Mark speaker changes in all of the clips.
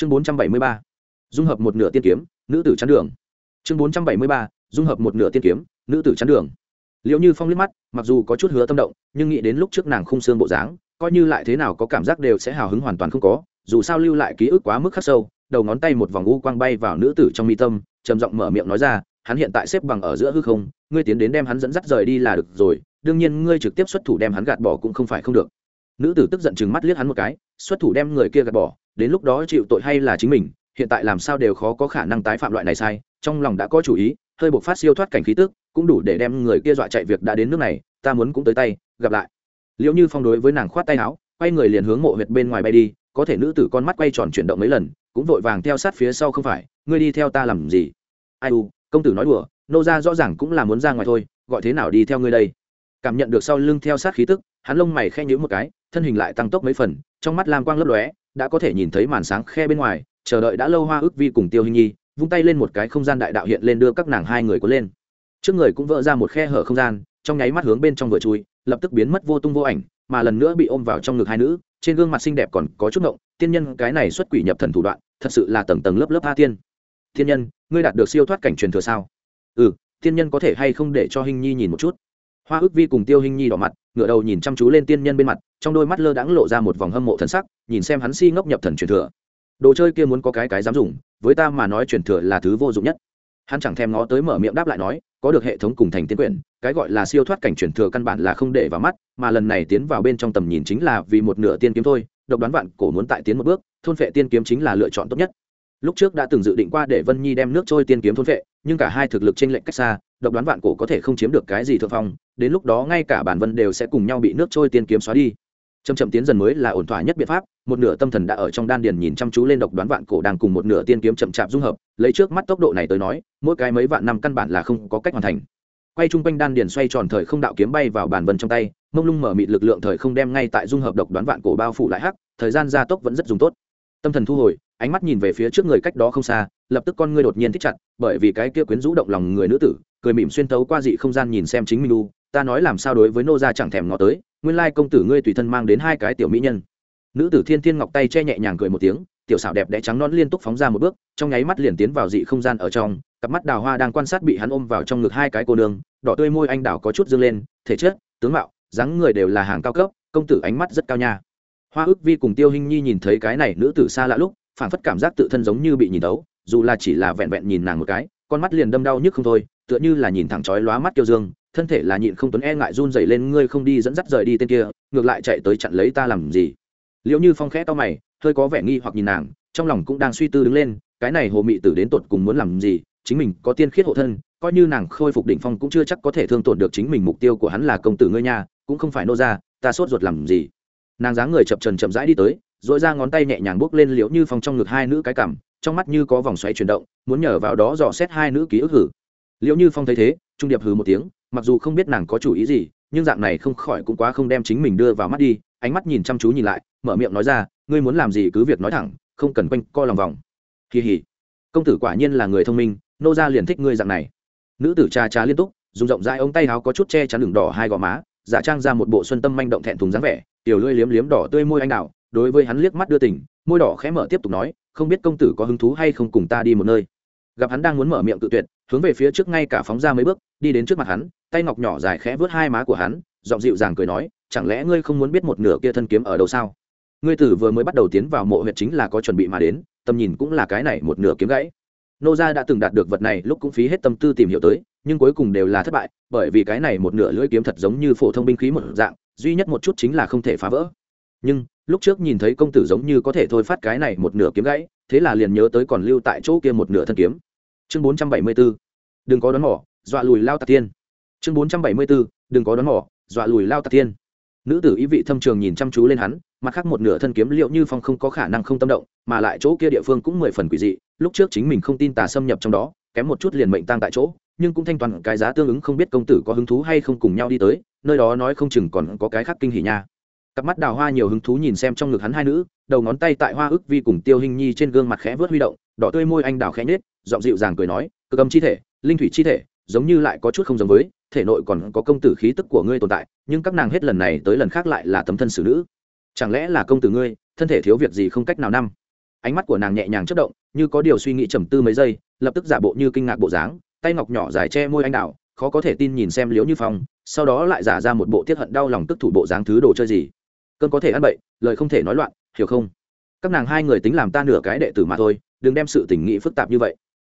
Speaker 1: chương bốn trăm bảy mươi ba, dung hợp một nửa tiên kiếm, nữ tử chắn đường. Chương bốn trăm bảy mươi ba, dung hợp một nửa tiên kiếm, nữ tử chắn đường. Liệu như phong liếc mắt, mặc dù có chút hứa tâm động, nhưng nghĩ đến lúc trước nàng khung xương bộ dáng, coi như lại thế nào có cảm giác đều sẽ hào hứng hoàn toàn không có, dù sao lưu lại ký ức quá mức khắc sâu, đầu ngón tay một vòng u quang bay vào nữ tử trong mi tâm, trầm giọng mở miệng nói ra, hắn hiện tại xếp bằng ở giữa hư không, ngươi tiến đến đem hắn dẫn dắt rời đi là được rồi, đương nhiên ngươi trực tiếp xuất thủ đem hắn gạt bỏ cũng không phải không được nữ tử tức giận chừng mắt liếc hắn một cái, xuất thủ đem người kia gạt bỏ, đến lúc đó chịu tội hay là chính mình, hiện tại làm sao đều khó có khả năng tái phạm loại này sai, trong lòng đã có chủ ý, hơi buộc phát siêu thoát cảnh khí tức, cũng đủ để đem người kia dọa chạy việc đã đến nước này, ta muốn cũng tới tay, gặp lại. Liệu như phong đối với nàng khoát tay áo, quay người liền hướng mộ huyệt bên ngoài bay đi, có thể nữ tử con mắt quay tròn chuyển động mấy lần, cũng vội vàng theo sát phía sau không phải, ngươi đi theo ta làm gì? Ai u, công tử nói đùa, nô ra rõ ràng cũng là muốn ra ngoài thôi, gọi thế nào đi theo ngươi đây? Cảm nhận được sau lưng theo sát khí tức, hắn lông mày khe nhữ một cái, thân hình lại tăng tốc mấy phần, trong mắt lam quang lấp lóe, đã có thể nhìn thấy màn sáng khe bên ngoài, chờ đợi đã lâu hoa ước vi cùng tiêu hình nhi, vung tay lên một cái không gian đại đạo hiện lên đưa các nàng hai người cuốn lên. Trước người cũng vỡ ra một khe hở không gian, trong nháy mắt hướng bên trong vừa chui, lập tức biến mất vô tung vô ảnh, mà lần nữa bị ôm vào trong ngực hai nữ, trên gương mặt xinh đẹp còn có chút ngộng, tiên nhân cái này xuất quỷ nhập thần thủ đoạn, thật sự là tầng tầng lớp lớp tha tiên. Tiên nhân, ngươi đạt được siêu thoát cảnh truyền thừa sao? Ừ tiên nhân có thể hay không để cho hình nhi nhìn một chút? Hoa ước vi cùng tiêu hình nhi đỏ mặt ngựa đầu nhìn chăm chú lên tiên nhân bên mặt, trong đôi mắt lơ đãng lộ ra một vòng hâm mộ thần sắc, nhìn xem hắn si ngốc nhập thần truyền thừa. Đồ chơi kia muốn có cái cái dám dùng, với ta mà nói truyền thừa là thứ vô dụng nhất. Hắn chẳng thèm ngó tới mở miệng đáp lại nói, có được hệ thống cùng thành tiên quyển, cái gọi là siêu thoát cảnh truyền thừa căn bản là không để vào mắt, mà lần này tiến vào bên trong tầm nhìn chính là vì một nửa tiên kiếm thôi, độc đoán vạn cổ muốn tại tiến một bước, thôn phệ tiên kiếm chính là lựa chọn tốt nhất. Lúc trước đã từng dự định qua để vân nhi đem nước trôi tiên kiếm thôn phệ, nhưng cả hai thực lực trên lệnh cách xa độc đoán vạn cổ có thể không chiếm được cái gì thượng phong, đến lúc đó ngay cả bản vân đều sẽ cùng nhau bị nước trôi tiên kiếm xóa đi. Chậm chậm tiến dần mới là ổn thỏa nhất biện pháp, một nửa tâm thần đã ở trong đan điền nhìn chăm chú lên độc đoán vạn cổ đang cùng một nửa tiên kiếm chậm chạp dung hợp, lấy trước mắt tốc độ này tới nói, mỗi cái mấy vạn năm căn bản là không có cách hoàn thành. Quay chung quanh đan điền xoay tròn thời không đạo kiếm bay vào bản vân trong tay, mông lung mở mịt lực lượng thời không đem ngay tại dung hợp độc đoán vạn cổ bao phủ lại hắc, thời gian gia tốc vẫn rất dùng tốt. Tâm thần thu hồi, ánh mắt nhìn về phía trước người cách đó không xa, lập tức con ngươi đột nhiên thích chặt, bởi vì cái kia quyến rũ động lòng người nữ tử cười mỉm xuyên tấu qua dị không gian nhìn xem chính mình u, ta nói làm sao đối với nô gia chẳng thèm ngó tới, nguyên lai công tử ngươi tùy thân mang đến hai cái tiểu mỹ nhân. Nữ tử thiên thiên ngọc tay che nhẹ nhàng cười một tiếng, tiểu xảo đẹp đẽ trắng non liên tục phóng ra một bước, trong nháy mắt liền tiến vào dị không gian ở trong, cặp mắt đào hoa đang quan sát bị hắn ôm vào trong ngực hai cái cô nương, đỏ tươi môi anh đào có chút dương lên, thể chất, tướng mạo, dáng người đều là hàng cao cấp, công tử ánh mắt rất cao nha. Hoa ước vi cùng tiêu hinh nhi nhìn thấy cái này nữ tử xa lạ lúc phản phất cảm giác tự thân giống như bị nhìn tấu dù là chỉ là vẹn vẹn nhìn nàng một cái, con mắt liền đâm đau nhức không thôi tựa như là nhìn thẳng chói lóa mắt kiêu dương, thân thể là nhịn không tuấn e ngại run dày lên, ngươi không đi dẫn dắt rời đi tên kia, ngược lại chạy tới chặn lấy ta làm gì? Liệu như phong khẽ to mày, hơi có vẻ nghi hoặc nhìn nàng, trong lòng cũng đang suy tư đứng lên, cái này hồ mị tử đến tột cùng muốn làm gì? Chính mình có tiên khiết hộ thân, coi như nàng khôi phục đỉnh phong cũng chưa chắc có thể thương tổn được chính mình, mục tiêu của hắn là công tử ngươi nha, cũng không phải nô ra ta sốt ruột làm gì? Nàng dáng người chập trần chậm rãi đi tới dội ra ngón tay nhẹ nhàng bước lên liễu như phong trong ngực hai nữ cái cảm trong mắt như có vòng xoáy chuyển động, muốn nhờ vào đó dò xét hai nữ ký ức hử liệu như phong thấy thế, trung điệp hừ một tiếng, mặc dù không biết nàng có chủ ý gì, nhưng dạng này không khỏi cũng quá không đem chính mình đưa vào mắt đi, ánh mắt nhìn chăm chú nhìn lại, mở miệng nói ra, ngươi muốn làm gì cứ việc nói thẳng, không cần quanh co lòng vòng. Kỳ hỉ. Công tử quả nhiên là người thông minh, nô ra liền thích ngươi dạng này. Nữ tử trà trà liên tục, dùng rộng rãi ống tay áo có chút che chắn đường đỏ hai gò má, giả trang ra một bộ xuân tâm manh động thẹn thùng dáng vẻ, tiểu lưỡi liếm liếm đỏ tươi môi anh đào, đối với hắn liếc mắt đưa tình, môi đỏ khẽ mở tiếp tục nói, không biết công tử có hứng thú hay không cùng ta đi một nơi? Gặp hắn đang muốn mở miệng tự tuyệt, hướng về phía trước ngay cả phóng ra mấy bước, đi đến trước mặt hắn, tay ngọc nhỏ dài khẽ vớt hai má của hắn, giọng dịu dàng cười nói, chẳng lẽ ngươi không muốn biết một nửa kia thân kiếm ở đâu sao? Ngươi tử vừa mới bắt đầu tiến vào mộ huyệt chính là có chuẩn bị mà đến, tầm nhìn cũng là cái này một nửa kiếm gãy. Nô gia đã từng đạt được vật này lúc cũng phí hết tâm tư tìm hiểu tới, nhưng cuối cùng đều là thất bại, bởi vì cái này một nửa lưỡi kiếm thật giống như phổ thông binh khí một dạng, duy nhất một chút chính là không thể phá vỡ. Nhưng, lúc trước nhìn thấy công tử giống như có thể thôi phát cái này một nửa kiếm gãy, thế là liền nhớ tới còn lưu tại chỗ kia một nửa thân kiếm chương bốn trăm bảy mươi b ố đừng có đón mỏ dọa lùi lao tạc tiên chương bốn trăm bảy mươi b ố đừng có đón mỏ dọa lùi lao tạc tiên nữ tử ý vị thâm trường nhìn chăm chú lên hắn, mặt khác một nửa thân kiếm liệu như phong không có khả năng không tâm động, mà lại chỗ kia địa phương cũng mười phần quỷ dị, lúc trước chính mình không tin tà xâm nhập trong đó, kém một chút liền mệnh tang tại chỗ, nhưng cũng thanh toàn cái giá tương ứng không biết công tử có hứng thú hay không cùng nhau đi tới, nơi đó nói không chừng còn có cái khác kinh hỉ nha. Cặp mắt đào hoa nhiều hứng thú nhìn xem trong ngực hắn hai nữ, đầu ngón tay tại hoa ức vi cùng tiêu hình nhi trên gương mặt khẽ vớt huy động, đỏ tươi môi anh đào khẽ nhết giọng dịu dàng cười nói cực âm chi thể, linh thủy chi thể, giống như lại có chút không giống với, thể nội còn có công tử khí tức của ngươi tồn tại, nhưng các nàng hết lần này tới lần khác lại là tấm thân xử nữ. Chẳng lẽ là công tử ngươi, thân thể thiếu việc gì không cách nào năm? Ánh mắt của nàng nhẹ nhàng chất động, như có điều suy nghĩ trầm tư mấy giây, lập tức giả bộ như kinh ngạc bộ dáng, tay ngọc nhỏ dài che môi anh đạo khó có thể tin nhìn xem liễu như phong, sau đó lại giả ra một bộ tiết hận đau lòng tức thủ bộ dáng thứ đồ chơi gì. Cơn có thể ăn bậy, lời không thể nói loạn, hiểu không? Các nàng hai người tính làm ta nửa cái đệ tử mà thôi, đừng đem sự tình nghĩ phức tạp như vậy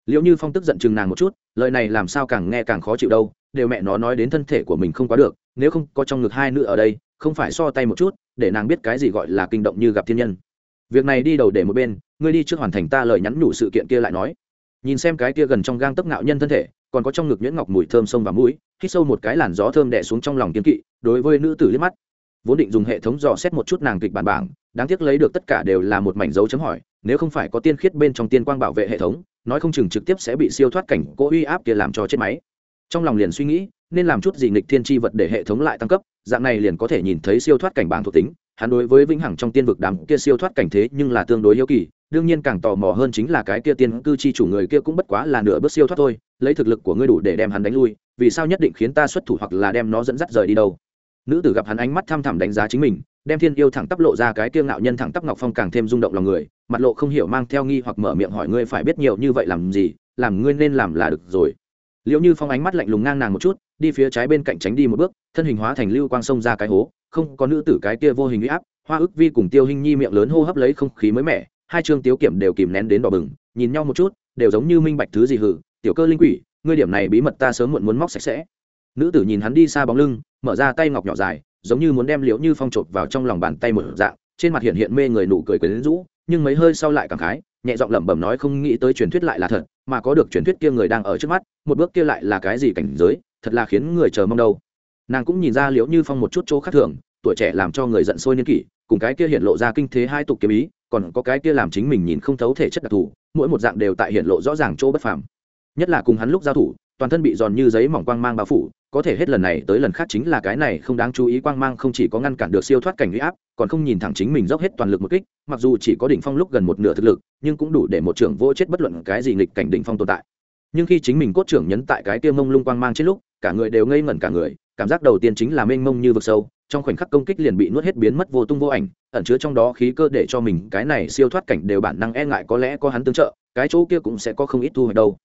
Speaker 1: liệu như phong tức giận chừng nàng một chút, lời này làm sao càng nghe càng khó chịu đâu, đều mẹ nó nói đến thân thể của mình không quá được, nếu không có trong ngực hai nữ ở đây, không phải so tay một chút, để nàng biết cái gì gọi là kinh động như gặp thiên nhân. Việc này đi đầu để một bên, ngươi đi trước hoàn thành ta lời nhắn nhủ sự kiện kia lại nói. Nhìn xem cái kia gần trong gang tấc ngạo nhân thân thể, còn có trong ngực nhuyễn ngọc mùi thơm sông và mũi, hít sâu một cái làn gió thơm đẻ xuống trong lòng kiên kỵ, đối với nữ tử liếc mắt. Vốn định dùng hệ thống dò xét một chút nàng kịch bản bảng, đáng tiếc lấy được tất cả đều là một mảnh dấu chấm hỏi, nếu không phải có tiên khiết bên trong tiên quang bảo vệ hệ thống nói không chừng trực tiếp sẽ bị siêu thoát cảnh cố uy áp kia làm cho chết máy. Trong lòng liền suy nghĩ, nên làm chút gì nghịch thiên tri vật để hệ thống lại tăng cấp, dạng này liền có thể nhìn thấy siêu thoát cảnh bảng thuộc tính. Hắn đối với vĩnh hằng trong tiên vực đám kia siêu thoát cảnh thế nhưng là tương đối yếu kỳ, đương nhiên càng tò mò hơn chính là cái kia tiên cư chi chủ người kia cũng bất quá là nửa bước siêu thoát thôi, lấy thực lực của ngươi đủ để đem hắn đánh lui, vì sao nhất định khiến ta xuất thủ hoặc là đem nó dẫn dắt rời đi đâu? Nữ tử gặp hắn ánh mắt tham thẳm đánh giá chính mình đem thiên yêu thẳng tắp lộ ra cái kia ngạo nhân thẳng tắp ngọc phong càng thêm rung động lòng người, mặt lộ không hiểu mang theo nghi hoặc mở miệng hỏi ngươi phải biết nhiều như vậy làm gì, làm ngươi nên làm là được rồi. Liệu như phong ánh mắt lạnh lùng ngang nàng một chút, đi phía trái bên cạnh tránh đi một bước, thân hình hóa thành lưu quang sông ra cái hố, không có nữ tử cái kia vô hình uy áp, hoa ức vi cùng tiêu hình nhi miệng lớn hô hấp lấy không khí mới mẻ, hai chương tiếu kiểm đều kìm nén đến đỏ bừng, nhìn nhau một chút, đều giống như minh bạch thứ gì hử, tiểu cơ linh quỷ, ngươi điểm này bí mật ta sớm muộn muốn móc sạch sẽ. Nữ tử nhìn hắn đi xa bóng lưng, mở ra tay ngọc nhỏ dài giống như muốn đem liễu như phong chộp vào trong lòng bàn tay một dạng, trên mặt hiện hiện mê người nụ cười quyến rũ, nhưng mấy hơi sau lại cảm khái, nhẹ giọng lẩm bẩm nói không nghĩ tới truyền thuyết lại là thật, mà có được truyền thuyết kia người đang ở trước mắt, một bước kia lại là cái gì cảnh giới, thật là khiến người chờ mong đâu. Nàng cũng nhìn ra liễu như phong một chút chỗ khác thường, tuổi trẻ làm cho người giận sôi niên kỷ, cùng cái kia hiện lộ ra kinh thế hai tục kiếm ý, còn có cái kia làm chính mình nhìn không thấu thể chất đặc thù, mỗi một dạng đều tại hiện lộ rõ ràng chỗ bất phàm. Nhất là cùng hắn lúc giao thủ, toàn thân bị giòn như giấy mỏng quang mang bao phủ có thể hết lần này tới lần khác chính là cái này không đáng chú ý quang mang không chỉ có ngăn cản được siêu thoát cảnh uy áp, còn không nhìn thẳng chính mình dốc hết toàn lực một kích, mặc dù chỉ có đỉnh phong lúc gần một nửa thực lực, nhưng cũng đủ để một trưởng vô chết bất luận cái gì nghịch cảnh đỉnh phong tồn tại. Nhưng khi chính mình cốt trưởng nhấn tại cái kia mông lung quang mang trên lúc, cả người đều ngây ngẩn cả người, cảm giác đầu tiên chính là mênh mông như vực sâu, trong khoảnh khắc công kích liền bị nuốt hết biến mất vô tung vô ảnh, ẩn chứa trong đó khí cơ để cho mình cái này siêu thoát cảnh đều bản năng e ngại có lẽ có hắn tương trợ, cái chỗ kia cũng sẽ có không ít thu hoạch đâu.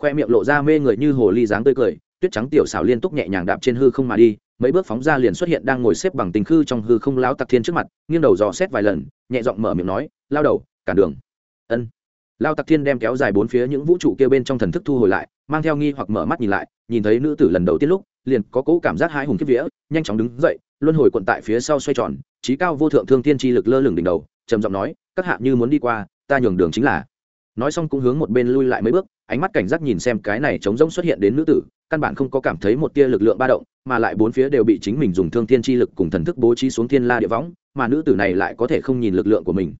Speaker 1: Khoe miệng lộ ra mê người như hồ ly dáng tươi cười tuyết trắng tiểu xảo liên tục nhẹ nhàng đạp trên hư không mà đi, mấy bước phóng ra liền xuất hiện đang ngồi xếp bằng tình khư trong hư không lão tặc thiên trước mặt, nghiêng đầu dò xét vài lần, nhẹ giọng mở miệng nói, lao đầu cản đường. Ân. Lao tặc thiên đem kéo dài bốn phía những vũ trụ kia bên trong thần thức thu hồi lại, mang theo nghi hoặc mở mắt nhìn lại, nhìn thấy nữ tử lần đầu tiên lúc, liền có cỗ cảm giác hai hùng kiếp vía, nhanh chóng đứng dậy, luân hồi quận tại phía sau xoay tròn trí cao vô thượng thương thiên tri lực lơ lửng đỉnh đầu, trầm giọng nói, các hạ như muốn đi qua, ta nhường đường chính là nói xong cũng hướng một bên lui lại mấy bước, ánh mắt cảnh giác nhìn xem cái này trống rỗng xuất hiện đến nữ tử, căn bản không có cảm thấy một tia lực lượng ba động, mà lại bốn phía đều bị chính mình dùng thương thiên chi lực cùng thần thức bố trí xuống thiên la địa võng, mà nữ tử này lại có thể không nhìn lực lượng của mình.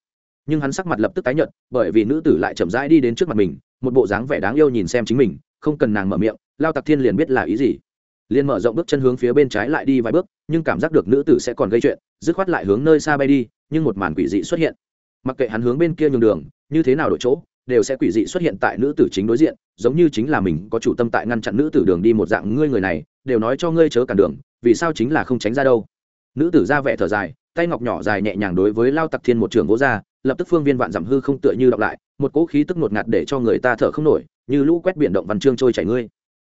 Speaker 1: Nhưng hắn sắc mặt lập tức tái nhợt, bởi vì nữ tử lại chậm rãi đi đến trước mặt mình, một bộ dáng vẻ đáng yêu nhìn xem chính mình, không cần nàng mở miệng, lao tặc thiên liền biết là ý gì. Liền mở rộng bước chân hướng phía bên trái lại đi vài bước, nhưng cảm giác được nữ tử sẽ còn gây chuyện, dứt khoát lại hướng nơi xa bay đi, nhưng một màn quỷ dị xuất hiện. Mặc kệ hắn hướng bên kia nhường đường, như thế nào đổi chỗ đều sẽ quỷ dị xuất hiện tại nữ tử chính đối diện, giống như chính là mình có chủ tâm tại ngăn chặn nữ tử đường đi một dạng ngươi người này, đều nói cho ngươi chớ cản đường, vì sao chính là không tránh ra đâu. Nữ tử ra vẻ thở dài, tay ngọc nhỏ dài nhẹ nhàng đối với lao tặc thiên một trường vỗ ra, lập tức phương viên vạn giảm hư không tựa như đọc lại, một cỗ khí tức ngột ngạt để cho người ta thở không nổi, như lũ quét biển động văn chương trôi chảy ngươi.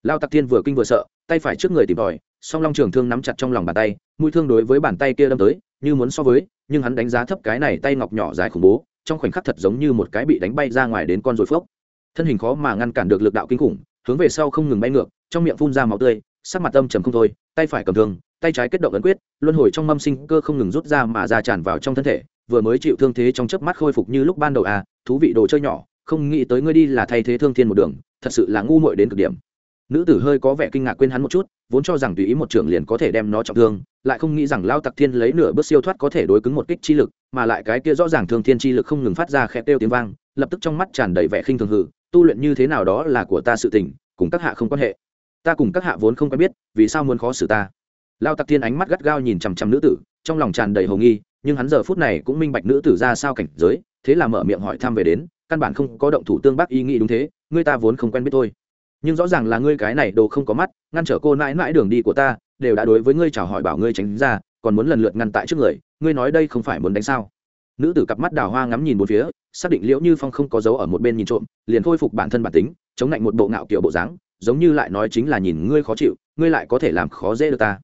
Speaker 1: Lao tặc thiên vừa kinh vừa sợ, tay phải trước người tìm tòi, song long trường thương nắm chặt trong lòng bàn tay, mũi thương đối với bàn tay kia đâm tới, như muốn so với, nhưng hắn đánh giá thấp cái này tay ngọc nhỏ dài khủng bố trong khoảnh khắc thật giống như một cái bị đánh bay ra ngoài đến con rồi phốc. Thân hình khó mà ngăn cản được lực đạo kinh khủng, hướng về sau không ngừng bay ngược, trong miệng phun ra máu tươi, sắc mặt âm trầm không thôi, tay phải cầm thương, tay trái kết động ấn quyết, luân hồi trong mâm sinh cơ không ngừng rút ra mà ra tràn vào trong thân thể, vừa mới chịu thương thế trong chớp mắt khôi phục như lúc ban đầu à thú vị đồ chơi nhỏ, không nghĩ tới ngươi đi là thay thế thương thiên một đường, thật sự là ngu muội đến cực điểm nữ tử hơi có vẻ kinh ngạc quên hắn một chút, vốn cho rằng tùy ý một trưởng liền có thể đem nó trọng thương, lại không nghĩ rằng lao tặc thiên lấy nửa bước siêu thoát có thể đối cứng một kích chi lực, mà lại cái kia rõ ràng thương thiên chi lực không ngừng phát ra khẽ kêu tiếng vang, lập tức trong mắt tràn đầy vẻ khinh thường hự tu luyện như thế nào đó là của ta sự tình, cùng các hạ không quan hệ. Ta cùng các hạ vốn không quen biết, vì sao muốn khó xử ta? Lao tặc thiên ánh mắt gắt gao nhìn chằm chằm nữ tử, trong lòng tràn đầy hồ nghi, nhưng hắn giờ phút này cũng minh bạch nữ tử ra sao cảnh giới, thế là mở miệng hỏi thăm về đến, căn bản không có động thủ tương bác ý nghĩ đúng thế ngươi ta vốn không quen biết thôi nhưng rõ ràng là ngươi cái này đồ không có mắt, ngăn trở cô mãi mãi đường đi của ta, đều đã đối với ngươi chào hỏi bảo ngươi tránh ra, còn muốn lần lượt ngăn tại trước người, ngươi nói đây không phải muốn đánh sao? Nữ tử cặp mắt đào hoa ngắm nhìn một phía, xác định liễu như phong không có dấu ở một bên nhìn trộm, liền khôi phục bản thân bản tính, chống lạnh một bộ ngạo kiểu bộ dáng, giống như lại nói chính là nhìn ngươi khó chịu, ngươi lại có thể làm khó dễ được ta.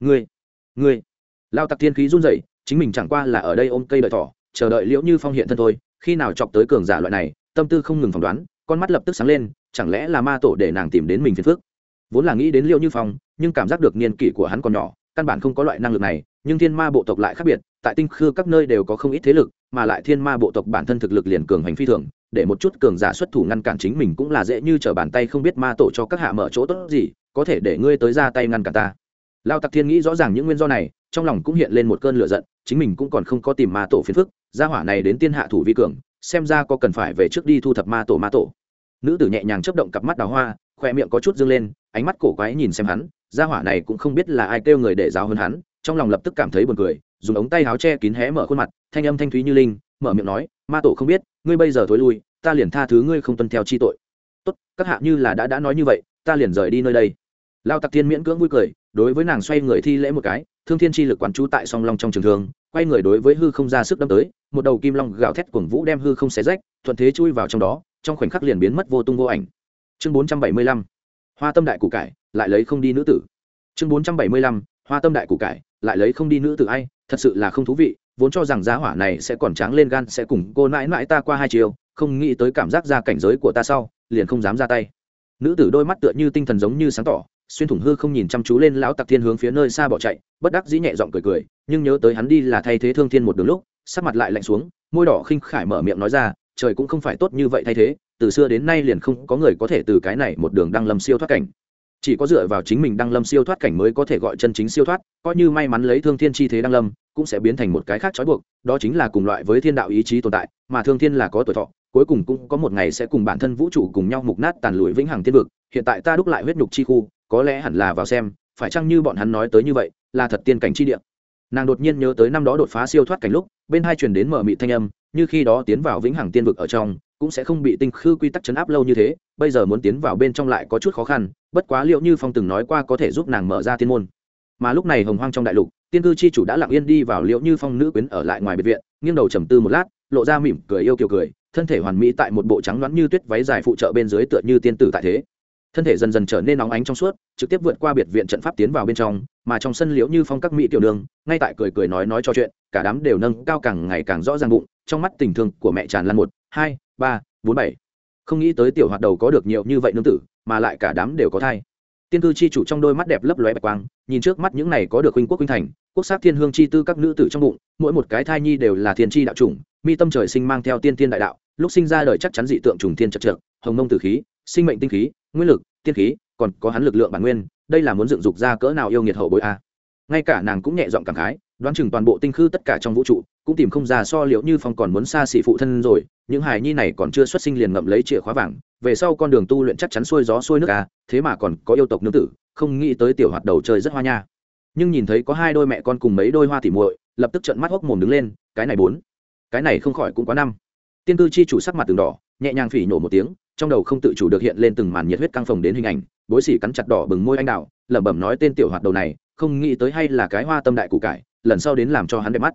Speaker 1: Ngươi ngươi. Lao tặc thiên khí run rẩy, chính mình chẳng qua là ở đây ôm cây đợi thỏ, chờ đợi liễu như phong hiện thân thôi, khi nào chọc tới cường giả loại này, tâm tư không ngừng phỏng đoán, con mắt lập tức sáng lên chẳng lẽ là ma tổ để nàng tìm đến mình phiền phức? Vốn là nghĩ đến liêu như phong, nhưng cảm giác được niên kỷ của hắn còn nhỏ, căn bản không có loại năng lực này, nhưng thiên ma bộ tộc lại khác biệt, tại tinh khư các nơi đều có không ít thế lực, mà lại thiên ma bộ tộc bản thân thực lực liền cường hành phi thường, để một chút cường giả xuất thủ ngăn cản chính mình cũng là dễ như trở bàn tay không biết ma tổ cho các hạ mở chỗ tốt gì, có thể để ngươi tới ra tay ngăn cản ta. Lao tặc thiên nghĩ rõ ràng những nguyên do này, trong lòng cũng hiện lên một cơn lửa giận, chính mình cũng còn không có tìm ma tổ phiền phức, gia hỏa này đến tiên hạ thủ vi cường, xem ra có cần phải về trước đi thu thập ma tổ ma tổ nữ tử nhẹ nhàng chấp động cặp mắt đào hoa khoe miệng có chút dâng lên, ánh mắt cổ quái nhìn xem hắn, gia hỏa này cũng không biết là ai kêu người để giáo hơn hắn, trong lòng lập tức cảm thấy buồn cười, dùng ống tay áo che kín hé mở khuôn mặt, thanh âm thanh thúy như linh, mở miệng nói, ma tổ không biết, ngươi bây giờ thối lui, ta liền tha thứ ngươi không tuân theo chi tội. Tốt, các hạ như là đã đã nói như vậy, ta liền rời đi nơi đây. Lao tặc thiên miễn cưỡng vui cười, đối với nàng xoay người thi lễ một cái, thương thiên chi lực quán trú tại song long trong trường thường quay người đối với hư không ra sức đâm tới, một đầu kim long gào thét cuồng vũ đem hư không xé rách, thuận thế chui vào trong đó trong khoảnh khắc liền biến mất vô tung vô ảnh. Chương bốn trăm bảy mươi lăm, hoa tâm đại củ cải, lại lấy không đi nữ tử. Chương bốn trăm bảy mươi lăm, hoa tâm đại củ cải, lại lấy không đi nữ tử ai, thật sự là không thú vị, vốn cho rằng giá hỏa này sẽ còn tráng lên gan, sẽ cùng cô mãi mãi ta qua hai chiều, không nghĩ tới cảm giác ra cảnh giới của ta sau, liền không dám ra tay. Nữ tử đôi mắt tựa như tinh thần giống như sáng tỏ, xuyên thủng hư không nhìn chăm chú lên lão tặc thiên hướng phía nơi xa bỏ chạy, bất đắc dĩ nhẹ giọng cười cười, nhưng nhớ tới hắn đi là thay thế thương thiên một đường lúc, sắc mặt lại lạnh xuống, môi đỏ khinh khải mở miệng nói ra trời cũng không phải tốt như vậy thay thế, từ xưa đến nay liền không có người có thể từ cái này một đường đăng lâm siêu thoát cảnh. Chỉ có dựa vào chính mình đăng lâm siêu thoát cảnh mới có thể gọi chân chính siêu thoát, coi như may mắn lấy thương thiên chi thế đăng lâm, cũng sẽ biến thành một cái khác trói buộc, đó chính là cùng loại với thiên đạo ý chí tồn tại, mà thương thiên là có tuổi thọ, cuối cùng cũng có một ngày sẽ cùng bản thân vũ trụ cùng nhau mục nát tàn lùi vĩnh hằng thiên vực, hiện tại ta đúc lại huyết nhục chi khu, có lẽ hẳn là vào xem, phải chăng như bọn hắn nói tới như vậy, là thật tiên cảnh chi địa. Nàng đột nhiên nhớ tới năm đó đột phá siêu thoát cảnh lúc, bên hai truyền đến mở mị thanh âm như khi đó tiến vào vĩnh hằng tiên vực ở trong, cũng sẽ không bị tinh khư quy tắc chấn áp lâu như thế, bây giờ muốn tiến vào bên trong lại có chút khó khăn, bất quá liệu như phong từng nói qua có thể giúp nàng mở ra tiên môn. Mà lúc này hồng hoang trong đại lục, tiên cư chi chủ đã lặng yên đi vào liệu như phong nữ quyến ở lại ngoài biệt viện, nghiêng đầu trầm tư một lát, lộ ra mỉm cười yêu kiều cười, thân thể hoàn mỹ tại một bộ trắng đoán như tuyết váy dài phụ trợ bên dưới tựa như tiên tử tại thế thân thể dần dần trở nên nóng ánh trong suốt, trực tiếp vượt qua biệt viện trận pháp tiến vào bên trong, mà trong sân liễu như phong các mỹ tiểu đường, ngay tại cười cười nói nói cho chuyện, cả đám đều nâng cao càng ngày càng rõ ràng bụng, trong mắt tình thương của mẹ tràn lan một, hai, ba, bốn, bảy. Không nghĩ tới tiểu hoạt đầu có được nhiều như vậy nương tử, mà lại cả đám đều có thai. Tiên cư chi chủ trong đôi mắt đẹp lấp lóe bạch quang, nhìn trước mắt những này có được huynh quốc huynh thành, quốc sắc thiên hương chi tư các nữ tử trong bụng, mỗi một cái thai nhi đều là thiên chi đạo chủng, mi tâm trời sinh mang theo tiên tiên đại đạo, lúc sinh ra đời chắc chắn dị tượng trùng thiên trật trượt, hồng mông tử khí, sinh mệnh tinh khí nguyên lực, tiên khí, còn có hắn lực lượng bản nguyên, đây là muốn dựng dục ra cỡ nào yêu nghiệt hậu bối a. Ngay cả nàng cũng nhẹ giọng cảm khái, đoán chừng toàn bộ tinh khư tất cả trong vũ trụ, cũng tìm không ra so liệu như phong còn muốn xa xỉ phụ thân rồi, những hài nhi này còn chưa xuất sinh liền ngậm lấy chìa khóa vàng, về sau con đường tu luyện chắc chắn xuôi gió xuôi nước a, thế mà còn có yêu tộc nữ tử, không nghĩ tới tiểu hoạt đầu chơi rất hoa nha. Nhưng nhìn thấy có hai đôi mẹ con cùng mấy đôi hoa tỉ muội, lập tức trận mắt hốc mồm đứng lên, cái này bốn, cái này không khỏi cũng quá năm. Tiên tư chi chủ sắc mặt từng đỏ, nhẹ nhàng phỉ nhổ một tiếng trong đầu không tự chủ được hiện lên từng màn nhiệt huyết căng phồng đến hình ảnh, bối xỉ cắn chặt đỏ bừng môi anh đạo, lẩm bẩm nói tên tiểu hoạt đầu này, không nghĩ tới hay là cái hoa tâm đại củ cải, lần sau đến làm cho hắn đẹp mắt.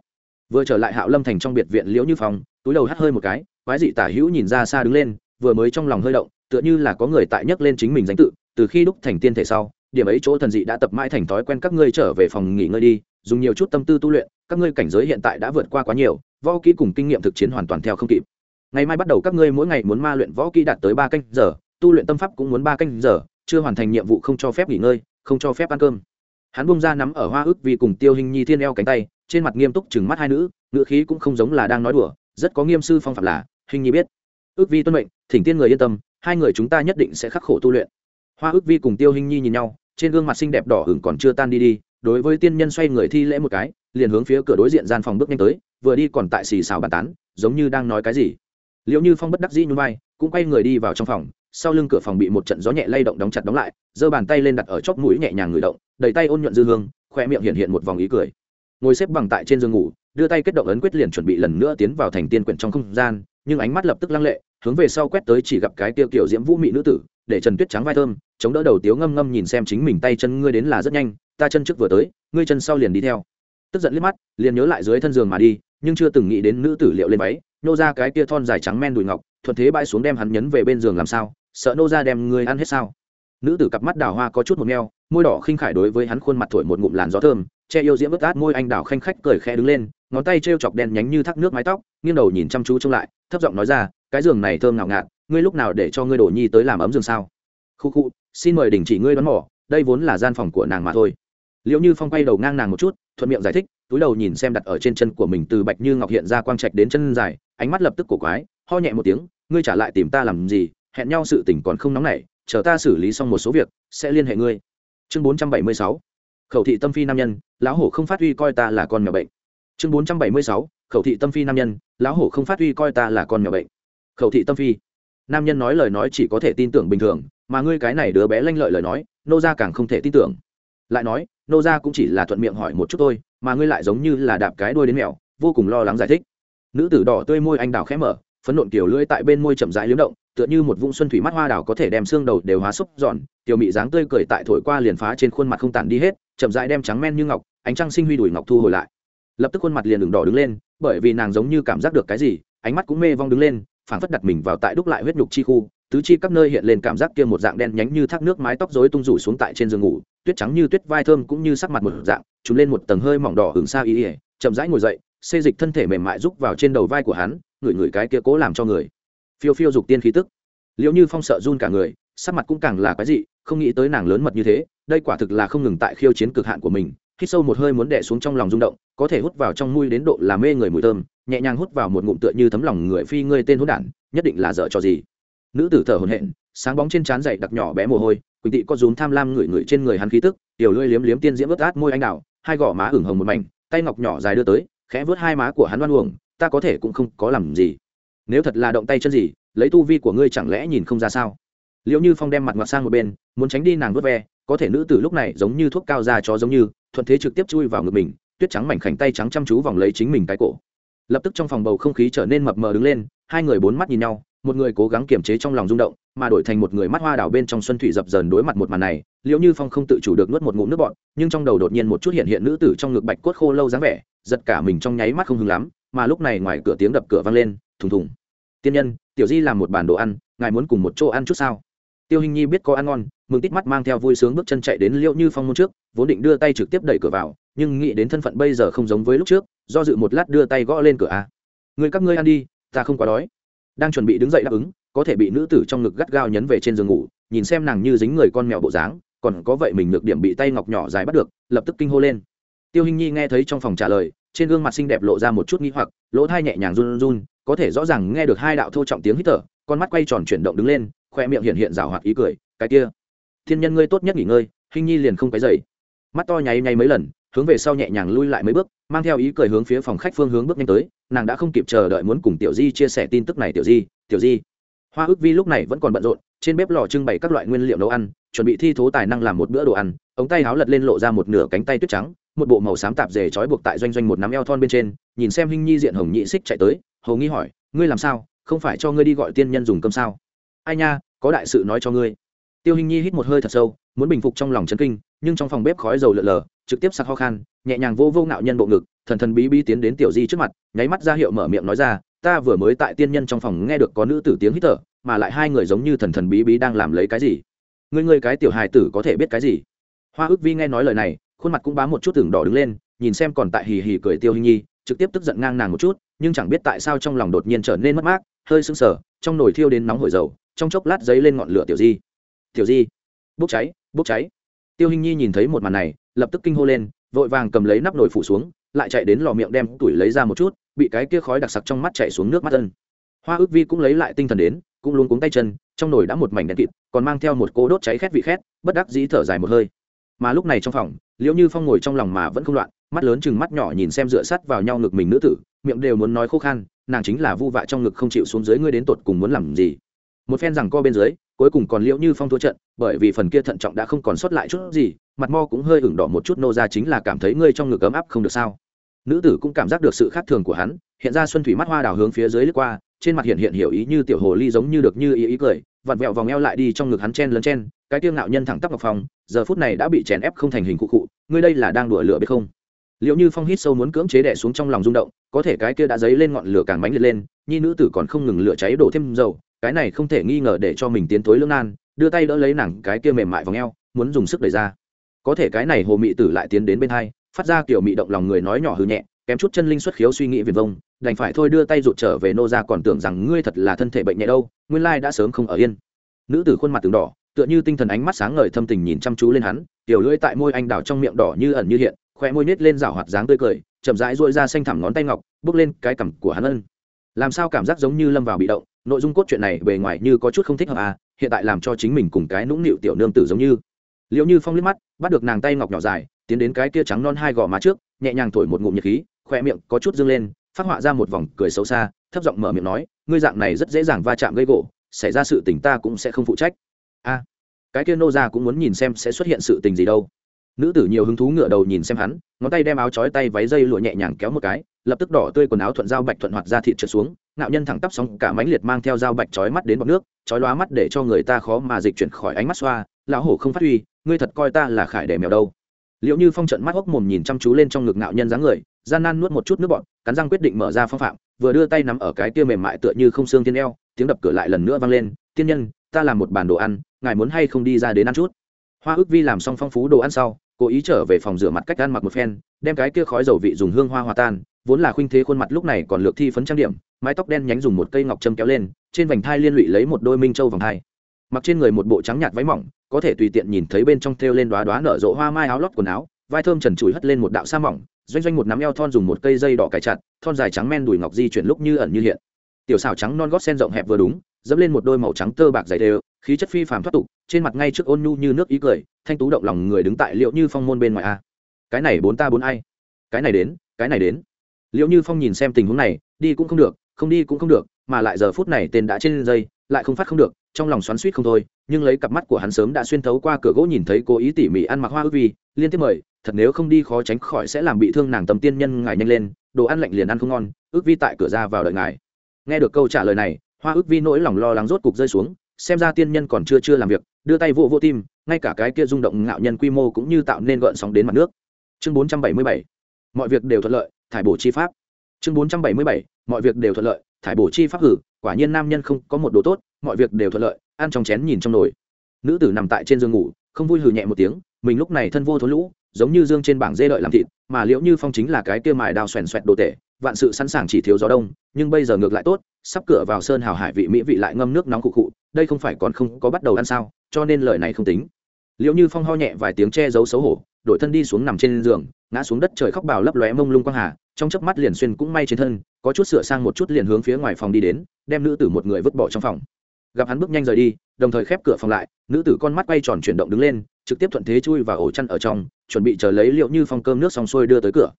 Speaker 1: Vừa trở lại hạo lâm thành trong biệt viện liễu như phong, túi đầu hắt hơi một cái, quái dị tả hữu nhìn ra xa đứng lên, vừa mới trong lòng hơi động, tựa như là có người tại nhấc lên chính mình danh tự, từ khi đúc thành tiên thể sau, điểm ấy chỗ thần dị đã tập mãi thành thói quen các ngươi trở về phòng nghỉ ngơi đi, dùng nhiều chút tâm tư tu luyện, các ngươi cảnh giới hiện tại đã vượt qua quá nhiều, võ kỹ cùng kinh nghiệm thực chiến hoàn toàn theo không kịp ngày mai bắt đầu các ngươi mỗi ngày muốn ma luyện võ kỹ đạt tới ba canh giờ, tu luyện tâm pháp cũng muốn ba canh giờ, chưa hoàn thành nhiệm vụ không cho phép nghỉ ngơi, không cho phép ăn cơm. Hắn bung ra nắm ở hoa ước vì cùng tiêu hình nhi thiên eo cánh tay, trên mặt nghiêm túc chừng mắt hai nữ ngựa khí cũng không giống là đang nói đùa, rất có nghiêm sư phong phạm là hình nhi biết. Ước vi tuân mệnh, thỉnh tiên người yên tâm, hai người chúng ta nhất định sẽ khắc khổ tu luyện. Hoa ước vi cùng tiêu hình nhi nhìn nhau, trên gương mặt xinh đẹp đỏ hửng còn chưa tan đi đi, đối với tiên nhân xoay người thi lễ một cái, liền hướng phía cửa đối diện gian phòng bước nhanh tới, vừa đi còn tại xì xào bàn tán, giống như đang nói cái gì liệu như phong bất đắc dĩ như vai, cũng quay người đi vào trong phòng, sau lưng cửa phòng bị một trận gió nhẹ lay động đóng chặt đóng lại, giơ bàn tay lên đặt ở chóp mũi nhẹ nhàng ngửi động, đầy tay ôn nhuận dư hương khoe miệng hiện hiện một vòng ý cười. Ngồi xếp bằng tại trên giường ngủ, đưa tay kết động ấn quyết liền chuẩn bị lần nữa tiến vào thành tiên quyển trong không gian, nhưng ánh mắt lập tức lăng lệ, hướng về sau quét tới chỉ gặp cái tiêu kiểu diễm vũ mị nữ tử, để trần tuyết trắng vai thơm, chống đỡ đầu tiếu ngâm ngâm nhìn xem chính mình tay chân ngươi đến là rất nhanh, ta chân trước vừa tới, ngươi chân sau liền đi theo. Tức giận liếc mắt, liền nhớ lại dưới thân giường mà đi, nhưng chưa từng nghĩ đến nữ tử liệu lên váy nô ra cái kia thon dài trắng men đùi ngọc, thuận thế bãi xuống đem hắn nhấn về bên giường làm sao? Sợ nô ra đem người ăn hết sao? Nữ tử cặp mắt đào hoa có chút một neo môi đỏ khinh khải đối với hắn khuôn mặt thổi một ngụm làn gió thơm, che yêu diễm vớt át môi anh đào khanh khách cười khẽ đứng lên, ngón tay t r e o chọc đen nhánh như thác nước mái tóc, nghiêng đầu nhìn chăm chú trông lại, thấp giọng nói ra, cái giường này thơm ngào ngạt, ngươi lúc nào để cho ngươi đổ nhi tới làm ấm giường sao? Khu khu, xin mời đình chỉ ngươi đón mỏ đây vốn là gian phòng của nàng mà thôi. Liệu như phong quay đầu ngang nàng một chút, thuận miệng giải thích, túi đầu nhìn xem đặt ở trên chân của mình từ bạch như ngọc hiện ra quang trạch đến chân dài ánh mắt lập tức cổ quái, ho nhẹ một tiếng, ngươi trả lại tìm ta làm gì? Hẹn nhau sự tỉnh còn không nóng nảy, chờ ta xử lý xong một số việc, sẽ liên hệ ngươi. Chương bốn trăm bảy mươi sáu, khẩu thị tâm phi nam nhân, lão hổ không phát huy coi ta là con mèo bệnh. Chương bốn trăm bảy mươi sáu, khẩu thị tâm phi nam nhân, lão hổ không phát huy coi ta là con mèo bệnh. Khẩu thị tâm phi, nam nhân nói lời nói chỉ có thể tin tưởng bình thường, mà ngươi cái này đứa bé lanh lợi lời nói, nô ra càng không thể tin tưởng. Lại nói, nô ra cũng chỉ là thuận miệng hỏi một chút thôi, mà ngươi lại giống như là đạp cái đuôi đến mèo, vô cùng lo lắng giải thích nữ tử đỏ tươi môi anh đào khẽ mở, phấn nộn kiểu lưỡi tại bên môi chậm rãi liếm động, tựa như một vũng xuân thủy mắt hoa đào có thể đem xương đầu đều hóa xúc giòn. Tiểu mị dáng tươi cười tại thổi qua liền phá trên khuôn mặt không tản đi hết, chậm rãi đem trắng men như ngọc, ánh trăng sinh huy đùi ngọc thu hồi lại. Lập tức khuôn mặt liền đường đỏ đứng lên, bởi vì nàng giống như cảm giác được cái gì, ánh mắt cũng mê vong đứng lên, phảng phất đặt mình vào tại đúc lại huyết nhục chi khu, tứ chi các nơi hiện lên cảm giác kia một dạng đen nhánh như thác nước mái tóc rối tung rủ xuống tại trên giường ngủ, tuyết trắng như tuyết vai thơm cũng như sắc mặt một dạng, trùm lên một tầng hơi mỏng đỏ hưởng xa ý ỉa chậm rãi ngồi dậy xê dịch thân thể mềm mại rúc vào trên đầu vai của hắn, ngửi ngửi cái kia cố làm cho người. Phiêu phiêu dục tiên khí tức. Liệu như phong sợ run cả người, sắc mặt cũng càng là cái gì không nghĩ tới nàng lớn mật như thế, đây quả thực là không ngừng tại khiêu chiến cực hạn của mình, hít sâu một hơi muốn đè xuống trong lòng rung động, có thể hút vào trong mũi đến độ là mê người mùi thơm, nhẹ nhàng hút vào một ngụm tựa như thấm lòng người phi ngươi tên hút đản, nhất định là dở cho gì. Nữ tử thở hổn hển, sáng bóng trên trán dậy đặc nhỏ bé mồ hôi, quỳnh tị có rúm tham lam ngửi ngửi trên người hắn khí tức, tiểu lưỡi liếm liếm tiên diễm ướt át môi anh đào, hai gò má ửng hồng một mảnh, tay ngọc nhỏ dài đưa tới khẽ vớt hai má của hắn oan uổng, ta có thể cũng không có làm gì. Nếu thật là động tay chân gì, lấy tu vi của ngươi chẳng lẽ nhìn không ra sao? Liệu như phong đem mặt ngoặt sang một bên, muốn tránh đi nàng vớt ve, có thể nữ tử lúc này giống như thuốc cao ra chó giống như, thuận thế trực tiếp chui vào ngực mình, tuyết trắng mảnh khảnh tay trắng chăm chú vòng lấy chính mình cái cổ. Lập tức trong phòng bầu không khí trở nên mập mờ đứng lên, hai người bốn mắt nhìn nhau, một người cố gắng kiềm chế trong lòng rung động, mà đổi thành một người mắt hoa đảo bên trong xuân thủy dập dờn đối mặt một màn này liệu như phong không tự chủ được nuốt một ngụm nước bọn nhưng trong đầu đột nhiên một chút hiện hiện nữ tử trong ngực bạch cốt khô lâu dáng vẻ giật cả mình trong nháy mắt không hứng lắm, mà lúc này ngoài cửa tiếng đập cửa vang lên, thùng thùng. Tiên nhân, tiểu di làm một bàn đồ ăn, ngài muốn cùng một chỗ ăn chút sao? Tiêu hình nhi biết có ăn ngon, mừng tít mắt mang theo vui sướng bước chân chạy đến liệu như phong môn trước, vốn định đưa tay trực tiếp đẩy cửa vào, nhưng nghĩ đến thân phận bây giờ không giống với lúc trước, do dự một lát đưa tay gõ lên cửa a. Người các ngươi ăn đi, ta không quá đói. Đang chuẩn bị đứng dậy đáp ứng, có thể bị nữ tử trong ngực gắt gao nhấn về trên giường ngủ, nhìn xem nàng như dính người con mèo bộ dáng, còn có vậy mình ngược điểm bị tay ngọc nhỏ dài bắt được, lập tức kinh hô lên. Tiêu hình nhi nghe thấy trong phòng trả lời trên gương mặt xinh đẹp lộ ra một chút nghi hoặc, lỗ thai nhẹ nhàng run run, có thể rõ ràng nghe được hai đạo thô trọng tiếng hít thở, con mắt quay tròn chuyển động đứng lên, khoe miệng hiện hiện rào hoạt ý cười, cái kia, thiên nhân ngươi tốt nhất nghỉ ngơi, hình nhi liền không cái dậy mắt to nháy nháy mấy lần, hướng về sau nhẹ nhàng lui lại mấy bước, mang theo ý cười hướng phía phòng khách phương hướng bước nhanh tới, nàng đã không kịp chờ đợi muốn cùng tiểu di chia sẻ tin tức này, tiểu di tiểu di. Hoa ước vi lúc này vẫn còn bận rộn, trên bếp lò trưng bày các loại nguyên liệu nấu ăn, chuẩn bị thi thố tài năng làm một bữa đồ ăn, ống tay háo lật lên lộ ra một nửa cánh tay tuyết trắng một bộ màu xám tạp dề trói buộc tại doanh doanh một nắm eo thon bên trên, nhìn xem hình nhi diện hồng nhị xích chạy tới hầu nghi hỏi, ngươi làm sao? Không phải cho ngươi đi gọi tiên nhân dùng cơm sao? Ai nha, có đại sự nói cho ngươi. Tiêu hình nhi hít một hơi thật sâu, muốn bình phục trong lòng chấn kinh, nhưng trong phòng bếp khói dầu lợn lờ trực tiếp sặc ho khan, nhẹ nhàng vô vô ngạo nhân bộ ngực, thần thần bí bí tiến đến tiểu di trước mặt, nháy mắt ra hiệu mở miệng nói ra, ta vừa mới tại tiên nhân trong phòng nghe được có nữ tử tiếng hít thở, mà lại hai người giống như thần thần bí bí đang làm lấy cái gì? Ngươi ngươi cái tiểu hài tử có thể biết cái gì? Hoa ước vi nghe nói lời này khuôn mặt cũng bám một chút tưởng đỏ đứng lên, nhìn xem còn tại hì hì cười tiêu hình nhi, trực tiếp tức giận ngang nàng một chút, nhưng chẳng biết tại sao trong lòng đột nhiên trở nên mất mát, hơi sưng sờ, trong nồi thiêu đến nóng hổi dầu, trong chốc lát giấy lên ngọn lửa tiểu di. Tiểu di, bốc cháy bốc cháy. Tiêu hình nhi nhìn thấy một màn này, lập tức kinh hô lên, vội vàng cầm lấy nắp nồi phủ xuống, lại chạy đến lò miệng đem tuổi lấy ra một chút, bị cái kia khói đặc sặc trong mắt chạy xuống nước mắt ân. Hoa ước vi cũng lấy lại tinh thần đến, cũng luôn cuống tay chân, trong nồi đã một mảnh đen kịt, còn mang theo một cỗ đốt cháy khét vị khét, bất đắc dĩ thở dài một hơi mà lúc này trong phòng, liễu như phong ngồi trong lòng mà vẫn không loạn, mắt lớn chừng mắt nhỏ nhìn xem dựa sắt vào nhau ngực mình nữ tử, miệng đều muốn nói khô khan, nàng chính là vu vạ trong ngực không chịu xuống dưới ngươi đến tột cùng muốn làm gì. Một phen rằng co bên dưới, cuối cùng còn liễu như phong thua trận, bởi vì phần kia thận trọng đã không còn sót lại chút gì, mặt mo cũng hơi ửng đỏ một chút nô ra chính là cảm thấy ngươi trong ngực ấm áp không được sao. Nữ tử cũng cảm giác được sự khác thường của hắn, hiện ra xuân thủy mắt hoa đào hướng phía dưới lướt qua trên mặt hiện hiện hiểu ý như tiểu hồ ly giống như được như ý ý cười, vặn vẹo vòng eo lại đi trong ngực hắn chen lấn chen, cái tiêu ngạo nhân thẳng tắp ngọc phòng giờ phút này đã bị chèn ép không thành hình cụ cụ, ngươi đây là đang đùa lửa biết không? Liệu như phong hít sâu muốn cưỡng chế đẻ xuống trong lòng rung động, có thể cái kia đã dấy lên ngọn lửa càng bánh liệt lên, nhi nữ tử còn không ngừng lửa cháy đổ thêm dầu, cái này không thể nghi ngờ để cho mình tiến tối lưỡng nan, đưa tay đỡ lấy nàng cái kia mềm mại v ò muốn dùng sức đẩy ra. Có thể cái này hồ mị tử lại tiến đến bên hai, phát ra kiểu mị động lòng người nói nhỏ hư nhẹ kém chút chân linh xuất khiếu suy nghĩ viền vông, đành phải thôi đưa tay rụt trở về nô ra còn tưởng rằng ngươi thật là thân thể bệnh nhẹ đâu, nguyên lai đã sớm không ở yên. Nữ tử khuôn mặt từng đỏ, tựa như tinh thần ánh mắt sáng ngời thâm tình nhìn chăm chú lên hắn, tiểu lưỡi tại môi anh đào trong miệng đỏ như ẩn như hiện, khoe môi nết lên rảo hoạt dáng tươi cười, chậm rãi dội ra xanh thẳm ngón tay ngọc, bước lên cái cằm của hắn ân. Làm sao cảm giác giống như lâm vào bị động, nội dung cốt truyện này bề ngoài như có chút không thích hợp à hiện tại làm cho chính mình cùng cái nũng nịu tiểu nương tử giống như. Liệu như phong liếc mắt, bắt được nàng tay ngọc nhỏ dài, tiến đến cái kia trắng non hai gò má trước, nhẹ nhàng thổi một ngụm nhiệt khí khoe miệng có chút dâng lên, phát họa ra một vòng cười xấu xa, thấp giọng mở miệng nói, ngươi dạng này rất dễ dàng va chạm gây gỗ, xảy ra sự tình ta cũng sẽ không phụ trách. A, cái kia nô ra cũng muốn nhìn xem sẽ xuất hiện sự tình gì đâu. Nữ tử nhiều hứng thú ngựa đầu nhìn xem hắn, ngón tay đem áo chói tay váy dây lụa nhẹ nhàng kéo một cái, lập tức đỏ tươi quần áo thuận dao bạch thuận hoạt ra thịt trượt xuống, ngạo nhân thẳng tắp sóng cả mánh liệt mang theo dao bạch chói mắt đến bọc nước chói lóa mắt để cho người ta khó mà dịch chuyển khỏi ánh mắt xoa, lão hổ không phát huy, ngươi thật coi ta là khải đẻ mèo đâu. Liệu như phong trận mắt hốc mồm nhìn chăm chú lên trong ngực ngạo nhân dáng người gian nan nuốt một chút nước bọn, cắn răng quyết định mở ra phong phạm, vừa đưa tay nắm ở cái kia mềm mại tựa như không xương thiên eo, tiếng đập cửa lại lần nữa vang lên, tiên nhân, ta làm một bàn đồ ăn, ngài muốn hay không đi ra đến ăn chút? Hoa ước vi làm xong phong phú đồ ăn sau, cố ý trở về phòng rửa mặt cách ăn mặc một phen, đem cái kia khói dầu vị dùng hương hoa hòa tan, vốn là khuynh thế khuôn mặt lúc này còn lược thi phấn trang điểm, mái tóc đen nhánh dùng một cây ngọc châm kéo lên, trên vành thai liên lụy lấy một đôi minh châu vòng thai. Mặc trên người một bộ trắng nhạt váy mỏng, có thể tùy tiện nhìn thấy bên trong thêu lên đoá đoá nở rộ hoa mai áo lót quần áo, vai thơm trần trụi hất lên một đạo sa mỏng doanh doanh một nắm eo thon dùng một cây dây đỏ cài chặt, thon dài trắng men đùi ngọc di chuyển lúc như ẩn như hiện. Tiểu xào trắng non gót sen rộng hẹp vừa đúng, dẫm lên một đôi màu trắng tơ bạc dày đều, khí chất phi phàm thoát tục, trên mặt ngay trước ôn nhu như nước ý cười, thanh tú động lòng người đứng tại liệu như phong môn bên ngoài a. Cái này bốn ta bốn ai? Cái này đến, cái này đến. Liệu như phong nhìn xem tình huống này, đi cũng không được, không đi cũng không được, mà lại giờ phút này tên đã trên dây, lại không phát không được, trong lòng xoắn suýt không thôi, nhưng lấy cặp mắt của hắn sớm đã xuyên thấu qua cửa gỗ nhìn thấy cố ý tỉ mỉ ăn mặc hoa ước vi, liên tiếp mời thật nếu không đi khó tránh khỏi sẽ làm bị thương nàng tầm tiên nhân ngài nhanh lên, đồ ăn lạnh liền ăn không ngon, ước vi tại cửa ra vào đợi ngài. Nghe được câu trả lời này, hoa ước vi nỗi lòng lo lắng rốt cục rơi xuống, xem ra tiên nhân còn chưa chưa làm việc, đưa tay vô vô tim, ngay cả cái kia rung động ngạo nhân quy mô cũng như tạo nên gợn sóng đến mặt nước. Chương bốn trăm bảy mươi bảy, mọi việc đều thuận lợi, thải bổ chi pháp. Chương bốn trăm bảy mươi bảy, mọi việc đều thuận lợi, thải bổ chi pháp hử, quả nhiên nam nhân không có một đồ tốt, mọi việc đều thuận lợi, ăn trong chén nhìn trong nồi. Nữ tử nằm tại trên giường ngủ, không vui hừ nhẹ một tiếng, mình lúc này thân vô thối lũ giống như dương trên bảng dê lợi làm thịt, mà liễu như phong chính là cái kia mài đao xoèn xoẹt đồ tể, vạn sự sẵn sàng chỉ thiếu gió đông, nhưng bây giờ ngược lại tốt, sắp cửa vào sơn hào hải vị mỹ vị lại ngâm nước nóng cụ cụ, đây không phải còn không có bắt đầu ăn sao, cho nên lời này không tính. Liệu như phong ho nhẹ vài tiếng che giấu xấu hổ đội thân đi xuống nằm trên giường, ngã xuống đất trời khóc bào lấp lóe mông lung quang hà, trong chớp mắt liền xuyên cũng may trên thân, có chút sửa sang một chút liền hướng phía ngoài phòng đi đến, đem nữ tử một người vứt bỏ trong phòng. Gặp hắn bước nhanh rời đi, đồng thời khép cửa phòng lại, nữ tử con mắt quay tròn chuyển động đứng lên, trực tiếp thuận thế chui vào ổ chăn ở trong chuẩn bị chờ lấy liệu như phong cơm nước xong xuôi đưa tới cửa.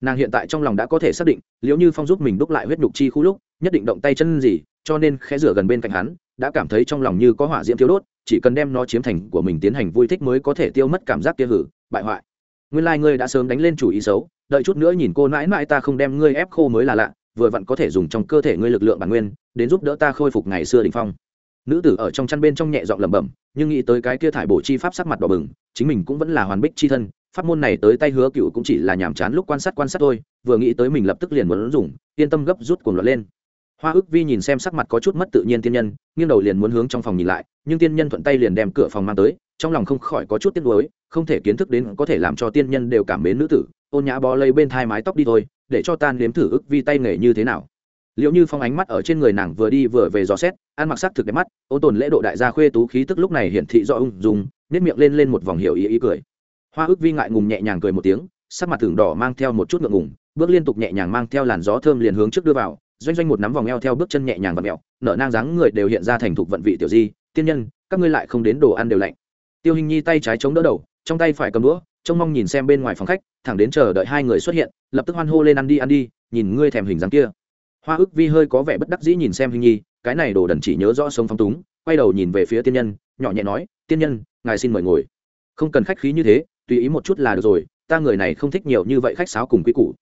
Speaker 1: Nàng hiện tại trong lòng đã có thể xác định, liệu như phong giúp mình đúc lại huyết nhục chi khu lúc, nhất định động tay chân gì, cho nên khẽ rửa gần bên cạnh hắn, đã cảm thấy trong lòng như có hỏa diễm thiếu đốt, chỉ cần đem nó chiếm thành của mình tiến hành vui thích mới có thể tiêu mất cảm giác kia hử, bại hoại. Nguyên lai、like、ngươi đã sớm đánh lên chủ ý xấu, đợi chút nữa nhìn cô mãi mãi ta không đem ngươi ép khô mới là lạ, vừa vặn có thể dùng trong cơ thể ngươi lực lượng bản nguyên, đến giúp đỡ ta khôi phục ngày xưa đình phong nữ tử ở trong chăn bên trong nhẹ giọng lẩm bẩm, nhưng nghĩ tới cái kia thải bổ chi pháp sắc mặt đỏ bừng, chính mình cũng vẫn là hoàn bích chi thân, pháp môn này tới tay hứa cựu cũng chỉ là nhàm chán lúc quan sát quan sát thôi, vừa nghĩ tới mình lập tức liền muốn dùng, yên tâm gấp rút cuồng loạn lên. Hoa ức vi nhìn xem sắc mặt có chút mất tự nhiên tiên nhân, nghiêng đầu liền muốn hướng trong phòng nhìn lại, nhưng tiên nhân thuận tay liền đem cửa phòng mang tới, trong lòng không khỏi có chút tiếc nuối, không thể kiến thức đến có thể làm cho tiên nhân đều cảm mến nữ tử, ôn nhã bó lấy bên thai mái tóc đi thôi, để cho tan nếm thử ức vi tay nghề như thế nào liệu như phong ánh mắt ở trên người nàng vừa đi vừa về dò xét, ăn mặc sắc thực đẹp mắt, ôn tồn lễ độ đại gia khuê tú khí tức lúc này hiển thị do ung dùng nếp miệng lên lên một vòng hiểu ý ý cười. Hoa ức vi ngại ngùng nhẹ nhàng cười một tiếng, sắc mặt thường đỏ mang theo một chút ngượng ngùng, bước liên tục nhẹ nhàng mang theo làn gió thơm liền hướng trước đưa vào, doanh doanh một nắm vòng eo theo bước chân nhẹ nhàng và mẹo, nở nang dáng người đều hiện ra thành thục vận vị tiểu di, tiên nhân, các ngươi lại không đến đồ ăn đều lạnh. Tiêu hình nhi tay trái chống đỡ đầu, trong tay phải cầm đũa, trông mong nhìn xem bên ngoài phòng khách, thẳng đến chờ đợi hai người xuất hiện, lập tức hoan hô lên, ăn đi ăn đi, nhìn ngươi thèm hình dáng kia hoa ức vi hơi có vẻ bất đắc dĩ nhìn xem hình nhi, cái này đồ đần chỉ nhớ rõ sống phong túng, quay đầu nhìn về phía tiên nhân, nhỏ nhẹ nói, tiên nhân, ngài xin mời ngồi. Không cần khách khí như thế, tùy ý một chút là được rồi, ta người này không thích nhiều như vậy khách sáo cùng quý củ.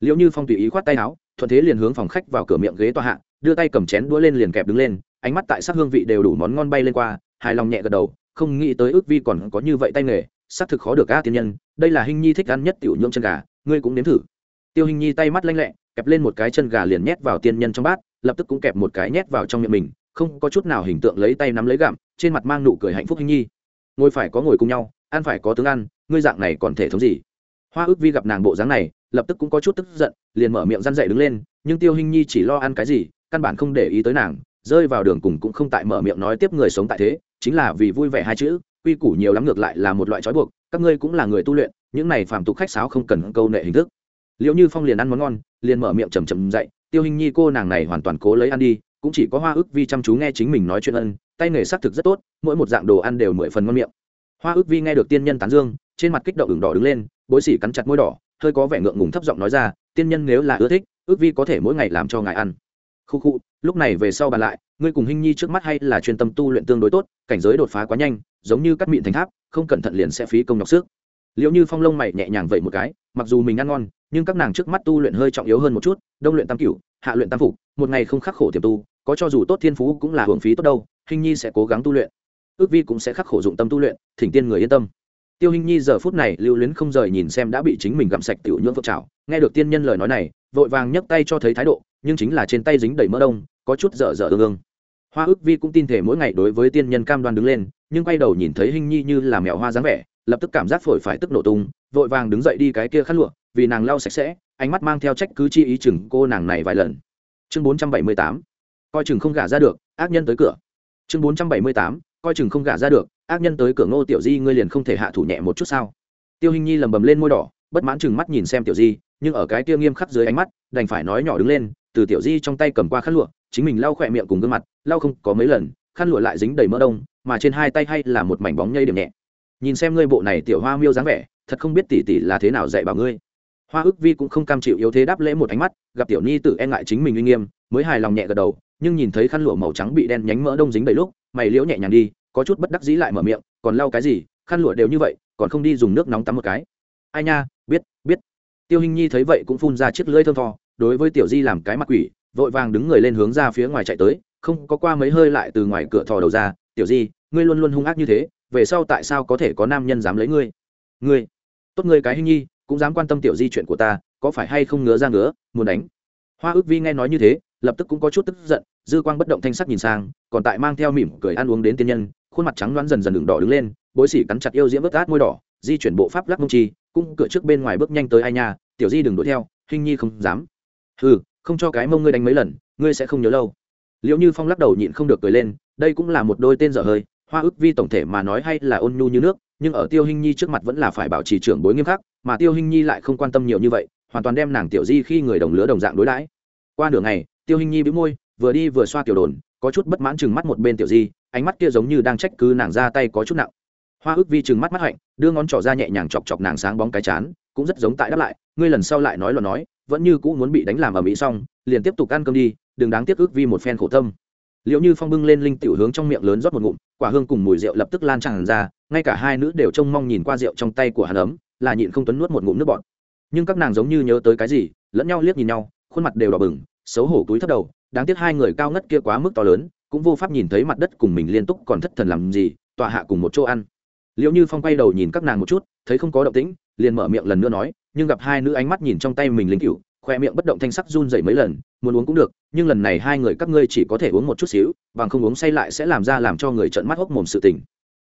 Speaker 1: Liệu như phong tùy ý khoát tay áo, thuận thế liền hướng phòng khách vào cửa miệng ghế tòa hạ, đưa tay cầm chén đũa lên liền kẹp đứng lên, ánh mắt tại sắc hương vị đều đủ món ngon bay lên qua, hài lòng nhẹ gật đầu, không nghĩ tới ước vi còn có như vậy tay nghề, xác thực khó được a tiên nhân, đây là hình nhi thích ăn nhất tiểu nhượng chân gà, ngươi cũng nếm thử tiêu hình nhi tay mắt lanh lẹ, kẹp lên một cái chân gà liền nhét vào tiên nhân trong bát, lập tức cũng kẹp một cái nhét vào trong miệng mình, không có chút nào hình tượng lấy tay nắm lấy gặm, trên mặt mang nụ cười hạnh phúc hình nhi. Ngồi phải có ngồi cùng nhau, ăn phải có tướng ăn, ngươi dạng này còn thể thống gì? Hoa ước vi gặp nàng bộ dáng này, lập tức cũng có chút tức giận, liền mở miệng răn dậy đứng lên, nhưng tiêu hình nhi chỉ lo ăn cái gì, căn bản không để ý tới nàng, rơi vào đường cùng cũng không tại mở miệng nói tiếp người sống tại thế, chính là vì vui vẻ hai chữ, quy củ nhiều lắm ngược lại là một loại trói buộc, các ngươi cũng là người tu luyện, những này phàm tục khách sáo không cần câu nệ hình thức liệu như phong liền ăn món ngon, liền mở miệng chầm chầm dậy tiêu hình nhi cô nàng này hoàn toàn cố lấy ăn đi, cũng chỉ có hoa ước vi chăm chú nghe chính mình nói chuyện ân, tay nghề xác thực rất tốt, mỗi một dạng đồ ăn đều mười phần ngon miệng. Hoa ước vi nghe được tiên nhân tán dương, trên mặt kích động ửng đỏ đứng lên, bối xỉ cắn chặt môi đỏ, hơi có vẻ ngượng ngùng thấp giọng nói ra, tiên nhân nếu là ưa thích, ước vi có thể mỗi ngày làm cho ngài ăn. Khu khu, lúc này về sau bàn lại, ngươi cùng hình nhi trước mắt hay là chuyên tâm tu luyện tương đối tốt, cảnh giới đột phá quá nhanh, giống như cắt mịn thành tháp, không cẩn thận liền sẽ phí công nhọc sức. Liệu như phong lông mày nhẹ nhàng vậy một cái, mặc dù mình ăn ngon nhưng các nàng trước mắt tu luyện hơi trọng yếu hơn một chút, đông luyện tam cửu, hạ luyện tam phục, một ngày không khắc khổ tiềm tu, có cho dù tốt thiên phú cũng là hưởng phí tốt đâu, hình nhi sẽ cố gắng tu luyện. Ước vi cũng sẽ khắc khổ dụng tâm tu luyện, thỉnh tiên người yên tâm. Tiêu hình nhi giờ phút này lưu luyến không rời nhìn xem đã bị chính mình gặm sạch tiểu nhưỡng phượng trào nghe được tiên nhân lời nói này, vội vàng nhấc tay cho thấy thái độ, nhưng chính là trên tay dính đầy mỡ đông, có chút dở dở ương ương. Hoa ước vi cũng tin thể mỗi ngày đối với tiên nhân cam đoan đứng lên, nhưng quay đầu nhìn thấy hình nhi như là mèo hoa dáng vẻ, lập tức cảm giác phổi phải tức nổ tung vội vàng đứng dậy đi cái kia khăn lụa, vì nàng lau sạch sẽ, ánh mắt mang theo trách cứ chi ý chừng cô nàng này vài lần. Chương bốn trăm bảy mươi tám, coi chừng không gả ra được, ác nhân tới cửa. Chương bốn trăm bảy mươi tám, coi chừng không gả ra được, ác nhân tới cửa ngô tiểu di, ngươi liền không thể hạ thủ nhẹ một chút sao? Tiêu hình nhi lầm bầm lên môi đỏ, bất mãn chừng mắt nhìn xem tiểu di, nhưng ở cái kia nghiêm khắc dưới ánh mắt, đành phải nói nhỏ đứng lên, từ tiểu di trong tay cầm qua khăn lụa, chính mình lau khỏe miệng cùng gương mặt, lau không có mấy lần, khăn lụa lại dính đầy mỡ đông, mà trên hai tay hay là một mảnh bóng nhây điểm nhẹ. Nhìn xem ngươi bộ này tiểu hoa miêu dáng vẻ thật không biết tỷ tỷ là thế nào dạy bảo ngươi. Hoa ức vi cũng không cam chịu yếu thế đáp lễ một ánh mắt, gặp tiểu ni tự e ngại chính mình uy nghiêm, mới hài lòng nhẹ gật đầu, nhưng nhìn thấy khăn lụa màu trắng bị đen nhánh mỡ đông dính đầy lúc, mày liễu nhẹ nhàng đi, có chút bất đắc dĩ lại mở miệng, còn lau cái gì? Khăn lụa đều như vậy, còn không đi dùng nước nóng tắm một cái. Ai nha, biết biết. Tiêu hình nhi thấy vậy cũng phun ra chiếc lưỡi thơm tho, đối với tiểu di làm cái mặt quỷ, vội vàng đứng người lên hướng ra phía ngoài chạy tới, không có qua mấy hơi lại từ ngoài cửa thò đầu ra, tiểu di, ngươi luôn luôn hung ác như thế, về sau tại sao có thể có nam nhân dám lấy ngươi? Ngươi tốt người cái hình nhi, cũng dám quan tâm tiểu di chuyện của ta, có phải hay không ngứa ra ngứa, muốn đánh? Hoa ước vi nghe nói như thế, lập tức cũng có chút tức giận, dư quang bất động thanh sắc nhìn sang, còn tại mang theo mỉm cười ăn uống đến tiên nhân, khuôn mặt trắng đoán dần dần đường đỏ đứng lên, bối xỉ cắn chặt yêu diễm vớt át môi đỏ, di chuyển bộ pháp lắc mông chi cung cửa trước bên ngoài bước nhanh tới ai nha, tiểu di đừng đuổi theo hình nhi không dám. Ừ không cho cái mông ngươi đánh mấy lần, ngươi sẽ không nhớ lâu. Liệu như phong lắc đầu nhịn không được cười lên, đây cũng là một đôi tên dở hơi, hoa ước vi tổng thể mà nói hay là ôn nhu như nước nhưng ở tiêu hình nhi trước mặt vẫn là phải bảo trì trưởng bối nghiêm khắc, mà tiêu hình nhi lại không quan tâm nhiều như vậy, hoàn toàn đem nàng tiểu di khi người đồng lứa đồng dạng đối đãi. Qua nửa ngày, tiêu hình nhi bĩu môi, vừa đi vừa xoa tiểu đồn, có chút bất mãn chừng mắt một bên tiểu di, ánh mắt kia giống như đang trách cứ nàng ra tay có chút nặng. Hoa ước vi chừng mắt mắt hạnh, đưa ngón trỏ ra nhẹ nhàng chọc chọc nàng sáng bóng cái chán, cũng rất giống tại đáp lại, ngươi lần sau lại nói là nói, vẫn như cũ muốn bị đánh làm ở mỹ xong, liền tiếp tục ăn cơm đi, đừng đáng tiếc ước vi một phen khổ tâm. Liệu như phong bưng lên linh tiểu hướng trong miệng lớn rót một ngụm quả hương cùng mùi rượu lập tức lan tràn ra, ngay cả hai nữ đều trông mong nhìn qua rượu trong tay của hắn ấm, là nhịn không tuấn nuốt một ngụm nước bọt. Nhưng các nàng giống như nhớ tới cái gì, lẫn nhau liếc nhìn nhau, khuôn mặt đều đỏ bừng, xấu hổ túi thấp đầu, đáng tiếc hai người cao ngất kia quá mức to lớn, cũng vô pháp nhìn thấy mặt đất cùng mình liên tục còn thất thần làm gì, tọa hạ cùng một chỗ ăn. Liệu như phong quay đầu nhìn các nàng một chút, thấy không có động tĩnh, liền mở miệng lần nữa nói, nhưng gặp hai nữ ánh mắt nhìn trong tay mình lính cựu khoe miệng bất động thanh sắc run dậy mấy lần, muốn uống cũng được, nhưng lần này hai người các ngươi chỉ có thể uống một chút xíu, bằng không uống say lại sẽ làm ra làm cho người trợn mắt hốc mồm sự tình.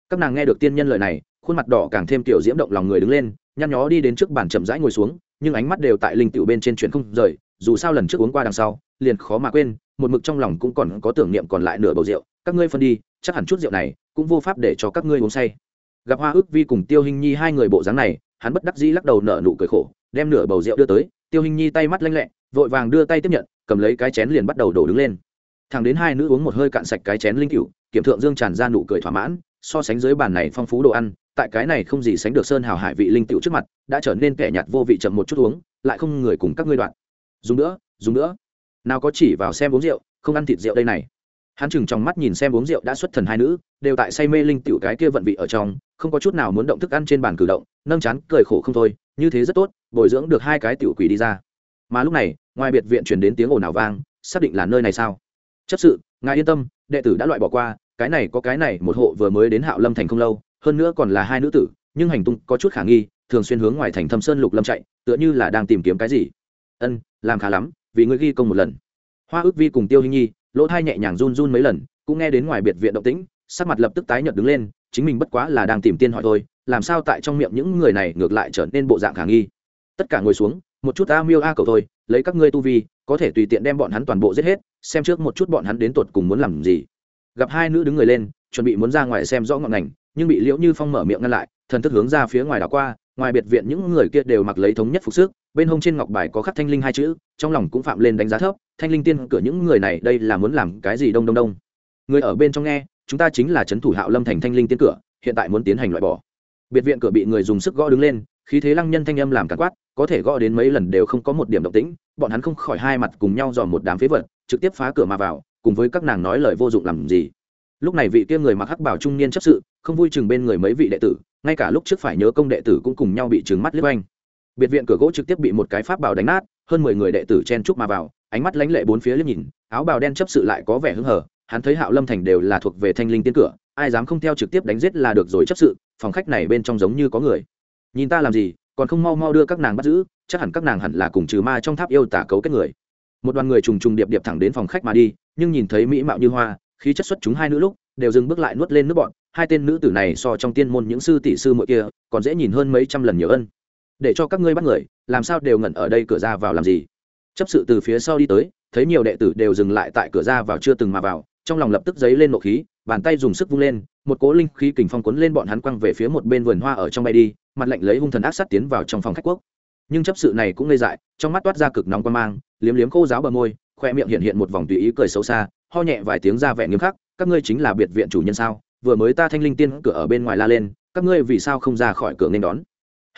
Speaker 1: Các nàng nghe được tiên nhân lời này, khuôn mặt đỏ càng thêm tiểu diễm động lòng người đứng lên, nhăn nhó đi đến trước bàn chậm rãi ngồi xuống, nhưng ánh mắt đều tại linh tiểu bên trên chuyện không rời, dù sao lần trước uống qua đằng sau, liền khó mà quên, một mực trong lòng cũng còn có tưởng niệm còn lại nửa bầu rượu, các ngươi phân đi, chắc hẳn chút rượu này cũng vô pháp để cho các ngươi uống say. Gặp hoa ước vi cùng tiêu hình nhi hai người bộ dáng này, hắn bất đắc dĩ lắc đầu nở nụ cười khổ, đem nửa bầu rượu đưa tới tiêu hình nhi tay mắt lanh lẹ, vội vàng đưa tay tiếp nhận, cầm lấy cái chén liền bắt đầu đổ đứng lên. Thằng đến hai nữ uống một hơi cạn sạch cái chén linh cựu kiểm thượng dương tràn ra nụ cười thỏa mãn, so sánh dưới bàn này phong phú đồ ăn, tại cái này không gì sánh được sơn hào hải vị linh cựu trước mặt, đã trở nên kẻ nhạt vô vị chậm một chút uống, lại không người cùng các ngươi đoạn. Dùng nữa dùng nữa. Nào có chỉ vào xem uống rượu, không ăn thịt rượu đây này. Hắn chừng trong mắt nhìn xem uống rượu đã xuất thần hai nữ, đều tại say mê linh tiểu cái kia vận vị ở trong, không có chút nào muốn động thức ăn trên bàn cử động, nâng chán, cười khổ không thôi như thế rất tốt, bồi dưỡng được hai cái tiểu quỷ đi ra. Mà lúc này, ngoài biệt viện truyền đến tiếng ồn ào vang, xác định là nơi này sao? Chấp sự, ngài yên tâm, đệ tử đã loại bỏ qua, cái này có cái này, một hộ vừa mới đến hạo lâm thành không lâu, hơn nữa còn là hai nữ tử, nhưng hành tung có chút khả nghi, thường xuyên hướng ngoài thành thâm sơn lục lâm chạy, tựa như là đang tìm kiếm cái gì. Ân, làm khá lắm, vì ngươi ghi công một lần. Hoa ước vi cùng tiêu hình nhi, lỗ thai nhẹ nhàng run run mấy lần, cũng nghe đến ngoài biệt viện động tĩnh, sắc mặt lập tức tái nhợt đứng lên, chính mình bất quá là đang tìm tiên hỏi thôi làm sao tại trong miệng những người này ngược lại trở nên bộ dạng khả nghi. Tất cả ngồi xuống, một chút a miêu a cầu thôi, lấy các ngươi tu vi, có thể tùy tiện đem bọn hắn toàn bộ giết hết, xem trước một chút bọn hắn đến tột cùng muốn làm gì. Gặp hai nữ đứng người lên, chuẩn bị muốn ra ngoài xem rõ ngọn ngành, nhưng bị liễu như phong mở miệng ngăn lại, thần thức hướng ra phía ngoài đảo qua, ngoài biệt viện những người kia đều mặc lấy thống nhất phục sức, bên hông trên ngọc bài có khắc thanh linh hai chữ, trong lòng cũng phạm lên đánh giá thấp, thanh linh tiên cửa những người này đây là muốn làm cái gì đông đông đông. Người ở bên trong nghe, chúng ta chính là trấn thủ hạo lâm thành thanh linh tiên cửa, hiện tại muốn tiến hành loại bỏ biệt viện cửa bị người dùng sức gõ đứng lên, khí thế lăng nhân thanh âm làm cắn quát, có thể gõ đến mấy lần đều không có một điểm động tĩnh, bọn hắn không khỏi hai mặt cùng nhau dòm một đám phế vật, trực tiếp phá cửa mà vào, cùng với các nàng nói lời vô dụng làm gì. Lúc này vị kia người mặc hắc bảo trung niên chấp sự, không vui chừng bên người mấy vị đệ tử, ngay cả lúc trước phải nhớ công đệ tử cũng cùng nhau bị trừng mắt liếc anh biệt viện cửa gỗ trực tiếp bị một cái pháp bảo đánh nát, hơn mười người đệ tử chen chúc mà vào, ánh mắt lánh lệ bốn phía liếc nhìn, áo bào đen chấp sự lại có vẻ hứng hở, hắn thấy hạo lâm thành đều là thuộc về thanh linh tiên cửa, ai dám không theo trực tiếp đánh giết là được rồi chấp sự phòng khách này bên trong giống như có người. Nhìn ta làm gì, còn không mau mau đưa các nàng bắt giữ, chắc hẳn các nàng hẳn là cùng trừ ma trong tháp yêu tả cấu kết người. Một đoàn người trùng trùng điệp điệp thẳng đến phòng khách mà đi, nhưng nhìn thấy mỹ mạo như hoa, khí chất xuất chúng hai nữ lúc, đều dừng bước lại nuốt lên nước bọn. Hai tên nữ tử này so trong tiên môn những sư tỷ sư mỗi kia, còn dễ nhìn hơn mấy trăm lần nhiều ân. Để cho các ngươi bắt người, làm sao đều ngẩn ở đây cửa ra vào làm gì? Chấp sự từ phía sau đi tới, thấy nhiều đệ tử đều dừng lại tại cửa ra vào chưa từng mà vào, trong lòng lập tức dấy lên nộ khí, bàn tay dùng sức vung lên một cố linh khí kình phong cuốn lên bọn hắn quăng về phía một bên vườn hoa ở trong bay đi, mặt lạnh lấy hung thần ác sát tiến vào trong phòng khách quốc. Nhưng chấp sự này cũng ngây dại, trong mắt toát ra cực nóng quan mang, liếm liếm khô giáo bờ môi, khoe miệng hiện hiện một vòng tùy ý cười xấu xa, ho nhẹ vài tiếng ra vẻ nghiêm khắc, các ngươi chính là biệt viện chủ nhân sao? Vừa mới ta thanh linh tiên cửa ở bên ngoài la lên, các ngươi vì sao không ra khỏi cửa nên đón?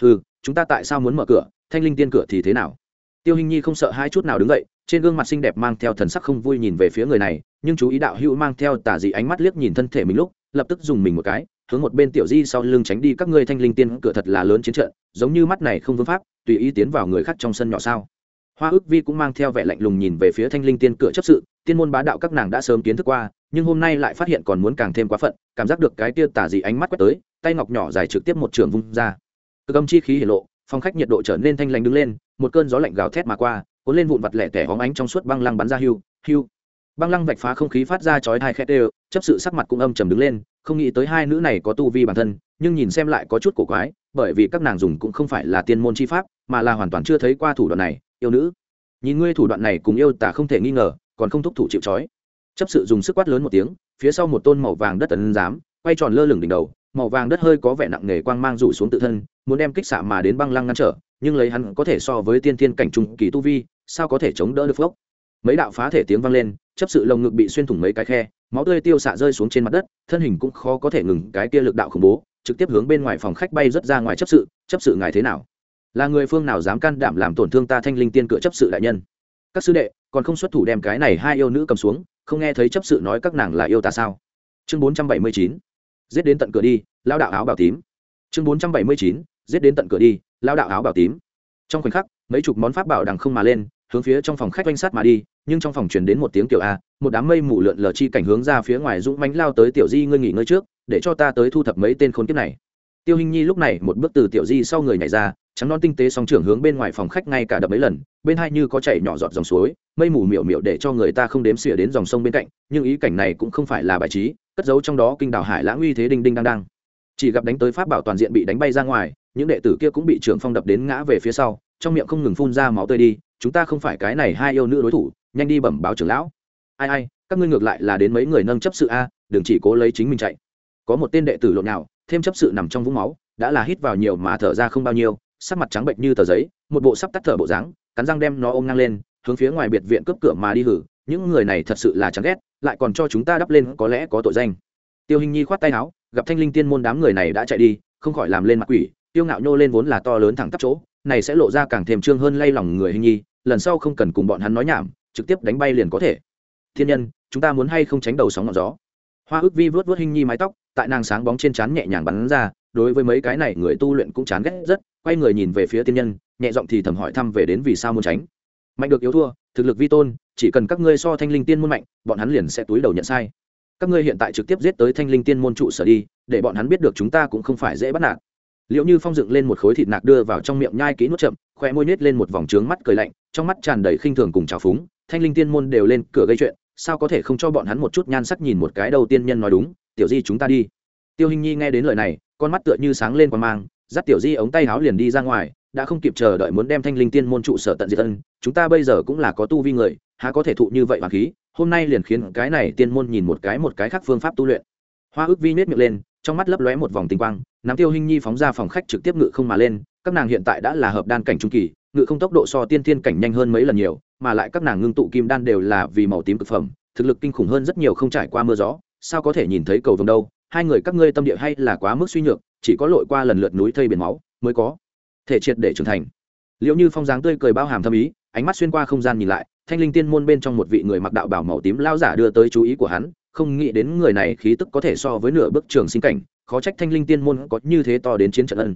Speaker 1: Ừ chúng ta tại sao muốn mở cửa? Thanh linh tiên cửa thì thế nào? Tiêu hình nhi không sợ hai chút nào đứng dậy, trên gương mặt xinh đẹp mang theo thần sắc không vui nhìn về phía người này, nhưng chú ý đạo hữu mang theo tả dị ánh mắt liếc nhìn thân thể mình lúc lập tức dùng mình một cái, hướng một bên tiểu di sau lưng tránh đi các ngươi thanh linh tiên, cửa thật là lớn chiến trận, giống như mắt này không vương pháp, tùy ý tiến vào người khác trong sân nhỏ sao? Hoa ước vi cũng mang theo vẻ lạnh lùng nhìn về phía thanh linh tiên cửa chấp sự, tiên môn bá đạo các nàng đã sớm kiến thức qua, nhưng hôm nay lại phát hiện còn muốn càng thêm quá phận, cảm giác được cái tia tả dị ánh mắt quét tới, tay ngọc nhỏ dài trực tiếp một trường vung ra. Cơ âm chi khí hiển lộ, phong khách nhiệt độ trở nên thanh lành đứng lên, một cơn gió lạnh gào thét mà qua, cuốn lên vụn vặt lẻ tẻ hóng ánh trong suốt băng lăng bắn ra hưu hưu băng lăng vạch phá không khí phát ra chói hai khét đều, chấp sự sắc mặt cũng âm trầm đứng lên, không nghĩ tới hai nữ này có tu vi bản thân, nhưng nhìn xem lại có chút cổ quái, bởi vì các nàng dùng cũng không phải là tiên môn chi pháp, mà là hoàn toàn chưa thấy qua thủ đoạn này, yêu nữ. Nhìn ngươi thủ đoạn này cùng yêu tả không thể nghi ngờ, còn không thúc thủ chịu trói. Chấp sự dùng sức quát lớn một tiếng, phía sau một tôn màu vàng đất ấn giám, quay tròn lơ lửng đỉnh đầu, màu vàng đất hơi có vẻ nặng nề quang mang rủ xuống tự thân, muốn đem kích xạ mà đến băng lăng ngăn trở, nhưng lấy hắn có thể so với tiên thiên cảnh trung kỳ tu vi, sao có thể chống đỡ được phốc? Mấy đạo phá thể tiếng vang lên, chấp sự lồng ngực bị xuyên thủng mấy cái khe, máu tươi tiêu xạ rơi xuống trên mặt đất, thân hình cũng khó có thể ngừng cái kia lực đạo khủng bố, trực tiếp hướng bên ngoài phòng khách bay rất ra ngoài chấp sự chấp sự ngài thế nào? Là người phương nào dám can đảm làm tổn thương ta thanh linh tiên cửa chấp sự đại nhân? Các sư đệ, còn không xuất thủ đem cái này hai yêu nữ cầm xuống, không nghe thấy chấp sự nói các nàng là yêu ta sao? Chương bốn trăm bảy mươi chín, giết đến tận cửa đi, lao đạo áo bảo tím. Chương bốn trăm bảy mươi chín, giết đến tận cửa đi, lao đạo áo bảo tím. Trong khoảnh khắc, mấy chục món pháp bảo đằng không mà lên hướng phía trong phòng khách oanh sát mà đi, nhưng trong phòng truyền đến một tiếng kiểu a, một đám mây mù lượn lờ chi cảnh hướng ra phía ngoài dũng mánh lao tới tiểu di ngươi nghỉ ngơi trước, để cho ta tới thu thập mấy tên khốn kiếp này. Tiêu hình nhi lúc này một bước từ tiểu di sau người nhảy ra, trắng non tinh tế song trưởng hướng bên ngoài phòng khách ngay cả đập mấy lần, bên hai như có chảy nhỏ giọt dòng suối, mây mù miểu miểu để cho người ta không đếm xỉa đến dòng sông bên cạnh, nhưng ý cảnh này cũng không phải là bài trí, cất giấu trong đó kinh đảo hải lãng uy thế đinh đinh đang đang. Chỉ gặp đánh tới pháp bảo toàn diện bị đánh bay ra ngoài, những đệ tử kia cũng bị trưởng phong đập đến ngã về phía sau, trong miệng không ngừng phun ra máu tươi đi chúng ta không phải cái này hai yêu nữ đối thủ, nhanh đi bẩm báo trưởng lão. Ai ai, các ngươi ngược lại là đến mấy người nâng chấp sự a, đừng chỉ cố lấy chính mình chạy. Có một tên đệ tử lộn nào thêm chấp sự nằm trong vũng máu, đã là hít vào nhiều mà thở ra không bao nhiêu, sắc mặt trắng bệnh như tờ giấy, một bộ sắp tắt thở bộ dáng, cắn răng đem nó ôm ngang lên, hướng phía ngoài biệt viện cướp cửa mà đi hử. Những người này thật sự là chán ghét, lại còn cho chúng ta đắp lên có lẽ có tội danh. Tiêu hình nhi khoát tay áo, gặp thanh linh tiên môn đám người này đã chạy đi, không khỏi làm lên mặt quỷ, tiêu ngạo nhô lên vốn là to lớn thẳng tắp chỗ, này sẽ lộ ra càng thêm trương hơn lay lòng người hình nhi lần sau không cần cùng bọn hắn nói nhảm, trực tiếp đánh bay liền có thể. Thiên nhân, chúng ta muốn hay không tránh đầu sóng ngọn gió? Hoa ước vi vớt vớt hình nhi mái tóc, tại nàng sáng bóng trên trán nhẹ nhàng bắn ra, đối với mấy cái này người tu luyện cũng chán ghét rất, quay người nhìn về phía tiên nhân, nhẹ giọng thì thầm hỏi thăm về đến vì sao muốn tránh. Mạnh được yếu thua, thực lực vi tôn, chỉ cần các ngươi so thanh linh tiên môn mạnh, bọn hắn liền sẽ túi đầu nhận sai. Các ngươi hiện tại trực tiếp giết tới thanh linh tiên môn trụ sở đi, để bọn hắn biết được chúng ta cũng không phải dễ bắt nạt liệu như phong dựng lên một khối thịt nạc đưa vào trong miệng nhai kỹ nuốt chậm, khoe môi nết lên một vòng trướng mắt cười lạnh, trong mắt tràn đầy khinh thường cùng trào phúng, thanh linh tiên môn đều lên cửa gây chuyện, sao có thể không cho bọn hắn một chút nhan sắc nhìn một cái đầu tiên nhân nói đúng, tiểu di chúng ta đi. Tiêu hình nhi nghe đến lời này, con mắt tựa như sáng lên quan mang, dắt tiểu di ống tay áo liền đi ra ngoài, đã không kịp chờ đợi muốn đem thanh linh tiên môn trụ sở tận diệt ân, chúng ta bây giờ cũng là có tu vi người, há có thể thụ như vậy hoàng khí, hôm nay liền khiến cái này tiên môn nhìn một cái một cái khác phương pháp tu luyện hoa ước vi nết miệng lên, trong mắt lấp lóe một vòng tinh quang, nắm tiêu hình nhi phóng ra phòng khách trực tiếp ngự không mà lên, các nàng hiện tại đã là hợp đan cảnh trung kỳ, ngự không tốc độ so tiên thiên cảnh nhanh hơn mấy lần nhiều, mà lại các nàng ngưng tụ kim đan đều là vì màu tím cực phẩm, thực lực kinh khủng hơn rất nhiều không trải qua mưa gió, sao có thể nhìn thấy cầu vồng đâu, hai người các ngươi tâm địa hay là quá mức suy nhược, chỉ có lội qua lần lượt núi thây biển máu mới có thể triệt để trưởng thành. Liệu như phong dáng tươi cười bao hàm thâm ý, ánh mắt xuyên qua không gian nhìn lại, thanh linh tiên môn bên trong một vị người mặc đạo bảo màu tím lao giả đưa tới chú ý của hắn không nghĩ đến người này khí tức có thể so với nửa bước trường sinh cảnh, khó trách thanh linh tiên môn có như thế to đến chiến trận ân.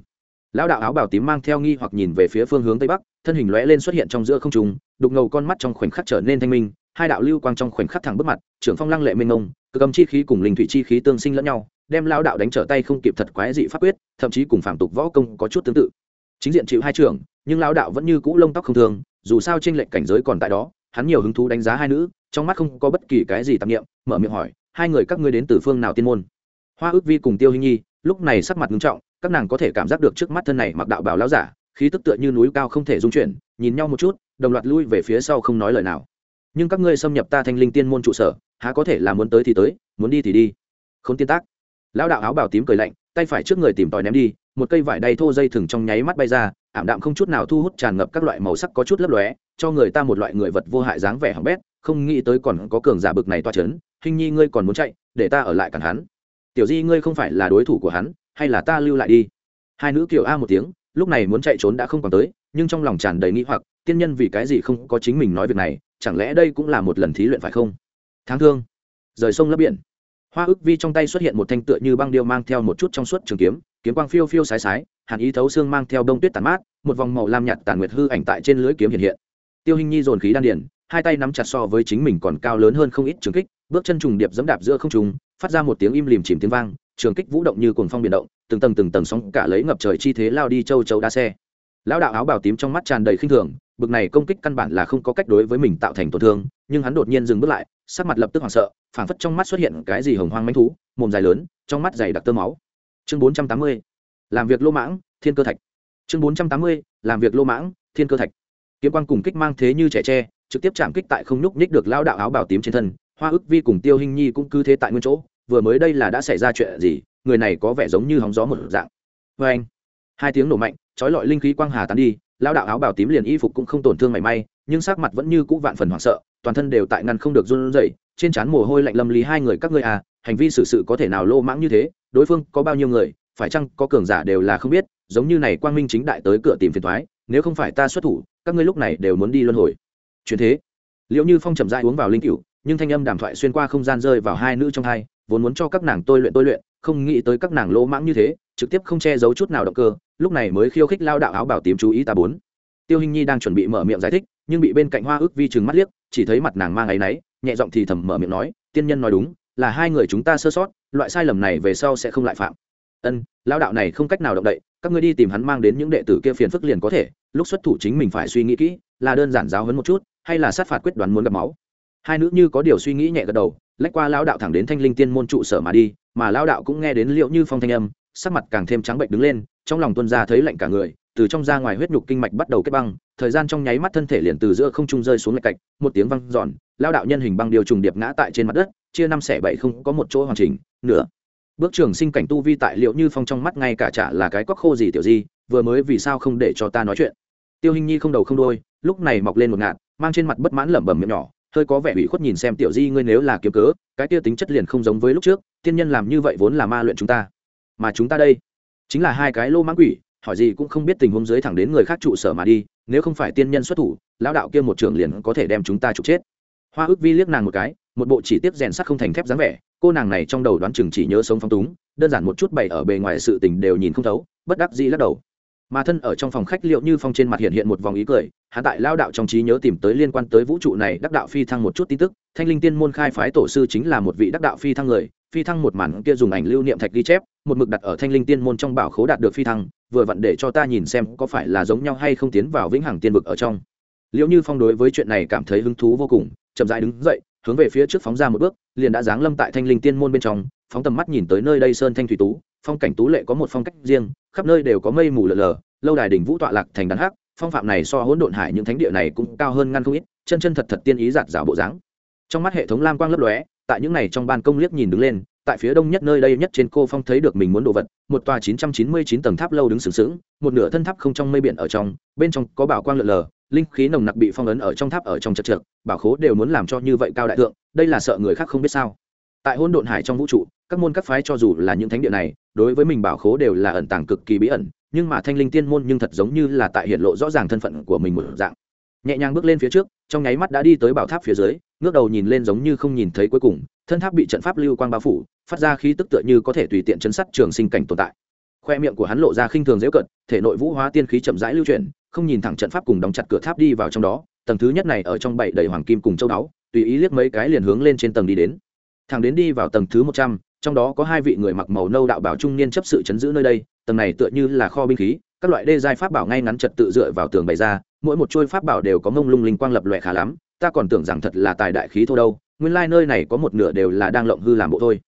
Speaker 1: Lão đạo áo bảo tím mang theo nghi hoặc nhìn về phía phương hướng tây bắc, thân hình lóe lên xuất hiện trong giữa không trung, đục ngầu con mắt trong khoảnh khắc trở nên thanh minh, hai đạo lưu quang trong khoảnh khắc thẳng bước mặt, trưởng phong lăng lệ minh ông cơ cầm chi khí cùng linh thủy chi khí tương sinh lẫn nhau, đem lão đạo đánh trở tay không kịp thật quái dị pháp quyết, thậm chí cùng phạm tục võ công có chút tương tự. Chính diện chịu hai trưởng, nhưng lão đạo vẫn như cũ lông tóc không thường, dù sao trên lệnh cảnh giới còn tại đó hắn nhiều hứng thú đánh giá hai nữ, trong mắt không có bất kỳ cái gì tạp nghiệm mở miệng hỏi, hai người các ngươi đến từ phương nào tiên môn? Hoa ước vi cùng tiêu hình nhi, lúc này sắc mặt nghiêm trọng, các nàng có thể cảm giác được trước mắt thân này mặc đạo bảo lão giả, khí tức tựa như núi cao không thể dung chuyển, nhìn nhau một chút, đồng loạt lui về phía sau không nói lời nào. Nhưng các ngươi xâm nhập ta thanh linh tiên môn trụ sở, há có thể là muốn tới thì tới, muốn đi thì đi. Không tiên tác lão đạo áo bảo tím cười lạnh, tay phải trước người tìm tòi ném đi, một cây vải đay thô dây thừng trong nháy mắt bay ra, ảm đạm không chút nào thu hút tràn ngập các loại màu sắc có chút lấp lóe, cho người ta một loại người vật vô hại dáng vẻ hỏng bét, không nghĩ tới còn có cường giả bực này toa chấn, hình nhi ngươi còn muốn chạy, để ta ở lại cản hắn. Tiểu di ngươi không phải là đối thủ của hắn, hay là ta lưu lại đi? Hai nữ kiều a một tiếng, lúc này muốn chạy trốn đã không còn tới, nhưng trong lòng tràn đầy nghĩ hoặc, tiên nhân vì cái gì không có chính mình nói việc này, chẳng lẽ đây cũng là một lần thí luyện phải không? Tháng thương. Rời sông lấp biển hoa ức vi trong tay xuất hiện một thanh tựa như băng điêu mang theo một chút trong suốt trường kiếm kiếm quang phiêu phiêu sái sái, hàn ý thấu xương mang theo đông tuyết tàn mát, một vòng màu lam nhạt tàn nguyệt hư ảnh tại trên lưới kiếm hiện hiện. Tiêu hình nhi dồn khí đan điển hai tay nắm chặt so với chính mình còn cao lớn hơn không ít trường kích, bước chân trùng điệp dẫm đạp giữa không trùng phát ra một tiếng im lìm chìm tiếng vang, trường kích vũ động như cuồng phong biển động, từng tầng từng tầng sóng cả lấy ngập trời chi thế lao đi châu châu đa xe. Lão đạo áo bào tím trong mắt tràn đầy khinh thường, bực này công kích căn bản là không có cách đối với mình tạo thành tổn thương, nhưng hắn đột nhiên dừng bước lại sắc mặt lập tức hoảng sợ, phảng phất trong mắt xuất hiện cái gì hồng hoang manh thú, mồm dài lớn, trong mắt dày đặc tơ máu. Chương bốn trăm tám mươi, làm việc lô mãng, thiên cơ thạch. Chương bốn trăm tám mươi, làm việc lô mãng, thiên cơ thạch. Kiếm quan cùng kích mang thế như trẻ tre, trực tiếp chạm kích tại không nhúc nhích được lao đạo áo bào tím trên thân, hoa ức vi cùng tiêu hình nhi cũng cứ thế tại nguyên chỗ, vừa mới đây là đã xảy ra chuyện gì, người này có vẻ giống như hóng gió một dạng. Vê anh hai tiếng nổ mạnh trói lọi linh khí quang hà tán đi, lao đạo áo bào tím liền y phục cũng không tổn thương mảy may nhưng sắc mặt vẫn như cũ vạn phần hoảng sợ, toàn thân đều tại ngăn không được run rẩy, trên trán mồ hôi lạnh lâm lý hai người các ngươi à hành vi xử sự có thể nào lô mãng như thế, đối phương có bao nhiêu người, phải chăng có cường giả đều là không biết, giống như này quang minh chính đại tới cửa tìm phiền thoái, nếu không phải ta xuất thủ, các ngươi lúc này đều muốn đi luân hồi. Chuyện thế. Liệu như phong chậm dại uống vào linh cựu nhưng thanh âm đàm thoại xuyên qua không gian rơi vào hai nữ trong hai, vốn muốn cho các nàng tôi luyện tôi luyện, không nghĩ tới các nàng lỗ mãng như thế, trực tiếp không che giấu chút nào động cơ, lúc này mới khiêu khích lao đạo áo bảo tím chú ý ta bốn. Tiêu hình nhi đang chuẩn bị mở miệng giải thích nhưng bị bên cạnh hoa ước vi chừng mắt liếc, chỉ thấy mặt nàng mang áy náy, nhẹ giọng thì thầm mở miệng nói, tiên nhân nói đúng, là hai người chúng ta sơ sót, loại sai lầm này về sau sẽ không lại phạm. Ân lao đạo này không cách nào động đậy, các ngươi đi tìm hắn mang đến những đệ tử kia phiền phức liền có thể, lúc xuất thủ chính mình phải suy nghĩ kỹ, là đơn giản giáo hấn một chút, hay là sát phạt quyết đoán muốn gặp máu. Hai nữ như có điều suy nghĩ nhẹ gật đầu, lách qua lao đạo thẳng đến thanh linh tiên môn trụ sở mà đi, mà lao đạo cũng nghe đến liệu như phong thanh âm, sắc mặt càng thêm trắng bệnh đứng lên, trong lòng tuân ra thấy lạnh cả người từ trong ra ngoài huyết nhục kinh mạch bắt đầu kết băng, thời gian trong nháy mắt thân thể liền từ giữa không trung rơi xuống lạch cạch, một tiếng văng giòn lao đạo nhân hình băng điều trùng điệp ngã tại trên mặt đất, chia năm xẻ bảy không có một chỗ hoàn chỉnh, nửa. Bước trường sinh cảnh tu vi tại liệu như phong trong mắt ngay cả chả là cái cóc khô gì tiểu di, vừa mới vì sao không để cho ta nói chuyện. Tiêu hình nhi không đầu không đôi lúc này mọc lên một ngạn mang trên mặt bất mãn lẩm bẩm miệng nhỏ, hơi có vẻ ủy khuất nhìn xem tiểu di ngươi nếu là kiếm cớ, cái kia tính chất liền không giống với lúc trước, tiên nhân làm như vậy vốn là ma luyện chúng ta. Mà chúng ta đây, chính là hai cái lô mãng quỷ hỏi gì cũng không biết tình huống dưới thẳng đến người khác trụ sở mà đi, nếu không phải tiên nhân xuất thủ, lão đạo kia một trường liền có thể đem chúng ta trục chết. Hoa ước vi liếc nàng một cái, một bộ chỉ tiết rèn sắt không thành thép dáng vẻ, cô nàng này trong đầu đoán chừng chỉ nhớ sống phong túng, đơn giản một chút bày ở bề ngoài sự tình đều nhìn không thấu, bất đắc dĩ lắc đầu. Mà thân ở trong phòng khách liệu như phong trên mặt hiện hiện một vòng ý cười hạ tại lao đạo trong trí nhớ tìm tới liên quan tới vũ trụ này, đắc đạo phi thăng một chút tin tức thanh linh tiên môn khai phái tổ sư chính là một vị đắc đạo phi thăng người, phi thăng một màn kia dùng ảnh lưu niệm thạch ghi chép, một mực đặt ở thanh linh tiên môn trong bảo khố đạt được phi thăng, vừa vặn để cho ta nhìn xem có phải là giống nhau hay không tiến vào vĩnh hằng tiên vực ở trong. Liệu như phong đối với chuyện này cảm thấy hứng thú vô cùng, chậm dãi đứng dậy, hướng về phía trước phóng ra một bước, liền đã giáng lâm tại thanh linh tiên môn bên trong, phóng tầm mắt nhìn tới nơi đây sơn thanh thủy tú, phong cảnh tú lệ có một phong cách riêng, khắp nơi đều có mây mù lờ lờ, lâu đài đỉnh vũ tọa lạc thành đàn hắc, phong phạm này so hỗn độn hải những thánh địa này cũng cao hơn ngăn không ít, chân chân thật thật tiên ý giạt rào bộ dáng trong mắt hệ thống lam quang lấp lóe, tại những này trong ban công liếc nhìn đứng lên, tại phía đông nhất nơi đây nhất trên cô phong thấy được mình muốn đồ vật, một tòa 999 tầng tháp lâu đứng sừng sững, một nửa thân tháp không trong mây biển ở trong, bên trong có bảo quang lượn lờ, linh khí nồng nặc bị phong ấn ở trong tháp ở trong chật trượt, bảo khố đều muốn làm cho như vậy cao đại thượng, đây là sợ người khác không biết sao. Tại hôn độn hải trong vũ trụ, các môn các phái cho dù là những thánh địa này, đối với mình bảo khố đều là ẩn tàng cực kỳ bí ẩn, nhưng mà thanh linh tiên môn nhưng thật giống như là tại hiện lộ rõ ràng thân phận của mình một dạng. Nhẹ nhàng bước lên phía trước, trong nháy mắt đã đi tới bảo tháp phía dưới ngước đầu nhìn lên giống như không nhìn thấy cuối cùng, thân tháp bị trận pháp lưu quang bao phủ, phát ra khí tức tựa như có thể tùy tiện chấn sắt trường sinh cảnh tồn tại. Khoe miệng của hắn lộ ra khinh thường dễ cận, thể nội vũ hóa tiên khí chậm rãi lưu chuyển, không nhìn thẳng trận pháp cùng đóng chặt cửa tháp đi vào trong đó, tầng thứ nhất này ở trong bảy đầy hoàng kim cùng châu đáo tùy ý liếc mấy cái liền hướng lên trên tầng đi đến. Thằng đến đi vào tầng thứ một trăm, trong đó có hai vị người mặc màu nâu đạo bảo trung niên chấp sự chấn giữ nơi đây, tầng này tựa như là kho binh khí, các loại đê giai pháp bảo ngay ngắn trật tự dựa vào tường bày ra, mỗi một chuôi pháp bảo đều có mông lung linh quang lập lòe khá lắm ta còn tưởng rằng thật là tài đại khí thô đâu, nguyên lai nơi này có một nửa đều là đang lộng hư làm bộ thôi.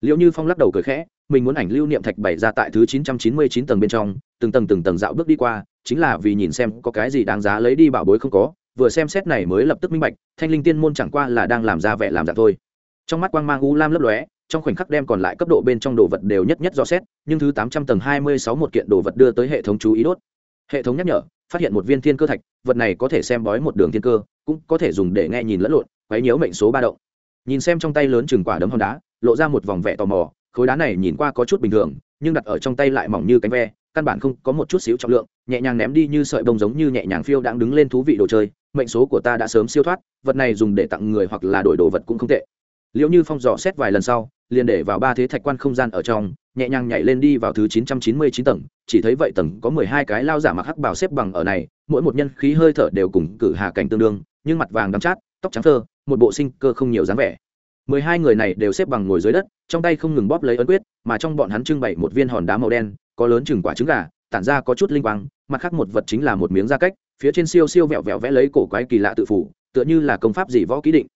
Speaker 1: Liệu như phong lắc đầu cười khẽ, mình muốn ảnh lưu niệm thạch bày ra tại thứ chín trăm chín mươi chín tầng bên trong, từng tầng từng tầng dạo bước đi qua, chính là vì nhìn xem có cái gì đáng giá lấy đi bảo bối không có, vừa xem xét này mới lập tức minh bạch, thanh linh tiên môn chẳng qua là đang làm ra vẻ làm dạng thôi. Trong mắt quang mang u lam lấp lóe, trong khoảnh khắc đem còn lại cấp độ bên trong đồ vật đều nhất nhất do xét, nhưng thứ tám trăm tầng hai mươi sáu một kiện đồ vật đưa tới hệ thống chú ý đốt. Hệ thống nhắc nhở phát hiện một viên thiên cơ thạch, vật này có thể xem bói một đường thiên cơ, cũng có thể dùng để nghe nhìn lẫn lộn, quấy nhớ mệnh số ba động. Nhìn xem trong tay lớn chừng quả đấm hòn đá, lộ ra một vòng vẻ tò mò, khối đá này nhìn qua có chút bình thường, nhưng đặt ở trong tay lại mỏng như cánh ve, căn bản không có một chút xíu trọng lượng, nhẹ nhàng ném đi như sợi bông giống như nhẹ nhàng phiêu đang đứng lên thú vị đồ chơi, mệnh số của ta đã sớm siêu thoát, vật này dùng để tặng người hoặc là đổi đồ vật cũng không tệ. Liệu như phong dò xét vài lần sau liền để vào ba thế thạch quan không gian ở trong, nhẹ nhàng nhảy lên đi vào thứ chín trăm chín mươi chín tầng, chỉ thấy vậy tầng có mười hai cái lao giả mặc hắc bảo xếp bằng ở này, mỗi một nhân khí hơi thở đều cùng cử hà cảnh tương đương, nhưng mặt vàng đắm chát, tóc trắng thơ một bộ sinh cơ không nhiều dáng vẻ. mười hai người này đều xếp bằng ngồi dưới đất, trong tay không ngừng bóp lấy ấn quyết, mà trong bọn hắn trưng bày một viên hòn đá màu đen, có lớn chừng quả trứng gà, tản ra có chút linh quang, mặt khác một vật chính là một miếng da cách, phía trên siêu siêu vẹo vẹo vẽ lấy cổ quái kỳ lạ tự phủ tựa như là công pháp gì võ ký định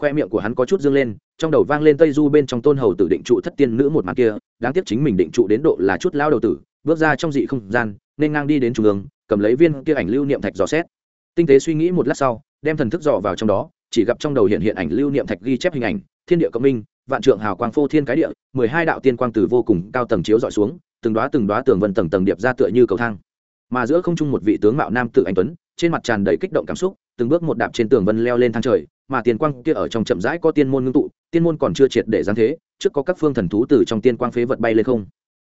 Speaker 1: khoe miệng của hắn có chút dương lên, trong đầu vang lên tây du bên trong tôn hầu tử định trụ thất tiên nữ một màn kia, đáng tiếc chính mình định trụ đến độ là chút lao đầu tử, bước ra trong dị không gian, nên ngang đi đến trung ương, cầm lấy viên kia ảnh lưu niệm thạch dò xét. Tinh tế suy nghĩ một lát sau, đem thần thức dò vào trong đó, chỉ gặp trong đầu hiện hiện ảnh lưu niệm thạch ghi chép hình ảnh, thiên địa cộng minh, vạn trượng hào quang phô thiên cái địa, mười hai đạo tiên quang từ vô cùng cao tầng chiếu dọi xuống, từng đoá từng đoá tường vân tầng tầng điệp ra tựa như cầu thang. Mà giữa không trung một vị tướng mạo nam tự anh tuấn, trên mặt tràn đầy kích động cảm xúc, từng bước một đạp trên tường vân leo lên thang trời mà tiền quang kia ở trong chậm rãi có tiên môn ngưng tụ, tiên môn còn chưa triệt để giáng thế, trước có các phương thần thú từ trong tiên quang phế vật bay lên không.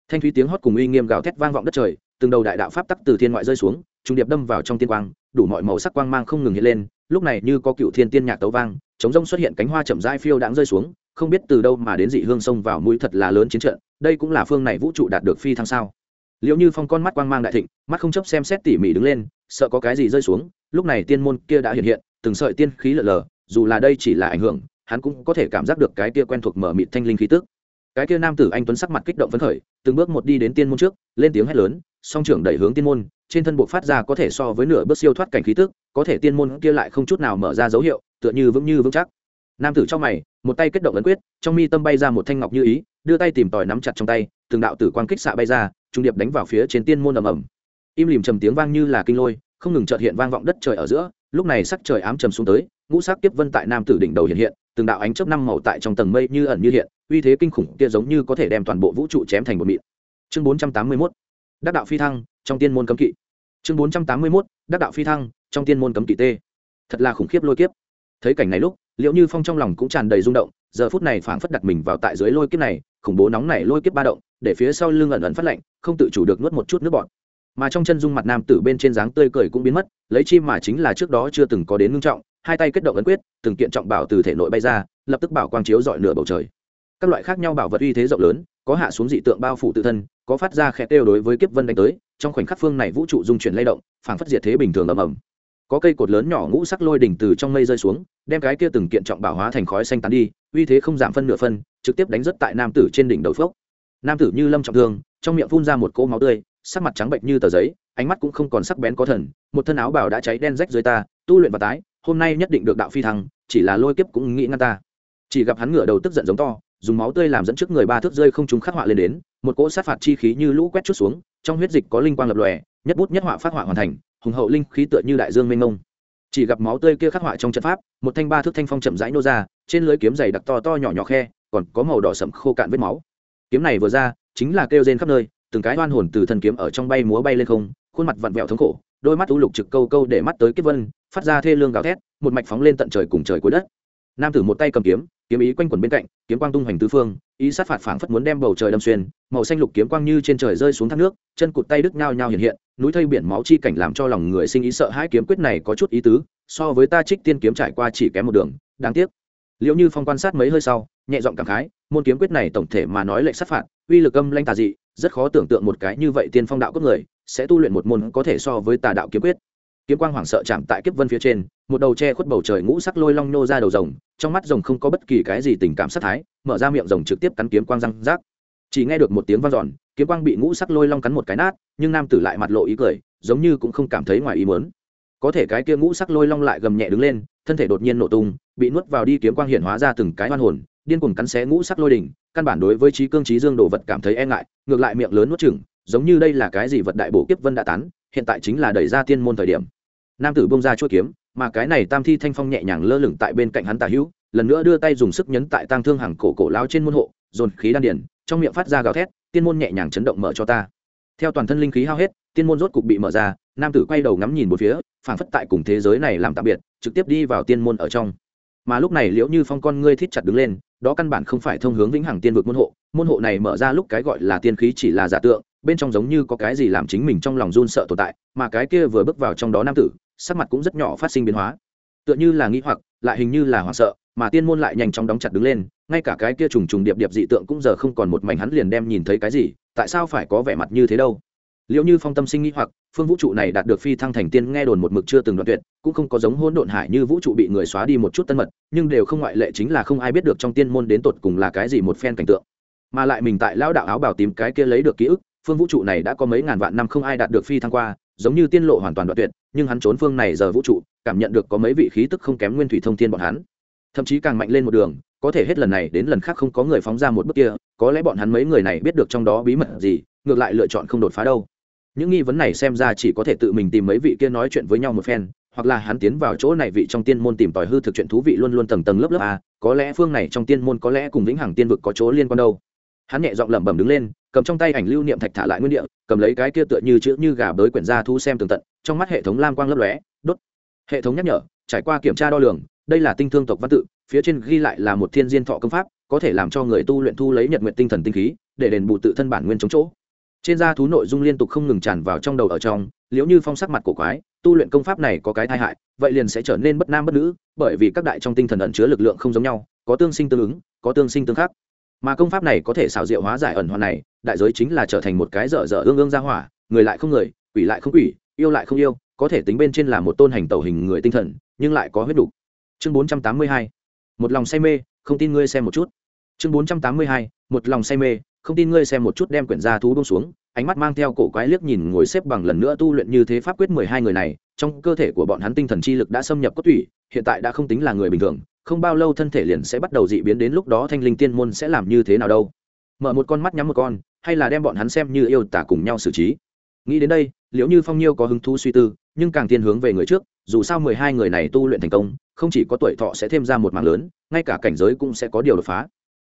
Speaker 1: Thanh thúy tiếng hót cùng uy nghiêm gào thét vang vọng đất trời, từng đầu đại đạo pháp tắc từ thiên ngoại rơi xuống, trung điệp đâm vào trong tiên quang, đủ mọi màu sắc quang mang không ngừng hiện lên, lúc này như có cựu thiên tiên nhạc tấu vang, chống rông xuất hiện cánh hoa chậm rãi phiêu đãng rơi xuống, không biết từ đâu mà đến dị hương sông vào mũi thật là lớn chiến trận, đây cũng là phương này vũ trụ đạt được phi thăng sao. Liệu như phong con mắt quang mang đại thịnh, mắt không chấp xem xét tỉ mỉ đứng lên, sợ có cái gì rơi xuống, lúc này tiên môn kia đã hiện hiện, từng sợi tiên khí lờ lờ dù là đây chỉ là ảnh hưởng, hắn cũng có thể cảm giác được cái kia quen thuộc mở mịt thanh linh khí tức. Cái kia nam tử anh tuấn sắc mặt kích động phấn khởi, từng bước một đi đến tiên môn trước, lên tiếng hét lớn, song trưởng đẩy hướng tiên môn, trên thân bộ phát ra có thể so với nửa bước siêu thoát cảnh khí tức, có thể tiên môn kia lại không chút nào mở ra dấu hiệu, tựa như vững như vững chắc. Nam tử trong mày, một tay kết động ấn quyết, trong mi tâm bay ra một thanh ngọc như ý, đưa tay tìm tòi nắm chặt trong tay, từng đạo tử quang kích xạ bay ra, trung điệp đánh vào phía trên tiên môn ầm ầm. Im lìm trầm tiếng vang như là kinh lôi, không ngừng trợt hiện vang vọng đất trời ở giữa, lúc này sắc trời ám trầm xuống tới ngũ sắc tiếp vân tại nam tử đỉnh đầu hiện hiện, từng đạo ánh chớp năm màu tại trong tầng mây như ẩn như hiện, uy thế kinh khủng kia giống như có thể đem toàn bộ vũ trụ chém thành một mịn. Chương bốn trăm tám mươi 481 đắc đạo phi thăng, trong tiên môn cấm kỵ. Chương bốn trăm tám mươi 481 đắc đạo phi thăng, trong tiên môn cấm kỵ t thật là khủng khiếp lôi kiếp. Thấy cảnh này lúc liệu như phong trong lòng cũng tràn đầy rung động, giờ phút này phảng phất đặt mình vào tại dưới lôi kiếp này, khủng bố nóng này lôi kiếp ba động, để phía sau lưng ẩn ẩn phát lạnh, không tự chủ được nuốt một chút nước bọt. Mà trong chân dung mặt nam tử bên trên dáng tươi cười cũng biến mất, lấy chi mà chính là trước đó chưa từng có đến ngưng trọng hai tay kết động ấn quyết, từng kiện trọng bảo từ thể nội bay ra, lập tức bảo quang chiếu dọi nửa bầu trời. Các loại khác nhau bảo vật uy thế rộng lớn, có hạ xuống dị tượng bao phủ tự thân, có phát ra khẽ kêu đối với kiếp vân đánh tới, trong khoảnh khắc phương này vũ trụ dung chuyển lay động, phảng phất diệt thế bình thường ầm ầm. Có cây cột lớn nhỏ ngũ sắc lôi đỉnh từ trong mây rơi xuống, đem cái kia từng kiện trọng bảo hóa thành khói xanh tán đi, uy thế không giảm phân nửa phân, trực tiếp đánh rất tại nam tử trên đỉnh đầu phốc. Nam tử như lâm trọng thương, trong miệng phun ra một cỗ máu tươi, sắc mặt trắng bệnh như tờ giấy, ánh mắt cũng không còn sắc bén có thần, một thân áo bào đã cháy đen rách dưới ta, tu luyện và tái hôm nay nhất định được đạo phi thăng, chỉ là lôi kiếp cũng nghĩ ngăn ta. Chỉ gặp hắn ngửa đầu tức giận giống to, dùng máu tươi làm dẫn trước người ba thước rơi không chúng khắc họa lên đến, một cỗ sát phạt chi khí như lũ quét chút xuống, trong huyết dịch có linh quang lập lòe, nhất bút nhất họa phát họa hoàn thành, hùng hậu linh khí tựa như đại dương mênh mông. Chỉ gặp máu tươi kia khắc họa trong trận pháp, một thanh ba thước thanh phong chậm rãi nô ra, trên lưới kiếm dày đặc to to nhỏ nhỏ khe, còn có màu đỏ sậm khô cạn vết máu. Kiếm này vừa ra, chính là kêu rên khắp nơi, từng cái oan hồn từ thân kiếm ở trong bay múa bay lên không, khuôn mặt vặn vẹo thống khổ đôi mắt u lục trực câu câu để mắt tới kiếp vân, phát ra thê lương gào thét, một mạch phóng lên tận trời cùng trời cuối đất. Nam tử một tay cầm kiếm kiếm ý quanh quẩn bên cạnh, kiếm quang tung hoành tứ phương, ý sát phạt phảng phất muốn đem bầu trời đâm xuyên, màu xanh lục kiếm quang như trên trời rơi xuống thác nước, chân cụt tay đứt nhao nhao hiện hiện, núi thây biển máu chi cảnh làm cho lòng người sinh ý sợ hãi kiếm quyết này có chút ý tứ, so với ta trích tiên kiếm trải qua chỉ kém một đường, đáng tiếc. Liệu như phong quan sát mấy hơi sau, nhẹ giọng cảm khái, môn kiếm quyết này tổng thể mà nói lệnh sát phạt, uy lực âm lanh tà dị, rất khó tưởng tượng một cái như vậy tiên phong đạo cấp người sẽ tu luyện một môn có thể so với tà đạo kiếm quyết. Kiếm quang hoảng sợ chạm tại kiếp vân phía trên, một đầu che khuất bầu trời ngũ sắc lôi long nô ra đầu rồng, trong mắt rồng không có bất kỳ cái gì tình cảm sát thái, mở ra miệng rồng trực tiếp cắn kiếm quang răng rác. Chỉ nghe được một tiếng vang giòn kiếm quang bị ngũ sắc lôi long cắn một cái nát, nhưng nam tử lại mặt lộ ý cười, giống như cũng không cảm thấy ngoài ý muốn. Có thể cái kia ngũ sắc lôi long lại gầm nhẹ đứng lên, thân thể đột nhiên nổ tung, bị nuốt vào đi kiếm quang hiện hóa ra từng cái hoan hồn, điên cuồng cắn xé ngũ sắc lôi đỉnh, căn bản đối với trí cương trí dương đồ vật cảm thấy e ngại, ngược lại miệng lớn nuốt chừng giống như đây là cái gì vật đại bổ kiếp vân đã tán, hiện tại chính là đẩy ra tiên môn thời điểm. Nam tử bông ra chuỗi kiếm, mà cái này tam thi thanh phong nhẹ nhàng lơ lửng tại bên cạnh hắn tả hữu, lần nữa đưa tay dùng sức nhấn tại tang thương hàng cổ cổ lao trên môn hộ, dồn khí đan điển trong miệng phát ra gào thét, tiên môn nhẹ nhàng chấn động mở cho ta. Theo toàn thân linh khí hao hết, tiên môn rốt cục bị mở ra, nam tử quay đầu ngắm nhìn một phía, phảng phất tại cùng thế giới này làm tạm biệt, trực tiếp đi vào tiên môn ở trong. Mà lúc này liễu như phong con ngươi thít chặt đứng lên đó căn bản không phải thông hướng vĩnh hằng tiên vực môn hộ môn hộ này mở ra lúc cái gọi là tiên khí chỉ là giả tượng, bên trong giống như có cái gì làm chính mình trong lòng run sợ tồn tại, mà cái kia vừa bước vào trong đó nam tử, sắc mặt cũng rất nhỏ phát sinh biến hóa. Tựa như là nghĩ hoặc, lại hình như là hoảng sợ, mà tiên môn lại nhanh chóng đóng chặt đứng lên, ngay cả cái kia trùng trùng điệp điệp dị tượng cũng giờ không còn một mảnh hắn liền đem nhìn thấy cái gì, tại sao phải có vẻ mặt như thế đâu? Liệu như phong tâm sinh nghĩ hoặc, phương vũ trụ này đạt được phi thăng thành tiên, nghe đồn một mực chưa từng đoạn tuyệt, cũng không có giống hỗn độn hải như vũ trụ bị người xóa đi một chút tân mật, nhưng đều không ngoại lệ chính là không ai biết được trong tiên môn đến tột cùng là cái gì một phen cảnh tượng. Mà lại mình tại lão đạo áo bảo tím cái kia lấy được ký ức, phương vũ trụ này đã có mấy ngàn vạn năm không ai đạt được phi thăng qua, giống như tiên lộ hoàn toàn đoạn tuyệt, nhưng hắn trốn phương này giờ vũ trụ, cảm nhận được có mấy vị khí tức không kém nguyên thủy thông tiên bọn hắn. Thậm chí càng mạnh lên một đường, có thể hết lần này đến lần khác không có người phóng ra một bước kia, có lẽ bọn hắn mấy người này biết được trong đó bí mật gì, ngược lại lựa chọn không đột phá đâu những nghi vấn này xem ra chỉ có thể tự mình tìm mấy vị kia nói chuyện với nhau một phen, hoặc là hắn tiến vào chỗ này vị trong tiên môn tìm tòi hư thực chuyện thú vị luôn luôn tầng tầng lớp lớp a, có lẽ phương này trong tiên môn có lẽ cùng vĩnh hằng tiên vực có chỗ liên quan đâu. Hắn nhẹ giọng lẩm bẩm đứng lên, cầm trong tay ảnh lưu niệm thạch thả lại nguyên địa, cầm lấy cái kia tựa như chữ như gà bới quyển ra thu xem tường tận, trong mắt hệ thống lam quang lấp lóe, đốt. Hệ thống nhắc nhở, trải qua kiểm tra đo lường, đây là tinh thương tộc văn tự, phía trên ghi lại là một thiên diên thọ công pháp, có thể làm cho người tu luyện thu lấy nhật nguyện tinh thần tinh khí, để đền bù tự thân bản nguyên chống chỗ trên da thú nội dung liên tục không ngừng tràn vào trong đầu ở trong nếu như phong sắc mặt cổ quái, tu luyện công pháp này có cái tai hại, vậy liền sẽ trở nên bất nam bất nữ, bởi vì các đại trong tinh thần ẩn chứa lực lượng không giống nhau, có tương sinh tương ứng, có tương sinh tương khắc mà công pháp này có thể xảo diệu hóa giải ẩn hoàn này, đại giới chính là trở thành một cái dở dở ương ương ra hỏa, người lại không người, quỷ lại không quỷ, yêu lại không yêu, có thể tính bên trên là một tôn hành tẩu hình người tinh thần, nhưng lại có huyết đủ. chương bốn trăm tám mươi hai, một lòng say mê, không tin ngươi xem một chút chương bốn trăm tám mươi hai, một lòng say mê không tin ngươi xem một chút đem quyển gia thú bông xuống, ánh mắt mang theo cổ quái liếc nhìn ngồi xếp bằng lần nữa tu luyện như thế pháp quyết mười hai người này, trong cơ thể của bọn hắn tinh thần chi lực đã xâm nhập cốt tủy, hiện tại đã không tính là người bình thường, không bao lâu thân thể liền sẽ bắt đầu dị biến đến lúc đó thanh linh tiên môn sẽ làm như thế nào đâu. Mở một con mắt nhắm một con, hay là đem bọn hắn xem như yêu tả cùng nhau xử trí. Nghĩ đến đây liệu như phong nhiêu có hứng thú suy tư, nhưng càng tiên hướng về người trước, dù sao mười hai người này tu luyện thành công, không chỉ có tuổi thọ sẽ thêm ra một mảng lớn, ngay cả cảnh giới cũng sẽ có điều đột phá.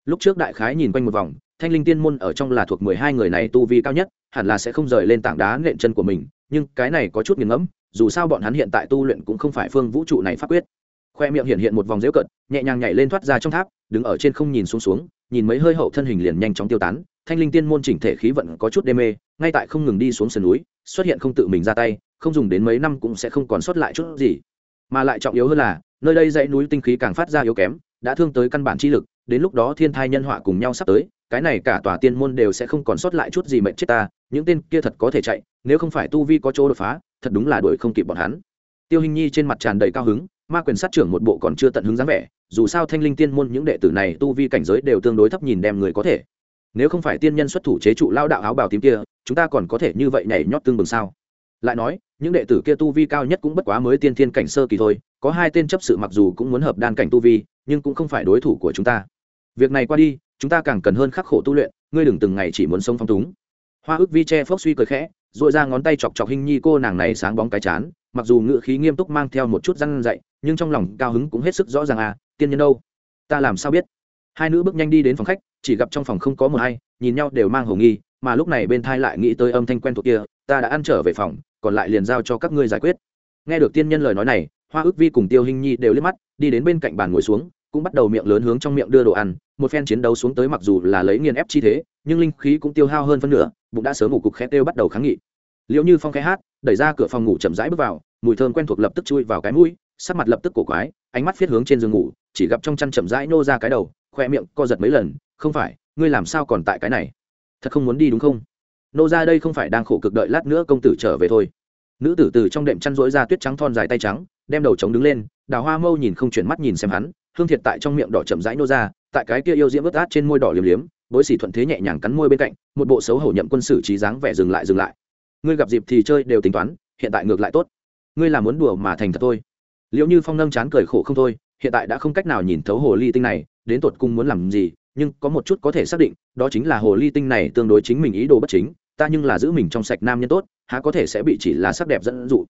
Speaker 1: Lúc trước đại khái nhìn quanh một vòng thanh linh tiên môn ở trong là thuộc mười hai người này tu vi cao nhất, hẳn là sẽ không rời lên tảng đá nện chân của mình, nhưng cái này có chút nghiền ngẫm, dù sao bọn hắn hiện tại tu luyện cũng không phải phương vũ trụ này pháp quyết. Khoe miệng hiện hiện một vòng dễu cận nhẹ nhàng nhảy lên thoát ra trong tháp, đứng ở trên không nhìn xuống xuống, nhìn mấy hơi hậu thân hình liền nhanh chóng tiêu tán. Thanh linh tiên môn chỉnh thể khí vận có chút đê mê, ngay tại không ngừng đi xuống sườn núi, xuất hiện không tự mình ra tay, không dùng đến mấy năm cũng sẽ không còn sót lại chút gì. Mà lại trọng yếu hơn là, nơi đây dãy núi tinh khí càng phát ra yếu kém, đã thương tới căn bản chi lực đến lúc đó thiên thai nhân họa cùng nhau sắp tới, cái này cả tòa tiên môn đều sẽ không còn sót lại chút gì mệnh chết ta, những tên kia thật có thể chạy, nếu không phải tu vi có chỗ đột phá, thật đúng là đuổi không kịp bọn hắn. Tiêu hình nhi trên mặt tràn đầy cao hứng, ma quyền sát trưởng một bộ còn chưa tận hứng dáng vẻ, dù sao thanh linh tiên môn những đệ tử này tu vi cảnh giới đều tương đối thấp nhìn đem người có thể. Nếu không phải tiên nhân xuất thủ chế trụ lao đạo áo bào tím kia, chúng ta còn có thể như vậy nhảy nhót tương bừng sao? Lại nói, những đệ tử kia tu vi cao nhất cũng bất quá mới tiên thiên cảnh sơ kỳ thôi, có hai tên chấp sự mặc dù cũng muốn hợp đan cảnh tu vi nhưng cũng không phải đối thủ của chúng ta. Việc này qua đi, chúng ta càng cần hơn khắc khổ tu luyện, ngươi đừng từng ngày chỉ muốn sống phong túng. Hoa ước vi che phốc suy cười khẽ dội ra ngón tay chọc chọc hình nhi cô nàng này sáng bóng cái chán, mặc dù ngựa khí nghiêm túc mang theo một chút răn dậy nhưng trong lòng cao hứng cũng hết sức rõ ràng à tiên nhân đâu? Ta làm sao biết? Hai nữ bước nhanh đi đến phòng khách, chỉ gặp trong phòng không có một ai, nhìn nhau đều mang hồ nghi, mà lúc này bên thai lại nghĩ tới âm thanh quen thuộc kia, ta đã ăn trở về phòng, còn lại liền giao cho các ngươi giải quyết. Nghe được tiên nhân lời nói này hoa ước vi cùng tiêu hình nhi đều liếc mắt, đi đến bên cạnh bàn ngồi xuống, cũng bắt đầu miệng lớn hướng trong miệng đưa đồ ăn, một phen chiến đấu xuống tới mặc dù là lấy nghiền ép chi thế, nhưng linh khí cũng tiêu hao hơn phân nửa, bụng đã sớm ngủ cục khét đều bắt đầu kháng nghị. Liệu như phong khẽ hát, đẩy ra cửa phòng ngủ chậm rãi bước vào, mùi thơm quen thuộc lập tức chui vào cái mũi, sắc mặt lập tức cổ quái, ánh mắt viết hướng trên giường ngủ, chỉ gặp trong chăn chậm rãi nô ra cái đầu, khoe miệng co giật mấy lần, không phải, ngươi làm sao còn tại cái này? Thật không muốn đi đúng không? Nô ra đây không phải đang khổ cực đợi lát nữa công tử trở về thôi. Nữ tử từ trong đệm chăn rỗi ra tuyết trắng thon dài tay trắng đem đầu trống đứng lên, đào hoa mâu nhìn không chuyển mắt nhìn xem hắn, hương thiệt tại trong miệng đỏ chậm rãi nô ra, tại cái kia yêu diễm ướt át trên môi đỏ liếm liếm, bối xỉ thuận thế nhẹ nhàng cắn môi bên cạnh, một bộ xấu hổ nhậm quân sử trí dáng vẻ dừng lại dừng lại. Ngươi gặp dịp thì chơi đều tính toán, hiện tại ngược lại tốt. Ngươi là muốn đùa mà thành thật thôi. Liệu như phong nâng chán cười khổ không thôi, hiện tại đã không cách nào nhìn thấu hồ ly tinh này, đến tột cùng muốn làm gì, nhưng có một chút có thể xác định, đó chính là hồ ly tinh này tương đối chính mình ý đồ bất chính, ta nhưng là giữ mình trong sạch nam nhân tốt, há có thể sẽ bị chỉ là sắc đẹp dẫn dụ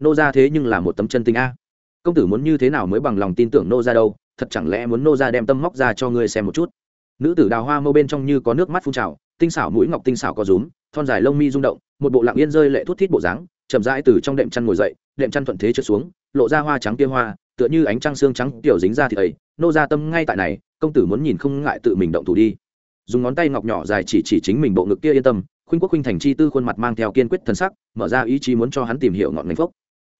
Speaker 1: nô ra thế nhưng là một tấm chân tình a. Công tử muốn như thế nào mới bằng lòng tin tưởng nô ra đâu, thật chẳng lẽ muốn nô ra đem tâm móc ra cho ngươi xem một chút? Nữ tử đào hoa mâu bên trong như có nước mắt phun trào, tinh xảo mũi ngọc tinh xảo có rúm, thon dài lông mi rung động, một bộ lặng yên rơi lệ thút thít bộ dáng, chậm rãi từ trong đệm chăn ngồi dậy, đệm chăn thuận thế trượt xuống, lộ ra hoa trắng kia hoa, tựa như ánh trăng xương trắng tiểu dính ra thì ấy. Nô ra tâm ngay tại này, công tử muốn nhìn không ngại tự mình động thủ đi. Dùng ngón tay ngọc nhỏ dài chỉ chỉ chính mình bộ ngực kia yên tâm, khuynh quốc khuynh thành chi tư khuôn mặt mang theo kiên quyết thân sắc, mở ra ý chí muốn cho hắn tìm hiểu ngọn ngành phốc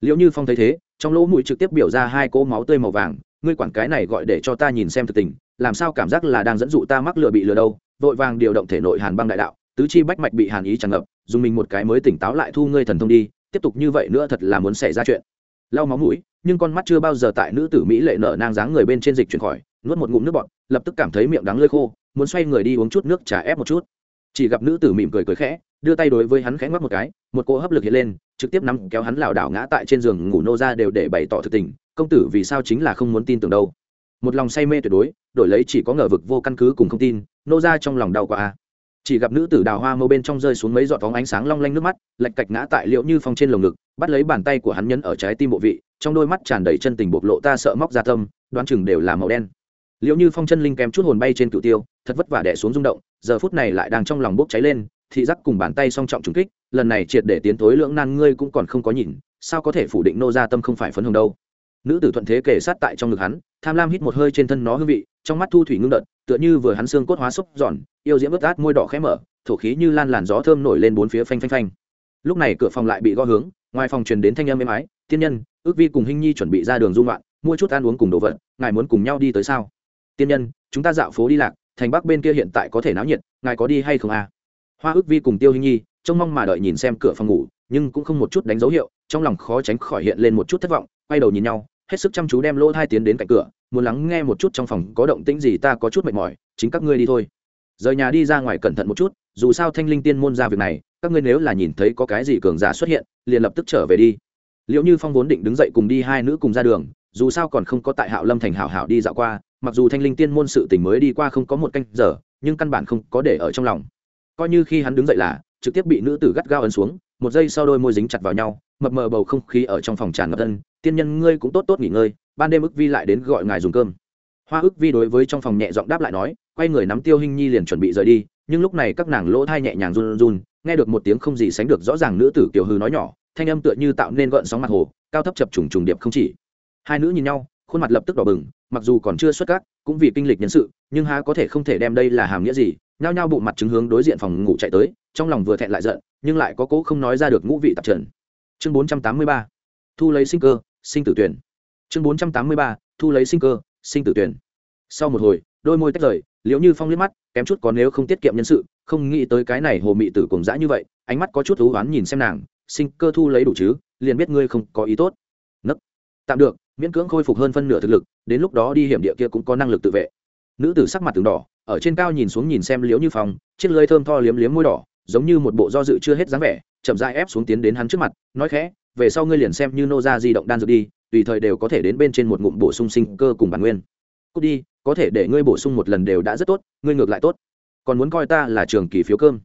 Speaker 1: liệu như phong thấy thế, trong lỗ mũi trực tiếp biểu ra hai cỗ máu tươi màu vàng. Ngươi quản cái này gọi để cho ta nhìn xem thực tình, làm sao cảm giác là đang dẫn dụ ta mắc lừa bị lừa đâu? Vội vàng điều động thể nội hàn băng đại đạo, tứ chi bách mạch bị hàn ý tràn ngập, dùng mình một cái mới tỉnh táo lại thu ngươi thần thông đi, tiếp tục như vậy nữa thật là muốn xảy ra chuyện. Lau máu mũi, nhưng con mắt chưa bao giờ tại nữ tử mỹ lệ nở nang dáng người bên trên dịch chuyển khỏi, nuốt một ngụm nước bọt, lập tức cảm thấy miệng đắng lơi khô, muốn xoay người đi uống chút nước trà ép một chút. Chỉ gặp nữ tử mỉm cười cười khẽ, đưa tay đối với hắn khẽ ngoắc một cái, một cỗ hấp lực hiện lên trực tiếp nắm kéo hắn lảo đảo ngã tại trên giường ngủ nô ra đều để bày tỏ thực tình, công tử vì sao chính là không muốn tin tưởng đâu. Một lòng say mê tuyệt đối, đổi lấy chỉ có ngờ vực vô căn cứ cùng không tin, nô ra trong lòng đau quá chỉ gặp nữ tử đào hoa mâu bên trong rơi xuống mấy giọt phóng ánh sáng long lanh nước mắt, lạch cạch ngã tại liệu như phong trên lồng ngực, bắt lấy bàn tay của hắn nhấn ở trái tim bộ vị, trong đôi mắt tràn đầy chân tình bộc lộ ta sợ móc ra tâm, đoán chừng đều là màu đen. Liệu như phong chân linh kém chút hồn bay trên cựu tiêu, thật vất vả đẻ xuống rung động, giờ phút này lại đang trong lòng bốc cháy lên thị giác cùng bàn tay song trọng trùng kích, lần này triệt để tiến tối lưỡng nan ngươi cũng còn không có nhìn, sao có thể phủ định nô gia tâm không phải phấn hồng đâu? Nữ tử thuận thế kể sát tại trong ngực hắn, tham lam hít một hơi trên thân nó hương vị, trong mắt thu thủy ngưng đợt, tựa như vừa hắn xương cốt hóa xúc giòn, yêu diễm ướt át môi đỏ khẽ mở, thổ khí như lan làn gió thơm nổi lên bốn phía phanh phanh phanh. Lúc này cửa phòng lại bị gõ hướng, ngoài phòng truyền đến thanh âm êm ái, tiên nhân, ước vi cùng hinh nhi chuẩn bị ra đường dung loạn mua chút ăn uống cùng đồ vật, ngài muốn cùng nhau đi tới sao? Tiên nhân, chúng ta dạo phố đi lạc, thành bắc bên kia hiện tại có thể náo nhiệt, ngài có đi hay không à? Hoa ước vi cùng tiêu hinh nhi, trông mong mà đợi nhìn xem cửa phòng ngủ, nhưng cũng không một chút đánh dấu hiệu, trong lòng khó tránh khỏi hiện lên một chút thất vọng, quay đầu nhìn nhau, hết sức chăm chú đem lỗ hai tiến đến cạnh cửa, muốn lắng nghe một chút trong phòng có động tĩnh gì ta có chút mệt mỏi, chính các ngươi đi thôi. Rời nhà đi ra ngoài cẩn thận một chút, dù sao thanh linh tiên môn ra việc này, các ngươi nếu là nhìn thấy có cái gì cường giả xuất hiện, liền lập tức trở về đi. Liệu như phong vốn định đứng dậy cùng đi hai nữ cùng ra đường, dù sao còn không có tại hạo lâm thành hảo hảo đi dạo qua, mặc dù thanh linh tiên môn sự tình mới đi qua không có một canh giờ, nhưng căn bản không có để ở trong lòng coi như khi hắn đứng dậy là, trực tiếp bị nữ tử gắt gao ấn xuống, một giây sau đôi môi dính chặt vào nhau, mập mờ bầu không khí ở trong phòng tràn ngập thân tiên nhân, ngươi cũng tốt tốt nghỉ ngơi, ban đêm ức vi lại đến gọi ngài dùng cơm. Hoa ức vi đối với trong phòng nhẹ giọng đáp lại nói, quay người nắm tiêu hình nhi liền chuẩn bị rời đi, nhưng lúc này các nàng lỗ thai nhẹ nhàng run run, nghe được một tiếng không gì sánh được rõ ràng nữ tử kiểu hư nói nhỏ, thanh âm tựa như tạo nên gợn sóng mặt hồ, cao thấp chập trùng trùng điệp không chỉ. Hai nữ nhìn nhau, khuôn mặt lập tức đỏ bừng, mặc dù còn chưa xuất các, cũng vì kinh lịch nhân sự, nhưng há có thể không thể đem đây là hàm nghĩa gì nhao nhao bụ mặt chứng hướng đối diện phòng ngủ chạy tới, trong lòng vừa thẹn lại giận, nhưng lại có cố không nói ra được ngũ vị tạp trần. Chương bốn trăm tám mươi ba, thu lấy sinh cơ, sinh tử tuyển. Chương bốn trăm tám mươi ba, thu lấy sinh cơ, sinh tử tuyển. Sau một hồi, đôi môi tách rời, liễu như phong liếc mắt, kém chút có nếu không tiết kiệm nhân sự, không nghĩ tới cái này hồ mị tử cùng dã như vậy, ánh mắt có chút thú oán nhìn xem nàng, sinh cơ thu lấy đủ chứ, liền biết ngươi không có ý tốt. Nấc. Tạm được, miễn cưỡng khôi phục hơn phân nửa thực lực, đến lúc đó đi hiểm địa kia cũng có năng lực tự vệ. Nữ tử sắc mặt từng đỏ ở trên cao nhìn xuống nhìn xem liễu như phong, chiếc lưới thơm tho liếm liếm môi đỏ, giống như một bộ do dự chưa hết dáng vẻ, chậm dai ép xuống tiến đến hắn trước mặt, nói khẽ, về sau ngươi liền xem như nô ra di động đan dược đi, tùy thời đều có thể đến bên trên một ngụm bổ sung sinh cơ cùng bản nguyên. Cút đi, có thể để ngươi bổ sung một lần đều đã rất tốt, ngươi ngược lại tốt. Còn muốn coi ta là trường kỳ phiếu cơm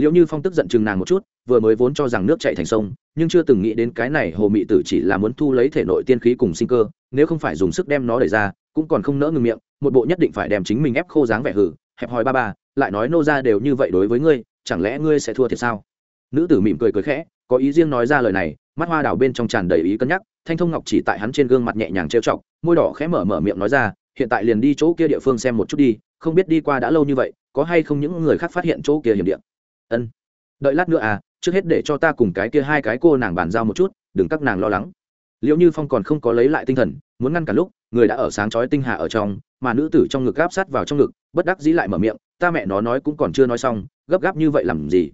Speaker 1: liệu như phong tức giận chừng nàng một chút, vừa mới vốn cho rằng nước chạy thành sông, nhưng chưa từng nghĩ đến cái này hồ mị tử chỉ là muốn thu lấy thể nội tiên khí cùng sinh cơ, nếu không phải dùng sức đem nó đẩy ra, cũng còn không nỡ ngừng miệng, một bộ nhất định phải đem chính mình ép khô dáng vẻ hử, hẹp hòi ba ba, lại nói nô ra đều như vậy đối với ngươi, chẳng lẽ ngươi sẽ thua thiệt sao? Nữ tử mỉm cười cười khẽ, có ý riêng nói ra lời này, mắt hoa đào bên trong tràn đầy ý cân nhắc, thanh thông ngọc chỉ tại hắn trên gương mặt nhẹ nhàng trêu chọc, môi đỏ khẽ mở mở miệng nói ra, hiện tại liền đi chỗ kia địa phương xem một chút đi, không biết đi qua đã lâu như vậy, có hay không những người khác phát hiện chỗ kia hiểm địa? Ân. Đợi lát nữa à trước hết để cho ta cùng cái kia hai cái cô nàng bàn giao một chút, đừng các nàng lo lắng. Liệu như phong còn không có lấy lại tinh thần, muốn ngăn cả lúc, người đã ở sáng chói tinh hà ở trong, mà nữ tử trong ngực gáp sát vào trong ngực, bất đắc dĩ lại mở miệng, ta mẹ nó nói cũng còn chưa nói xong, gấp gáp như vậy làm gì?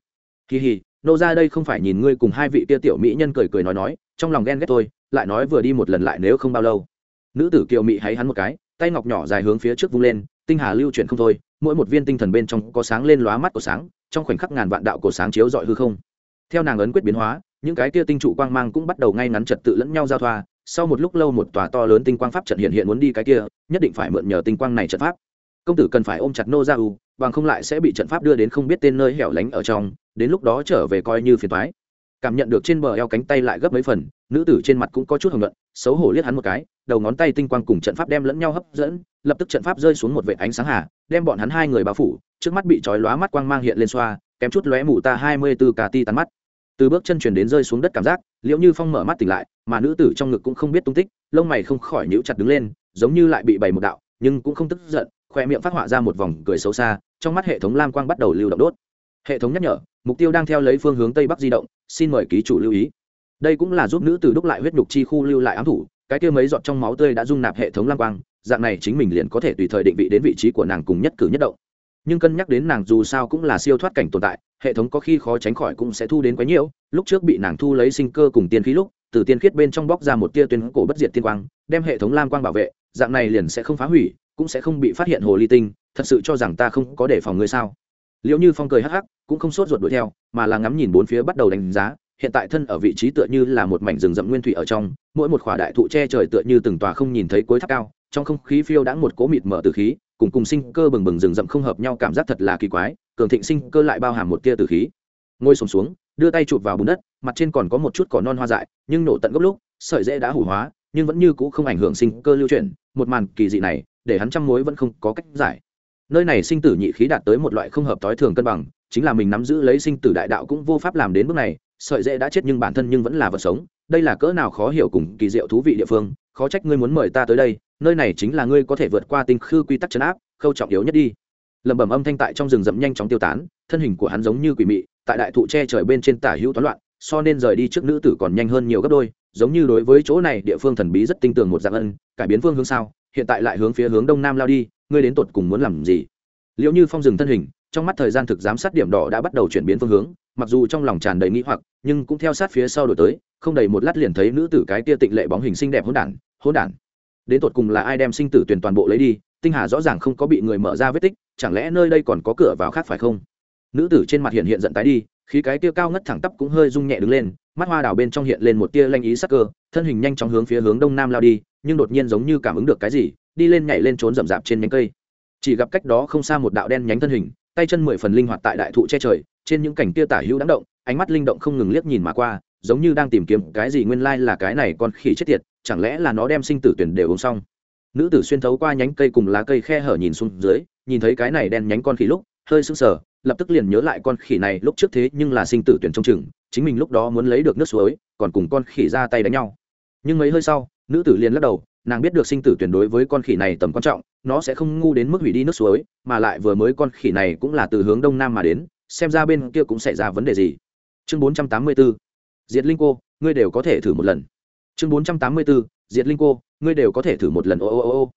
Speaker 1: Kỳ hì, nô ra đây không phải nhìn ngươi cùng hai vị kia tiểu mỹ nhân cười cười nói nói, trong lòng ghen ghét tôi lại nói vừa đi một lần lại nếu không bao lâu. Nữ tử kiều mỹ hay hắn một cái, tay ngọc nhỏ dài hướng phía trước vung lên, tinh hà lưu chuyển không thôi, mỗi một viên tinh thần bên trong có sáng lên lóa mắt của sáng trong khoảnh khắc ngàn vạn đạo cổ sáng chiếu dọi hư không. Theo nàng ấn quyết biến hóa, những cái kia tinh trụ quang mang cũng bắt đầu ngay ngắn trật tự lẫn nhau giao thoa, sau một lúc lâu một tòa to lớn tinh quang pháp trận hiện hiện muốn đi cái kia, nhất định phải mượn nhờ tinh quang này trận pháp. Công tử cần phải ôm chặt nô ra u bằng không lại sẽ bị trận pháp đưa đến không biết tên nơi hẻo lánh ở trong, đến lúc đó trở về coi như phiền toái. Cảm nhận được trên bờ eo cánh tay lại gấp mấy phần, nữ tử trên mặt cũng có chút hồng luận xấu hổ liếc hắn một cái, đầu ngón tay tinh quang cùng trận pháp đem lẫn nhau hấp dẫn, lập tức trận pháp rơi xuống một vệ ánh sáng hà, đem bọn hắn hai người bao phủ trước mắt bị trói lóa mắt quang mang hiện lên xoa, kém chút lóe mù ta hai mươi bốn cà ti tắn mắt. Từ bước chân chuyển đến rơi xuống đất cảm giác liệu như phong mở mắt tỉnh lại, mà nữ tử trong ngực cũng không biết tung tích, lông mày không khỏi nhíu chặt đứng lên, giống như lại bị bày một đạo, nhưng cũng không tức giận, khoe miệng phát họa ra một vòng cười xấu xa, trong mắt hệ thống lam quang bắt đầu lưu động đốt. Hệ thống nhắc nhở, mục tiêu đang theo lấy phương hướng tây bắc di động, xin mời ký chủ lưu ý. Đây cũng là giúp nữ tử đúc lại huyết nhục chi khu lưu lại ám thủ, cái kia mấy giọt trong máu tươi đã dung nạp hệ thống lam quang, dạng này chính mình liền có thể tùy thời định vị đến vị trí của nàng cùng nhất cử nhất động nhưng cân nhắc đến nàng dù sao cũng là siêu thoát cảnh tồn tại, hệ thống có khi khó tránh khỏi cũng sẽ thu đến quấy nhiễu lúc trước bị nàng thu lấy sinh cơ cùng tiên khí lúc, từ tiên khiết bên trong bóc ra một tia tuyến cổ bất diệt tiên quang, đem hệ thống lam quang bảo vệ, dạng này liền sẽ không phá hủy, cũng sẽ không bị phát hiện hồ ly tinh, thật sự cho rằng ta không có đề phòng ngươi sao? Liệu như phong cười hắc hắc, cũng không sốt ruột đuổi theo, mà là ngắm nhìn bốn phía bắt đầu đánh giá, hiện tại thân ở vị trí tựa như là một mảnh rừng rậm nguyên thủy ở trong, mỗi một khỏa đại thụ che trời tựa như từng tòa không nhìn thấy cuối tháp cao trong không khí phiêu đã một cố mịt mở từ khí cùng cùng sinh cơ bừng bừng rừng rậm không hợp nhau cảm giác thật là kỳ quái cường thịnh sinh cơ lại bao hàm một tia từ khí. Ngồi sùng xuống, xuống đưa tay chụp vào bùn đất mặt trên còn có một chút cỏ non hoa dại nhưng nổ tận gốc lúc sợi dễ đã hủ hóa nhưng vẫn như cũ không ảnh hưởng sinh cơ lưu chuyển một màn kỳ dị này để hắn trăm mối vẫn không có cách giải. Nơi này sinh tử nhị khí đạt tới một loại không hợp tối thường cân bằng chính là mình nắm giữ lấy sinh tử đại đạo cũng vô pháp làm đến bước này sợi dễ đã chết nhưng bản thân nhưng vẫn là vật sống đây là cỡ nào khó hiểu cùng kỳ diệu thú vị địa phương khó trách ngươi muốn mời ta tới đây nơi này chính là ngươi có thể vượt qua tinh khư quy tắc chấn áp, khâu trọng yếu nhất đi. Lẩm bẩm âm thanh tại trong rừng rậm nhanh chóng tiêu tán, thân hình của hắn giống như quỷ mị, tại đại thụ che trời bên trên tả hữu toán loạn, so nên rời đi trước nữ tử còn nhanh hơn nhiều gấp đôi, giống như đối với chỗ này địa phương thần bí rất tinh tường một dạng ân, cải biến phương hướng sao, hiện tại lại hướng phía hướng đông nam lao đi, ngươi đến tột cùng muốn làm gì? Liệu như phong dừng thân hình, trong mắt thời gian thực giám sát điểm đỏ đã bắt đầu chuyển biến phương hướng, mặc dù trong lòng tràn đầy nghĩ hoặc, nhưng cũng theo sát phía sau đổi tới, không đầy một lát liền thấy nữ tử cái tia tịnh lệ bóng hình xinh đẹp hỗn đản hỗn đản đến tột cùng là ai đem sinh tử tuyển toàn bộ lấy đi, tinh hà rõ ràng không có bị người mở ra vết tích, chẳng lẽ nơi đây còn có cửa vào khác phải không? Nữ tử trên mặt hiện hiện giận tái đi khi cái tia cao ngất thẳng tắp cũng hơi rung nhẹ đứng lên, mắt hoa đào bên trong hiện lên một tia lanh ý sắc cơ, thân hình nhanh chóng hướng phía hướng đông nam lao đi, nhưng đột nhiên giống như cảm ứng được cái gì, đi lên nhảy lên trốn rậm rạp trên nhánh cây. Chỉ gặp cách đó không xa một đạo đen nhánh thân hình, tay chân mười phần linh hoạt tại đại thụ che trời, trên những cảnh tia tả hữu đáng động, ánh mắt linh động không ngừng liếc nhìn mà qua, giống như đang tìm kiếm cái gì nguyên lai là cái này con khỉ chết tiệt chẳng lẽ là nó đem sinh tử tuyển đều uống xong? Nữ tử xuyên thấu qua nhánh cây cùng lá cây khe hở nhìn xuống dưới, nhìn thấy cái này đen nhánh con khỉ lúc, hơi sững sờ, lập tức liền nhớ lại con khỉ này lúc trước thế nhưng là sinh tử tuyển trong chừng, chính mình lúc đó muốn lấy được nước suối, còn cùng con khỉ ra tay đánh nhau. Nhưng mấy hơi sau, nữ tử liền lắc đầu, nàng biết được sinh tử tuyển đối với con khỉ này tầm quan trọng, nó sẽ không ngu đến mức hủy đi nước suối, mà lại vừa mới con khỉ này cũng là từ hướng đông nam mà đến, xem ra bên kia cũng xảy ra vấn đề gì. Chương bốn trăm tám mươi 484 diệt linh cô, ngươi đều có thể thử một lần chương bốn trăm tám mươi 484 diệt linh cô, ngươi đều có thể thử một lần, ô ô ô ô.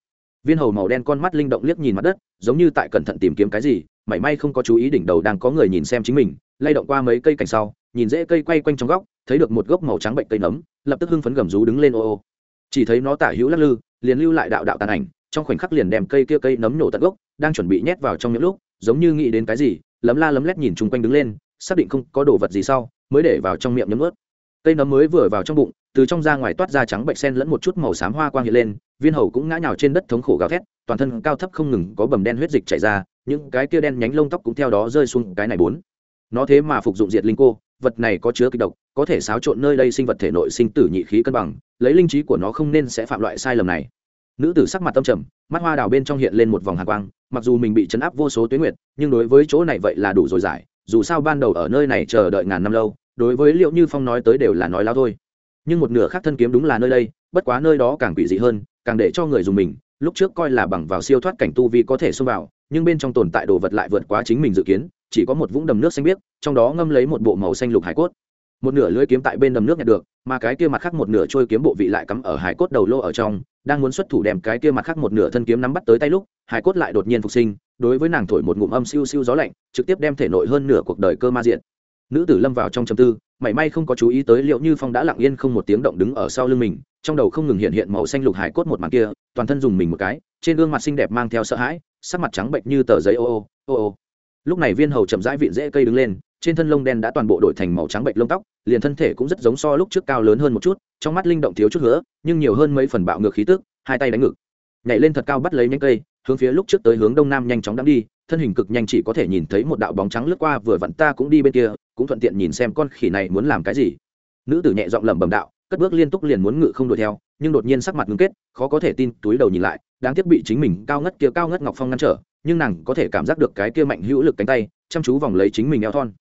Speaker 1: Viên hầu màu đen con mắt linh động liếc nhìn mặt đất, giống như tại cẩn thận tìm kiếm cái gì, mảy may không có chú ý đỉnh đầu đang có người nhìn xem chính mình, lay động qua mấy cây cành sau, nhìn dễ cây quay quanh trong góc, thấy được một gốc màu trắng bệnh cây nấm, lập tức hưng phấn gầm rú đứng lên, ô ô. Chỉ thấy nó tả hữu lắc lư, liền lưu lại đạo đạo tàn ảnh, trong khoảnh khắc liền đem cây kia cây nấm nổ tận gốc, đang chuẩn bị nhét vào trong những lúc, giống như nghĩ đến cái gì, lấm la lấm lét nhìn chung quanh đứng lên, xác định không có đồ vật gì sau, mới để vào trong miệng nhấm ướt cây nấm mới vừa vào trong bụng từ trong ra ngoài toát ra trắng bệnh sen lẫn một chút màu xám hoa quang hiện lên, viên hầu cũng ngã nhào trên đất thống khổ gào thét, toàn thân cao thấp không ngừng có bầm đen huyết dịch chảy ra, những cái kia đen nhánh lông tóc cũng theo đó rơi xuống cái này bốn. Nó thế mà phục dụng diệt linh cô, vật này có chứa kịch độc, có thể xáo trộn nơi đây sinh vật thể nội sinh tử nhị khí cân bằng, lấy linh trí của nó không nên sẽ phạm loại sai lầm này. Nữ tử sắc mặt tâm trầm, mắt hoa đào bên trong hiện lên một vòng hạ quang, mặc dù mình bị chấn áp vô số tuyến nguyệt, nhưng đối với chỗ này vậy là đủ rồi giải, dù sao ban đầu ở nơi này chờ đợi ngàn năm lâu, đối với liệu như phong nói tới đều là nói lao thôi nhưng một nửa khác thân kiếm đúng là nơi đây, bất quá nơi đó càng quỷ dị hơn, càng để cho người dùng mình, lúc trước coi là bằng vào siêu thoát cảnh tu vi có thể xông vào, nhưng bên trong tồn tại đồ vật lại vượt quá chính mình dự kiến, chỉ có một vũng đầm nước xanh biếc, trong đó ngâm lấy một bộ màu xanh lục hải cốt. Một nửa lưỡi kiếm tại bên đầm nước nhặt được, mà cái kia mặt khác một nửa trôi kiếm bộ vị lại cắm ở hải cốt đầu lô ở trong, đang muốn xuất thủ đem cái kia mặt khác một nửa thân kiếm nắm bắt tới tay lúc, hải cốt lại đột nhiên phục sinh, đối với nàng thổi một ngụm âm siêu siêu gió lạnh, trực tiếp đem thể nội hơn nửa cuộc đời cơ ma diện nữ tử lâm vào trong chầm tư, mảy may không có chú ý tới liệu như phong đã lặng yên không một tiếng động đứng ở sau lưng mình, trong đầu không ngừng hiện hiện màu xanh lục hải cốt một màn kia, toàn thân dùng mình một cái, trên gương mặt xinh đẹp mang theo sợ hãi, sắc mặt trắng bệnh như tờ giấy, ô ô ô ô. Lúc này viên hầu chậm rãi vịn rễ cây đứng lên, trên thân lông đen đã toàn bộ đổi thành màu trắng bệnh lông tóc, liền thân thể cũng rất giống so lúc trước cao lớn hơn một chút, trong mắt linh động thiếu chút nữa nhưng nhiều hơn mấy phần bạo ngược khí tức, hai tay đánh ngực, nhảy lên thật cao bắt lấy nhánh cây, hướng phía lúc trước tới hướng đông nam nhanh chóng đắm đi thân hình cực nhanh chỉ có thể nhìn thấy một đạo bóng trắng lướt qua, vừa vặn ta cũng đi bên kia, cũng thuận tiện nhìn xem con khỉ này muốn làm cái gì. Nữ tử nhẹ giọng lẩm bẩm đạo, cất bước liên tục liền muốn ngự không đuổi theo, nhưng đột nhiên sắc mặt ngưng kết, khó có thể tin, túi đầu nhìn lại, đáng tiếc bị chính mình cao ngất kia cao ngất ngọc phong ngăn trở, nhưng nàng có thể cảm giác được cái kia mạnh hữu lực cánh tay, chăm chú vòng lấy chính mình eo thon.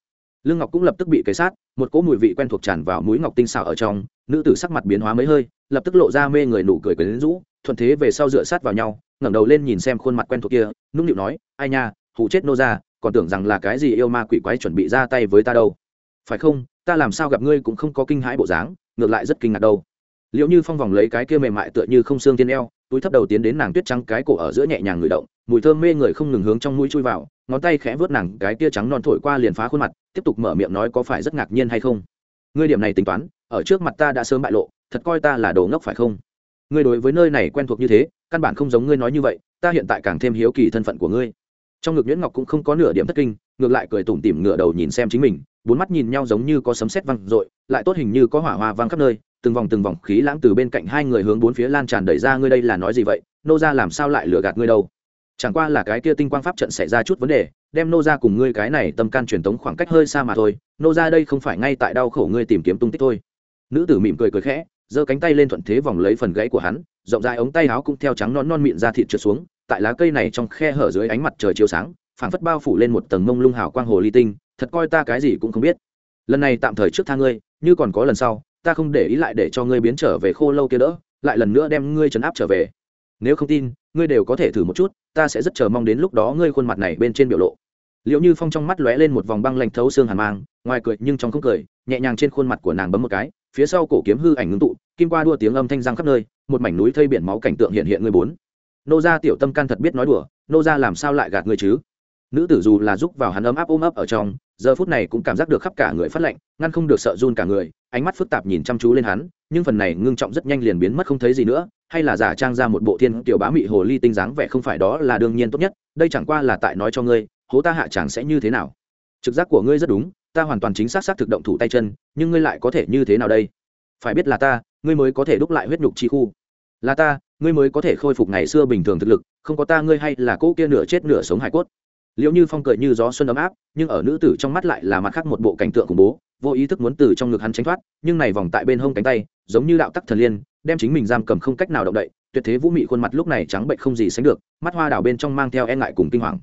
Speaker 1: Lương ngọc cũng lập tức bị kế sát, một cỗ mùi vị quen thuộc tràn vào mũi ngọc tinh xảo ở trong, nữ tử sắc mặt biến hóa mấy hơi, lập tức lộ ra mê người nụ cười quyến rũ, thuận thế về sau dựa sát vào nhau ngẩng đầu lên nhìn xem khuôn mặt quen thuộc kia, nũng nịu nói, ai nha hụ chết nô ra còn tưởng rằng là cái gì yêu ma quỷ quái chuẩn bị ra tay với ta đâu. Phải không, ta làm sao gặp ngươi cũng không có kinh hãi bộ dáng, ngược lại rất kinh ngạc đâu. Liệu như phong vòng lấy cái kia mềm mại tựa như không xương tiên eo, túi thấp đầu tiến đến nàng tuyết trắng cái cổ ở giữa nhẹ nhàng người động, mùi thơm mê người không ngừng hướng trong mũi chui vào, ngón tay khẽ vớt nàng cái kia trắng non thổi qua liền phá khuôn mặt, tiếp tục mở miệng nói có phải rất ngạc nhiên hay không. Ngươi điểm này tính toán, ở trước mặt ta đã sớm bại lộ, thật coi ta là đồ ngốc phải không? Ngươi đối với nơi này quen thuộc như thế, căn bản không giống ngươi nói như vậy, ta hiện tại càng thêm hiếu kỳ thân phận của ngươi. Trong ngực nhuyễn ngọc cũng không có nửa điểm thất kinh, ngược lại cười tủm tỉm ngựa đầu nhìn xem chính mình, bốn mắt nhìn nhau giống như có sấm sét văng r lại tốt hình như có hỏa hoa vang khắp nơi, từng vòng từng vòng khí lãng từ bên cạnh hai người hướng bốn phía lan tràn đẩy ra, ngươi đây là nói gì vậy, nô ra làm sao lại lừa gạt ngươi đâu? Chẳng qua là cái kia tinh quang pháp trận xảy ra chút vấn đề, đem nô ra cùng ngươi cái này tâm can truyền tống khoảng cách hơi xa mà thôi, nô ra đây không phải ngay tại đau khổ ngươi tìm kiếm tung tích thôi. Nữ tử mỉm cười cười khẽ giơ cánh tay lên thuận thế vòng lấy phần gãy của hắn, rộng dài ống tay áo cũng theo trắng non non mịn ra thịt trượt xuống, tại lá cây này trong khe hở dưới ánh mặt trời chiếu sáng, phảng phất bao phủ lên một tầng mông lung hào quang hồ ly tinh, thật coi ta cái gì cũng không biết. Lần này tạm thời trước tha ngươi, như còn có lần sau, ta không để ý lại để cho ngươi biến trở về khô lâu kia đỡ, lại lần nữa đem ngươi trấn áp trở về. Nếu không tin, ngươi đều có thể thử một chút, ta sẽ rất chờ mong đến lúc đó ngươi khuôn mặt này bên trên biểu lộ. Liệu như phong trong mắt lóe lên một vòng băng lạnh thấu xương hàn mang, ngoài cười nhưng trong không cười, nhẹ nhàng trên khuôn mặt của nàng bấm một cái phía sau cổ kiếm hư ảnh ngưng tụ, kim qua đua tiếng âm thanh răng khắp nơi, một mảnh núi thây biển máu cảnh tượng hiện hiện người bốn. Nô gia tiểu tâm can thật biết nói đùa, nô gia làm sao lại gạt người chứ? Nữ tử dù là giúp vào hắn ấm áp ôm ấp ở trong, giờ phút này cũng cảm giác được khắp cả người phát lạnh, ngăn không được sợ run cả người, ánh mắt phức tạp nhìn chăm chú lên hắn, nhưng phần này ngưng trọng rất nhanh liền biến mất không thấy gì nữa, hay là giả trang ra một bộ thiên tiểu bá mị hồ ly tinh dáng vẻ không phải đó là đương nhiên tốt nhất, đây chẳng qua là tại nói cho ngươi, hố ta hạ chẳng sẽ như thế nào. Trực giác của ngươi rất đúng ta hoàn toàn chính xác xác thực động thủ tay chân, nhưng ngươi lại có thể như thế nào đây? Phải biết là ta, ngươi mới có thể đúc lại huyết nhục chi khu. Là ta, ngươi mới có thể khôi phục ngày xưa bình thường thực lực, không có ta ngươi hay là cỗ kia nửa chết nửa sống hải cốt. Liệu như phong cười như gió xuân ấm áp, nhưng ở nữ tử trong mắt lại là mặt khác một bộ cảnh tượng khủng bố, vô ý thức muốn từ trong ngực hắn tránh thoát, nhưng này vòng tại bên hông cánh tay, giống như đạo tắc thần liên, đem chính mình giam cầm không cách nào động đậy, tuyệt thế vũ mị khuôn mặt lúc này trắng bệnh không gì sánh được, mắt hoa đảo bên trong mang theo e ngại cùng kinh hoàng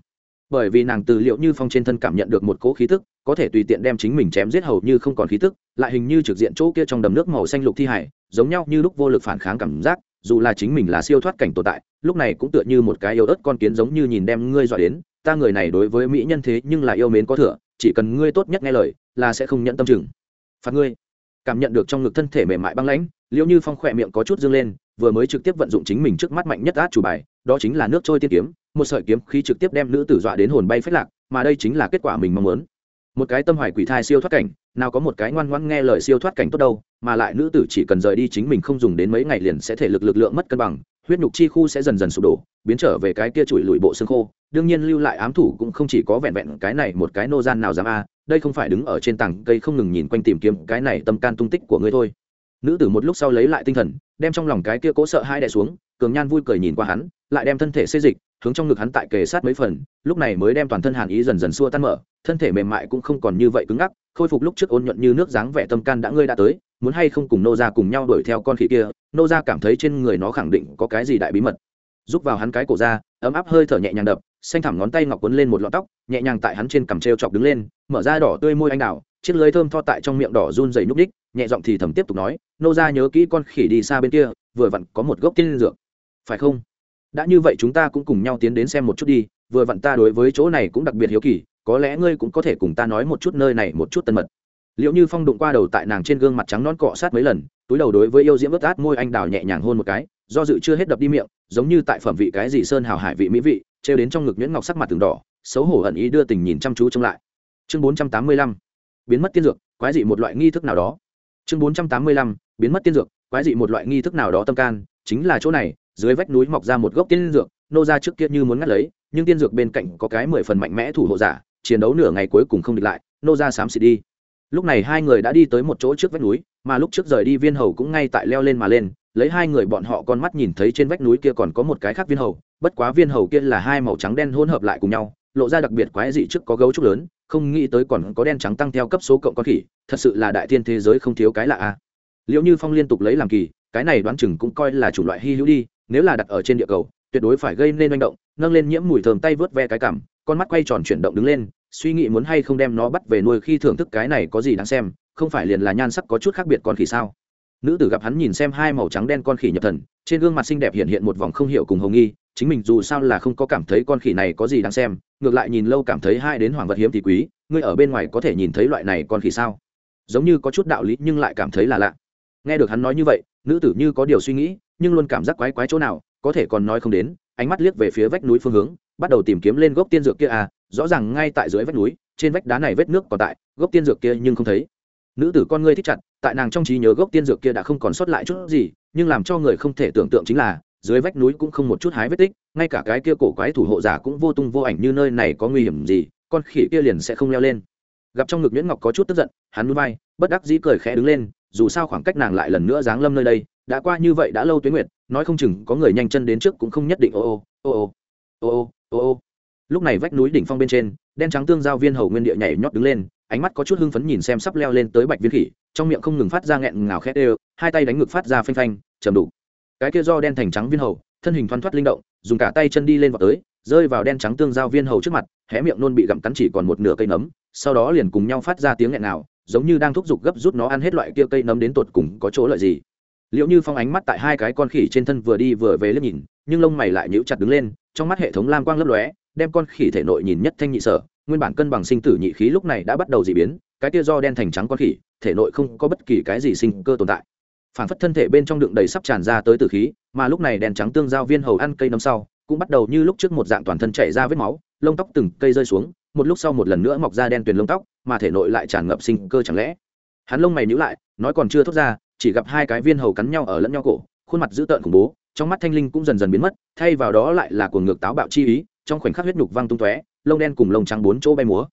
Speaker 1: bởi vì nàng từ liệu như phong trên thân cảm nhận được một cỗ khí tức, có thể tùy tiện đem chính mình chém giết hầu như không còn khí tức, lại hình như trực diện chỗ kia trong đầm nước màu xanh lục thi hải, giống nhau như lúc vô lực phản kháng cảm giác, dù là chính mình là siêu thoát cảnh tồn tại, lúc này cũng tựa như một cái yêu ớt con kiến giống như nhìn đem ngươi dọa đến, ta người này đối với mỹ nhân thế nhưng là yêu mến có thừa, chỉ cần ngươi tốt nhất nghe lời, là sẽ không nhận tâm chừng. Phạt ngươi. Cảm nhận được trong ngực thân thể mềm mại băng lãnh liệu như phong khỏe miệng có chút dương lên, vừa mới trực tiếp vận dụng chính mình trước mắt mạnh nhất át chủ bài đó chính là nước trôi tiên kiếm, một sợi kiếm khi trực tiếp đem nữ tử dọa đến hồn bay phách lạc, mà đây chính là kết quả mình mong muốn. Một cái tâm hoài quỷ thai siêu thoát cảnh, nào có một cái ngoan ngoãn nghe lời siêu thoát cảnh tốt đâu, mà lại nữ tử chỉ cần rời đi chính mình không dùng đến mấy ngày liền sẽ thể lực lực lượng mất cân bằng, huyết nhục chi khu sẽ dần dần sụp đổ, biến trở về cái kia chùi lùi bộ xương khô, đương nhiên lưu lại ám thủ cũng không chỉ có vẹn vẹn cái này một cái nô gian nào dám a, đây không phải đứng ở trên tảng cây không ngừng nhìn quanh tìm kiếm cái này tâm can tung tích của ngươi thôi. Nữ tử một lúc sau lấy lại tinh thần, đem trong lòng cái kia cố sợ hai đè xuống cường nhan vui cười nhìn qua hắn, lại đem thân thể xê dịch, hướng trong ngực hắn tại kề sát mấy phần, lúc này mới đem toàn thân hàn ý dần dần xua tan mở, thân thể mềm mại cũng không còn như vậy cứng ngắc, khôi phục lúc trước ôn nhuận như nước dáng vẻ tâm can đã ngươi đã tới, muốn hay không cùng nô ra cùng nhau đuổi theo con khỉ kia, nô ra cảm thấy trên người nó khẳng định có cái gì đại bí mật. Giúp vào hắn cái cổ ra, ấm áp hơi thở nhẹ nhàng đập, xanh thẳm ngón tay ngọc quấn lên một lọn tóc, nhẹ nhàng tại hắn trên cằm t chọc đứng lên, mở ra đỏ tươi môi anh đào, chiếc lưới thơm tho tại trong miệng đỏ run dày nhúc đích nhẹ giọng thì thầm tiếp tục nói, nô ra nhớ kỹ con khỉ đi xa bên kia, vừa vặn có một gốc tiên dược phải không? Đã như vậy chúng ta cũng cùng nhau tiến đến xem một chút đi, vừa vặn ta đối với chỗ này cũng đặc biệt hiếu kỳ, có lẽ ngươi cũng có thể cùng ta nói một chút nơi này một chút tân mật. Liệu như phong đụng qua đầu tại nàng trên gương mặt trắng non cọ sát mấy lần, túi đầu đối với yêu diễm ướt át môi anh đào nhẹ nhàng hôn một cái, do dự chưa hết đập đi miệng, giống như tại phẩm vị cái gì sơn hào hải vị mỹ vị, trêu đến trong ngực nhuyễn ngọc sắc mặt từng đỏ, xấu hổ hận ý đưa tình nhìn chăm chú trông lại. Chương bốn trăm tám mươi lăm, biến mất tiên dược, quái dị một loại nghi thức nào đó. Chương bốn trăm tám mươi lăm, biến mất tiên dược, quái dị một loại nghi thức nào đó tâm can, chính là chỗ này dưới vách núi mọc ra một gốc tiên dược, nô ra trước kia như muốn ngắt lấy, nhưng tiên dược bên cạnh có cái mười phần mạnh mẽ thủ hộ giả, chiến đấu nửa ngày cuối cùng không địch lại, nô ra xám xịt đi. Lúc này hai người đã đi tới một chỗ trước vách núi, mà lúc trước rời đi viên hầu cũng ngay tại leo lên mà lên, lấy hai người bọn họ con mắt nhìn thấy trên vách núi kia còn có một cái khác viên hầu, bất quá viên hầu kia là hai màu trắng đen hỗn hợp lại cùng nhau, lộ ra đặc biệt quái dị trước có gấu trúc lớn, không nghĩ tới còn có đen trắng tăng theo cấp số cộng con khỉ, thật sự là đại thiên thế giới không thiếu cái lạ a. Liệu như phong liên tục lấy làm kỳ, cái này đoán chừng cũng coi là chủng loại hy hữu đi nếu là đặt ở trên địa cầu, tuyệt đối phải gây nên manh động, nâng lên nhiễm mùi thơm tay vớt ve cái cảm, con mắt quay tròn chuyển động đứng lên, suy nghĩ muốn hay không đem nó bắt về nuôi khi thưởng thức cái này có gì đáng xem, không phải liền là nhan sắc có chút khác biệt con khỉ sao? Nữ tử gặp hắn nhìn xem hai màu trắng đen con khỉ nhập thần, trên gương mặt xinh đẹp hiện hiện một vòng không hiểu cùng hồng nghi, chính mình dù sao là không có cảm thấy con khỉ này có gì đáng xem, ngược lại nhìn lâu cảm thấy hai đến hoàng vật hiếm thì quý, ngươi ở bên ngoài có thể nhìn thấy loại này con khỉ sao? Giống như có chút đạo lý nhưng lại cảm thấy là lạ. Nghe được hắn nói như vậy nữ tử như có điều suy nghĩ, nhưng luôn cảm giác quái quái chỗ nào, có thể còn nói không đến, ánh mắt liếc về phía vách núi phương hướng, bắt đầu tìm kiếm lên gốc tiên dược kia à rõ ràng ngay tại dưới vách núi, trên vách đá này vết nước còn tại, gốc tiên dược kia nhưng không thấy. Nữ tử con ngươi thích chặt, tại nàng trong trí nhớ gốc tiên dược kia đã không còn sót lại chút gì, nhưng làm cho người không thể tưởng tượng chính là, dưới vách núi cũng không một chút hái vết tích, ngay cả cái kia cổ quái thủ hộ giả cũng vô tung vô ảnh như nơi này có nguy hiểm gì, con khỉ kia liền sẽ không leo lên. Gặp trong ngực nhuyễn ngọc có chút tức giận, hắn núi bay bất đắc dĩ cười khẽ đứng lên dù sao khoảng cách nàng lại lần nữa giáng lâm nơi đây, đã qua như vậy đã lâu tuyến nguyệt, nói không chừng có người nhanh chân đến trước cũng không nhất định, ô ô ô ô ô ô ô ô. Lúc này vách núi đỉnh phong bên trên, đen trắng tương giao viên hầu nguyên địa nhảy nhót đứng lên, ánh mắt có chút hưng phấn nhìn xem sắp leo lên tới bạch viên khỉ, trong miệng không ngừng phát ra nghẹn ngào khét ê hai tay đánh ngực phát ra phanh phanh chầm đủ cái kia do đen thành trắng viên hầu, thân hình thoăn thoắt linh động, dùng cả tay chân đi lên vào tới, rơi vào đen trắng tương giao viên hầu trước mặt, hé miệng nôn bị gặm cắn chỉ còn một nửa cây nấm, sau đó liền cùng nhau phát ra tiếng nghẹn nào giống như đang thúc giục gấp rút nó ăn hết loại kia cây nấm đến tột cùng có chỗ lợi gì. Liệu như phong ánh mắt tại hai cái con khỉ trên thân vừa đi vừa về liếc nhìn, nhưng lông mày lại nhíu chặt đứng lên, trong mắt hệ thống lam quang lấp lóe, đem con khỉ thể nội nhìn nhất thanh nhị sở, nguyên bản cân bằng sinh tử nhị khí lúc này đã bắt đầu dị biến, cái kia do đen thành trắng con khỉ, thể nội không có bất kỳ cái gì sinh cơ tồn tại. Phản phất thân thể bên trong đựng đầy sắp tràn ra tới tử khí, mà lúc này đèn trắng tương giao viên hầu ăn cây nấm sau, cũng bắt đầu như lúc trước một dạng toàn thân chảy ra vết máu, lông tóc từng cây rơi xuống một lúc sau một lần nữa mọc ra đen tuyền lông tóc, mà thể nội lại tràn ngập sinh cơ chẳng lẽ? Hắn lông mày nhíu lại, nói còn chưa thốt ra, chỉ gặp hai cái viên hầu cắn nhau ở lẫn nhau cổ, khuôn mặt dữ tợn khủng bố, trong mắt thanh linh cũng dần dần biến mất, thay vào đó lại là cuồng ngược táo bạo chi ý, trong khoảnh khắc huyết nhục văng tung tóe, lông đen cùng lông trắng bốn chỗ bay múa.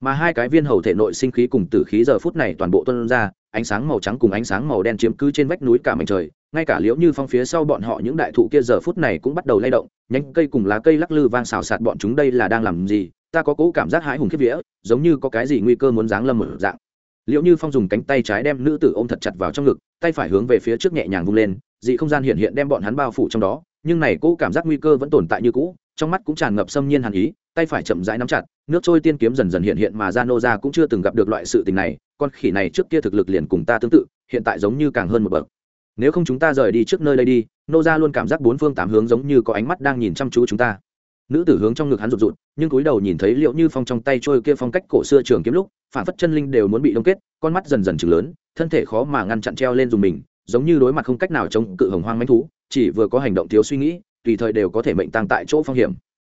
Speaker 1: Mà hai cái viên hầu thể nội sinh khí cùng tử khí giờ phút này toàn bộ tuân ra, ánh sáng màu trắng cùng ánh sáng màu đen chiếm cứ trên vách núi cả mảnh trời, ngay cả liễu như phong phía sau bọn họ những đại thụ kia giờ phút này cũng bắt đầu lay động, nhánh cây cùng lá cây lắc lư vang xào sạt bọn chúng đây là đang làm gì? Ta có cố cảm giác hãi hùng khiếp vía, giống như có cái gì nguy cơ muốn giáng lâm một dạng. Liệu như phong dùng cánh tay trái đem nữ tử ôm thật chặt vào trong ngực, tay phải hướng về phía trước nhẹ nhàng vung lên, dị không gian hiện hiện đem bọn hắn bao phủ trong đó, nhưng này cố cảm giác nguy cơ vẫn tồn tại như cũ, trong mắt cũng tràn ngập xâm nhiên hàn ý, tay phải chậm rãi nắm chặt, nước trôi tiên kiếm dần dần hiện hiện mà ra nô ra cũng chưa từng gặp được loại sự tình này, con khỉ này trước kia thực lực liền cùng ta tương tự, hiện tại giống như càng hơn một bậc. Nếu không chúng ta rời đi trước nơi đây đi, nô ra luôn cảm giác bốn phương tám hướng giống như có ánh mắt đang nhìn chăm chú chúng ta nữ tử hướng trong ngực hắn rụt rụt, nhưng cúi đầu nhìn thấy liệu như phong trong tay trôi kia phong cách cổ xưa trường kiếm lúc, phản phất chân linh đều muốn bị đông kết, con mắt dần dần chừng lớn, thân thể khó mà ngăn chặn treo lên dùng mình, giống như đối mặt không cách nào chống cự hồng hoang manh thú, chỉ vừa có hành động thiếu suy nghĩ, tùy thời đều có thể mệnh tăng tại chỗ phong hiểm.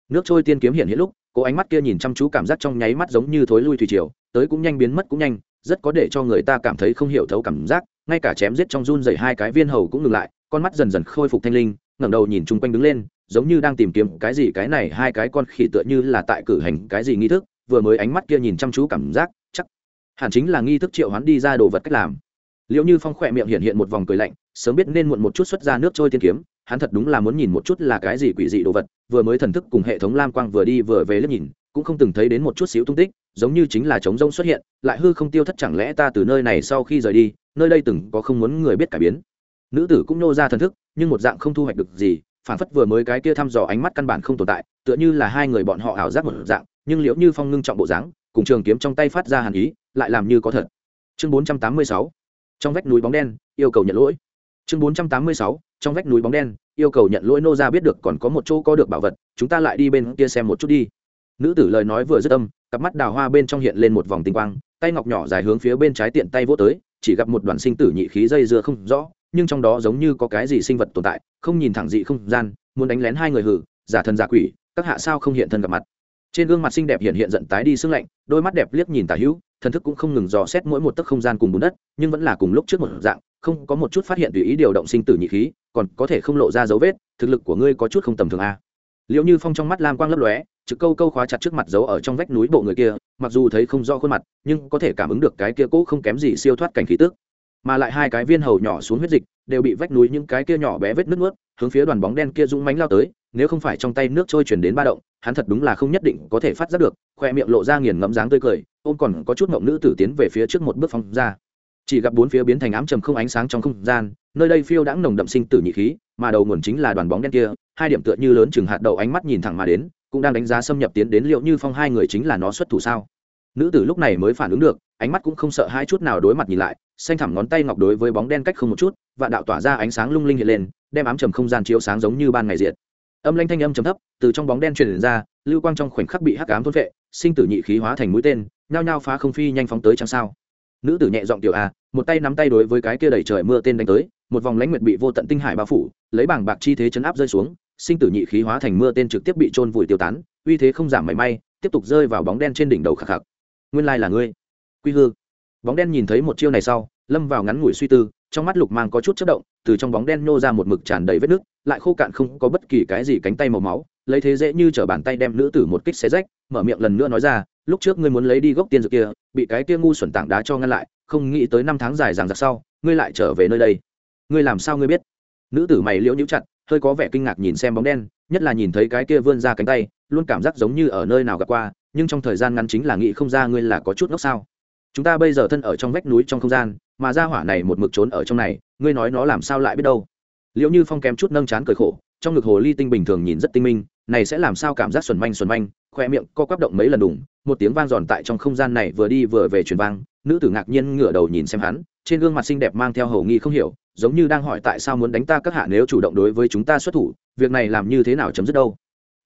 Speaker 1: Nước trôi tiên kiếm hiện hiện lúc, cô ánh mắt kia nhìn chăm chú cảm giác trong nháy mắt giống như thối lui thủy triều, tới cũng nhanh biến mất cũng nhanh, rất có để cho người ta cảm thấy không hiểu thấu cảm giác, ngay cả chém giết trong run dày hai cái viên hầu cũng ngừng lại, con mắt dần dần khôi phục thanh linh, ngẩng đầu nhìn chung quanh đứng lên giống như đang tìm kiếm cái gì cái này, hai cái con khỉ tựa như là tại cử hành cái gì nghi thức, vừa mới ánh mắt kia nhìn chăm chú cảm giác, chắc hẳn chính là nghi thức triệu hoán đi ra đồ vật cách làm. Liệu như phong khỏe miệng hiện hiện một vòng cười lạnh, sớm biết nên muộn một chút xuất ra nước trôi tiên kiếm, hắn thật đúng là muốn nhìn một chút là cái gì quỷ dị đồ vật, vừa mới thần thức cùng hệ thống lam quang vừa đi vừa về lớp nhìn, cũng không từng thấy đến một chút xíu tung tích, giống như chính là trống rông xuất hiện, lại hư không tiêu thất chẳng lẽ ta từ nơi này sau khi rời đi, nơi đây từng có không muốn người biết cải biến. Nữ tử cũng nô ra thần thức, nhưng một dạng không thu hoạch được gì phản phất vừa mới cái kia thăm dò ánh mắt căn bản không tồn tại, tựa như là hai người bọn họ ảo giác một dạng, nhưng liễu như phong ngưng trọng bộ dáng, cùng trường kiếm trong tay phát ra hàn ý, lại làm như có thật. Chương bốn trăm tám mươi sáu, trong vách núi bóng đen, yêu cầu nhận lỗi. Chương bốn trăm tám mươi sáu, trong vách núi bóng đen, yêu cầu nhận lỗi nô ra biết được còn có một chỗ có được bảo vật, chúng ta lại đi bên kia xem một chút đi. Nữ tử lời nói vừa dứt âm, cặp mắt đào hoa bên trong hiện lên một vòng tinh quang, tay ngọc nhỏ dài hướng phía bên trái tiện tay vỗ tới, chỉ gặp một đoàn sinh tử nhị khí dây dưa không rõ nhưng trong đó giống như có cái gì sinh vật tồn tại, không nhìn thẳng dị không gian, muốn đánh lén hai người hử, giả thần giả quỷ, các hạ sao không hiện thân gặp mặt. Trên gương mặt xinh đẹp hiện hiện giận tái đi sưng lạnh, đôi mắt đẹp liếc nhìn tả hữu, thần thức cũng không ngừng dò xét mỗi một tấc không gian cùng bùn đất, nhưng vẫn là cùng lúc trước một dạng, không có một chút phát hiện tùy ý điều động sinh tử nhị khí, còn có thể không lộ ra dấu vết, thực lực của ngươi có chút không tầm thường a. Liệu như phong trong mắt lam quang lấp lóe, trực câu câu khóa chặt trước mặt giấu ở trong vách núi bộ người kia, mặc dù thấy không rõ khuôn mặt, nhưng có thể cảm ứng được cái kia cũ không kém gì siêu thoát cảnh khí tức mà lại hai cái viên hầu nhỏ xuống huyết dịch đều bị vách núi những cái kia nhỏ bé vết nước nuốt, hướng phía đoàn bóng đen kia rung mánh lao tới, nếu không phải trong tay nước trôi chuyển đến ba động, hắn thật đúng là không nhất định có thể phát giác được, khoe miệng lộ ra nghiền ngẫm dáng tươi cười, ôm còn có chút mộng nữ tử tiến về phía trước một bước phong ra. Chỉ gặp bốn phía biến thành ám trầm không ánh sáng trong không gian, nơi đây phiêu đãng nồng đậm sinh tử nhị khí, mà đầu nguồn chính là đoàn bóng đen kia, hai điểm tựa như lớn chừng hạt đầu ánh mắt nhìn thẳng mà đến, cũng đang đánh giá xâm nhập tiến đến liệu như phong hai người chính là nó xuất thủ sao. Nữ tử lúc này mới phản ứng được, ánh mắt cũng không sợ hai chút nào đối mặt nhìn lại xanh thẳm ngón tay ngọc đối với bóng đen cách không một chút, và đạo tỏa ra ánh sáng lung linh hiện lên, đem ám trầm không gian chiếu sáng giống như ban ngày diệt. Âm lanh thanh âm trầm thấp, từ trong bóng đen truyền ra, lưu quang trong khoảnh khắc bị hắc ám thôn vệ sinh tử nhị khí hóa thành mũi tên, nhao nhao phá không phi nhanh phóng tới chẳng sao. Nữ tử nhẹ giọng tiểu a, một tay nắm tay đối với cái kia đẩy trời mưa tên đánh tới, một vòng lãnh nguyệt bị vô tận tinh hải bao phủ, lấy bảng bạc chi thế chấn áp rơi xuống, sinh tử nhị khí hóa thành mưa tên trực tiếp bị trôn vùi tiêu tán, uy thế không giảm mảy may, tiếp tục rơi vào bóng đen trên đỉnh đầu khạc khạc nguyên lai là ngươi. Quy hư bóng đen nhìn thấy một chiêu này sau, lâm vào ngắn ngủi suy tư, trong mắt lục mang có chút chất động, từ trong bóng đen nhô ra một mực tràn đầy vết nước, lại khô cạn không có bất kỳ cái gì cánh tay màu máu, lấy thế dễ như t bàn tay đem nữ tử một kích xé rách, mở miệng lần nữa nói ra, lúc trước ngươi muốn lấy đi gốc tiên dược kia, bị cái kia ngu xuẩn tảng đá cho ngăn lại, không nghĩ tới năm tháng dài ràng giặc sau, ngươi lại trở về nơi đây. Ngươi làm sao ngươi biết? Nữ tử mày liễu nhũ chặt, hơi có vẻ kinh ngạc nhìn xem bóng đen, nhất là nhìn thấy cái kia vươn ra cánh tay, luôn cảm giác giống như ở nơi nào gặp qua, nhưng trong thời gian ngắn chính là nghĩ không ra ngươi là có chút ngốc sao chúng ta bây giờ thân ở trong vách núi trong không gian, mà ra hỏa này một mực trốn ở trong này, ngươi nói nó làm sao lại biết đâu? Liệu như phong kém chút nâng chán cười khổ, trong ngực hồ ly tinh bình thường nhìn rất tinh minh, này sẽ làm sao cảm giác xuẩn manh xuẩn manh khoe miệng co quắp động mấy lần đủng một tiếng vang giòn tại trong không gian này vừa đi vừa về truyền vang, nữ tử ngạc nhiên ngửa đầu nhìn xem hắn, trên gương mặt xinh đẹp mang theo hầu nghi không hiểu, giống như đang hỏi tại sao muốn đánh ta các hạ nếu chủ động đối với chúng ta xuất thủ, việc này làm như thế nào chấm dứt đâu?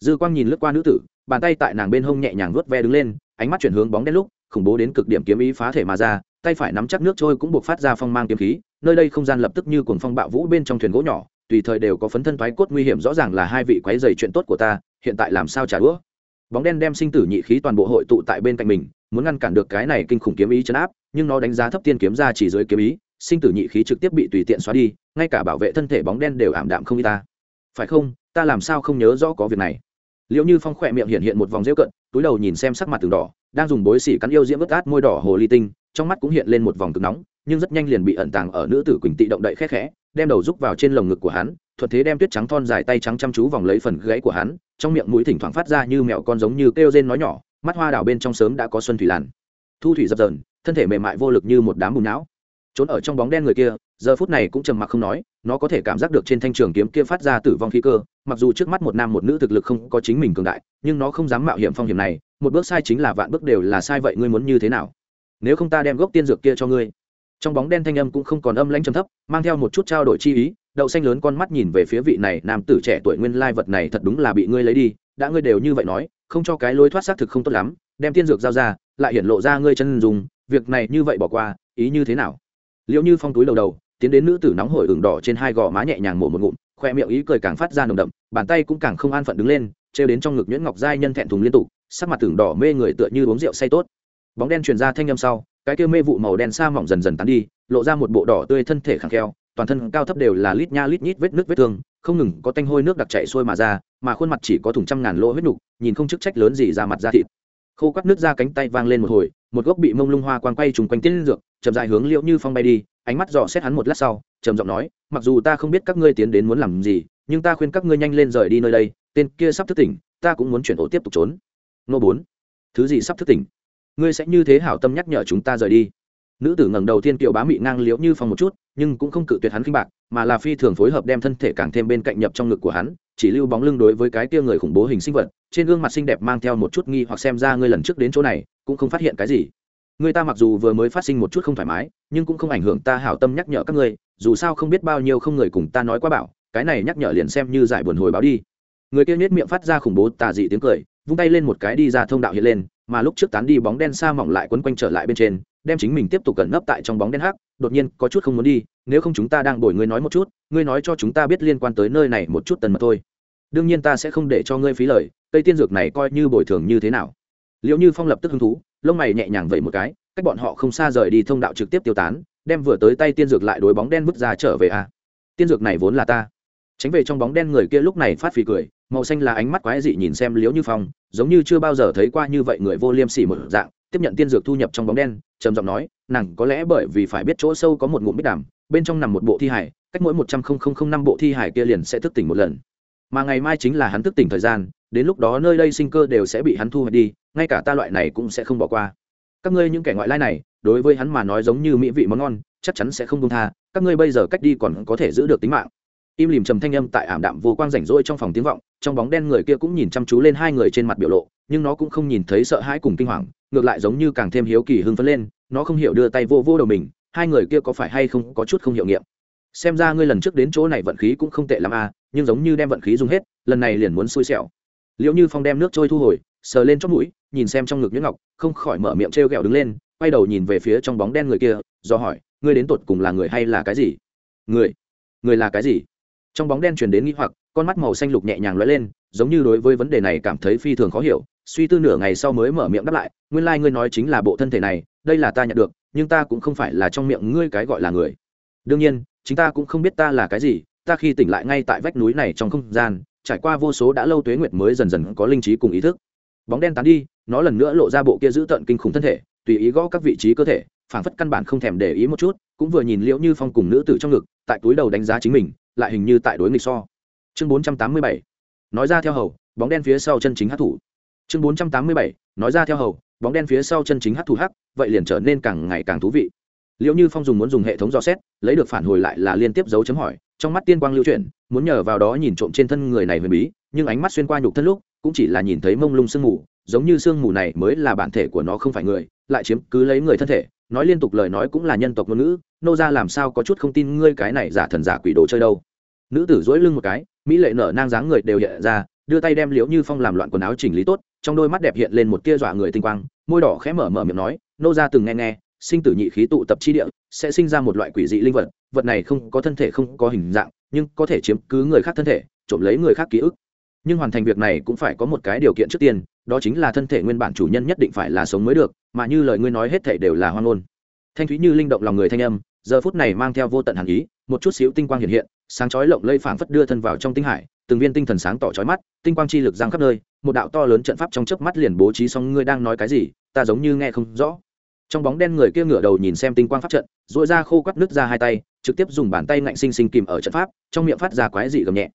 Speaker 1: Dư quang nhìn lướt qua nữ tử, bàn tay tại nàng bên hông nhẹ nhàng vuốt ve đứng lên, ánh mắt chuyển hướng bóng đen lúc khủng bố đến cực điểm kiếm ý phá thể mà ra, tay phải nắm chắc nước trôi cũng buộc phát ra phong mang kiếm khí, nơi đây không gian lập tức như cuồng phong bạo vũ bên trong thuyền gỗ nhỏ, tùy thời đều có phấn thân thoái cốt nguy hiểm, rõ ràng là hai vị quái dày chuyện tốt của ta, hiện tại làm sao trả đũa? Bóng đen đem sinh tử nhị khí toàn bộ hội tụ tại bên cạnh mình, muốn ngăn cản được cái này kinh khủng kiếm ý chấn áp, nhưng nó đánh giá thấp tiên kiếm ra chỉ dưới kiếm ý, sinh tử nhị khí trực tiếp bị tùy tiện xóa đi, ngay cả bảo vệ thân thể bóng đen đều ảm đạm không y ta. Phải không? Ta làm sao không nhớ rõ có việc này? Liệu như phong khỏe miệng hiện hiện một vòng rêu cận túi đầu nhìn xem sắc mặt từng đỏ, đang dùng bối xỉ cắn yêu diễm ướt át môi đỏ hồ ly tinh, trong mắt cũng hiện lên một vòng cực nóng, nhưng rất nhanh liền bị ẩn tàng ở nữ tử quỳnh tị động đậy khẽ khẽ, đem đầu rúc vào trên lồng ngực của hắn, thuận thế đem tuyết trắng thon dài tay trắng chăm chú vòng lấy phần gãy của hắn, trong miệng mũi thỉnh thoảng phát ra như mẹo con giống như kêu rên nói nhỏ, mắt hoa đào bên trong sớm đã có xuân thủy làn. Thu thủy dập dờn, thân thể mềm mại vô lực như một đám bùn não. Trốn ở trong bóng đen người kia giờ phút này cũng trầm mặc không nói, nó có thể cảm giác được trên thanh trường kiếm kia phát ra tử vong khí cơ, mặc dù trước mắt một nam một nữ thực lực không có chính mình cường đại, nhưng nó không dám mạo hiểm phong hiểm này, một bước sai chính là vạn bước đều là sai vậy, ngươi muốn như thế nào? Nếu không ta đem gốc tiên dược kia cho ngươi. Trong bóng đen thanh âm cũng không còn âm lãnh trầm thấp, mang theo một chút trao đổi chi ý, đậu xanh lớn con mắt nhìn về phía vị này nam tử trẻ tuổi nguyên lai vật này thật đúng là bị ngươi lấy đi, đã ngươi đều như vậy nói, không cho cái lối thoát xác thực không tốt lắm, đem tiên dược giao ra, lại hiển lộ ra ngươi chân dùng việc này như vậy bỏ qua, ý như thế nào? Liệu như phong túi đầu đầu tiến đến nữ tử nóng hổi ửng đỏ trên hai gò má nhẹ nhàng mổ một ngụm, khoe miệng ý cười càng phát ra nồng đậm, bàn tay cũng càng không an phận đứng lên, trêu đến trong ngực nhuyễn ngọc giai nhân thẹn thùng liên tục, sắc mặt tưởng đỏ mê người tựa như uống rượu say tốt. Bóng đen truyền ra thanh â m sau, cái kia mê vụ màu đen xa mỏng dần dần tán đi, lộ ra một bộ đỏ tươi thân thể khẳng kheo, toàn thân cao thấp đều là lít nha lít nhít vết nước vết thương, không ngừng có tanh hôi nước đặc chạy xuôi mà ra, mà khuôn mặt chỉ có thùng trăm ngàn lỗ huyết nục, nhìn không chức trách lớn gì ra mặt ra thịt. Khô quắt nước ra cánh tay vang lên một hồi một gốc bị mông lung hoa quang quay trùng quanh tiên dược, chậm dài hướng liễu như phong bay đi, ánh mắt dò xét hắn một lát sau, trầm giọng nói, mặc dù ta không biết các ngươi tiến đến muốn làm gì, nhưng ta khuyên các ngươi nhanh lên rời đi nơi đây, tên kia sắp thức tỉnh, ta cũng muốn chuyển ổ tiếp tục trốn. Nô bốn, thứ gì sắp thức tỉnh? Ngươi sẽ như thế hảo tâm nhắc nhở chúng ta rời đi. Nữ tử ngẩng đầu tiên kiều bá mị ngang liễu như phong một chút, nhưng cũng không cự tuyệt hắn khinh bạc, mà là phi thường phối hợp đem thân thể càng thêm bên cạnh nhập trong ngực của hắn, chỉ lưu bóng lưng đối với cái kia người khủng bố hình sinh vật, trên gương mặt xinh đẹp mang theo một chút nghi hoặc xem ra ngươi lần trước đến chỗ này cũng không phát hiện cái gì. Người ta mặc dù vừa mới phát sinh một chút không thoải mái, nhưng cũng không ảnh hưởng ta hảo tâm nhắc nhở các ngươi, dù sao không biết bao nhiêu không người cùng ta nói quá bảo, cái này nhắc nhở liền xem như giải buồn hồi báo đi. Người kia nhếch miệng phát ra khủng bố tà dị tiếng cười, vung tay lên một cái đi ra thông đạo hiện lên, mà lúc trước tán đi bóng đen xa mỏng lại quấn quanh trở lại bên trên, đem chính mình tiếp tục cẩn nấp tại trong bóng đen hắc, đột nhiên có chút không muốn đi, nếu không chúng ta đang đổi ngươi nói một chút, ngươi nói cho chúng ta biết liên quan tới nơi này một chút tần mật thôi. Đương nhiên ta sẽ không để cho ngươi phí lời, cây tiên dược này coi như bồi thường như thế nào? Liệu như phong lập tức hứng thú, lông mày nhẹ nhàng vẩy một cái, cách bọn họ không xa rời đi thông đạo trực tiếp tiêu tán, đem vừa tới tay tiên dược lại đối bóng đen vứt ra trở về a à. tiên dược này vốn là ta tránh về trong bóng đen người kia lúc này phát phì cười, màu xanh là ánh mắt quái dị nhìn xem liễu như phong, giống như chưa bao giờ thấy qua như vậy người vô liêm sỉ một dạng, tiếp nhận tiên dược thu nhập trong bóng đen, trầm giọng nói, nàng có lẽ bởi vì phải biết chỗ sâu có một ngụm bích đàm, bên trong nằm một bộ thi hải cách mỗi một trăm linh năm bộ thi hải kia liền sẽ thức tỉnh một lần mà ngày mai chính là hắn thức tỉnh thời gian đến lúc đó nơi đây sinh cơ đều sẽ bị hắn thu hoạch đi, ngay cả ta loại này cũng sẽ không bỏ qua. Các ngươi những kẻ ngoại lai này, đối với hắn mà nói giống như mỹ vị món ngon, chắc chắn sẽ không công tha, các ngươi bây giờ cách đi còn có thể giữ được tính mạng. Im lìm trầm thanh âm tại ảm đạm vô quang rảnh rỗi trong phòng tiếng vọng, trong bóng đen người kia cũng nhìn chăm chú lên hai người trên mặt biểu lộ, nhưng nó cũng không nhìn thấy sợ hãi cùng kinh hoàng, ngược lại giống như càng thêm hiếu kỳ hưng phấn lên, nó không hiểu đưa tay vô vô đầu mình, hai người kia có phải hay không có chút không hiệu nghiệm. Xem ra ngươi lần trước đến chỗ này vận khí cũng không tệ l à nhưng giống như đem vận khí dùng hết, lần này liền muốn xui xẻo liệu như phong đem nước trôi thu hồi, sờ lên chót mũi, nhìn xem trong ngực nhuyễn ngọc, không khỏi mở miệng t r e o g ẹ o đứng lên, quay đầu nhìn về phía trong bóng đen người kia, do hỏi, ngươi đến tột cùng là người hay là cái gì? Người? Người là cái gì? Trong bóng đen truyền đến nghĩ hoặc, con mắt màu xanh lục nhẹ nhàng lóe lên, giống như đối với vấn đề này cảm thấy phi thường khó hiểu, suy tư nửa ngày sau mới mở miệng đáp lại, nguyên lai、like、ngươi nói chính là bộ thân thể này, đây là ta nhận được, nhưng ta cũng không phải là trong miệng ngươi cái gọi là người. Đương nhiên, chính ta cũng không biết ta là cái gì, ta khi tỉnh lại ngay tại vách núi này trong không gian trải qua vô số đã lâu tuế nguyệt mới dần dần có linh trí cùng ý thức. Bóng đen tán đi, nó lần nữa lộ ra bộ kia giữ tận kinh khủng thân thể, tùy ý gõ các vị trí cơ thể, phảng phất căn bản không thèm để ý một chút, cũng vừa nhìn liễu như phong cùng nữ tử trong ngực, tại túi đầu đánh giá chính mình, lại hình như tại đối nghịch so. Chương bốn trăm tám mươi bảy, nói ra theo hầu, bóng đen phía sau chân chính hát thủ. Chương bốn trăm tám mươi bảy, nói ra theo hầu, bóng đen phía sau chân chính hát thủ hắc, vậy liền trở nên càng ngày càng thú vị. Liệu như phong dùng muốn dùng hệ thống dò xét, lấy được phản hồi lại là liên tiếp dấu chấm hỏi trong mắt tiên quang lưu chuyển, muốn nhờ vào đó nhìn trộm trên thân người này huyền bí, nhưng ánh mắt xuyên qua nhục thân lúc, cũng chỉ là nhìn thấy mông lung sương mù, giống như sương mù này mới là bản thể của nó không phải người, lại chiếm cứ lấy người thân thể. Nói liên tục lời nói cũng là nhân tộc ngôn ngữ, nô ra làm sao có chút không tin ngươi cái này giả thần giả quỷ đồ chơi đâu. Nữ tử dỗi lưng một cái, mỹ lệ nở nang dáng người đều hiện ra, đưa tay đem liễu như phong làm loạn quần áo chỉnh lý tốt, trong đôi mắt đẹp hiện lên một tia dọa người tinh quang, môi đỏ khẽ mở mở miệng nói, nô ra từng nghe nghe sinh tử nhị khí tụ tập chi địa, sẽ sinh ra một loại quỷ dị linh vật. Vật này không có thân thể, không có hình dạng, nhưng có thể chiếm cứ người khác thân thể, trộm lấy người khác ký ức. Nhưng hoàn thành việc này cũng phải có một cái điều kiện trước tiên, đó chính là thân thể nguyên bản chủ nhân nhất định phải là sống mới được, mà như lời ngươi nói hết thể đều là hoang ngôn. Thanh thúy như linh động lòng người thanh âm, giờ phút này mang theo vô tận hàn ý, một chút xíu tinh quang hiện hiện, sáng chói lộng lây phảng phất đưa thân vào trong tinh hải, từng viên tinh thần sáng tỏ chói mắt, tinh quang chi lực giang khắp nơi, một đạo to lớn trận pháp trong chớp mắt liền bố trí xong ngươi đang nói cái gì, ta giống như nghe không rõ trong bóng đen người kia ngửa đầu nhìn xem tinh quang pháp trận dội ra khô quắt nứt ra hai tay, trực tiếp dùng bàn tay ngạnh sinh sinh kìm ở trận pháp, trong miệng phát ra quái dị gầm nhẹ.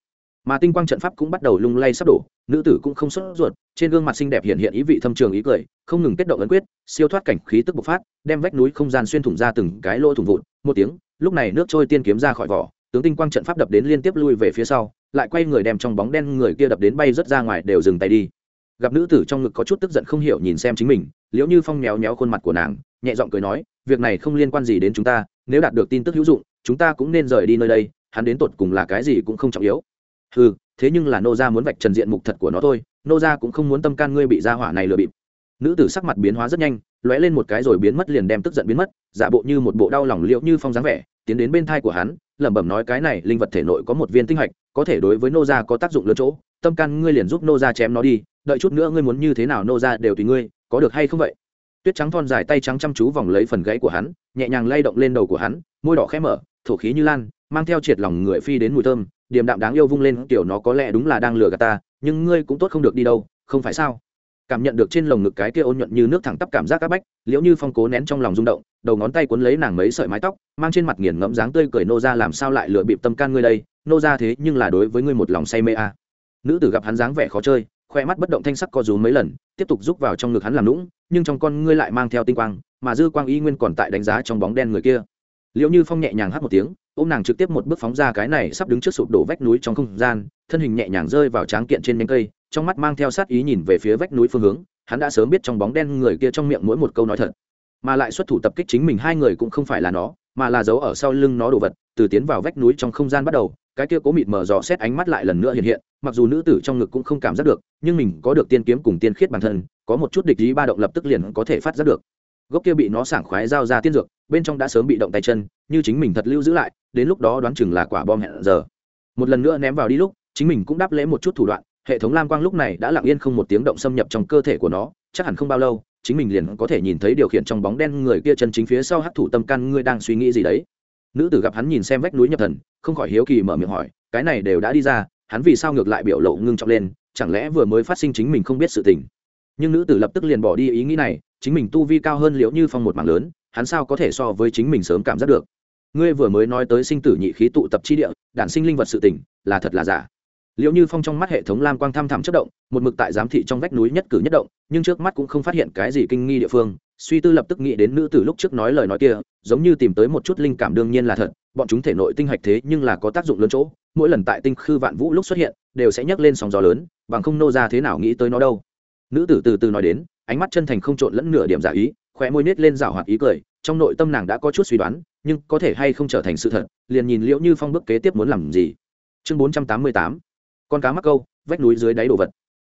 Speaker 1: Mà tinh quang trận pháp cũng bắt đầu lung lay sắp đổ, nữ tử cũng không sốt ruột, trên gương mặt xinh đẹp hiện hiện ý vị thâm trường ý cười, không ngừng kết động ấn quyết, siêu thoát cảnh khí tức bộc phát, đem vách núi không gian xuyên thủng ra từng cái lỗ thủng vụn, một tiếng, lúc này nước trôi tiên kiếm ra khỏi vỏ, tướng tinh quang trận pháp đập đến liên tiếp lui về phía sau, lại quay người đem trong bóng đen người kia đập đến bay rất ra ngoài đều dừng tay đi. Gặp nữ tử trong ngực có chút tức giận không hiểu nhìn xem chính mình, liễu như phong méo méo khuôn mặt của nàng nhẹ giọng cười nói, việc này không liên quan gì đến chúng ta, nếu đạt được tin tức hữu dụng, chúng ta cũng nên rời đi nơi đây, hắn đến tột cùng là cái gì cũng không trọng yếu. Ừ thế nhưng là nô gia muốn vạch trần diện mục thật của nó thôi nô gia cũng không muốn tâm can ngươi bị gia hỏa này lừa bịp. Nữ tử sắc mặt biến hóa rất nhanh, lóe lên một cái rồi biến mất liền đem tức giận biến mất, giả bộ như một bộ đau lòng liệu như phong dáng vẻ, tiến đến bên thai của hắn, lẩm bẩm nói cái này linh vật thể nội có một viên tinh hạch, có thể đối với nô gia có tác dụng lớn chỗ, tâm can ngươi liền giúp nô gia chém nó đi, đợi chút nữa ngươi muốn như thế nào nô gia đều tùy ngươi, có được hay không vậy? Tuyết trắng thon dài tay trắng chăm chú vòng lấy phần gãy của hắn, nhẹ nhàng lay động lên đầu của hắn, môi đỏ khẽ mở, thổ khí như lan, mang theo triệt lòng người phi đến mùi thơm, điềm đạm đáng yêu vung lên kiểu nó có lẽ đúng là đang lừa gạt ta, nhưng ngươi cũng tốt không được đi đâu, không phải sao cảm nhận được trên lồng ngực cái kia ôn nhuận như nước thẳng tắp cảm giác áp bách, liễu như phong cố nén trong lòng rung động, đầu ngón tay cuốn lấy nàng mấy sợi mái tóc, mang trên mặt nghiền ngẫm dáng tươi cười, nô ra làm sao lại lựa bịp tâm can ngươi đây nô ra thế nhưng là đối với ngươi một lòng say mê à. nữ tử gặp hắn dáng vẻ khó chơi khoe mắt bất động thanh sắc co rúm mấy lần, tiếp tục rúc vào trong ngực hắn làm lũng nhưng trong con ngươi lại mang theo tinh quang, mà dư quang y nguyên còn tại đánh giá trong bóng đen người kia. Liệu như phong nhẹ nhàng hát một tiếng, ôm nàng trực tiếp một bước phóng ra cái này sắp đứng trước sụp đổ vách núi trong không gian, thân hình nhẹ nhàng rơi vào tráng kiện trên nhánh cây, trong mắt mang theo sát ý nhìn về phía vách núi phương hướng, hắn đã sớm biết trong bóng đen người kia trong miệng mỗi một câu nói thật. Mà lại xuất thủ tập kích chính mình hai người cũng không phải là nó, mà là giấu ở sau lưng nó đồ vật, từ tiến vào vách núi trong không gian bắt đầu cái kia cố mịt mở dò xét ánh mắt lại lần nữa hiện hiện, mặc dù nữ tử trong ngực cũng không cảm giác được, nhưng mình có được tiên kiếm cùng tiên khiết bản thân, có một chút địch ý ba động lập tức liền có thể phát giác được. Gốc kia bị nó sảng khoái giao ra tiên dược, bên trong đã sớm bị động tay chân, như chính mình thật lưu giữ lại, đến lúc đó đoán chừng là quả bom hẹn giờ. Một lần nữa ném vào đi lúc, chính mình cũng đáp lễ một chút thủ đoạn, hệ thống lam quang lúc này đã lặng yên không một tiếng động xâm nhập trong cơ thể của nó, chắc hẳn không bao lâu, chính mình liền có thể nhìn thấy điều khiển trong bóng đen người kia chân chính phía sau hắc thủ tâm căn ngươi đang suy nghĩ gì đấy? Nữ tử gặp hắn nhìn xem vách núi nhập thần không khỏi hiếu kỳ mở miệng hỏi cái này đều đã đi ra hắn vì sao ngược lại biểu lộ ngưng trọng lên chẳng lẽ vừa mới phát sinh chính mình không biết sự tình? Nhưng nữ tử lập tức liền bỏ đi ý nghĩ này chính mình tu vi cao hơn liễu như phong một mảng lớn hắn sao có thể so với chính mình sớm cảm giác được? Ngươi vừa mới nói tới sinh tử nhị khí tụ tập chi địa đản sinh linh vật sự tình, là thật là giả? Liệu như phong trong mắt hệ thống lam quang thăm thẳm chất động, một mực tại giám thị trong vách núi nhất cử nhất động, nhưng trước mắt cũng không phát hiện cái gì kinh nghi địa phương. Suy tư lập tức nghĩ đến nữ từ lúc trước nói lời nói kia, giống như tìm tới một chút linh cảm đương nhiên là thật, bọn chúng thể nội tinh hạch thế nhưng là có tác dụng lớn chỗ, mỗi lần tại tinh khư vạn vũ lúc xuất hiện, đều sẽ nhắc lên sóng gió lớn, bằng không nô ra thế nào nghĩ tới nó đâu. Nữ tử từ từ nói đến, ánh mắt chân thành không trộn lẫn nửa điểm giả ý, khóe môi nết lên rảo hoạt ý cười, trong nội tâm nàng đã có chút suy đoán, nhưng có thể hay không trở thành sự thật, liền nhìn liễu như phong bước kế tiếp muốn làm gì. Chương bốn trăm tám mươi tám con cá mắc câu, vách núi dưới đáy đồ vật.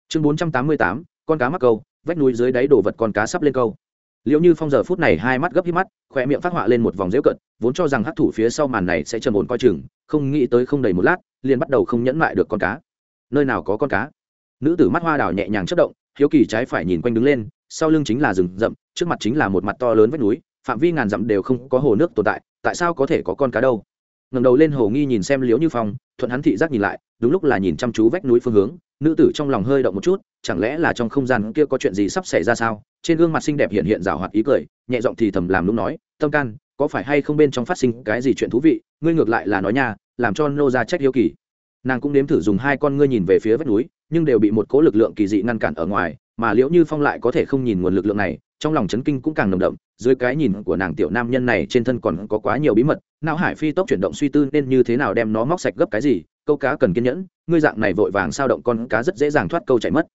Speaker 1: Chương bốn trăm tám mươi tám, con cá mắc câu, vách núi dưới đáy đồ vật con cá sắp lên câu. Liệu như phong giờ phút này hai mắt gấp hít mắt khoe miệng phát họa lên một vòng dễu cận vốn cho rằng hắc thủ phía sau màn này sẽ trầm ổn coi chừng, không nghĩ tới không đầy một lát, liền bắt đầu không nhẫn mại được con cá. Nơi nào có con cá? Nữ tử mắt hoa đào nhẹ nhàng chất động, hiếu kỳ trái phải nhìn quanh đứng lên, sau lưng chính là rừng rậm, trước mặt chính là một mặt to lớn vách núi, phạm vi ngàn dặm đều không có hồ nước tồn tại tại sao có thể có con cá đâu? Ngẩng đầu lên hồ nghi nhìn xem liễu như phong, thuận hắn thị giác nhìn lại, đúng lúc là nhìn chăm chú vách núi phương hướng, nữ tử trong lòng hơi động một chút, chẳng lẽ là trong không gian kia có chuyện gì sắp xảy ra sao? Trên gương mặt xinh đẹp hiện hiện rào hoạt ý cười, nhẹ giọng thì thầm làm lúc nói, tâm can, có phải hay không bên trong phát sinh cái gì chuyện thú vị? Ngươi ngược lại là nói nha, làm cho nô ra trách hiếu kỳ. Nàng cũng nếm thử dùng hai con ngươi nhìn về phía vách núi, nhưng đều bị một cố lực lượng kỳ dị ngăn cản ở ngoài, mà liễu như phong lại có thể không nhìn nguồn lực lượng này, trong lòng chấn kinh cũng càng nồng đậm, dưới cái nhìn của nàng tiểu nam nhân này trên thân còn có quá nhiều bí mật não hải phi tốc chuyển động suy tư nên như thế nào đem nó móc sạch gấp cái gì, câu cá cần kiên nhẫn, ngươi dạng này vội vàng sao động con cá rất dễ dàng thoát câu chạy mất.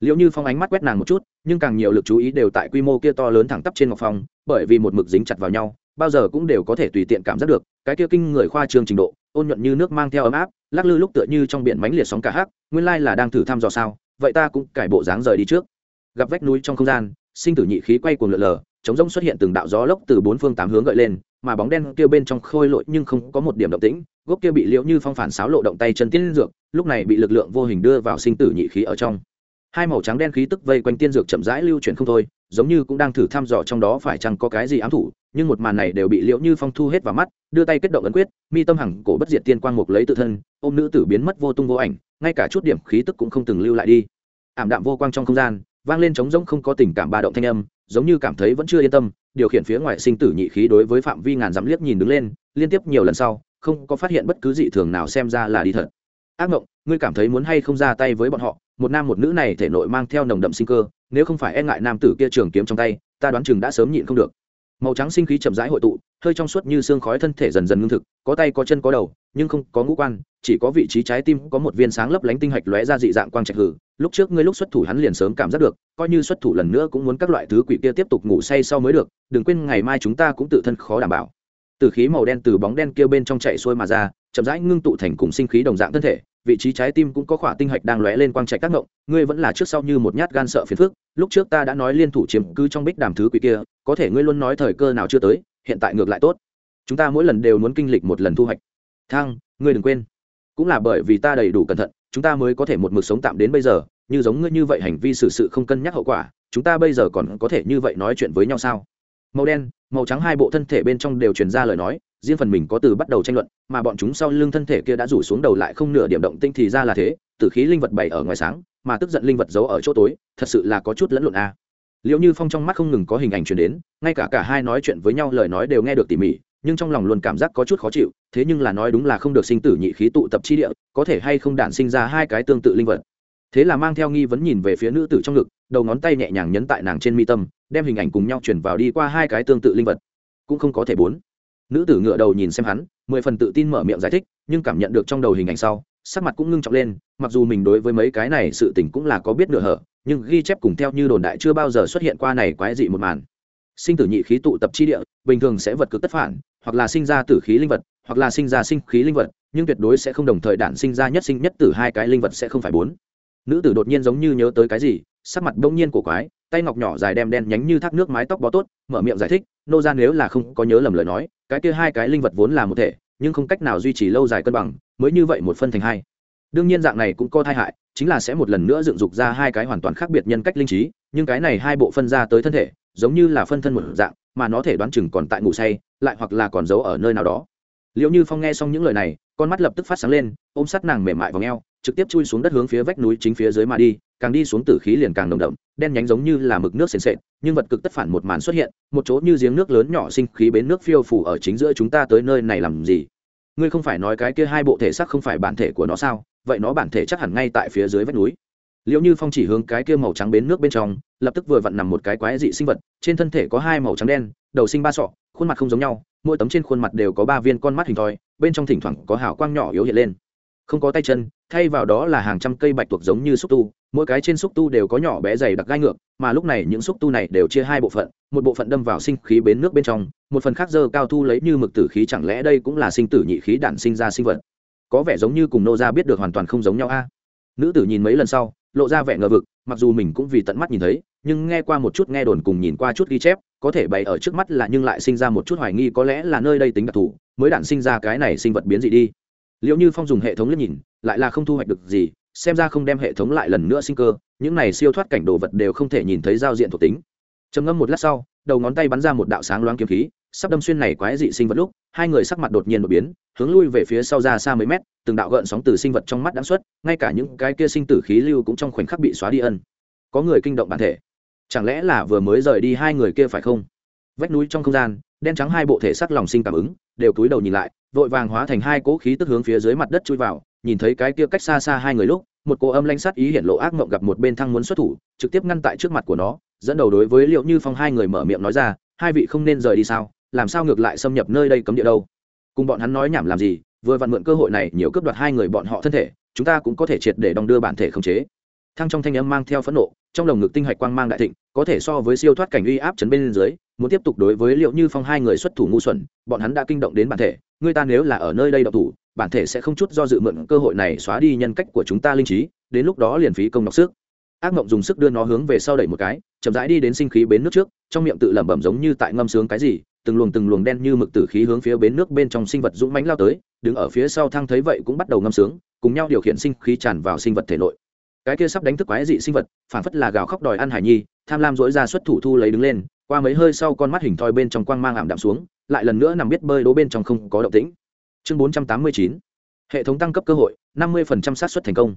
Speaker 1: Liệu như phong ánh mắt quét nàng một chút, nhưng càng nhiều lực chú ý đều tại quy mô kia to lớn thẳng tắp trên ngọc phong, bởi vì một mực dính chặt vào nhau, bao giờ cũng đều có thể tùy tiện cảm giác được, cái kia kinh người khoa trương trình độ, ôn nhuận như nước mang theo ấm áp, lắc lư lúc tựa như trong biển mánh liệt sóng cả hắc, nguyên lai là đang thử thăm dò sao, vậy ta cũng cải bộ dáng rời đi trước. Gặp vách núi trong không gian, sinh tử nhị khí quay cuồng lượn lờ chống rông xuất hiện từng đạo gió lốc từ bốn phương tám hướng gợi lên mà bóng đen kia bên trong khôi lội nhưng không có một điểm động tĩnh, gốc kia bị liễu như phong phản sáo lộ động tay chân tiên dược, lúc này bị lực lượng vô hình đưa vào sinh tử nhị khí ở trong. Hai màu trắng đen khí tức vây quanh tiên dược chậm rãi lưu chuyển không thôi, giống như cũng đang thử thăm dò trong đó phải chăng có cái gì ám thủ, nhưng một màn này đều bị liễu như phong thu hết vào mắt, đưa tay kết động ấn quyết, mi tâm hằng cổ bất diệt tiên quang mục lấy tự thân, ôm nữ tử biến mất vô tung vô ảnh, ngay cả chút điểm khí tức cũng không từng lưu lại đi. Ảm đạm vô quang trong không gian, vang lên trống rỗng không có tình cảm ba động thanh âm giống như cảm thấy vẫn chưa yên tâm, điều khiển phía ngoài sinh tử nhị khí đối với phạm vi ngàn dặm liếc nhìn đứng lên, liên tiếp nhiều lần sau, không có phát hiện bất cứ dị thường nào xem ra là đi thật. Ác mộng, ngươi cảm thấy muốn hay không ra tay với bọn họ? Một nam một nữ này thể nội mang theo nồng đậm sinh cơ, nếu không phải e ngại nam tử kia trường kiếm trong tay, ta đoán chừng đã sớm nhịn không được. Màu trắng sinh khí chậm rãi hội tụ hơi trong suốt như xương khói thân thể dần dần ngưng thực, có tay có chân có đầu, nhưng không có ngũ quan, chỉ có vị trí trái tim, có một viên sáng lấp lánh tinh hạch lóe ra dị dạng quang trạch hử. Lúc trước ngươi lúc xuất thủ hắn liền sớm cảm giác được, coi như xuất thủ lần nữa cũng muốn các loại thứ quỷ kia tiếp tục ngủ say sau mới được, đừng quên ngày mai chúng ta cũng tự thân khó đảm bảo. Từ khí màu đen từ bóng đen kia bên trong chạy xuôi mà ra, chậm rãi ngưng tụ thành cùng sinh khí đồng dạng thân thể, vị trí trái tim cũng có khỏa tinh hạch đang lóe lên quang trạch tác động, ngươi vẫn là trước sau như một nhát gan sợ phiền phức, lúc trước ta đã nói liên thủ chiếm cứ trong bích đàm thứ quỷ kia, có thể ngươi luôn nói thời cơ nào chưa tới hiện tại ngược lại tốt. Chúng ta mỗi lần đều muốn kinh lịch một lần thu hoạch. Thang, ngươi đừng quên. Cũng là bởi vì ta đầy đủ cẩn thận, chúng ta mới có thể một mực sống tạm đến bây giờ, như giống ngươi như vậy hành vi xử sự không cân nhắc hậu quả, chúng ta bây giờ còn có thể như vậy nói chuyện với nhau sao? Màu đen, màu trắng hai bộ thân thể bên trong đều truyền ra lời nói, riêng phần mình có từ bắt đầu tranh luận, mà bọn chúng sau lưng thân thể kia đã rủ xuống đầu lại không nửa điểm động tinh thì ra là thế, tử khí linh vật bày ở ngoài sáng, mà tức giận linh vật giấu ở chỗ tối, thật sự là có chút lẫn lộn a. à liệu như phong trong mắt không ngừng có hình ảnh truyền đến, ngay cả cả hai nói chuyện với nhau lời nói đều nghe được tỉ mỉ, nhưng trong lòng luôn cảm giác có chút khó chịu, thế nhưng là nói đúng là không được sinh tử nhị khí tụ tập chi địa, có thể hay không đản sinh ra hai cái tương tự linh vật. Thế là mang theo nghi vấn nhìn về phía nữ tử trong ngực, đầu ngón tay nhẹ nhàng nhấn tại nàng trên mi tâm, đem hình ảnh cùng nhau chuyển vào đi qua hai cái tương tự linh vật. Cũng không có thể bốn. Nữ tử ngựa đầu nhìn xem hắn, mười phần tự tin mở miệng giải thích, nhưng cảm nhận được trong đầu hình ảnh sau, sắc mặt cũng ngưng trọng lên, mặc dù mình đối với mấy cái này sự tình cũng là có biết nửa hở nhưng ghi chép cùng theo như đồn đại chưa bao giờ xuất hiện qua này quái dị một màn. Sinh tử nhị khí tụ tập chi địa, bình thường sẽ vật cực tất phản, hoặc là sinh ra tử khí linh vật, hoặc là sinh ra sinh khí linh vật, nhưng tuyệt đối sẽ không đồng thời đản sinh ra nhất sinh nhất tử hai cái linh vật sẽ không phải bốn. Nữ tử đột nhiên giống như nhớ tới cái gì, sắc mặt bỗng nhiên của quái, tay ngọc nhỏ dài đem đen nhánh như thác nước mái tóc bó tốt, mở miệng giải thích, nô ra nếu là không có nhớ lầm lời nói, cái kia hai cái linh vật vốn là một thể, nhưng không cách nào duy trì lâu dài cân bằng, mới như vậy một phân thành hai. Đương nhiên dạng này cũng có thai hại chính là sẽ một lần nữa dựng dục ra hai cái hoàn toàn khác biệt nhân cách linh trí, nhưng cái này hai bộ phân ra tới thân thể, giống như là phân thân một dạng, mà nó thể đoán chừng còn tại ngủ say, lại hoặc là còn giấu ở nơi nào đó. Liệu như phong nghe xong những lời này, con mắt lập tức phát sáng lên, ôm sát nàng mềm mại vào ngheo trực tiếp chui xuống đất hướng phía vách núi chính phía dưới mà đi, càng đi xuống tử khí liền càng nồng đậm, đen nhánh giống như là mực nước sền sệt, nhưng vật cực tất phản một màn xuất hiện, một chỗ như giếng nước lớn nhỏ sinh khí bến nước phiêu phủ ở chính giữa chúng ta tới nơi này làm gì? Ngươi không phải nói cái kia hai bộ thể xác không phải bản thể của nó sao? Vậy nó bản thể chắc hẳn ngay tại phía dưới vách núi. Liệu như phong chỉ hướng cái kia màu trắng bến nước bên trong, lập tức vừa vặn nằm một cái quái dị sinh vật, trên thân thể có hai màu trắng đen, đầu sinh ba sọ, khuôn mặt không giống nhau, mỗi tấm trên khuôn mặt đều có ba viên con mắt hình thoi, bên trong thỉnh thoảng có hào quang nhỏ yếu hiện lên. Không có tay chân, thay vào đó là hàng trăm cây bạch tuộc giống như xúc tu, mỗi cái trên xúc tu đều có nhỏ bé dày đặc gai ngược, mà lúc này những xúc tu này đều chia hai bộ phận, một bộ phận đâm vào sinh khí bến nước bên trong, một phần khác dơ cao thu lấy như mực tử khí, chẳng lẽ đây cũng là sinh tử nhị khí đản sinh ra sinh vật? Có vẻ giống như cùng nô ra biết được hoàn toàn không giống nhau a. Nữ tử nhìn mấy lần sau, lộ ra vẻ ngờ vực, mặc dù mình cũng vì tận mắt nhìn thấy, nhưng nghe qua một chút nghe đồn cùng nhìn qua chút ghi chép, có thể bày ở trước mắt là nhưng lại sinh ra một chút hoài nghi có lẽ là nơi đây tính đặc thù, mới đản sinh ra cái này sinh vật biến dị đi. Liệu như phong dùng hệ thống liếc nhìn, lại là không thu hoạch được gì, xem ra không đem hệ thống lại lần nữa sinh cơ, những này siêu thoát cảnh đồ vật đều không thể nhìn thấy giao diện thuộc tính. Trầm ngâm một lát sau, đầu ngón tay bắn ra một đạo sáng loáng kiếm khí sắp đâm xuyên này quái dị sinh vật lúc, hai người sắc mặt đột nhiên đột biến, hướng lui về phía sau ra xa mấy mét, từng đạo gợn sóng từ sinh vật trong mắt đã xuất, ngay cả những cái kia sinh tử khí lưu cũng trong khoảnh khắc bị xóa đi ân. Có người kinh động bản thể. Chẳng lẽ là vừa mới rời đi hai người kia phải không? Vách núi trong không gian, đen trắng hai bộ thể sắc lòng sinh cảm ứng, đều cúi đầu nhìn lại, vội vàng hóa thành hai cỗ khí tức hướng phía dưới mặt đất chui vào, nhìn thấy cái kia cách xa xa hai người lúc, một cô âm lanh sát ý hiện lộ ác mộng gặp một bên thăng muốn xuất thủ, trực tiếp ngăn tại trước mặt của nó, dẫn đầu đối với liệu như phong hai người mở miệng nói ra, hai vị không nên rời đi sao? Làm sao ngược lại xâm nhập nơi đây cấm địa đâu? Cùng bọn hắn nói nhảm làm gì, vừa vặn mượn cơ hội này nhiều cướp đoạt hai người bọn họ thân thể, chúng ta cũng có thể triệt để đong đưa bản thể khống chế. Thăng trong thanh âm mang theo phẫn nộ, trong lồng ngực tinh hạch quang mang đại thịnh, có thể so với siêu thoát cảnh uy áp chấn bên dưới, muốn tiếp tục đối với liệu như phong hai người xuất thủ ngu xuẩn, bọn hắn đã kinh động đến bản thể, người ta nếu là ở nơi đây độc thủ, bản thể sẽ không chút do dự mượn cơ hội này xóa đi nhân cách của chúng ta linh trí, đến lúc đó liền phí công đọc sức. Ác mộng dùng sức đưa nó hướng về sau đẩy một cái, chậm rãi đi đến sinh khí bến nước trước, trong miệng tự lẩm bẩm giống như tại ngâm sướng cái gì từng luồng từng luồng đen như mực tử khí hướng phía bến nước bên trong sinh vật dũng mãnh lao tới, đứng ở phía sau thang thấy vậy cũng bắt đầu ngâm sướng, cùng nhau điều khiển sinh khí tràn vào sinh vật thể nội. Cái kia sắp đánh thức quái dị sinh vật, phản phất là gào khóc đòi ăn hải nhi, tham lam dỗi ra xuất thủ thu lấy đứng lên, qua mấy hơi sau con mắt hình thoi bên trong quang mang ảm đạm xuống, lại lần nữa nằm biết bơi đố bên trong không có động tĩnh. Chương bốn trăm tám mươi chín, hệ thống tăng cấp cơ hội, năm mươi xác suất thành công.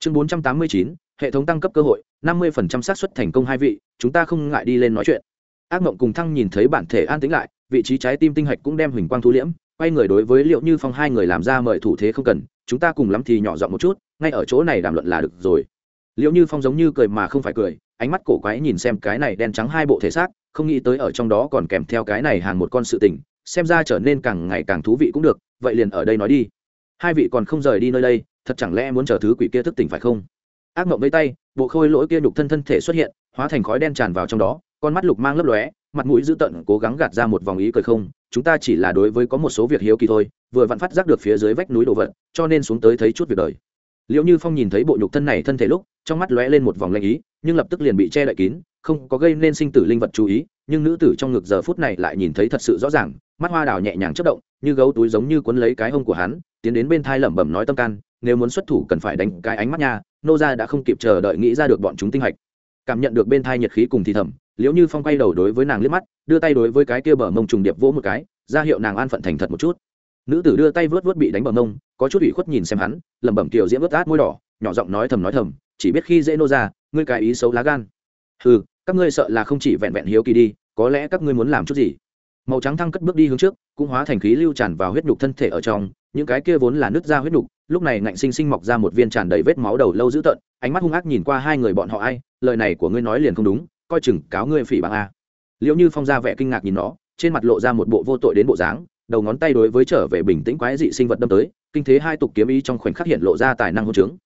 Speaker 1: Chương bốn trăm tám mươi chín, hệ thống tăng cấp cơ hội, năm mươi xác suất thành công hai vị, chúng ta không ngại đi lên nói chuyện ác mộng cùng thăng nhìn thấy bản thể an tĩnh lại, vị trí trái tim tinh hạch cũng đem huỳnh quang thu liễm, quay người đối với liệu như phong hai người làm ra mời thủ thế không cần, chúng ta cùng lắm thì nhỏ giọng một chút, ngay ở chỗ này đàm luận là được rồi. Liệu như phong giống như cười mà không phải cười, ánh mắt cổ quái nhìn xem cái này đen trắng hai bộ thể xác, không nghĩ tới ở trong đó còn kèm theo cái này hàng một con sự tình, xem ra trở nên càng ngày càng thú vị cũng được, vậy liền ở đây nói đi. Hai vị còn không rời đi nơi đây, thật chẳng lẽ muốn chờ thứ quỷ kia thức tỉnh phải không? Ác mộng với tay, bộ khôi lỗi kia đục thân thân thể xuất hiện, hóa thành khói đen tràn vào trong đó con mắt lục mang lấp lóe, mặt mũi dữ tận cố gắng gạt ra một vòng ý cười không, chúng ta chỉ là đối với có một số việc hiếu kỳ thôi, vừa vặn phát giác được phía dưới vách núi đồ vật, cho nên xuống tới thấy chút việc đời. Liệu như phong nhìn thấy bộ nhục thân này thân thể lúc, trong mắt lóe lên một vòng lanh ý, nhưng lập tức liền bị che đậy kín, không có gây nên sinh tử linh vật chú ý, nhưng nữ tử trong ngực giờ phút này lại nhìn thấy thật sự rõ ràng, mắt hoa đào nhẹ nhàng chất động, như gấu túi giống như quấn lấy cái hông của hắn, tiến đến bên thai lẩm bẩm nói tâm can, nếu muốn xuất thủ cần phải đánh cái ánh mắt nha, nô ra đã không kịp chờ đợi nghĩ ra được bọn chúng tinh hạch. Cảm nhận được bên thai nhiệt khí cùng thì thầm liệu như phong quay đầu đối với nàng liếc mắt, đưa tay đối với cái kia bờ mông trùng điệp vỗ một cái, ra hiệu nàng an phận thành thật một chút. Nữ tử đưa tay vớt vớt bị đánh bờ mông, có chút ủy khuất nhìn xem hắn, lẩm bẩm kiểu diễm vớt át môi đỏ, nhỏ giọng nói thầm nói thầm, chỉ biết khi dễ nô ra, ngươi cái ý xấu lá gan. Ừ các ngươi sợ là không chỉ vẹn vẹn hiếu kỳ đi, có lẽ các ngươi muốn làm chút gì? Màu trắng thăng cất bước đi hướng trước, cũng hóa thành khí lưu tràn vào huyết nhục thân thể ở trong, những cái kia vốn là nứt ra huyết nhục, lúc này ngạnh sinh sinh mọc ra một viên tràn đầy vết máu đầu lâu dữ tợn, ánh mắt hung ác nhìn qua hai người bọn họ ai, lời này của ngươi nói liền không đúng coi chừng cáo ngươi phỉ bằng a. Liệu như phong ra vẻ kinh ngạc nhìn nó, trên mặt lộ ra một bộ vô tội đến bộ dáng, đầu ngón tay đối với trở về bình tĩnh quái dị sinh vật đâm tới, kinh thế hai tục kiếm ý trong khoảnh khắc hiện lộ ra tài năng hôn trướng.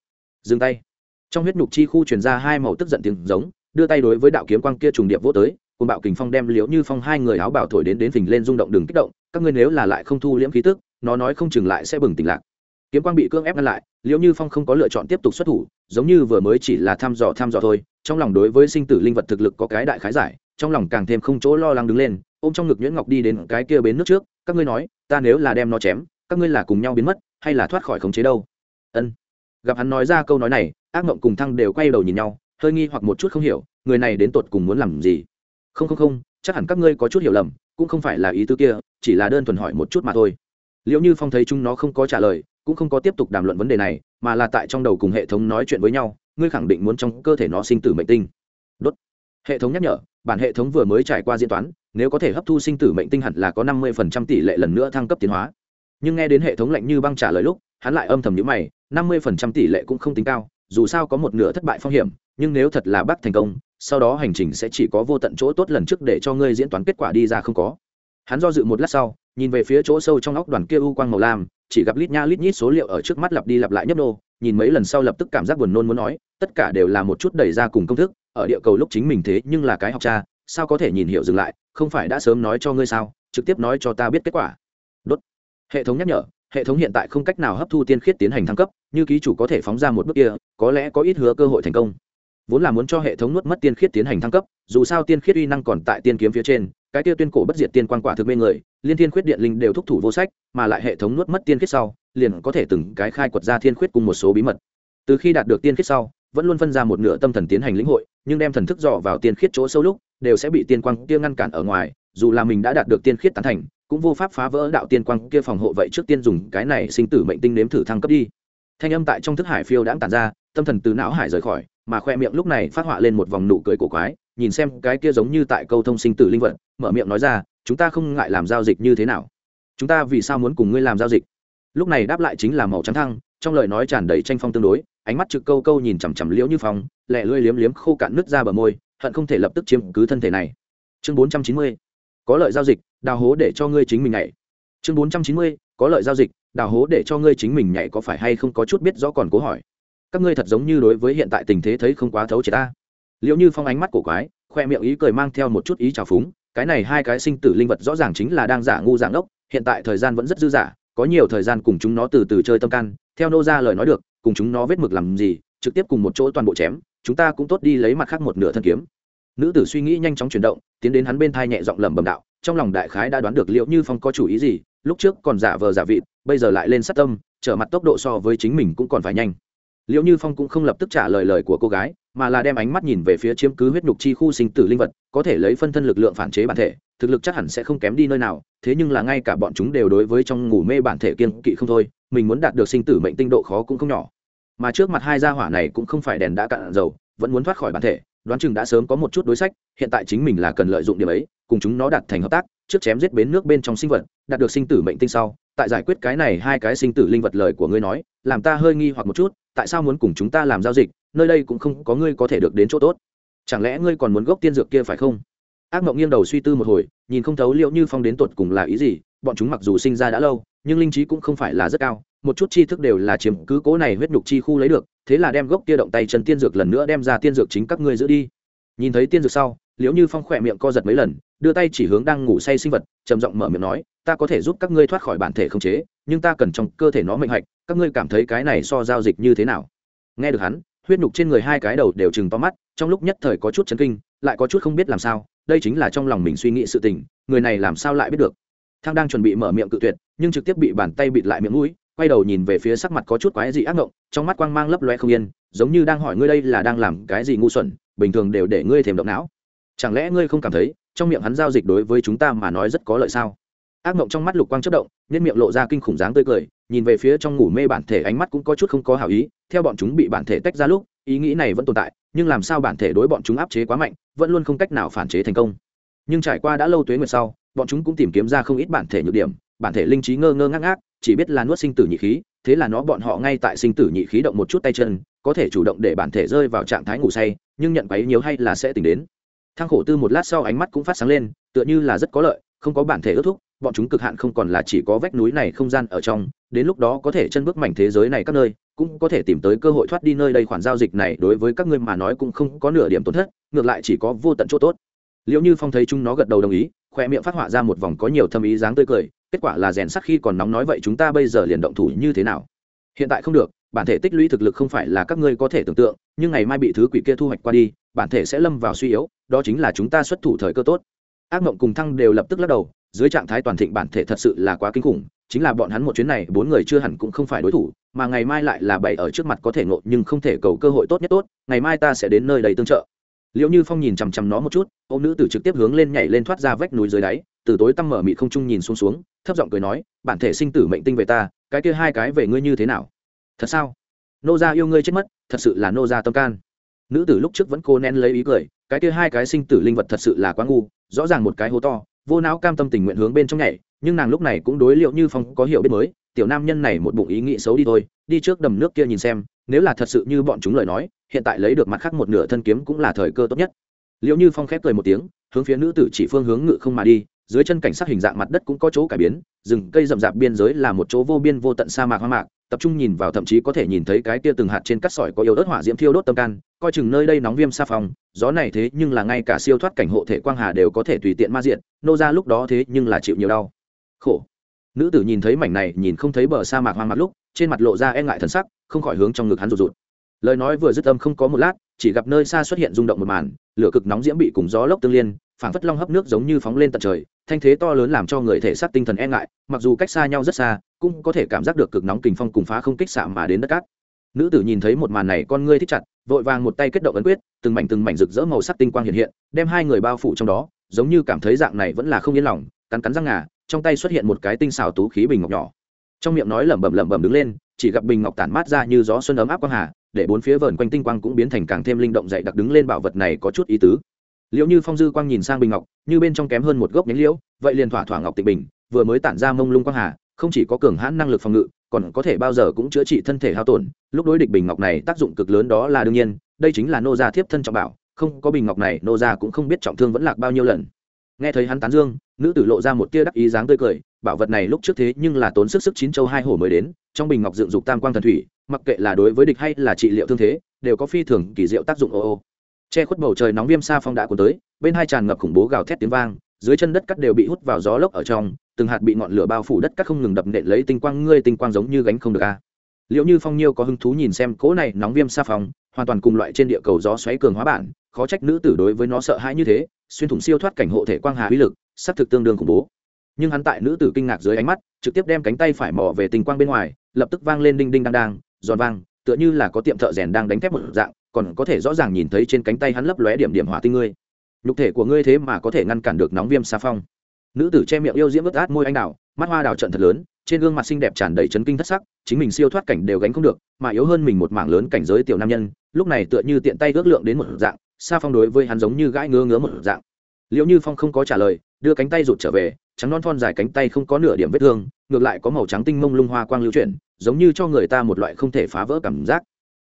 Speaker 1: Dừng tay. Trong huyết nhục chi khu truyền ra hai màu tức giận tiếng giống, đưa tay đối với đạo kiếm quang kia trùng điệp vô tới cùng bạo kình phong đem liễu như phong hai người áo bảo thổi đến đến phình lên rung động đừng kích động, các ngươi nếu là lại không thu liễm khí tức, nó nói không chừng lại sẽ bừng tỉnh lạc. Kiếm quang bị cưỡng ép ngăn lại, liễu như phong không có lựa chọn tiếp tục xuất thủ, giống như vừa mới chỉ là thăm dò thăm dò thôi trong lòng đối với sinh tử linh vật thực lực có cái đại khái giải, trong lòng càng thêm không chỗ lo lắng đứng lên, ôm trong ngực nhuyễn ngọc đi đến cái kia bến nước trước, các ngươi nói, ta nếu là đem nó chém, các ngươi là cùng nhau biến mất, hay là thoát khỏi khống chế đâu? Ân. Gặp hắn nói ra câu nói này, ác mộng cùng thăng đều quay đầu nhìn nhau, hơi nghi hoặc một chút không hiểu, người này đến tột cùng muốn làm gì? Không không không, chắc hẳn các ngươi có chút hiểu lầm, cũng không phải là ý tư kia, chỉ là đơn thuần hỏi một chút mà thôi. Liệu như phong thấy chúng nó không có trả lời, cũng không có tiếp tục đàm luận vấn đề này, mà là tại trong đầu cùng hệ thống nói chuyện với nhau ngươi khẳng định muốn trong cơ thể nó sinh tử mệnh tinh. Đốt. Hệ thống nhắc nhở, bản hệ thống vừa mới trải qua diễn toán, nếu có thể hấp thu sinh tử mệnh tinh hẳn là có năm mươi tỷ lệ lần nữa thăng cấp tiến hóa. Nhưng nghe đến hệ thống lạnh như băng trả lời lúc, hắn lại âm thầm nhữ mày, năm mươi tỷ lệ cũng không tính cao, dù sao có một nửa thất bại phong hiểm, nhưng nếu thật là bắt thành công, sau đó hành trình sẽ chỉ có vô tận chỗ tốt lần trước để cho ngươi diễn toán kết quả đi ra không có. Hắn do dự một lát sau, nhìn về phía chỗ sâu trong óc đoàn kia u quang màu lam, chỉ gặp lít nha lít nhít số liệu ở trước mắt lặp đi lặp lại nhấp nô nhìn mấy lần sau lập tức cảm giác buồn nôn muốn nói, tất cả đều là một chút đẩy ra cùng công thức, ở địa cầu lúc chính mình thế nhưng là cái học cha, sao có thể nhìn hiểu dừng lại, không phải đã sớm nói cho ngươi sao, trực tiếp nói cho ta biết kết quả. Đốt. Hệ thống nhắc nhở, hệ thống hiện tại không cách nào hấp thu tiên khiết tiến hành thăng cấp, như ký chủ có thể phóng ra một bước kia, có lẽ có ít hứa cơ hội thành công. Vốn là muốn cho hệ thống nuốt mất tiên khiết tiến hành thăng cấp, dù sao tiên khiết uy năng còn tại tiên kiếm phía trên, cái kia tuyên cổ bất diệt tiên quan quả thực mê người, liên thiên khuyết điện linh đều thúc thủ vô sách, mà lại hệ thống nuốt mất tiên khiết sau liền có thể từng cái khai quật ra thiên khuyết cùng một số bí mật. Từ khi đạt được tiên khiết sau, vẫn luôn phân ra một nửa tâm thần tiến hành lĩnh hội, nhưng đem thần thức dò vào tiên khiết chỗ sâu lúc, đều sẽ bị tiên quang kia ngăn cản ở ngoài, dù là mình đã đạt được tiên khiết tán thành, cũng vô pháp phá vỡ đạo tiên quang kia phòng hộ vậy trước tiên dùng cái này sinh tử mệnh tinh nếm thử thăng cấp đi. Thanh âm tại trong thức hải phiêu đãng tản ra, tâm thần từ não hải rời khỏi, mà khoe miệng lúc này phát họa lên một vòng nụ cười cổ quái, nhìn xem cái kia giống như tại câu thông sinh tử linh vật, mở miệng nói ra, chúng ta không ngại làm giao dịch như thế nào? Chúng ta vì sao muốn cùng ngươi làm giao dịch? Lúc này đáp lại chính là màu trắng thăng, trong lời nói tràn đầy tranh phong tương đối, ánh mắt trực câu câu nhìn chằm chằm liễu như phong lẹ lưỡi liếm liếm khô cạn nước ra bờ môi, hận không thể lập tức chiếm cứ thân thể này. Chương bốn trăm chín mươi, có lợi giao dịch, đào hố để cho ngươi chính mình nhảy. Chương bốn trăm chín mươi, có lợi giao dịch, đào hố để cho ngươi chính mình nhảy có phải hay không có chút biết rõ còn cố hỏi. Các ngươi thật giống như đối với hiện tại tình thế thấy không quá thấu chế ta. Liệu như phong ánh mắt cổ quái, khoe miệng ý cười mang theo một chút ý trào phúng, cái này hai cái sinh tử linh vật rõ ràng chính là đang giả ngu dạng ốc hiện tại thời gian vẫn rất dư giả có nhiều thời gian cùng chúng nó từ từ chơi tâm can, theo nô ra lời nói được, cùng chúng nó vết mực làm gì, trực tiếp cùng một chỗ toàn bộ chém, chúng ta cũng tốt đi lấy mặt khác một nửa thân kiếm. Nữ tử suy nghĩ nhanh chóng chuyển động, tiến đến hắn bên thai nhẹ giọng lẩm bẩm đạo, trong lòng đại khái đã đoán được liệu như phong có chủ ý gì, lúc trước còn giả vờ giả vịt, bây giờ lại lên sát tâm, trở mặt tốc độ so với chính mình cũng còn phải nhanh. Liệu như phong cũng không lập tức trả lời lời của cô gái mà là đem ánh mắt nhìn về phía chiếm cứ huyết nhục chi khu sinh tử linh vật, có thể lấy phân thân lực lượng phản chế bản thể, thực lực chắc hẳn sẽ không kém đi nơi nào, thế nhưng là ngay cả bọn chúng đều đối với trong ngủ mê bản thể kiên kỵ không thôi, mình muốn đạt được sinh tử mệnh tinh độ khó cũng không nhỏ. Mà trước mặt hai gia hỏa này cũng không phải đèn đã cạn dầu, vẫn muốn thoát khỏi bản thể, đoán chừng đã sớm có một chút đối sách, hiện tại chính mình là cần lợi dụng điểm ấy, cùng chúng nó đạt thành hợp tác, trước chém giết bến nước bên trong sinh vật, đạt được sinh tử mệnh tinh sau, tại giải quyết cái này hai cái sinh tử linh vật lời của ngươi nói, làm ta hơi nghi hoặc một chút, tại sao muốn cùng chúng ta làm giao dịch nơi đây cũng không có ngươi có thể được đến chỗ tốt. Chẳng lẽ ngươi còn muốn gốc tiên dược kia phải không? Ác mộng nghiêng đầu suy tư một hồi, nhìn không thấu liệu như phong đến tột cùng là ý gì, bọn chúng mặc dù sinh ra đã lâu, nhưng linh trí cũng không phải là rất cao, một chút tri thức đều là chiếm cứ cố này huyết nhục chi khu lấy được, thế là đem gốc kia động tay chân tiên dược lần nữa đem ra tiên dược chính các ngươi giữ đi. Nhìn thấy tiên dược sau, liễu như phong khỏe miệng co giật mấy lần, đưa tay chỉ hướng đang ngủ say sinh vật, trầm giọng mở miệng nói, ta có thể giúp các ngươi thoát khỏi bản thể không chế, nhưng ta cần trong cơ thể nó mệnh hạch, các ngươi cảm thấy cái này so giao dịch như thế nào? Nghe được hắn huyết nhục trên người hai cái đầu đều chừng to mắt, trong lúc nhất thời có chút chấn kinh, lại có chút không biết làm sao, đây chính là trong lòng mình suy nghĩ sự tình, người này làm sao lại biết được. Thang đang chuẩn bị mở miệng cự tuyệt, nhưng trực tiếp bị bàn tay bịt lại miệng mũi, quay đầu nhìn về phía sắc mặt có chút quái dị ác ngộng, trong mắt quang mang lấp loe không yên, giống như đang hỏi ngươi đây là đang làm cái gì ngu xuẩn, bình thường đều để ngươi thèm động não. Chẳng lẽ ngươi không cảm thấy, trong miệng hắn giao dịch đối với chúng ta mà nói rất có lợi sao? Ác ngộng trong mắt lục quang chất động nên miệng lộ ra kinh khủng dáng tươi cười nhìn về phía trong ngủ mê bản thể ánh mắt cũng có chút không có hảo ý, theo bọn chúng bị bản thể tách ra lúc, ý nghĩ này vẫn tồn tại, nhưng làm sao bản thể đối bọn chúng áp chế quá mạnh, vẫn luôn không cách nào phản chế thành công. Nhưng trải qua đã lâu tuế nguyệt sau, bọn chúng cũng tìm kiếm ra không ít bản thể nhược điểm, bản thể linh trí ngơ ngơ ngác ngác, chỉ biết là nuốt sinh tử nhị khí, thế là nó bọn họ ngay tại sinh tử nhị khí động một chút tay chân, có thể chủ động để bản thể rơi vào trạng thái ngủ say, nhưng nhận quấy nhiều hay là sẽ tỉnh đến. Thang khổ tư một lát sau ánh mắt cũng phát sáng lên, tựa như là rất có lợi, không có bản thể ước thúc bọn chúng cực hạn không còn là chỉ có vách núi này không gian ở trong, đến lúc đó có thể chân bước mảnh thế giới này các nơi, cũng có thể tìm tới cơ hội thoát đi nơi đây khoản giao dịch này, đối với các ngươi mà nói cũng không có nửa điểm tổn thất, ngược lại chỉ có vô tận chỗ tốt. Liệu như phong thấy chúng nó gật đầu đồng ý, khoe miệng phát họa ra một vòng có nhiều thâm ý dáng tươi cười, kết quả là rèn sắc khi còn nóng nói vậy chúng ta bây giờ liền động thủ như thế nào? Hiện tại không được, bản thể tích lũy thực lực không phải là các ngươi có thể tưởng tượng, nhưng ngày mai bị thứ quỷ kia thu hoạch qua đi, bản thể sẽ lâm vào suy yếu, đó chính là chúng ta xuất thủ thời cơ tốt. Ác mộng cùng thăng đều lập tức lắc đầu dưới trạng thái toàn thịnh bản thể thật sự là quá kinh khủng, chính là bọn hắn một chuyến này, bốn người chưa hẳn cũng không phải đối thủ, mà ngày mai lại là bảy ở trước mặt có thể ngộ nhưng không thể cầu cơ hội tốt nhất tốt, ngày mai ta sẽ đến nơi đầy tương trợ. Liệu như phong nhìn chằm chằm nó một chút ô nữ tử trực tiếp hướng lên nhảy lên thoát ra vách núi dưới đáy, từ tối tăm mở mị không trung nhìn xuống xuống, thấp giọng cười nói, bản thể sinh tử mệnh tinh về ta, cái kia hai cái về ngươi như thế nào? Thật sao? Nô gia yêu ngươi chết mất, thật sự là nô gia tâm can. Nữ tử lúc trước vẫn cô nén lấy ý cười, cái kia hai cái sinh tử linh vật thật sự là quá ngu, rõ ràng một cái hố to vô não cam tâm tình nguyện hướng bên trong nhảy, nhưng nàng lúc này cũng đối liệu như phong có hiểu biết mới, tiểu nam nhân này một bụng ý nghĩ xấu đi thôi, đi trước đầm nước kia nhìn xem, nếu là thật sự như bọn chúng lời nói, hiện tại lấy được mặt khác một nửa thân kiếm cũng là thời cơ tốt nhất. Liệu như phong khép cười một tiếng, hướng phía nữ tử chỉ phương hướng ngự không mà đi, dưới chân cảnh sát hình dạng mặt đất cũng có chỗ cải biến, rừng cây rậm rạp biên giới là một chỗ vô biên vô tận sa mạc hoa mạc, tập trung nhìn vào thậm chí có thể nhìn thấy cái tia từng hạt trên cắt sỏi có yếu ớt hỏa diễm thiêu đốt tâm can coi chừng nơi đây nóng viêm sa phòng, gió này thế nhưng là ngay cả siêu thoát cảnh hộ thể quang hà đều có thể tùy tiện ma diện nô ra lúc đó thế nhưng là chịu nhiều đau. Khổ. Nữ tử nhìn thấy mảnh này, nhìn không thấy bờ sa mạc hoang mặt lúc, trên mặt lộ ra e ngại thần sắc, không khỏi hướng trong ngực hắn rụt rụt. Lời nói vừa dứt âm không có một lát, chỉ gặp nơi xa xuất hiện rung động một màn, lửa cực nóng diễm bị cùng gió lốc tương liên, phảng phất long hấp nước giống như phóng lên tận trời, thanh thế to lớn làm cho người thể xác tinh thần e ngại, mặc dù cách xa nhau rất xa, cũng có thể cảm giác được cực nóng kình phong cùng phá không kích xạ mà đến đất cát nữ tử nhìn thấy một màn này con ngươi thích chặt, vội vàng một tay kết động ấn quyết, từng mảnh từng mảnh rực rỡ màu sắc tinh quang hiện hiện, đem hai người bao phủ trong đó, giống như cảm thấy dạng này vẫn là không yên lòng, cắn cắn răng ngà, trong tay xuất hiện một cái tinh xào tú khí bình ngọc nhỏ. Trong miệng nói lẩm bẩm lẩm bẩm đứng lên, chỉ gặp bình ngọc tản mát ra như gió xuân ấm áp quang hà, để bốn phía vờn quanh tinh quang cũng biến thành càng thêm linh động dậy đặc đứng lên bảo vật này có chút ý tứ. Liệu như phong dư quang nhìn sang bình ngọc, như bên trong kém hơn một gốc nhánh liễu, vậy liền thỏa thỏa ngọc tịnh bình, vừa mới tản ra mông lung quang hà, không chỉ có cường hãn năng lực phòng ngự, còn có thể bao giờ cũng chữa trị thân thể hao tổn lúc đối địch bình ngọc này tác dụng cực lớn đó là đương nhiên, đây chính là nô gia thiếp thân trọng bảo, không có bình ngọc này, nô gia cũng không biết trọng thương vẫn lạc bao nhiêu lần. Nghe thấy hắn tán dương, nữ tử lộ ra một tia đắc ý dáng tươi cười, bảo vật này lúc trước thế nhưng là tốn sức sức chín châu hai hổ mới đến, trong bình ngọc dựng dục tam quang thần thủy, mặc kệ là đối với địch hay là trị liệu thương thế, đều có phi thường kỳ diệu tác dụng ô ô. Che khuất bầu trời nóng viêm xa phong đã cuốn tới, bên hai tràn ngập khủng bố gào thét tiếng vang, dưới chân đất cắt đều bị hút vào gió lốc ở trong, từng hạt bị ngọn lửa bao phủ đất cắt không ngừng đập nện lấy tinh quang, ngươi tinh quang giống như gánh không được a liệu như phong nhiêu có hứng thú nhìn xem cỗ này nóng viêm xa phong hoàn toàn cùng loại trên địa cầu gió xoáy cường hóa bản, khó trách nữ tử đối với nó sợ hãi như thế, xuyên thủng siêu thoát cảnh hộ thể quang hà uy lực, sắp thực tương đương khủng bố. Nhưng hắn tại nữ tử kinh ngạc dưới ánh mắt, trực tiếp đem cánh tay phải mò về tình quang bên ngoài, lập tức vang lên đinh đinh đang đang, giòn vang, tựa như là có tiệm thợ rèn đang đánh thép một dạng, còn có thể rõ ràng nhìn thấy trên cánh tay hắn lấp lóe điểm điểm hỏa tinh ngươi. Nhục thể của ngươi thế mà có thể ngăn cản được nóng viêm xa phong. Nữ tử che miệng yêu diễm ướt át môi anh đào, mắt hoa đào trận thật lớn trên gương mặt xinh đẹp tràn đầy chấn kinh thất sắc, chính mình siêu thoát cảnh đều gánh không được, mà yếu hơn mình một mảng lớn cảnh giới tiểu nam nhân, lúc này tựa như tiện tay ước lượng đến một dạng xa phong đối với hắn giống như gãi ngứa ngứa một dạng. Liệu như phong không có trả lời, đưa cánh tay rụt trở về, trắng non thon dài cánh tay không có nửa điểm vết thương, ngược lại có màu trắng tinh mông lung hoa quang lưu chuyển, giống như cho người ta một loại không thể phá vỡ cảm giác.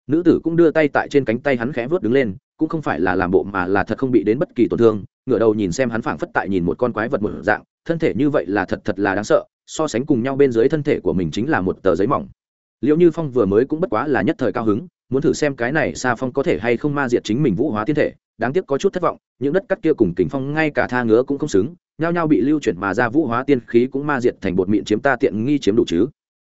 Speaker 1: Nữ tử cũng đưa tay tại trên cánh tay hắn khẽ vớt đứng lên, cũng không phải là làm bộ mà là thật không bị đến bất kỳ tổn thương, ngửa đầu nhìn xem hắn phảng phất tại nhìn một con quái vật một dạng, thân thể như vậy là thật thật là đáng sợ so sánh cùng nhau bên dưới thân thể của mình chính là một tờ giấy mỏng. Liệu như phong vừa mới cũng bất quá là nhất thời cao hứng, muốn thử xem cái này xa phong có thể hay không ma diệt chính mình vũ hóa thiên thể. Đáng tiếc có chút thất vọng, những đất cắt kia cùng kính phong ngay cả tha ngứa cũng không xứng, nhao nhao bị lưu chuyển mà ra vũ hóa tiên khí cũng ma diệt thành bột mịn chiếm ta tiện nghi chiếm đủ chứ.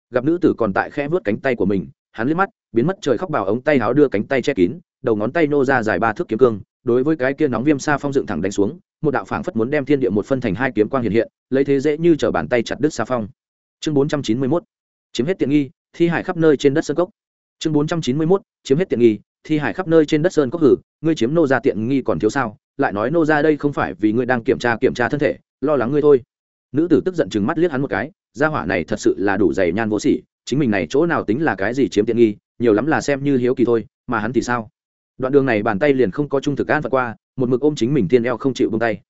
Speaker 1: Gặp nữ tử còn tại khe vớt cánh tay của mình, hắn liếc mắt, biến mất trời khóc bảo ống tay áo đưa cánh tay che kín, đầu ngón tay nô ra dài ba thước kiếm cương đối với cái kia nóng viêm xa phong dựng thẳng đánh xuống, một đạo phảng phất muốn đem thiên địa một phân thành hai kiếm quang hiện hiện, lấy thế dễ như trở bàn tay chặt đứt xa phong. Chương bốn trăm chín mươi 491 chiếm hết tiện nghi, thi hải khắp nơi trên đất sơn cốc. Chương bốn trăm chín mươi 491 chiếm hết tiện nghi, thi hải khắp nơi trên đất sơn cốc hử, ngươi chiếm nô ra tiện nghi còn thiếu sao? Lại nói nô ra đây không phải vì ngươi đang kiểm tra kiểm tra thân thể, lo lắng ngươi thôi. Nữ tử tức giận chừng mắt liếc hắn một cái, gia hỏa này thật sự là đủ dày nhan vô sỉ, chính mình này chỗ nào tính là cái gì chiếm tiện nghi, nhiều lắm là xem như hiếu kỳ thôi, mà hắn thì sao? Đoạn đường này bàn tay liền không có trung thực an vượt qua, một mực ôm chính mình tiên eo không chịu bông tay.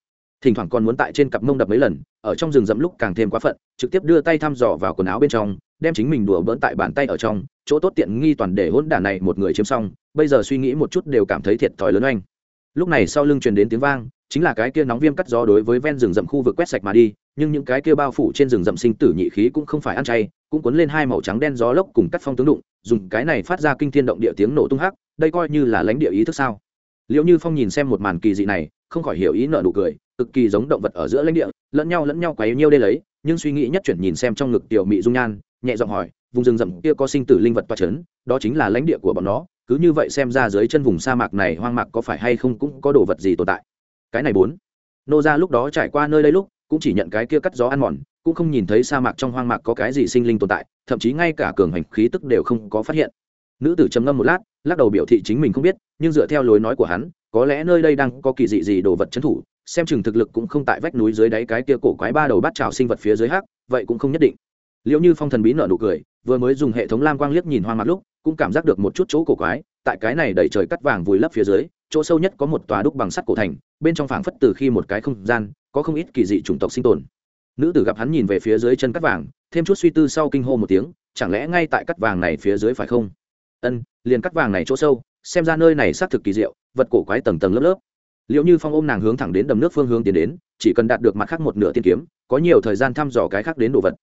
Speaker 1: Thỉnh thoảng còn muốn tại trên cặp mông đập mấy lần, ở trong rừng rậm lúc càng thêm quá phận, trực tiếp đưa tay thăm dò vào quần áo bên trong, đem chính mình đùa bỡn tại bàn tay ở trong, chỗ tốt tiện nghi toàn để hỗn đản này một người chiếm xong, bây giờ suy nghĩ một chút đều cảm thấy thiệt thòi lớn oanh. Lúc này sau lưng truyền đến tiếng vang, chính là cái kia nóng viêm cắt gió đối với ven rừng rậm khu vực quét sạch mà đi, nhưng những cái kia bao phủ trên rừng rậm sinh tử nhị khí cũng không phải ăn chay, cũng cuốn lên hai màu trắng đen gió lốc cùng cắt phong tướng đụng, dùng cái này phát ra kinh thiên động địa tiếng nổ tung hắc đây coi như là lãnh địa ý thức sao? Liệu như phong nhìn xem một màn kỳ dị này, không khỏi hiểu ý nợ nụ cười, cực kỳ giống động vật ở giữa lãnh địa, lẫn nhau lẫn nhau quấy nhiêu đây lấy, nhưng suy nghĩ nhất chuyển nhìn xem trong ngực tiểu mị dung nhan, nhẹ giọng hỏi, vùng rừng rậm kia có sinh tử linh vật toa chấn, đó chính là lãnh địa của bọn nó, cứ như vậy xem ra dưới chân vùng sa mạc này hoang mạc có phải hay không cũng có đồ vật gì tồn tại? Cái này bốn. Nô ra lúc đó trải qua nơi đây lúc, cũng chỉ nhận cái kia cắt gió ăn mòn, cũng không nhìn thấy sa mạc trong hoang mạc có cái gì sinh linh tồn tại, thậm chí ngay cả cường hành khí tức đều không có phát hiện. Nữ tử trầm ngâm một lát lắc đầu biểu thị chính mình không biết, nhưng dựa theo lối nói của hắn, có lẽ nơi đây đang có kỳ dị gì đồ vật trấn thủ, xem chừng thực lực cũng không tại vách núi dưới đáy cái kia cổ quái ba đầu bát trào sinh vật phía dưới hắc, vậy cũng không nhất định. Liệu như phong thần bí nợ nụ cười, vừa mới dùng hệ thống lam quang liếc nhìn hoang mặt lúc, cũng cảm giác được một chút chỗ cổ quái, tại cái này đầy trời cắt vàng vùi lấp phía dưới, chỗ sâu nhất có một tòa đúc bằng sắt cổ thành, bên trong phảng phất từ khi một cái không gian, có không ít kỳ dị chủng tộc sinh tồn. Nữ tử gặp hắn nhìn về phía dưới chân cắt vàng, thêm chút suy tư sau kinh hô một tiếng, chẳng lẽ ngay tại cắt vàng này phía dưới phải không? Ân, liền cắt vàng này chỗ sâu, xem ra nơi này xác thực kỳ diệu, vật cổ quái tầng tầng lớp lớp. Liệu như phong ôm nàng hướng thẳng đến đầm nước phương hướng tiến đến, chỉ cần đạt được mặt khác một nửa tiên kiếm, có nhiều thời gian thăm dò cái khác đến đồ vật.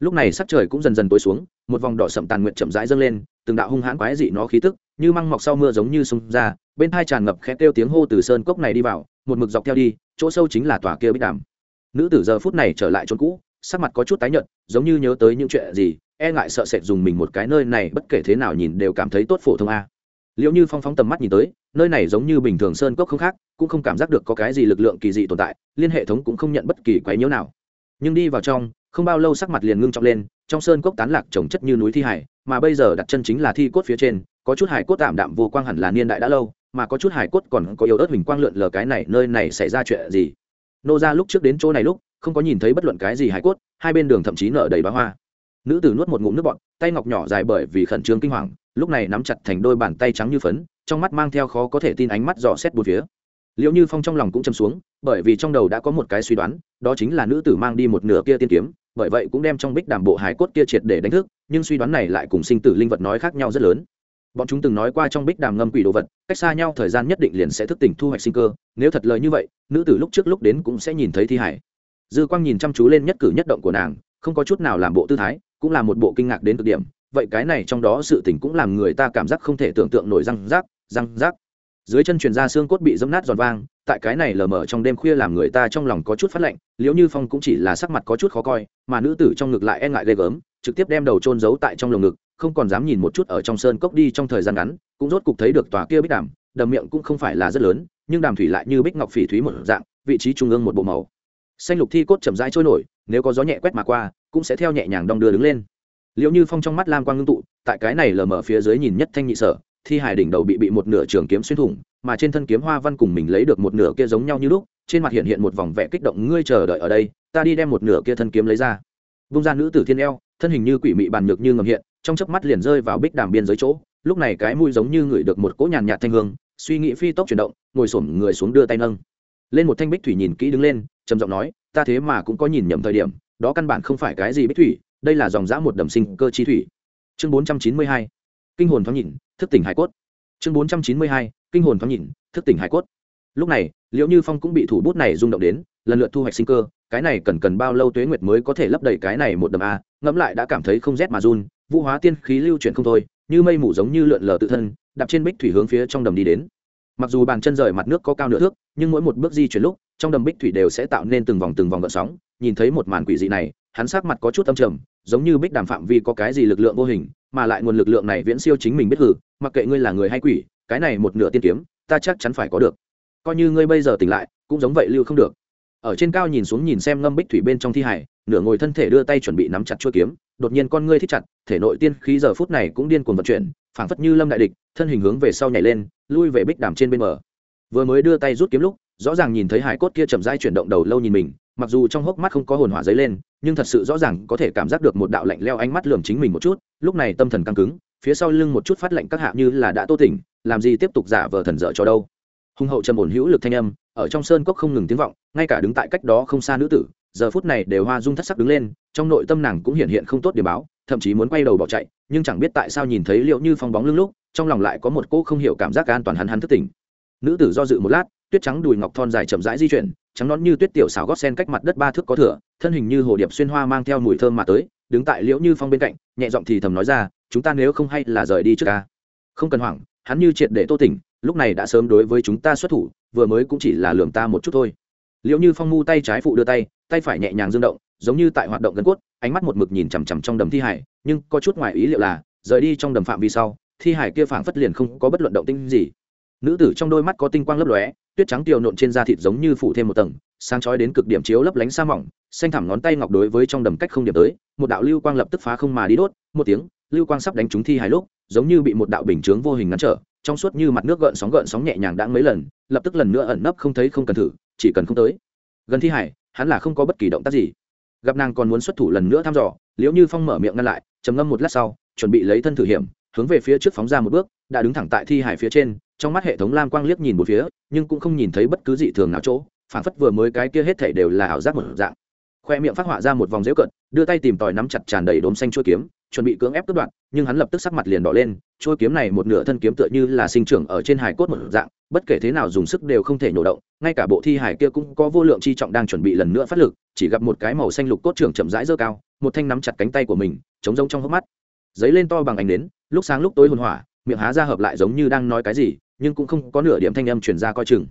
Speaker 1: Lúc này sắc trời cũng dần dần tối xuống, một vòng đỏ sậm tàn nguyện chậm rãi dâng lên, từng đạo hung hãn quái dị nó khí tức, như măng mọc sau mưa giống như sung ra, bên hai tràn ngập khẽ kêu tiếng hô từ sơn cốc này đi vào, một mực dọc theo đi, chỗ sâu chính là tòa kia bích đàm. Nữ tử giờ phút này trở lại chỗ cũ, sắc mặt có chút tái nhợt, giống như nhớ tới những chuyện gì e ngại sợ sệt dùng mình một cái nơi này, bất kể thế nào nhìn đều cảm thấy tốt phổ thông a. Liệu như phong phóng tầm mắt nhìn tới, nơi này giống như bình thường sơn cốc không khác, cũng không cảm giác được có cái gì lực lượng kỳ dị tồn tại, liên hệ thống cũng không nhận bất kỳ quái nhiễu nào. Nhưng đi vào trong, không bao lâu sắc mặt liền ngưng trọng lên, trong sơn cốc tán lạc trồng chất như núi thi hải, mà bây giờ đặt chân chính là thi cốt phía trên, có chút hải cốt tạm đạm vô quang hẳn là niên đại đã lâu, mà có chút hải cốt còn có yếu ớt hình quang lượn lờ cái này, nơi này xảy ra chuyện gì? Nô ra lúc trước đến chỗ này lúc, không có nhìn thấy bất luận cái gì hải cốt, hai bên đường thậm chí nở đầy bá hoa nữ tử nuốt một ngụm nước bọt, tay ngọc nhỏ dài bởi vì khẩn trương kinh hoàng, lúc này nắm chặt thành đôi bàn tay trắng như phấn, trong mắt mang theo khó có thể tin ánh mắt dò xét bốn phía. Liệu như phong trong lòng cũng châm xuống, bởi vì trong đầu đã có một cái suy đoán, đó chính là nữ tử mang đi một nửa kia tiên kiếm, bởi vậy cũng đem trong bích đàm bộ hải cốt kia triệt để đánh thức, nhưng suy đoán này lại cùng sinh tử linh vật nói khác nhau rất lớn. Bọn chúng từng nói qua trong bích đàm ngâm quỷ đồ vật, cách xa nhau thời gian nhất định liền sẽ thức tỉnh thu hoạch sinh cơ, nếu thật lời như vậy, nữ tử lúc trước lúc đến cũng sẽ nhìn thấy thi hải. Dư quang nhìn chăm chú lên nhất cử nhất động của nàng, không có chút nào làm bộ tư thái cũng là một bộ kinh ngạc đến cực điểm. Vậy cái này trong đó sự tình cũng làm người ta cảm giác không thể tưởng tượng nổi răng rác răng rác. Dưới chân truyền ra xương cốt bị dẫm nát giòn vang, tại cái này lờ mờ trong đêm khuya làm người ta trong lòng có chút phát lạnh, liễu như phong cũng chỉ là sắc mặt có chút khó coi, mà nữ tử trong ngực lại e ngại ghê gớm, trực tiếp đem đầu trôn giấu tại trong lồng ngực, không còn dám nhìn một chút ở trong sơn cốc đi trong thời gian ngắn, cũng rốt cục thấy được tòa kia bích đàm, đầm miệng cũng không phải là rất lớn, nhưng đàm thủy lại như bích ngọc phỉ thúy một dạng, vị trí trung ương một bộ màu xanh lục thi cốt chậm rãi trôi nổi, nếu có gió nhẹ quét mà qua, cũng sẽ theo nhẹ nhàng đong đưa đứng lên. Liệu như phong trong mắt lam quang ngưng tụ, tại cái này lờ mờ phía dưới nhìn nhất thanh nhị sở, thi hải đỉnh đầu bị bị một nửa trường kiếm xuyên thủng, mà trên thân kiếm hoa văn cùng mình lấy được một nửa kia giống nhau như lúc, trên mặt hiện hiện một vòng vẽ kích động, ngươi chờ đợi ở đây, ta đi đem một nửa kia thân kiếm lấy ra. Vung ra nữ tử thiên eo, thân hình như quỷ mị bàn nhược như ngầm hiện, trong chớp mắt liền rơi vào bích đàm biên giới chỗ. Lúc này cái mũi giống như ngửi được một cỗ nhàn nhạt thanh hương, suy nghĩ phi tốc chuyển động, ngồi xổm người xuống đưa tay nâng lên một thanh bích thủy nhìn kỹ đứng lên, trầm giọng nói, ta thế mà cũng có nhìn nhầm thời điểm, đó căn bản không phải cái gì bích thủy, đây là dòng dã một đầm sinh cơ chi thủy. Chương bốn trăm chín mươi hai, kinh hồn thoáng nhìn, thức tỉnh hải cốt. Chương bốn trăm chín mươi hai, kinh hồn thoáng nhìn, thức tỉnh hải cốt. Lúc này liệu như phong cũng bị thủ bút này rung động đến, lần lượt thu hoạch sinh cơ, cái này cần cần bao lâu tuế nguyệt mới có thể lấp đầy cái này một đầm a, ngẫm lại đã cảm thấy không rét mà run, vũ hóa tiên khí lưu chuyển không thôi, như mây mù giống như lượn lờ tự thân, đạp trên bích thủy hướng phía trong đầm đi đến mặc dù bàn chân rời mặt nước có cao nửa thước, nhưng mỗi một bước di chuyển lúc, trong đầm bích thủy đều sẽ tạo nên từng vòng từng vòng gợn sóng. Nhìn thấy một màn quỷ dị này, hắn sắc mặt có chút âm trầm, giống như bích đàm phạm vi có cái gì lực lượng vô hình, mà lại nguồn lực lượng này viễn siêu chính mình biết hử, mặc kệ ngươi là người hay quỷ, cái này một nửa tiên kiếm, ta chắc chắn phải có được. Coi như ngươi bây giờ tỉnh lại, cũng giống vậy lưu không được. Ở trên cao nhìn xuống nhìn xem ngâm bích thủy bên trong thi hải, nửa ngồi thân thể đưa tay chuẩn bị nắm chặt chuôi kiếm đột nhiên con ngươi thích chặt, thể nội tiên khí giờ phút này cũng điên cuồng vận chuyển, phảng phất như lâm đại địch, thân hình hướng về sau nhảy lên, lui về bích đàm trên bên bờ. Vừa mới đưa tay rút kiếm lúc, rõ ràng nhìn thấy hải cốt kia chậm rãi chuyển động đầu lâu nhìn mình, mặc dù trong hốc mắt không có hồn hỏa dấy lên, nhưng thật sự rõ ràng có thể cảm giác được một đạo lạnh leo ánh mắt lườm chính mình một chút, lúc này tâm thần căng cứng, phía sau lưng một chút phát lạnh các hạ như là đã tô tỉnh, làm gì tiếp tục giả vờ thần dở cho đâu. Hùng hậu trầm ổn hữu lực thanh âm, ở trong sơn cốc không ngừng tiếng vọng, ngay cả đứng tại cách đó không xa nữ tử giờ phút này đều hoa dung thất sắc đứng lên, trong nội tâm nàng cũng hiện hiện không tốt điểm báo, thậm chí muốn quay đầu bỏ chạy, nhưng chẳng biết tại sao nhìn thấy liệu như phong bóng lưng lúc, trong lòng lại có một cô không hiểu cảm giác an toàn hắn hắn thất tỉnh. Nữ tử do dự một lát, tuyết trắng đùi ngọc thon dài chậm rãi di chuyển, trắng nón như tuyết tiểu xảo gót sen cách mặt đất ba thước có thửa thân hình như hồ điệp xuyên hoa mang theo mùi thơm mà tới, đứng tại liễu như phong bên cạnh, nhẹ giọng thì thầm nói ra, chúng ta nếu không hay là rời đi trước ca không cần hoảng, hắn như triệt để tô tỉnh, lúc này đã sớm đối với chúng ta xuất thủ, vừa mới cũng chỉ là lường ta một chút thôi. Liệu như phong mu tay trái phụ đưa tay tay phải nhẹ nhàng dương động, giống như tại hoạt động gần cốt, ánh mắt một mực nhìn chằm chằm trong đầm thi hải, nhưng có chút ngoài ý liệu là, rời đi trong đầm phạm vi sau, thi hải kia phảng phất liền không có bất luận động tinh gì. Nữ tử trong đôi mắt có tinh quang lấp lóe, tuyết trắng tiều nộn trên da thịt giống như phủ thêm một tầng, sáng chói đến cực điểm chiếu lấp lánh sa mỏng, xanh thẳm ngón tay ngọc đối với trong đầm cách không điểm tới, một đạo lưu quang lập tức phá không mà đi đốt, một tiếng, lưu quang sắp đánh trúng thi hài lúc, giống như bị một đạo bình chướng vô hình ngăn trở, trong suốt như mặt nước gợn sóng gợn sóng nhẹ nhàng đã mấy lần, lập tức lần nữa ẩn nấp không thấy không cần thử, chỉ cần không tới. Gần thi hải hắn là không có bất kỳ động tác gì. Gặp nàng còn muốn xuất thủ lần nữa thăm dò, liễu như phong mở miệng ngăn lại, trầm ngâm một lát sau, chuẩn bị lấy thân thử hiểm, hướng về phía trước phóng ra một bước, đã đứng thẳng tại thi hải phía trên, trong mắt hệ thống lam quang liếc nhìn một phía, nhưng cũng không nhìn thấy bất cứ dị thường nào chỗ phản phất vừa mới cái kia hết thảy đều là ảo giác một dạng. Khoe miệng phát họa ra một vòng dễu cận đưa tay tìm tòi nắm chặt tràn đầy đốm xanh chuôi kiếm chuẩn bị cưỡng ép cướp đoạn nhưng hắn lập tức sắc mặt liền đỏ lên trôi kiếm này một nửa thân kiếm tựa như là sinh trưởng ở trên hải cốt một dạng, bất kể thế nào dùng sức đều không thể nhổ động, ngay cả bộ thi hải kia cũng có vô lượng chi trọng đang chuẩn bị lần nữa phát lực, chỉ gặp một cái màu xanh lục cốt trưởng chậm rãi dơ cao, một thanh nắm chặt cánh tay của mình chống rông trong hốc mắt. Giấy lên to bằng ánh nến, lúc sáng lúc tối hồn hỏa, miệng há ra hợp lại giống như đang nói cái gì, nhưng cũng không có nửa điểm thanh âm truyền ra coi chừng.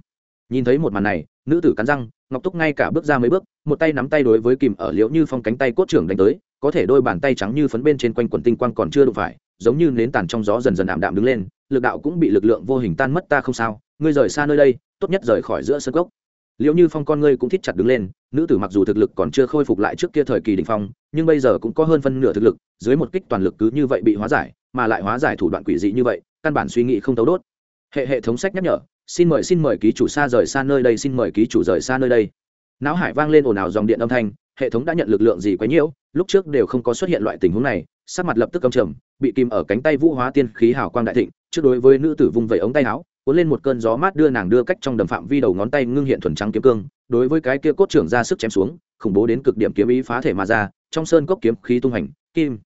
Speaker 1: Nhìn thấy một màn này, nữ tử cắn răng, ngọc túc ngay cả bước ra mấy bước, một tay nắm tay đối với kìm ở liễu như phong cánh tay cốt trưởng đánh tới có thể đôi bàn tay trắng như phấn bên trên quanh quần tinh quang còn chưa đụng phải, giống như nến tàn trong gió dần dần ảm đạm đứng lên, lực đạo cũng bị lực lượng vô hình tan mất ta không sao, ngươi rời xa nơi đây, tốt nhất rời khỏi giữa sân gốc liệu như phong con ngươi cũng thích chặt đứng lên, nữ tử mặc dù thực lực còn chưa khôi phục lại trước kia thời kỳ đình phong, nhưng bây giờ cũng có hơn phân nửa thực lực, dưới một kích toàn lực cứ như vậy bị hóa giải, mà lại hóa giải thủ đoạn quỷ dị như vậy, căn bản suy nghĩ không tấu đốt. Hệ hệ thống sách nhắc nhở, xin mời xin mời ký chủ xa rời xa nơi đây, xin mời ký chủ rời xa nơi đây. Não hải vang lên ồn ào dòng điện âm thanh, hệ thống đã nhận lực lượng gì quấy nhiễu lúc trước đều không có xuất hiện loại tình huống này, sắc mặt lập tức cầm trầm, bị kìm ở cánh tay vũ hóa tiên khí hào quang đại thịnh, trước đối với nữ tử vung vẩy ống tay áo, cuốn lên một cơn gió mát đưa nàng đưa cách trong đầm phạm vi đầu ngón tay ngưng hiện thuần trắng kiếm cương, đối với cái kia cốt trưởng ra sức chém xuống, khủng bố đến cực điểm kiếm ý phá thể mà ra, trong sơn cốc kiếm khí tung hành, kim.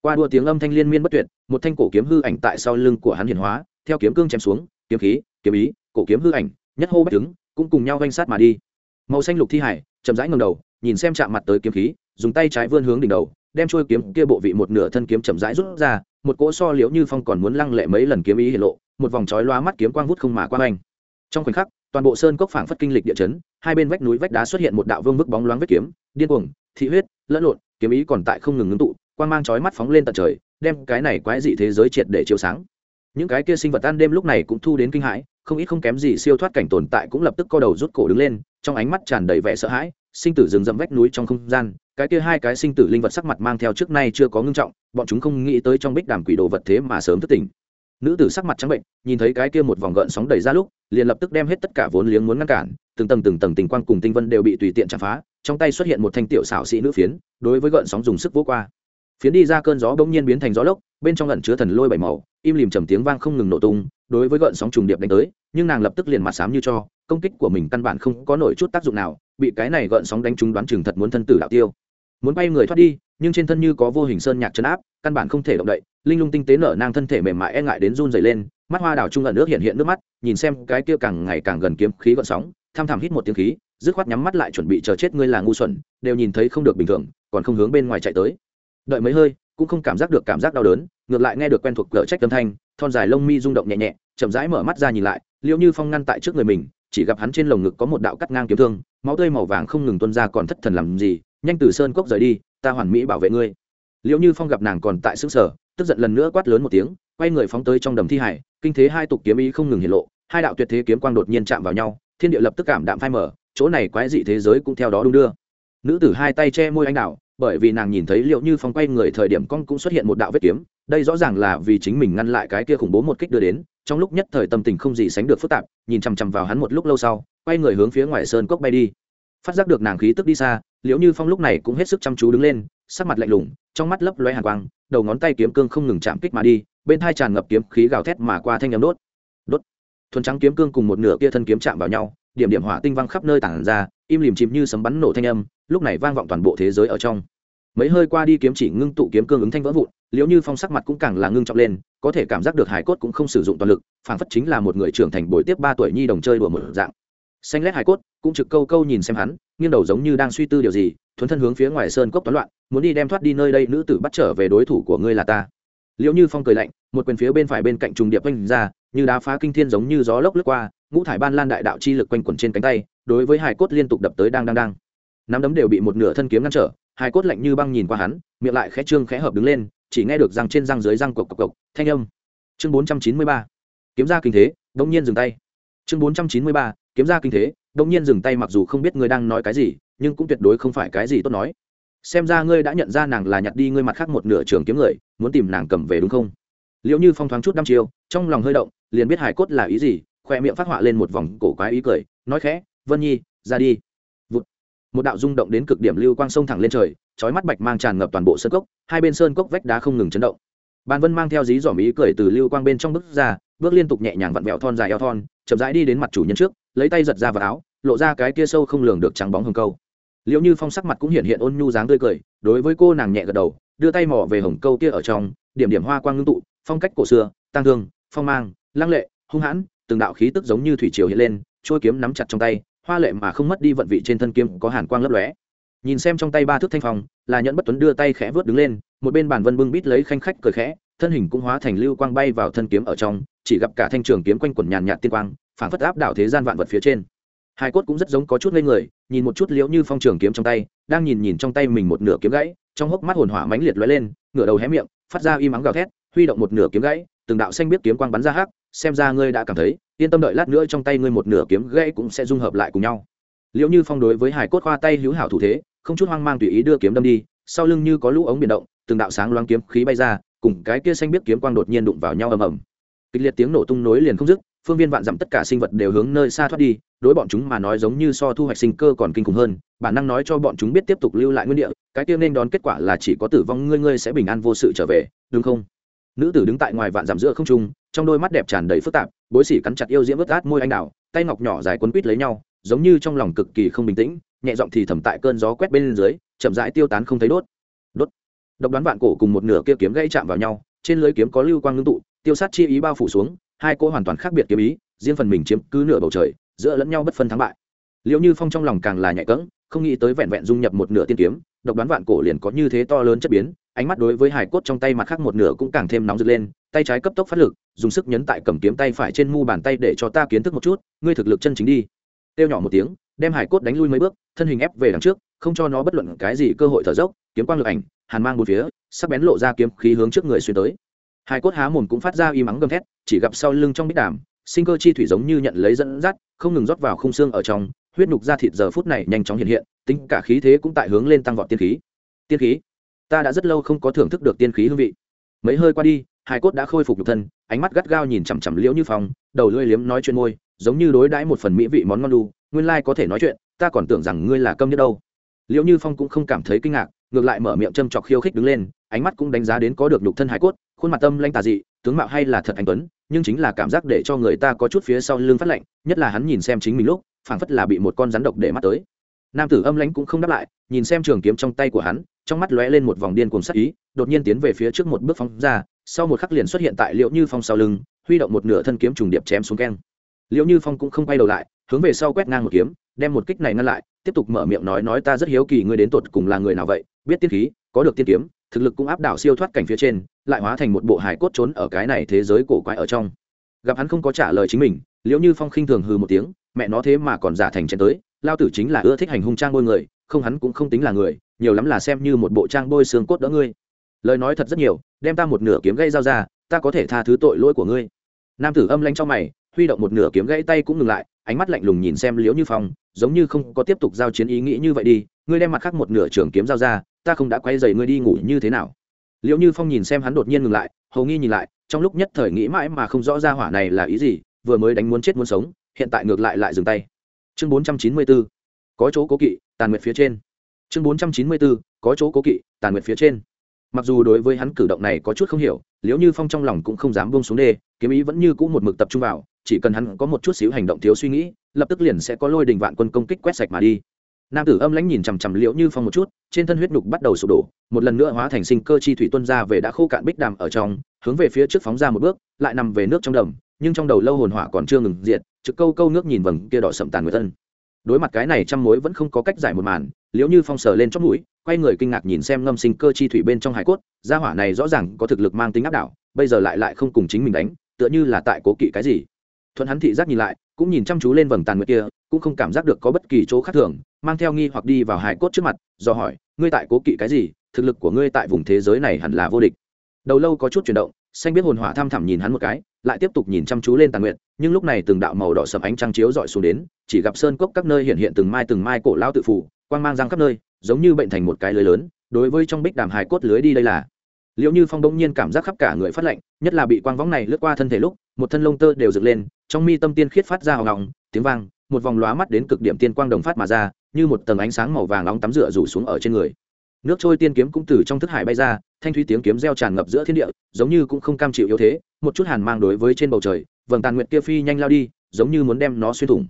Speaker 1: Qua đua tiếng âm thanh liên miên bất tuyệt, một thanh cổ kiếm hư ảnh tại sau lưng của hắn hiển hóa, theo kiếm cương chém xuống, kiếm khí, kiếm ý, cổ kiếm hư ảnh, nhất hô bách đứng, cũng cùng nhau vanh sát mà đi. Màu xanh lục thi hải, chậm rãi ngầm đầu, nhìn xem chạm mặt tới kiếm khí dùng tay trái vươn hướng đỉnh đầu, đem trôi kiếm kia bộ vị một nửa thân kiếm chậm rãi rút ra, một cỗ so liễu như phong còn muốn lăng lệ mấy lần kiếm ý hiện lộ, một vòng chói loa mắt kiếm quang vút không mà quang anh. Trong khoảnh khắc, toàn bộ sơn cốc phảng phất kinh lịch địa chấn, hai bên vách núi vách đá xuất hiện một đạo vương vức bóng loáng vết kiếm, điên cuồng, thị huyết, lẫn lộn, kiếm ý còn tại không ngừng ngưng tụ, quang mang chói mắt phóng lên tận trời, đem cái này quái dị thế giới triệt để chiếu sáng. Những cái kia sinh vật tan đêm lúc này cũng thu đến kinh hãi, không ít không kém gì siêu thoát cảnh tồn tại cũng lập tức co đầu rút cổ đứng lên, trong ánh mắt tràn đầy vẻ sợ hãi, sinh tử rừng rậm vách núi trong không gian cái kia hai cái sinh tử linh vật sắc mặt mang theo trước nay chưa có ngưng trọng, bọn chúng không nghĩ tới trong bích đàm quỷ đồ vật thế mà sớm thức tỉnh. Nữ tử sắc mặt trắng bệnh, nhìn thấy cái kia một vòng gợn sóng đầy ra lúc, liền lập tức đem hết tất cả vốn liếng muốn ngăn cản, từng tầng từng tầng tình quang cùng tinh vân đều bị tùy tiện chạm phá, trong tay xuất hiện một thanh tiểu xảo sĩ nữ phiến, đối với gợn sóng dùng sức vỗ qua. Phiến đi ra cơn gió bỗng nhiên biến thành gió lốc, bên trong lẩn chứa thần lôi bảy màu, im lìm trầm tiếng vang không ngừng nổ tung, đối với gợn sóng trùng điệp đánh tới, nhưng nàng lập tức liền mặt xám như cho, công kích của mình căn bản không có nổi chút tác dụng nào, bị cái này gợn sóng đánh trúng đoán chừng thật muốn thân tử đạo tiêu muốn bay người thoát đi, nhưng trên thân như có vô hình sơn nhạc chấn áp, căn bản không thể động đậy, linh lung tinh tế nở nang thân thể mềm mại e ngại đến run dày lên, mắt hoa đào trung ẩn nước hiện hiện nước mắt, nhìn xem cái kia càng ngày càng gần kiếm khí gợn sóng, tham thảm hít một tiếng khí, dứt khoát nhắm mắt lại chuẩn bị chờ chết ngươi là ngu xuẩn, đều nhìn thấy không được bình thường, còn không hướng bên ngoài chạy tới. Đợi mấy hơi, cũng không cảm giác được cảm giác đau đớn, ngược lại nghe được quen thuộc cỡ trách âm thanh, thon dài lông mi rung động nhẹ nhẹ, chậm rãi mở mắt ra nhìn lại liệu như phong ngăn tại trước người mình, chỉ gặp hắn trên lồng ngực có một đạo cắt ngang kiếm thương, máu tươi màu vàng không ngừng tuân ra còn thất thần làm gì nhanh từ sơn cốc rời đi, ta hoàn mỹ bảo vệ ngươi. Liệu như phong gặp nàng còn tại xứ sở, tức giận lần nữa quát lớn một tiếng, quay người phóng tới trong đầm thi hải, kinh thế hai tục kiếm ý không ngừng hiện lộ, hai đạo tuyệt thế kiếm quang đột nhiên chạm vào nhau, thiên địa lập tức cảm đạm phai mở chỗ này quái dị thế giới cũng theo đó đung đưa. Nữ tử hai tay che môi anh đạo bởi vì nàng nhìn thấy liệu như phong quay người thời điểm con cũng xuất hiện một đạo vết kiếm, đây rõ ràng là vì chính mình ngăn lại cái kia khủng bố một kích đưa đến, trong lúc nhất thời tâm tình không gì sánh được phức tạp, nhìn chằm chằm vào hắn một lúc lâu sau, quay người hướng phía ngoài sơn cốc bay đi. Phát giác được nàng khí tức đi xa liệu như phong lúc này cũng hết sức chăm chú đứng lên, sắc mặt lạnh lùng, trong mắt lấp loe hàn quang, đầu ngón tay kiếm cương không ngừng chạm kích mà đi, bên thai tràn ngập kiếm khí gào thét mà qua thanh nhắm đốt. Đốt. Thuần trắng kiếm cương cùng một nửa kia thân kiếm chạm vào nhau, điểm điểm hỏa tinh văng khắp nơi tản ra, im lìm chìm như sấm bắn nổ thanh âm, lúc này vang vọng toàn bộ thế giới ở trong. Mấy hơi qua đi kiếm chỉ ngưng tụ kiếm cương ứng thanh vỡ vụn, liễu như phong sắc mặt cũng càng là ngưng trọng lên, có thể cảm giác được hải cốt cũng không sử dụng toàn lực, phảng phất chính là một người trưởng thành bồi tiếp ba tuổi nhi đồng chơi đùa một dạng. Xanh lét hải cốt, cũng trực câu câu nhìn xem hắn nghiêng đầu giống như đang suy tư điều gì, thuấn thân hướng phía ngoài sơn cốc toán loạn, muốn đi đem thoát đi nơi đây nữ tử bắt trở về đối thủ của ngươi là ta. Liễu như phong cười lạnh, một quyền phía bên phải bên cạnh trùng điệp oanh ra, như đá phá kinh thiên giống như gió lốc lướt qua, ngũ thải ban lan đại đạo chi lực quanh quẩn trên cánh tay, đối với hải cốt liên tục đập tới đang đang đang. Nắm đấm đều bị một nửa thân kiếm ngăn trở, hải cốt lạnh như băng nhìn qua hắn, miệng lại khẽ trương khẽ hợp đứng lên, chỉ nghe được răng trên răng dưới răng cộc cộc cộc, thanh âm. Chương bốn trăm chín mươi ba. Kiếm ra kinh thế đông nhiên dừng tay. Chương bốn trăm chín mươi ba. Kiếm ra kinh thế đông nhiên dừng tay mặc dù không biết ngươi đang nói cái gì, nhưng cũng tuyệt đối không phải cái gì tốt nói. Xem ra ngươi đã nhận ra nàng là nhặt đi ngươi mặt khác một nửa trường kiếm người, muốn tìm nàng cầm về đúng không? Liệu như phong thoáng chút năm chiêu, trong lòng hơi động, liền biết hải cốt là ý gì, khoe miệng phát họa lên một vòng cổ quái ý cười, nói khẽ, vân nhi, ra đi. Vụt. một đạo rung động đến cực điểm lưu quang sông thẳng lên trời trói mắt bạch mang tràn ngập toàn bộ sơn cốc, hai bên sơn cốc vách đá không ngừng chấn động. Bàn vân mang theo dí dỏm ý cười từ lưu quang bên trong bước ra, bước liên tục nhẹ nhàng vặn vẹo thon dài eo thon, chậm rãi đi đến mặt chủ nhân trước lấy tay giật ra vào áo, lộ ra cái kia sâu không lường được trắng bóng hồng câu. Liệu như phong sắc mặt cũng hiện hiện ôn nhu dáng tươi cười, đối với cô nàng nhẹ gật đầu, đưa tay mỏ về hồng câu kia ở trong, điểm điểm hoa quang ngưng tụ, phong cách cổ xưa tăng thương, phong mang, lăng lệ, hung hãn, từng đạo khí tức giống như thủy triều hiện lên trôi kiếm nắm chặt trong tay, hoa lệ mà không mất đi vận vị trên thân kiếm có hàn quang lấp lóe. Nhìn xem trong tay ba thước thanh phong, là nhẫn bất tuấn đưa tay khẽ vớt đứng lên, một bên bàn vân bưng bít lấy khanh khách cười khẽ, thân hình cũng hóa thành lưu quang bay vào thân kiếm ở trong, chỉ gặp cả thanh trường kiếm quanh quần nhàn nhạt tiên quang phản phất áp đảo thế gian vạn vật phía trên. Hai cốt cũng rất giống có chút ngây người, nhìn một chút liễu như phong trường kiếm trong tay, đang nhìn nhìn trong tay mình một nửa kiếm gãy, trong hốc mắt hồn hỏa mãnh liệt lóe lên, ngửa đầu hé miệng, phát ra y mắng gào thét, huy động một nửa kiếm gãy, từng đạo xanh biết kiếm quang bắn ra hắc, xem ra ngươi đã cảm thấy, yên tâm đợi lát nữa trong tay ngươi một nửa kiếm gãy cũng sẽ dung hợp lại cùng nhau. Liễu như phong đối với hải cốt khoa tay hữu hảo thủ thế, không chút hoang mang tùy ý đưa kiếm đâm đi, sau lưng như có lũ ống biển động, từng đạo sáng loáng kiếm khí bay ra, cùng cái kia xanh biết kiếm quang đột nhiên đụng vào nhau ầm ầm. Kịch liệt tiếng nổ tung nối liền không dứt phương viên vạn dặm tất cả sinh vật đều hướng nơi xa thoát đi, đối bọn chúng mà nói giống như so thu hoạch sinh cơ còn kinh khủng hơn, bản năng nói cho bọn chúng biết tiếp tục lưu lại nguyên địa, cái kia nên đón kết quả là chỉ có tử vong ngươi ngươi sẽ bình an vô sự trở về, đúng không? Nữ tử đứng tại ngoài vạn dặm giữa không trung, trong đôi mắt đẹp tràn đầy phức tạp, bối xỉ cắn chặt yêu diễm vớt át môi anh đào, tay ngọc nhỏ dài quấn quít lấy nhau, giống như trong lòng cực kỳ không bình tĩnh, nhẹ giọng thì thầm tại cơn gió quét bên dưới, chậm rãi tiêu tán không thấy đốt. Đốt. Độc đoán vạn cổ cùng một nửa kia kiếm gãy chạm vào nhau, trên lưới kiếm có lưu quang ngưng tụ, tiêu sát chi ý bao phủ xuống hai cỗ hoàn toàn khác biệt kiếm ý, riêng phần mình chiếm cứ nửa bầu trời, giữa lẫn nhau bất phân thắng bại. Liệu như phong trong lòng càng là nhạy cỡng không nghĩ tới vẹn vẹn dung nhập một nửa tiên kiếm, độc đoán vạn cổ liền có như thế to lớn chất biến, ánh mắt đối với hải cốt trong tay mặt khác một nửa cũng càng thêm nóng rực lên, tay trái cấp tốc phát lực, dùng sức nhấn tại cầm kiếm tay phải trên mu bàn tay để cho ta kiến thức một chút, ngươi thực lực chân chính đi. Tiêu nhỏ một tiếng, đem hải cốt đánh lui mấy bước, thân hình ép về đằng trước, không cho nó bất luận cái gì cơ hội thở dốc, kiếm quang lực ảnh, hàn mang một phía, sắc bén lộ ra kiếm khí hướng trước người xuyên tới. Hải cốt há mồm cũng phát ra y mắng gầm thét chỉ gặp sau lưng trong bích đàm sinh cơ chi thủy giống như nhận lấy dẫn dắt không ngừng rót vào khung xương ở trong huyết nhục da thịt giờ phút này nhanh chóng hiện hiện tính cả khí thế cũng tại hướng lên tăng vọt tiên khí. Tiên khí? Ta đã rất lâu không có thưởng thức được tiên khí hương vị. Mấy hơi qua đi hải cốt đã khôi phục nhục thân ánh mắt gắt gao nhìn chằm chằm liễu như Phong, đầu lưỡi liếm nói chuyện môi giống như đối đãi một phần mỹ vị món ngon đu nguyên lai có thể nói chuyện ta còn tưởng rằng ngươi là câm nhất đâu. Liễu như phong cũng không cảm thấy kinh ngạc ngược lại mở miệng châm chọc khiêu khích đứng lên ánh mắt cũng đánh giá đến có được nhục thân hải cốt khuôn mặt tâm lanh tà dị tướng mạo hay là thật anh tuấn nhưng chính là cảm giác để cho người ta có chút phía sau lưng phát lạnh, nhất là hắn nhìn xem chính mình lúc, phảng phất là bị một con rắn độc để mắt tới. Nam tử âm lãnh cũng không đáp lại, nhìn xem trường kiếm trong tay của hắn, trong mắt lóe lên một vòng điên cuồng sắc ý, đột nhiên tiến về phía trước một bước phóng ra, sau một khắc liền xuất hiện tại liệu như phong sau lưng, huy động một nửa thân kiếm trùng điệp chém xuống keng. Liệu như phong cũng không quay đầu lại, hướng về sau quét ngang một kiếm, đem một kích này ngăn lại, tiếp tục mở miệng nói nói ta rất hiếu kỳ ngươi đến tột cùng là người nào vậy? Biết tiên khí, có được tiên kiếm thực lực cũng áp đảo siêu thoát cảnh phía trên, lại hóa thành một bộ hải cốt trốn ở cái này thế giới cổ quái ở trong. Gặp hắn không có trả lời chính mình, liễu như phong khinh thường hừ một tiếng, mẹ nó thế mà còn giả thành chen tới, lao tử chính là ưa thích hành hung trang bôi người, không hắn cũng không tính là người, nhiều lắm là xem như một bộ trang bôi xương cốt đỡ ngươi. Lời nói thật rất nhiều, đem ta một nửa kiếm gây dao ra, ta có thể tha thứ tội lỗi của ngươi. Nam tử âm lanh trong mày, huy động một nửa kiếm gãy tay cũng ngừng lại, ánh mắt lạnh lùng nhìn xem liễu như phong, giống như không có tiếp tục giao chiến ý nghĩ như vậy đi, ngươi đem mặt khác một nửa trường kiếm giao ra ta không đã quay dày ngươi đi ngủ như thế nào? Liệu như phong nhìn xem hắn đột nhiên ngừng lại, hầu nghi nhìn lại, trong lúc nhất thời nghĩ mãi mà không rõ ra hỏa này là ý gì, vừa mới đánh muốn chết muốn sống, hiện tại ngược lại lại dừng tay. Chương bốn trăm chín mươi bốn có chỗ cố kỵ, tàn nguyệt phía trên. Chương bốn trăm chín mươi bốn có chỗ cố kỵ, tàn nguyệt phía trên. Mặc dù đối với hắn cử động này có chút không hiểu liệu như phong trong lòng cũng không dám bông xuống đê, kiếm ý vẫn như c ũ một mực tập trung vào, chỉ cần hắn có một chút xíu hành động thiếu suy nghĩ, lập tức liền sẽ có lôi đình vạn quân công kích quét sạch mà đi nam tử âm lãnh nhìn chằm chằm liễu như phong một chút, trên thân huyết nhục bắt đầu sụp đổ, một lần nữa hóa thành sinh cơ chi thủy tuân ra về đã khô cạn bích đàm ở trong, hướng về phía trước phóng ra một bước, lại nằm về nước trong đầm, nhưng trong đầu lâu hồn hỏa còn chưa ngừng diệt, trực câu câu nước nhìn vầng kia đỏ sậm tàn người thân đối mặt cái này trăm mối vẫn không có cách giải một màn, liễu như phong sờ lên chót mũi, quay người kinh ngạc nhìn xem ngâm sinh cơ chi thủy bên trong hải cốt, gia hỏa này rõ ràng có thực lực mang tính áp đảo, bây giờ lại lại không cùng chính mình đánh, tựa như là tại cố kỵ cái gì. Thuận hắn thị giác nhìn lại, cũng nhìn chăm chú lên vầng tàn nguyệt kia, cũng không cảm giác được có bất kỳ chỗ khác thường mang theo nghi hoặc đi vào hải cốt trước mặt, do hỏi, ngươi tại cố kỵ cái gì? Thực lực của ngươi tại vùng thế giới này hẳn là vô địch. Đầu lâu có chút chuyển động, xanh biết hồn hỏa tham thẳm nhìn hắn một cái, lại tiếp tục nhìn chăm chú lên tàn nguyện nhưng lúc này từng đạo màu đỏ sầm ánh trăng chiếu dọi xuống đến, chỉ gặp sơn cốc các nơi hiện hiện từng mai từng mai cổ lao tự phủ, quang mang răng khắp nơi, giống như bệnh thành một cái lưới lớn, đối với trong bích đàm hài cốt lưới đi đây là. Liệu như phong đông nhiên cảm giác khắp cả người phát lạnh, nhất là bị quang võng này lướt qua thân thể lúc, một thân lông tơ đều dựng lên, trong mi tâm tiên khiết phát ra hào ngọng tiếng vang một vòng lóa mắt đến cực điểm tiên quang đồng phát mà ra, như một tầng ánh sáng màu vàng nóng tắm rửa rủ xuống ở trên người. Nước trôi tiên kiếm cũng từ trong thức hải bay ra, thanh thúy tiếng kiếm reo tràn ngập giữa thiên địa, giống như cũng không cam chịu yếu thế, một chút hàn mang đối với trên bầu trời, vầng tàn nguyện kia phi nhanh lao đi, giống như muốn đem nó xuyên thủng.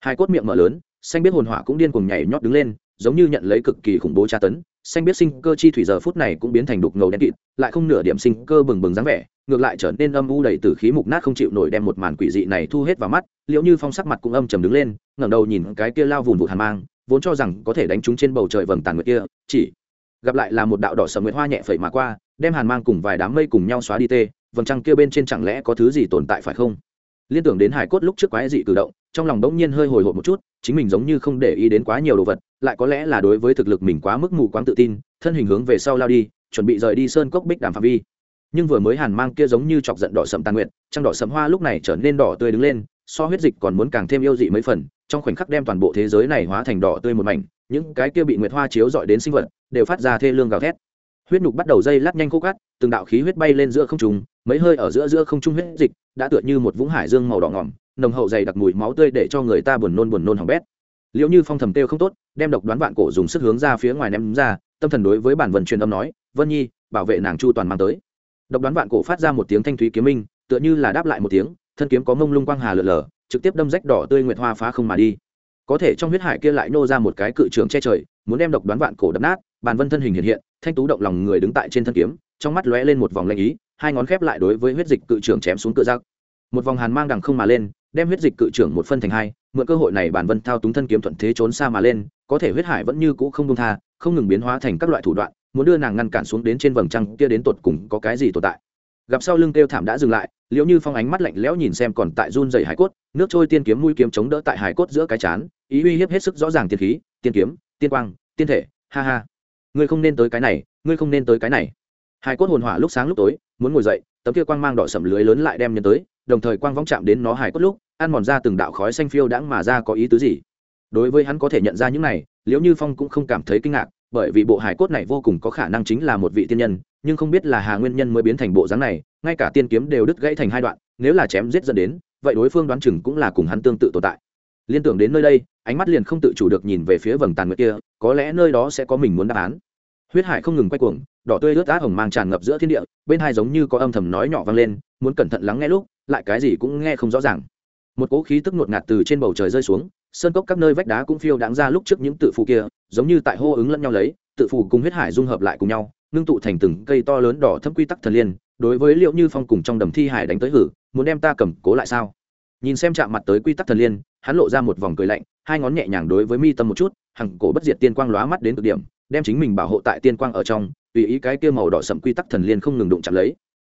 Speaker 1: Hai cốt miệng mở lớn, xanh biết hồn hỏa cũng điên cuồng nhảy nhót đứng lên, giống như nhận lấy cực kỳ khủng bố tra tấn xanh biết sinh cơ chi thủy giờ phút này cũng biến thành đục ngầu đen kịt, lại không nửa điểm sinh cơ bừng bừng dáng vẻ, ngược lại trở nên âm u đầy từ khí mục nát không chịu nổi đem một màn quỷ dị này thu hết vào mắt liệu như phong sắc mặt cũng âm trầm đứng lên, ngẩng đầu nhìn cái kia lao vùn vụt hàn mang, vốn cho rằng có thể đánh trúng trên bầu trời vầng tàn nguyệt kia, chỉ gặp lại là một đạo đỏ sầm nguyệt hoa nhẹ phẩy mà qua, đem hàn mang cùng vài đám mây cùng nhau xóa đi tê, vầng trăng kia bên trên chẳng lẽ có thứ gì tồn tại phải không? Liên tưởng đến hải cốt lúc trước quái dị cử động trong lòng đống nhiên hơi hồi hộp một chút, chính mình giống như không để ý đến quá nhiều đồ vật, lại có lẽ là đối với thực lực mình quá mức mù quáng tự tin, thân hình hướng về sau lao đi, chuẩn bị rời đi sơn cốc bích đàm phạm vi. Nhưng vừa mới hàn mang kia giống như chọc giận đỏ sầm tàn nguyện, trăng đỏ sầm hoa lúc này trở nên đỏ tươi đứng lên, so huyết dịch còn muốn càng thêm yêu dị mấy phần, trong khoảnh khắc đem toàn bộ thế giới này hóa thành đỏ tươi một mảnh, những cái kia bị nguyệt hoa chiếu dọi đến sinh vật, đều phát ra thê lương gào thét. Huyết nhục bắt đầu dây lát nhanh khô cát, từng đạo khí huyết bay lên giữa không trung, mấy hơi ở giữa giữa không trung huyết dịch, đã tựa như một vũng hải dương màu đỏ ngỏm nồng hậu dày đặc mùi máu tươi để cho người ta buồn nôn buồn nôn hỏng bét. Liệu như phong thầm têu không tốt, đem độc đoán vạn cổ dùng sức hướng ra phía ngoài ném ra, tâm thần đối với bản vần truyền âm nói, vân nhi, bảo vệ nàng chu toàn mang tới. Độc đoán vạn cổ phát ra một tiếng thanh thúy kiếm minh, tựa như là đáp lại một tiếng, thân kiếm có mông lung quang hà lượn lờ, trực tiếp đâm rách đỏ tươi nguyệt hoa phá không mà đi. Có thể trong huyết hải kia lại nô ra một cái cự trường che trời, muốn đem độc đoán vạn cổ đập nát bàn vân thân hình hiện hiện, thanh tú động lòng người đứng tại trên thân kiếm, trong mắt lóe lên một vòng lanh ý, hai ngón khép lại đối với huyết dịch cự trường chém xuống cự giác một vòng hàn mang đằng không mà lên, đem huyết dịch cự trưởng một phân thành hai, mượn cơ hội này bản vân thao túng thân kiếm thuận thế trốn xa mà lên, có thể huyết hải vẫn như cũ không đông tha, không ngừng biến hóa thành các loại thủ đoạn, muốn đưa nàng ngăn cản xuống đến trên vầng trăng kia đến tột cùng có cái gì tồn tại. Gặp sau lưng kêu thảm đã dừng lại, liễu như phong ánh mắt lạnh lẽo nhìn xem còn tại run dày hải cốt, nước trôi tiên kiếm mũi kiếm chống đỡ tại hải cốt giữa cái chán, ý uy hiếp hết sức rõ ràng tiên khí, tiên kiếm, tiên quang, tiên thể, ha ha. Ngươi không nên tới cái này, ngươi không nên tới cái này. Hải cốt hồn hỏa lúc sáng lúc tối, muốn ngồi dậy, tấm kia quang mang đỏ sầm lưới lớn lại đem nhân tới đồng thời quang vong chạm đến nó hải cốt lúc, ăn mòn ra từng đạo khói xanh phiêu đãng mà ra có ý tứ gì? Đối với hắn có thể nhận ra những này, liễu như phong cũng không cảm thấy kinh ngạc, bởi vì bộ hải cốt này vô cùng có khả năng chính là một vị tiên nhân, nhưng không biết là hà nguyên nhân mới biến thành bộ dáng này, ngay cả tiên kiếm đều đứt gãy thành hai đoạn, nếu là chém giết dẫn đến, vậy đối phương đoán chừng cũng là cùng hắn tương tự tồn tại. Liên tưởng đến nơi đây, ánh mắt liền không tự chủ được nhìn về phía vầng tàn nguyệt kia, có lẽ nơi đó sẽ có mình muốn đáp án. Huyết hải không ngừng quay cuồng đỏ tươi ướt át hồng mang tràn ngập giữa thiên địa, bên hai giống như có âm thầm nói nhỏ vang lên, muốn cẩn thận lắng nghe lúc, lại cái gì cũng nghe không rõ ràng. Một cỗ khí tức ngột ngạt từ trên bầu trời rơi xuống, sơn cốc các nơi vách đá cũng phiêu đáng ra lúc trước những tự phù kia, giống như tại hô ứng lẫn nhau lấy, tự phù cùng huyết hải dung hợp lại cùng nhau, ngưng tụ thành từng cây to lớn đỏ thâm quy tắc thần liên, đối với liệu như phong cùng trong đầm thi hải đánh tới hử, muốn đem ta cầm cố lại sao? Nhìn xem chạm mặt tới quy tắc thần liên, hắn lộ ra một vòng cười lạnh, hai ngón nhẹ nhàng đối với mi tâm một chút, hằng cổ bất diệt tiên quang lóa mắt đến cực điểm đem chính mình bảo hộ tại tiên quang ở trong tùy ý cái kia màu đỏ sậm quy tắc thần liên không ngừng đụng chạm lấy.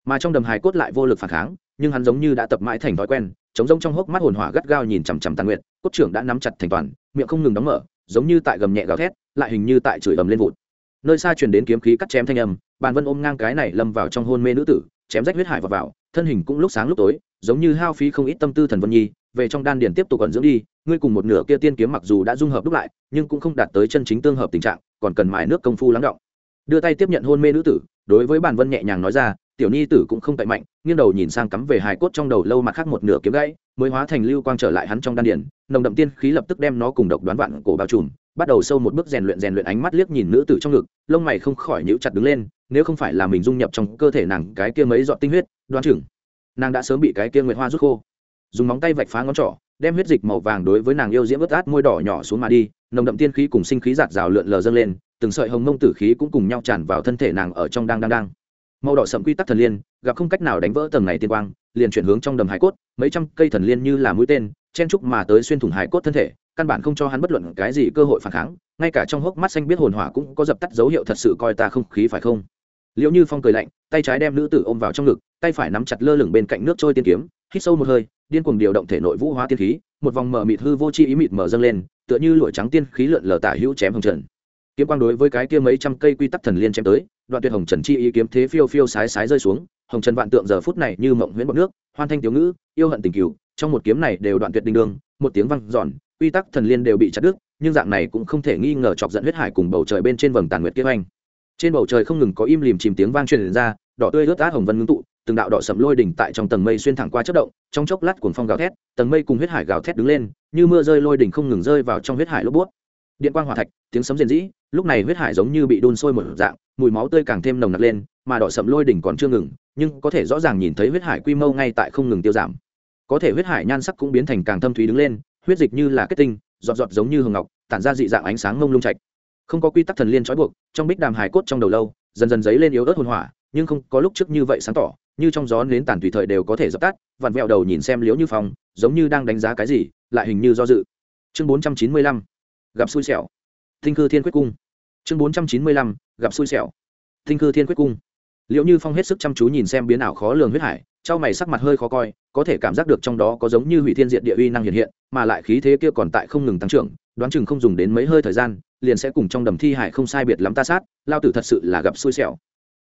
Speaker 1: Mà trong đầm hài cốt lại vô lực phản kháng nhưng hắn giống như đã tập mãi thành thói quen chống rông trong hốc mắt hồn hỏa gắt gao nhìn chằm chằm tàn nguyện, cốt trưởng đã nắm chặt thành toàn miệng không ngừng đóng mở giống như tại gầm nhẹ gào thét lại hình như tại chửi ầm lên vụt. Nơi xa truyền đến kiếm khí cắt chém thanh âm bàn vân ôm ngang cái này lâm vào trong hôn mê nữ tử chém rách huyết hải vào vào thân hình cũng lúc sáng lúc tối giống như hao phí không ít tâm tư thần vân nhi về trong đan điền tiếp tục còn dưỡng đi, ngươi cùng một nửa kia tiên kiếm mặc dù đã dung hợp đúc lại, nhưng cũng không đạt tới chân chính tương hợp tình trạng, còn cần mài nước công phu lắng động. Đưa tay tiếp nhận hôn mê nữ tử, đối với bàn vân nhẹ nhàng nói ra, tiểu nhi tử cũng không tệ mạnh, nghiêng đầu nhìn sang cắm về hài cốt trong đầu lâu mặt khác một nửa kiếm gãy, mới hóa thành lưu quang trở lại hắn trong đan điển nồng đậm tiên khí lập tức đem nó cùng độc đoán vạn cổ bao trùm, bắt đầu sâu một bước rèn luyện rèn luyện ánh mắt liếc nhìn nữ tử trong ngực, lông mày không khỏi nhíu chặt đứng lên, nếu không phải là mình dung nhập trong cơ thể nàng cái kia mấy giọt tinh huyết, đoán chừng nàng đã sớm bị cái kia nguyệt hoa rút khô dùng móng tay vạch phá ngón trỏ, đem huyết dịch màu vàng đối với nàng yêu diễm ướt át môi đỏ nhỏ xuống mà đi, nồng đậm tiên khí cùng sinh khí giạt rào lượn lờ dâng lên, từng sợi hồng mông tử khí cũng cùng nhau tràn vào thân thể nàng ở trong đang đang đang. Màu đỏ sậm quy tắc thần liên, gặp không cách nào đánh vỡ tầng này tiên quang, liền chuyển hướng trong đầm hải cốt, mấy trăm cây thần liên như là mũi tên, chen trúc mà tới xuyên thủng hải cốt thân thể, căn bản không cho hắn bất luận cái gì cơ hội phản kháng, ngay cả trong hốc mắt xanh biết hồn hỏa cũng có dập tắt dấu hiệu thật sự coi ta không khí phải không? Liệu như phong cười lạnh, tay trái đem nữ tử ôm vào trong ngực, tay phải nắm chặt lơ lửng bên cạnh nước trôi tiên kiếm hít sâu một hơi điên cuồng điều động thể nội vũ hóa tiên khí một vòng mở mịt hư vô chi ý mịt mở dâng lên tựa như lụa trắng tiên khí lượn lờ tả hữu chém hồng trần. Kiếm quang đối với cái kia mấy trăm cây quy tắc thần liên chém tới đoạn tuyệt hồng trần chi ý kiếm thế phiêu phiêu sái sái rơi xuống hồng trần vạn tượng giờ phút này như mộng huyễn bọc nước hoan thanh tiểu ngữ yêu hận tình cừu trong một kiếm này đều đoạn tuyệt đinh đường, một tiếng vang giòn quy tắc thần liên đều bị chặt đứt nhưng dạng này cũng không thể nghi ngờ chọc giận huyết hải cùng bầu trời bên trên vầng tàn nguyệt kế hoành. Trên bầu trời không ngừng có im lìm chìm tiếng vang truyền ra đỏ tươi ướt át hồng vân ngưng tụ từng đạo đỏ sầm lôi đỉnh tại trong tầng mây xuyên thẳng qua chất động, trong chốc lát cuồng phong gào thét, tầng mây cùng huyết hải gào thét đứng lên, như mưa rơi lôi đỉnh không ngừng rơi vào trong huyết hải lốp bút. Điện quang hỏa thạch, tiếng sấm rền rĩ, lúc này huyết hải giống như bị đun sôi một dạng, mùi máu tươi càng thêm nồng nặc lên, mà đỏ sậm lôi đỉnh còn chưa ngừng, nhưng có thể rõ ràng nhìn thấy huyết hải quy mô ngay tại không ngừng tiêu giảm. Có thể huyết hải nhan sắc cũng biến thành càng thâm thúy đứng lên, huyết dịch như là kết tinh, giọt giọt giống như hồng ngọc, tản ra dị dạng ánh sáng ngông lung trạch. Không có quy tắc thần liên trói buộc, trong bích đàm hải cốt trong đầu lâu, dần dần dấy lên yếu ớt hồn hỏa, nhưng không có lúc trước như vậy sáng tỏ như trong gió nến tàn tùy thời đều có thể dập tắt, vặn vẹo đầu nhìn xem liếu như phong, giống như đang đánh giá cái gì, lại hình như do dự. Chương bốn trăm chín mươi lăm, gặp xui xẻo. Thinh cư thiên quyết cung. Chương bốn trăm chín mươi lăm, gặp xui xẻo. Thinh cư thiên quyết cung. Liệu như phong hết sức chăm chú nhìn xem biến ảo khó lường huyết hải, trao mày sắc mặt hơi khó coi, có thể cảm giác được trong đó có giống như hủy thiên diện địa uy năng hiện hiện, mà lại khí thế kia còn tại không ngừng tăng trưởng, đoán chừng không dùng đến mấy hơi thời gian, liền sẽ cùng trong đầm thi hải không sai biệt lắm ta sát, lao tử thật sự là gặp xui xẻo.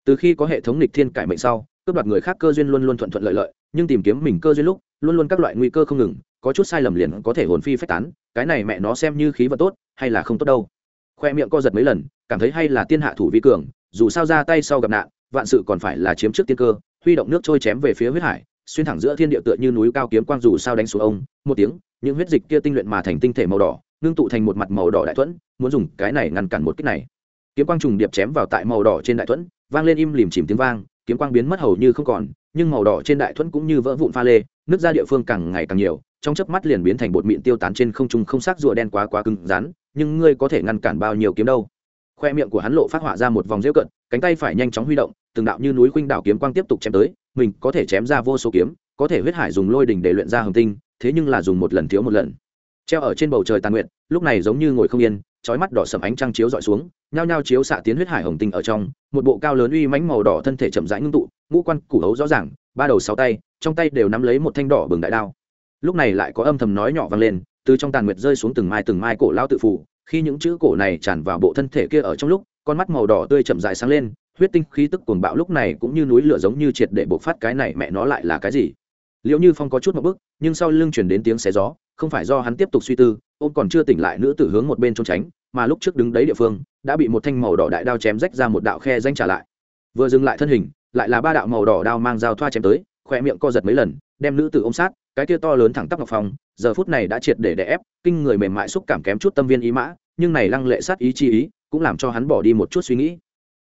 Speaker 1: Từ khi có hệ thống lịch thiên cải mệnh sau cướp đoạt người khác cơ duyên luôn luôn thuận thuận lợi lợi, nhưng tìm kiếm mình cơ duyên lúc, luôn luôn các loại nguy cơ không ngừng, có chút sai lầm liền có thể hồn phi phách tán, cái này mẹ nó xem như khí vật tốt, hay là không tốt đâu. Khoe miệng co giật mấy lần, cảm thấy hay là tiên hạ thủ vi cường, dù sao ra tay sau gặp nạn, vạn sự còn phải là chiếm trước tiên cơ, huy động nước trôi chém về phía huyết hải, xuyên thẳng giữa thiên địa tựa như núi cao kiếm quang dù sao đánh xuống ông, một tiếng, những huyết dịch kia tinh luyện mà thành tinh thể màu đỏ, ngưng tụ thành một mặt màu đỏ đại thuẫn, muốn dùng cái này ngăn cản một kích này. Kiếm quang trùng điệp chém vào tại màu đỏ trên đại thuẫn, vang lên im lìm chìm tiếng vang kiếm quang biến mất hầu như không còn, nhưng màu đỏ trên đại thuẫn cũng như vỡ vụn pha lê, nước ra địa phương càng ngày càng nhiều, trong chớp mắt liền biến thành bột mịn tiêu tán trên không trung không sắc rùa đen quá quá cứng rắn, nhưng ngươi có thể ngăn cản bao nhiêu kiếm đâu? Khoe miệng của hắn lộ phát họa ra một vòng rêu cận, cánh tay phải nhanh chóng huy động, từng đạo như núi khuynh đảo kiếm quang tiếp tục chém tới, mình có thể chém ra vô số kiếm, có thể huyết hải dùng lôi đỉnh để luyện ra hồng tinh, thế nhưng là dùng một lần thiếu một lần. Treo ở trên bầu trời tàn nguyện lúc này giống như ngồi không yên chói mắt đỏ sầm ánh trăng chiếu dọi xuống, nhao nhao chiếu xạ tiến huyết hải hồng tinh ở trong, một bộ cao lớn uy mãnh màu đỏ thân thể chậm rãi ngưng tụ, ngũ quan củ hấu rõ ràng, ba đầu sáu tay, trong tay đều nắm lấy một thanh đỏ bừng đại đao. Lúc này lại có âm thầm nói nhỏ vang lên, từ trong tàn nguyệt rơi xuống từng mai từng mai cổ lao tự phủ, khi những chữ cổ này tràn vào bộ thân thể kia ở trong lúc, con mắt màu đỏ tươi chậm dài sáng lên, huyết tinh khí tức cuồng bạo lúc này cũng như núi lửa giống như triệt để bộc phát cái này mẹ nó lại là cái gì? Liệu như phong có chút một bức nhưng sau lưng chuyển đến tiếng xé gió, không phải do hắn tiếp tục suy tư ôm còn chưa tỉnh lại nữ tử hướng một bên trốn tránh, mà lúc trước đứng đấy địa phương, đã bị một thanh màu đỏ đại đao chém rách ra một đạo khe danh trả lại. Vừa dừng lại thân hình, lại là ba đạo màu đỏ đao mang dao thoa chém tới khoe miệng co giật mấy lần, đem nữ tử ôm sát, cái kia to lớn thẳng tắp ngọc phòng giờ phút này đã triệt để đè ép, kinh người mềm mại xúc cảm kém chút tâm viên ý mã, nhưng này lăng lệ sát ý chi ý, cũng làm cho hắn bỏ đi một chút suy nghĩ.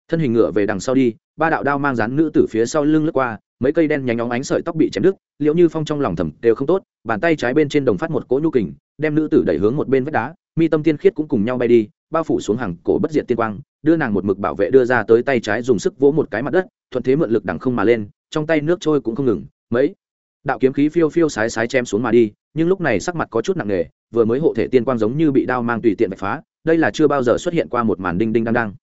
Speaker 1: Thân hình ngựa về đằng sau đi, ba đạo đao mang dán nữ tử phía sau lưng lướt qua, mấy cây đen nhánh óng ánh sợi tóc bị chém đứt, liễu như phong trong lòng thầm đều không tốt, bàn tay trái bên trên đồng phát một cỗ nhu kình đem nữ tử đẩy hướng một bên vách đá, mi tâm tiên khiết cũng cùng nhau bay đi, bao phủ xuống hàng cổ bất diệt tiên quang, đưa nàng một mực bảo vệ đưa ra tới tay trái dùng sức vỗ một cái mặt đất, thuận thế mượn lực đằng không mà lên, trong tay nước trôi cũng không ngừng, mấy đạo kiếm khí phiêu phiêu sái sái chém xuống mà đi, nhưng lúc này sắc mặt có chút nặng nề, vừa mới hộ thể tiên quang giống như bị đao mang tùy tiện bạch phá, đây là chưa bao giờ xuất hiện qua một màn đinh đinh đang đang.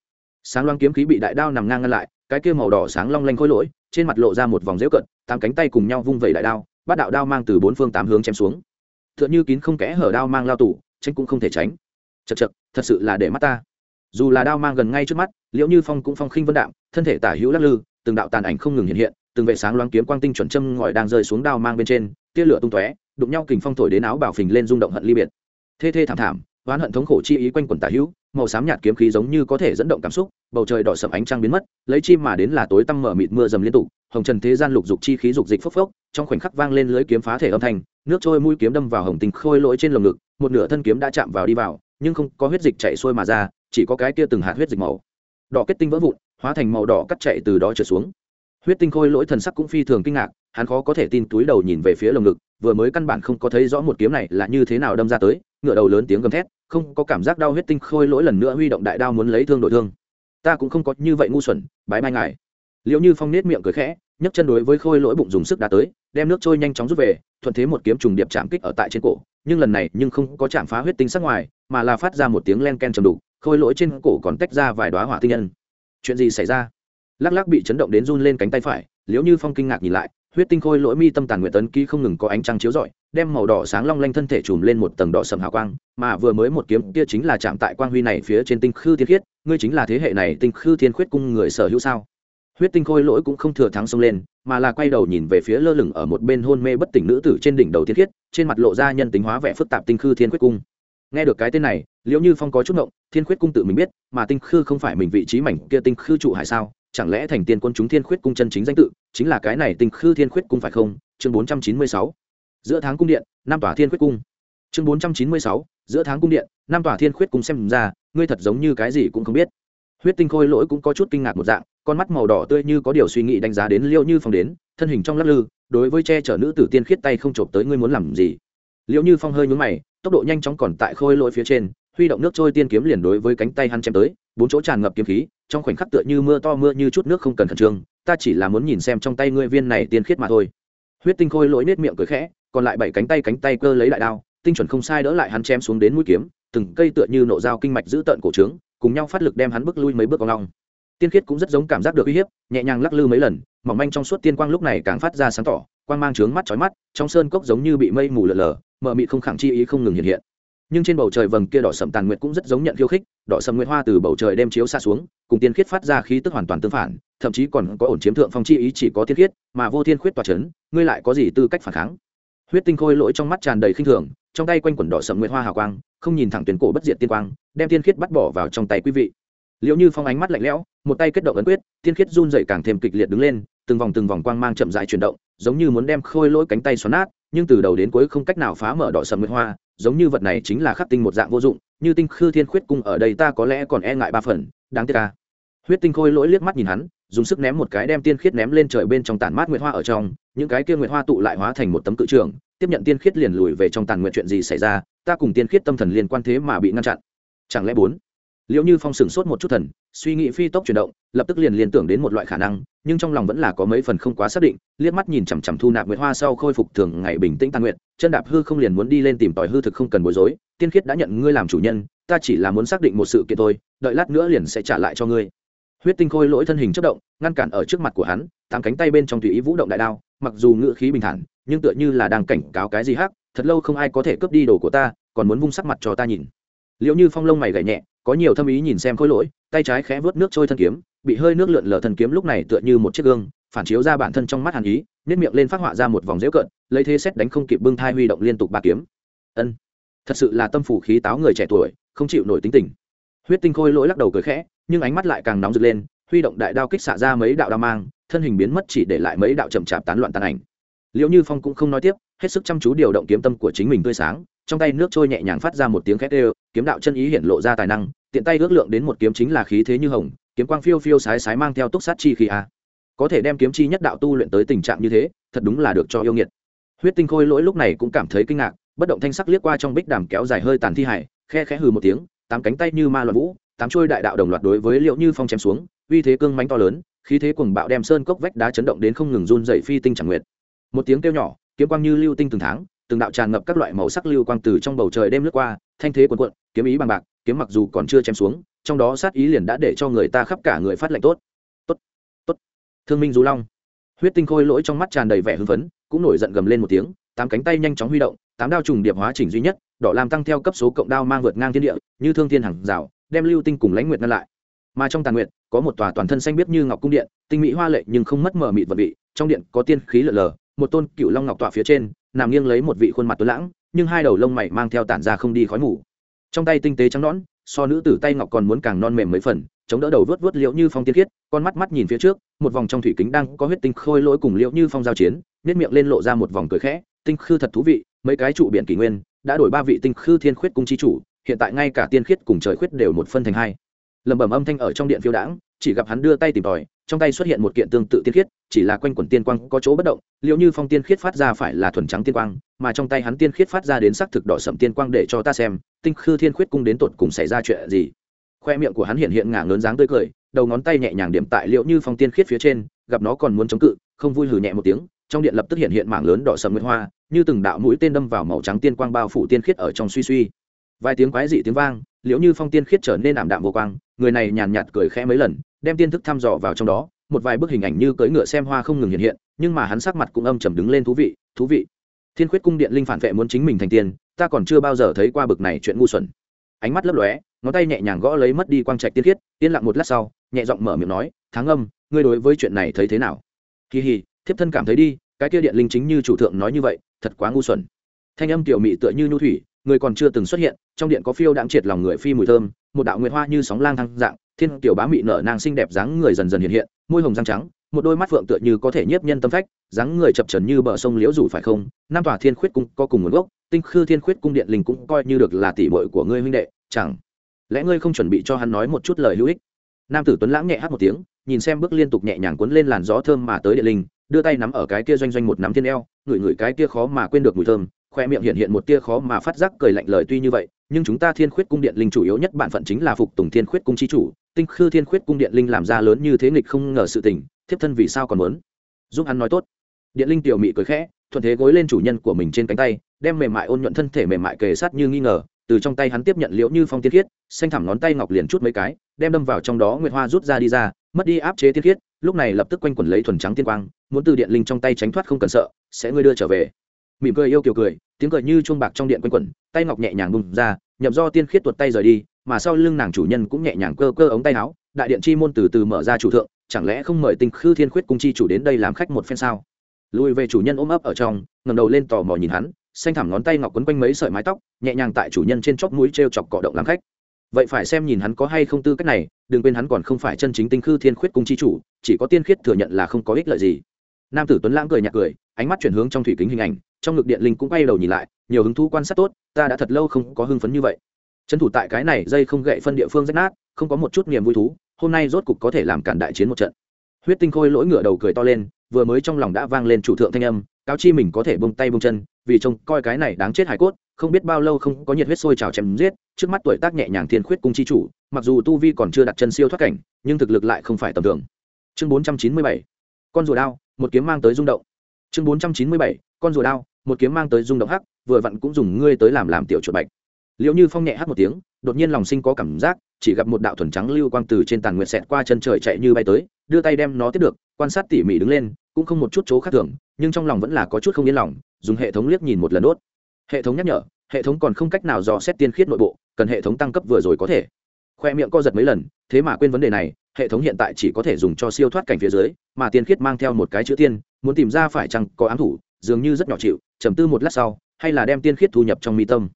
Speaker 1: Sáng loang kiếm khí bị đại đao nằm ngang ngăn lại, cái kia màu đỏ sáng long lanh khôi lỗi, trên mặt lộ ra một vòng dễu cận, tám cánh tay cùng nhau vung vẩy đại đao, bát đạo đao mang từ bốn phương tám hướng chém xuống t h ư ợ n kín không kẽ hở đao mang lao tủ tranh cũng không thể tránh. Chật chật thật sự là để mắt ta. Dù là đao mang gần ngay trước mắt liệu như phong cũng phong khinh vân đạm, thân thể tả hữu lắc lư, từng đạo tàn ảnh không ngừng hiện hiện, từng vệ sáng loáng kiếm quang tinh chuẩn châm ngòi đang rơi xuống đao mang bên trên, tia lửa tung tóe, đụng nhau kình phong thổi đến áo bảo phình lên rung động hận ly biệt. Thê thê thảm thảm, oán hận thống khổ chi ý quanh quần tả hữu, màu xám nhạt kiếm khí giống như có thể dẫn động cảm xúc, bầu trời đỏ sầm ánh trăng biến mất, lấy chi mà đến là tối tăm mở mịt mưa dầm liên tục, hồng trần thế gian lục dục chi khí dục dịch phốc phốc, trong khoảnh khắc vang lên lưới kiếm phá thể âm thanh nước trôi mũi kiếm đâm vào hồng tinh khôi lỗi trên lồng ngực, một nửa thân kiếm đã chạm vào đi vào, nhưng không có huyết dịch chạy xuôi mà ra, chỉ có cái kia từng hạt huyết dịch màu. Đỏ kết tinh vỡ vụn, hóa thành màu đỏ cắt chạy từ đó trở xuống. Huyết tinh khôi lỗi thần sắc cũng phi thường kinh ngạc, hắn khó có thể tin túi đầu nhìn về phía lồng ngực, vừa mới căn bản không có thấy rõ một kiếm này là như thế nào đâm ra tới, ngựa đầu lớn tiếng gầm thét, không có cảm giác đau huyết tinh khôi lỗi lần nữa huy động đại đao muốn lấy thương đổi thương. Ta cũng không có như vậy ngu xuẩn, bái mai ngài. Liệu như phong nết miệng cười khẽ nhấc chân đối với khôi lỗi bụng dùng sức đá tới, đem nước trôi nhanh chóng rút về, thuận thế một kiếm trùng điệp chạm kích ở tại trên cổ. Nhưng lần này nhưng không có chạm phá huyết tinh sắc ngoài, mà là phát ra một tiếng len ken trầm đục, khôi lỗi trên cổ còn tách ra vài đoá hỏa tinh nhân. Chuyện gì xảy ra? Lắc lắc bị chấn động đến run lên cánh tay phải liếu như phong kinh ngạc nhìn lại, huyết tinh khôi lỗi mi tâm tàn nguyện tấn ký không ngừng có ánh trăng chiếu rọi, đem màu đỏ sáng long lanh thân thể chùm lên một tầng đỏ sầm hào quang, mà vừa mới một kiếm kia chính là chạm tại quang huy này phía trên tinh khư thiên khiết, ngươi chính là thế hệ này tinh khư thiên khuyết cung người sở hữu sao? Huyết tinh khôi lỗi cũng không thừa thắng xông lên, mà là quay đầu nhìn về phía lơ lửng ở một bên hôn mê bất tỉnh nữ tử trên đỉnh đầu thiên khiết, trên mặt lộ ra nhân tính hóa vẻ phức tạp tinh khư thiên khuyết cung. Nghe được cái tên này, liễu như phong có chút ngộng, thiên khuyết cung tự mình biết, mà tinh khư không phải mình vị trí mảnh kia tinh khư trụ hải sao, chẳng lẽ thành tiên quân chúng thiên khuyết cung chân chính danh tự, chính là cái này tinh khư thiên khuyết cung phải không? Chương bốn trăm chín mươi sáu. Giữa tháng cung điện, năm tòa thiên khuyết cung. Chương bốn trăm chín mươi sáu. Giữa tháng cung điện, năm tòa thiên khuyết cung xem ra, ngươi thật giống như cái gì cũng không biết huyết tinh khôi lỗi cũng có chút kinh ngạc một dạng, con mắt màu đỏ tươi như có điều suy nghĩ đánh giá đến liêu như phong đến, thân hình trong lắc lư, đối với che chở nữ tử tiên khiết tay không chộp tới ngươi muốn làm gì. Liêu như phong hơi nhún mày, tốc độ nhanh chóng còn tại khôi lỗi phía trên, huy động nước trôi tiên kiếm liền đối với cánh tay hắn chém tới, bốn chỗ tràn ngập kiếm khí, trong khoảnh khắc tựa như mưa to mưa như chút nước không cần khẩn trương, ta chỉ là muốn nhìn xem trong tay ngươi viên này tiên khiết mà thôi. Huyết tinh khôi lỗi nết miệng cười khẽ, còn lại bảy cánh tay cánh tay cơ lấy đại đao, tinh chuẩn không sai đỡ lại hắn chém xuống đến mũi kiếm, từng cây tựa như nộ dao kinh mạch giữ tận cổ trướng cùng nhau phát lực đem hắn bước lui mấy bước vào ngong tiên khiết cũng rất giống cảm giác được uy hiếp, nhẹ nhàng lắc lư mấy lần, mỏng manh trong suốt tiên quang lúc này càng phát ra sáng tỏ, quang mang trướng mắt chói mắt, trong sơn cốc giống như bị mây mù lờ lờ mờ mịt không khẳng chi ý không ngừng hiện hiện. Nhưng trên bầu trời vầng kia đỏ sầm tàn nguyệt cũng rất giống nhận khiêu khích, đỏ sầm nguyệt hoa từ bầu trời đem chiếu xa xuống, cùng tiên khiết phát ra khí tức hoàn toàn tương phản, thậm chí còn có ổn chiếm thượng phong chi ý chỉ có tiên khiết, mà vô thiên khuyết tỏa chấn, ngươi lại có gì tư cách phản kháng? Huyết tinh khôi lỗi trong mắt tràn đầy khinh thường, trong tay quanh quần đỏ sầm nguyệt hoa hào quang không nhìn thẳng tuyến cổ bất diệt tiên quang, đem tiên khiết bắt bỏ vào trong tay quý vị. Liệu như phong ánh mắt lạnh lẽo, một tay kết động ấn quyết, tiên khiết run dậy càng thêm kịch liệt đứng lên, từng vòng từng vòng quang mang chậm dại chuyển động, giống như muốn đem khôi lỗi cánh tay xoắn nát, nhưng từ đầu đến cuối không cách nào phá mở đỏ sầm nguyệt hoa, giống như vật này chính là khắc tinh một dạng vô dụng, như tinh khư thiên khuyết cung ở đây ta có lẽ còn e ngại ba phần, đáng tiếc ca huyết tinh khôi lỗi liếc mắt nhìn hắn, dùng sức ném một cái đem tiên khiết ném lên trời bên trong tàn mát nguyệt hoa ở trong, những cái kia nguyệt hoa tụ lại hóa thành một tấm cự trường, tiếp nhận tiên khiết liền lùi về trong tàn nguyện chuyện gì xảy ra ta cùng tiên khiết tâm thần liên quan thế mà bị ngăn chặn. Chẳng lẽ bốn? Liệu như phong sửng sốt một chút thần, suy nghĩ phi tốc chuyển động, lập tức liền liên tưởng đến một loại khả năng, nhưng trong lòng vẫn là có mấy phần không quá xác định, liếc mắt nhìn chằm chằm thu nạp nguyệt hoa sau khôi phục thường ngày bình tĩnh tàn nguyện, chân đạp hư không liền muốn đi lên tìm tòi hư thực không cần bối rối, tiên khiết đã nhận ngươi làm chủ nhân, ta chỉ là muốn xác định một sự kiện thôi, đợi lát nữa liền sẽ trả lại cho ngươi. Huyết tinh khôi lỗi thân hình chất động, ngăn cản ở trước mặt của hắn, tám cánh tay bên trong tùy ý vũ động đại đao, mặc dù ngự khí bình thản, nhưng tựa như là đang cảnh cáo cái gì khác thật lâu không ai có thể cướp đi đồ của ta, còn muốn vung sắc mặt cho ta nhìn. Liệu như phong lông mày gảy nhẹ, có nhiều thâm ý nhìn xem khối lỗi, tay trái khẽ vớt nước trôi thân kiếm, bị hơi nước lượn lờ thân kiếm lúc này tựa như một chiếc gương, phản chiếu ra bản thân trong mắt hàn ý nếp miệng lên phát họa ra một vòng dễu cận lấy thế xét đánh không kịp bưng thai huy động liên tục ba kiếm. Ân, thật sự là tâm phủ khí táo người trẻ tuổi, không chịu nổi tính tình. Huyết tinh khôi lỗi lắc đầu cười khẽ, nhưng ánh mắt lại càng nóng rực lên, huy động đại đao kích xạ ra mấy đạo đao mang, thân hình biến mất chỉ để lại mấy đạo chậm chạp tán loạn tàn ảnh. Liệu như phong cũng không nói tiếp hết sức chăm chú điều động kiếm tâm của chính mình tươi sáng, trong tay nước trôi nhẹ nhàng phát ra một tiếng khét đều, kiếm đạo chân ý hiện lộ ra tài năng, tiện tay ước lượng đến một kiếm chính là khí thế như hồng, kiếm quang phiêu phiêu sái sái mang theo túc sát chi khí a. Có thể đem kiếm chi nhất đạo tu luyện tới tình trạng như thế, thật đúng là được cho yêu nghiệt. Huyết tinh khôi lỗi lúc này cũng cảm thấy kinh ngạc, bất động thanh sắc liếc qua trong bích đàm kéo dài hơi tàn thi hải, khe khẽ hừ một tiếng, tám cánh tay như ma loạn vũ, tám trôi đại đạo đồng loạt đối với liệu như phong chém xuống, uy thế cương mánh to lớn, khí thế cuồng bạo đem sơn cốc vách đá chấn động đến không ngừng run dậy phi tinh chẳng nguyệt. Một tiếng kêu nhỏ kiếm quang như lưu tinh từng tháng, từng đạo tràn ngập các loại màu sắc lưu quang từ trong bầu trời đêm lướt qua, thanh thế cuồn cuộn, kiếm ý bằng bạc, kiếm mặc dù còn chưa chém xuống, trong đó sát ý liền đã để cho người ta khắp cả người phát lệnh tốt. Tốt tốt. Thương minh du long. Huyết tinh khôi lỗi trong mắt tràn đầy vẻ hưng phấn, cũng nổi giận gầm lên một tiếng, tám cánh tay nhanh chóng huy động, tám đao trùng điệp hóa chỉnh duy nhất, đỏ làm tăng theo cấp số cộng đao mang vượt ngang thiên địa, như thương thiên hàng rào, đem lưu tinh cùng lãnh nguyệt ngăn lại. Mà trong tàn nguyệt, có một tòa toàn thân xanh biết như ngọc cung điện, tinh mỹ hoa lệ nhưng không mất mờ mịt vật vị, trong điện có tiên khí lở lờ một tôn cựu long ngọc tọa phía trên, nằm nghiêng lấy một vị khuôn mặt tuấn lãng, nhưng hai đầu lông mày mang theo tản ra không đi khói mù. Trong tay tinh tế trắng nõn, so nữ tử tay ngọc còn muốn càng non mềm mấy phần, chống đỡ đầu vớt vớt liễu như phong tiên khiết, con mắt mắt nhìn phía trước, một vòng trong thủy kính đang có huyết tinh khôi lỗi cùng liễu như phong giao chiến nếp miệng lên lộ ra một vòng cười khẽ, tinh khư thật thú vị, mấy cái trụ biển kỷ nguyên, đã đổi ba vị tinh khư thiên khuyết cung chi chủ, hiện tại ngay cả tiên khiết cùng trời khuyết đều một phân thành hai. Lẩm bẩm âm thanh ở trong điện phiêu đãng, chỉ gặp hắn đưa tay tìm tòi, trong tay xuất hiện một kiện tương tự tiên khiết chỉ là quanh quần tiên quang có chỗ bất động, liệu như phong tiên khiết phát ra phải là thuần trắng tiên quang, mà trong tay hắn tiên khiết phát ra đến sắc thực đỏ sậm tiên quang để cho ta xem, tinh khư thiên khuyết cung đến tột cùng xảy ra chuyện gì. Khoe miệng của hắn hiện hiện ngả ngớn dáng tươi cười, đầu ngón tay nhẹ nhàng điểm tại liệu như phong tiên khiết phía trên, gặp nó còn muốn chống cự, không vui hừ nhẹ một tiếng, trong điện lập tức hiện hiện mảng lớn đỏ sầm nguyên hoa, như từng đạo mũi tên đâm vào màu trắng tiên quang bao phủ tiên khiết ở trong suy suy. Vài tiếng quái dị tiếng vang, liệu như phong tiên khiết trở nên ảm đạm vô quang, người này nhàn nhạt cười khẽ mấy lần, đem tiên thức thăm dò vào trong đó một vài bức hình ảnh như cưỡi ngựa xem hoa không ngừng hiện hiện, nhưng mà hắn sắc mặt cũng âm trầm đứng lên thú vị thú vị, thiên khuyết cung điện linh phản vệ muốn chính mình thành tiên, ta còn chưa bao giờ thấy qua bực này chuyện ngu xuẩn. Ánh mắt lấp lóe, ngón tay nhẹ nhàng gõ lấy mất đi quang trạch tiên khiết yên lặng một lát sau, nhẹ giọng mở miệng nói tháng âm, ngươi đối với chuyện này thấy thế nào? Kỳ hì thiếp thân cảm thấy đi, cái kia điện linh chính như chủ thượng nói như vậy, thật quá ngu xuẩn. Thanh âm tiểu mị tựa như nhu thủy, người còn chưa từng xuất hiện, trong điện có phiêu đãng triệt lòng người phi mùi thơm, một đạo nguyệt hoa như sóng lang thăng dạng thiên kiểu bá mị nở nàng xinh đẹp dáng người dần dần hiện hiện, môi hồng răng trắng, một đôi mắt phượng tựa như có thể nhiếp nhân tâm phách, dáng người chập trần như bờ sông liễu rủ phải không? Nam tòa thiên khuyết cung có cùng nguồn gốc, tinh khư thiên khuyết cung điện linh cũng coi như được là tỷ muội của ngươi huynh đệ, chẳng lẽ ngươi không chuẩn bị cho hắn nói một chút lời hữu ích? Nam tử tuấn lãng nhẹ hát một tiếng, nhìn xem bước liên tục nhẹ nhàng cuốn lên làn gió thơm mà tới điện linh, đưa tay nắm ở cái kia doanh doanh một nắm thiên eo, ngửi ngửi cái kia khó mà quên được mùi thơm, khoe miệng hiện hiện một tia khó mà phát giác cười lạnh lời tuy như vậy, nhưng chúng ta thiên khuyết cung điện linh chủ yếu nhất bản phận chính là phục tùng thiên khuyết cung chi chủ tinh khư thiên khuyết cung điện linh làm ra lớn như thế nghịch không ngờ sự tình, thiếp thân vì sao còn muốn? Giúp hắn nói tốt. Điện linh tiểu mị cười khẽ, thuận thế gối lên chủ nhân của mình trên cánh tay, đem mềm mại ôn nhuận thân thể mềm mại kề sát như nghi ngờ, từ trong tay hắn tiếp nhận liễu như phong tiên khiết, xanh thẳm ngón tay ngọc liền chút mấy cái, đem đâm vào trong đó nguyệt hoa rút ra đi ra, mất đi áp chế tiên khiết, lúc này lập tức quanh quẩn lấy thuần trắng tiên quang, muốn từ điện linh trong tay tránh thoát không cần sợ, sẽ ngươi đưa trở về. Mỉm cười yêu kiều cười, tiếng cười như chuông bạc trong điện quanh quẩn, tay ngọc nhẹ nhàng bung ra, nhậm do tiên khiết tuột tay rời đi mà sau lưng nàng chủ nhân cũng nhẹ nhàng cơ cơ ống tay áo, đại điện chi môn từ từ mở ra chủ thượng, chẳng lẽ không mời tinh khư thiên khuyết cung chi chủ đến đây làm khách một phen sao? Lùi về chủ nhân ôm ấp ở trong ngầm đầu lên tò mò nhìn hắn, xanh thẳm ngón tay ngọc quấn quanh mấy sợi mái tóc, nhẹ nhàng tại chủ nhân trên chóp mũi t r e o chọc cọ động làm khách. Vậy phải xem nhìn hắn có hay không tư cách này, đừng quên hắn còn không phải chân chính tinh khư thiên khuyết cung chi chủ, chỉ có tiên khiết thừa nhận là không có ích lợi gì. Nam tử tuấn lãng cười nhạt cười, ánh mắt chuyển hướng trong thủy kính hình ảnh, trong ngực điện linh cũng quay đầu nhìn lại, nhiều hứng thú quan sát tốt, ta đã thật lâu không có hưng phấn như vậy trấn thủ tại cái này dây không gậy phân địa phương rách nát, không có một chút niềm vui thú, hôm nay rốt cục có thể làm cản đại chiến một trận. Huyết tinh khôi lỗi ngửa đầu cười to lên, vừa mới trong lòng đã vang lên chủ thượng thanh âm, cáo chi mình có thể bông tay bông chân, vì trông coi cái này đáng chết hải cốt, không biết bao lâu không có nhiệt huyết sôi trào chém giết, trước mắt tuổi tác nhẹ nhàng thiên khuyết cung chi chủ, mặc dù tu vi còn chưa đặt chân siêu thoát cảnh, nhưng thực lực lại không phải tầm thường. Chương bốn trăm chín mươi bảy, con rùa đao, một kiếm mang tới rung động. Chương bốn trăm chín mươi bảy, con rùa đao, một kiếm mang tới rung động hắc, vừa vặn cũng dùng ngươi tới làm làm tiểu chuột bạch liệu như phong nhẹ hát một tiếng, đột nhiên lòng sinh có cảm giác, chỉ gặp một đạo thuần trắng lưu quang từ trên tàn nguyệt xẹt qua chân trời chạy như bay tới, đưa tay đem nó tiếp được, quan sát tỉ mỉ đứng lên, cũng không một chút chỗ khác thường, nhưng trong lòng vẫn là có chút không yên lòng, dùng hệ thống liếc nhìn một lần đốt. Hệ thống nhắc nhở, hệ thống còn không cách nào dò xét tiên khiết nội bộ, cần hệ thống tăng cấp vừa rồi có thể. Khoe miệng co giật mấy lần, thế mà quên vấn đề này, hệ thống hiện tại chỉ có thể dùng cho siêu thoát cảnh phía dưới, mà tiên khiết mang theo một cái chữ tiên, muốn tìm ra phải chăng có ám thủ, dường như rất nhỏ chịu, trầm tư một lát sau, hay là đem tiên khiết thu nhập trong mi tâm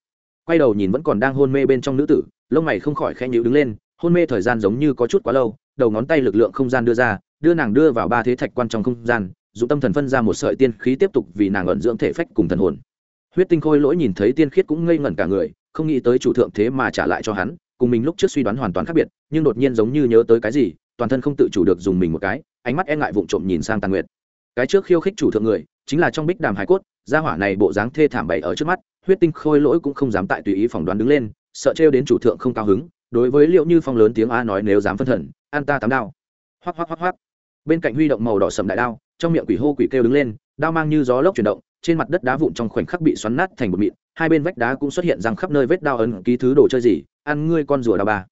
Speaker 1: quay đầu nhìn vẫn còn đang hôn mê bên trong nữ tử, lông mày không khỏi khen nhữ đứng lên, hôn mê thời gian giống như có chút quá lâu, đầu ngón tay lực lượng không gian đưa ra, đưa nàng đưa vào ba thế thạch quan trong không gian, dùng tâm thần phân ra một sợi tiên khí tiếp tục vì nàng ẩn dưỡng thể phách cùng thần hồn. Huyết tinh khôi lỗi nhìn thấy tiên khiết cũng ngây ngẩn cả người, không nghĩ tới chủ thượng thế mà trả lại cho hắn, cùng mình lúc trước suy đoán hoàn toàn khác biệt, nhưng đột nhiên giống như nhớ tới cái gì, toàn thân không tự chủ được dùng mình một cái, ánh mắt e ngại vụng trộm nhìn sang tàn nguyệt. Cái trước khiêu khích chủ thượng người, chính là trong bích đàm hải cốt gia hỏa này bộ dáng thê thảm bày ở trước mắt, huyết tinh khôi lỗi cũng không dám tại tùy ý phỏng đoán đứng lên, sợ trêu đến chủ thượng không cao hứng, đối với liệu như phong lớn tiếng a nói nếu dám phân thần, an ta tám đao. Hoắc hoắc hoắc hoắc. Bên cạnh huy động màu đỏ sầm đại đao, trong miệng quỷ hô quỷ kêu đứng lên, đao mang như gió lốc chuyển động, trên mặt đất đá vụn trong khoảnh khắc bị xoắn nát thành bột mịn, hai bên vách đá cũng xuất hiện răng khắp nơi vết đao ấn, ký thứ đồ chơi gì, ăn ngươi con rùa đao ba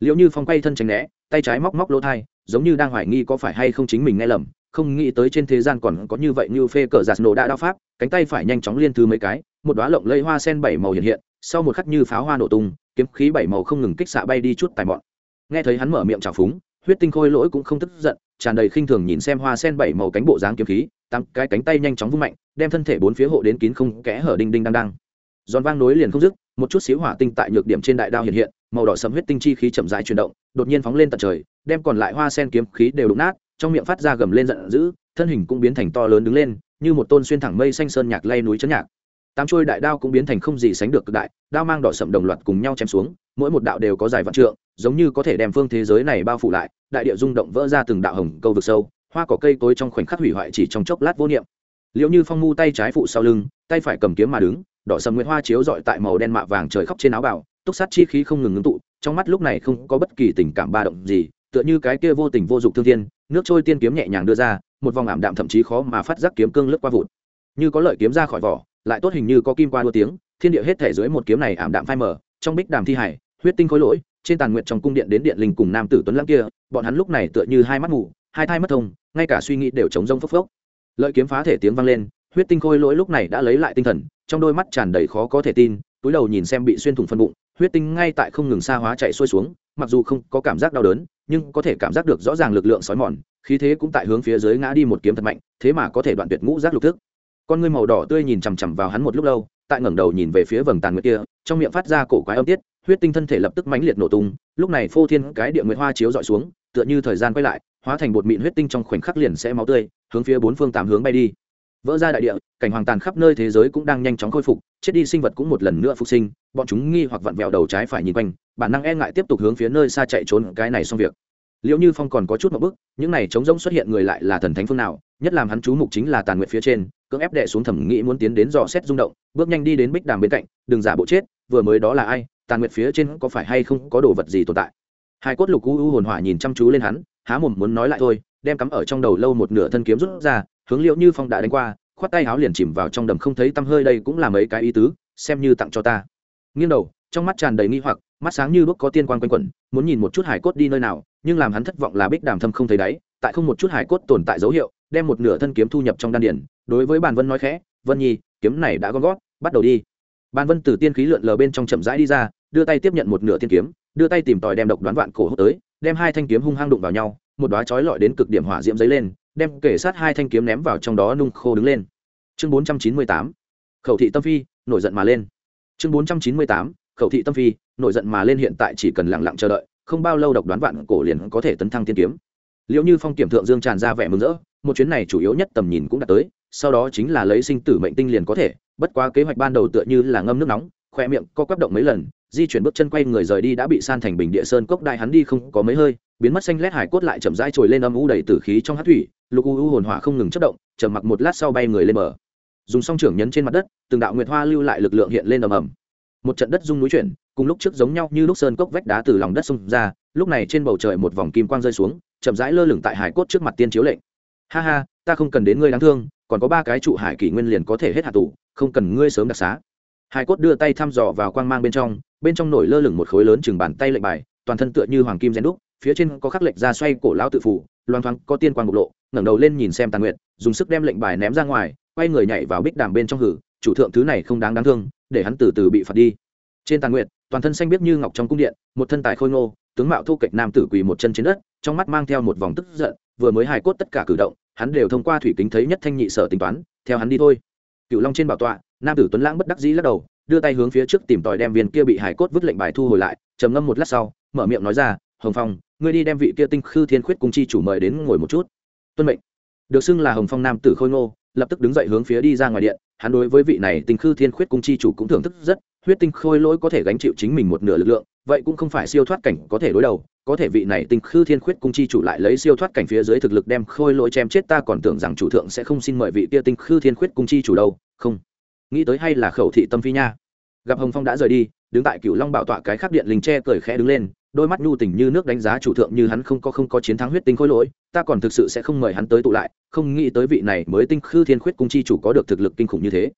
Speaker 1: liệu như phong quay thân tránh né, tay trái móc móc lỗ thai, giống như đang hoài nghi có phải hay không chính mình nghe lầm không nghĩ tới trên thế gian còn có như vậy như phê cờ giạt nổ đã đao pháp, cánh tay phải nhanh chóng liên thứ mấy cái, một đoá lộng lây hoa sen bảy màu hiện hiện, sau một khắc như pháo hoa nổ tung, kiếm khí bảy màu không ngừng kích xạ bay đi chút tài bọn nghe thấy hắn mở miệng trào phúng, huyết tinh khôi lỗi cũng không tức giận, tràn đầy khinh thường nhìn xem hoa sen bảy màu cánh bộ dáng kiếm khí tăng cái cánh tay nhanh chóng vung mạnh, đem thân thể bốn phía hộ đến kín không, kẽ hở đinh đinh đang đang. Giòn vang nối liền không dứt, một chút xíu hỏa tinh tại nhược điểm trên đại đao hiện hiện, màu đỏ sẫm huyết tinh chi khí chậm rãi chuyển động, đột nhiên phóng lên tận trời, đem còn lại hoa sen kiếm khí đều đụng nát trong miệng phát ra gầm lên giận dữ, thân hình cũng biến thành to lớn đứng lên, như một tôn xuyên thẳng mây xanh sơn nhạc lay núi chấn nhạc. Tám trôi đại đao cũng biến thành không gì sánh được cực đại, đao mang đỏ sậm đồng loạt cùng nhau chém xuống, mỗi một đạo đều có dài vạn trượng, giống như có thể đem phương thế giới này bao phủ lại, đại địa rung động vỡ ra từng đạo hồng câu vực sâu, hoa cỏ cây cối trong khoảnh khắc hủy hoại chỉ trong chốc lát vô niệm. Liệu như phong mu tay trái phụ sau lưng, tay phải cầm kiếm mà đứng, đỏ sầm nguyễn hoa chiếu dọi tại màu đen mạ vàng trời khóc trên áo bào, túc sát chi khí không ngừng ngưng tụ, trong mắt lúc này không có bất kỳ tình cảm ba động gì, tựa như cái kia vô tình vô dụng thương thiên nước trôi tiên kiếm nhẹ nhàng đưa ra, một vòng ảm đạm thậm chí khó mà phát giác kiếm cương lướt qua vụt. Như có lợi kiếm ra khỏi vỏ, lại tốt hình như có kim qua đua tiếng, thiên địa hết thể dưới một kiếm này ảm đạm phai mờ, trong bích đàm thi hải, huyết tinh khối lỗi, trên tàn nguyện trong cung điện đến điện linh cùng nam tử tuấn lãng kia, bọn hắn lúc này tựa như hai mắt ngủ hai thai mất thông, ngay cả suy nghĩ đều chống rông phốc phốc. Lợi kiếm phá thể tiếng vang lên, huyết tinh khôi lỗi lúc này đã lấy lại tinh thần, trong đôi mắt tràn đầy khó có thể tin, túi đầu nhìn xem bị xuyên thủng phân bụng, huyết tinh ngay tại không ngừng xa hóa chạy xuôi xuống, mặc dù không có cảm giác đau đớn nhưng có thể cảm giác được rõ ràng lực lượng sói mòn, khí thế cũng tại hướng phía dưới ngã đi một kiếm thật mạnh, thế mà có thể đoạn tuyệt ngũ giác lục thức. Con ngươi màu đỏ tươi nhìn chằm chằm vào hắn một lúc lâu, tại ngẩng đầu nhìn về phía vầng tàn nguyệt kia, trong miệng phát ra cổ quái âm tiết, huyết tinh thân thể lập tức mãnh liệt nổ tung, lúc này phô thiên cái địa nguyệt hoa chiếu dọi xuống, tựa như thời gian quay lại, hóa thành bột mịn huyết tinh trong khoảnh khắc liền sẽ máu tươi, hướng phía bốn phương tám hướng bay đi vỡ ra đại địa, cảnh hoàng tàn khắp nơi thế giới cũng đang nhanh chóng khôi phục, chết đi sinh vật cũng một lần nữa phục sinh, bọn chúng nghi hoặc vặn vẹo đầu trái phải nhìn quanh, bản năng e ngại tiếp tục hướng phía nơi xa chạy trốn cái này xong việc. Liệu như phong còn có chút một bức những này trống rỗng xuất hiện người lại là thần thánh phương nào, nhất làm hắn chú mục chính là tàn nguyện phía trên, cưỡng ép đệ xuống thẩm nghĩ muốn tiến đến dò xét rung động, bước nhanh đi đến bích đàm bên cạnh, đừng giả bộ chết, vừa mới đó là ai, tàn nguyện phía trên có phải hay không có đồ vật gì tồn tại? Hai cốt lục u hồn hỏa nhìn chăm chú lên hắn, há mồm muốn nói lại thôi, đem cắm ở trong đầu lâu một nửa thân kiếm rút ra hướng liệu như phong đã đánh qua, khoát tay áo liền chìm vào trong đầm không thấy tăm hơi, đây cũng là mấy cái ý tứ, xem như tặng cho ta. Nghiêng đầu, trong mắt tràn đầy nghi hoặc, mắt sáng như lúc có tiên quan quanh quẩn, muốn nhìn một chút hải cốt đi nơi nào, nhưng làm hắn thất vọng là bích đàm thâm không thấy đáy, tại không một chút hải cốt tồn tại dấu hiệu, đem một nửa thân kiếm thu nhập trong đan điển đối với bàn vân nói khẽ, vân nhi, kiếm này đã gom gót, bắt đầu đi. Bàn vân từ tiên khí lượn lờ bên trong chậm rãi đi ra, đưa tay tiếp nhận một nửa tiên kiếm, đưa tay tìm tòi đem độc đoán vạn cổ hút tới, đem hai thanh kiếm hung hăng đụng vào nhau, một đoá chói lọi đến cực điểm hỏa diễm giấy lên đem kể sát hai thanh kiếm ném vào trong đó nung khô đứng lên. Chương bốn trăm chín mươi tám, khẩu thị tâm phi, nổi giận mà lên. Chương bốn trăm chín mươi tám, khẩu thị tâm phi, nổi giận mà lên hiện tại chỉ cần lặng lặng chờ đợi, không bao lâu độc đoán vạn cổ liền có thể tấn thăng tiên kiếm. Liệu như phong kiểm thượng dương tràn ra vẻ mừng rỡ, một chuyến này chủ yếu nhất tầm nhìn cũng đã tới, sau đó chính là lấy sinh tử mệnh tinh liền có thể, bất quá kế hoạch ban đầu tựa như là ngâm nước nóng, khoe miệng co quắp động mấy lần di chuyển bước chân quay người rời đi đã bị san thành bình địa sơn cốc đại hắn đi không có mấy hơi, biến mất xanh lét hải cốt lại chậm rãi trồi lên âm u đầy tử khí trong hát thủy, lục u u hồn hỏa không ngừng chất động chầm mặc một lát sau bay người lên bờ. Dùng song trưởng nhấn trên mặt đất, từng đạo nguyệt hoa lưu lại lực lượng hiện lên ầm ầm. Một trận đất rung núi chuyển, cùng lúc trước giống nhau như lúc sơn cốc vách đá từ lòng đất xông ra, lúc này trên bầu trời một vòng kim quang rơi xuống, chậm rãi lơ lửng tại hải cốt trước mặt tiên chiếu lệnh. Ha ha, ta không cần đến ngươi đáng thương, còn có ba cái trụ hải kỷ nguyên liền có thể hết hạ tù không cần ngươi sớm đặc xá hải cốt đưa tay thăm dò vào quang mang bên trong bên trong nổi lơ lửng một khối lớn chừng bàn tay lệnh bài, toàn thân tựa như hoàng kim rèn đúc, phía trên có khắc lệnh ra xoay cổ lao tự phủ loang thoáng có tiên quang bộc lộ, ngẩng đầu lên nhìn xem tàn nguyện dùng sức đem lệnh bài ném ra ngoài, quay người nhảy vào bích đàm bên trong hử, chủ thượng thứ này không đáng đáng thương, để hắn từ từ bị phạt đi. Trên tàn nguyện toàn thân xanh biết như ngọc trong cung điện, một thân tài khôi ngô, tướng mạo thu kịch nam tử quỳ một chân trên đất, trong mắt mang theo một vòng tức giận, vừa mới hài cốt tất cả cử động, hắn đều thông qua thủy kính thấy nhất thanh nhị sở tính toán, theo hắn đi thôi. Cựu long trên bảo tọa nam tử tuấn lãng bất đắc dĩ lắc đầu, đưa tay hướng phía trước tìm tòi đem viên kia bị hải cốt vứt lệnh bài thu hồi lại, trầm ngâm một lát sau, mở miệng nói ra, hồng phong, ngươi đi đem vị kia tinh khư thiên khuyết cung chi chủ mời đến ngồi một chút. Tuân mệnh. Được xưng là hồng phong nam tử khôi ngô, lập tức đứng dậy hướng phía đi ra ngoài điện, hắn đối với vị này tinh khư thiên khuyết cung chi chủ cũng thưởng thức rất, huyết tinh khôi lỗi có thể gánh chịu chính mình một nửa lực lượng, vậy cũng không phải siêu thoát cảnh có thể đối đầu, có thể vị này tinh khư thiên khuyết cung chi chủ lại lấy siêu thoát cảnh phía dưới thực lực đem khôi lỗi chém chết, ta còn tưởng rằng chủ thượng sẽ không xin mời vị kia tinh khư thiên khuyết cung chi chủ đâu, không nghĩ tới hay là khẩu thị tâm phi nha. Gặp hồng phong đã rời đi, đứng tại cựu long bảo tọa cái khắc điện linh tre cười khẽ đứng lên, đôi mắt nhu tình như nước đánh giá chủ thượng như hắn không có không có chiến thắng huyết tinh khôi lỗi, ta còn thực sự sẽ không mời hắn tới tụ lại, không nghĩ tới vị này mới tinh khư thiên khuyết cung chi chủ có được thực lực kinh khủng như thế.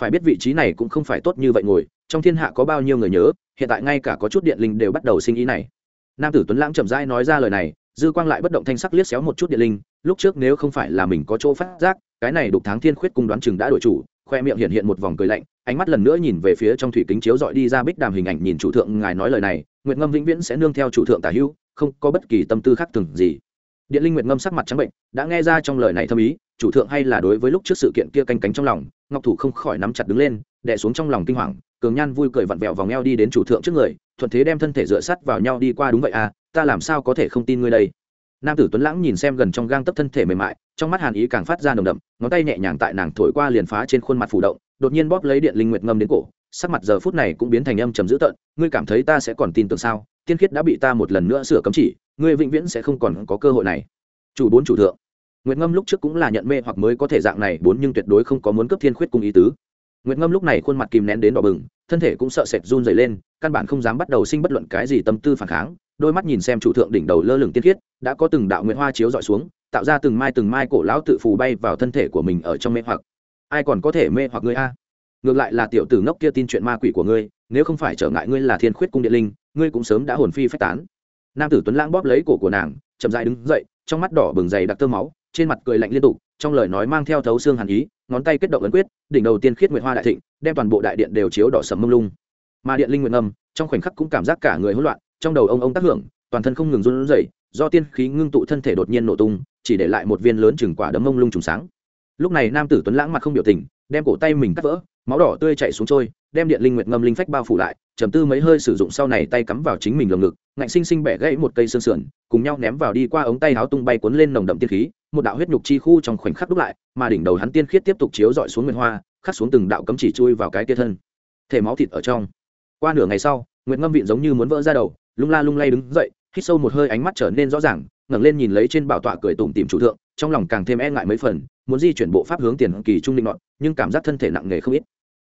Speaker 1: Phải biết vị trí này cũng không phải tốt như vậy ngồi, trong thiên hạ có bao nhiêu người nhớ, hiện tại ngay cả có chút điện linh đều bắt đầu sinh ý này. Nam tử tuấn lãng chậm rãi nói ra lời này, dư quang lại bất động thanh sắc liếc xéo một chút điện linh, lúc trước nếu không phải là mình có chỗ phát giác, cái này đục tháng thiên khuyết cung đoán chừng đã đổi chủ khoe miệng hiện hiện một vòng cười lạnh, ánh mắt lần nữa nhìn về phía trong thủy kính chiếu dọi đi ra bích đàm hình ảnh nhìn chủ thượng ngài nói lời này, nguyệt ngâm vĩnh viễn sẽ nương theo chủ thượng tả hữu, không có bất kỳ tâm tư khác thường gì. Điện linh nguyệt ngâm sắc mặt trắng bệnh, đã nghe ra trong lời này thâm ý, chủ thượng hay là đối với lúc trước sự kiện kia canh cánh trong lòng, ngọc thủ không khỏi nắm chặt đứng lên, đè xuống trong lòng kinh hoàng, cường nhan vui cười vặn vẹo vòng eo đi đến chủ thượng trước người, thuận thế đem thân thể dựa sắt vào nhau đi qua, đúng vậy à ta làm sao có thể không tin ngươi đây? Nam tử tuấn lãng nhìn xem gần trong gang tấp thân thể mềm mại, trong mắt hàn ý càng phát ra nồng đậm, ngón tay nhẹ nhàng tại nàng thổi qua liền phá trên khuôn mặt phủ động, đột nhiên bóp lấy điện linh nguyệt ngâm đến cổ, sắc mặt giờ phút này cũng biến thành âm trầm dữ tợn, ngươi cảm thấy ta sẽ còn tin tưởng sao? Tiên khiết đã bị ta một lần nữa sửa cấm chỉ, ngươi vĩnh viễn sẽ không còn có cơ hội này. Chủ bốn chủ thượng. Nguyệt ngâm lúc trước cũng là nhận mê hoặc mới có thể dạng này, bốn nhưng tuyệt đối không có muốn cấp thiên khuyết cung ý tứ. Nguyệt ngâm lúc này khuôn mặt kìm nén đến đỏ bừng, thân thể cũng sợ sệt run dày lên căn bản không dám bắt đầu sinh bất luận cái gì tâm tư phản kháng, đôi mắt nhìn xem chủ thượng đỉnh đầu lơ lửng tiên khiết, đã có từng đạo nguyệt hoa chiếu dọi xuống, tạo ra từng mai từng mai cổ lão tự phù bay vào thân thể của mình ở trong mê hoặc. Ai còn có thể mê hoặc ngươi a? Ngược lại là tiểu tử ngốc kia tin chuyện ma quỷ của ngươi, nếu không phải trở ngại ngươi là thiên khuyết cung điện linh, ngươi cũng sớm đã hồn phi phách tán. Nam tử tuấn lãng bóp lấy cổ của nàng, chậm dại đứng dậy, trong mắt đỏ bừng dày đặc tơ máu, trên mặt cười lạnh liên tục, trong lời nói mang theo thấu xương hàn ý, ngón tay kết động ấn quyết, đỉnh đầu tiên khiết nguyệt hoa đại thịnh, đem toàn bộ đại điện đều chiếu đỏ sầm mông lung mà điện linh nguyện ngầm trong khoảnh khắc cũng cảm giác cả người hỗn loạn, trong đầu ông ông tác hưởng, toàn thân không ngừng run rẩy, do tiên khí ngưng tụ thân thể đột nhiên nổ tung, chỉ để lại một viên lớn chừng quả đấm mông lung trùng sáng. Lúc này nam tử tuấn lãng mặt không biểu tình, đem cổ tay mình cắt vỡ, máu đỏ tươi chảy xuống trôi, đem điện linh nguyệt ngâm linh phách bao phủ lại, trầm tư mấy hơi sử dụng sau này tay cắm vào chính mình lồng ngực, ngạnh sinh sinh bẻ gãy một cây xương sườn, cùng nhau ném vào đi qua ống tay háo tung bay cuốn lên nồng đậm tiên khí, một đạo huyết nhục chi khu trong khoảnh khắc đúc lại, mà đỉnh đầu hắn tiên khiết tiếp tục chiếu dọi xuống nguyên hoa, khắc xuống từng đạo cấm chỉ chui vào cái kia thân. Thể máu thịt ở trong qua nửa ngày sau, nguyệt ngâm vịn giống như muốn vỡ ra đầu, lung la lung lay đứng dậy, hít sâu một hơi ánh mắt trở nên rõ ràng, ngẩng lên nhìn lấy trên bảo tọa cười tủm tìm chủ thượng, trong lòng càng thêm e ngại mấy phần, muốn di chuyển bộ pháp hướng tiền kỳ trung định ngọn nhưng cảm giác thân thể nặng nề không ít.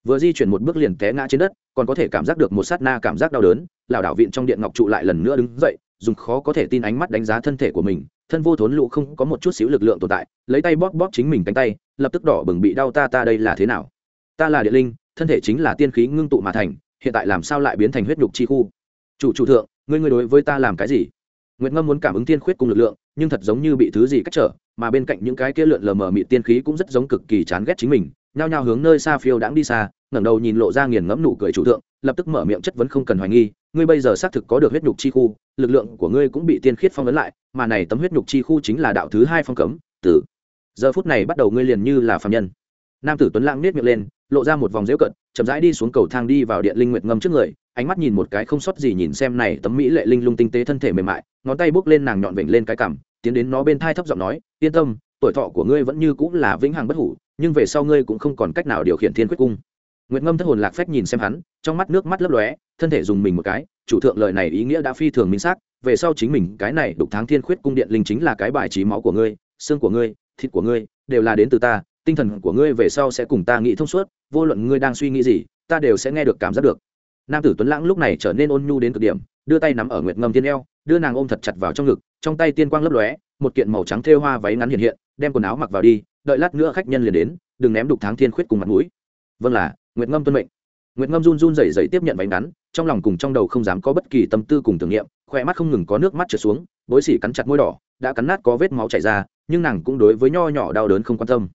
Speaker 1: Vừa di chuyển một bước liền té ngã trên đất, còn có thể cảm giác được một sát na cảm giác đau đớn lảo đảo vịn trong điện ngọc trụ lại lần nữa đứng dậy, dùng khó có thể tin ánh mắt đánh giá thân thể của mình, thân vô thốn lụ không có một chút xíu lực lượng tồn tại, lấy tay bóp bóp chính mình cánh tay, lập tức đỏ bừng bị đau ta ta đây là thế nào? Ta là địa linh, thân thể chính là tiên khí ngưng tụ mà thành hiện tại làm sao lại biến thành huyết nhục chi khu? Chủ chủ thượng, ngươi ngươi đối với ta làm cái gì? Nguyệt ngâm muốn cảm ứng tiên khuyết cùng lực lượng, nhưng thật giống như bị thứ gì cách trở, mà bên cạnh những cái kia lượn lờ mờ mị tiên khí cũng rất giống cực kỳ chán ghét chính mình, nhao nhao hướng nơi xa phiêu đãng đi xa, ngẩng đầu nhìn lộ ra nghiền ngẫm nụ cười chủ thượng, lập tức mở miệng chất vấn không cần hoài nghi, ngươi bây giờ xác thực có được huyết nhục chi khu, lực lượng của ngươi cũng bị tiên khiết phong ấn lại, mà này tấm huyết nhục chi khu chính là đạo thứ hai phong cấm, tử. Giờ phút này bắt đầu ngươi liền như là phạm nhân. Nam tử tuấn lãng nết miệng lên lộ ra một vòng dễu cận chậm rãi đi xuống cầu thang đi vào điện linh nguyệt ngâm trước người, ánh mắt nhìn một cái không sót gì nhìn xem này tấm mỹ lệ linh lung tinh tế thân thể mềm mại, ngón tay bước lên nàng nhọn vểnh lên cái cằm, tiến đến nó bên thai thấp giọng nói, yên tâm, tuổi thọ của ngươi vẫn như cũng là vĩnh hằng bất hủ, nhưng về sau ngươi cũng không còn cách nào điều khiển thiên quyết cung. Nguyệt ngâm thất hồn lạc phách nhìn xem hắn, trong mắt nước mắt lấp lóe, thân thể dùng mình một cái, chủ thượng lời này ý nghĩa đã phi thường minh xác, về sau chính mình cái này đục tháng thiên khuyết cung điện linh chính là cái bài trí máu của ngươi, xương của ngươi, thịt của ngươi, đều là đến từ ta tinh thần của ngươi về sau sẽ cùng ta nghĩ thông suốt, vô luận ngươi đang suy nghĩ gì, ta đều sẽ nghe được cảm giác được. Nam tử tuấn lãng lúc này trở nên ôn nhu đến cực điểm, đưa tay nắm ở nguyệt ngâm tiên eo, đưa nàng ôm thật chặt vào trong ngực, trong tay tiên quang lấp lóe, một kiện màu trắng thêu hoa váy ngắn hiện hiện, đem quần áo mặc vào đi, đợi lát nữa khách nhân liền đến, đừng ném đục tháng thiên khuyết cùng mặt mũi. Vâng là, nguyệt ngâm tuân mệnh. Nguyệt ngâm run run rẩy rẩy tiếp nhận váy ngắn, trong lòng cùng trong đầu không dám có bất kỳ tâm tư cùng tưởng niệm khoe mắt không ngừng có nước mắt trượt xuống, bối xỉ cắn chặt môi đỏ, đã cắn nát có vết máu chảy ra, nhưng nàng cũng đối với nho nhỏ đau đớn không quan tâm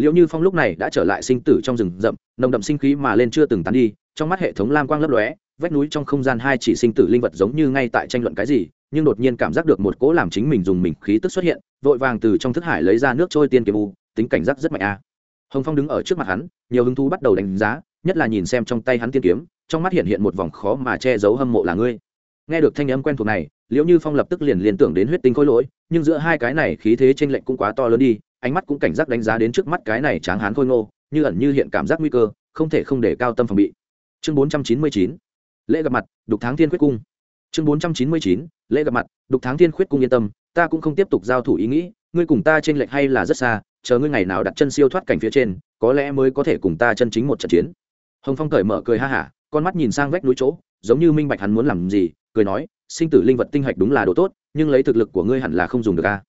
Speaker 1: liệu như phong lúc này đã trở lại sinh tử trong rừng rậm, nồng đậm sinh khí mà lên chưa từng tán đi, trong mắt hệ thống lam quang lấp lóe, vách núi trong không gian hai chỉ sinh tử linh vật giống như ngay tại tranh luận cái gì, nhưng đột nhiên cảm giác được một cỗ làm chính mình dùng mình khí tức xuất hiện, vội vàng từ trong thức hải lấy ra nước trôi tiên kiếm u, tính cảnh giác rất mạnh a. Hồng phong đứng ở trước mặt hắn, nhiều hứng thú bắt đầu đánh giá, nhất là nhìn xem trong tay hắn tiên kiếm, trong mắt hiện hiện một vòng khó mà che giấu hâm mộ là ngươi. Nghe được thanh âm quen thuộc này liệu như phong lập tức liền liên tưởng đến huyết tinh khối lỗi, nhưng giữa hai cái này khí thế trên lệnh cũng quá to lớn đi ánh mắt cũng cảnh giác đánh giá đến trước mắt cái này tráng hán khôi ngô, như ẩn như hiện cảm giác nguy cơ, không thể không để cao tâm phòng bị. Chương bốn trăm chín mươi chín, lễ gặp mặt, đục tháng thiên khuyết cung. Chương bốn trăm chín mươi chín, lễ gặp mặt, đục tháng thiên khuyết cung yên tâm, ta cũng không tiếp tục giao thủ ý nghĩ, ngươi cùng ta trên lệnh hay là rất xa, chờ ngươi ngày nào đặt chân siêu thoát cảnh phía trên, có lẽ mới có thể cùng ta chân chính một trận chiến. Hồng phong cởi mở cười ha hả, con mắt nhìn sang vách núi chỗ, giống như minh bạch hắn muốn làm gì, cười nói, sinh tử linh vật tinh hạch đúng là đồ tốt, nhưng lấy thực lực của ngươi hẳn là không dùng được a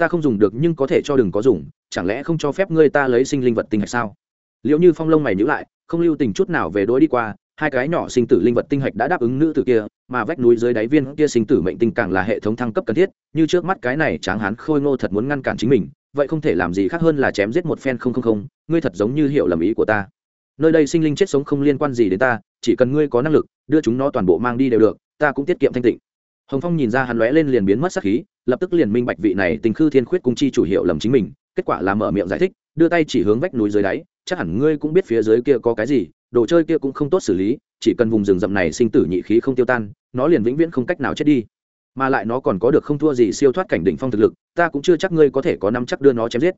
Speaker 1: ta không dùng được nhưng có thể cho đừng có dùng, chẳng lẽ không cho phép ngươi ta lấy sinh linh vật tinh hạch sao? Liệu như phong lông mày nhữ lại, không lưu tình chút nào về đối đi qua, hai cái nhỏ sinh tử linh vật tinh hạch đã đáp ứng nữ tử kia, mà vách núi dưới đáy viên kia sinh tử mệnh tinh càng là hệ thống thăng cấp cần thiết, như trước mắt cái này tráng hán khôi ngô thật muốn ngăn cản chính mình, vậy không thể làm gì khác hơn là chém giết một phen không không không, ngươi thật giống như hiểu lầm ý của ta. Nơi đây sinh linh chết sống không liên quan gì đến ta, chỉ cần ngươi có năng lực, đưa chúng nó toàn bộ mang đi đều được, ta cũng tiết kiệm thanh tịnh. Hồng phong nhìn ra hắn lóe lên liền biến mất sắc khí lập tức liền minh bạch vị này tình khư thiên khuyết cung chi chủ hiệu lầm chính mình, kết quả là mở miệng giải thích, đưa tay chỉ hướng vách núi dưới đáy, chắc hẳn ngươi cũng biết phía dưới kia có cái gì, đồ chơi kia cũng không tốt xử lý, chỉ cần vùng rừng rậm này sinh tử nhị khí không tiêu tan, nó liền vĩnh viễn không cách nào chết đi. Mà lại nó còn có được không thua gì siêu thoát cảnh đỉnh phong thực lực, ta cũng chưa chắc ngươi có thể có năm chắc đưa nó chém giết.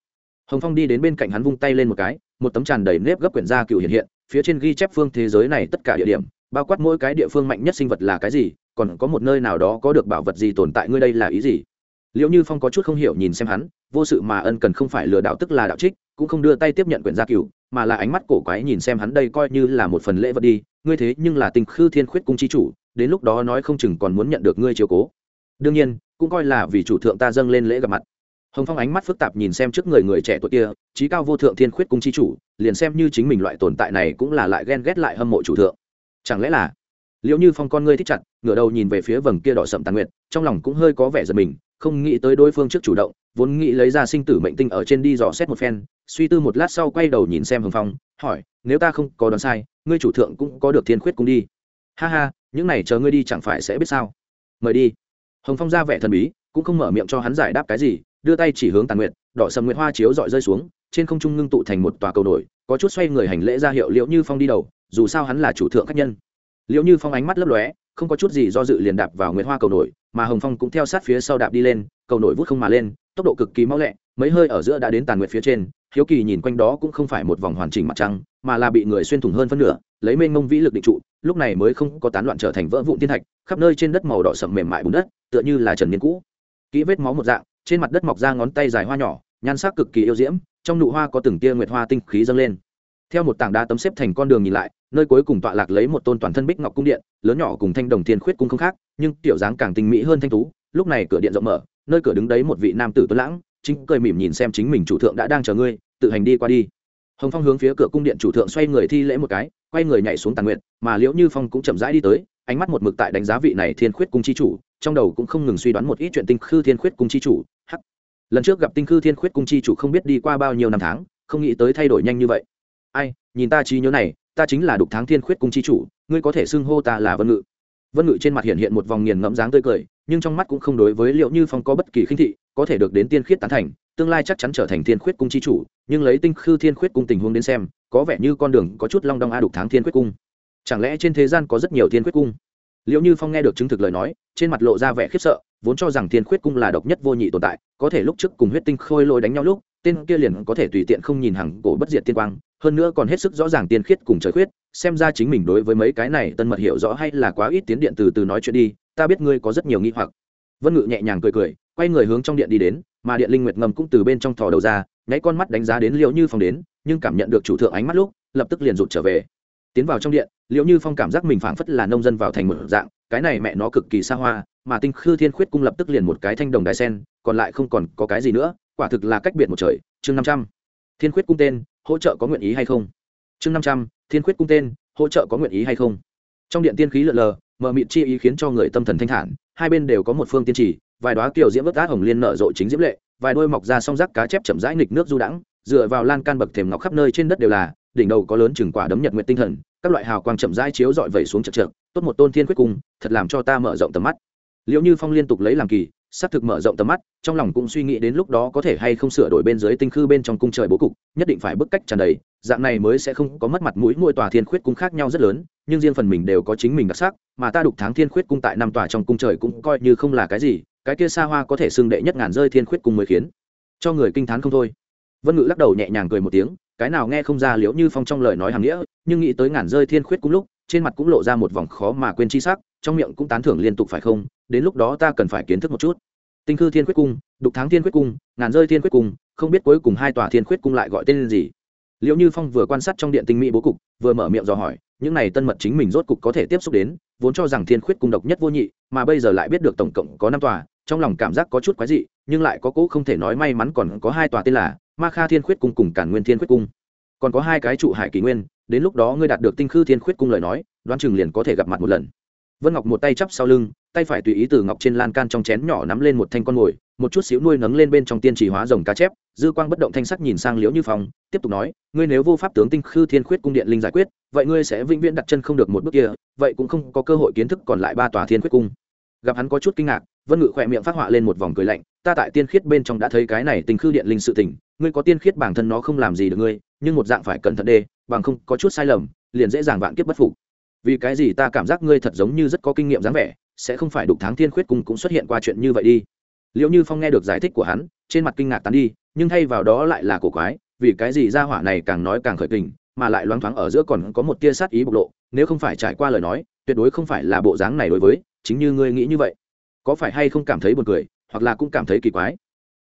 Speaker 1: Hồng phong đi đến bên cạnh hắn vung tay lên một cái, một tấm tràn đầy nếp gấp quyển gia cựu hiện hiện, phía trên ghi chép phương thế giới này tất cả địa điểm, bao quát mỗi cái địa phương mạnh nhất sinh vật là cái gì, còn có một nơi nào đó có được bảo vật gì tồn tại, ngươi đây là ý gì? Liệu như phong có chút không hiểu nhìn xem hắn, vô sự mà ân cần không phải lừa đạo tức là đạo trích, cũng không đưa tay tiếp nhận quyển gia cửu, mà là ánh mắt cổ quái nhìn xem hắn đây coi như là một phần lễ vật đi, ngươi thế nhưng là tình khư thiên khuyết cung chi chủ, đến lúc đó nói không chừng còn muốn nhận được ngươi chiều cố. Đương nhiên, cũng coi là vì chủ thượng ta dâng lên lễ gặp mặt. Hồng phong ánh mắt phức tạp nhìn xem trước người người trẻ tuổi kia trí cao vô thượng thiên khuyết cung chi chủ, liền xem như chính mình loại tồn tại này cũng là lại ghen ghét lại hâm mộ chủ thượng. Chẳng lẽ là liệu như phong con ngươi thích chặt, ngửa đầu nhìn về phía vầng kia đỏ sậm tàn nguyệt, trong lòng cũng hơi có vẻ giật mình không nghĩ tới đối phương trước chủ động, vốn nghĩ lấy ra sinh tử mệnh tinh ở trên đi dò xét một phen, suy tư một lát sau quay đầu nhìn xem hồng phong, hỏi, nếu ta không có đoán sai, ngươi chủ thượng cũng có được thiên khuyết cung đi? Ha ha, những này chờ ngươi đi chẳng phải sẽ biết sao? Mời đi. Hồng phong ra vẻ thần bí, cũng không mở miệng cho hắn giải đáp cái gì, đưa tay chỉ hướng tàn nguyệt, đỏ sầm nguyệt hoa chiếu dọi rơi xuống, trên không trung ngưng tụ thành một tòa cầu nổi, có chút xoay người hành lễ ra hiệu liệu như phong đi đầu, dù sao hắn là chủ thượng khách nhân. Liệu như phong ánh mắt lấp lóe, không có chút gì do dự liền đạp vào nguyệt hoa cầu nổi mà hồng phong cũng theo sát phía sau đạp đi lên, cầu nổi vút không mà lên, tốc độ cực kỳ mau lẹ, mấy hơi ở giữa đã đến tàn nguyệt phía trên, hiếu kỳ nhìn quanh đó cũng không phải một vòng hoàn chỉnh mặt trăng, mà là bị người xuyên thủng hơn phân nửa, lấy mênh mông vĩ lực định trụ, lúc này mới không có tán loạn trở thành vỡ vụn thiên thạch, khắp nơi trên đất màu đỏ sậm mềm mại bùn đất, tựa như là trần niên cũ. Kỹ vết máu một dạng, trên mặt đất mọc ra ngón tay dài hoa nhỏ, nhan sắc cực kỳ yêu diễm, trong nụ hoa có từng tia nguyệt hoa tinh khí dâng lên. Theo một tảng đá tấm xếp thành con đường nhìn lại nơi cuối cùng tọa lạc lấy một tôn toàn thân bích ngọc cung điện, lớn nhỏ cùng thanh đồng thiên khuyết cung không khác, nhưng tiểu dáng càng tinh mỹ hơn thanh tú, lúc này cửa điện rộng mở, nơi cửa đứng đấy một vị nam tử tuấn lãng, chính cười mỉm nhìn xem chính mình chủ thượng đã đang chờ ngươi, tự hành đi qua đi. Hồng phong hướng phía cửa cung điện chủ thượng xoay người thi lễ một cái, quay người nhảy xuống tàn nguyện mà liễu như phong cũng chậm rãi đi tới, ánh mắt một mực tại đánh giá vị này thiên khuyết cung chi chủ, trong đầu cũng không ngừng suy đoán một ít chuyện tinh khư thiên khuyết cung chi chủ. Hắc. Lần trước gặp tinh khư thiên khuyết cung chi chủ không biết đi qua bao nhiêu năm tháng, không nghĩ tới thay đổi nhanh như vậy. Ai, nhìn ta trí nhớ này ta chính là đục tháng thiên khuyết cung chi chủ, ngươi có thể xưng hô ta là vân ngự. Vân ngự trên mặt hiện hiện một vòng nghiền ngẫm dáng tươi cười, nhưng trong mắt cũng không đối với liệu như phong có bất kỳ khinh thị, có thể được đến tiên khiết tán thành, tương lai chắc chắn trở thành thiên khuyết cung chi chủ, nhưng lấy tinh khư thiên khuyết cung tình huống đến xem, có vẻ như con đường có chút long đong a đục tháng thiên khuyết cung. Chẳng lẽ trên thế gian có rất nhiều thiên khuyết cung? Liệu như phong nghe được chứng thực lời nói, trên mặt lộ ra vẻ khiếp sợ, vốn cho rằng thiên khuyết cung là độc nhất vô nhị tồn tại, có thể lúc trước cùng huyết tinh khôi lôi đánh nhau lúc, tên kia liền có thể tùy tiện không nhìn hàng cổ bất diệt tiên quang hơn nữa còn hết sức rõ ràng tiên khiết cùng trời khuyết, xem ra chính mình đối với mấy cái này tân mật hiểu rõ hay là quá ít tiến điện từ từ nói chuyện đi, ta biết ngươi có rất nhiều nghi hoặc. Vân ngự nhẹ nhàng cười cười, quay người hướng trong điện đi đến, mà điện linh nguyệt ngầm cũng từ bên trong thò đầu ra, nháy con mắt đánh giá đến liệu như phong đến, nhưng cảm nhận được chủ thượng ánh mắt lúc, lập tức liền rụt trở về. Tiến vào trong điện liệu như phong cảm giác mình phảng phất là nông dân vào thành một dạng, cái này mẹ nó cực kỳ xa hoa, mà tinh khư thiên khuyết cung lập tức liền một cái thanh đồng đài sen, còn lại không còn có cái gì nữa, quả thực là cách biệt một trời, chương năm trăm. Thiên khuyết cung tên hỗ trợ có nguyện ý hay không? Chương năm trăm, thiên khuyết cung tên, hỗ trợ có nguyện ý hay không? Trong điện tiên khí lượn lờ, mờ mịt chi ý khiến cho người tâm thần thanh thản, hai bên đều có một phương tiên trì, vài đoá kiểu diễm vớt át hồng liên nở rộ chính diễm lệ, vài đôi mọc ra song rác cá chép chậm rãi nghịch nước du đãng, dựa vào lan can bậc thềm ngọc khắp nơi trên đất đều là, đỉnh đầu có lớn chừng quả đấm nhật nguyện tinh thần, các loại hào quang chậm rãi chiếu dọi vẩy xuống chật chật tốt một tôn thiên quyết cung, thật làm cho ta mở rộng tầm mắt. Liệu như phong liên tục lấy làm kỳ xác thực mở rộng tầm mắt, trong lòng cũng suy nghĩ đến lúc đó có thể hay không sửa đổi bên dưới tinh khư bên trong cung trời bố cục, nhất định phải bức cách tràn đầy, dạng này mới sẽ không có mất mặt mũi mỗi tòa thiên khuyết cung khác nhau rất lớn, nhưng riêng phần mình đều có chính mình đặc sắc, mà ta đục tháng thiên khuyết cung tại năm tòa trong cung trời cũng coi như không là cái gì, cái kia xa hoa có thể xưng đệ nhất ngàn rơi thiên khuyết cung mới khiến cho người kinh t h á n không thôi. Vân ngự lắc đầu nhẹ nhàng cười một tiếng, cái nào nghe không ra liễu như phong trong lời nói hàng nghĩa, nhưng nghĩ tới ngàn rơi thiên khuyết cung lúc, trên mặt cũng lộ ra một vòng khó mà quên chi sắc, trong miệng cũng tán thưởng liên tục phải không? Đến lúc đó ta cần phải kiến thức một chút. Tinh khư thiên quyết cung, đục tháng thiên quyết cung, ngàn rơi thiên quyết cung, không biết cuối cùng hai tòa thiên quyết cung lại gọi tên gì. Liệu như phong vừa quan sát trong điện tinh mỹ bố cục, vừa mở miệng dò hỏi, những này tân mật chính mình rốt cục có thể tiếp xúc đến, vốn cho rằng thiên khuyết cung độc nhất vô nhị, mà bây giờ lại biết được tổng cộng có năm tòa, trong lòng cảm giác có chút quái dị, nhưng lại có cỗ không thể nói may mắn còn có hai tòa tên là ma kha thiên khuyết cung cùng cản nguyên thiên khuyết cung. Còn có hai cái trụ hải kỳ nguyên, đến lúc đó ngươi đạt được tinh khư thiên khuyết cung lời nói, đoán chừng liền có thể gặp mặt một lần. Vân ngọc một tay chắp sau lưng tay phải tùy ý từ ngọc trên lan can trong chén nhỏ nắm lên một thanh con mồi, một chút xíu nuôi nấng lên bên trong tiên trì hóa rồng cá chép, dư quang bất động thanh sắc nhìn sang liễu như phong, tiếp tục nói, ngươi nếu vô pháp tướng tinh khư thiên khuyết cung điện linh giải quyết, vậy ngươi sẽ vĩnh viễn đặt chân không được một bước kia, vậy cũng không có cơ hội kiến thức còn lại ba tòa thiên khuyết cung. Gặp hắn có chút kinh ngạc, vân ngự khỏe miệng phát họa lên một vòng cười lạnh, ta tại tiên khiết bên trong đã thấy cái này tinh khư điện linh sự tình, ngươi có tiên khiết bản thân nó không làm gì được ngươi, nhưng một dạng phải cẩn thận đê, bằng không có chút sai lầm, liền dễ dàng vạn kiếp bất phục vì cái gì ta cảm giác ngươi thật giống như rất có kinh nghiệm dáng vẻ, sẽ không phải đục tháng thiên khuyết cùng cũng xuất hiện qua chuyện như vậy đi. Liệu như phong nghe được giải thích của hắn, trên mặt kinh ngạc tán đi, nhưng thay vào đó lại là cổ quái, vì cái gì ra hỏa này càng nói càng khởi kình, mà lại loáng thoáng ở giữa còn có một tia sát ý bộc lộ, nếu không phải trải qua lời nói, tuyệt đối không phải là bộ dáng này đối với, chính như ngươi nghĩ như vậy. Có phải hay không cảm thấy buồn cười, hoặc là cũng cảm thấy kỳ quái?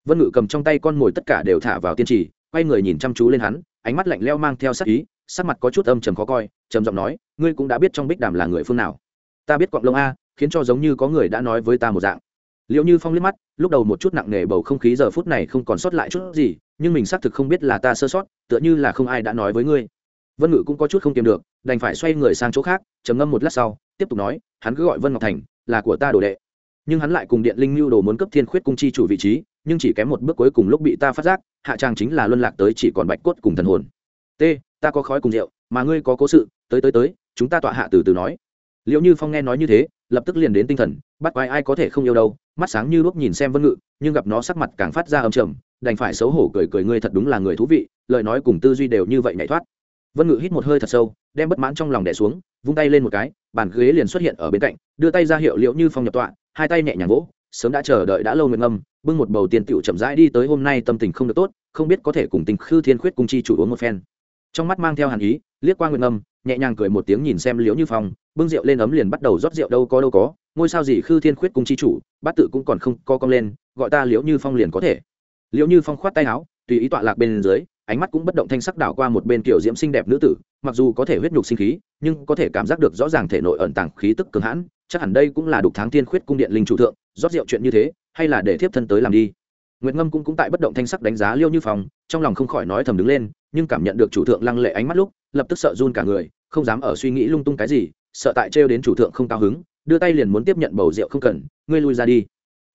Speaker 1: Vân ngự cầm trong tay con mồi tất cả đều thả vào tiên trì, quay người nhìn chăm chú lên hắn, ánh mắt lạnh leo mang theo sát ý sắc mặt có chút âm trầm khó coi, trầm giọng nói, ngươi cũng đã biết trong bích đàm là người phương nào. Ta biết quạng lông a, khiến cho giống như có người đã nói với ta một dạng. Liệu như phong liếc mắt, lúc đầu một chút nặng nề bầu không khí giờ phút này không còn sót lại chút gì, nhưng mình xác thực không biết là ta sơ sót, tựa như là không ai đã nói với ngươi. Vân ngự cũng có chút không kiềm được, đành phải xoay người sang chỗ khác, trầm ngâm một lát sau, tiếp tục nói, hắn cứ gọi vân ngọc thành, là của ta đồ đệ. Nhưng hắn lại cùng điện linh mưu đồ muốn cấp thiên khuyết cung chi chủ vị trí, nhưng chỉ kém một bước cuối cùng lúc bị ta phát giác, hạ trang chính là luân lạc tới chỉ còn bạch cốt cùng thần hồn t, ta có khói cùng rượu, mà ngươi có cố sự, tới tới tới, chúng ta tọa hạ từ từ nói. Liệu như phong nghe nói như thế, lập tức liền đến tinh thần, bắt quái ai có thể không yêu đâu, mắt sáng như lúc nhìn xem vân ngự, nhưng gặp nó sắc mặt càng phát ra âm trầm, đành phải xấu hổ cười cười ngươi thật đúng là người thú vị, lời nói cùng tư duy đều như vậy nhảy thoát. Vân ngự hít một hơi thật sâu, đem bất mãn trong lòng đẻ xuống, vung tay lên một cái, bàn ghế liền xuất hiện ở bên cạnh, đưa tay ra hiệu liệu như phong nhập tọa, hai tay nhẹ nhàng vỗ, sớm đã chờ đợi đã lâu nguyện ngâm, bưng một bầu tiền tiểu chậm rãi đi tới hôm nay tâm tình không được tốt, không biết có thể cùng tình khư thiên khuyết cung chi chủ uống một phen trong mắt mang theo hàn ý, liếc qua nguyện ngâm, nhẹ nhàng cười một tiếng nhìn xem liễu như phong, bưng rượu lên ấm liền bắt đầu rót rượu đâu có đâu có, ngôi sao gì khư thiên khuyết cung chi chủ, bát tự cũng còn không co cong lên, gọi ta liễu như phong liền có thể. Liễu như phong khoát tay áo, tùy ý tọa lạc bên dưới, ánh mắt cũng bất động thanh sắc đảo qua một bên kiểu diễm xinh đẹp nữ tử, mặc dù có thể huyết nhục sinh khí, nhưng có thể cảm giác được rõ ràng thể nội ẩn tàng khí tức cường hãn, chắc hẳn đây cũng là đục tháng thiên khuyết cung điện linh chủ thượng, rót rượu chuyện như thế, hay là để thiếp thân tới làm đi. Nguyệt ngâm cũng cũng tại bất động thanh sắc đánh giá liêu như phong, trong lòng không khỏi nói thầm đứng lên nhưng cảm nhận được chủ thượng lăng lệ ánh mắt lúc, lập tức sợ run cả người, không dám ở suy nghĩ lung tung cái gì, sợ tại trêu đến chủ thượng không cao hứng, đưa tay liền muốn tiếp nhận bầu rượu không cần, ngươi lui ra đi.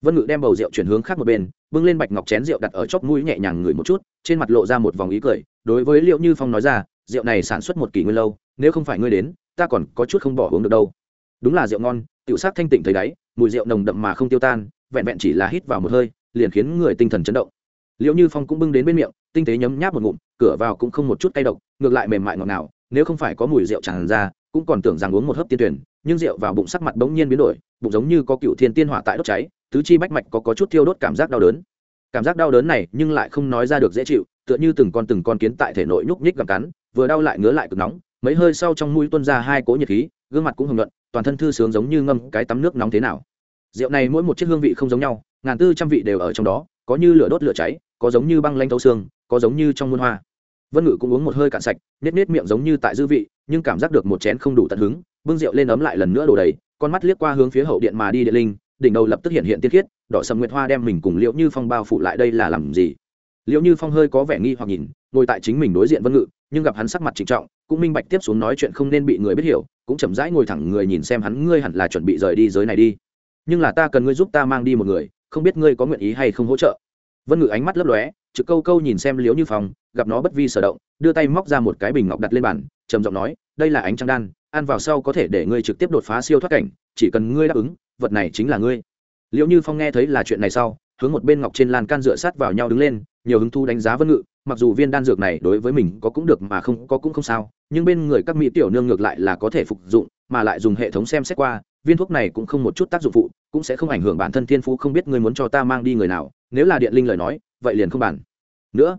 Speaker 1: Vân ngự đem bầu rượu chuyển hướng khác một bên, bưng lên bạch ngọc chén rượu đặt ở chóp mũi nhẹ nhàng ngửi một chút, trên mặt lộ ra một vòng ý cười, đối với liệu như phong nói ra, rượu này sản xuất một kỷ nguyên lâu, nếu không phải ngươi đến, ta còn có chút không bỏ uống được đâu. Đúng là rượu ngon, tiểu sắc thanh tịnh thấy đáy, mùi rượu nồng đậm mà không tiêu tan, vẹn vẹn chỉ là hít vào một hơi, liền khiến người tinh thần chấn động liệu như phong cũng bưng đến bên miệng, tinh tế nhấm nháp một ngụm, cửa vào cũng không một chút cay độc, ngược lại mềm mại ngọt ngào, nếu không phải có mùi rượu tràn ra, cũng còn tưởng rằng uống một hớp tiên tuyển, nhưng rượu vào bụng sắc mặt bỗng nhiên biến đổi, bụng giống như có cựu thiên tiên hỏa tại đốt cháy, tứ chi bách mạch có có chút thiêu đốt cảm giác đau đớn. Cảm giác đau đớn này nhưng lại không nói ra được dễ chịu, tựa như từng con từng con kiến tại thể nội nhúc nhích gặm cắn, vừa đau lại ngứa lại cực nóng, mấy hơi sau trong mũi tuôn ra hai cỗ nhiệt khí, gương mặt cũng hưởng luận toàn thân thư sướng giống như ngâm cái tắm nước nóng thế nào. Rượu này mỗi một chiếc hương vị không giống nhau, ngàn tư trăm vị đều ở trong đó có như lửa đốt lửa cháy, có giống như băng lanh thấu xương, có giống như trong muôn hoa. Vân ngự cũng uống một hơi cạn sạch nết nết miệng giống như tại dư vị, nhưng cảm giác được một chén không đủ tận hứng, bưng rượu lên ấm lại lần nữa đổ đầy, con mắt liếc qua hướng phía hậu điện mà đi địa linh, đỉnh đầu lập tức hiện hiện tiên khiết, đỏ sầm nguyệt hoa đem mình cùng liễu như phong bao phủ lại đây là làm gì? Liễu như phong hơi có vẻ nghi hoặc nhìn, ngồi tại chính mình đối diện vân ngự, nhưng gặp hắn sắc mặt trịnh trọng, cũng minh bạch tiếp xuống nói chuyện không nên bị người biết hiểu, cũng chậm rãi ngồi thẳng người nhìn xem hắn, ngươi hẳn là chuẩn bị rời đi giới này đi. Nhưng là ta cần ngươi giúp ta mang đi một người không biết ngươi có nguyện ý hay không hỗ trợ. Vân ngự ánh mắt lấp lóe, trực câu câu nhìn xem liễu như phong, gặp nó bất vi sở động, đưa tay móc ra một cái bình ngọc đặt lên bàn, trầm giọng nói, đây là ánh trăng đan, ăn vào sau có thể để ngươi trực tiếp đột phá siêu thoát cảnh, chỉ cần ngươi đáp ứng, vật này chính là ngươi. Liệu như phong nghe thấy là chuyện này sau, hướng một bên ngọc trên lan can dựa sát vào nhau đứng lên, nhiều hứng thu đánh giá vân ngự, mặc dù viên đan dược này đối với mình có cũng được mà không, có cũng không sao, nhưng bên người các mỹ tiểu nương ngược lại là có thể phục dụng, mà lại dùng hệ thống xem xét qua viên thuốc này cũng không một chút tác dụng phụ, cũng sẽ không ảnh hưởng bản thân thiên phú, không biết ngươi muốn cho ta mang đi người nào, nếu là điện linh lời nói, vậy liền không bàn. Nữa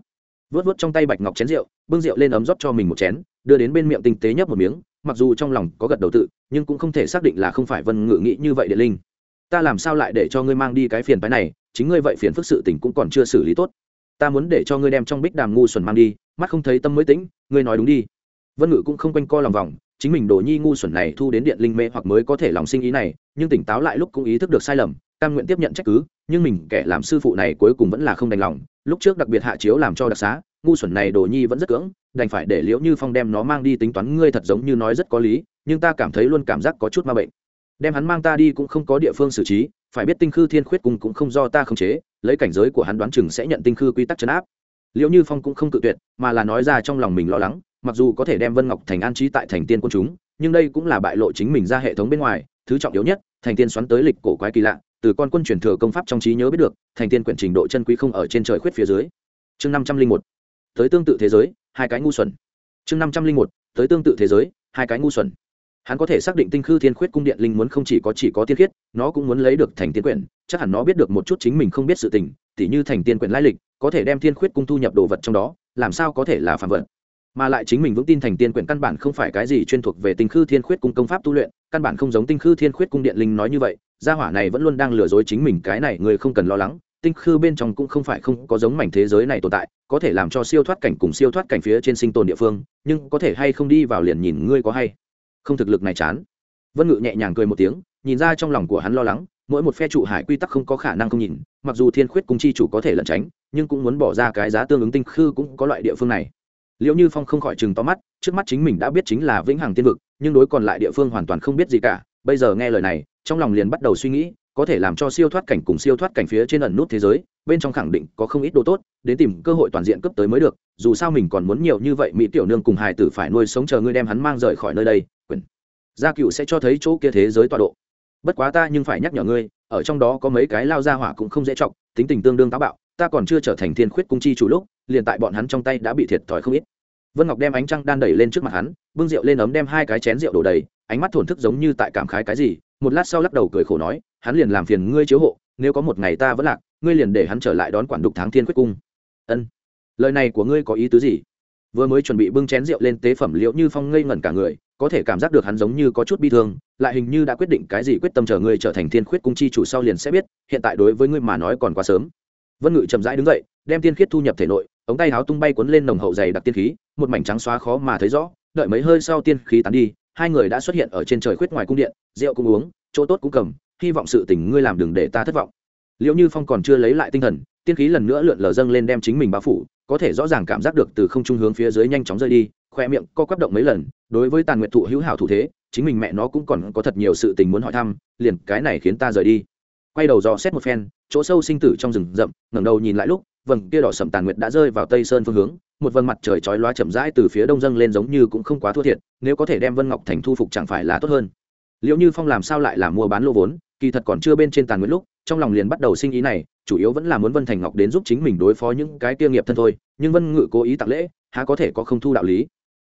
Speaker 1: vớt vớt trong tay bạch ngọc chén rượu, bưng rượu lên ấm rót cho mình một chén, đưa đến bên miệng tinh tế nhấp một miếng, mặc dù trong lòng có gật đầu tự, nhưng cũng không thể xác định là không phải vân ngự nghĩ như vậy điện linh. Ta làm sao lại để cho ngươi mang đi cái phiền phái này, chính ngươi vậy phiền phức sự tình cũng còn chưa xử lý tốt. Ta muốn để cho ngươi đem trong bích đàm ngu xuẩn mang đi, mắt không thấy tâm mới tĩnh, ngươi nói đúng đi. Vân ngự cũng không quanh co lòng vòng chính mình đồ nhi ngu xuẩn này thu đến điện linh mê hoặc mới có thể lòng sinh ý này, nhưng tỉnh táo lại lúc cũng ý thức được sai lầm, cam nguyện tiếp nhận trách cứ, nhưng mình kẻ làm sư phụ này cuối cùng vẫn là không đành lòng, lúc trước đặc biệt hạ chiếu làm cho đặc xá, ngu xuẩn này đồ nhi vẫn rất cưỡng, đành phải để liễu như phong đem nó mang đi tính toán, ngươi thật giống như nói rất có lý, nhưng ta cảm thấy luôn cảm giác có chút ma bệnh. Đem hắn mang ta đi cũng không có địa phương xử trí, phải biết tinh khư thiên khuyết cùng cũng không do ta khống chế, lấy cảnh giới của hắn đoán chừng sẽ nhận tinh khư quy tắc chấn áp. Liễu như phong cũng không cự tuyệt, mà là nói ra trong lòng mình lo lắng mặc dù có thể đem vân ngọc thành an trí tại thành tiên quân chúng, nhưng đây cũng là bại lộ chính mình ra hệ thống bên ngoài, thứ trọng yếu nhất, thành tiên xoắn tới lịch cổ quái kỳ lạ, từ con quân truyền thừa công pháp trong trí nhớ biết được, thành tiên quyển trình độ chân quý không ở trên trời khuyết phía dưới. Chương năm trăm linh một, tới tương tự thế giới, hai cái ngu xuẩn. Chương năm trăm linh một, tới tương tự thế giới, hai cái ngu xuẩn. Hắn có thể xác định tinh khư thiên khuyết cung điện linh muốn không chỉ có chỉ có tiên khiết, nó cũng muốn lấy được thành tiên quyển, chắc hẳn nó biết được một chút chính mình không biết sự tình, tỉ như thành tiên quyển lai lịch, có thể đem thiên khuyết cung thu nhập đồ vật trong đó, làm sao có thể là phạm vật? Mà lại chính mình vững tin thành tiên quyển căn bản không phải cái gì chuyên thuộc về tinh khư thiên khuyết cung công pháp tu luyện, căn bản không giống tinh khư thiên khuyết cung điện linh nói như vậy, gia hỏa này vẫn luôn đang lừa dối chính mình cái này người không cần lo lắng, tinh khư bên trong cũng không phải không có giống mảnh thế giới này tồn tại, có thể làm cho siêu thoát cảnh cùng siêu thoát cảnh phía trên sinh tồn địa phương, nhưng có thể hay không đi vào liền nhìn ngươi có hay không thực lực này chán. Vân ngự nhẹ nhàng cười một tiếng, nhìn ra trong lòng của hắn lo lắng, mỗi một phe trụ hải quy tắc không có khả năng không nhìn, mặc dù thiên khuyết cung chi chủ có thể lẩn tránh, nhưng cũng muốn bỏ ra cái giá tương ứng tinh khư cũng có loại địa phương này liệu như phong không khỏi chừng to mắt, trước mắt chính mình đã biết chính là vĩnh hằng tiên vực, nhưng đối còn lại địa phương hoàn toàn không biết gì cả. Bây giờ nghe lời này, trong lòng liền bắt đầu suy nghĩ, có thể làm cho siêu thoát cảnh cùng siêu thoát cảnh phía trên ẩn nút thế giới, bên trong khẳng định có không ít đồ tốt, đến tìm cơ hội toàn diện cấp tới mới được. Dù sao mình còn muốn nhiều như vậy, mỹ tiểu nương cùng hài tử phải nuôi sống chờ ngươi đem hắn mang rời khỏi nơi đây, quyền. Gia cựu sẽ cho thấy chỗ kia thế giới tọa độ. Bất quá ta nhưng phải nhắc nhở ngươi, ở trong đó có mấy cái lao ra hỏa cũng không dễ trọng tính tình tương đương táo bạo, ta còn chưa trở thành thiên khuyết cung chi chủ lúc, liền tại bọn hắn trong tay đã bị thiệt thòi không ít vân ngọc đem ánh trăng đan đẩy lên trước mặt hắn, bưng rượu lên ấm đem hai cái chén rượu đổ đầy, ánh mắt thổn thức giống như tại cảm khái cái gì, một lát sau lắc đầu cười khổ nói, hắn liền làm phiền ngươi chiếu hộ, nếu có một ngày ta vẫn lạc, ngươi liền để hắn trở lại đón quản đục tháng thiên quyết cung. Ân. Lời này của ngươi có ý tứ gì? Vừa mới chuẩn bị bưng chén rượu lên tế phẩm liệu như phong ngây ngẩn cả người, có thể cảm giác được hắn giống như có chút bi thương, lại hình như đã quyết định cái gì quyết tâm chờ ngươi trở thành thiên khuyết cung chi chủ sau liền sẽ biết, hiện tại đối với ngươi mà nói còn quá sớm. Vân ngự chậm rãi đứng dậy, đem tiên khiết thu nhập thể nội, ống tay áo tung bay cuốn lên nồng hậu dày đặc tiên khí một mảnh trắng xóa khó mà thấy rõ, đợi mấy hơi sau tiên khí tán đi, hai người đã xuất hiện ở trên trời khuyết ngoài cung điện, rượu cũng uống, chỗ tốt cũng cầm, hy vọng sự tình ngươi làm đừng để ta thất vọng. Liệu như phong còn chưa lấy lại tinh thần, tiên khí lần nữa lượn lờ dâng lên đem chính mình bao phủ, có thể rõ ràng cảm giác được từ không trung hướng phía dưới nhanh chóng rơi đi, khoe miệng co quắp động mấy lần, đối với tàn nguyện thụ hữu hảo thủ thế, chính mình mẹ nó cũng còn có thật nhiều sự tình muốn hỏi thăm, liền cái này khiến ta rời đi. Quay đầu dò xét một phen, chỗ sâu sinh tử trong rừng rậm, ngẩng đầu nhìn lại lúc, vầng kia đỏ sầm tàn nguyệt đã rơi vào tây sơn phương hướng một vầng mặt trời chói lóa chậm rãi từ phía đông dâng lên giống như cũng không quá thua thiệt, nếu có thể đem vân ngọc thành thu phục chẳng phải là tốt hơn. Liệu như phong làm sao lại làm mua bán lô vốn, kỳ thật còn chưa bên trên tàn nguyệt lúc, trong lòng liền bắt đầu sinh ý này, chủ yếu vẫn là muốn vân thành ngọc đến giúp chính mình đối phó những cái kia nghiệp thân thôi, nhưng vân ngự cố ý tặng lễ, há có thể có không thu đạo lý.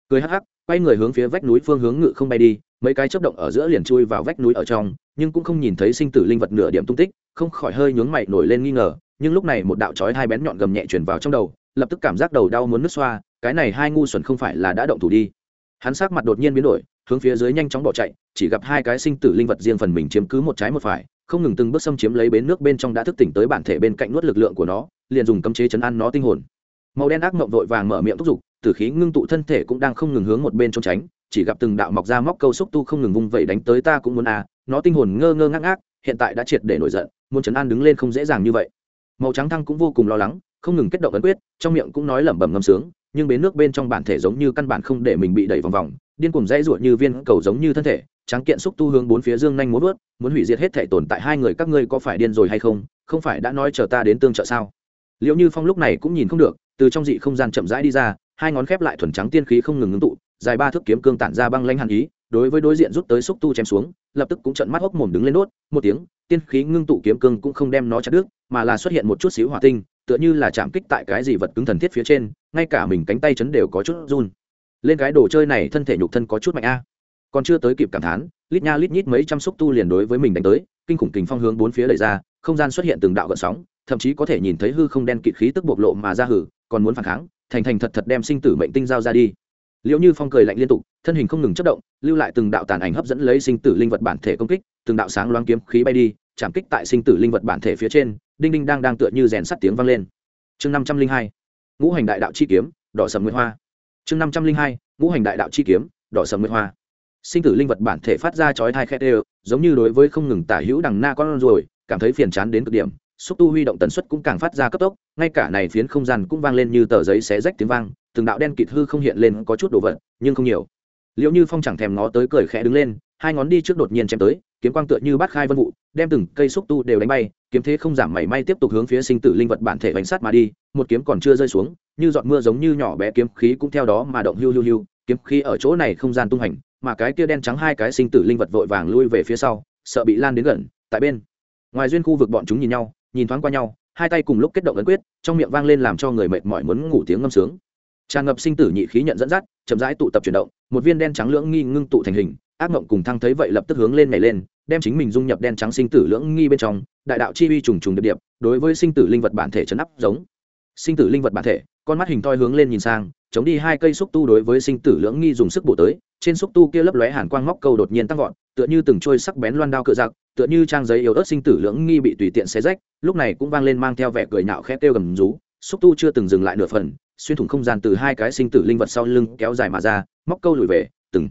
Speaker 1: Cười hắc hắc, quay người hướng phía vách núi phương hướng ngự không bay đi, mấy cái chớp động ở giữa liền chui vào vách núi ở trong, nhưng cũng không nhìn thấy sinh tử linh vật nửa điểm tung tích, không khỏi hơi nhướng mày nổi lên nghi ngờ, nhưng lúc này một đạo chói hai bén nhọn gầm nhẹ truyền vào trong đầu lập tức cảm giác đầu đau muốn nứt xoa, cái này hai ngu xuẩn không phải là đã động thủ đi. Hắn sắc mặt đột nhiên biến đổi, hướng phía dưới nhanh chóng bỏ chạy, chỉ gặp hai cái sinh tử linh vật riêng phần mình chiếm cứ một trái một phải, không ngừng từng bước xâm chiếm lấy bến nước bên trong đã thức tỉnh tới bản thể bên cạnh nuốt lực lượng của nó, liền dùng cấm chế chấn an nó tinh hồn. Màu đen ác mộng vội vàng mở miệng thúc giục, tử khí ngưng tụ thân thể cũng đang không ngừng hướng một bên trốn tránh, chỉ gặp từng đạo mọc ra móc câu xúc tu không ngừng vung vẩy đánh tới ta cũng muốn à nó tinh hồn ngơ ngơ ngác ngác, hiện tại đã triệt để nổi giận, muốn chấn an đứng lên không dễ dàng như vậy màu trắng thăng cũng vô cùng lo lắng, không ngừng kết động ấn quyết, trong miệng cũng nói lẩm bẩm ngâm sướng, nhưng bến nước bên trong bản thể giống như căn bản không để mình bị đẩy vòng vòng, điên cuồng dãy ruột như viên cầu giống như thân thể trắng kiện xúc tu hướng bốn phía dương nhanh muốn vớt, muốn hủy diệt hết thể tồn tại hai người các ngươi có phải điên rồi hay không không phải đã nói chờ ta đến tương trợ sao? Liệu như phong lúc này cũng nhìn không được, từ trong dị không gian chậm rãi đi ra, hai ngón khép lại thuần trắng tiên khí không ngừng ngưng tụ, dài ba thước kiếm cương tản ra băng lanh hàn ý, đối với đối diện rút tới xúc tu chém xuống, lập tức cũng trận mắt hốc mồm đứng lên đốt, một tiếng, tiên khí ngưng tụ kiếm cương cũng không đem nó chặt đứt mà là xuất hiện một chút xíu hỏa tinh, tựa như là chạm kích tại cái gì vật cứng thần thiết phía trên, ngay cả mình cánh tay chấn đều có chút run. Lên cái đồ chơi này thân thể nhục thân có chút mạnh a. Còn chưa tới kịp cảm thán, lít nha lít nhít mấy trăm xúc tu liền đối với mình đánh tới, kinh khủng kình phong hướng bốn phía đẩy ra, không gian xuất hiện từng đạo gợn sóng, thậm chí có thể nhìn thấy hư không đen kịt khí tức bộc lộ mà ra hử, còn muốn phản kháng, thành thành thật thật đem sinh tử mệnh tinh giao ra đi. Liệu như phong cười lạnh liên tục, thân hình không ngừng chất động, lưu lại từng đạo tàn ảnh hấp dẫn lấy sinh tử linh vật bản thể công kích, từng đạo sáng loáng kiếm khí bay đi, chạm kích tại sinh tử linh vật bản thể phía trên đinh đinh đang đang tựa như rèn sắt tiếng vang lên. Chương năm trăm linh hai, ngũ hành đại đạo chi kiếm, đỏ sầm nguyên hoa. Chương năm trăm linh hai, ngũ hành đại đạo chi kiếm, đỏ sầm nguyên hoa. Sinh tử linh vật bản thể phát ra chói thai khẽ đều, giống như đối với không ngừng tả hữu đằng na con rồi cảm thấy phiền chán đến cực điểm, xúc tu huy động tần suất cũng càng phát ra cấp tốc, ngay cả này phiến không gian cũng vang lên như tờ giấy xé rách tiếng vang, từng đạo đen kịt hư không hiện lên có chút đồ vật, nhưng không nhiều. Liệu như phong chẳng thèm ngó tới cười khẽ đứng lên, hai ngón đi trước đột nhiên chém tới kiếm quang tựa như bát khai vân vụ, đem từng cây xúc tu đều đánh bay, kiếm thế không giảm mảy may tiếp tục hướng phía sinh tử linh vật bản thể bánh sát mà đi, một kiếm còn chưa rơi xuống, như giọt mưa giống như nhỏ bé kiếm khí cũng theo đó mà động hưu hưu hưu kiếm khí ở chỗ này không gian tung hành, mà cái kia đen trắng hai cái sinh tử linh vật vội vàng lui về phía sau, sợ bị lan đến gần, tại bên ngoài duyên khu vực bọn chúng nhìn nhau, nhìn thoáng qua nhau, hai tay cùng lúc kết động ấn quyết, trong miệng vang lên làm cho người mệt mỏi muốn ngủ tiếng ngâm sướng. Tràn ngập sinh tử nhị khí nhận dẫn dắt, chậm rãi tụ tập chuyển động, một viên đen trắng lưỡng nghi ngưng tụ thành hình ác mộng cùng thăng thấy vậy lập tức hướng lên nhảy lên, đem chính mình dung nhập đen trắng sinh tử lưỡng nghi bên trong, đại đạo chi uy trùng trùng điệp điệp, đối với sinh tử linh vật bản thể chấn áp giống. Sinh tử linh vật bản thể, con mắt hình toi hướng lên nhìn sang, chống đi hai cây xúc tu đối với sinh tử lưỡng nghi dùng sức bổ tới, trên xúc tu kia lấp lóe hàn quang móc câu đột nhiên tăng vọt, tựa như từng trôi sắc bén loan đao cựa giặc, tựa như trang giấy yếu ớt sinh tử lưỡng nghi bị tùy tiện xé rách, lúc này cũng vang lên mang theo vẻ cười nhạo khẽ kêu gầm rú, xúc tu chưa từng dừng lại nửa phần, xuyên thủng không gian từ hai cái sinh tử linh vật sau lưng kéo dài mà ra, móc câu lùi về, từng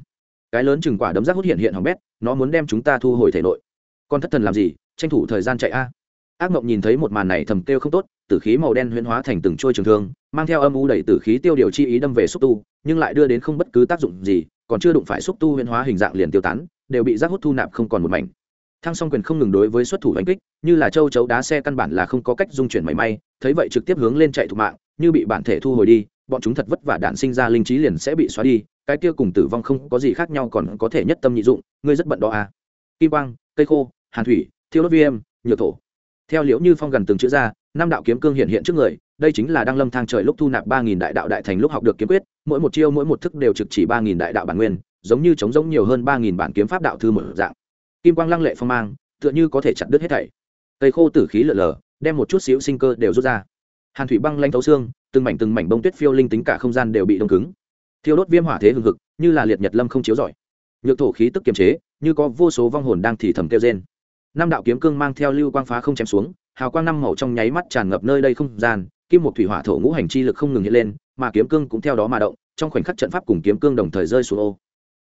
Speaker 1: cái lớn chừng quả đấm rác hút hiện hiện hỏng bét, nó muốn đem chúng ta thu hồi thể nội. Con thất thần làm gì, tranh thủ thời gian chạy a. Ác mộng nhìn thấy một màn này thầm kêu không tốt, tử khí màu đen huyễn hóa thành từng trôi trường thương, mang theo âm u đẩy tử khí tiêu điều chi ý đâm về xúc tu, nhưng lại đưa đến không bất cứ tác dụng gì, còn chưa đụng phải xúc tu huyễn hóa hình dạng liền tiêu tán, đều bị rác hút thu nạp không còn một mảnh. Thăng song quyền không ngừng đối với xuất thủ đánh kích, như là châu chấu đá xe căn bản là không có cách dung chuyển mảy may, thấy vậy trực tiếp hướng lên chạy thủ mạng, như bị bản thể thu hồi đi bọn chúng thật vất vả đạn sinh ra linh trí liền sẽ bị xóa đi, cái kia cùng tử vong không có gì khác nhau còn có thể nhất tâm nhị dụng, ngươi rất bận đó à. Kim quang, cây khô, hàn thủy, thiêu đốt viêm, nhựa thổ. Theo liễu như phong gần từng chữ ra, năm đạo kiếm cương hiện hiện trước người, đây chính là đăng lâm thang trời lúc thu nạp ba nghìn đại đạo đại thành lúc học được kiếm quyết, mỗi một chiêu mỗi một thức đều trực chỉ ba nghìn đại đạo bản nguyên, giống như chống giống nhiều hơn ba nghìn bản kiếm pháp đạo thư một dạng. Kim quang lăng lệ phong mang, tựa như có thể chặt đứt hết thảy. Cây khô tử khí lở lở, đem một chút xíu sinh cơ đều rút ra. Hàn thủy băng lanh thấu xương từng mảnh từng mảnh bông tuyết phiêu linh tính cả không gian đều bị đông cứng. Thiêu đốt viêm hỏa thế hừng hực, như là liệt nhật lâm không chiếu rọi. Nhược thổ khí tức kiềm chế, như có vô số vong hồn đang thì thầm kêu trên năm đạo kiếm cương mang theo lưu quang phá không chém xuống, hào quang năm màu trong nháy mắt tràn ngập nơi đây không gian, kim một thủy hỏa thổ ngũ hành chi lực không ngừng hiện lên, mà kiếm cương cũng theo đó mà động, trong khoảnh khắc trận pháp cùng kiếm cương đồng thời rơi xuống ô.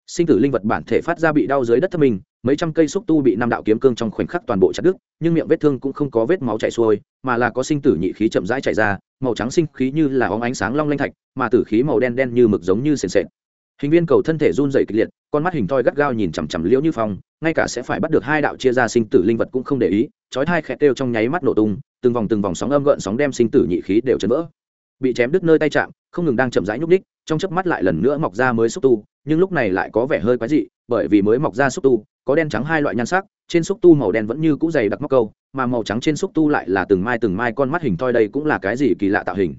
Speaker 1: Sinh tử linh vật bản thể phát ra bị đau dưới đất thân mình mấy trăm cây xúc tu bị năm đạo kiếm cương trong khoảnh khắc toàn bộ chặt đứt, nhưng miệng vết thương cũng không có vết máu chảy xuôi, mà là có sinh tử nhị khí chậm rãi chảy ra màu trắng sinh khí như là óng ánh sáng long lanh thạch, mà tử khí màu đen đen như mực giống như sền sệt. Hình viên cầu thân thể run dày kịch liệt, con mắt hình thoi gắt gao nhìn chằm chằm liễu như phong, ngay cả sẽ phải bắt được hai đạo chia ra sinh tử linh vật cũng không để ý, chói hai khẽ kêu trong nháy mắt nổ tung, từng vòng từng vòng sóng âm gợn sóng đem sinh tử nhị khí đều chấn vỡ bị chém đứt nơi tay chạm, không ngừng đang chậm rãi nhúc ních trong chớp mắt lại lần nữa mọc ra mới xúc tu, nhưng lúc này lại có vẻ hơi quái dị, bởi vì mới mọc ra xúc tu, có đen trắng hai loại nhan sắc, trên xúc tu màu đen vẫn như cũ dày đặc móc câu, mà màu trắng trên xúc tu lại là từng mai từng mai con mắt hình thoi đây cũng là cái gì kỳ lạ tạo hình.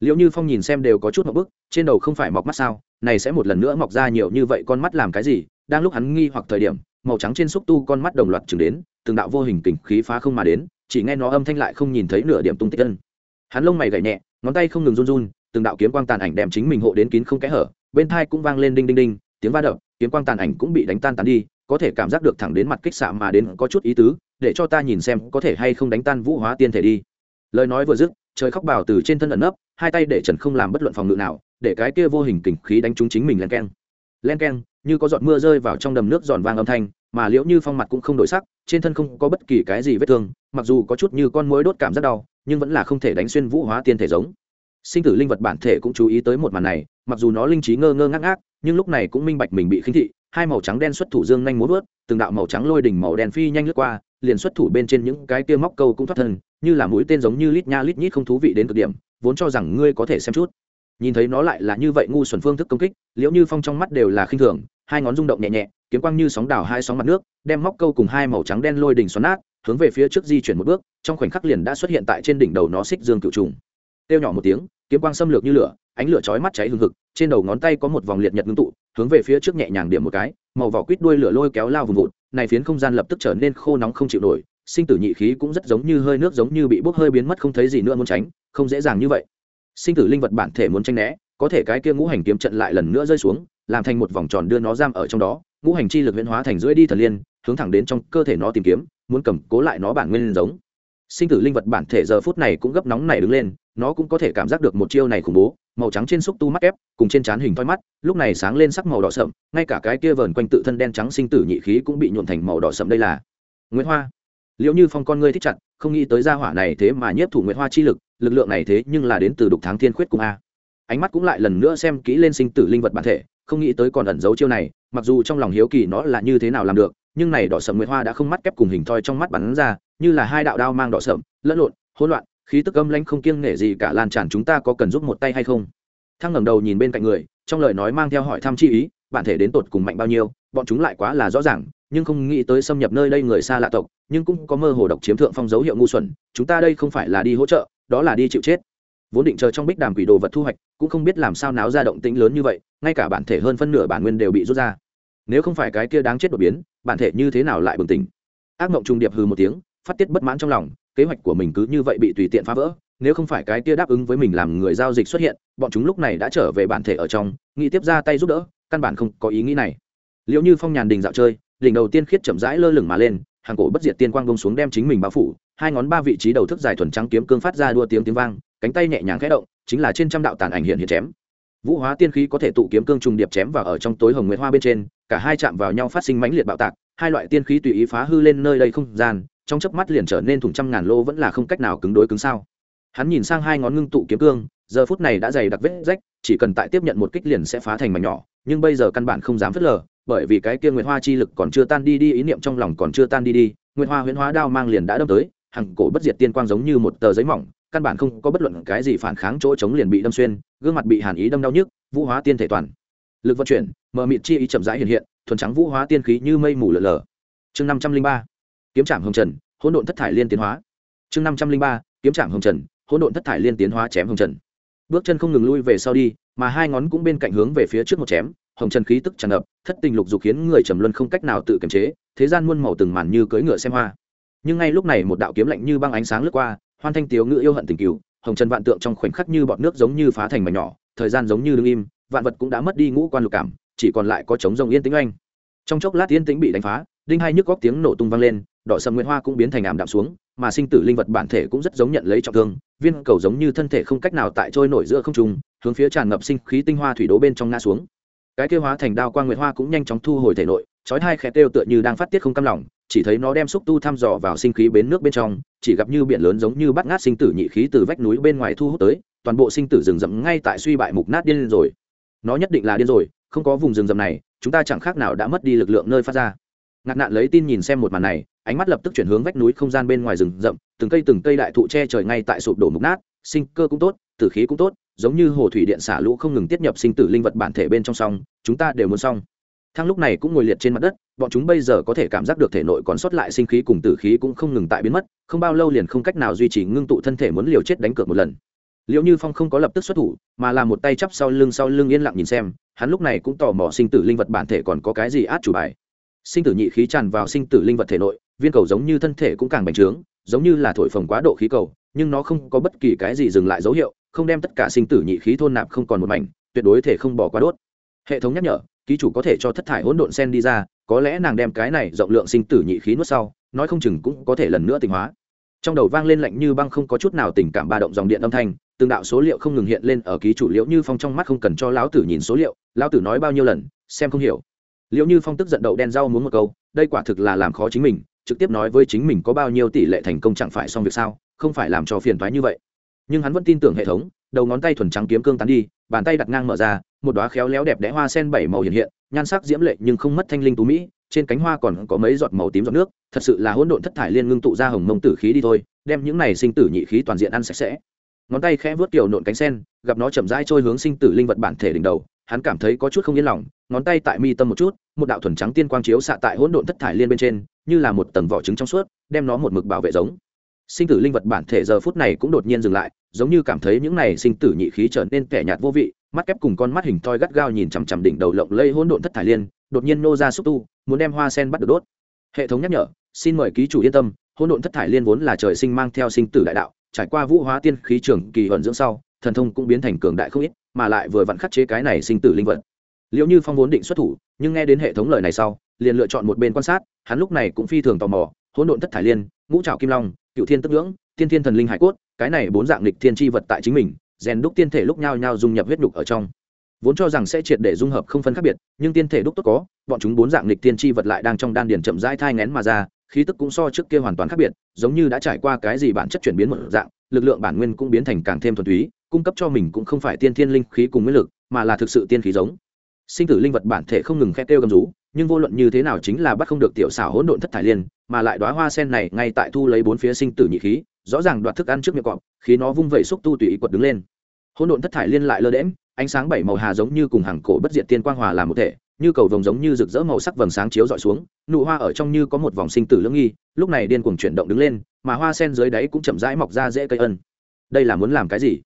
Speaker 1: Liệu như phong nhìn xem đều có chút một bức, trên đầu không phải mọc mắt sao, này sẽ một lần nữa mọc ra nhiều như vậy con mắt làm cái gì, đang lúc hắn nghi hoặc thời điểm, màu trắng trên xúc tu con mắt đồng loạt chừng đến, từng đạo vô hình kình khí phá không mà đến, chỉ nghe nó âm thanh lại không nhìn thấy nửa điểm tung tích ân hắn lông mày gảy nhẹ ngón tay không ngừng run run, từng đạo kiếm quang tàn ảnh đem chính mình hộ đến kín không kẽ hở, bên thai cũng vang lên đinh đinh đinh, tiếng va đập, kiếm quang tàn ảnh cũng bị đánh tan tàn đi, có thể cảm giác được thẳng đến mặt kích xạ mà đến có chút ý tứ, để cho ta nhìn xem có thể hay không đánh tan vũ hóa tiên thể đi. Lời nói vừa dứt, trời khóc bảo từ trên thân ẩn nấp, hai tay để trần không làm bất luận phòng ngự nào, để cái kia vô hình kình khí đánh trúng chính mình len keng. Len keng, như có giọt mưa rơi vào trong đầm nước giòn vang âm thanh, mà liễu như phong mặt cũng không đổi sắc, trên thân không có bất kỳ cái gì vết thương, mặc dù có chút như con mối đốt cảm rất đau nhưng vẫn là không thể đánh xuyên vũ hóa tiên thể giống. Sinh tử linh vật bản thể cũng chú ý tới một màn này, mặc dù nó linh trí ngơ ngơ ngác ngác, nhưng lúc này cũng minh bạch mình bị khinh thị, hai màu trắng đen xuất thủ dương nhanh muốn vớt, từng đạo màu trắng lôi đỉnh màu đen phi nhanh lướt qua, liền xuất thủ bên trên những cái kia móc câu cũng thoát thân, như là mũi tên giống như lít nha lít nhít không thú vị đến cực điểm, vốn cho rằng ngươi có thể xem chút. Nhìn thấy nó lại là như vậy ngu xuẩn phương thức công kích, liễu như phong trong mắt đều là khinh thường, hai ngón rung động nhẹ nhẹ, kiếm quang như sóng đảo hai sóng mặt nước, đem móc câu cùng hai màu trắng đen lôi đỉnh xoắn nát hướng về phía trước di chuyển một bước, trong khoảnh khắc liền đã xuất hiện tại trên đỉnh đầu nó xích dương cựu trùng. Têu nhỏ một tiếng, kiếm quang xâm lược như lửa, ánh lửa chói mắt cháy hừng hực, trên đầu ngón tay có một vòng liệt nhật ngưng tụ, hướng về phía trước nhẹ nhàng điểm một cái, màu vỏ quýt đuôi lửa lôi kéo lao vùng vụt, này phiến không gian lập tức trở nên khô nóng không chịu nổi, sinh tử nhị khí cũng rất giống như hơi nước giống như bị bốc hơi biến mất không thấy gì nữa muốn tránh, không dễ dàng như vậy. Sinh tử linh vật bản thể muốn tranh né, có thể cái kia ngũ hành kiếm trận lại lần nữa rơi xuống, làm thành một vòng tròn đưa nó giam ở trong đó, ngũ hành chi lực huyễn hóa thành rưỡi đi thần liên hướng thẳng đến trong cơ thể nó tìm kiếm, muốn cầm cố lại nó bản nguyên giống. Sinh tử linh vật bản thể giờ phút này cũng gấp nóng này đứng lên, nó cũng có thể cảm giác được một chiêu này khủng bố, màu trắng trên xúc tu mắt ép cùng trên trán hình thoi mắt, lúc này sáng lên sắc màu đỏ sậm, ngay cả cái kia vờn quanh tự thân đen trắng sinh tử nhị khí cũng bị nhuộn thành màu đỏ sậm đây là. Nguyễn hoa. Liệu như phong con ngươi thích chặt, không nghĩ tới gia hỏa này thế mà nhiếp thủ nguyễn hoa chi lực lực lượng này thế nhưng là đến từ đục tháng thiên khuyết cùng a. Ánh mắt cũng lại lần nữa xem kỹ lên sinh tử linh vật bản thể, không nghĩ tới còn ẩn giấu chiêu này, mặc dù trong lòng hiếu kỳ nó là như thế nào làm được nhưng này đỏ sậm Nguyệt hoa đã không mắt kép cùng hình thoi trong mắt bắn ra, như là hai đạo đao mang đỏ sậm, lẫn lộn, hỗn loạn, khí tức âm lãnh không kiêng nể gì cả lan tràn chúng ta có cần giúp một tay hay không? Thăng ngẩng đầu nhìn bên cạnh người, trong lời nói mang theo hỏi thăm chi ý, bản thể đến tột cùng mạnh bao nhiêu, bọn chúng lại quá là rõ ràng, nhưng không nghĩ tới xâm nhập nơi đây người xa lạ tộc, nhưng cũng có mơ hồ độc chiếm thượng phong dấu hiệu ngu xuẩn, chúng ta đây không phải là đi hỗ trợ, đó là đi chịu chết. Vốn định chờ trong bích đàm quỷ đồ vật thu hoạch, cũng không biết làm sao náo ra động tĩnh lớn như vậy, ngay cả bản thể hơn phân nửa bản nguyên đều bị rút ra nếu không phải cái kia đáng chết đột biến, bản thể như thế nào lại bừng tỉnh? Ác mộng trùng điệp hừ một tiếng, phát tiết bất mãn trong lòng, kế hoạch của mình cứ như vậy bị tùy tiện phá vỡ, nếu không phải cái kia đáp ứng với mình làm người giao dịch xuất hiện, bọn chúng lúc này đã trở về bản thể ở trong, nghĩ tiếp ra tay giúp đỡ, căn bản không có ý nghĩ này. Liệu như phong nhàn đình dạo chơi, đỉnh đầu tiên khiết chậm rãi lơ lửng mà lên, hàng cổ bất diệt tiên quang bông xuống đem chính mình bao phủ, hai ngón ba vị trí đầu thức dài thuần trắng kiếm cương phát ra đua tiếng tiếng vang, cánh tay nhẹ nhàng khẽ động, chính là trên trăm đạo tàn ảnh hiện hiện chém. Vũ hóa tiên khí có thể tụ kiếm cương trùng điệp chém vào ở trong tối hồng nguyệt hoa bên trên cả hai chạm vào nhau phát sinh mãnh liệt bạo tạc, hai loại tiên khí tùy ý phá hư lên nơi đây không gian, trong chớp mắt liền trở nên thủng trăm ngàn lô vẫn là không cách nào cứng đối cứng sao. Hắn nhìn sang hai ngón ngưng tụ kiếm cương, giờ phút này đã dày đặc vết rách, chỉ cần tại tiếp nhận một kích liền sẽ phá thành mảnh nhỏ, nhưng bây giờ căn bản không dám phớt lờ, bởi vì cái kia nguyệt hoa chi lực còn chưa tan đi đi, ý niệm trong lòng còn chưa tan đi đi, nguyệt hoa huyễn hóa đao mang liền đã đâm tới hằng cổ bất diệt tiên quang giống như một tờ giấy mỏng, căn bản không có bất luận cái gì phản kháng chỗ chống liền bị đâm xuyên, gương mặt bị hàn ý đâm đau nhức, vũ hóa tiên thể toàn lực vận chuyển, mờ mịt chi ý chậm rãi hiện hiện, thuần trắng vũ hóa tiên khí như mây mù lở lở. Chương năm trăm linh ba, kiếm trạm hồng trần, hỗn độn thất thải liên tiến hóa. Chương năm trăm linh ba, kiếm trạm hồng trần, hỗn độn thất thải liên tiến hóa chém hồng trần. Bước chân không ngừng lui về sau đi, mà hai ngón cũng bên cạnh hướng về phía trước một chém, hồng trần khí tức tràn ngập, thất tình lục dục khiến người trầm luân không cách nào tự kiềm chế, thế gian muôn màu từng màn như cưỡi ngựa xem hoa. Nhưng ngay lúc này một đạo kiếm lạnh như băng ánh sáng lướt qua, hoan thanh tiếu ngữ yêu hận tình cừu, hồng trần vạn tượng trong khoảnh khắc như bọt nước giống như phá thành mảnh nhỏ, thời gian giống như đứng im vạn vật cũng đã mất đi ngũ quan lục cảm, chỉ còn lại có trống rồng yên tĩnh oanh. Trong chốc lát yên tĩnh bị đánh phá, đinh hai nhức góc tiếng nổ tung vang lên, đỏ sầm nguyệt hoa cũng biến thành ảm đạm xuống, mà sinh tử linh vật bản thể cũng rất giống nhận lấy trọng thương, viên cầu giống như thân thể không cách nào tại trôi nổi giữa không trung, hướng phía tràn ngập sinh khí tinh hoa thủy đố bên trong ngã xuống. Cái kêu hóa thành đao quang nguyệt hoa cũng nhanh chóng thu hồi thể nội, chói hai khẽ kêu tựa như đang phát tiết không cam lòng, chỉ thấy nó đem xúc tu thăm dò vào sinh khí bến nước bên trong, chỉ gặp như biển lớn giống như bắt ngát sinh tử nhị khí từ vách núi bên ngoài thu hút tới, toàn bộ sinh tử rừng rậm ngay tại suy bại mục nát điên rồi nó nhất định là điên rồi, không có vùng rừng rậm này, chúng ta chẳng khác nào đã mất đi lực lượng nơi phát ra. Ngạc nạn lấy tin nhìn xem một màn này, ánh mắt lập tức chuyển hướng vách núi không gian bên ngoài rừng rậm, từng cây từng cây đại thụ che trời ngay tại sụp đổ mục nát, sinh cơ cũng tốt, tử khí cũng tốt, giống như hồ thủy điện xả lũ không ngừng tiết nhập sinh tử linh vật bản thể bên trong song, chúng ta đều muốn xong thang lúc này cũng ngồi liệt trên mặt đất, bọn chúng bây giờ có thể cảm giác được thể nội còn sót lại sinh khí cùng tử khí cũng không ngừng tại biến mất, không bao lâu liền không cách nào duy trì ngưng tụ thân thể muốn liều chết đánh cược một lần liệu như phong không có lập tức xuất thủ, mà là một tay chắp sau lưng sau lưng yên lặng nhìn xem, hắn lúc này cũng tò mò sinh tử linh vật bản thể còn có cái gì át chủ bài. Sinh tử nhị khí tràn vào sinh tử linh vật thể nội, viên cầu giống như thân thể cũng càng bành trướng, giống như là thổi phồng quá độ khí cầu, nhưng nó không có bất kỳ cái gì dừng lại dấu hiệu, không đem tất cả sinh tử nhị khí thôn nạp không còn một mảnh, tuyệt đối thể không bỏ qua đốt. Hệ thống nhắc nhở, ký chủ có thể cho thất thải hỗn độn sen đi ra, có lẽ nàng đem cái này rộng lượng sinh tử nhị khí nuốt sau, nói không chừng cũng có thể lần nữa tình hóa trong đầu vang lên lạnh như băng không có chút nào tình cảm ba động dòng điện âm thanh, từng đạo số liệu không ngừng hiện lên ở ký chủ liễu như phong trong mắt không cần cho lão tử nhìn số liệu, lão tử nói bao nhiêu lần, xem không hiểu. Liễu như phong tức giận đậu đen rau muốn một câu, đây quả thực là làm khó chính mình, trực tiếp nói với chính mình có bao nhiêu tỷ lệ thành công chẳng phải xong việc sao, không phải làm cho phiền thoái như vậy. Nhưng hắn vẫn tin tưởng hệ thống, đầu ngón tay thuần trắng kiếm cương tán đi, bàn tay đặt ngang mở ra, một đoá khéo léo đẹp đẽ hoa sen bảy màu hiện hiện, nhan sắc diễm lệ nhưng không mất thanh linh tú mỹ trên cánh hoa còn có mấy giọt màu tím giọt nước, thật sự là hỗn độn thất thải liên ngưng tụ ra hồng mông tử khí đi thôi, đem những này sinh tử nhị khí toàn diện ăn sạch sẽ. Ngón tay khẽ vớt kiểu nộn cánh sen, gặp nó chậm rãi trôi hướng sinh tử linh vật bản thể đỉnh đầu, hắn cảm thấy có chút không yên lòng, ngón tay tại mi tâm một chút, một đạo thuần trắng tiên quang chiếu xạ tại hỗn độn thất thải liên bên trên, như là một tầng vỏ trứng trong suốt, đem nó một mực bảo vệ giống. Sinh tử linh vật bản thể giờ phút này cũng đột nhiên dừng lại, giống như cảm thấy những này sinh tử nhị khí trở nên kẻ nhạt vô vị, mắt kép cùng con mắt hình thoi gắt gao nhìn chằm chằm đỉnh đầu lộng lây hỗn độn thất thải liên, đột nhiên nô ra xúc tu muốn đem hoa sen bắt được đốt. Hệ thống nhắc nhở, xin mời ký chủ yên tâm, hỗn độn thất thải liên vốn là trời sinh mang theo sinh tử đại đạo, trải qua vũ hóa tiên khí trường kỳ vận dưỡng sau, thần thông cũng biến thành cường đại không ít, mà lại vừa vặn khắc chế cái này sinh tử linh vật. Liệu như phong vốn định xuất thủ, nhưng nghe đến hệ thống lời này sau, liền lựa chọn một bên quan sát, hắn lúc này cũng phi thường tò mò, hỗn độn thất thải liên, ngũ trảo kim long, cựu thiên tức ngưỡng tiên thiên thần linh hải cốt, cái này bốn dạng lịch thiên tri vật tại chính mình, rèn đúc tiên thể lúc nhao nhao dung nhập huyết đục ở trong vốn cho rằng sẽ triệt để dung hợp không phân khác biệt, nhưng tiên thể đúc tốt có, bọn chúng bốn dạng lịch tiên tri vật lại đang trong đan điền chậm rãi thai ngén mà ra, khí tức cũng so trước kia hoàn toàn khác biệt, giống như đã trải qua cái gì bản chất chuyển biến một dạng, lực lượng bản nguyên cũng biến thành càng thêm thuần túy, cung cấp cho mình cũng không phải tiên thiên linh khí cùng nguyên lực, mà là thực sự tiên khí giống. Sinh tử linh vật bản thể không ngừng khét kêu gầm rú, nhưng vô luận như thế nào chính là bắt không được tiểu xảo hỗn độn thất thải liên, mà lại đóa hoa sen này ngay tại thu lấy bốn phía sinh tử nhị khí, rõ ràng đoạt thức ăn trước miệng cọp, khí nó vung vẩy xúc tu tùy ý quật đứng lên. Hỗn độn thất thải liên lại lơ đễm ánh sáng bảy màu hà giống như cùng hàng cổ bất diệt tiên quang hòa làm một thể như cầu vồng giống như rực rỡ màu sắc vầng sáng chiếu dọi xuống nụ hoa ở trong như có một vòng sinh tử lưỡng nghi lúc này điên cuồng chuyển động đứng lên mà hoa sen dưới đáy cũng chậm rãi mọc ra dễ cây ân. Đây là muốn làm cái gì?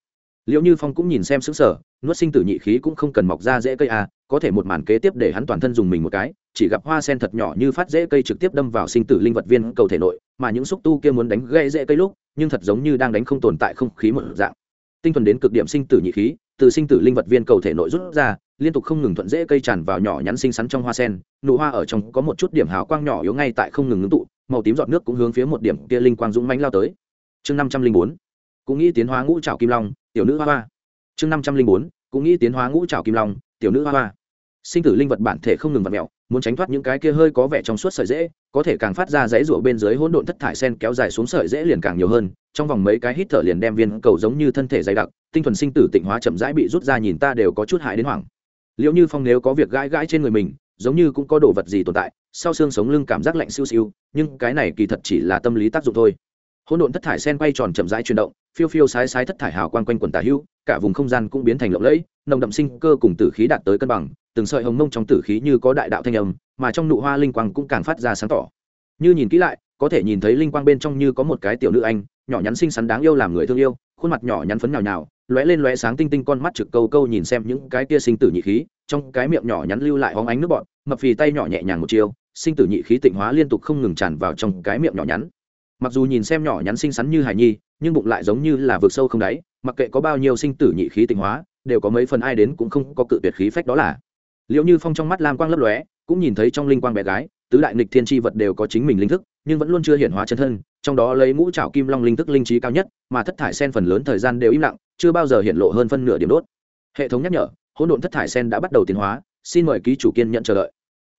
Speaker 1: Liệu như phong cũng nhìn xem xứng sở nuốt sinh tử nhị khí cũng không cần mọc ra dễ cây à, có thể một màn kế tiếp để hắn toàn thân dùng mình một cái chỉ gặp hoa sen thật nhỏ như phát dễ cây trực tiếp đâm vào sinh tử linh vật viên cầu thể nội mà những xúc tu kia muốn đánh gãy dễ cây lúc nhưng thật giống như đang đánh không tồn tại không khí một dạng tinh thuần đến cực điểm sinh tử nhị khí, từ sinh tử linh vật viên cầu thể nội rút ra, liên tục không ngừng thuận dễ cây tràn vào nhỏ nhắn xinh xắn trong hoa sen, nụ hoa ở trong có một chút điểm hào quang nhỏ yếu ngay tại không ngừng ngưng tụ, màu tím giọt nước cũng hướng phía một điểm kia linh quang dũng mãnh lao tới. Chương năm trăm linh bốn, cũng nghĩ tiến hóa ngũ trảo kim long, tiểu nữ hoa hoa. Chương năm trăm linh bốn, cũng nghĩ tiến hóa ngũ trảo kim long, tiểu nữ hoa hoa. Sinh tử linh vật bản thể không ngừng vặt mẹo muốn tránh thoát những cái kia hơi có vẻ trong suốt sợi dễ có thể càng phát ra dãy rủa bên dưới hỗn độn thất thải sen kéo dài xuống sợi dễ liền càng nhiều hơn trong vòng mấy cái hít thở liền đem viên cầu giống như thân thể dày đặc, tinh thuần sinh tử tịnh hóa chậm rãi bị rút ra nhìn ta đều có chút hại đến hoảng. Liệu như phong nếu có việc gãi gãi trên người mình, giống như cũng có đồ vật gì tồn tại, sau xương sống lưng cảm giác lạnh siêu siêu, nhưng cái này kỳ thật chỉ là tâm lý tác dụng thôi. Hỗn độn thất thải sen quay tròn chậm rãi chuyển động, phiêu phiêu sái sái thất thải hào quang quanh quần tà hữu, cả vùng không gian cũng biến thành lộng lẫy, nồng đậm sinh cơ cùng tử khí đạt tới cân bằng, từng sợi hồng mông trong tử khí như có đại đạo thanh âm, mà trong nụ hoa linh quang cũng càng phát ra sáng tỏ. Như nhìn kỹ lại, có thể nhìn thấy linh quang bên trong như có một cái tiểu nữ anh nhỏ nhắn xinh xắn đáng yêu làm người thương yêu, khuôn mặt nhỏ nhắn phấn nhào nhào, lóe lên lóe sáng tinh tinh con mắt trực câu câu nhìn xem những cái kia sinh tử nhị khí, trong cái miệng nhỏ nhắn lưu lại hóng ánh nước bọt, mập phì tay nhỏ nhẹ nhàng một chiều, sinh tử nhị khí tịnh hóa liên tục không ngừng tràn vào trong cái miệng nhỏ nhắn. Mặc dù nhìn xem nhỏ nhắn xinh xắn như hài nhi, nhưng bụng lại giống như là vực sâu không đáy, mặc kệ có bao nhiêu sinh tử nhị khí tịnh hóa, đều có mấy phần ai đến cũng không có cự tuyệt khí phách đó là. Liệu như phong trong mắt lam quang lấp lóe, cũng nhìn thấy trong linh quang bé gái, tứ đại nghịch thiên tri vật đều có chính mình linh thức nhưng vẫn luôn chưa hiện hóa chân thân, trong đó lấy mũ trạo kim long linh thức linh trí cao nhất, mà thất thải sen phần lớn thời gian đều im lặng, chưa bao giờ hiện lộ hơn phân nửa điểm đốt. Hệ thống nhắc nhở, hỗn độn thất thải sen đã bắt đầu tiến hóa, xin mời ký chủ kiên nhận chờ đợi.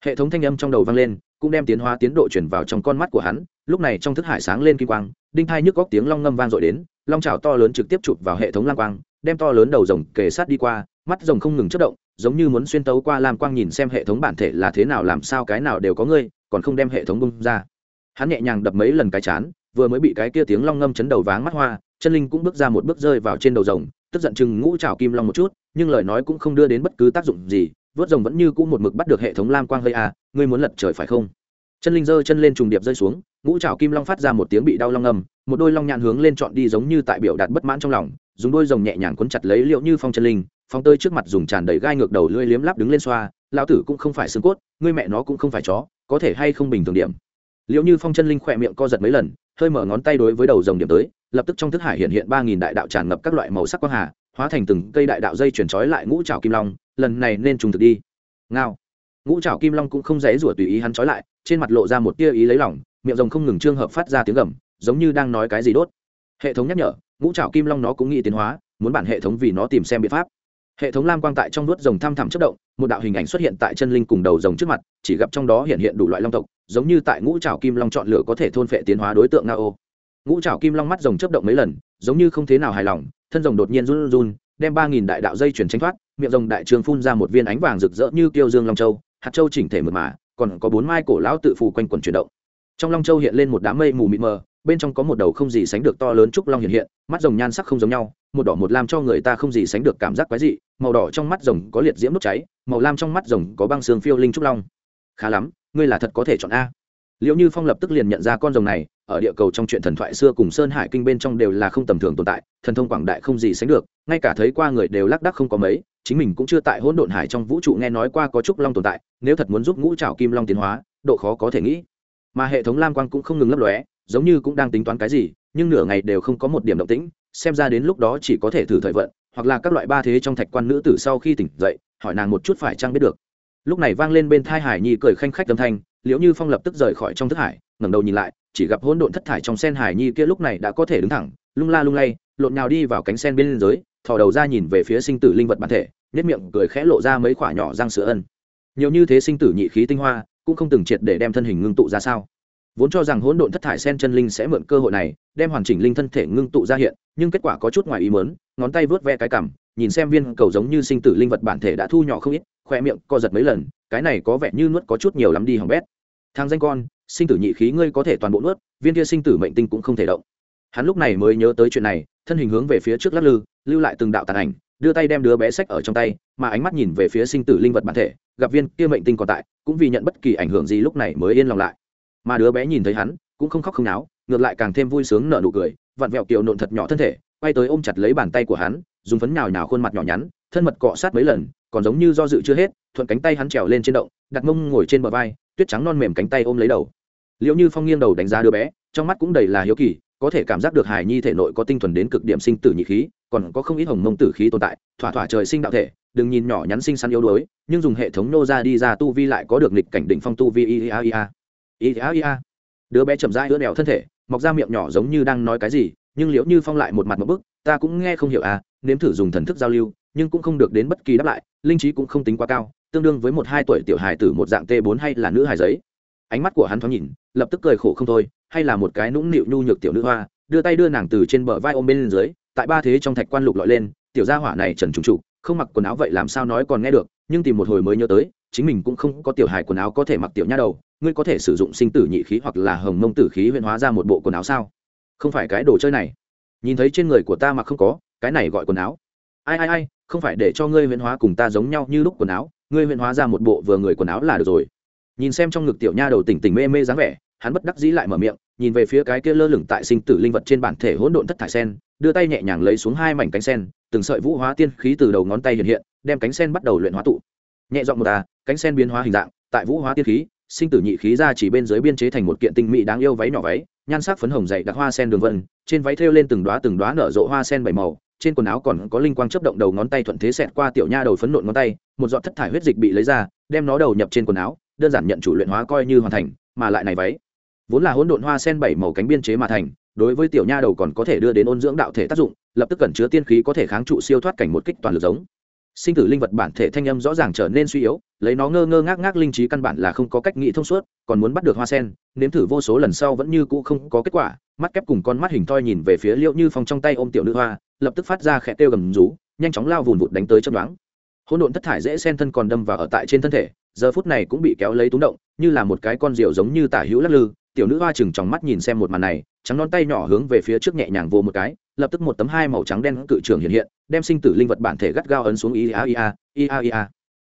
Speaker 1: Hệ thống thanh âm trong đầu vang lên, cũng đem tiến hóa tiến độ chuyển vào trong con mắt của hắn, lúc này trong thức hải sáng lên kim quang, đinh thai nhức góc tiếng long ngâm vang dội đến, long trào to lớn trực tiếp chụp vào hệ thống lang quang, đem to lớn đầu rồng kề sát đi qua, mắt rồng không ngừng chất động, giống như muốn xuyên tấu qua lam quang nhìn xem hệ thống bản thể là thế nào, làm sao cái nào đều có ngươi, còn không đem hệ thống bung ra hắn nhẹ nhàng đập mấy lần cái chán, vừa mới bị cái kia tiếng long ngâm chấn đầu váng mắt hoa, chân linh cũng bước ra một bước rơi vào trên đầu rồng, tức giận chừng ngũ trào kim long một chút, nhưng lời nói cũng không đưa đến bất cứ tác dụng gì, vớt rồng vẫn như cũ một mực bắt được hệ thống lam quang hơi à ngươi muốn lật trời phải không? Chân linh giơ chân lên trùng điệp rơi xuống, ngũ trào kim long phát ra một tiếng bị đau long ngầm một đôi long nhạn hướng lên chọn đi giống như tại biểu đạt bất mãn trong lòng, dùng đôi rồng nhẹ nhàng quấn chặt lấy liệu như phong chân linh phong tơi trước mặt dùng tràn đầy gai ngược đầu lưỡi liếm láp đứng lên xoa, lão tử cũng không phải xương cốt, ngươi mẹ nó cũng không phải chó, có thể hay không bình thường điểm? Liệu như phong chân linh khỏe miệng co giật mấy lần, hơi mở ngón tay đối với đầu rồng điểm tới, lập tức trong thức hải hiện hiện ba nghìn đại đạo tràn ngập các loại màu sắc quang hà, hóa thành từng cây đại đạo dây chuyển trói lại ngũ trào kim long, lần này nên trùng thực đi. Ngao. Ngũ trào kim long cũng không dễ rủa tùy ý hắn trói lại, trên mặt lộ ra một tia ý lấy lỏng miệng rồng không ngừng trương hợp phát ra tiếng gầm, giống như đang nói cái gì đốt. Hệ thống nhắc nhở, ngũ trào kim long nó cũng nghĩ tiến hóa, muốn bản hệ thống vì nó tìm xem biện pháp hệ thống lam quang tại trong nuốt rồng thăm thẳm chất động, một đạo hình ảnh xuất hiện tại chân linh cùng đầu rồng trước mặt, chỉ gặp trong đó hiện hiện đủ loại long tộc, giống như tại ngũ trào kim long chọn lựa có thể thôn phệ tiến hóa đối tượng nga ô ngũ trào kim long mắt rồng chấp động mấy lần, giống như không thế nào hài lòng, thân rồng đột nhiên run run đem ba nghìn đại đạo dây chuyển tranh thoát, miệng rồng đại trường phun ra một viên ánh vàng rực rỡ như tiêu dương long châu, hạt châu chỉnh thể mượt mà, còn có bốn mai cổ lão tự phù quanh quần chuyển động. Trong long châu hiện lên một đám mây mù mịt mờ, bên trong có một đầu không gì sánh được to lớn trúc long hiện hiện, mắt rồng nhan sắc không giống nhau một đỏ một lam cho người ta không gì sánh được cảm giác quái dị, màu đỏ trong mắt rồng có liệt diễm đốt cháy, màu lam trong mắt rồng có băng xương phiêu linh trúc long. Khá lắm, ngươi là thật có thể chọn a. Liệu như phong lập tức liền nhận ra con rồng này, ở địa cầu trong chuyện thần thoại xưa cùng sơn hải kinh bên trong đều là không tầm thường tồn tại, thần thông quảng đại không gì sánh được, ngay cả thấy qua người đều lác đắc không có mấy, chính mình cũng chưa tại hỗn độn hải trong vũ trụ nghe nói qua có trúc long tồn tại, nếu thật muốn giúp ngũ trào kim long tiến hóa, độ khó có thể nghĩ. Mà hệ thống lam quang cũng không ngừng lấp lóe, giống như cũng đang tính toán cái gì, nhưng nửa ngày đều không có một điểm động tĩnh xem ra đến lúc đó chỉ có thể thử thời vận, hoặc là các loại ba thế trong thạch quan nữ tử sau khi tỉnh dậy, hỏi nàng một chút phải chăng biết được. Lúc này vang lên bên thai hải nhi cười khanh khách âm thanh, liễu như phong lập tức rời khỏi trong thức hải, ngẩng đầu nhìn lại, chỉ gặp hỗn độn thất thải trong sen hải nhi kia lúc này đã có thể đứng thẳng, lung la lung lay, lộn nhào đi vào cánh sen bên dưới, thò đầu ra nhìn về phía sinh tử linh vật bản thể nhất miệng cười khẽ lộ ra mấy khoả nhỏ răng sữa ân. Nhiều như thế sinh tử nhị khí tinh hoa, cũng không từng triệt để đem thân hình ngưng tụ ra sao. Vốn cho rằng hỗn độn thất thải sen chân linh sẽ mượn cơ hội này đem hoàn chỉnh linh thân thể ngưng tụ ra hiện, nhưng kết quả có chút ngoài ý mớn ngón tay vớt ve cái cằm, nhìn xem viên cầu giống như sinh tử linh vật bản thể đã thu nhỏ không ít, khoe miệng co giật mấy lần, cái này có vẻ như nuốt có chút nhiều lắm đi hỏng bét. Thang danh con, sinh tử nhị khí ngươi có thể toàn bộ nuốt, viên kia sinh tử mệnh tinh cũng không thể động. Hắn lúc này mới nhớ tới chuyện này, thân hình hướng về phía trước lắc lư, lưu lại từng đạo tàn ảnh, đưa tay đem đứa bé sách ở trong tay, mà ánh mắt nhìn về phía sinh tử linh vật bản thể, gặp viên kia mệnh tinh còn tại, cũng vì nhận bất kỳ ảnh hưởng gì lúc này mới yên lòng lại. Mà đứa bé nhìn thấy hắn, cũng không khóc không náo ngược lại càng thêm vui sướng nở nụ cười, vặn vẹo kiều nộn thật nhỏ thân thể, quay tới ôm chặt lấy bàn tay của hắn, dùng phấn nhào nhào khuôn mặt nhỏ nhắn, thân mật cọ sát mấy lần, còn giống như do dự chưa hết, thuận cánh tay hắn trèo lên trên động, đặt mông ngồi trên bờ vai, tuyết trắng non mềm cánh tay ôm lấy đầu. Liệu như phong nghiêng đầu đánh giá đứa bé, trong mắt cũng đầy là hiếu kỳ, có thể cảm giác được hài nhi thể nội có tinh thuần đến cực điểm sinh tử nhị khí, còn có không ít hồng mông tử khí tồn tại, thỏa thỏa trời sinh đạo thể, đừng nhìn nhỏ nhắn sinh săn yếu đuối, nhưng dùng hệ thống nô ra đi ra tu vi lại có được lịch cảnh đỉnh phong tu vi ia ia ia ia đứa bé chậm rãi ứa đèo thân thể mọc ra miệng nhỏ giống như đang nói cái gì, nhưng liễu như phong lại một mặt một bức, ta cũng nghe không hiểu à nếm thử dùng thần thức giao lưu, nhưng cũng không được đến bất kỳ đáp lại, linh trí cũng không tính quá cao, tương đương với một hai tuổi tiểu hài tử một dạng t bốn hay là nữ hài giấy. Ánh mắt của hắn thoáng nhìn, lập tức cười khổ không thôi, hay là một cái nũng nịu nhu nhược tiểu nữ hoa, đưa tay đưa nàng từ trên bờ vai ôm bên dưới, tại ba thế trong thạch quan lục lọi lên, tiểu gia hỏa này trần trùng trụ, không mặc quần áo vậy làm sao nói còn nghe được, nhưng tìm một hồi mới nhớ tới chính mình cũng không có tiểu hài quần áo có thể mặc tiểu nha đầu, ngươi có thể sử dụng sinh tử nhị khí hoặc là hồng mông tử khí huyễn hóa ra một bộ quần áo sao? Không phải cái đồ chơi này. Nhìn thấy trên người của ta mà không có, cái này gọi quần áo. Ai ai ai, không phải để cho ngươi huyễn hóa cùng ta giống nhau như lúc quần áo, ngươi huyễn hóa ra một bộ vừa người quần áo là được rồi. Nhìn xem trong ngực tiểu nha đầu tỉnh tỉnh mê mê dáng vẻ, hắn bất đắc dĩ lại mở miệng, nhìn về phía cái kia lơ lửng tại sinh tử linh vật trên bản thể hỗn độn thất thải sen, đưa tay nhẹ nhàng lấy xuống hai mảnh cánh sen, từng sợi vũ hóa tiên khí từ đầu ngón tay hiện hiện, đem cánh sen bắt đầu luyện hóa tụ nhẹ dọn một ta, cánh sen biến hóa hình dạng, tại vũ hóa tiên khí, sinh tử nhị khí ra chỉ bên dưới biên chế thành một kiện tinh mỹ đáng yêu váy nhỏ váy, nhan sắc phấn hồng dày đặc hoa sen đường vân, trên váy thêu lên từng đoá từng đoá nở rộ hoa sen bảy màu, trên quần áo còn có linh quang chấp động đầu ngón tay thuận thế xẹt qua tiểu nha đầu phấn nộn ngón tay, một giọt thất thải huyết dịch bị lấy ra, đem nó đầu nhập trên quần áo, đơn giản nhận chủ luyện hóa coi như hoàn thành, mà lại này váy, vốn là hỗn độn hoa sen bảy màu cánh biên chế mà thành, đối với tiểu nha đầu còn có thể đưa đến ôn dưỡng đạo thể tác dụng, lập tức cẩn chứa tiên khí có thể kháng trụ siêu thoát cảnh một kích toàn lực giống sinh tử linh vật bản thể thanh âm rõ ràng trở nên suy yếu, lấy nó ngơ ngơ ngác ngác linh trí căn bản là không có cách nghĩ thông suốt, còn muốn bắt được hoa sen, nếm thử vô số lần sau vẫn như cũ không có kết quả, mắt kép cùng con mắt hình thoi nhìn về phía liệu như phong trong tay ôm tiểu nữ hoa, lập tức phát ra khẽ tiêu gầm rú, nhanh chóng lao vùn vụt đánh tới chấp đoán hỗn độn thất thải dễ sen thân còn đâm vào ở tại trên thân thể giờ phút này cũng bị kéo lấy túng động, như là một cái con rượu giống như tả hữu lắc lư, tiểu nữ hoa chừng trong mắt nhìn xem một màn này, trắng non tay nhỏ hướng về phía trước nhẹ nhàng vô một cái, lập tức một tấm hai màu trắng đen cự trường hiện hiện, đem sinh tử linh vật bản thể gắt gao ấn xuống ia ia ia ia.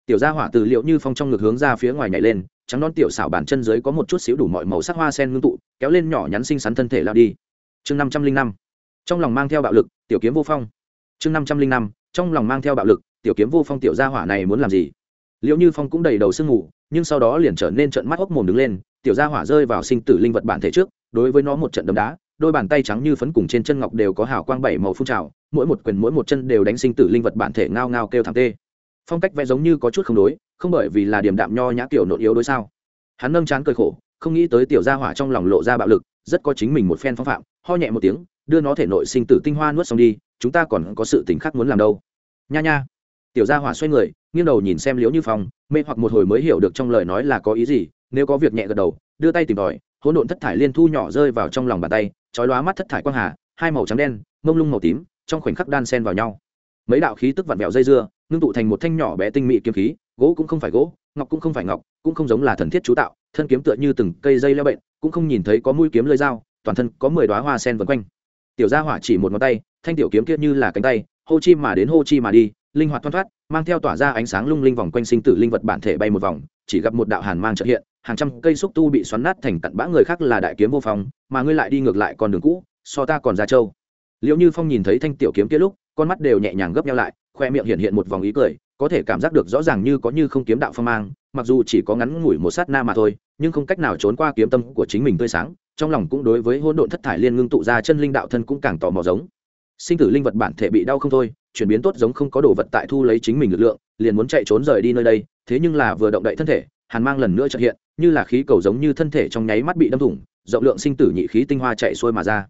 Speaker 1: Tiểu gia hỏa từ liệu như phong trong ngực hướng ra phía ngoài nhảy lên, trắng non tiểu xảo bản chân dưới có một chút xíu đủ mọi màu sắc hoa sen ngưng tụ, kéo lên nhỏ nhắn xinh xắn thân thể lao đi. Chương năm trăm linh năm, trong lòng mang theo bạo lực, tiểu kiếm vô phong. Chương năm trăm linh năm, trong lòng mang theo bạo lực, tiểu kiếm vô phong tiểu gia hỏa này muốn làm gì? Liệu như phong cũng đầy đầu sương mù, nhưng sau đó liền trở nên trận mắt hốc mồm đứng lên, tiểu gia hỏa rơi vào sinh tử linh vật bản thể trước, đối với nó một trận đấm đá, đôi bàn tay trắng như phấn cùng trên chân ngọc đều có hào quang bảy màu phun trào, mỗi một quyền mỗi một chân đều đánh sinh tử linh vật bản thể ngao ngao kêu thẳng tê. Phong cách vẽ giống như có chút không đối, không bởi vì là điểm đạm nho nhã kiểu nội yếu đối sao. Hắn nâng chán cười khổ, không nghĩ tới tiểu gia hỏa trong lòng lộ ra bạo lực, rất có chính mình một phen phong phạm, ho nhẹ một tiếng, đưa nó thể nội sinh tử tinh hoa nuốt xong đi, chúng ta còn có sự tình khác muốn làm đâu. Nha nha. Tiểu gia hỏa xoay người nghiêng đầu nhìn xem liễu như phong, mê hoặc một hồi mới hiểu được trong lời nói là có ý gì, nếu có việc nhẹ gật đầu, đưa tay tìm tòi, hỗn độn thất thải liên thu nhỏ rơi vào trong lòng bàn tay, chói lóa mắt thất thải quang hà, hai màu trắng đen, mông lung màu tím, trong khoảnh khắc đan sen vào nhau. Mấy đạo khí tức vặn vẹo dây dưa, ngưng tụ thành một thanh nhỏ bé tinh mị kiếm khí, gỗ cũng không phải gỗ, ngọc cũng không phải ngọc, cũng không giống là thần thiết chú tạo, thân kiếm tựa như từng cây dây leo bệnh, cũng không nhìn thấy có mũi kiếm lưỡi dao, toàn thân có mười đoá hoa sen vần quanh. Tiểu gia hỏa chỉ một ngón tay, thanh tiểu kiếm kia như là cánh tay, hô chi mà đến hô chi mà đi linh hoạt thoăn thoát, mang theo tỏa ra ánh sáng lung linh vòng quanh sinh tử linh vật bản thể bay một vòng, chỉ gặp một đạo hàn mang trợ hiện, hàng trăm cây xúc tu bị xoắn nát thành cặn bã người khác là đại kiếm vô phong, mà ngươi lại đi ngược lại con đường cũ, so ta còn ra châu liệu như phong nhìn thấy thanh tiểu kiếm kia lúc, con mắt đều nhẹ nhàng gấp nhau lại, khoe miệng hiện hiện một vòng ý cười, có thể cảm giác được rõ ràng như có như không kiếm đạo phong mang, mặc dù chỉ có ngắn ngủi một sát na mà thôi, nhưng không cách nào trốn qua kiếm tâm của chính mình tươi sáng, trong lòng cũng đối với hỗn độn thất thải liên ngưng tụ ra chân linh đạo thân cũng càng tò mò giống. Sinh tử linh vật bản thể bị đau không thôi chuyển biến tốt giống không có đồ vật tại thu lấy chính mình lực lượng, liền muốn chạy trốn rời đi nơi đây, thế nhưng là vừa động đậy thân thể, hàn mang lần nữa trợ hiện, như là khí cầu giống như thân thể trong nháy mắt bị đâm thủng, rộng lượng sinh tử nhị khí tinh hoa chạy xuôi mà ra.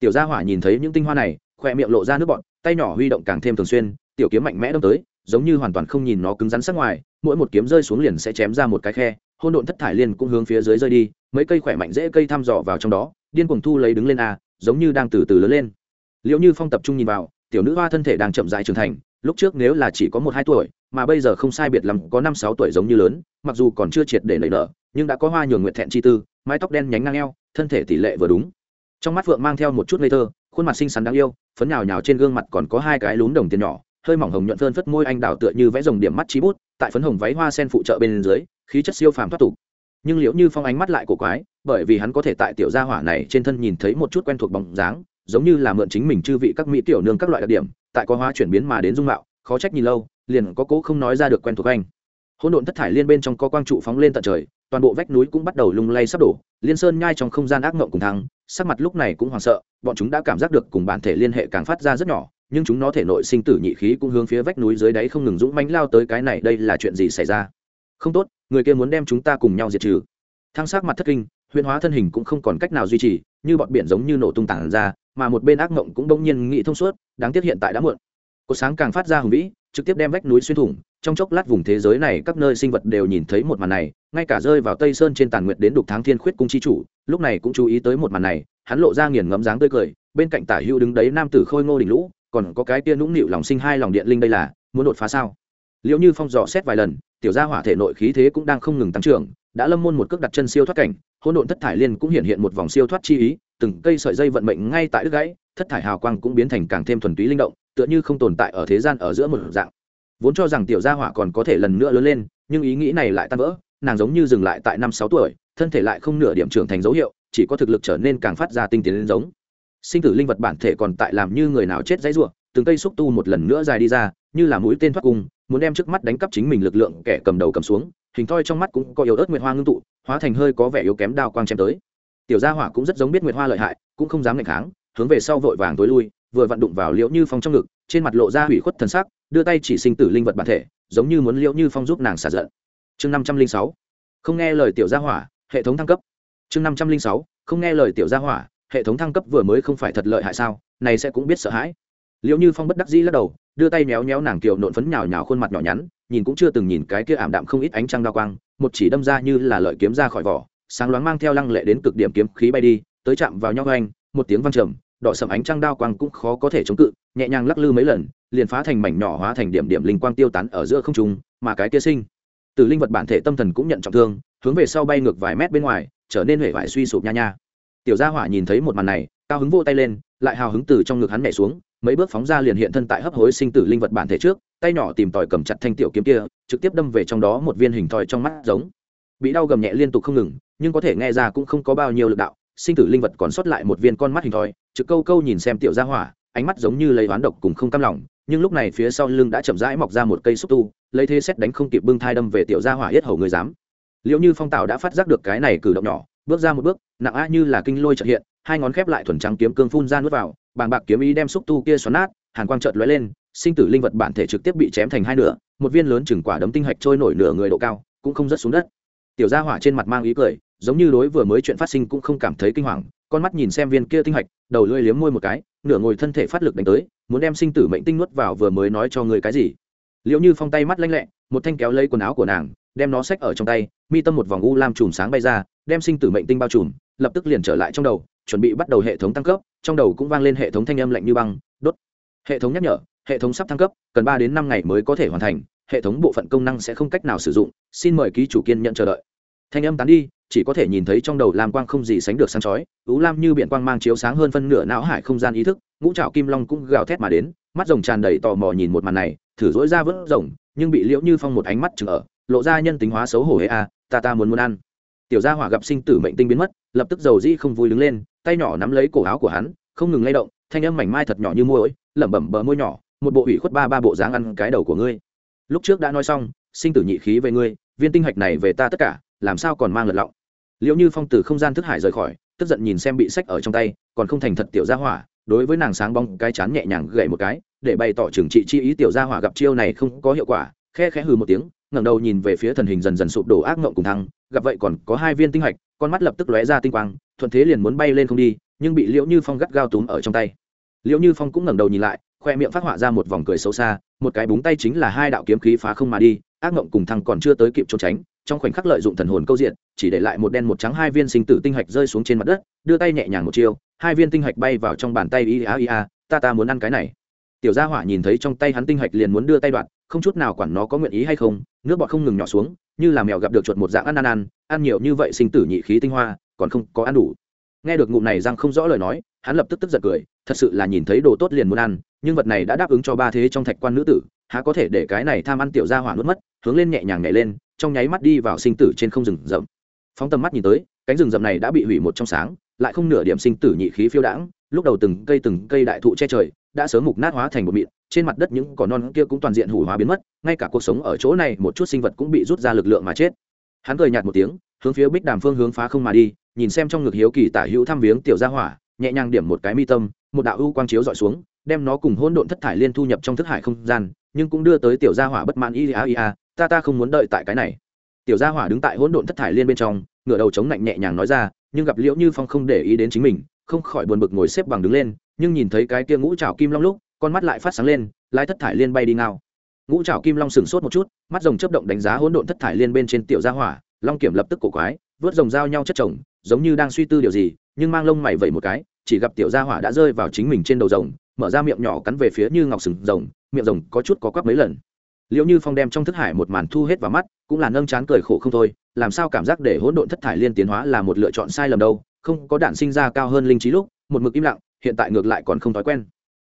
Speaker 1: Tiểu gia hỏa nhìn thấy những tinh hoa này, khoe miệng lộ ra nước bọn tay nhỏ huy động càng thêm thường xuyên, tiểu kiếm mạnh mẽ đâm tới, giống như hoàn toàn không nhìn nó cứng rắn sắc ngoài, mỗi một kiếm rơi xuống liền sẽ chém ra một cái khe, hôn độn thất thải liền cũng hướng phía dưới rơi đi, mấy cây khỏe mạnh dễ cây thăm dò vào trong đó, điên cuồng thu lấy đứng lên a, giống như đang từ từ lớn lên. Liệu như phong tập trung nhìn vào tiểu nữ hoa thân thể đang chậm dại trưởng thành, lúc trước nếu là chỉ có một hai tuổi, mà bây giờ không sai biệt lắm có năm sáu tuổi giống như lớn, mặc dù còn chưa triệt để nảy nở, nhưng đã có hoa nhường nguyện thẹn chi tư, mái tóc đen nhánh ngang eo, thân thể tỷ lệ vừa đúng. Trong mắt phượng mang theo một chút ngây thơ, khuôn mặt xinh xắn đáng yêu, phấn nhào nhào trên gương mặt còn có hai cái lún đồng tiền nhỏ, hơi mỏng hồng nhuận phơn phất môi anh đào tựa như vẽ rồng điểm mắt trí bút, tại phấn hồng váy hoa sen phụ trợ bên dưới, khí chất siêu phàm thoát tục. Nhưng liệu như phong ánh mắt lại cổ quái, bởi vì hắn có thể tại tiểu gia hỏa này trên thân nhìn thấy một chút quen thuộc bóng dáng giống như là mượn chính mình chư vị các mỹ tiểu nương các loại đặc điểm, tại có hóa chuyển biến mà đến dung mạo, khó trách nhìn lâu, liền có cố không nói ra được quen thuộc anh. Hỗn độn thất thải liên bên trong có quang trụ phóng lên tận trời, toàn bộ vách núi cũng bắt đầu lung lay sắp đổ, liên sơn nhai trong không gian ác mộng cùng thắng, sắc mặt lúc này cũng hoảng sợ, bọn chúng đã cảm giác được cùng bản thể liên hệ càng phát ra rất nhỏ, nhưng chúng nó thể nội sinh tử nhị khí cũng hướng phía vách núi dưới đáy không ngừng dũng mánh lao tới cái này, đây là chuyện gì xảy ra? Không tốt, người kia muốn đem chúng ta cùng nhau diệt trừ. Thăng sắc mặt thất kinh huyền hóa thân hình cũng không còn cách nào duy trì, như bọn biển giống như nổ tung tản ra, mà một bên ác mộng cũng bỗng nhiên nghĩ thông suốt, đáng tiếc hiện tại đã muộn. Cột sáng càng phát ra hùng vĩ, trực tiếp đem vách núi xuyên thủng, trong chốc lát vùng thế giới này các nơi sinh vật đều nhìn thấy một màn này, ngay cả rơi vào tây sơn trên tàn nguyệt đến đục tháng thiên khuyết cung chi chủ, lúc này cũng chú ý tới một màn này, hắn lộ ra nghiền ngẫm dáng tươi cười, bên cạnh tả hữu đứng đấy nam tử khôi ngô đỉnh lũ, còn có cái tia nũng nịu lòng sinh hai lòng điện linh đây là, muốn đột phá sao? Liệu như phong dò xét vài lần, tiểu gia hỏa thể nội khí thế cũng đang không ngừng tăng trưởng, đã lâm môn một cước đặt chân siêu thoát cảnh hỗn độn thất thải liên cũng hiện hiện một vòng siêu thoát chi ý, từng cây sợi dây vận mệnh ngay tại đứt gãy, thất thải hào quang cũng biến thành càng thêm thuần túy linh động, tựa như không tồn tại ở thế gian ở giữa một dạng. Vốn cho rằng tiểu gia hỏa còn có thể lần nữa lớn lên, nhưng ý nghĩ này lại tan vỡ, nàng giống như dừng lại tại năm sáu tuổi, thân thể lại không nửa điểm trưởng thành dấu hiệu, chỉ có thực lực trở nên càng phát ra tinh tiến lên giống. Sinh tử linh vật bản thể còn tại làm như người nào chết dãy ruộng, từng cây xúc tu một lần nữa dài đi ra, như là mũi tên thoát cung muốn đem trước mắt đánh cắp chính mình lực lượng kẻ cầm đầu cầm xuống hình thoi trong mắt cũng có yếu ớt nguyệt hoa ngưng tụ, hóa thành hơi có vẻ yếu kém đao quang chém tới. Tiểu gia hỏa cũng rất giống biết nguyệt hoa lợi hại, cũng không dám ngạch kháng, hướng về sau vội vàng tối lui, vừa vặn đụng vào liễu như phong trong ngực, trên mặt lộ ra hủy khuất thần sắc, đưa tay chỉ sinh tử linh vật bản thể, giống như muốn liễu như phong giúp nàng xả giận. Chương năm trăm linh sáu, không nghe lời tiểu gia hỏa, hệ thống thăng cấp. Chương năm trăm linh sáu, không nghe lời tiểu gia hỏa, hệ thống thăng cấp vừa mới không phải thật lợi hại sao, này sẽ cũng biết sợ hãi. Liễu như phong bất đắc dĩ lắc đầu, đưa tay méo méo nàng kiều nộn phấn nhào nhào khuôn mặt nhỏ nhắn nhìn cũng chưa từng nhìn cái kia ảm đạm không ít ánh trăng đao quang, một chỉ đâm ra như là lợi kiếm ra khỏi vỏ, sáng loáng mang theo lăng lệ đến cực điểm kiếm khí bay đi, tới chạm vào nhau anh một tiếng vang trầm, đỏ sầm ánh trăng đao quang cũng khó có thể chống cự, nhẹ nhàng lắc lư mấy lần, liền phá thành mảnh nhỏ hóa thành điểm điểm linh quang tiêu tán ở giữa không trung, mà cái kia sinh, từ linh vật bản thể tâm thần cũng nhận trọng thương, hướng về sau bay ngược vài mét bên ngoài, trở nên hể vải suy sụp nha nha. Tiểu gia hỏa nhìn thấy một màn này, cao hứng vô tay lên, lại hào hứng từ trong ngực hắn nhảy xuống, mấy bước phóng ra liền hiện thân tại hấp hối sinh tử linh vật bản thể trước tay nhỏ tìm tòi cầm chặt thanh tiểu kiếm kia, trực tiếp đâm về trong đó một viên hình thoi trong mắt giống. Bị đau gầm nhẹ liên tục không ngừng, nhưng có thể nghe ra cũng không có bao nhiêu lực đạo, sinh tử linh vật còn sót lại một viên con mắt hình thoi, trực câu câu nhìn xem tiểu gia hỏa, ánh mắt giống như lấy oán độc cùng không cam lòng, nhưng lúc này phía sau lưng đã chậm rãi mọc ra một cây xúc tu, lấy thế xét đánh không kịp bưng thai đâm về tiểu gia hỏa yết hầu người dám. Liệu như phong tạo đã phát giác được cái này cử động nhỏ, bước ra một bước, nặng a như là kinh lôi trợ hiện, hai ngón khép lại thuần trắng kiếm cương phun ra nuốt vào, bàng bạc kiếm ý đem xúc tu kia xoắn nát, hàn quang trợt lóe lên sinh tử linh vật bản thể trực tiếp bị chém thành hai nửa, một viên lớn chừng quả đấm tinh hạch trôi nổi nửa người độ cao, cũng không rớt xuống đất. Tiểu gia hỏa trên mặt mang ý cười, giống như đối vừa mới chuyện phát sinh cũng không cảm thấy kinh hoàng, con mắt nhìn xem viên kia tinh hạch, đầu lưỡi liếm môi một cái, nửa ngồi thân thể phát lực đánh tới, muốn đem sinh tử mệnh tinh nuốt vào vừa mới nói cho người cái gì. Liệu như phong tay mắt lanh lẹ, một thanh kéo lấy quần áo của nàng, đem nó xách ở trong tay, mi tâm một vòng u làm chùm sáng bay ra, đem sinh tử mệnh tinh bao trùm, lập tức liền trở lại trong đầu, chuẩn bị bắt đầu hệ thống tăng cấp, trong đầu cũng vang lên hệ thống thanh âm lạnh như băng, đốt. Hệ thống nhắc nhở hệ thống sắp thăng cấp, cần ba đến năm ngày mới có thể hoàn thành, hệ thống bộ phận công năng sẽ không cách nào sử dụng, xin mời ký chủ kiên nhận chờ đợi. Thanh âm tán đi, chỉ có thể nhìn thấy trong đầu lam quang không gì sánh được sáng chói ú lam như biển quang mang chiếu sáng hơn phân nửa não hải không gian ý thức, ngũ trạo kim long cũng gào thét mà đến, mắt rồng tràn đầy tò mò nhìn một màn này, thử dỗi ra vớt rồng, nhưng bị liễu như phong một ánh mắt chừng ở, lộ ra nhân tính hóa xấu hổ hệ a, ta ta muốn muốn ăn. Tiểu gia hỏa gặp sinh tử mệnh tinh biến mất, lập tức dầu dĩ không vui đứng lên, tay nhỏ nắm lấy cổ áo của hắn, không ngừng lay động, thanh âm mảnh mai thật nhỏ như môi lẩm bẩm bờ môi nhỏ một bộ ủy khuất ba ba bộ dáng ăn cái đầu của ngươi. Lúc trước đã nói xong, sinh tử nhị khí về ngươi, viên tinh hạch này về ta tất cả, làm sao còn mang lật lọng? Liệu như phong từ không gian thức hải rời khỏi, tức giận nhìn xem bị sách ở trong tay, còn không thành thật tiểu gia hỏa, đối với nàng sáng bóng cái chán nhẹ nhàng gậy một cái, để bày tỏ trưởng trị chi ý tiểu gia hỏa gặp chiêu này không có hiệu quả, khe khẽ hừ một tiếng, ngẩng đầu nhìn về phía thần hình dần dần sụp đổ ác ngộng cùng thăng, gặp vậy còn có hai viên tinh hạch, con mắt lập tức lóe ra tinh quang, thuận thế liền muốn bay lên không đi, nhưng bị liễu như phong gắt gao túm ở trong tay. Liễu như phong cũng ngẩng đầu nhìn lại khoe miệng phát họa ra một vòng cười xấu xa, một cái búng tay chính là hai đạo kiếm khí phá không mà đi, ác Mộng cùng thăng còn chưa tới kịp trốn tránh, trong khoảnh khắc lợi dụng thần hồn câu diện, chỉ để lại một đen một trắng hai viên sinh tử tinh hạch rơi xuống trên mặt đất, đưa tay nhẹ nhàng một chiêu, hai viên tinh hạch bay vào trong bàn tay ia ia, ta ta muốn ăn cái này. Tiểu gia hỏa nhìn thấy trong tay hắn tinh hạch liền muốn đưa tay đoạn không chút nào quản nó có nguyện ý hay không, nước bọt không ngừng nhỏ xuống, như là mèo gặp được chuột một dạng ăn ăn ăn ăn nhiều như vậy sinh tử nhị khí tinh hoa, còn không có ăn đủ nghe được ngụm này rằng không rõ lời nói, hắn lập tức tức giật cười, thật sự là nhìn thấy đồ tốt liền muốn ăn, nhưng vật này đã đáp ứng cho ba thế trong thạch quan nữ tử, há có thể để cái này tham ăn tiểu ra hỏa nuốt mất, hướng lên nhẹ nhàng nhảy lên, trong nháy mắt đi vào sinh tử trên không rừng rậm. Phóng tầm mắt nhìn tới, cánh rừng rậm này đã bị hủy một trong sáng, lại không nửa điểm sinh tử nhị khí phiêu đãng, lúc đầu từng cây từng cây đại thụ che trời, đã sớm mục nát hóa thành một mịn, trên mặt đất những cỏ non kia cũng toàn diện hủ hóa biến mất, ngay cả cuộc sống ở chỗ này một chút sinh vật cũng bị rút ra lực lượng mà chết. Hắn cười nhạt một tiếng, hướng phía bích đàm phương hướng phá không mà đi nhìn xem trong ngực hiếu kỳ tả hữu thăm viếng tiểu gia hỏa, nhẹ nhàng điểm một cái mi tâm, một đạo ưu quang chiếu dọi xuống, đem nó cùng hỗn độn thất thải liên thu nhập trong thức hải không gian, nhưng cũng đưa tới tiểu gia hỏa bất mãn ia ia ta ta không muốn đợi tại cái này. Tiểu gia hỏa đứng tại hỗn độn thất thải liên bên trong, ngửa đầu chống lạnh nhẹ nhàng nói ra, nhưng gặp liễu như phong không để ý đến chính mình, không khỏi buồn bực ngồi xếp bằng đứng lên, nhưng nhìn thấy cái kia ngũ trào kim long lúc, con mắt lại phát sáng lên, lái thất thải liên bay đi ngao. Ngũ trào kim long sừng sốt một chút, mắt rồng chấp động đánh giá hỗn độn thất thải liên bên trên tiểu gia hỏa, long kiểm lập tức cổ quái, vớt rồng giao nhau chất chồng giống như đang suy tư điều gì, nhưng mang lông mày vẩy một cái, chỉ gặp tiểu gia hỏa đã rơi vào chính mình trên đầu rồng, mở ra miệng nhỏ cắn về phía như ngọc sừng rồng, miệng rồng có chút có quắp mấy lần. Liệu như phong đem trong thức hải một màn thu hết vào mắt, cũng là nâng chán cười khổ không thôi, làm sao cảm giác để hỗn độn thất thải liên tiến hóa là một lựa chọn sai lầm đâu, không có đạn sinh ra cao hơn linh trí lúc, một mực im lặng, hiện tại ngược lại còn không thói quen.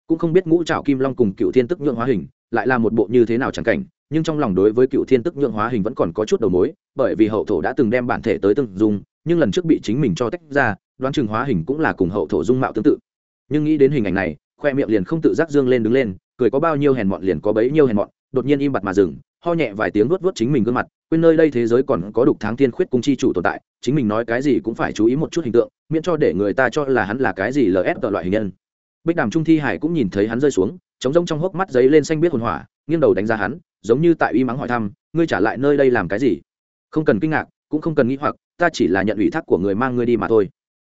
Speaker 1: Cũng không biết ngũ trảo kim long cùng cựu thiên tức nhượng hóa hình, lại là một bộ như thế nào chẳng cảnh, nhưng trong lòng đối với cựu thiên tức nhượng hóa hình vẫn còn có chút đầu mối, bởi vì hậu thổ đã từng đem bản thể tới từng dùng nhưng lần trước bị chính mình cho tách ra, đoán chừng hóa hình cũng là cùng hậu thổ dung mạo tương tự. Nhưng nghĩ đến hình ảnh này, khoe miệng liền không tự giác dương lên đứng lên, cười có bao nhiêu hèn mọn liền có bấy nhiêu hèn mọn, đột nhiên im bặt mà dừng, ho nhẹ vài tiếng vuốt vuốt chính mình gương mặt, quên nơi đây thế giới còn có đục tháng thiên khuyết cung chi chủ tồn tại, chính mình nói cái gì cũng phải chú ý một chút hình tượng, miễn cho để người ta cho là hắn là cái gì lf tờ loại hình nhân. Bích đàm trung thi hải cũng nhìn thấy hắn rơi xuống, trống rông trong hốc mắt giấy lên xanh biết hồn hỏa, nghiêng đầu đánh giá hắn, giống như tại uy mắng hỏi thăm, ngươi trả lại nơi đây làm cái gì? Không cần kinh ngạc, cũng không cần nghĩ hoặc ta chỉ là nhận ủy thác của người mang ngươi đi mà thôi.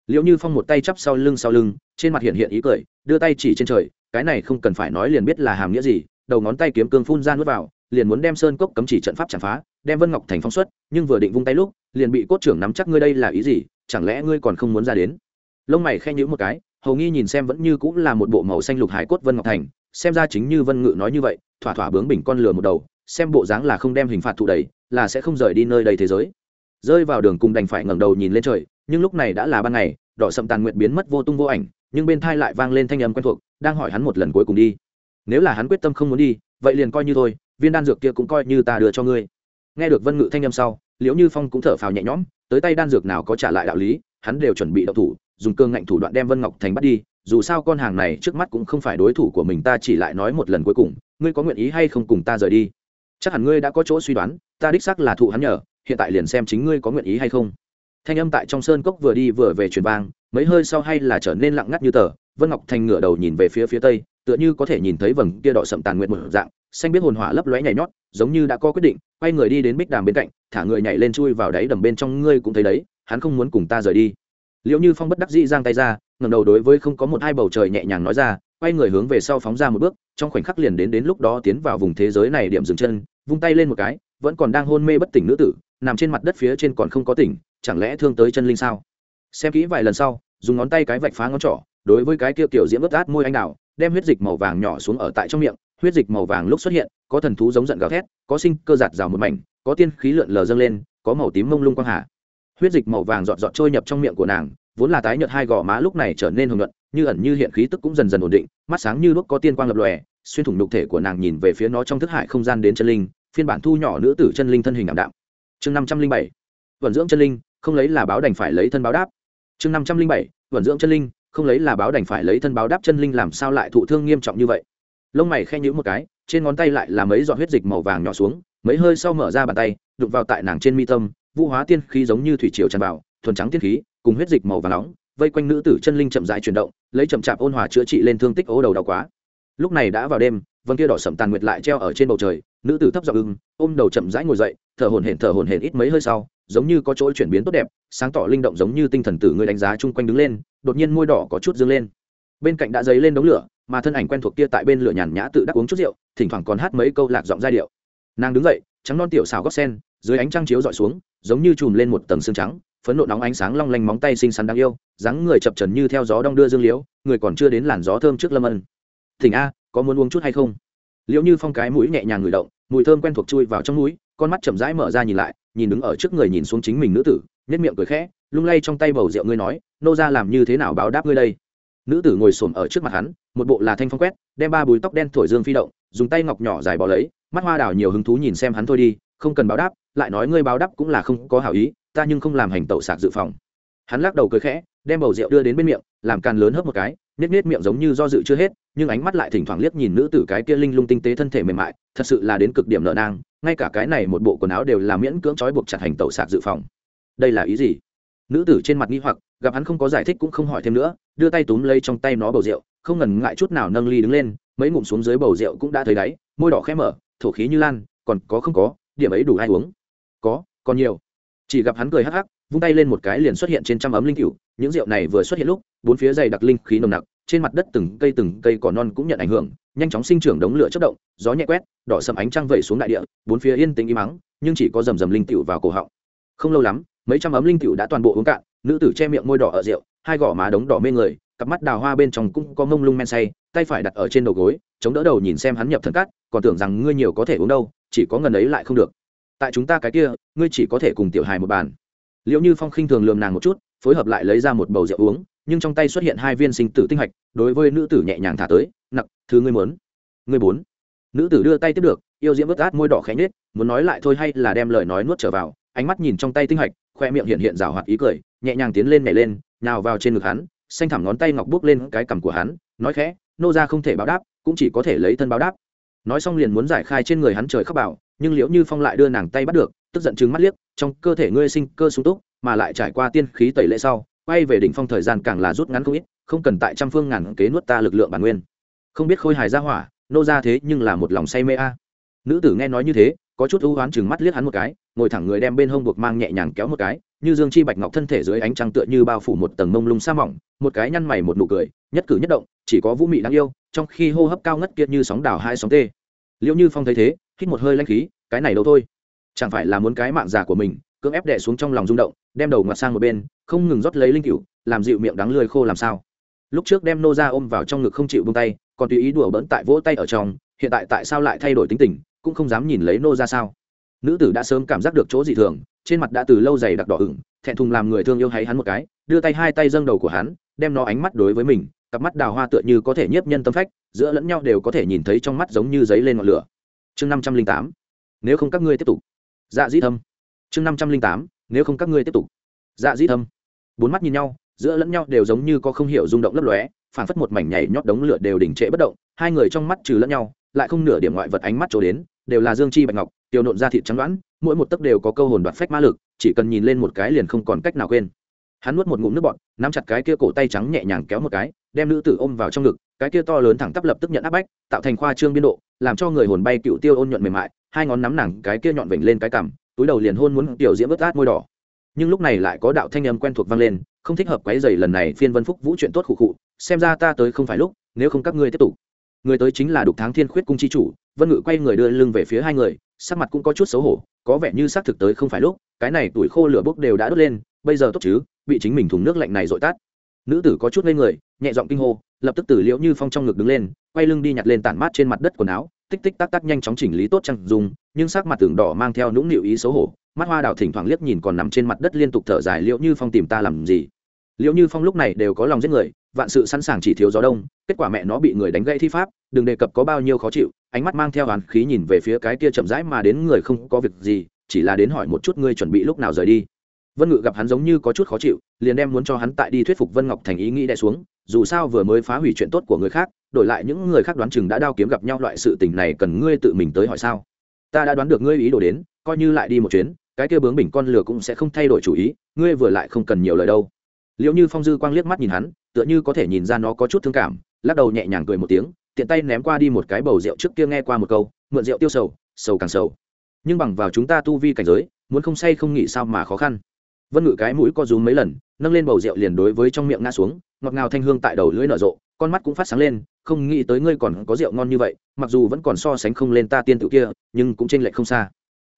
Speaker 1: Liệu như phong một tay chắp sau lưng sau lưng, trên mặt hiện hiện ý cười, đưa tay chỉ trên trời, cái này không cần phải nói liền biết là hàm nghĩa gì, đầu ngón tay kiếm cương phun ra nuốt vào, liền muốn đem sơn cốc cấm chỉ trận pháp chặt phá, đem vân ngọc thành phóng xuất, nhưng vừa định vung tay lúc, liền bị cốt trưởng nắm chắc ngươi đây là ý gì, chẳng lẽ ngươi còn không muốn ra đến? Lông mày khen nhữ một cái, hầu nghi nhìn xem vẫn như cũng là một bộ màu xanh lục hải cốt vân ngọc thành, xem ra chính như vân ngự nói như vậy, thỏa thỏa bướng bình con lừa một đầu, xem bộ dáng là không đem hình phạt thụ đầy là sẽ không rời đi nơi đầy thế giới rơi vào đường cùng đành phải ngẩng đầu nhìn lên trời, nhưng lúc này đã là ban ngày, đỏ sậm tàn nguyện biến mất vô tung vô ảnh, nhưng bên thai lại vang lên thanh âm quen thuộc, đang hỏi hắn một lần cuối cùng đi. Nếu là hắn quyết tâm không muốn đi, vậy liền coi như thôi, viên đan dược kia cũng coi như ta đưa cho ngươi. Nghe được vân ngự thanh âm sau, liễu như phong cũng thở phào nhẹ nhõm, tới tay đan dược nào có trả lại đạo lý, hắn đều chuẩn bị đậu thủ, dùng cương ngạnh thủ đoạn đem vân ngọc thành bắt đi, dù sao con hàng này trước mắt cũng không phải đối thủ của mình, ta chỉ lại nói một lần cuối cùng, ngươi có nguyện ý hay không cùng ta rời đi? Chắc hẳn ngươi đã có chỗ suy đoán, ta đích xác là thụ hắn nhờ hiện tại liền xem chính ngươi có nguyện ý hay không. Thanh âm tại trong sơn cốc vừa đi vừa về truyền vang, mấy hơi sau hay là trở nên lặng ngắt như tờ, vân ngọc thành ngửa đầu nhìn về phía phía tây, tựa như có thể nhìn thấy vầng kia đỏ sậm tàn nguyện một dạng, xanh biết hồn hỏa lấp lóe nhảy nhót, giống như đã có quyết định, quay người đi đến bích đàm bên cạnh, thả người nhảy lên chui vào đáy đầm bên trong, ngươi cũng thấy đấy, hắn không muốn cùng ta rời đi. Liệu như phong bất đắc dĩ giang tay ra ngầm đầu đối với không có một hai bầu trời nhẹ nhàng nói ra, quay người hướng về sau phóng ra một bước, trong khoảnh khắc liền đến đến lúc đó tiến vào vùng thế giới này điểm dừng chân, vung tay lên một cái, vẫn còn đang hôn mê bất tỉnh nữ tử nằm trên mặt đất phía trên còn không có tỉnh, chẳng lẽ thương tới chân linh sao? Xem kỹ vài lần sau, dùng ngón tay cái vạch phá ngón trỏ, đối với cái kia kiểu diễm ướt át môi anh đào, đem huyết dịch màu vàng nhỏ xuống ở tại trong miệng. Huyết dịch màu vàng lúc xuất hiện, có thần thú giống giận gào thét, có sinh cơ giạt rào một mảnh, có tiên khí lượn lờ dâng lên, có màu tím mông lung quang hà huyết dịch màu vàng giọt giọt trôi nhập trong miệng của nàng, vốn là tái nhợt hai gò má lúc này trở nên hồng nhuận, như ẩn như hiện khí tức cũng dần dần ổn định, mắt sáng như lúc có tiên quang lập lòe, xuyên thủng nhục thể của nàng nhìn về phía nó trong thức hải không gian đến chân linh, phiên bản thu nhỏ nữ tử chân linh thân hình ảm đạm chương năm trăm linh bảy, vận dưỡng chân linh, không lấy là báo đành phải lấy thân báo đáp. chương năm trăm linh bảy, vận dưỡng chân linh, không lấy là báo đành phải lấy thân báo đáp chân linh làm sao lại thụ thương nghiêm trọng như vậy? Lông mày khen nhữ một cái, trên ngón tay lại là mấy giọt huyết dịch màu vàng nhỏ xuống, mấy hơi sau mở ra bàn tay đục vào tại nàng trên mi tâm, vũ hóa tiên khí giống như thủy triều tràn vào, thuần trắng tiên khí, cùng huyết dịch màu vàng nóng, vây quanh nữ tử chân linh chậm rãi chuyển động, lấy chậm chạp ôn hòa chữa trị lên thương tích ố đầu đau quá. Lúc này đã vào đêm vân kia đỏ sậm tàn nguyệt lại treo ở trên bầu trời nữ tử thấp giọng ưng, ôm đầu chậm rãi ngồi dậy, thở hổn hển thở hổn hển ít mấy hơi sau, giống như có chỗ chuyển biến tốt đẹp, sáng tỏ linh động giống như tinh thần tử người đánh giá chung quanh đứng lên, đột nhiên môi đỏ có chút dương lên. Bên cạnh đã dấy lên đống lửa, mà thân ảnh quen thuộc kia tại bên lửa nhàn nhã tự đắc uống chút rượu, thỉnh thoảng còn hát mấy câu lạc giọng giai điệu. Nàng đứng dậy, trắng non tiểu xào góc sen, dưới ánh trăng chiếu dọi xuống, giống như chùm lên một tầng xương trắng, phấn nộ nóng ánh sáng long lanh móng tay xinh xắn đáng yêu, dáng người chập trần như theo gió đong đưa dương liễu, người còn chưa đến làn gió thơm trước lâm ân. Thỉnh a, có muốn uống chút hay không? Liệu như phong cái mũi nhẹ nhàng ngửi động, mùi thơm quen thuộc chui vào trong mũi, con mắt chậm rãi mở ra nhìn lại, nhìn đứng ở trước người nhìn xuống chính mình nữ tử nhất miệng cười khẽ, lung lay trong tay bầu rượu ngươi nói, nô ra làm như thế nào báo đáp ngươi đây? Nữ tử ngồi xổm ở trước mặt hắn, một bộ là thanh phong quét, đem ba bùi tóc đen thổi dương phi động, dùng tay ngọc nhỏ dài bỏ lấy, mắt hoa đào nhiều hứng thú nhìn xem hắn thôi đi, không cần báo đáp, lại nói ngươi báo đáp cũng là không có hảo ý, ta nhưng không làm hành tẩu sạc dự phòng. Hắn lắc đầu cười khẽ đem bầu rượu đưa đến bên miệng, làm càn lớn hớp một cái nết nết miệng giống như do dự chưa hết, nhưng ánh mắt lại thỉnh thoảng liếc nhìn nữ tử cái kia linh lung tinh tế thân thể mềm mại, thật sự là đến cực điểm nợ nang, ngay cả cái này một bộ quần áo đều là miễn cưỡng trói buộc chặt hành tẩu sạc dự phòng. Đây là ý gì? Nữ tử trên mặt nghi hoặc, gặp hắn không có giải thích cũng không hỏi thêm nữa, đưa tay túm lấy trong tay nó bầu rượu, không ngần ngại chút nào nâng ly đứng lên, mấy ngụm xuống dưới bầu rượu cũng đã thấy đáy, môi đỏ khẽ mở, thổ khí như lan, còn có không có, điểm ấy đủ ai uống? Có, còn nhiều. Chỉ gặp hắn cười hắc hắc vung tay lên một cái liền xuất hiện trên trăm ấm linh cựu những rượu này vừa xuất hiện lúc, bốn phía dày đặc linh khí nồng nặc, trên mặt đất từng cây từng cây cỏ non cũng nhận ảnh hưởng, nhanh chóng sinh trưởng đống lửa chất động, gió nhẹ quét, đỏ sầm ánh trăng vẩy xuống đại địa, bốn phía yên tĩnh im mắng nhưng chỉ có rầm rầm linh cựu vào cổ họng. Không lâu lắm, mấy trăm ấm linh cựu đã toàn bộ uống cạn, nữ tử che miệng môi đỏ ở rượu, hai gò má đống đỏ mê người, cặp mắt đào hoa bên trong cũng có mông lung men say, tay phải đặt ở trên đầu gối, chống đỡ đầu nhìn xem hắn nhập thần cát, còn tưởng rằng ngươi nhiều có thể uống đâu, chỉ có ngần ấy lại không được. Tại chúng ta cái kia, ngươi chỉ có thể cùng tiểu hài một bàn liệu như phong khinh thường lường nàng một chút, phối hợp lại lấy ra một bầu rượu uống, nhưng trong tay xuất hiện hai viên sinh tử tinh hạch, đối với nữ tử nhẹ nhàng thả tới nặng thứ ngươi muốn. Ngươi bốn nữ tử đưa tay tiếp được, yêu diễm vớt át môi đỏ khẽ nhết muốn nói lại thôi hay là đem lời nói nuốt trở vào? Ánh mắt nhìn trong tay tinh hạch, khoe miệng hiện hiện rào hoạt ý cười, nhẹ nhàng tiến lên nhảy lên nào vào trên ngực hắn, xanh thẳm ngón tay ngọc bước lên cái cằm của hắn, nói khẽ, nô ra không thể báo đáp, cũng chỉ có thể lấy thân báo đáp. Nói xong liền muốn giải khai trên người hắn trời khóc bảo nhưng liễu như phong lại đưa nàng tay bắt được, tức giận chứng mắt liếc, trong cơ thể ngươi sinh cơ sung túc, mà lại trải qua tiên khí tẩy lệ sau, quay về đỉnh phong thời gian càng là rút ngắn không ít, không cần tại trăm phương ngàn kế nuốt ta lực lượng bản nguyên. Không biết khôi hài ra hỏa, nô ra thế nhưng là một lòng say mê a. À. Nữ tử nghe nói như thế, có chút ưu oán chừng mắt liếc hắn một cái, ngồi thẳng người đem bên hông buộc mang nhẹ nhàng kéo một cái, như dương chi bạch ngọc thân thể dưới ánh trăng tựa như bao phủ một tầng mông lung sa mỏng, một cái nhăn mày một nụ cười, nhất cử nhất động, chỉ có vũ mị đáng yêu, trong khi hô hấp cao ngất kiệt như sóng đảo hai sóng tê. Liệu như phong thấy thế hít một hơi lanh khí, cái này đâu thôi? Chẳng phải là muốn cái mạng già của mình, cưỡng ép đè xuống trong lòng rung động, đem đầu ngoặt sang một bên, không ngừng rót lấy linh cựu làm dịu miệng đắng lười khô làm sao? Lúc trước đem nô ra ôm vào trong ngực không chịu bông tay, còn tùy ý đùa bỡn tại vỗ tay ở trong, hiện tại tại sao lại thay đổi tính tình, cũng không dám nhìn lấy nô ra sao? Nữ tử đã sớm cảm giác được chỗ dị thường, trên mặt đã từ lâu dày đặc đỏ ửng, thẹn thùng làm người thương yêu hay hắn một cái, đưa tay hai tay dâng đầu của hắn, đem nó ánh mắt đối với mình, cặp mắt đào hoa tựa như có thể nhiếp nhân tâm phách, giữa lẫn nhau đều có thể nhìn thấy trong mắt giống như giấy lên ngọn lửa chương năm trăm linh tám. Nếu không các ngươi tiếp tục. Dạ dĩ thâm. Chương năm trăm linh tám. Nếu không các ngươi tiếp tục. Dạ dĩ thâm. Bốn mắt nhìn nhau, giữa lẫn nhau đều giống như có không hiểu rung động lấp lóe phản phất một mảnh nhảy nhót đống lửa đều đỉnh trệ bất động, hai người trong mắt trừ lẫn nhau, lại không nửa điểm ngoại vật ánh mắt trổ đến, đều là dương chi bạch ngọc tiêu nộn ra thịt trắng đoán, mỗi một tấc đều có câu hồn đoạt phách ma lực, chỉ cần nhìn lên một cái liền không còn cách nào quên. Hắn nuốt một ngụm nước bọt, nắm chặt cái kia cổ tay trắng nhẹ nhàng kéo một cái, đem nữ tử ôm vào trong ngực, cái kia to lớn thẳng tắp lập tức nhận áp bách, tạo thành khoa trương biên độ làm cho người hồn bay cựu tiêu ôn nhuận mềm mại hai ngón nắm nàng, cái kia nhọn vểnh lên cái cằm túi đầu liền hôn muốn tiểu diễm vớt át môi đỏ. Nhưng lúc này lại có đạo thanh âm quen thuộc vang lên không thích hợp quấy dày lần này phiên vân phúc vũ chuyện tốt khụ khụ xem ra ta tới không phải lúc nếu không các ngươi tiếp tục. Người tới chính là đục tháng thiên khuyết cung chi chủ vân ngự quay người đưa lưng về phía hai người sắc mặt cũng có chút xấu hổ có vẻ như xác thực tới không phải lúc cái này tuổi khô lửa bốc đều đã đốt lên bây giờ tốt chứ bị chính mình thùng nước lạnh này dội tát nữ tử có chút ngây người nhẹ giọng kinh hô, lập tức tử liễu như phong trong ngực đứng lên, quay lưng đi nhặt lên tản mát trên mặt đất quần áo, tích tích tắc tắc nhanh chóng chỉnh lý tốt trang dùng nhưng sắc mặt tưởng đỏ mang theo nũng nịu ý xấu hổ, mắt hoa đào thỉnh thoảng liếc nhìn còn nằm trên mặt đất liên tục thở dài, liễu như phong tìm ta làm gì? Liễu như phong lúc này đều có lòng giết người, vạn sự sẵn sàng chỉ thiếu gió đông, kết quả mẹ nó bị người đánh gãy thi pháp, đừng đề cập có bao nhiêu khó chịu, ánh mắt mang theo hàn khí nhìn về phía cái kia chậm rãi mà đến người không có việc gì, chỉ là đến hỏi một chút ngươi chuẩn bị lúc nào rời đi. Vân ngự gặp hắn giống như có chút khó chịu, liền đem muốn cho hắn tại đi thuyết phục vân ngọc thành ý nghĩ đè xuống dù sao vừa mới phá hủy chuyện tốt của người khác, đổi lại những người khác đoán chừng đã đao kiếm gặp nhau loại sự tình này cần ngươi tự mình tới hỏi sao? Ta đã đoán được ngươi ý đồ đến, coi như lại đi một chuyến, cái kia bướng bình con lừa cũng sẽ không thay đổi chủ ý, ngươi vừa lại không cần nhiều lời đâu. Liệu như phong dư quang liếc mắt nhìn hắn, tựa như có thể nhìn ra nó có chút thương cảm, lắc đầu nhẹ nhàng cười một tiếng, tiện tay ném qua đi một cái bầu rượu trước kia nghe qua một câu, mượn rượu tiêu sầu sầu càng sầu. Nhưng bằng vào chúng ta tu vi cảnh giới, muốn không say không nghĩ sao mà khó khăn. Vân ngự cái mũi co rúm mấy lần nâng lên bầu rượu liền đối với trong miệng ngã xuống, ngọt ngào thanh hương tại đầu lưỡi nở rộ, con mắt cũng phát sáng lên, không nghĩ tới ngươi còn có rượu ngon như vậy, mặc dù vẫn còn so sánh không lên ta tiên tự kia, nhưng cũng t r ê n lệch không xa.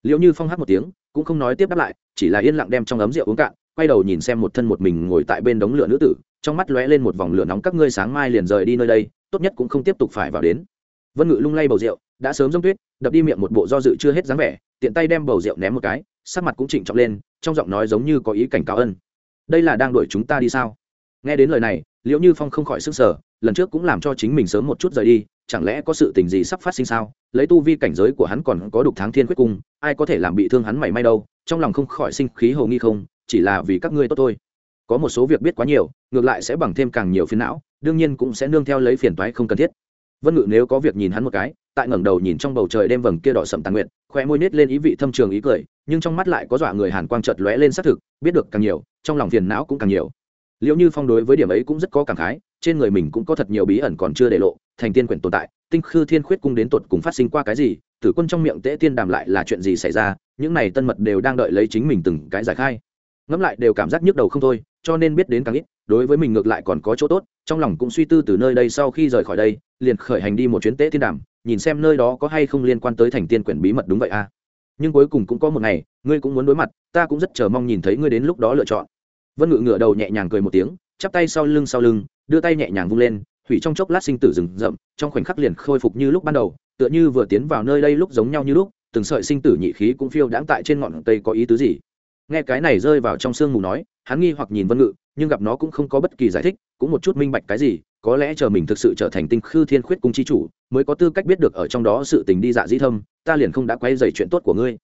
Speaker 1: Liệu như phong hát một tiếng, cũng không nói tiếp đáp lại, chỉ là yên lặng đem trong ấm rượu uống cạn, quay đầu nhìn xem một thân một mình ngồi tại bên đống lửa nữ tử, trong mắt lóe lên một vòng lửa nóng các ngươi sáng mai liền rời đi nơi đây, tốt nhất cũng không tiếp tục phải vào đến. Vân ngự lung lay bầu rượu, đã sớm giống tuyết, đập đi miệng một bộ do dự chưa hết dáng vẻ, tiện tay đem bầu rượu ném một cái, sắc mặt cũng trịnh trọng lên, trong giọng nói giống như có ý cảnh cáo ân đây là đang đuổi chúng ta đi sao? Nghe đến lời này, liễu như phong không khỏi sức sở lần trước cũng làm cho chính mình sớm một chút rời đi, chẳng lẽ có sự tình gì sắp phát sinh sao? Lấy tu vi cảnh giới của hắn còn có đục tháng thiên quyết cung, ai có thể làm bị thương hắn mảy may đâu, trong lòng không khỏi sinh khí hầu nghi không, chỉ là vì các ngươi tốt thôi. Có một số việc biết quá nhiều, ngược lại sẽ bằng thêm càng nhiều phiền não, đương nhiên cũng sẽ nương theo lấy phiền toái không cần thiết. Vân ngự nếu có việc nhìn hắn một cái, tại ngẩng đầu nhìn trong bầu trời đêm vầng kia đỏ sậm tàn nguyện khoe môi nết lên ý vị thâm trường ý cười, nhưng trong mắt lại có dọa người hàn quang chợt lóe lên xác thực, biết được càng nhiều, trong lòng phiền não cũng càng nhiều. Liệu như phong đối với điểm ấy cũng rất có cảm khái, trên người mình cũng có thật nhiều bí ẩn còn chưa để lộ, thành tiên quyển tồn tại, tinh khư thiên khuyết cung đến tột cùng phát sinh qua cái gì, tử quân trong miệng tễ tiên đàm lại là chuyện gì xảy ra, những này tân mật đều đang đợi lấy chính mình từng cái giải khai. Ngẫm lại đều cảm giác nhức đầu không thôi, cho nên biết đến càng ít, đối với mình ngược lại còn có chỗ tốt, trong lòng cũng suy tư từ nơi đây sau khi rời khỏi đây, liền khởi hành đi một chuyến tế thiên đàm nhìn xem nơi đó có hay không liên quan tới thành tiên quyển bí mật đúng vậy à. Nhưng cuối cùng cũng có một ngày, ngươi cũng muốn đối mặt, ta cũng rất chờ mong nhìn thấy ngươi đến lúc đó lựa chọn. Vân ngự ngửa đầu nhẹ nhàng cười một tiếng, chắp tay sau lưng sau lưng, đưa tay nhẹ nhàng vung lên, hủy trong chốc lát sinh tử rừng rậm, trong khoảnh khắc liền khôi phục như lúc ban đầu, tựa như vừa tiến vào nơi đây lúc giống nhau như lúc, từng sợi sinh tử nhị khí cũng phiêu đãng tại trên ngọn cây có ý tứ gì. Nghe cái này rơi vào trong sương mù nói, hắn nghi hoặc nhìn vân ngự, nhưng gặp nó cũng không có bất kỳ giải thích, cũng một chút minh bạch cái gì có lẽ chờ mình thực sự trở thành tinh khư thiên khuyết cung chi chủ, mới có tư cách biết được ở trong đó sự tình đi dạ dĩ thâm, ta liền không đã quay dày chuyện tốt của ngươi.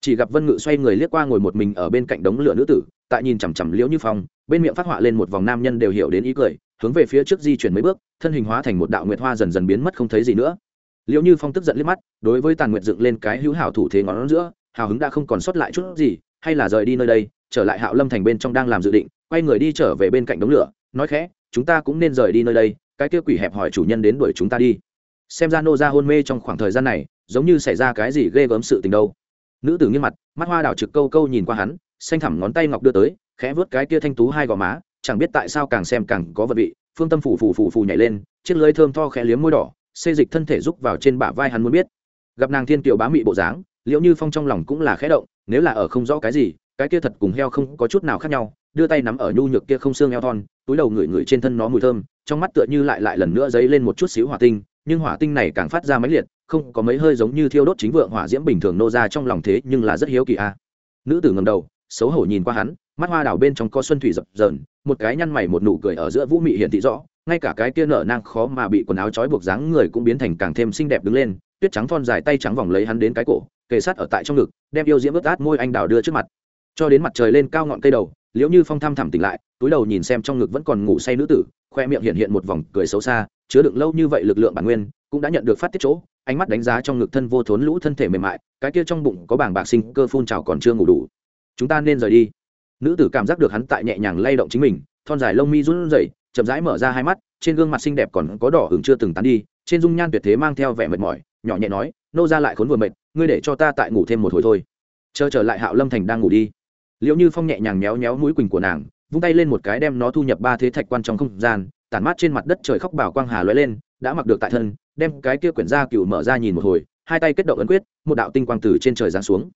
Speaker 1: Chỉ gặp vân ngự xoay người liếc qua ngồi một mình ở bên cạnh đống lửa nữ tử, tại nhìn chằm chằm liễu như phong, bên miệng phát họa lên một vòng nam nhân đều hiểu đến ý cười, hướng về phía trước di chuyển mấy bước, thân hình hóa thành một đạo nguyệt hoa dần dần biến mất không thấy gì nữa. Liễu như phong tức giận liếc mắt, đối với tàn nguyệt dựng lên cái hữu hảo thủ thế ngón giữa, hào hứng đã không còn sót lại chút gì, hay là rời đi nơi đây, trở lại hạo lâm thành bên trong đang làm dự định, quay người đi trở về bên cạnh đống lửa, nói khẽ chúng ta cũng nên rời đi nơi đây, cái kia quỷ hẹp hỏi chủ nhân đến đuổi chúng ta đi. Xem ra nô ra hôn mê trong khoảng thời gian này, giống như xảy ra cái gì ghê gớm sự tình đâu. Nữ tử nghiêm mặt, mắt hoa đảo trực câu câu nhìn qua hắn, xanh thẳm ngón tay ngọc đưa tới, khẽ vớt cái kia thanh tú hai gò má, chẳng biết tại sao càng xem càng có vật vị, phương tâm phủ phủ phủ phủ nhảy lên, chiếc lưới thơm tho khẽ liếm môi đỏ, xê dịch thân thể rúc vào trên bả vai hắn muốn biết. Gặp nàng thiên kiều bá mị bộ dáng liệu như phong trong lòng cũng là khẽ động, nếu là ở không rõ cái gì, cái kia thật cùng heo không có chút nào khác nhau, đưa tay nắm ở nhu nhược kia không xương eo thon túi đầu ngửi ngửi trên thân nó mùi thơm, trong mắt tựa như lại lại lần nữa dấy lên một chút xíu hỏa tinh, nhưng hỏa tinh này càng phát ra máy liệt, không có mấy hơi giống như thiêu đốt chính vượng hỏa diễm bình thường nô ra trong lòng thế, nhưng là rất hiếu kỳ a à. nữ tử ngầm đầu, xấu hổ nhìn qua hắn, mắt hoa đào bên trong có xuân thủy dập dờn, một cái nhăn mày một nụ cười ở giữa vũ mị hiện thị rõ, ngay cả cái kia nở nang khó mà bị quần áo trói buộc dáng người cũng biến thành càng thêm xinh đẹp đứng lên, tuyết trắng thon dài tay trắng vòng lấy hắn đến cái cổ, kề sát ở tại trong ngực, đem yêu diễm ướt át môi anh đào đưa trước mặt cho đến mặt trời lên cao ngọn cây đầu, liễu như phong thăm thẳm tỉnh lại, túi đầu nhìn xem trong ngực vẫn còn ngủ say nữ tử, khoe miệng hiện hiện một vòng cười xấu xa, chứa đựng lâu như vậy lực lượng bản nguyên, cũng đã nhận được phát tiết chỗ, ánh mắt đánh giá trong ngực thân vô thốn lũ thân thể mềm mại, cái kia trong bụng có bảng bạc sinh cơ phun trào còn chưa ngủ đủ. Chúng ta nên rời đi. Nữ tử cảm giác được hắn tại nhẹ nhàng lay động chính mình, thon dài lông mi run rẩy, chậm rãi mở ra hai mắt, trên gương mặt xinh đẹp còn có đỏ hứng chưa từng tán đi, trên dung nhan tuyệt thế mang theo vẻ mệt mỏi, nhỏ nhẹ nói, nô ra lại khốn vừa mệt, ngươi để cho ta tại ngủ thêm một hồi thôi. Chờ trở lại hạo lâm thành đang ngủ đi liệu như phong nhẹ nhàng méo méo mũi quỳnh của nàng, vung tay lên một cái đem nó thu nhập ba thế thạch quan trong không gian, tản mát trên mặt đất trời khóc bảo quang hà lóe lên, đã mặc được tại thân, đem cái kia quyển da cựu mở ra nhìn một hồi, hai tay kết động ấn quyết, một đạo tinh quang từ trên trời giáng xuống.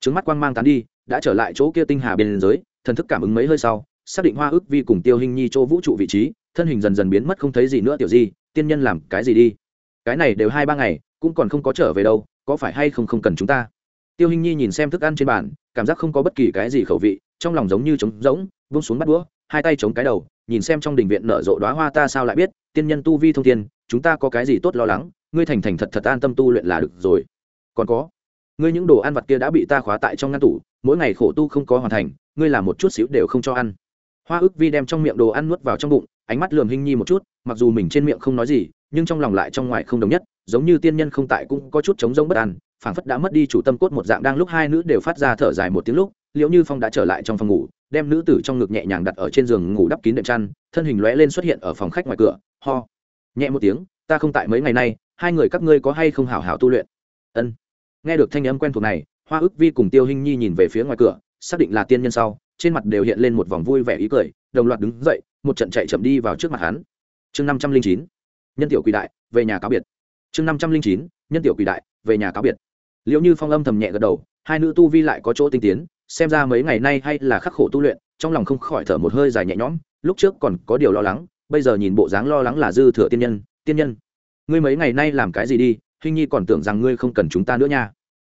Speaker 1: Trứng mắt quang mang tán đi, đã trở lại chỗ kia tinh hà bên dưới, thần thức cảm ứng mấy hơi sau, xác định hoa ước vi cùng tiêu hình nhi chỗ vũ trụ vị trí, thân hình dần dần biến mất không thấy gì nữa tiểu di, tiên nhân làm cái gì đi? Cái này đều hai ba ngày, cũng còn không có trở về đâu, có phải hay không không cần chúng ta? Tiêu hình nhi nhìn xem thức ăn trên bàn cảm giác không có bất kỳ cái gì khẩu vị, trong lòng giống như trống rỗng, vung xuống bắt đũa, hai tay chống cái đầu, nhìn xem trong đình viện nở rộ đoá hoa ta sao lại biết, tiên nhân tu vi thông tiên chúng ta có cái gì tốt lo lắng, ngươi thành thành thật thật an tâm tu luyện là được rồi. Còn có, ngươi những đồ ăn vặt kia đã bị ta khóa tại trong ngăn tủ, mỗi ngày khổ tu không có hoàn thành, ngươi làm một chút xíu đều không cho ăn. Hoa ức vi đem trong miệng đồ ăn nuốt vào trong bụng, ánh mắt lườm hình nhi một chút, mặc dù mình trên miệng không nói gì, nhưng trong lòng lại trong ngoài không đồng nhất, giống như tiên nhân không tại cũng có chút chống rông bất an phảng phất đã mất đi chủ tâm cốt một dạng đang lúc hai nữ đều phát ra thở dài một tiếng lúc, liễu như phong đã trở lại trong phòng ngủ, đem nữ tử trong ngực nhẹ nhàng đặt ở trên giường ngủ đắp kín đệm chăn, thân hình lóe lên xuất hiện ở phòng khách ngoài cửa, ho, nhẹ một tiếng, ta không tại mấy ngày nay, hai người các ngươi có hay không hảo hảo tu luyện? Ân. Nghe được thanh âm quen thuộc này, hoa ức vi cùng tiêu hinh nhi nhìn về phía ngoài cửa, xác định là tiên nhân sau, trên mặt đều hiện lên một vòng vui vẻ ý cười, đồng loạt đứng dậy, một trận chạy chậm đi vào trước mặt hắn. Chương năm trăm linh chín, nhân tiểu quỳ đại, về nhà cáo biệt. Chương năm trăm linh chín, nhân tiểu quỳ đại, về nhà cáo biệt liệu như phong âm thầm nhẹ gật đầu, hai nữ tu vi lại có chỗ tinh tiến, xem ra mấy ngày nay hay là khắc khổ tu luyện, trong lòng không khỏi thở một hơi dài nhẹ nhõm, lúc trước còn có điều lo lắng, bây giờ nhìn bộ dáng lo lắng là dư thừa tiên nhân tiên nhân. Ngươi mấy ngày nay làm cái gì đi hình nhi còn tưởng rằng ngươi không cần chúng ta nữa nha.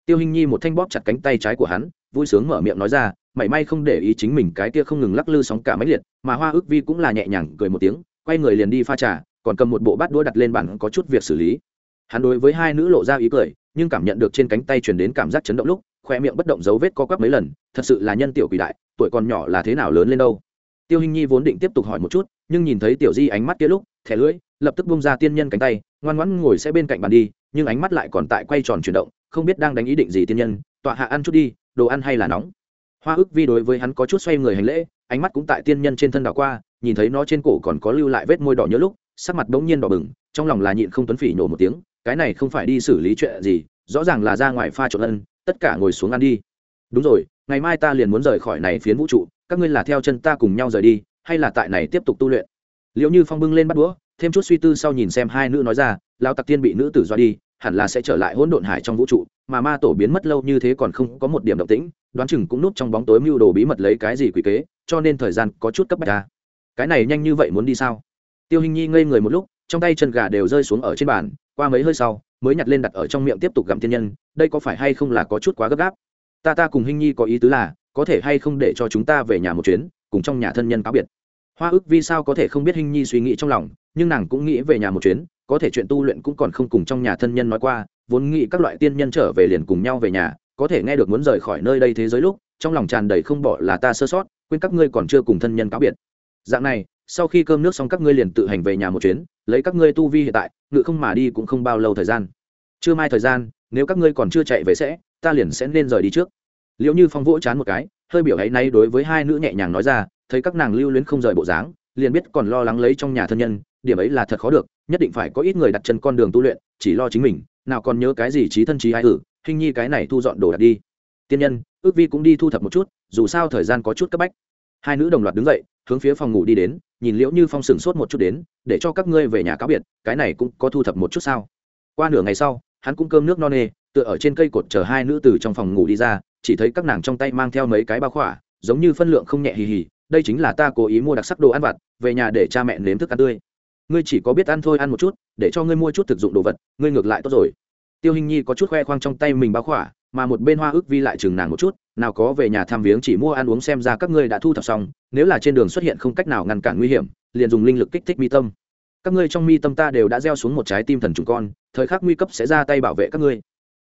Speaker 1: Tiêu hình nhi một thanh bóp chặt cánh tay trái của hắn, vui sướng mở miệng nói ra, mảy may không để ý chính mình cái kia không ngừng lắc lư sóng cả máy liệt, mà hoa ước vi cũng là nhẹ nhàng cười một tiếng, quay người liền đi pha trà, còn cầm một bộ bát đũa đặt lên bàn có chút việc xử lý. Hắn đối với hai nữ lộ ra ý cười nhưng cảm nhận được trên cánh tay truyền đến cảm giác chấn động lúc, khoe miệng bất động dấu vết co quắp mấy lần, thật sự là nhân tiểu quỷ đại, tuổi còn nhỏ là thế nào lớn lên đâu. Tiêu hình nhi vốn định tiếp tục hỏi một chút, nhưng nhìn thấy tiểu di ánh mắt kia lúc, thẻ lưỡi, lập tức bung ra tiên nhân cánh tay, ngoan ngoãn ngồi sẽ bên cạnh bàn đi, nhưng ánh mắt lại còn tại quay tròn chuyển động, không biết đang đánh ý định gì tiên nhân, tọa hạ ăn chút đi, đồ ăn hay là nóng. Hoa ức vi đối với hắn có chút xoay người hành lễ, ánh mắt cũng tại tiên nhân trên thân đảo qua, nhìn thấy nó trên cổ còn có lưu lại vết môi đỏ nhớ lúc, sắc mặt bỗng nhiên đỏ bừng, trong lòng là nhịn không tuấn phỉ nổ một tiếng cái này không phải đi xử lý chuyện gì, rõ ràng là ra ngoài pha trộn ân tất cả ngồi xuống ăn đi. Đúng rồi, ngày mai ta liền muốn rời khỏi này phiến vũ trụ, các ngươi là theo chân ta cùng nhau rời đi, hay là tại này tiếp tục tu luyện? Liệu như phong bưng lên bắt đũa, thêm chút suy tư sau nhìn xem hai nữ nói ra lao tặc tiên bị nữ tử do đi, hẳn là sẽ trở lại hỗn độn hải trong vũ trụ, mà ma tổ biến mất lâu như thế còn không có một điểm động tĩnh, đoán chừng cũng núp trong bóng tối mưu đồ bí mật lấy cái gì quỷ kế, cho nên thời gian có chút cấp bách ra cái này nhanh như vậy muốn đi sao? Tiêu hình nhi ngây người một lúc, trong tay chân gà đều rơi xuống ở trên bàn qua mấy hơi sau, mới nhặt lên đặt ở trong miệng tiếp tục gặm tiên nhân, đây có phải hay không là có chút quá gấp gáp? Ta ta cùng hình nhi có ý tứ là, có thể hay không để cho chúng ta về nhà một chuyến, cùng trong nhà thân nhân cáo biệt. Hoa ức vì sao có thể không biết hình nhi suy nghĩ trong lòng, nhưng nàng cũng nghĩ về nhà một chuyến, có thể chuyện tu luyện cũng còn không cùng trong nhà thân nhân nói qua, vốn nghĩ các loại tiên nhân trở về liền cùng nhau về nhà, có thể nghe được muốn rời khỏi nơi đây thế giới lúc, trong lòng tràn đầy không bỏ là ta sơ sót, quên các ngươi còn chưa cùng thân nhân cáo biệt. Dạng này sau khi cơm nước xong các ngươi liền tự hành về nhà một chuyến, lấy các ngươi tu vi hiện tại, ngự không mà đi cũng không bao lâu thời gian. Chưa mai thời gian, nếu các ngươi còn chưa chạy về sẽ, ta liền sẽ nên rời đi trước. Liệu như phong vỗ chán một cái, hơi biểu ấy nay đối với hai nữ nhẹ nhàng nói ra, thấy các nàng lưu luyến không rời bộ dáng, liền biết còn lo lắng lấy trong nhà thân nhân, điểm ấy là thật khó được, nhất định phải có ít người đặt chân con đường tu luyện, chỉ lo chính mình, nào còn nhớ cái gì trí thân trí ai ử, hình nhi cái này thu dọn đồ đặt đi. Tiên nhân, ước vi cũng đi thu thập một chút, dù sao thời gian có chút cấp bách hai nữ đồng loạt đứng dậy, hướng phía phòng ngủ đi đến, nhìn liễu như phong sừng sốt một chút đến, để cho các ngươi về nhà cáo biệt, cái này cũng có thu thập một chút sao? Qua nửa ngày sau, hắn cũng cơm nước no nê, tựa ở trên cây cột chờ hai nữ từ trong phòng ngủ đi ra, chỉ thấy các nàng trong tay mang theo mấy cái bao khỏa, giống như phân lượng không nhẹ hì hì, đây chính là ta cố ý mua đặc sắc đồ ăn vặt, về nhà để cha mẹ nếm thức ăn tươi. Ngươi chỉ có biết ăn thôi ăn một chút, để cho ngươi mua chút thực dụng đồ vật, ngươi ngược lại tốt rồi. Tiêu hình nhi có chút khoe khoang trong tay mình bao khỏa mà một bên hoa ước vi lại chừng nàng một chút, nào có về nhà thăm viếng chỉ mua ăn uống xem ra các ngươi đã thu thập xong, nếu là trên đường xuất hiện không cách nào ngăn cản nguy hiểm, liền dùng linh lực kích thích mi tâm. Các ngươi trong mi tâm ta đều đã gieo xuống một trái tim thần trùng con, thời khắc nguy cấp sẽ ra tay bảo vệ các ngươi.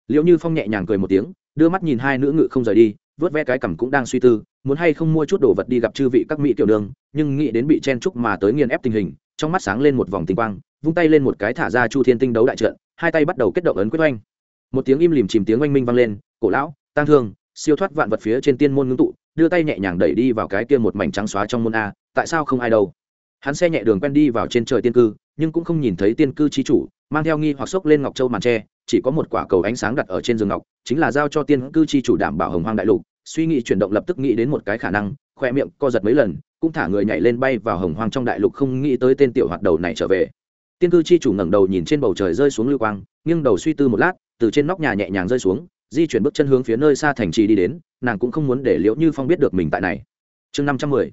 Speaker 1: Liệu như phong nhẹ nhàng cười một tiếng, đưa mắt nhìn hai nữ ngự không rời đi, vớt ve cái cằm cũng đang suy tư, muốn hay không mua chút đồ vật đi gặp chư vị các mỹ tiểu đường, nhưng nghĩ đến bị chen trúc mà tới nghiền ép tình hình, trong mắt sáng lên một vòng tinh quang, vung tay lên một cái thả ra chu thiên tinh đấu đại trận, hai tay bắt đầu kết động ấn quyết oanh một tiếng im lìm chìm tiếng oanh minh vang lên, cổ lão, tang thương, siêu thoát vạn vật phía trên tiên môn ngưng tụ, đưa tay nhẹ nhàng đẩy đi vào cái kia một mảnh trắng xóa trong môn a, tại sao không ai đâu? Hắn xe nhẹ đường quen đi vào trên trời tiên cư, nhưng cũng không nhìn thấy tiên cư trí chủ, mang theo nghi hoặc xốc lên ngọc châu màn tre, chỉ có một quả cầu ánh sáng đặt ở trên giường ngọc, chính là giao cho tiên cư chi chủ đảm bảo hồng hoang đại lục. Suy nghĩ chuyển động lập tức nghĩ đến một cái khả năng, khoe miệng co giật mấy lần, cũng thả người nhảy lên bay vào hồng hoang trong đại lục không nghĩ tới tên tiểu hoạt đầu này trở về. Tiên cư chi chủ ngẩng đầu nhìn trên bầu trời rơi xuống lưu quang, nghiêng đầu suy tư một lát từ trên nóc nhà nhẹ nhàng rơi xuống, di chuyển bước chân hướng phía nơi xa thành trì đi đến, nàng cũng không muốn để liễu như phong biết được mình tại này. Chương năm trăm mười,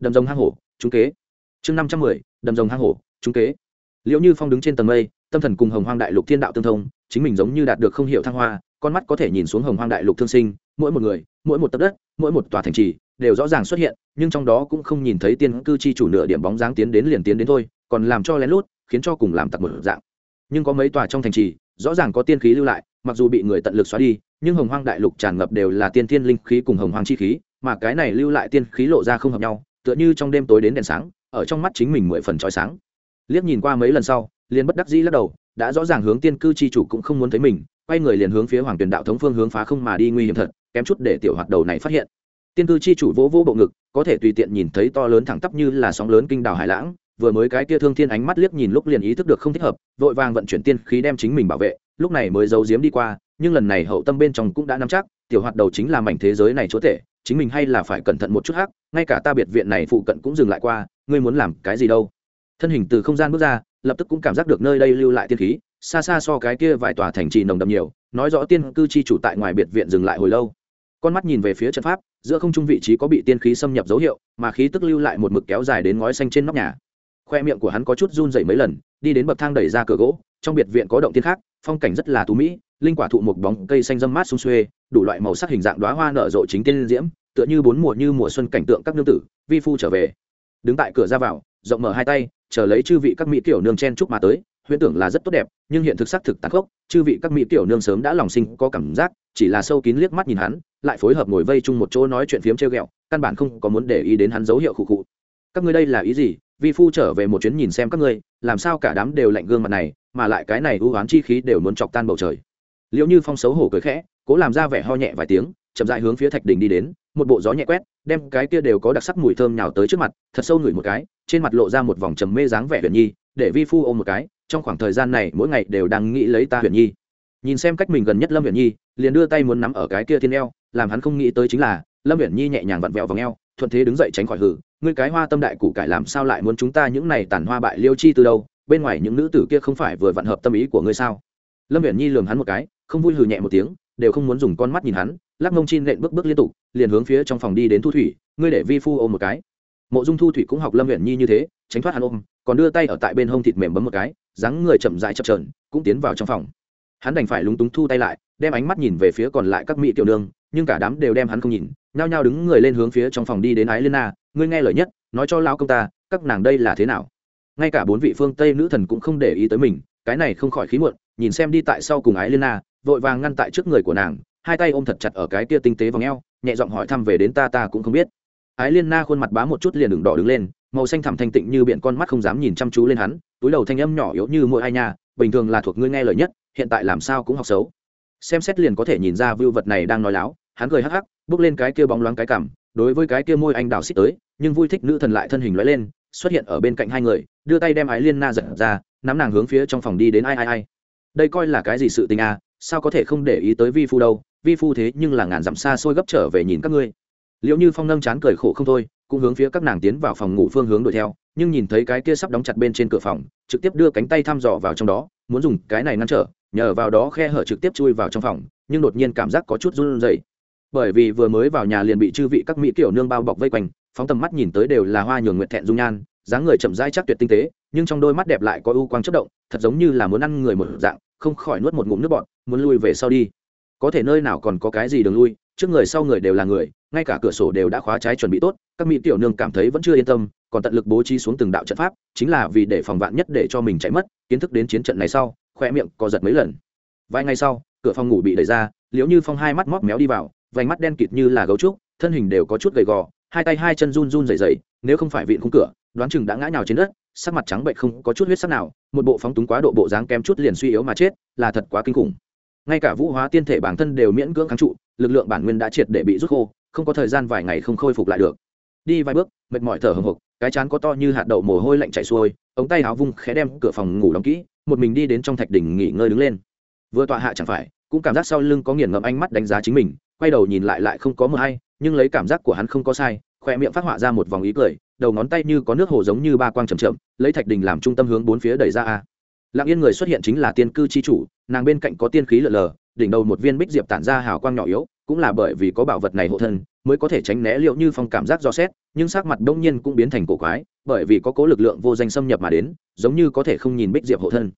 Speaker 1: đầm rồng hang hổ, trúng kế. Chương năm trăm mười, đầm rồng hang hổ, trúng kế. Liễu như phong đứng trên tầng mây, tâm thần cùng hồng hoang đại lục thiên đạo tương thông, chính mình giống như đạt được không hiểu thăng hoa, con mắt có thể nhìn xuống hồng hoang đại lục thương sinh, mỗi một người, mỗi một tấc đất, mỗi một tòa thành trì đều rõ ràng xuất hiện, nhưng trong đó cũng không nhìn thấy tiên cư chi chủ nửa điểm bóng dáng tiến đến liền tiến đến thôi, còn làm cho lén lút, khiến cho cùng làm tặc một dạng. Nhưng có mấy tòa trong thành trì rõ ràng có tiên khí lưu lại, mặc dù bị người tận lực xóa đi, nhưng hồng hoang đại lục tràn ngập đều là tiên thiên linh khí cùng hồng hoang chi khí, mà cái này lưu lại tiên khí lộ ra không hợp nhau, tựa như trong đêm tối đến đèn sáng, ở trong mắt chính mình mười phần trói sáng. Liếc nhìn qua mấy lần sau, liền bất đắc dĩ lắc đầu, đã rõ ràng hướng tiên cư chi chủ cũng không muốn thấy mình, quay người liền hướng phía hoàng tuyển đạo thống phương hướng phá không mà đi nguy hiểm thật, kém chút để tiểu hoạt đầu này phát hiện. Tiên cư chi chủ vỗ vỗ bộ ngực, có thể tùy tiện nhìn thấy to lớn thẳng tắp như là sóng lớn kinh đảo hải lãng vừa mới cái kia thương thiên ánh mắt liếc nhìn lúc liền ý thức được không thích hợp, vội vàng vận chuyển tiên khí đem chính mình bảo vệ, lúc này mới giấu giếm đi qua, nhưng lần này hậu tâm bên trong cũng đã nắm chắc, tiểu hoạt đầu chính là mảnh thế giới này chúa tể, chính mình hay là phải cẩn thận một chút hắc, ngay cả ta biệt viện này phụ cận cũng dừng lại qua, ngươi muốn làm cái gì đâu. Thân hình từ không gian bước ra, lập tức cũng cảm giác được nơi đây lưu lại tiên khí, xa xa so cái kia vài tòa thành trì nồng đậm nhiều, nói rõ tiên cư chi chủ tại ngoài biệt viện dừng lại hồi lâu. Con mắt nhìn về phía trận pháp, giữa không trung vị trí có bị tiên khí xâm nhập dấu hiệu, mà khí tức lưu lại một mực kéo dài đến ngói xanh trên nóc nhà khoe miệng của hắn có chút run dậy mấy lần, đi đến bậc thang đẩy ra cửa gỗ, trong biệt viện có động tiên khác, phong cảnh rất là tú mỹ, linh quả thụ một bóng cây xanh dâm mát sung xuê, đủ loại màu sắc hình dạng đoá hoa nở rộ chính tiên diễm, tựa như bốn mùa như mùa xuân cảnh tượng các nương tử, vi phu trở về. Đứng tại cửa ra vào, rộng mở hai tay, chờ lấy chư vị các mỹ tiểu nương chen chúc mà tới, huyễn tưởng là rất tốt đẹp, nhưng hiện thực xác thực tàn khốc, chư vị các mỹ tiểu nương sớm đã lòng sinh có cảm giác, chỉ là sâu kín liếc mắt nhìn hắn, lại phối hợp ngồi vây chung một chỗ nói chuyện phiếm treo ghẹo, căn bản không có muốn để ý đến hắn dấu hiệu khụ khụ. Các ngươi đây là ý gì? Vi phu trở về một chuyến nhìn xem các ngươi, làm sao cả đám đều lạnh gương mặt này, mà lại cái này ưu oán chi khí đều muốn chọc tan bầu trời. Liệu như phong xấu hổ cười khẽ, cố làm ra vẻ ho nhẹ vài tiếng, chậm dại hướng phía thạch đình đi đến, một bộ gió nhẹ quét, đem cái kia đều có đặc sắc mùi thơm nhào tới trước mặt, thật sâu ngửi một cái, trên mặt lộ ra một vòng trầm mê dáng vẻ huyền nhi, để vi phu ôm một cái, trong khoảng thời gian này mỗi ngày đều đang nghĩ lấy ta huyền nhi. Nhìn xem cách mình gần nhất lâm huyền nhi, liền đưa tay muốn nắm ở cái kia thiên eo, làm hắn không nghĩ tới chính là, lâm huyền nhi nhẹ nhàng vặn vẹo vào eo, thuận thế đứng dậy tránh khỏi hử ngươi cái hoa tâm đại cụ cải làm sao lại muốn chúng ta những này tàn hoa bại liêu chi từ đâu? Bên ngoài những nữ tử kia không phải vừa vặn hợp tâm ý của ngươi sao? Lâm huyền nhi lường hắn một cái, không vui hừ nhẹ một tiếng, đều không muốn dùng con mắt nhìn hắn, lắc mông chin nện bước bước liên tục, liền hướng phía trong phòng đi đến thu thủy, ngươi để vi phu ôm một cái. Mộ dung thu thủy cũng học lâm huyện nhi như thế, tránh thoát hắn ôm, còn đưa tay ở tại bên hông thịt mềm bấm một cái, dáng người chậm dại chập trờn cũng tiến vào trong phòng. Hắn đành phải lúng túng thu tay lại, đem ánh mắt nhìn về phía còn lại các mỹ tiểu nương, nhưng cả đám đều đem hắn không nhìn nhao nhao đứng người lên hướng phía trong phòng đi đến ái liên na, ngươi nghe lời nhất, nói cho lão công ta, các nàng đây là thế nào? Ngay cả bốn vị phương tây nữ thần cũng không để ý tới mình, cái này không khỏi khí muộn, nhìn xem đi tại sau cùng ái liên na, vội vàng ngăn tại trước người của nàng, hai tay ôm thật chặt ở cái kia tinh tế v ò nhẹ giọng hỏi thăm về đến ta ta cũng không biết. Ái liên na khuôn mặt bá một chút liền đường đỏ đứng lên, màu xanh thẳm thanh tịnh như biện con mắt không dám nhìn chăm chú lên hắn, túi đầu thanh âm nhỏ yếu như mỗi ai nha, bình thường là thuộc ngươi nghe lời nhất, hiện tại làm sao cũng học xấu. Xem xét liền có thể nhìn ra vưu vật này đang nói láo, hắn cười hắc hắc bước lên cái kia bóng loáng cái cảm, đối với cái kia môi anh đào xích tới, nhưng vui thích nữ thần lại thân hình lóe lên, xuất hiện ở bên cạnh hai người, đưa tay đem ái liên na giật ra, nắm nàng hướng phía trong phòng đi đến ai ai ai. Đây coi là cái gì sự tình à sao có thể không để ý tới vi phu đâu, vi phu thế nhưng là ngàn dặm xa xôi gấp trở về nhìn các ngươi. Liệu như phong nâng chán cười khổ không thôi, cũng hướng phía các nàng tiến vào phòng ngủ phương hướng đuổi theo, nhưng nhìn thấy cái kia sắp đóng chặt bên trên cửa phòng, trực tiếp đưa cánh tay thăm dò vào trong đó, muốn dùng cái này ngăn trở, nhờ vào đó khe hở trực tiếp chui vào trong phòng, nhưng đột nhiên cảm giác có chút run rẩy bởi vì vừa mới vào nhà liền bị chư vị các mỹ kiểu nương bao bọc vây quanh, phóng tầm mắt nhìn tới đều là hoa nhường nguyện thẹn dung nhan, dáng người chậm rãi chắc tuyệt tinh tế, nhưng trong đôi mắt đẹp lại có ưu quang chất động, thật giống như là muốn ăn người một dạng, không khỏi nuốt một ngụm nước bọt, muốn lui về sau đi. Có thể nơi nào còn có cái gì đường lui, trước người sau người đều là người, ngay cả cửa sổ đều đã khóa trái chuẩn bị tốt, các mỹ tiểu nương cảm thấy vẫn chưa yên tâm, còn tận lực bố trí xuống từng đạo trận pháp, chính là vì để phòng vạn nhất để cho mình chạy mất, kiến thức đến chiến trận này sau, khoe miệng co giật mấy lần. Vài ngày sau, cửa phòng ngủ bị đẩy ra liếu như phong hai mắt móc méo đi vào vành mắt đen kịt như là gấu trúc, thân hình đều có chút gầy gò, hai tay hai chân run run rẩy rẩy, nếu không phải vịn khung cửa, đoán chừng đã ngã nhào trên đất, sắc mặt trắng bệnh không có chút huyết sắc nào, một bộ phóng túng quá độ bộ dáng kém chút liền suy yếu mà chết, là thật quá kinh khủng. Ngay cả vũ hóa tiên thể bản thân đều miễn cưỡng kháng trụ, lực lượng bản nguyên đã triệt để bị rút khô, không có thời gian vài ngày không khôi phục lại được. Đi vài bước, mệt mỏi thở hồng hộc, cái chán có to như hạt đậu mồ hôi lạnh chảy xuôi, ống tay áo vung khẽ đem cửa phòng ngủ đóng kỹ, một mình đi đến trong thạch đỉnh nghỉ ngơi đứng lên. Vừa tọa hạ chẳng phải, cũng cảm giác sau lưng có nghiền ngẫm ánh mắt đánh giá chính mình quay đầu nhìn lại lại không có mờ hay, nhưng lấy cảm giác của hắn không có sai, khoe miệng phát họa ra một vòng ý cười, đầu ngón tay như có nước hồ giống như ba quang chầm chậm, lấy thạch đình làm trung tâm hướng bốn phía đẩy ra a. Lặng yên người xuất hiện chính là tiên cư chi chủ, nàng bên cạnh có tiên khí lờ lờ, đỉnh đầu một viên bích diệp tản ra hào quang nhỏ yếu, cũng là bởi vì có bảo vật này hộ thân, mới có thể tránh né liệu như phong cảm giác do xét, nhưng sắc mặt đông nhiên cũng biến thành cổ quái, bởi vì có cố lực lượng vô danh xâm nhập mà đến, giống như có thể không nhìn bích diệp hộ thân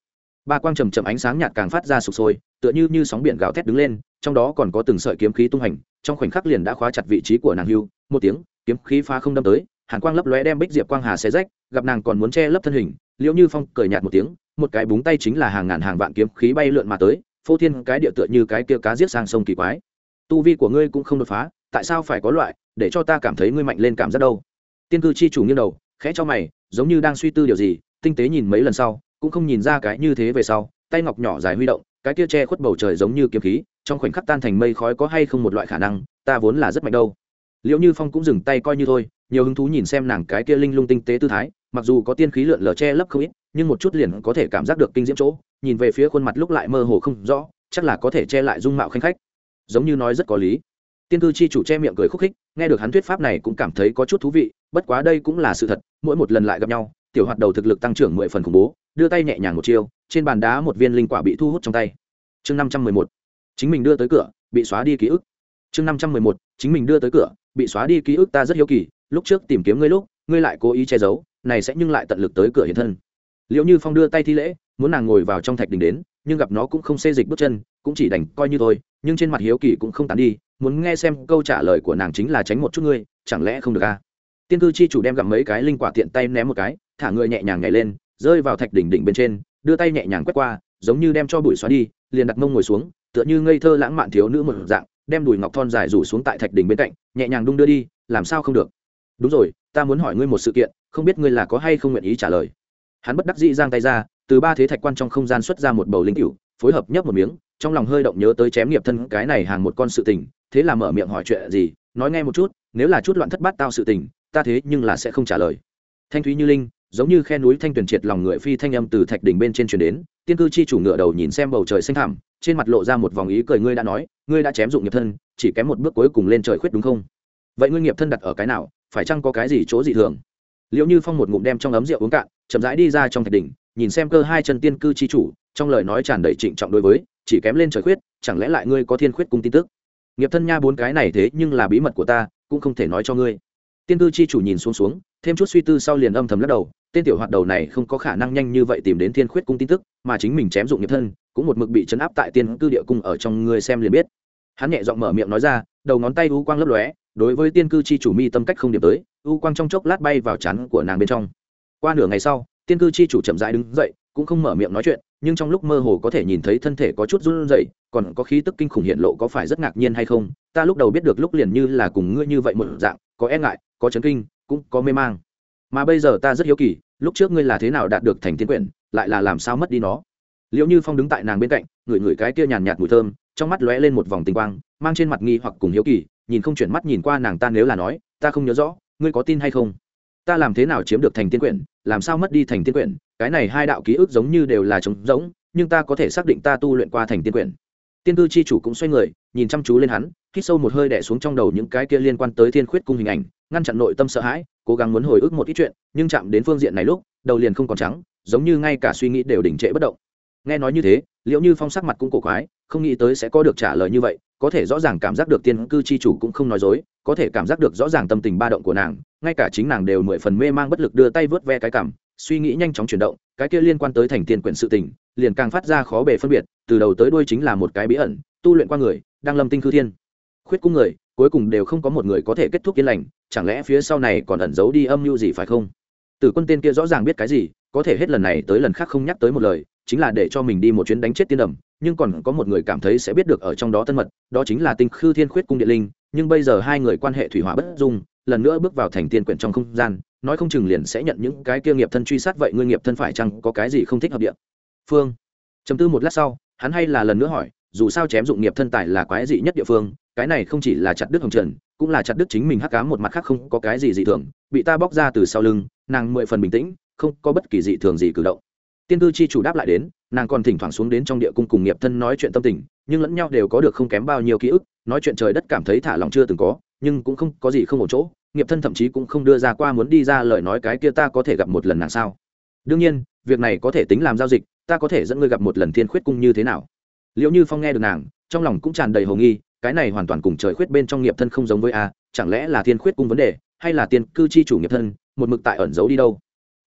Speaker 1: ba quang trầm trầm ánh sáng nhạt càng phát ra sụp sôi, tựa như như sóng biển gào thét đứng lên, trong đó còn có từng sợi kiếm khí tung hành, trong khoảnh khắc liền đã khóa chặt vị trí của nàng hưu, một tiếng, kiếm khí phá không đâm tới, hàn quang lấp lóe đem bích diệp quang hà xé rách, gặp nàng còn muốn che lấp thân hình, liễu như phong cười nhạt một tiếng, một cái búng tay chính là hàng ngàn hàng vạn kiếm khí bay lượn mà tới, phô thiên cái địa tựa như cái kia cá giết sang sông kỳ quái. Tu vi của ngươi cũng không đột phá, tại sao phải có loại, để cho ta cảm thấy ngươi mạnh lên cảm giác đâu? Tiên cư chi chủ nghiêng đầu, khẽ cho mày, giống như đang suy tư điều gì, tinh tế nhìn mấy lần sau cũng không nhìn ra cái như thế về sau, tay ngọc nhỏ dài huy động, cái kia che khuất bầu trời giống như kiếm khí, trong khoảnh khắc tan thành mây khói có hay không một loại khả năng, ta vốn là rất mạnh đâu. Liệu như phong cũng dừng tay coi như thôi, nhiều hứng thú nhìn xem nàng cái kia linh lung tinh tế tư thái, mặc dù có tiên khí lượn lờ che lấp không ít, nhưng một chút liền có thể cảm giác được kinh diễm chỗ, nhìn về phía khuôn mặt lúc lại mơ hồ không rõ, chắc là có thể che lại dung mạo khanh khách. Giống như nói rất có lý. Tiên cư chi chủ che miệng cười khúc khích, nghe được hắn thuyết pháp này cũng cảm thấy có chút thú vị, bất quá đây cũng là sự thật, mỗi một lần lại gặp nhau, tiểu hoạt đầu thực lực tăng trưởng mười phần khủng bố đưa tay nhẹ nhàng một chiêu, trên bàn đá một viên linh quả bị thu hút trong tay. Chương năm trăm mười một. Chính mình đưa tới cửa, bị xóa đi ký ức. Chương năm trăm mười một. Chính mình đưa tới cửa, bị xóa đi ký ức ta rất hiếu kỳ, lúc trước tìm kiếm ngươi lúc, ngươi lại cố ý che giấu, này sẽ nhưng lại tận lực tới cửa hiện thân. Liệu như phong đưa tay thi lễ, muốn nàng ngồi vào trong thạch đình đến, nhưng gặp nó cũng không xê dịch bước chân, cũng chỉ đành coi như thôi, nhưng trên mặt hiếu kỳ cũng không tán đi, muốn nghe xem câu trả lời của nàng chính là tránh một chút ngươi, chẳng lẽ không được à? tiên cư chi chủ đem gặm mấy cái linh quả tiện tay ném một cái, thả người nhẹ nhàng nhảy lên rơi vào thạch đỉnh đỉnh bên trên, đưa tay nhẹ nhàng quét qua, giống như đem cho bụi xóa đi, liền đặt mông ngồi xuống, tựa như ngây thơ lãng mạn thiếu nữ một dạng, đem đùi ngọc thon dài rủ xuống tại thạch đỉnh bên cạnh, nhẹ nhàng đung đưa đi, làm sao không được? Đúng rồi, ta muốn hỏi ngươi một sự kiện, không biết ngươi là có hay không nguyện ý trả lời. Hắn bất đắc dĩ giang tay ra, từ ba thế thạch quan trong không gian xuất ra một bầu linh cựu phối hợp nhấp một miếng, trong lòng hơi động nhớ tới chém nghiệp thân cái này hàng một con sự tình, thế là mở miệng hỏi chuyện gì, nói nghe một chút, nếu là chút loạn thất bát tao sự tình, ta thế nhưng là sẽ không trả lời. Thanh thúy như linh giống như khe núi thanh tuyền triệt lòng người phi thanh âm từ thạch đỉnh bên trên truyền đến, tiên cư chi chủ ngựa đầu nhìn xem bầu trời xanh thẳm, trên mặt lộ ra một vòng ý cười, ngươi đã nói, ngươi đã chém dụng nghiệp thân, chỉ kém một bước cuối cùng lên trời khuyết đúng không? Vậy ngươi nghiệp thân đặt ở cái nào, phải chăng có cái gì chỗ dị thường? Liệu như phong một ngụm đem trong ấm rượu uống cạn, chậm rãi đi ra trong thạch đỉnh, nhìn xem cơ hai chân tiên cư chi chủ, trong lời nói tràn đầy trịnh trọng đối với, chỉ kém lên trời khuyết, chẳng lẽ lại ngươi có thiên khuyết cung tin tức? Nghiệp thân nha bốn cái này thế nhưng là bí mật của ta, cũng không thể nói cho ngươi. Tiên cư chi chủ nhìn xuống xuống thêm chút suy tư sau liền âm thầm lắc đầu, tên tiểu hoạt đầu này không có khả năng nhanh như vậy tìm đến thiên khuyết cung tin tức, mà chính mình chém dụng nghiệp thân, cũng một mực bị chấn áp tại tiên cư địa cung ở trong người xem liền biết. Hắn nhẹ giọng mở miệng nói ra, đầu ngón tay u quang lấp lóe, đối với tiên cư chi chủ mi tâm cách không điểm tới, u quang trong chốc lát bay vào chắn của nàng bên trong. Qua nửa ngày sau, tiên cư chi chủ chậm rãi đứng dậy, cũng không mở miệng nói chuyện, nhưng trong lúc mơ hồ có thể nhìn thấy thân thể có chút run rẩy, còn có khí tức kinh khủng hiện lộ có phải rất ngạc nhiên hay không, ta lúc đầu biết được lúc liền như là cùng ngươi như vậy một dạng, có e ngại, có chấn kinh cũng có mê mang. Mà bây giờ ta rất hiếu kỳ, lúc trước ngươi là thế nào đạt được thành tiên quyển, lại là làm sao mất đi nó? Liệu như phong đứng tại nàng bên cạnh, ngửi ngửi cái kia nhàn nhạt mùi thơm, trong mắt lóe lên một vòng tinh quang, mang trên mặt nghi hoặc cùng hiếu kỳ, nhìn không chuyển mắt nhìn qua nàng ta nếu là nói, ta không nhớ rõ, ngươi có tin hay không? Ta làm thế nào chiếm được thành tiên quyển, làm sao mất đi thành tiên quyển? Cái này hai đạo ký ức giống như đều là trống rỗng, nhưng ta có thể xác định ta tu luyện qua thành tiên quyển tiên cư chi chủ cũng xoay người, nhìn chăm chú lên hắn, hít sâu một hơi đẻ xuống trong đầu những cái kia liên quan tới thiên khuyết cung hình ảnh, ngăn chặn nội tâm sợ hãi, cố gắng muốn hồi ức một ít chuyện, nhưng chạm đến phương diện này lúc, đầu liền không còn trắng, giống như ngay cả suy nghĩ đều đỉnh trệ bất động. Nghe nói như thế liệu như phong sắc mặt cũng cổ quái, không nghĩ tới sẽ có được trả lời như vậy, có thể rõ ràng cảm giác được tiên cư chi chủ cũng không nói dối, có thể cảm giác được rõ ràng tâm tình ba động của nàng, ngay cả chính nàng đều mười phần mê mang bất lực đưa tay vớt ve cái cảm suy nghĩ nhanh chóng chuyển động, cái kia liên quan tới thành tiên quyển sự tình, liền càng phát ra khó bề phân biệt, từ đầu tới đuôi chính là một cái bí ẩn, tu luyện qua người, đang lâm tinh khư thiên. Khuyết cung người, cuối cùng đều không có một người có thể kết thúc yên lành, chẳng lẽ phía sau này còn ẩn giấu đi âm mưu gì phải không? Từ quân tên kia rõ ràng biết cái gì, có thể hết lần này tới lần khác không nhắc tới một lời, chính là để cho mình đi một chuyến đánh chết tiên đầm, nhưng còn có một người cảm thấy sẽ biết được ở trong đó tân mật, đó chính là tinh khư thiên khuyết cung địa linh, nhưng bây giờ hai người quan hệ thủy hỏa bất dung, lần nữa bước vào thành tiên quyển trong không gian nói không chừng liền sẽ nhận những cái kia nghiệp thân truy sát vậy ngươi nghiệp thân phải chăng có cái gì không thích hợp địa? Phương. Chấm tư một lát sau, hắn hay là lần nữa hỏi, dù sao chém dụng nghiệp thân tài là quái dị nhất địa phương, cái này không chỉ là chặt đứt hồng trần, cũng là chặt đứt chính mình hắc cám một mặt khác không có cái gì dị thường, bị ta bóc ra từ sau lưng, nàng mười phần bình tĩnh, không có bất kỳ dị thường gì cử động. Tiên cư chi chủ đáp lại đến, nàng còn thỉnh thoảng xuống đến trong địa cung cùng nghiệp thân nói chuyện tâm tình, nhưng lẫn nhau đều có được không kém bao nhiêu ký ức, nói chuyện trời đất cảm thấy thả lòng chưa từng có, nhưng cũng không có gì không một chỗ nghiệp thân thậm chí cũng không đưa ra qua muốn đi ra lời nói cái kia ta có thể gặp một lần nàng sao? Đương nhiên, việc này có thể tính làm giao dịch, ta có thể dẫn ngươi gặp một lần thiên khuyết cung như thế nào? Liệu như phong nghe được nàng, trong lòng cũng tràn đầy hồ nghi, cái này hoàn toàn cùng trời khuyết bên trong nghiệp thân không giống với a, chẳng lẽ là thiên khuyết cung vấn đề, hay là tiên cư chi chủ nghiệp thân, một mực tại ẩn giấu đi đâu?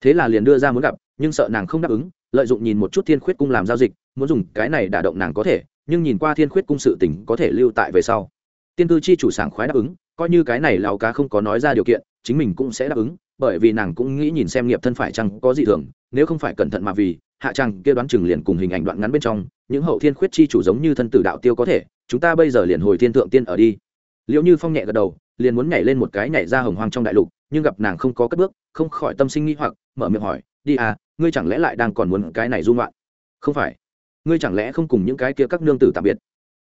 Speaker 1: Thế là liền đưa ra muốn gặp, nhưng sợ nàng không đáp ứng, lợi dụng nhìn một chút thiên khuyết cung làm giao dịch, muốn dùng cái này đả động nàng có thể, nhưng nhìn qua thiên khuyết cung sự tình có thể lưu tại về sau. Tiên cư chi chủ sảng khoái đáp ứng coi như cái này lão cá không có nói ra điều kiện, chính mình cũng sẽ đáp ứng, bởi vì nàng cũng nghĩ nhìn xem nghiệp thân phải chăng có gì thường, nếu không phải cẩn thận mà vì, hạ trang kia đoán chừng liền cùng hình ảnh đoạn ngắn bên trong, những hậu thiên khuyết chi chủ giống như thân tử đạo tiêu có thể, chúng ta bây giờ liền hồi thiên thượng tiên ở đi. Liệu như phong nhẹ gật đầu, liền muốn nhảy lên một cái nhảy ra hồng hoang trong đại lục, nhưng gặp nàng không có cất bước, không khỏi tâm sinh nghi hoặc, mở miệng hỏi, đi à ngươi chẳng lẽ lại đang còn muốn cái này dung loạn không phải. Ngươi chẳng lẽ không cùng những cái kia các nương tử tạm biệt?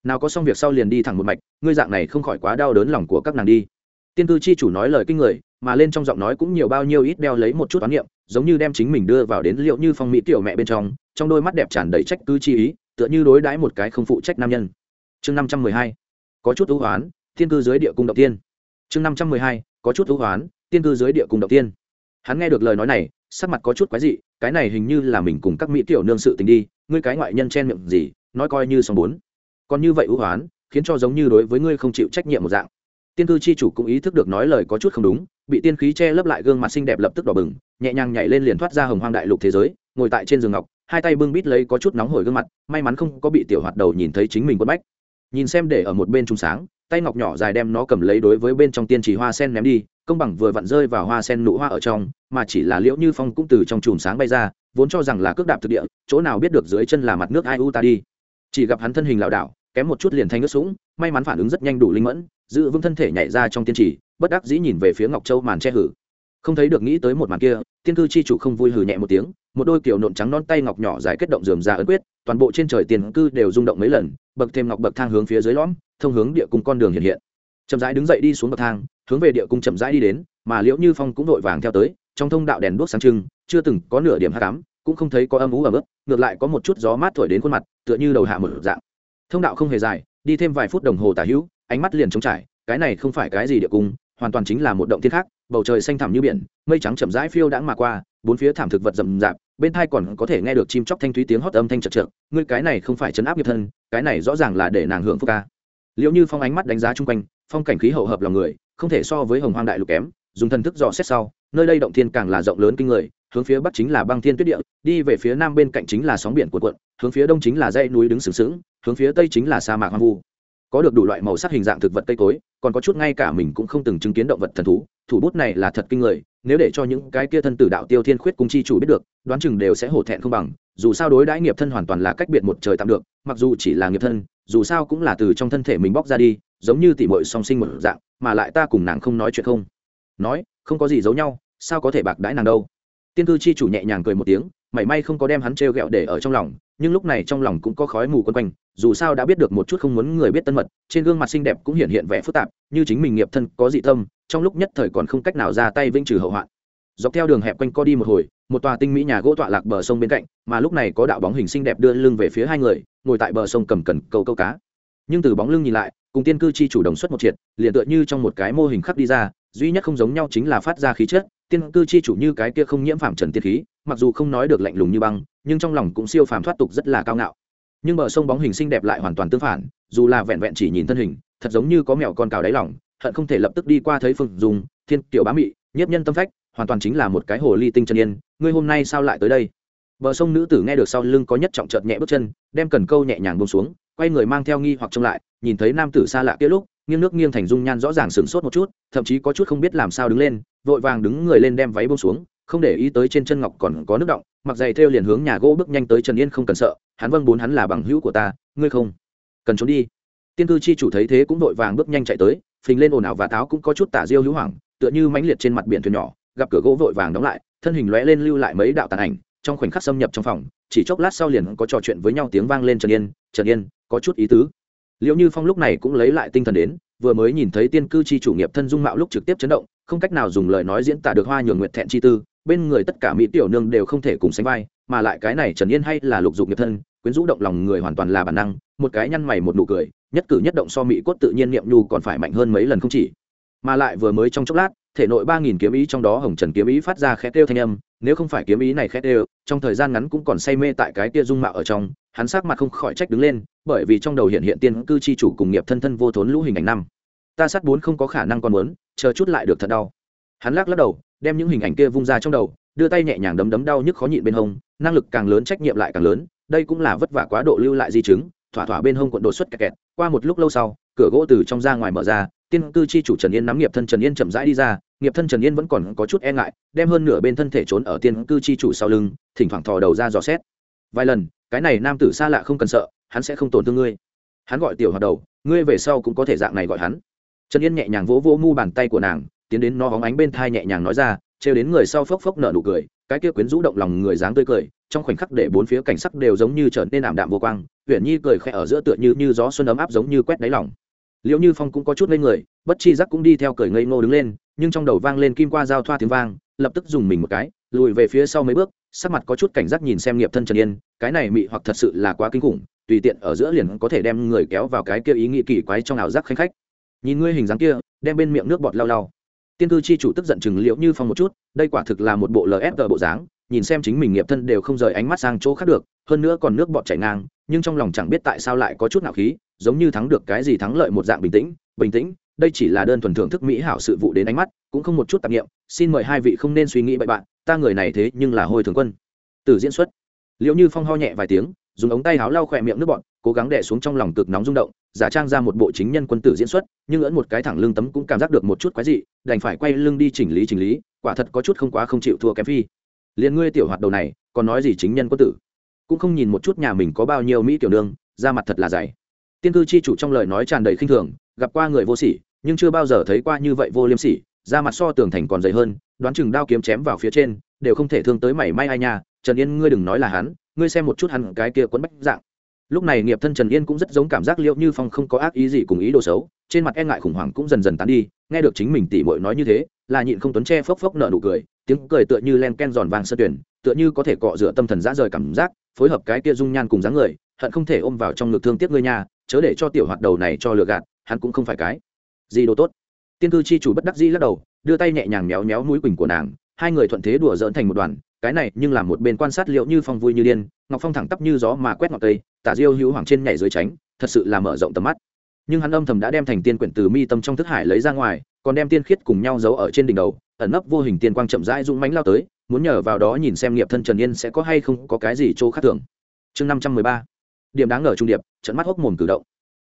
Speaker 1: Nào có xong việc sau liền đi thẳng một mạch ngươi dạng này không khỏi quá đau đớn lòng của các nàng đi. Tiên Cư chi chủ nói lời kinh người, mà lên trong giọng nói cũng nhiều bao nhiêu ít đeo lấy một chút toán niệm, giống như đem chính mình đưa vào đến liệu như phong mỹ tiểu mẹ bên trong trong đôi mắt đẹp tràn đầy trách cứ chi ý, tựa như đối đãi một cái không phụ trách nam nhân. Chương năm trăm mười hai, có chút ưu hoán thiên cư dưới địa cung động tiên. Chương năm trăm mười hai, có chút ưu hoán, tiên cư dưới địa cung động tiên. Hắn nghe được lời nói này, sắc mặt có chút quái dị, cái này hình như là mình cùng các mỹ tiểu nương sự tình đi, ngươi cái ngoại nhân chen miệng gì, nói coi như xong bốn. Còn như vậy ưu hoán khiến cho giống như đối với ngươi không chịu trách nhiệm một dạng. Tiên cư chi chủ cũng ý thức được nói lời có chút không đúng, bị tiên khí che lấp lại gương mặt xinh đẹp lập tức đỏ bừng, nhẹ nhàng nhảy lên liền thoát ra hồng hoang đại lục thế giới, ngồi tại trên giường ngọc, hai tay bưng bít lấy có chút nóng hổi gương mặt, may mắn không có bị tiểu hoạt đầu nhìn thấy chính mình quất bách. Nhìn xem để ở một bên trung sáng, tay ngọc nhỏ dài đem nó cầm lấy đối với bên trong tiên trì hoa sen ném đi, công bằng vừa vặn rơi vào hoa sen nụ hoa ở trong, mà chỉ là liễu như phong cũng từ trong chùm sáng bay ra, vốn cho rằng là cước đạp thực địa, chỗ nào biết được dưới chân là mặt nước ai u ta đi. Chỉ gặp hắn thân hình lảo đảo kém một chút liền thanh ướt sũng, may mắn phản ứng rất nhanh đủ linh mẫn, giữ vững thân thể nhảy ra trong tiên trì, bất đắc dĩ nhìn về phía ngọc châu màn che hử. Không thấy được nghĩ tới một màn kia, tiên cư chi chủ không vui hử nhẹ một tiếng, một đôi kiểu nộn trắng non tay ngọc nhỏ dài kết động dườm ra ấn quyết, toàn bộ trên trời tiền cư đều rung động mấy lần, bậc thêm ngọc bậc thang hướng phía dưới lõm, thông hướng địa cung con đường hiện hiện. Chậm rãi đứng dậy đi xuống bậc thang, hướng về địa cung chậm rãi đi đến, mà liễu như phong cũng vội vàng theo tới, trong thông đạo đèn đuốc sáng trưng, chưa từng có nửa điểm hát cám cũng không thấy có âm ú ở mức ngược lại có một chút gió mát thổi đến khuôn mặt, tựa như đầu hạ một dạng thông đạo không hề dài, đi thêm vài phút đồng hồ tả hữu, ánh mắt liền trống trải, cái này không phải cái gì địa cung, hoàn toàn chính là một động thiên khác, bầu trời xanh thẳm như biển, mây trắng chậm rãi phiêu đãng mà qua, bốn phía thảm thực vật rậm rạp, bên thai còn có thể nghe được chim chóc thanh thúy tiếng hót âm thanh chật trượt ngươi cái này không phải chấn áp nghiệp thân, cái này rõ ràng là để nàng hưởng phúc ca. Liệu như phong ánh mắt đánh giá chung quanh, phong cảnh khí hậu hợp lòng người, không thể so với hồng hoang đại lục kém, dùng thần thức dò xét sau, nơi đây động thiên càng là rộng lớn kinh người, hướng phía bắc chính là băng thiên tuyết địa, đi về phía nam bên cạnh chính là sóng biển cuộn cuộn, hướng phía đông chính là dãy núi đứng sừng sững hướng phía tây chính là sa mạc hoang vu. Có được đủ loại màu sắc hình dạng thực vật cây cối, còn có chút ngay cả mình cũng không từng chứng kiến động vật thần thú. Thủ bút này là thật kinh người, nếu để cho những cái kia thân tử đạo tiêu thiên khuyết cung chi chủ biết được, đoán chừng đều sẽ hổ thẹn không bằng, dù sao đối đãi nghiệp thân hoàn toàn là cách biệt một trời tạm được, mặc dù chỉ là nghiệp thân, dù sao cũng là từ trong thân thể mình bóc ra đi, giống như tỉ mội song sinh một dạng, mà lại ta cùng nàng không nói chuyện không. Nói, không có gì giấu nhau, sao có thể bạc đãi nàng đâu? Tiên cư chi chủ nhẹ nhàng cười một tiếng mảy may không có đem hắn t r e o g ẹ o để ở trong lòng, nhưng lúc này trong lòng cũng có khói mù quân quanh, dù sao đã biết được một chút không muốn người biết tân mật, trên gương mặt xinh đẹp cũng hiện hiện vẻ phức tạp, như chính mình nghiệp thân có dị tâm, trong lúc nhất thời còn không cách nào ra tay vĩnh trừ hậu hoạn. Dọc theo đường hẹp quanh co đi một hồi, một tòa tinh mỹ nhà gỗ tọa lạc bờ sông bên cạnh, mà lúc này có đạo bóng hình xinh đẹp đưa lưng về phía hai người, ngồi tại bờ sông cầm cần câu câu cá. Nhưng từ bóng lưng nhìn lại, cùng tiên cư chi chủ đồng xuất một triệt, liền tựa như trong một cái mô hình khắc đi ra, duy nhất không giống nhau chính là phát ra khí chất tiên cư chi chủ như cái kia không nhiễm phạm trần tiên khí, mặc dù không nói được lạnh lùng như băng, nhưng trong lòng cũng siêu phàm thoát tục rất là cao ngạo. Nhưng bờ sông bóng hình xinh đẹp lại hoàn toàn tương phản, dù là vẹn vẹn chỉ nhìn thân hình, thật giống như có mèo con cào đáy lỏng hận không thể lập tức đi qua thấy phương dùng thiên kiểu bá mị, nhiếp nhân tâm phách, hoàn toàn chính là một cái hồ ly tinh chân yên, ngươi hôm nay sao lại tới đây? Bờ sông nữ tử nghe được sau lưng có nhất trọng trợt nhẹ bước chân, đem cần câu nhẹ nhàng bông xuống, quay người mang theo nghi hoặc trông lại, nhìn thấy nam tử xa lạ kia lúc nghiêng nước nghiêng thành dung nhan rõ ràng sửng sốt một chút, thậm chí có chút không biết làm sao đứng lên, vội vàng đứng người lên đem váy bông xuống, không để ý tới trên chân ngọc còn có nước động, mặc giày theo liền hướng nhà gỗ bước nhanh tới trần yên không cần sợ, hắn vâng bốn hắn là bằng hữu của ta, ngươi không cần trốn đi. Tiên cư chi chủ thấy thế cũng vội vàng bước nhanh chạy tới, phình lên ồn ào và táo cũng có chút tả diêu hữu hoảng, tựa như mãnh liệt trên mặt biển thuyền nhỏ, gặp cửa gỗ vội vàng đóng lại, thân hình lóe lên lưu lại mấy đạo tàn ảnh, trong khoảnh khắc xâm nhập trong phòng, chỉ chốc lát sau liền có trò chuyện với nhau tiếng vang lên trần yên trần yên, có chút ý tứ liệu như phong lúc này cũng lấy lại tinh thần đến, vừa mới nhìn thấy tiên cư chi chủ nghiệp thân dung mạo lúc trực tiếp chấn động, không cách nào dùng lời nói diễn tả được hoa nhường nguyệt thẹn chi tư, bên người tất cả mỹ tiểu nương đều không thể cùng sánh vai, mà lại cái này trần yên hay là lục dục nghiệp thân, quyến rũ động lòng người hoàn toàn là bản năng, một cái nhăn mày một nụ cười, nhất cử nhất động so mỹ cốt tự nhiên niệm nhu còn phải mạnh hơn mấy lần không chỉ. Mà lại vừa mới trong chốc lát, thể nội ba nghìn kiếm ý trong đó hồng trần kiếm ý phát ra khẽ kêu thanh âm nếu không phải kiếm ý này khét đều, trong thời gian ngắn cũng còn say mê tại cái kia dung mạo ở trong, hắn sắc mặt không khỏi trách đứng lên, bởi vì trong đầu hiện hiện tiên cư chi chủ cùng nghiệp thân thân vô thốn lũ hình ảnh năm. Ta sát bốn không có khả năng còn muốn, chờ chút lại được thật đau. Hắn lắc lắc đầu, đem những hình ảnh kia vung ra trong đầu, đưa tay nhẹ nhàng đấm đấm đau nhức khó nhịn bên hông, năng lực càng lớn trách nhiệm lại càng lớn, đây cũng là vất vả quá độ lưu lại di chứng, thỏa thỏa bên hông quận đột xuất kẹt kẹt, qua một lúc lâu sau cửa gỗ từ trong ra ngoài mở ra, tiên cư chi chủ trần yên nắm nghiệp thân trần yên chậm rãi đi ra, nghiệp thân trần yên vẫn còn có chút e ngại, đem hơn nửa bên thân thể trốn ở tiên cư chi chủ sau lưng, thỉnh thoảng thò đầu ra dò xét. Vài lần, cái này nam tử xa lạ không cần sợ, hắn sẽ không tổn thương ngươi. Hắn gọi tiểu hoạt đầu, ngươi về sau cũng có thể dạng này gọi hắn. Trần yên nhẹ nhàng vỗ vỗ mu bàn tay của nàng, tiến đến nó hóng ánh bên thai nhẹ nhàng nói ra, trêu đến người sau phốc phốc nở nụ cười, cái kia quyến rũ động lòng người dáng tươi cười, trong khoảnh khắc để bốn phía cảnh sắc đều giống như trở nên ảm đạm vô quang, uyển nhi cười khẽ ở giữa tựa như như gió xuân ấm áp giống như quét đáy lòng liệu như phong cũng có chút ngây người, bất chi giác cũng đi theo cởi ngây ngô đứng lên, nhưng trong đầu vang lên kim qua giao thoa tiếng vang, lập tức dùng mình một cái, lùi về phía sau mấy bước, sắc mặt có chút cảnh giác nhìn xem nghiệp thân trần yên, cái này mị hoặc thật sự là quá kinh khủng, tùy tiện ở giữa liền có thể đem người kéo vào cái kia ý nghĩ kỳ quái trong ảo giác khanh khách. Nhìn ngươi hình dáng kia, đem bên miệng nước bọt lau lau. Tiên cư chi chủ tức giận chừng liệu như phong một chút, đây quả thực là một bộ lfg bộ dáng, nhìn xem chính mình nghiệp thân đều không rời ánh mắt sang chỗ khác được, hơn nữa còn nước bọt chảy ngang, nhưng trong lòng chẳng biết tại sao lại có chút nạo khí giống như thắng được cái gì thắng lợi một dạng bình tĩnh bình tĩnh, đây chỉ là đơn thuần thưởng thức mỹ hảo sự vụ đến ánh mắt, cũng không một chút tạp nghiệm xin mời hai vị không nên suy nghĩ bậy bạn, ta người này thế nhưng là hồi thường quân. Từ diễn xuất liệu như phong ho nhẹ vài tiếng, dùng ống tay áo lau khỏe miệng nước bọn cố gắng đè xuống trong lòng cực nóng rung động, giả trang ra một bộ chính nhân quân tử diễn xuất, nhưng ẫn một cái thẳng lưng tấm cũng cảm giác được một chút quái dị, đành phải quay lưng đi chỉnh lý chỉnh lý, quả thật có chút không quá không chịu thua kém phi. Liền ngươi tiểu hoạt đầu này, còn nói gì chính nhân quân tử? Cũng không nhìn một chút nhà mình có bao nhiêu mỹ tiểu nương ra mặt thật là dày tiên cư chi chủ trong lời nói tràn đầy khinh thường, gặp qua người vô sỉ, nhưng chưa bao giờ thấy qua như vậy vô liêm sỉ ra mặt so tường thành còn dày hơn, đoán chừng đao kiếm chém vào phía trên, đều không thể thương tới mảy may ai nha. Trần yên, ngươi đừng nói là hắn, ngươi xem một chút hắn cái kia quấn bách dạng. Lúc này nghiệp thân trần yên cũng rất giống cảm giác liệu như phong không có ác ý gì cùng ý đồ xấu, trên mặt e ngại khủng hoảng cũng dần dần tán đi, nghe được chính mình tỉ mội nói như thế, là nhịn không tuấn che phốc phốc nợ nụ cười, tiếng cười tựa như len ken giòn vàng sơ tuyển, tựa như có thể cọ rửa tâm thần dã rời cảm giác, phối hợp cái kia dung nhan cùng dáng người hận không thể ôm vào trong ngực thương tiếc ngươi nha, chớ để cho tiểu hoạt đầu này cho lừa gạt, hắn cũng không phải cái gì đồ tốt. Tiên cư chi chủ bất đắc dĩ lắc đầu, đưa tay nhẹ nhàng méo méo mũi quỳnh của nàng, hai người thuận thế đùa dỡn thành một đoàn, cái này nhưng làm một bên quan sát liệu như phong vui như điên, ngọc phong thẳng tắp như gió mà quét ngọc tây tả diêu hữu hoàng trên nhảy dưới tránh, thật sự là mở rộng tầm mắt. Nhưng hắn âm thầm đã đem thành tiên quyển từ mi tâm trong thức hải lấy ra ngoài, còn đem tiên khiết cùng nhau giấu ở trên đỉnh đầu, ẩn nấp vô hình tiên quang chậm rãi dũng mánh lao tới, muốn nhờ vào đó nhìn xem nghiệp thân trần yên sẽ có hay không có cái gì chỗ khác thường. Chương năm trăm mười ba điểm đáng ngờ trung điệp, trận mắt hốc mồm cử động.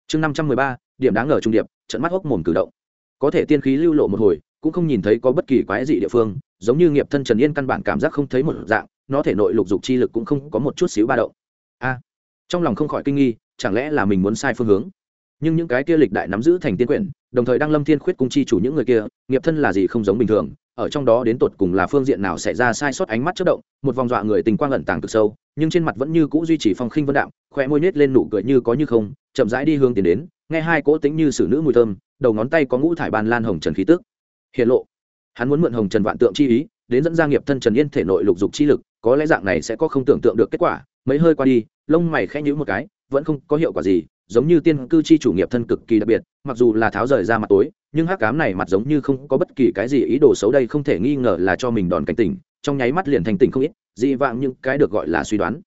Speaker 1: Chương năm trăm mười ba, điểm đáng ngờ trung điệp, trận mắt hốc mồm cử động. Có thể tiên khí lưu lộ một hồi, cũng không nhìn thấy có bất kỳ quái dị địa phương, giống như nghiệp thân trần yên căn bản cảm giác không thấy một dạng, nó thể nội lục dục chi lực cũng không có một chút xíu ba động. A, trong lòng không khỏi kinh nghi, chẳng lẽ là mình muốn sai phương hướng? Nhưng những cái kia lịch đại nắm giữ thành tiên quyển đồng thời đang lâm thiên khuyết cung chi chủ những người kia, nghiệp thân là gì không giống bình thường, ở trong đó đến tột cùng là phương diện nào xảy ra sai sót ánh mắt chất động, một vòng dọa người tình quang ẩn tàng cực sâu, nhưng trên mặt vẫn như cũ duy trì phong khinh vân đạm khỏe môi nhếch lên nụ cười như có như không, chậm rãi đi hướng tiến đến, nghe hai cỗ tính như xử nữ mùi thơm, đầu ngón tay có ngũ thải ban lan hồng trần khí tức. Hiện lộ, hắn muốn mượn hồng trần vạn tượng chi ý, đến dẫn ra nghiệp thân trần yên thể nội lục dục chi lực, có lẽ dạng này sẽ có không tưởng tượng được kết quả, mấy hơi qua đi, lông mày khẽ nhíu một cái, vẫn không có hiệu quả gì giống như tiên cư chi chủ nghiệp thân cực kỳ đặc biệt, mặc dù là tháo rời ra mặt tối, nhưng hắc cám này mặt giống như không có bất kỳ cái gì ý đồ xấu đây không thể nghi ngờ là cho mình đòn cảnh tỉnh, trong nháy mắt liền thành tỉnh không ít, dị vạng những cái được gọi là suy đoán.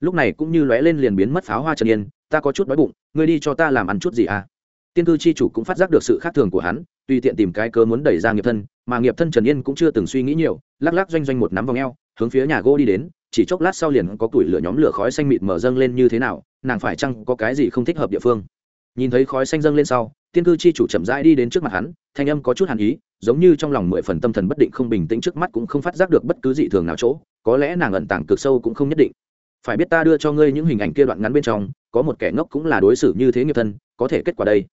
Speaker 1: Lúc này cũng như lóe lên liền biến mất pháo hoa trần yên, ta có chút đói bụng, ngươi đi cho ta làm ăn chút gì à? Tiên cư chi chủ cũng phát giác được sự khác thường của hắn, tùy tiện tìm cái cớ muốn đẩy ra nghiệp thân, mà nghiệp thân trần yên cũng chưa từng suy nghĩ nhiều, lắc lắc doanh doanh một nắm vòng eo, hướng phía nhà gỗ đi đến chỉ chốc lát sau liền có củi lửa nhóm lửa khói xanh mịt mở dâng lên như thế nào, nàng phải chăng có cái gì không thích hợp địa phương? Nhìn thấy khói xanh dâng lên sau, tiên cư chi chủ chậm rãi đi đến trước mặt hắn, thanh âm có chút hàn ý, giống như trong lòng mười phần tâm thần bất định không bình tĩnh trước mắt cũng không phát giác được bất cứ dị thường nào chỗ, có lẽ nàng ẩn tàng cực sâu cũng không nhất định. Phải biết ta đưa cho ngươi những hình ảnh kia đoạn ngắn bên trong, có một kẻ ngốc cũng là đối xử như thế nghiệp thân, có thể kết quả đây.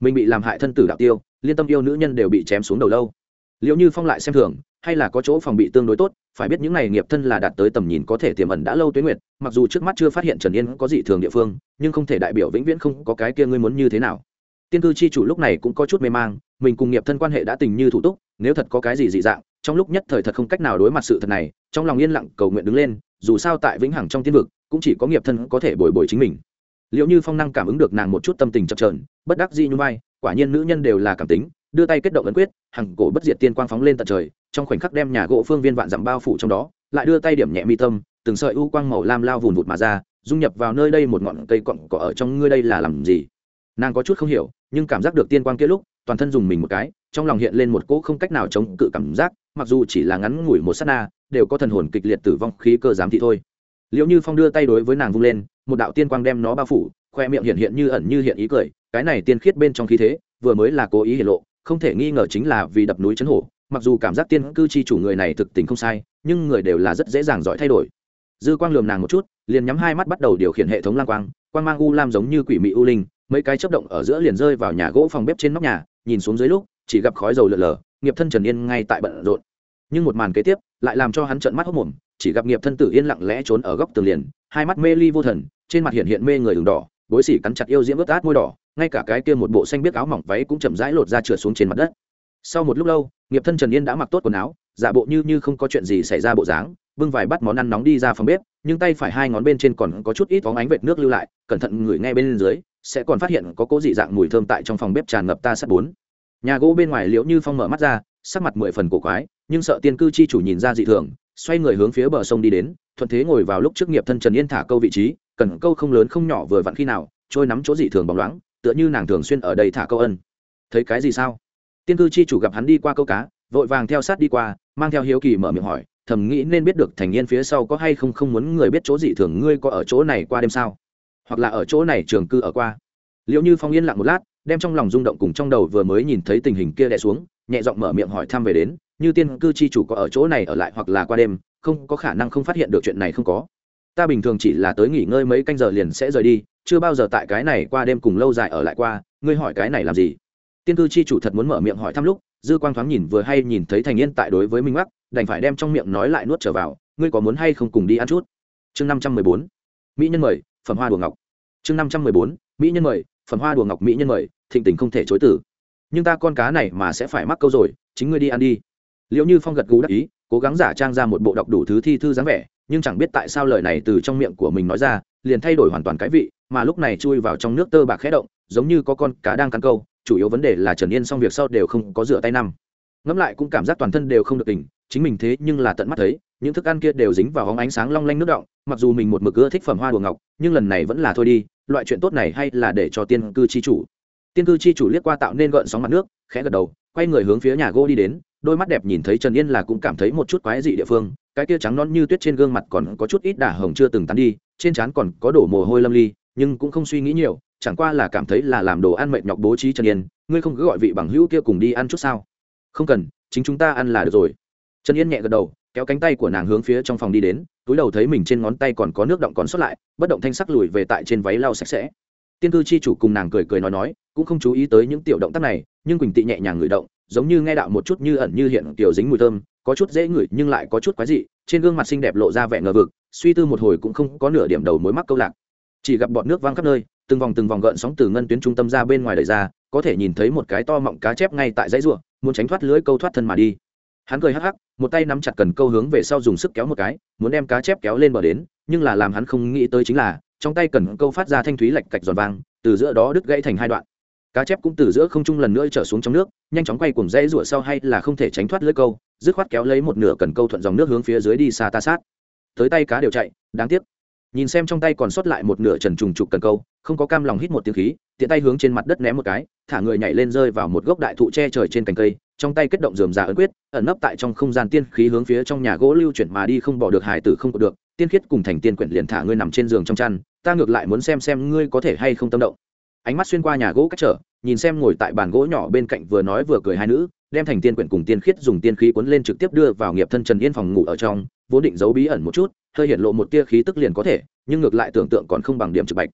Speaker 1: Mình bị làm hại thân tử đạo tiêu, liên tâm yêu nữ nhân đều bị chém xuống đầu lâu liệu như phong lại xem thường, hay là có chỗ phòng bị tương đối tốt, phải biết những này nghiệp thân là đạt tới tầm nhìn có thể tiềm ẩn đã lâu tuyến nguyệt, mặc dù trước mắt chưa phát hiện trần yên có dị thường địa phương, nhưng không thể đại biểu vĩnh viễn không có cái kia ngươi muốn như thế nào. Tiên cư chi chủ lúc này cũng có chút mê mang, mình cùng nghiệp thân quan hệ đã tình như thủ túc, nếu thật có cái gì dị dạng, trong lúc nhất thời thật không cách nào đối mặt sự thật này, trong lòng yên lặng cầu nguyện đứng lên, dù sao tại vĩnh hằng trong tiên vực, cũng chỉ có nghiệp thân có thể bồi bồi chính mình. Liệu như phong năng cảm ứng được nàng một chút tâm tình chập trờn bất đắc dĩ như vai, quả nhiên nữ nhân đều là cảm tính đưa tay kết động ấn quyết hằng cổ bất diệt tiên quang phóng lên tận trời, trong khoảnh khắc đem nhà gỗ phương viên vạn dặm bao phủ trong đó, lại đưa tay điểm nhẹ mi tâm, từng sợi u quang màu lam lao vùn vụt mà ra, dung nhập vào nơi đây một ngọn cây cọng cỏ ở trong ngươi đây là làm gì? Nàng có chút không hiểu, nhưng cảm giác được tiên quang kia lúc, toàn thân dùng mình một cái, trong lòng hiện lên một cỗ không cách nào chống cự cảm giác, mặc dù chỉ là ngắn ngủi một sát na, đều có thần hồn kịch liệt tử vong khí cơ giám thị thôi. Liệu như phong đưa tay đối với nàng vung lên, một đạo tiên quang đem nó bao phủ, khoe miệng hiện hiện như ẩn như hiện ý cười, cái này tiên khiết bên trong khí thế, vừa mới là cố ý hiện lộ không thể nghi ngờ chính là vì đập núi chấn hổ, mặc dù cảm giác tiên cư chi chủ người này thực tình không sai, nhưng người đều là rất dễ dàng giỏi thay đổi. Dư quang lườm nàng một chút, liền nhắm hai mắt bắt đầu điều khiển hệ thống lang quang quang mang u lam giống như quỷ mị u linh, mấy cái chấp động ở giữa liền rơi vào nhà gỗ phòng bếp trên nóc nhà, nhìn xuống dưới lúc, chỉ gặp khói dầu lợn lờ nghiệp thân trần yên ngay tại bận rộn. Nhưng một màn kế tiếp, lại làm cho hắn trợn mắt hốc mồm, chỉ gặp nghiệp thân tử yên lặng lẽ trốn ở góc tường liền, hai mắt mê ly vô thần, trên mặt hiện hiện mê người đường đỏ bối xỉ cắn chặt yêu diễm ướt át môi đỏ ngay cả cái kia một bộ xanh biết áo mỏng váy cũng chậm rãi lột ra trượt xuống trên mặt đất. Sau một lúc lâu, nghiệp thân trần yên đã mặc tốt quần áo, giả bộ như như không có chuyện gì xảy ra bộ dáng, bưng vài bát món ăn nóng đi ra phòng bếp, nhưng tay phải hai ngón bên trên còn có chút ít phóng ánh vệt nước lưu lại, cẩn thận ngửi ngay bên dưới, sẽ còn phát hiện có cố dị dạng mùi thơm tại trong phòng bếp tràn ngập ta sắt bốn nhà gỗ bên ngoài liễu như phong mở mắt ra, sắc mặt mười phần cổ quái, nhưng sợ tiên cư chi chủ nhìn ra dị thường, xoay người hướng phía bờ sông đi đến, thuận thế ngồi vào lúc trước nghiệp thân trần yên thả câu vị trí, cần câu không lớn không nhỏ vừa vặn khi nào, trôi nắm chỗ dị thường bóng loáng tựa như nàng thường xuyên ở đây thả câu ân. Thấy cái gì sao? Tiên cư chi chủ gặp hắn đi qua câu cá, vội vàng theo sát đi qua, mang theo hiếu kỳ mở miệng hỏi thầm nghĩ nên biết được thành niên phía sau có hay không không muốn người biết chỗ gì thường ngươi có ở chỗ này qua đêm sao? Hoặc là ở chỗ này trường cư ở qua? Liệu như phong yên lặng một lát, đem trong lòng rung động cùng trong đầu vừa mới nhìn thấy tình hình kia đè xuống, nhẹ giọng mở miệng hỏi thăm về đến, như tiên cư chi chủ có ở chỗ này ở lại hoặc là qua đêm, không có khả năng không phát hiện được chuyện này không có ta bình thường chỉ là tới nghỉ ngơi mấy canh giờ liền sẽ rời đi, chưa bao giờ tại cái này qua đêm cùng lâu dài ở lại qua, ngươi hỏi cái này làm gì? Tiên cư chi chủ thật muốn mở miệng hỏi thăm lúc, dư quang thoáng nhìn vừa hay nhìn thấy thành yên tại đối với minh mắc đành phải đem trong miệng nói lại nuốt trở vào, ngươi có muốn hay không cùng đi ăn chút? Chương năm trăm mười bốn, mỹ nhân mời, phẩm hoa đùa ngọc. Chương năm trăm mười bốn, mỹ nhân mời, phẩm hoa đùa ngọc, mỹ nhân mời, thịnh tình không thể chối tử nhưng ta con cá này mà sẽ phải mắc câu rồi, chính ngươi đi ăn đi. Liệu như phong gật gù đắc ý, cố gắng giả trang ra một bộ đọc đủ thứ thi thư dáng vẻ nhưng chẳng biết tại sao lời này từ trong miệng của mình nói ra, liền thay đổi hoàn toàn cái vị, mà lúc này chui vào trong nước tơ bạc khẽ động, giống như có con cá đang cắn câu, chủ yếu vấn đề là trần yên xong việc sau đều không có rửa tay năm. Ngẫm lại cũng cảm giác toàn thân đều không được tỉnh, chính mình thế nhưng là tận mắt thấy, những thức ăn kia đều dính vào hóng ánh sáng long lanh nước động, mặc dù mình một mực ưa thích phẩm hoa đùa ngọc, nhưng lần này vẫn là thôi đi, loại chuyện tốt này hay là để cho tiên cư chi chủ. Tiên cư chi chủ liếc qua tạo nên gợn sóng mặt nước, khẽ gật đầu quay người hướng phía nhà gỗ đi đến, đôi mắt đẹp nhìn thấy trần yên là cũng cảm thấy một chút quái dị địa phương, cái kia trắng non như tuyết trên gương mặt còn có chút ít đả hồng chưa từng tán đi, trên trán còn có đổ mồ hôi lâm ly, nhưng cũng không suy nghĩ nhiều, chẳng qua là cảm thấy là làm đồ ăn mệt nhọc bố trí trần yên, ngươi không cứ gọi vị bằng hữu kia cùng đi ăn chút sao? Không cần, chính chúng ta ăn là được rồi. Trần yên nhẹ gật đầu, kéo cánh tay của nàng hướng phía trong phòng đi đến, túi đầu thấy mình trên ngón tay còn có nước động còn sót lại, bất động thanh sắc lùi về tại trên váy lau sạch sẽ tiên cư chi chủ cùng nàng cười cười nói nói, cũng không chú ý tới những tiểu động tác này, nhưng quỳnh tị nhẹ nhàng ngửi động, giống như nghe đạo một chút như ẩn như hiện tiểu dính mùi thơm, có chút dễ ngửi nhưng lại có chút quái dị, trên gương mặt xinh đẹp lộ ra vẻ ngờ vực, suy tư một hồi cũng không có nửa điểm đầu mối mắc câu lạc. Chỉ gặp bọn nước văng khắp nơi, từng vòng từng vòng gợn sóng từ ngân tuyến trung tâm ra bên ngoài đời ra, có thể nhìn thấy một cái to mọng cá chép ngay tại dãy ruộng, muốn tránh thoát lưới câu thoát thân mà đi. Hắn cười hắc hắc, một tay nắm chặt cần câu hướng về sau dùng sức kéo một cái, muốn đem cá chép kéo lên bờ đến, nhưng là làm hắn không nghĩ tới chính là trong tay cần câu phát ra thanh thúy lạch cạch giòn vang, từ giữa đó đứt gãy thành hai đoạn. Cá chép cũng từ giữa không trung lần nữa trở xuống trong nước, nhanh chóng quay cùng dãy rủa sau hay là không thể tránh thoát lưới câu, dứt khoát kéo lấy một nửa cần câu thuận dòng nước hướng phía dưới đi xa ta sát. Tới tay cá đều chạy, đáng tiếc. Nhìn xem trong tay còn sót lại một nửa trần trùng trục cần câu, không có cam lòng hít một tiếng khí, tiện tay hướng trên mặt đất ném một cái, thả người nhảy lên rơi vào một gốc đại thụ che trời trên cành cây trong tay kết động dườm già ấn quyết, ẩn nấp tại trong không gian tiên khí hướng phía trong nhà gỗ lưu chuyển mà đi không bỏ được, hải tử không có được. Tiên khiết cùng thành tiên quyển liền thả ngươi nằm trên giường trong chăn, ta ngược lại muốn xem xem ngươi có thể hay không tâm động. Ánh mắt xuyên qua nhà gỗ cách trở, nhìn xem ngồi tại bàn gỗ nhỏ bên cạnh vừa nói vừa cười hai nữ, đem thành tiên quyển cùng tiên khiết dùng tiên khí cuốn lên trực tiếp đưa vào nghiệp thân trần yên phòng ngủ ở trong, vốn định giấu bí ẩn một chút, hơi hiện lộ một tia khí tức liền có thể, nhưng ngược lại tưởng tượng còn không bằng điểm trực bạch.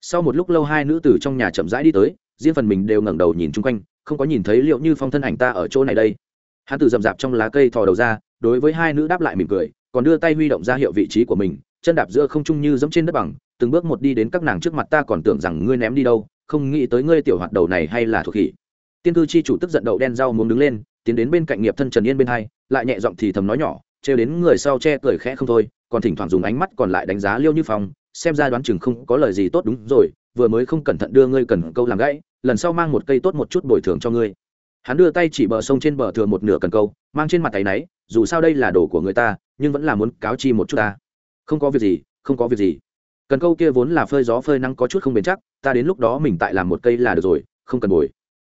Speaker 1: Sau một lúc lâu hai nữ tử trong nhà chậm rãi đi tới, riêng phần mình đều ngẩng đầu nhìn chung quanh không có nhìn thấy liệu như phong thân ảnh ta ở chỗ này đây. Hắn từ rậm rạp trong lá cây thò đầu ra, đối với hai nữ đáp lại mỉm cười, còn đưa tay huy động ra hiệu vị trí của mình, chân đạp giữa không trung như giống trên đất bằng, từng bước một đi đến các nàng trước mặt ta còn tưởng rằng ngươi ném đi đâu, không nghĩ tới ngươi tiểu hoạt đầu này hay là thuộc khỉ tiên cư chi chủ tức giận đậu đen rau muốn đứng lên, tiến đến bên cạnh nghiệp thân trần yên bên hai, lại nhẹ giọng thì thầm nói nhỏ, trêu đến người sau che cười khẽ không thôi, còn thỉnh thoảng dùng ánh mắt còn lại đánh giá liêu như phong, xem ra đoán chừng không có lời gì tốt đúng rồi, vừa mới không cẩn thận đưa ngươi cần câu làm gãy lần sau mang một cây tốt một chút bồi thường cho ngươi. Hắn đưa tay chỉ bờ sông trên bờ thừa một nửa cần câu, mang trên mặt tay náy, dù sao đây là đồ của người ta, nhưng vẫn là muốn cáo chi một chút ta. Không có việc gì, không có việc gì. Cần câu kia vốn là phơi gió phơi nắng có chút không bền chắc, ta đến lúc đó mình tại làm một cây là được rồi, không cần bồi.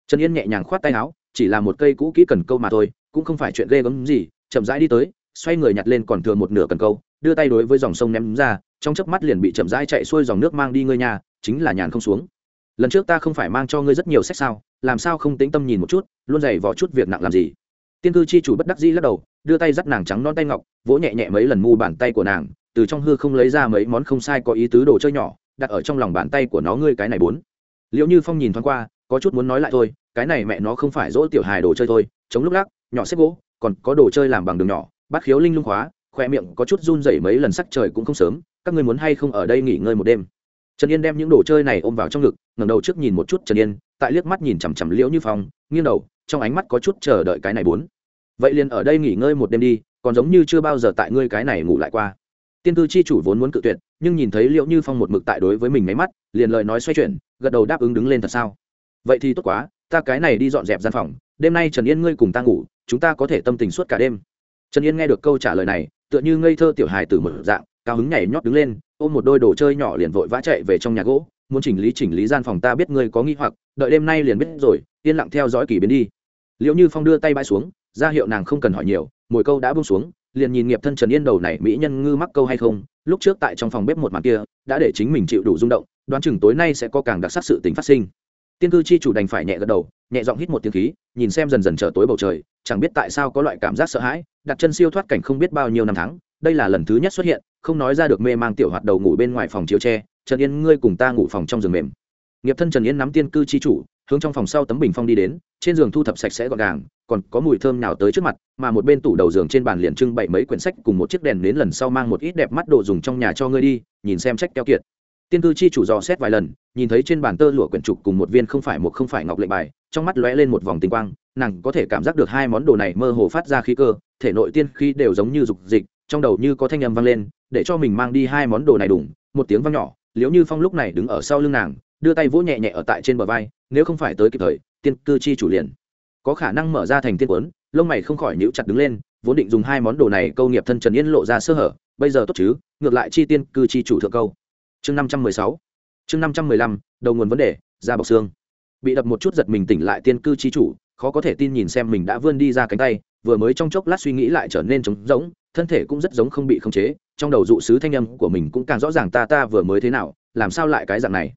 Speaker 1: Trần yên nhẹ nhàng khoát tay áo, chỉ là một cây cũ kỹ cần câu mà thôi, cũng không phải chuyện ghê gớm gì, chậm rãi đi tới, xoay người nhặt lên còn thừa một nửa cần câu, đưa tay đối với dòng sông ném ra, trong chớp mắt liền bị chậm rãi chạy xuôi dòng nước mang đi ngơi nhà, chính là nhàn không xuống lần trước ta không phải mang cho ngươi rất nhiều sách sao, làm sao không tĩnh tâm nhìn một chút, luôn dày vò chút việc nặng làm gì? Tiên cư chi chủ bất đắc dĩ lắc đầu, đưa tay dắt nàng trắng non tay ngọc, vỗ nhẹ nhẹ mấy lần mu bàn tay của nàng, từ trong hư không lấy ra mấy món không sai có ý tứ đồ chơi nhỏ, đặt ở trong lòng bàn tay của nó ngươi cái này bốn. Liệu như phong nhìn thoáng qua, có chút muốn nói lại thôi, cái này mẹ nó không phải dỗ tiểu hài đồ chơi thôi, chống lúc lắc, nhỏ xếp gỗ, còn có đồ chơi làm bằng đường nhỏ bát khiếu linh lung khóa, khoe miệng có chút run rẩy mấy lần sắc trời cũng không sớm, các ngươi muốn hay không ở đây nghỉ ngơi một đêm? Trần yên đem những đồ chơi này ôm vào trong ngực, ngẩng đầu trước nhìn một chút trần yên, tại liếc mắt nhìn chằm chằm liễu như phong, nghiêng đầu, trong ánh mắt có chút chờ đợi cái này bốn. Vậy liền ở đây nghỉ ngơi một đêm đi, còn giống như chưa bao giờ tại ngươi cái này ngủ lại qua. Tiên cư chi chủ vốn muốn cự tuyệt, nhưng nhìn thấy liễu như phong một mực tại đối với mình máy mắt, liền lời nói xoay chuyển, gật đầu đáp ứng đứng lên thật sao? Vậy thì tốt quá, ta cái này đi dọn dẹp gian phòng, đêm nay trần yên ngươi cùng ta ngủ, chúng ta có thể tâm tình suốt cả đêm. Trần yên nghe được câu trả lời này, tựa như ngây thơ tiểu hài từ một dạng cao hứng nhảy nhót đứng lên, ôm một đôi đồ chơi nhỏ liền vội vã chạy về trong nhà gỗ, muốn chỉnh lý chỉnh lý gian phòng ta biết ngươi có nghi hoặc, đợi đêm nay liền biết rồi, yên lặng theo dõi kỳ biến đi. Liệu như phong đưa tay bãi xuống, ra hiệu nàng không cần hỏi nhiều mỗi câu đã bông xuống, liền nhìn nghiệp thân trần yên đầu này mỹ nhân ngư mắc câu hay không, lúc trước tại trong phòng bếp một màn kia, đã để chính mình chịu đủ rung động, đoán chừng tối nay sẽ có càng đặc sắc sự tính phát sinh. Tiên cư chi chủ đành phải nhẹ gật đầu, nhẹ giọng hít một tiếng khí, nhìn xem dần dần trở tối bầu trời, chẳng biết tại sao có loại cảm giác sợ hãi, đặt chân siêu thoát cảnh không biết bao nhiêu năm tháng, đây là lần thứ nhất xuất hiện không nói ra được mê mang tiểu hoạt đầu ngủ bên ngoài phòng chiếu tre trần yên, ngươi cùng ta ngủ phòng trong giường mềm. Nghiệp thân trần yên nắm tiên cư chi chủ, hướng trong phòng sau tấm bình phong đi đến, trên giường thu thập sạch sẽ gọn gàng, còn có mùi thơm nào tới trước mặt, mà một bên tủ đầu giường trên bàn liền trưng bày mấy quyển sách cùng một chiếc đèn đến lần sau mang một ít đẹp mắt đồ dùng trong nhà cho ngươi đi, nhìn xem sách keo kiệt. Tiên cư chi chủ dò xét vài lần, nhìn thấy trên bàn tơ lụa quyển trục cùng một viên không phải một không phải ngọc lệnh bài, trong mắt lóe lên một vòng tinh quang, nàng có thể cảm giác được hai món đồ này mơ hồ phát ra khí cơ, thể nội tiên khí đều giống như dục dịch trong đầu như có thanh âm vang lên, để cho mình mang đi hai món đồ này đủng một tiếng vang nhỏ liếu như phong lúc này đứng ở sau lưng nàng, đưa tay vỗ nhẹ nhẹ ở tại trên bờ vai, nếu không phải tới kịp thời, tiên cư chi chủ liền. Có khả năng mở ra thành tiên quấn lông mày không khỏi nhíu chặt đứng lên, vốn định dùng hai món đồ này câu nghiệp thân trần yên lộ ra sơ hở, bây giờ tốt chứ, ngược lại chi tiên cư chi chủ thượng câu. Chương năm trăm mười sáu. Chương năm trăm mười lăm, đầu nguồn vấn đề ra bọc xương. Bị đập một chút giật mình tỉnh lại tiên cư chi chủ, khó có thể tin nhìn xem mình đã vươn đi ra cánh tay, vừa mới trong chốc lát suy nghĩ lại trở nên trống rỗng thân thể cũng rất giống không bị khống chế, trong đầu dụ sứ thanh âm của mình cũng càng rõ ràng ta ta vừa mới thế nào, làm sao lại cái dạng này.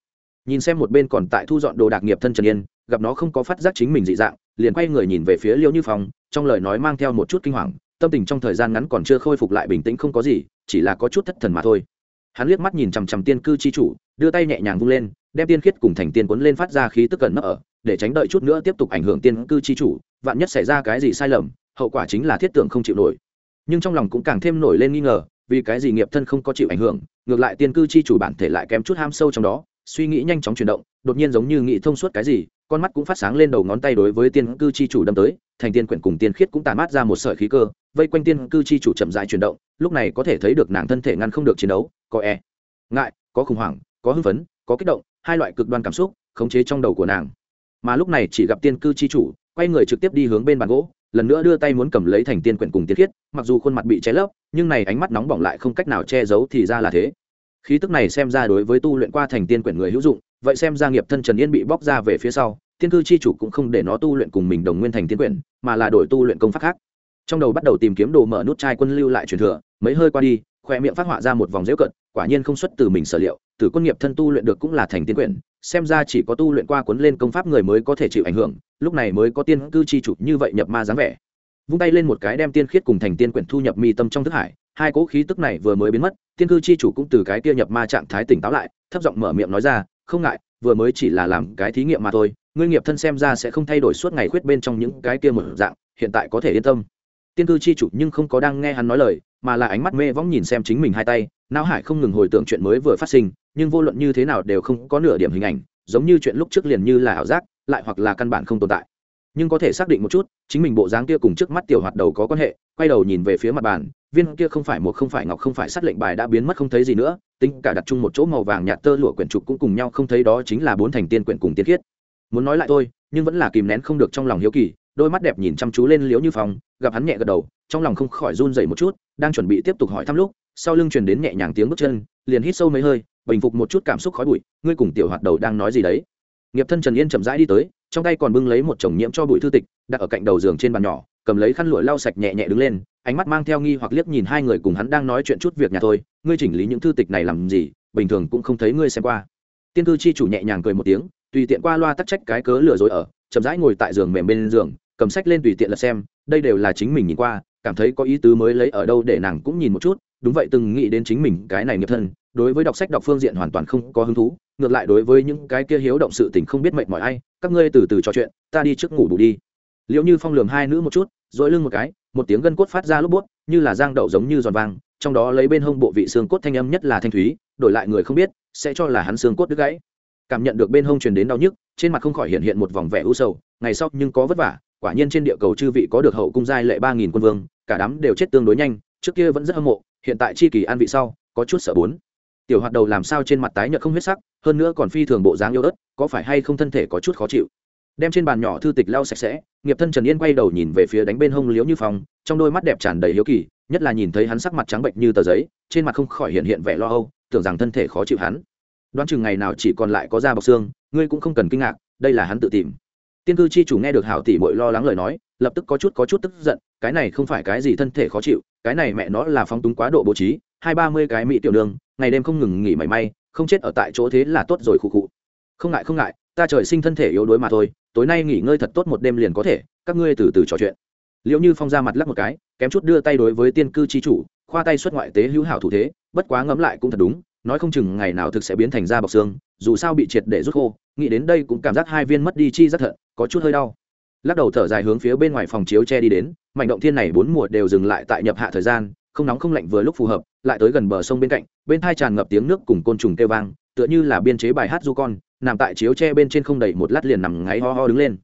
Speaker 1: Nhìn xem một bên còn tại thu dọn đồ đạc nghiệp thân trần yên, gặp nó không có phát giác chính mình dị dạng, liền quay người nhìn về phía liêu như phong, trong lời nói mang theo một chút kinh hoàng, tâm tình trong thời gian ngắn còn chưa khôi phục lại bình tĩnh không có gì, chỉ là có chút thất thần mà thôi. Hắn liếc mắt nhìn chằm chằm tiên cư chi chủ, đưa tay nhẹ nhàng vung lên, đem tiên khiết cùng thành tiên quấn lên phát ra khí tức cẩn nấp ở, để tránh đợi chút nữa tiếp tục ảnh hưởng tiên cư chi chủ, vạn nhất xảy ra cái gì sai lầm, hậu quả chính là thiết tưởng không chịu nổi nhưng trong lòng cũng càng thêm nổi lên nghi ngờ, vì cái gì nghiệp thân không có chịu ảnh hưởng, ngược lại tiên cư chi chủ bản thể lại kém chút ham sâu trong đó, suy nghĩ nhanh chóng chuyển động, đột nhiên giống như nghĩ thông suốt cái gì, con mắt cũng phát sáng lên đầu ngón tay đối với tiên cư chi chủ đâm tới, thành tiên quyển cùng tiên khiết cũng tàn mát ra một sợi khí cơ, vây quanh tiên cư chi chủ chậm rãi chuyển động, lúc này có thể thấy được nàng thân thể ngăn không được chiến đấu, có e ngại, có khủng hoảng, có hưng phấn, có kích động, hai loại cực đoan cảm xúc khống chế trong đầu của nàng. Mà lúc này chỉ gặp tiên cư chi chủ quay người trực tiếp đi hướng bên bàn gỗ, lần nữa đưa tay muốn cầm lấy thành tiên quyển cùng tiết khiết, mặc dù khuôn mặt bị cháy lấp, nhưng này ánh mắt nóng bỏng lại không cách nào che giấu thì ra là thế. Khí tức này xem ra đối với tu luyện qua thành tiên quyển người hữu dụng, vậy xem ra nghiệp thân trần yên bị bóc ra về phía sau, tiên cư chi chủ cũng không để nó tu luyện cùng mình đồng nguyên thành tiên quyển, mà là đổi tu luyện công pháp khác. Trong đầu bắt đầu tìm kiếm đồ mở nút chai quân lưu lại truyền thừa, mấy hơi qua đi khoe miệng phát họa ra một vòng dễu cận, quả nhiên không xuất từ mình sở liệu, từ quân nghiệp thân tu luyện được cũng là thành tiên quyển, xem ra chỉ có tu luyện qua cuốn lên công pháp người mới có thể chịu ảnh hưởng, lúc này mới có tiên cư chi chủ như vậy nhập ma dáng vẻ. Vung tay lên một cái đem tiên khiết cùng thành tiên quyển thu nhập mi tâm trong thức hải, hai cỗ khí tức này vừa mới biến mất, tiên cư chi chủ cũng từ cái kia nhập ma trạng thái tỉnh táo lại, thấp giọng mở miệng nói ra, không ngại, vừa mới chỉ là làm cái thí nghiệm mà thôi, ngươi nghiệp thân xem ra sẽ không thay đổi suốt ngày khuyết bên trong những cái kia một dạng, hiện tại có thể yên tâm. Tiên cư chi chủ nhưng không có đang nghe hắn nói lời mà là ánh mắt mê võng nhìn xem chính mình hai tay, não hải không ngừng hồi tưởng chuyện mới vừa phát sinh, nhưng vô luận như thế nào đều không có nửa điểm hình ảnh, giống như chuyện lúc trước liền như là ảo giác, lại hoặc là căn bản không tồn tại. Nhưng có thể xác định một chút, chính mình bộ dáng kia cùng trước mắt tiểu hoạt đầu có quan hệ, quay đầu nhìn về phía mặt bàn, viên kia không phải một không phải ngọc không phải sát lệnh bài đã biến mất không thấy gì nữa, tính cả đặt chung một chỗ màu vàng nhạt tơ lụa quyển trục cũng cùng nhau không thấy đó chính là bốn thành tiên quyển cùng tiên khiết. Muốn nói lại thôi, nhưng vẫn là kìm nén không được trong lòng hiếu kỳ đôi mắt đẹp nhìn chăm chú lên liễu như phong, gặp hắn nhẹ gật đầu, trong lòng không khỏi run dậy một chút, đang chuẩn bị tiếp tục hỏi thăm lúc, sau lưng truyền đến nhẹ nhàng tiếng bước chân, liền hít sâu mấy hơi, bình phục một chút cảm xúc khói bụi, ngươi cùng tiểu hoạt đầu đang nói gì đấy? Nghiệp thân trần yên chậm rãi đi tới, trong tay còn bưng lấy một chồng nhiễm cho bụi thư tịch, đặt ở cạnh đầu giường trên bàn nhỏ, cầm lấy khăn lụa lau sạch nhẹ nhẹ đứng lên, ánh mắt mang theo nghi hoặc liếc nhìn hai người cùng hắn đang nói chuyện chút việc nhà thôi, ngươi chỉnh lý những thư tịch này làm gì, bình thường cũng không thấy ngươi xem qua. Tiên cư chi chủ nhẹ nhàng cười một tiếng, tùy tiện qua loa tắc trách cái cớ lừa dối ở, chậm rãi ngồi tại giường mềm bên giường cầm sách lên tùy tiện là xem đây đều là chính mình nhìn qua cảm thấy có ý tứ mới lấy ở đâu để nàng cũng nhìn một chút đúng vậy từng nghĩ đến chính mình cái này nghiệp thân đối với đọc sách đọc phương diện hoàn toàn không có hứng thú ngược lại đối với những cái kia hiếu động sự tình không biết mệnh mọi ai các ngươi từ từ trò chuyện ta đi trước ngủ đủ đi. Liệu như phong lường hai nữ một chút dội lưng một cái một tiếng gân cốt phát ra lúc buốt, như là giang đậu giống như giòn vang trong đó lấy bên hông bộ vị xương cốt thanh âm nhất là thanh thúy đổi lại người không biết sẽ cho là hắn xương cốt đứt gãy. Cảm nhận được bên hông truyền đến đau nhức trên mặt không khỏi hiện hiện một vòng vẻ u sầu ngày sau nhưng có vất vả quả nhiên trên địa cầu chư vị có được hậu cung giai lệ ba nghìn quân vương, cả đám đều chết tương đối nhanh, trước kia vẫn rất hâm mộ, hiện tại chi kỳ an vị sau, có chút sợ bốn. Tiểu hoạt đầu làm sao trên mặt tái nhợt không huyết sắc, hơn nữa còn phi thường bộ dáng yêu ớt, có phải hay không thân thể có chút khó chịu? Đem trên bàn nhỏ thư tịch lau sạch sẽ, nghiệp thân trần yên quay đầu nhìn về phía đánh bên hông liếu như phong, trong đôi mắt đẹp tràn đầy hiếu kỳ, nhất là nhìn thấy hắn sắc mặt trắng bệnh như tờ giấy, trên mặt không khỏi hiện hiện vẻ lo âu, tưởng rằng thân thể khó chịu hắn. Đoán chừng ngày nào chỉ còn lại có da bọc xương, ngươi cũng không cần kinh ngạc, đây là hắn tự tìm tiên cư chi chủ nghe được hảo tỷ bội lo lắng lời nói, lập tức có chút có chút tức giận, cái này không phải cái gì thân thể khó chịu, cái này mẹ nó là phóng túng quá độ bố trí, hai ba mươi cái mỹ tiểu đường, ngày đêm không ngừng nghỉ mảy may, không chết ở tại chỗ thế là tốt rồi khụ khụ. Không ngại không ngại, ta trời sinh thân thể yếu đuối mà thôi, tối nay nghỉ ngơi thật tốt một đêm liền có thể, các ngươi từ từ trò chuyện. Liệu như phong ra mặt lắc một cái, kém chút đưa tay đối với tiên cư chi chủ, khoa tay xuất ngoại tế hữu hảo thủ thế, bất quá ngẫm lại cũng thật đúng, nói không chừng ngày nào thực sẽ biến thành da bọc xương, dù sao bị triệt để rút khô nghĩ đến đây cũng cảm giác hai viên mất đi chi rất thận, có chút hơi đau. Lắc đầu thở dài hướng phía bên ngoài phòng chiếu che đi đến mạnh động thiên này bốn mùa đều dừng lại tại nhập hạ thời gian, không nóng không lạnh vừa lúc phù hợp, lại tới gần bờ sông bên cạnh, bên thai tràn ngập tiếng nước cùng côn trùng kêu vang, tựa như là biên chế bài hát du con, nằm tại chiếu tre bên trên không đầy một lát liền nằm ngáy ho ho đứng lên.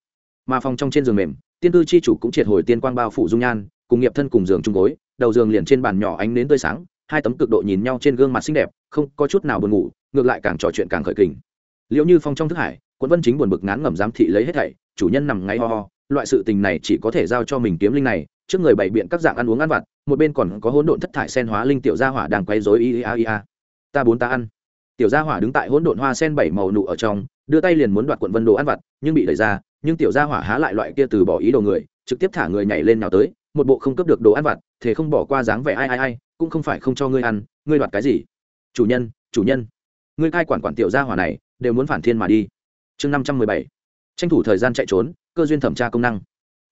Speaker 1: Mà phòng trong trên giường mềm, tiên tư chi chủ cũng triệt hồi tiên quang bao phủ dung nhan, cùng nghiệp thân cùng giường chung gối, đầu giường liền trên bàn nhỏ ánh nến tươi sáng, hai tấm cực độ nhìn nhau trên gương mặt xinh đẹp, không có chút nào buồn ngủ, ngược lại càng trò chuyện càng khởi kình liệu như phong trong thức hải, quận vân chính buồn bực ngán ngẩm giám thị lấy hết thảy, chủ nhân nằm ngáy ho ho, loại sự tình này chỉ có thể giao cho mình kiếm linh này, trước người bày biện các dạng ăn uống ăn vặt, một bên còn có hỗn độn thất thải sen hóa linh tiểu gia hỏa đang quay rối ia ia ta bốn ta ăn. Tiểu gia hỏa đứng tại hỗn độn hoa sen bảy màu nụ ở trong, đưa tay liền muốn đoạt quận vân đồ ăn vặt, nhưng bị đẩy ra, nhưng tiểu gia hỏa há lại loại kia từ bỏ ý đồ người, trực tiếp thả người nhảy lên nào tới, một bộ không cấp được đồ ăn vặt thế không bỏ qua dáng vẻ ai ai ai, cũng không phải không cho ngươi ăn, ngươi đoạt cái gì? Chủ nhân chủ nhân. Ngươi cai quản quản tiểu gia hỏa này đều muốn phản thiên mà đi. Chương năm trăm mười bảy tranh thủ thời gian chạy trốn cơ duyên thẩm tra công năng.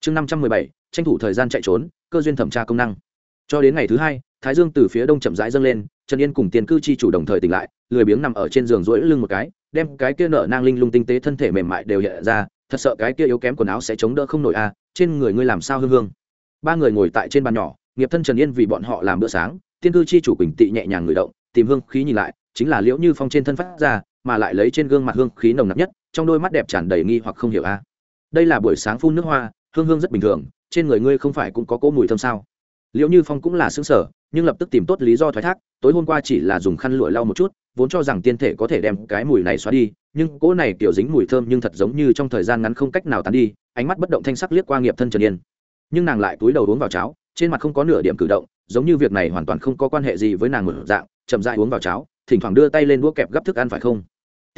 Speaker 1: Chương năm trăm mười bảy tranh thủ thời gian chạy trốn cơ duyên thẩm tra công năng. Cho đến ngày thứ hai thái dương từ phía đông chậm rãi dâng lên trần yên cùng tiền cư chi chủ đồng thời tỉnh lại lười biếng nằm ở trên giường rỗi lưng một cái đem cái kia nở nang linh lung tinh tế thân thể mềm mại đều hiện ra thật sợ cái kia yếu kém quần áo sẽ chống đỡ không nổi a à, trên người ngươi làm sao hương hương. Ba người ngồi tại trên bàn nhỏ nghiệp thân trần yên vì bọn họ làm bữa sáng tiên cư chi chủ quỳnh tị nhẹ nhàng người động tìm hương khí nhìn lại chính là liễu như phong trên thân phát ra mà lại lấy trên gương mặt hương khí nồng nặc nhất, trong đôi mắt đẹp tràn đầy nghi hoặc không hiểu a. À. Đây là buổi sáng phun nước hoa, hương hương rất bình thường, trên người ngươi không phải cũng có cỗ mùi thơm sao? Liệu như phong cũng là xứng sở nhưng lập tức tìm tốt lý do thoái thác, tối hôm qua chỉ là dùng khăn lụa lau một chút, vốn cho rằng tiên thể có thể đem cái mùi này xóa đi, nhưng cỗ này kiểu dính mùi thơm nhưng thật giống như trong thời gian ngắn không cách nào tán đi, ánh mắt bất động thanh sắc liếc qua nghiệp thân trần yên. Nhưng nàng lại túi đầu uống vào cháo, trên mặt không có nửa điểm cử động, giống như việc này hoàn toàn không có quan hệ gì với nàng một dạng, chậm dại uống vào cháo, thỉnh thoảng đưa tay lên đũa kẹp gấp thức ăn phải không?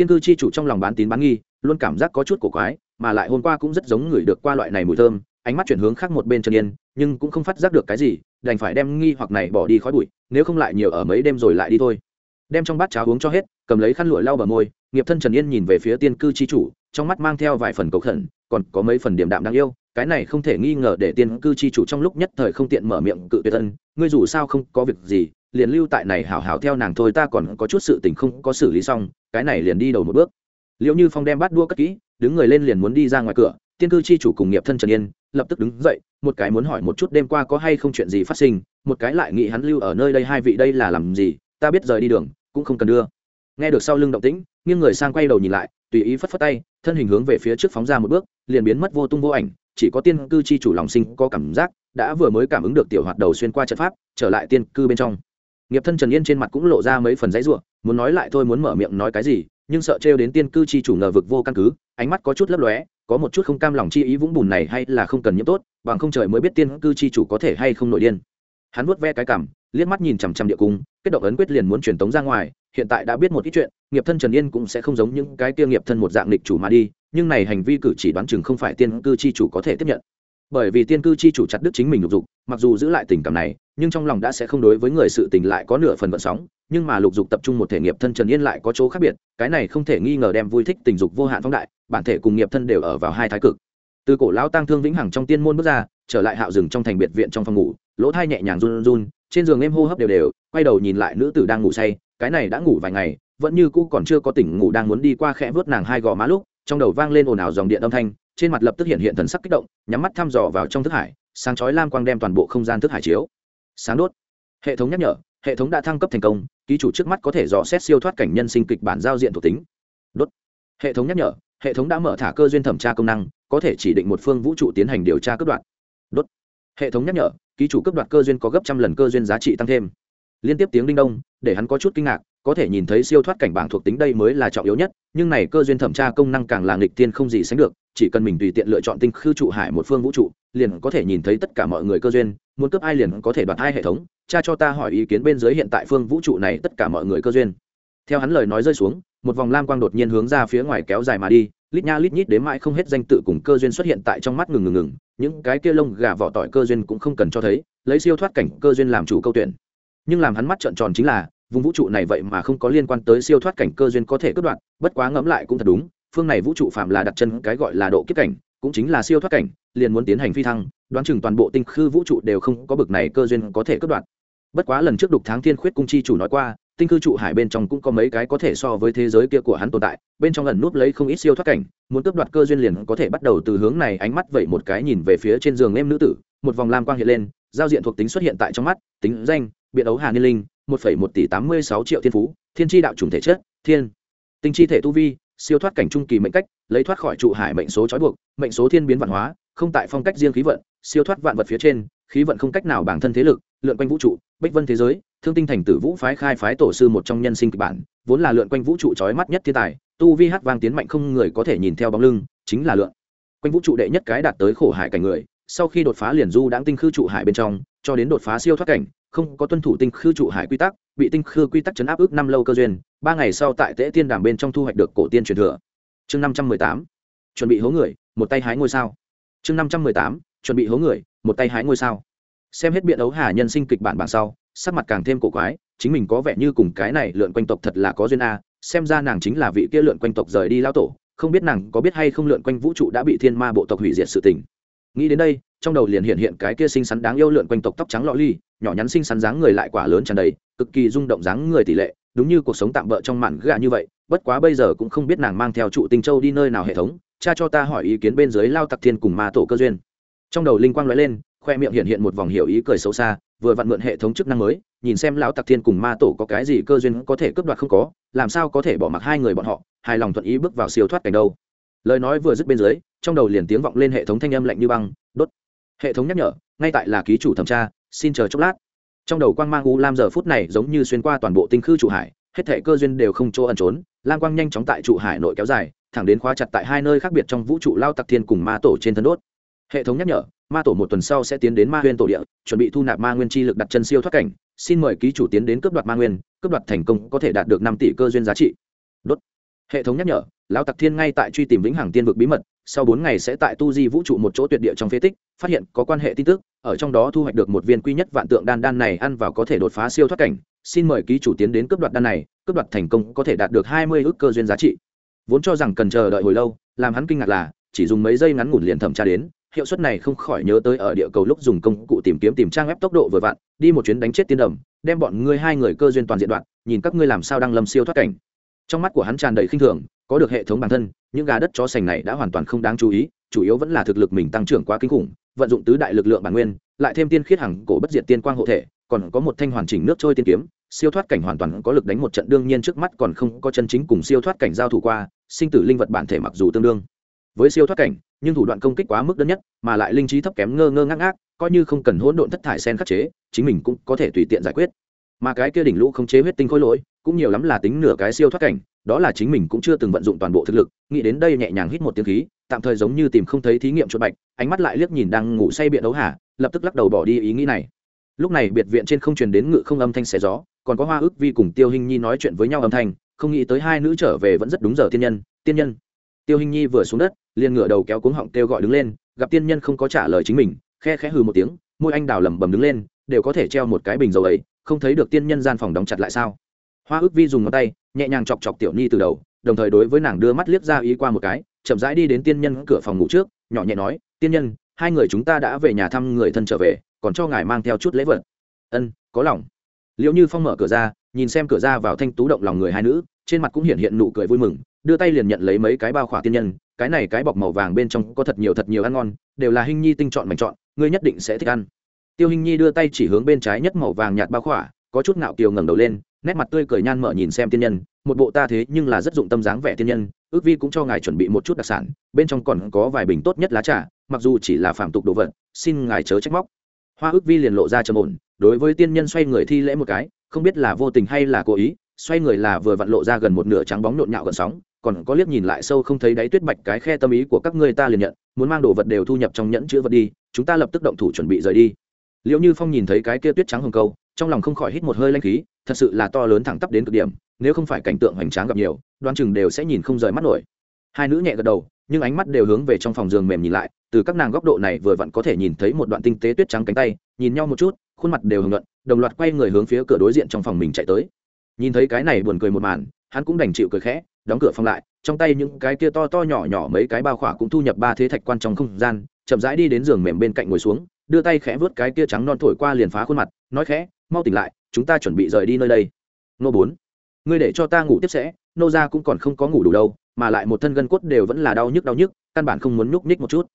Speaker 1: Tiên cư chi chủ trong lòng bán tín bán nghi luôn cảm giác có chút cổ quái mà lại hôm qua cũng rất giống người được qua loại này mùi thơm ánh mắt chuyển hướng khác một bên trần yên nhưng cũng không phát giác được cái gì đành phải đem nghi hoặc này bỏ đi khói bụi nếu không lại nhiều ở mấy đêm rồi lại đi thôi. Đem trong bát cháo uống cho hết cầm lấy khăn lụa lau bờ môi nghiệp thân trần yên nhìn về phía tiên cư chi chủ trong mắt mang theo vài phần cầu khẩn còn có mấy phần điểm đạm đáng yêu cái này không thể nghi ngờ để tiên cư chi chủ trong lúc nhất thời không tiện mở miệng cự tuyệt thân, ngươi dù sao không có việc gì liền lưu tại này hảo hảo theo nàng thôi ta còn có chút sự tình không có xử lý xong cái này liền đi đầu một bước. Liệu như phong đem bát đua cất kỹ, đứng người lên liền muốn đi ra ngoài cửa, tiên cư chi chủ cùng nghiệp thân trần yên lập tức đứng dậy, một cái muốn hỏi một chút đêm qua có hay không chuyện gì phát sinh, một cái lại nghĩ hắn lưu ở nơi đây hai vị đây là làm gì, ta biết rời đi đường, cũng không cần đưa. Nghe được sau lưng động tĩnh, nghiêng người sang quay đầu nhìn lại, tùy ý phất phất tay, thân hình hướng về phía trước phóng ra một bước, liền biến mất vô tung vô ảnh, chỉ có tiên cư chi chủ lòng sinh có cảm giác, đã vừa mới cảm ứng được tiểu hoạt đầu xuyên qua trận pháp, trở lại tiên cư bên trong. Nghiệp thân trần yên trên mặt cũng lộ ra mấy phần giấy ruộng muốn nói lại thôi muốn mở miệng nói cái gì, nhưng sợ trêu đến tiên cư chi chủ ngờ vực vô căn cứ, ánh mắt có chút lấp lóe, có một chút không cam lòng chi ý vũng bùn này hay là không cần nhiễm tốt, bằng không trời mới biết tiên cư chi chủ có thể hay không nội điên. Hắn vuốt ve cái cảm liếc mắt nhìn chằm chằm địa cung, kết động ấn quyết liền muốn truyền tống ra ngoài, hiện tại đã biết một ít chuyện, nghiệp thân trần yên cũng sẽ không giống những cái kia nghiệp thân một dạng lịch chủ mà đi, nhưng này hành vi cử chỉ đoán chừng không phải tiên cư chi chủ có thể tiếp nhận. Bởi vì tiên cư chi chủ chặt đứt chính mình lục dục, mặc dù giữ lại tình cảm này, nhưng trong lòng đã sẽ không đối với người sự tình lại có nửa phần vận sóng nhưng mà lục dục tập trung một thể nghiệp thân trần yên lại có chỗ khác biệt, cái này không thể nghi ngờ đem vui thích tình dục vô hạn phóng đại, bản thể cùng nghiệp thân đều ở vào hai thái cực. Từ cổ lão tăng thương vĩnh hằng trong tiên môn bước ra, trở lại hạo rừng trong thành biệt viện trong phòng ngủ, lỗ thai nhẹ nhàng run run, trên giường em hô hấp đều đều, quay đầu nhìn lại nữ tử đang ngủ say, cái này đã ngủ vài ngày, vẫn như cũ còn chưa có tỉnh ngủ đang muốn đi qua khẽ vớt nàng hai gò má lúc, trong đầu vang lên ồn ào dòng điện âm thanh, trên mặt lập tức hiện hiện thần sắc kích động, nhắm mắt thăm dò vào trong thức hải, sáng chói lam quang đem toàn bộ không gian thức hải chiếu. Sáng đốt. Hệ thống nhắc nhở, hệ thống đã thăng cấp thành công ký chủ trước mắt có thể dò xét siêu thoát cảnh nhân sinh kịch bản giao diện thuộc tính. Đốt. Hệ thống nhắc nhở, hệ thống đã mở thả cơ duyên thẩm tra công năng, có thể chỉ định một phương vũ trụ tiến hành điều tra cấp đoạn. Đốt. Hệ thống nhắc nhở, ký chủ cấp đoạt cơ duyên có gấp trăm lần cơ duyên giá trị tăng thêm. Liên tiếp tiếng đinh đông, để hắn có chút kinh ngạc, có thể nhìn thấy siêu thoát cảnh bảng thuộc tính đây mới là trọng yếu nhất, nhưng này cơ duyên thẩm tra công năng càng là nghịch tiên không gì sánh được, chỉ cần mình tùy tiện lựa chọn tinh khư trụ hải một phương vũ trụ, liền có thể nhìn thấy tất cả mọi người cơ duyên muốn cấp ai liền có thể đoạt hai hệ thống, cha cho ta hỏi ý kiến bên dưới hiện tại phương vũ trụ này, tất cả mọi người cơ duyên. Theo hắn lời nói rơi xuống, một vòng lam quang đột nhiên hướng ra phía ngoài kéo dài mà đi, lít nha lít nhít đến mãi không hết danh tự cùng cơ duyên xuất hiện tại trong mắt ngừng ngừng ngừng, những cái kia lông gà vỏ tỏi cơ duyên cũng không cần cho thấy, lấy siêu thoát cảnh cơ duyên làm chủ câu tuyển. Nhưng làm hắn mắt trợn tròn chính là, vùng vũ trụ này vậy mà không có liên quan tới siêu thoát cảnh cơ duyên có thể cất đoạn bất quá ngẫm lại cũng thật đúng, phương này vũ trụ phạm là đặt chân cái gọi là độ kiếp cảnh, cũng chính là siêu thoát cảnh liền muốn tiến hành phi thăng, đoán chừng toàn bộ tinh khư vũ trụ đều không có bực này cơ duyên có thể cất đoạn. Bất quá lần trước đục tháng thiên khuyết cung chi chủ nói qua, tinh khư trụ hải bên trong cũng có mấy cái có thể so với thế giới kia của hắn tồn tại, bên trong lần núp lấy không ít siêu thoát cảnh, muốn cướp đoạt cơ duyên liền có thể bắt đầu từ hướng này ánh mắt vẩy một cái nhìn về phía trên giường em nữ tử, một vòng lam quang hiện lên, giao diện thuộc tính xuất hiện tại trong mắt, tính danh biện ấu hà niên linh, một phẩy một tỷ tám mươi sáu triệu thiên phú, thiên tri đạo chủng thể chất, thiên. Tinh chi thể tu vi, siêu thoát cảnh trung kỳ mệnh cách, lấy thoát khỏi trụ hải mệnh số trói buộc, mệnh số thiên biến văn hóa không tại phong cách riêng khí vận, siêu thoát vạn vật phía trên, khí vận không cách nào bản thân thế lực, lượn quanh vũ trụ, bích vân thế giới, thương tinh thành tử vũ phái khai phái tổ sư một trong nhân sinh kịch bản, vốn là lượn quanh vũ trụ trói mắt nhất thiên tài, tu vi hát vang tiến mạnh không người có thể nhìn theo bóng lưng, chính là lượn quanh vũ trụ đệ nhất cái đạt tới khổ hải cảnh người, sau khi đột phá liền du đãng tinh khư trụ hải bên trong, cho đến đột phá siêu thoát cảnh, không có tuân thủ tinh khư trụ hải quy tắc, bị tinh khư quy tắc chấn áp ước năm lâu cơ duyên, ba ngày sau tại tễ tiên đàm bên trong thu hoạch được cổ tiên truyền thừa. Chương năm trăm mười tám. Chuẩn bị hố người, một tay hái ngôi sao chương năm trăm mười tám, chuẩn bị hố người, một tay hái ngôi sao. Xem hết biện ấu hà nhân sinh kịch bản bản sau, sắc mặt càng thêm cổ quái, chính mình có vẻ như cùng cái này lượn quanh tộc thật là có duyên a, xem ra nàng chính là vị kia lượn quanh tộc rời đi lao tổ, không biết nàng có biết hay không lượn quanh vũ trụ đã bị thiên ma bộ tộc hủy diệt sự tình. Nghĩ đến đây, trong đầu liền hiện hiện cái kia xinh xắn đáng yêu lượn quanh tộc tóc trắng lọ ly, nhỏ nhắn xinh xắn dáng người lại quả lớn tràn đầy, cực kỳ rung động dáng người tỷ lệ, đúng như cuộc sống tạm bỡ trong mạn gà như vậy, bất quá bây giờ cũng không biết nàng mang theo trụ tinh châu đi nơi nào hệ thống cha cho ta hỏi ý kiến bên dưới lao tặc thiên cùng ma tổ cơ duyên. Trong đầu linh quang nói lên, khoe miệng hiện hiện một vòng hiểu ý cười xấu xa, vừa vặn mượn hệ thống chức năng mới, nhìn xem lão tặc thiên cùng ma tổ có cái gì cơ duyên có thể cướp đoạt không có, làm sao có thể bỏ mặc hai người bọn họ, hài lòng thuận ý bước vào siêu thoát cảnh đâu. Lời nói vừa dứt bên dưới, trong đầu liền tiếng vọng lên hệ thống thanh âm lạnh như băng, đốt. Hệ thống nhắc nhở, ngay tại là ký chủ thẩm tra, xin chờ chốc lát. Trong đầu quang mang u lam giờ phút này giống như xuyên qua toàn bộ tinh khư trụ hải, hết thể cơ duyên đều không chỗ ẩn trốn, lam quang nhanh chóng tại trụ hải nội kéo dài thẳng đến khóa chặt tại hai nơi khác biệt trong vũ trụ lao tặc thiên cùng ma tổ trên thân đốt. Hệ thống nhắc nhở, ma tổ một tuần sau sẽ tiến đến ma huyên tổ địa, chuẩn bị thu nạp ma nguyên chi lực đặt chân siêu thoát cảnh. Xin mời ký chủ tiến đến cướp đoạt ma nguyên, cướp đoạt thành công có thể đạt được năm tỷ cơ duyên giá trị. Đốt. Hệ thống nhắc nhở lão tặc thiên ngay tại truy tìm vĩnh hằng tiên vực bí mật, sau bốn ngày sẽ tại tu di vũ trụ một chỗ tuyệt địa trong phế tích, phát hiện có quan hệ tin tức, ở trong đó thu hoạch được một viên quy nhất vạn tượng đan đan này ăn vào có thể đột phá siêu thoát cảnh. Xin mời ký chủ tiến đến cướp đoạt đan này, cướp đoạt thành công có thể đạt được hai mươi ước cơ duyên giá trị vốn cho rằng cần chờ đợi hồi lâu, làm hắn kinh ngạc là, chỉ dùng mấy giây ngắn ngủn liền thẩm tra đến, hiệu suất này không khỏi nhớ tới ở địa cầu lúc dùng công cụ tìm kiếm tìm trang web tốc độ vừa vặn, đi một chuyến đánh chết tiên đầm, đem bọn ngươi hai người cơ duyên toàn diện đoạn, nhìn các ngươi làm sao đang lâm siêu thoát cảnh. Trong mắt của hắn tràn đầy khinh thường, có được hệ thống bản thân, những gà đất chó sành này đã hoàn toàn không đáng chú ý, chủ yếu vẫn là thực lực mình tăng trưởng quá kinh khủng, vận dụng tứ đại lực lượng bản nguyên, lại thêm tiên khiết hằng cổ bất diệt tiên quang hộ thể, còn có một thanh hoàn chỉnh nước trôi tiên kiếm, siêu thoát cảnh hoàn toàn có lực đánh một trận, đương nhiên trước mắt còn không có chân chính cùng siêu thoát cảnh giao thủ qua sinh tử linh vật bản thể mặc dù tương đương với siêu thoát cảnh, nhưng thủ đoạn công kích quá mức đơn nhất, mà lại linh trí thấp kém ngơ ngơ ngác ngác, coi như không cần hỗn độn thất thải sen khắc chế, chính mình cũng có thể tùy tiện giải quyết. Mà cái kia đỉnh lũ không chế huyết tinh khối lỗi, cũng nhiều lắm là tính nửa cái siêu thoát cảnh, đó là chính mình cũng chưa từng vận dụng toàn bộ thực lực, nghĩ đến đây nhẹ nhàng hít một tiếng khí, tạm thời giống như tìm không thấy thí nghiệm chuột bạch, ánh mắt lại liếc nhìn đang ngủ say biện đấu hả lập tức lắc đầu bỏ đi ý nghĩ này. Lúc này biệt viện trên không truyền đến ngự không âm thanh xé gió, còn có hoa ước vi cùng tiêu hình nhi nói chuyện với nhau âm thanh không nghĩ tới hai nữ trở về vẫn rất đúng giờ tiên nhân tiên nhân. Tiêu hình nhi vừa xuống đất, liền ngửa đầu kéo cuống họng kêu gọi đứng lên, gặp tiên nhân không có trả lời chính mình, khe khẽ hừ một tiếng, môi anh đào lẩm bẩm đứng lên, đều có thể treo một cái bình dầu ấy, không thấy được tiên nhân gian phòng đóng chặt lại sao. Hoa ước vi dùng ngón tay, nhẹ nhàng chọc chọc tiểu nhi từ đầu, đồng thời đối với nàng đưa mắt liếc ra ý qua một cái, chậm rãi đi đến tiên nhân cửa phòng ngủ trước, nhỏ nhẹ nói, tiên nhân, hai người chúng ta đã về nhà thăm người thân trở về, còn cho ngài mang theo chút lễ vật. Ân, có lòng. Liệu như phong mở cửa ra nhìn xem cửa ra vào thanh tú động lòng người hai nữ, trên mặt cũng hiện hiện nụ cười vui mừng, đưa tay liền nhận lấy mấy cái bao khỏa tiên nhân, cái này cái bọc màu vàng bên trong có thật nhiều thật nhiều ăn ngon, đều là hình nhi tinh chọn mảnh chọn, ngươi nhất định sẽ thích ăn. Tiêu hình nhi đưa tay chỉ hướng bên trái nhất màu vàng nhạt bao khỏa, có chút ngạo kiều ngẩng đầu lên, nét mặt tươi cười nhan mở nhìn xem tiên nhân, một bộ ta thế nhưng là rất dụng tâm dáng vẻ tiên nhân, ước vi cũng cho ngài chuẩn bị một chút đặc sản, bên trong còn có vài bình tốt nhất lá trà, mặc dù chỉ là phạm tục đồ vật, xin ngài chớ trách móc. Hoa ước vi liền lộ ra trầm ổn, đối với tiên nhân xoay người thi lễ một cái không biết là vô tình hay là cố ý, xoay người là vừa vặn lộ ra gần một nửa trắng bóng nhộn nhạo gần sóng, còn có liếc nhìn lại sâu không thấy đáy tuyết bạch cái khe tâm ý của các ngươi ta liền nhận, muốn mang đồ vật đều thu nhập trong nhẫn chữ vật đi, chúng ta lập tức động thủ chuẩn bị rời đi. Liệu như phong nhìn thấy cái kia tuyết trắng hồng câu, trong lòng không khỏi hít một hơi lanh khí, thật sự là to lớn thẳng tắp đến cực điểm, nếu không phải cảnh tượng hoành tráng gặp nhiều đoan chừng đều sẽ nhìn không rời mắt nổi. Hai nữ nhẹ gật đầu nhưng ánh mắt đều hướng về trong phòng giường mềm nhìn lại, từ các nàng góc độ này vừa vặn có thể nhìn thấy một đoạn tinh tế tuyết trắng cánh tay, nhìn nhau một chút, khuôn mặt đều hưởng luận đồng loạt quay người hướng phía cửa đối diện trong phòng mình chạy tới. Nhìn thấy cái này buồn cười một màn, hắn cũng đành chịu cười khẽ, đóng cửa phòng lại, trong tay những cái kia to to nhỏ nhỏ mấy cái bao khỏa cũng thu nhập ba thế thạch quan trong không gian, chậm rãi đi đến giường mềm bên cạnh ngồi xuống, đưa tay khẽ vớt cái kia trắng non thổi qua liền phá khuôn mặt, nói khẽ, mau tỉnh lại, chúng ta chuẩn bị rời đi nơi đây. Nô bốn, ngươi để cho ta ngủ tiếp sẽ, nô ra cũng còn không có ngủ đủ đâu mà lại một thân gân cốt đều vẫn là đau nhức đau nhức, căn bản không muốn nhúc nhích một chút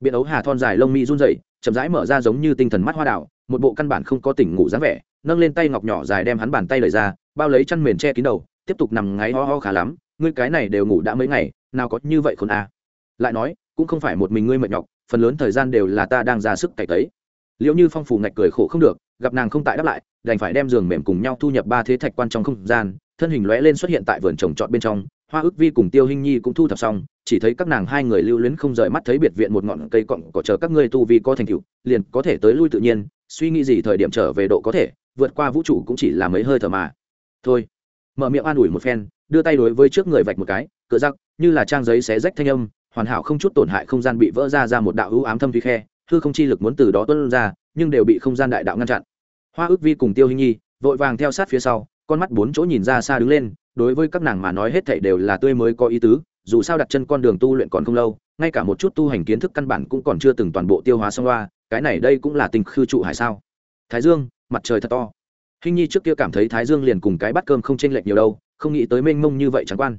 Speaker 1: biện ấu hà thon dài lông mi run dậy chậm rãi mở ra giống như tinh thần mắt hoa đảo một bộ căn bản không có tỉnh ngủ dáng vẻ, nâng lên tay ngọc nhỏ dài đem hắn bàn tay lời ra, bao lấy chăn mền che kín đầu, tiếp tục nằm ngáy ho ho khá lắm, ngươi cái này đều ngủ đã mấy ngày, nào có như vậy khôn à. lại nói, cũng không phải một mình ngươi mệt nhọc, phần lớn thời gian đều là ta đang ra sức cày tấy liệu như phong phủ ngạch cười khổ không được, gặp nàng không tại đáp lại, đành phải đem giường mềm cùng nhau thu nhập ba thế thạch quan trong không gian, thân hình lóe lên xuất hiện tại vườn trồng trọt bên trong hoa ước vi cùng tiêu hinh nhi cũng thu thập xong, chỉ thấy các nàng hai người lưu luyến không rời mắt thấy biệt viện một ngọn cây cọng có chờ các ngươi tu vi có thành tựu, liền có thể tới lui tự nhiên, suy nghĩ gì thời điểm trở về độ có thể, vượt qua vũ trụ cũng chỉ là mấy hơi thở mà. Thôi. Mở miệng an ủi một phen, đưa tay đối với trước người vạch một cái, cựa giặc như là trang giấy xé rách thanh âm, hoàn hảo không chút tổn hại không gian bị vỡ ra ra một đạo hữu ám thâm thủy khe, hư không chi lực muốn từ đó tuân ra, nhưng đều bị không gian đại đạo ngăn chặn. Hoa ước vi cùng tiêu hinh nhi, vội vàng theo sát phía sau, con mắt bốn chỗ nhìn ra xa đứng lên đối với các nàng mà nói hết thảy đều là tươi mới có ý tứ, dù sao đặt chân con đường tu luyện còn không lâu, ngay cả một chút tu hành kiến thức căn bản cũng còn chưa từng toàn bộ tiêu hóa xong loa, cái này đây cũng là tình khư trụ hải sao. Thái dương, mặt trời thật to. Hình nhi trước kia cảm thấy thái dương liền cùng cái bát cơm không chênh lệch nhiều đâu, không nghĩ tới mênh mông như vậy chẳng quan.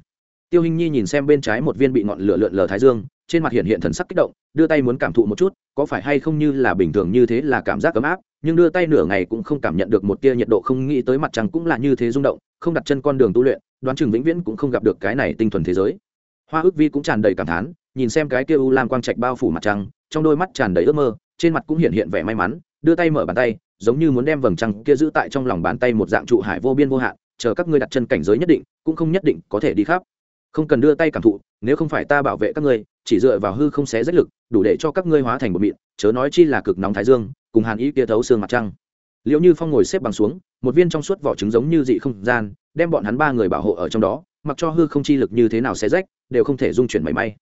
Speaker 1: Tiêu hình nhi nhìn xem bên trái một viên bị ngọn lửa lượn lờ thái dương, trên mặt hiện hiện thần sắc kích động, đưa tay muốn cảm thụ một chút, có phải hay không như là bình thường như thế là cảm giác ấm áp, nhưng đưa tay nửa ngày cũng không cảm nhận được một tia nhiệt độ, không nghĩ tới mặt trăng cũng là như thế rung động, không đặt chân con đường tu luyện đoán chừng vĩnh viễn cũng không gặp được cái này tinh thuần thế giới. Hoa ước vi cũng tràn đầy cảm thán, nhìn xem cái kia u lam quang trạch bao phủ mặt trăng, trong đôi mắt tràn đầy ước mơ, trên mặt cũng hiện hiện vẻ may mắn, đưa tay mở bàn tay, giống như muốn đem vầng trăng kia giữ tại trong lòng bàn tay một dạng trụ hải vô biên vô hạn, chờ các ngươi đặt chân cảnh giới nhất định, cũng không nhất định có thể đi khắp. Không cần đưa tay cảm thụ, nếu không phải ta bảo vệ các ngươi, chỉ dựa vào hư không xé rách lực, đủ để cho các ngươi hóa thành một mịn, chớ nói chi là cực nóng thái dương, cùng hàn ý kia thấu xương mặt trăng. Liệu như phong ngồi xếp bằng xuống một viên trong suốt vỏ trứng giống như dị không gian, đem bọn hắn ba người bảo hộ ở trong đó, mặc cho hư không chi lực như thế nào xé rách, đều không thể dung chuyển mảy may.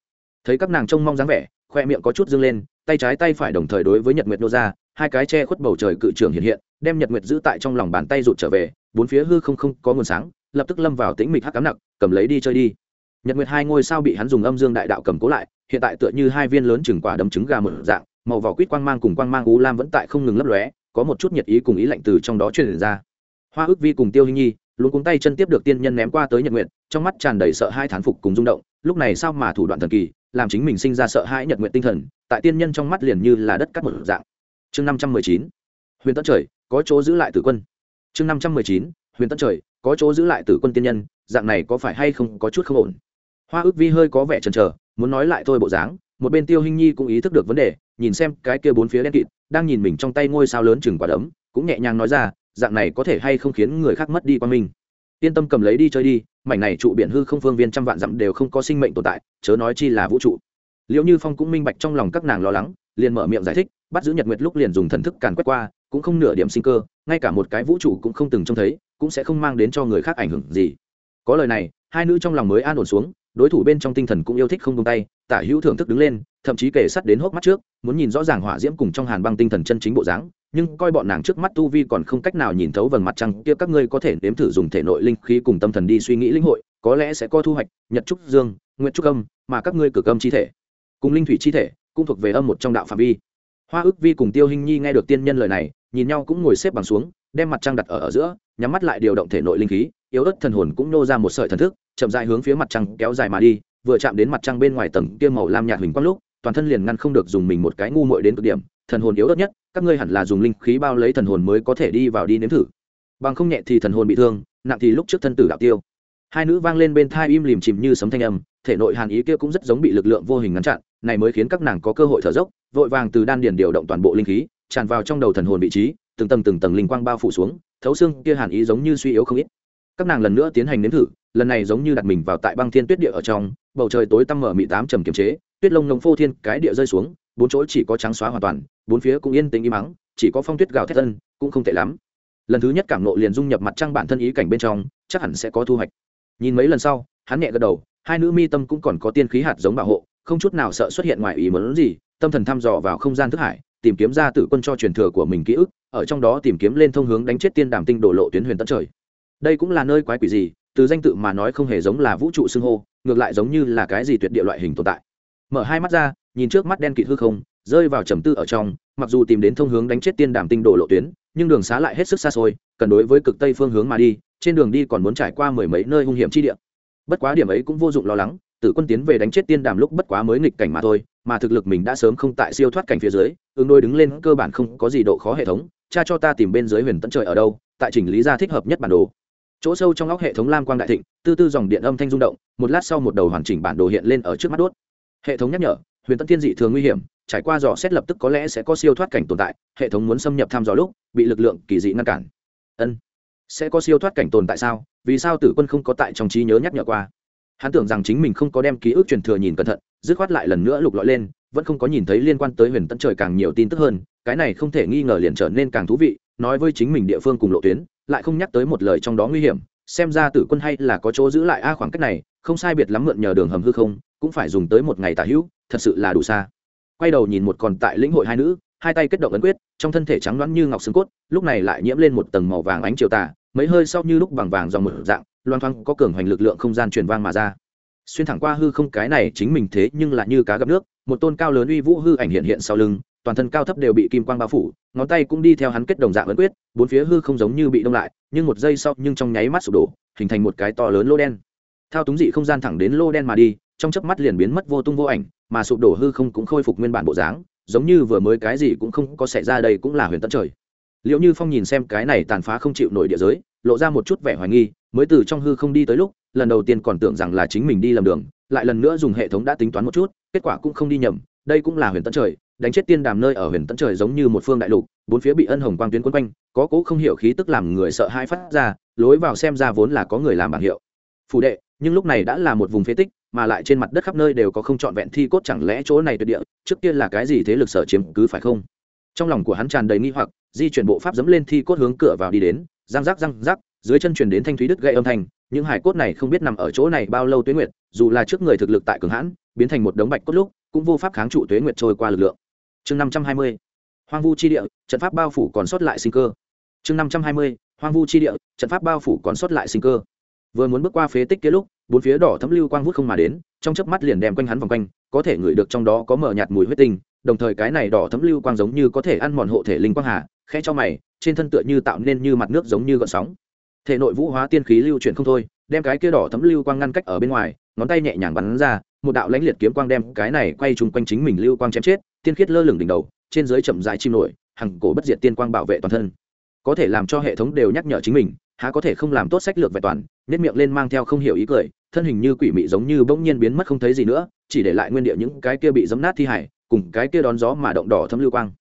Speaker 1: Thấy các nàng trông mong dáng vẻ, khoe miệng có chút dâng lên, tay trái tay phải đồng thời đối với nhật nguyệt nô ra, hai cái che khuất bầu trời cự trường hiện hiện, đem nhật nguyệt giữ tại trong lòng bàn tay rụt trở về, bốn phía hư không không có nguồn sáng, lập tức lâm vào tĩnh mịch hắc cám nặng, cầm lấy đi chơi đi. Nhật nguyệt hai ngôi sao bị hắn dùng âm dương đại đạo cầm cố lại, hiện tại tựa như hai viên lớn chừng quả đấm trứng gà mở dạng, màu vỏ quýt quang mang cùng quang mang u lam vẫn tại không ngừng lấp lóe, có một chút nhiệt ý cùng ý lạnh từ trong đó truyền ra hoa ước vi cùng tiêu hinh nhi luôn cuống tay chân tiếp được tiên nhân ném qua tới nhật nguyện trong mắt tràn đầy sợ hai thán phục cùng rung động, lúc này sao mà thủ đoạn thần kỳ, làm chính mình sinh ra sợ hãi nhật nguyện tinh thần, tại tiên nhân trong mắt liền như là đất cắt một dạng. Chương năm trăm mười chín, huyền tất trời, có chỗ giữ lại tử quân. Chương năm trăm mười chín, huyền tất trời, có chỗ giữ lại tử quân tiên nhân, dạng này có phải hay không có chút không ổn? Hoa ước vi hơi có vẻ chần chờ, muốn nói lại thôi bộ dáng, một bên tiêu hinh nhi cũng ý thức được vấn đề, nhìn xem cái kia bốn phía đen kịt, đang nhìn mình trong tay ngôi sao lớn chừng quả đấm, cũng nhẹ nhàng nói ra dạng này có thể hay không khiến người khác mất đi qua mình yên tâm cầm lấy đi chơi đi, mảnh này trụ biển hư không phương viên trăm vạn dặm đều không có sinh mệnh tồn tại, chớ nói chi là vũ trụ. Liệu như phong cũng minh bạch trong lòng các nàng lo lắng, liền mở miệng giải thích, bắt giữ nhật nguyệt lúc liền dùng thần thức càn quét qua, cũng không nửa điểm sinh cơ, ngay cả một cái vũ trụ cũng không từng trông thấy, cũng sẽ không mang đến cho người khác ảnh hưởng gì. Có lời này, hai nữ trong lòng mới an ổn xuống, đối thủ bên trong tinh thần cũng yêu thích không tung tay, tả hữu thưởng thức đứng lên, thậm chí kể sắt đến hốc mắt trước, muốn nhìn rõ ràng hỏa diễm cùng trong hàn băng tinh thần chân chính bộ dáng nhưng coi bọn nàng trước mắt tu vi còn không cách nào nhìn thấu vầng mặt trăng kia các ngươi có thể nếm thử dùng thể nội linh khí cùng tâm thần đi suy nghĩ linh hội có lẽ sẽ có thu hoạch nhật trúc dương nguyện trúc âm mà các ngươi cực âm chi thể cùng linh thủy chi thể cũng thuộc về âm một trong đạo phạm vi. Hoa ước vi cùng tiêu hình nhi nghe được tiên nhân lời này nhìn nhau cũng ngồi xếp bằng xuống đem mặt trăng đặt ở, ở giữa nhắm mắt lại điều động thể nội linh khí yếu ớt thần hồn cũng nô ra một sợi thần thức chậm dài hướng phía mặt trăng kéo dài mà đi vừa chạm đến mặt trăng bên ngoài tầng kia màu lam nhạt hình quang lúc toàn thân liền ngăn không được dùng mình một cái ngu muội đến cực điểm thần hồn yếu ớt nhất các ngươi hẳn là dùng linh khí bao lấy thần hồn mới có thể đi vào đi nếm thử. Bằng không nhẹ thì thần hồn bị thương, nặng thì lúc trước thân tử đạo tiêu. Hai nữ vang lên bên thai im lìm chìm như sấm thanh âm, thể nội hàn ý kia cũng rất giống bị lực lượng vô hình ngăn chặn, này mới khiến các nàng có cơ hội thở dốc, vội vàng từ đan điền điều động toàn bộ linh khí, tràn vào trong đầu thần hồn vị trí, từng tầng từng tầng linh quang bao phủ xuống, thấu xương kia hàn ý giống như suy yếu không ít. Các nàng lần nữa tiến hành nếm thử, lần này giống như đặt mình vào tại băng thiên tuyết địa ở trong, bầu trời tối tăm mở mị tám trầm kiềm chế, tuyết lông nồng phô thiên cái địa rơi xuống bốn chỗ chỉ có trắng xóa hoàn toàn, bốn phía cũng yên tĩnh im mắng chỉ có phong tuyết gào thét tân cũng không tệ lắm. Lần thứ nhất cảm nộ liền dung nhập mặt trăng bản thân ý cảnh bên trong, chắc hẳn sẽ có thu hoạch. Nhìn mấy lần sau, hắn nhẹ gật đầu, hai nữ mi tâm cũng còn có tiên khí hạt giống bảo hộ, không chút nào sợ xuất hiện ngoài ý muốn gì, tâm thần thăm dò vào không gian thức hải, tìm kiếm ra tử quân cho truyền thừa của mình ký ức, ở trong đó tìm kiếm lên thông hướng đánh chết tiên đàm tinh đổ lộ tuyến huyền tận trời. Đây cũng là nơi quái quỷ gì, từ danh tự mà nói không hề giống là vũ trụ xưng hô, ngược lại giống như là cái gì tuyệt địa loại hình tồn tại. Mở hai mắt ra nhìn trước mắt đen kịt hư không, rơi vào trầm tư ở trong, mặc dù tìm đến thông hướng đánh chết tiên đàm tinh đổ lộ tuyến, nhưng đường xá lại hết sức xa xôi, cần đối với cực tây phương hướng mà đi, trên đường đi còn muốn trải qua mười mấy nơi hung hiểm chi địa. Bất quá điểm ấy cũng vô dụng lo lắng, tử quân tiến về đánh chết tiên đàm lúc bất quá mới nghịch cảnh mà thôi, mà thực lực mình đã sớm không tại siêu thoát cảnh phía dưới ứng đôi đứng lên cơ bản không có gì độ khó hệ thống, cha cho ta tìm bên dưới huyền tận trời ở đâu, tại chỉnh lý ra thích hợp nhất bản đồ. Chỗ sâu trong óc hệ thống lam quang đại thịnh, tư tư dòng điện âm thanh rung động, một lát sau một đầu hoàn chỉnh bản đồ hiện lên ở trước mắt đốt. Hệ thống nhắc nhở huyền tân thiên dị thường nguy hiểm, trải qua dò xét lập tức có lẽ sẽ có siêu thoát cảnh tồn tại, hệ thống muốn xâm nhập thăm dò lúc, bị lực lượng kỳ dị ngăn cản. Ân, sẽ có siêu thoát cảnh tồn tại sao? Vì sao tử quân không có tại trong trí nhớ nhắc nhở qua? Hắn tưởng rằng chính mình không có đem ký ức truyền thừa nhìn cẩn thận, dứt khoát lại lần nữa lục lọi lên, vẫn không có nhìn thấy liên quan tới huyền tân trời càng nhiều tin tức hơn, cái này không thể nghi ngờ liền trở nên càng thú vị, nói với chính mình địa phương cùng lộ tuyến, lại không nhắc tới một lời trong đó nguy hiểm, xem ra tử quân hay là có chỗ giữ lại a khoảng cách này, không sai biệt lắm mượn nhờ đường hầm hư không, cũng phải dùng tới một ngày tả hữu thật sự là đủ xa. Quay đầu nhìn một còn tại lĩnh hội hai nữ, hai tay kết động ấn quyết, trong thân thể trắng đoán như ngọc xương cốt, lúc này lại nhiễm lên một tầng màu vàng ánh chiều tà, mấy hơi sau như lúc bằng vàng dòng một dạng loan thoáng có cường hoành lực lượng không gian truyền vang mà ra. Xuyên thẳng qua hư không cái này chính mình thế nhưng lại như cá gặp nước, một tôn cao lớn uy vũ hư ảnh hiện hiện sau lưng, toàn thân cao thấp đều bị kim quang bao phủ, ngón tay cũng đi theo hắn kết đồng dạng ấn quyết, bốn phía hư không giống như bị đông lại, nhưng một giây sau nhưng trong nháy mắt sụp đổ, hình thành một cái to lớn lô đen. Thao túng dị không gian thẳng đến lô đen mà đi, trong chớp mắt liền biến mất vô tung vô ảnh mà sụp đổ hư không cũng khôi phục nguyên bản bộ dáng, giống như vừa mới cái gì cũng không có xảy ra đây cũng là huyền tận trời. Liệu như phong nhìn xem cái này tàn phá không chịu nổi địa giới, lộ ra một chút vẻ hoài nghi, mới từ trong hư không đi tới lúc, lần đầu tiên còn tưởng rằng là chính mình đi lầm đường, lại lần nữa dùng hệ thống đã tính toán một chút, kết quả cũng không đi nhầm, đây cũng là huyền tận trời, đánh chết tiên đàm nơi ở huyền tận trời giống như một phương đại lục, bốn phía bị ân hồng quang tuyến quấn quanh, có cố không hiểu khí tức làm người sợ hai phát ra, lối vào xem ra vốn là có người làm bảng hiệu. Phủ đệ, nhưng lúc này đã là một vùng phế tích mà lại trên mặt đất khắp nơi đều có không trọn vẹn thi cốt chẳng lẽ chỗ này tuyệt địa, trước kia là cái gì thế lực sở chiếm cứ phải không? Trong lòng của hắn tràn đầy nghi hoặc, di chuyển bộ pháp dẫm lên thi cốt hướng cửa vào đi đến, răng rắc răng rắc, dưới chân truyền đến thanh thúy đứt gây âm thanh, những hải cốt này không biết nằm ở chỗ này bao lâu tuế nguyệt, dù là trước người thực lực tại cường hãn, biến thành một đống bạch cốt lúc, cũng vô pháp kháng trụ tuế nguyệt trôi qua lực lượng. Chương năm trăm hai mươi, hoang vu chi địa, trận pháp bao phủ còn sót lại sinh cơ. Chương năm trăm hai mươi, hoang vu chi địa, trận pháp bao phủ còn sót lại sinh cơ vừa muốn bước qua phế tích kia lúc, bốn phía đỏ thấm lưu quang vút không mà đến, trong chớp mắt liền đem quanh hắn vòng quanh, có thể ngửi được trong đó có mở nhạt mùi huyết tinh, đồng thời cái này đỏ thấm lưu quang giống như có thể ăn mòn hộ thể linh quang hà, khẽ cho mày, trên thân tựa như tạo nên như mặt nước giống như gợn sóng. Thể nội vũ hóa tiên khí lưu chuyển không thôi, đem cái kia đỏ thấm lưu quang ngăn cách ở bên ngoài, ngón tay nhẹ nhàng bắn ra, một đạo lãnh liệt kiếm quang đem cái này quay chung quanh chính mình lưu quang chém chết, tiên khiết lơ lửng đỉnh đầu, trên dưới chậm dài chim nổi, hằng cổ bất diệt tiên quang bảo vệ toàn thân. Có thể làm cho hệ thống đều nhắc nhở chính mình, há có thể không làm tốt sách lược vẹn toàn nét miệng lên mang theo không hiểu ý cười, thân hình như quỷ mị giống như bỗng nhiên biến mất không thấy gì nữa, chỉ để lại nguyên địa những cái kia bị dấm nát thi hải cùng cái kia đón gió mà động đỏ thấm lưu quang.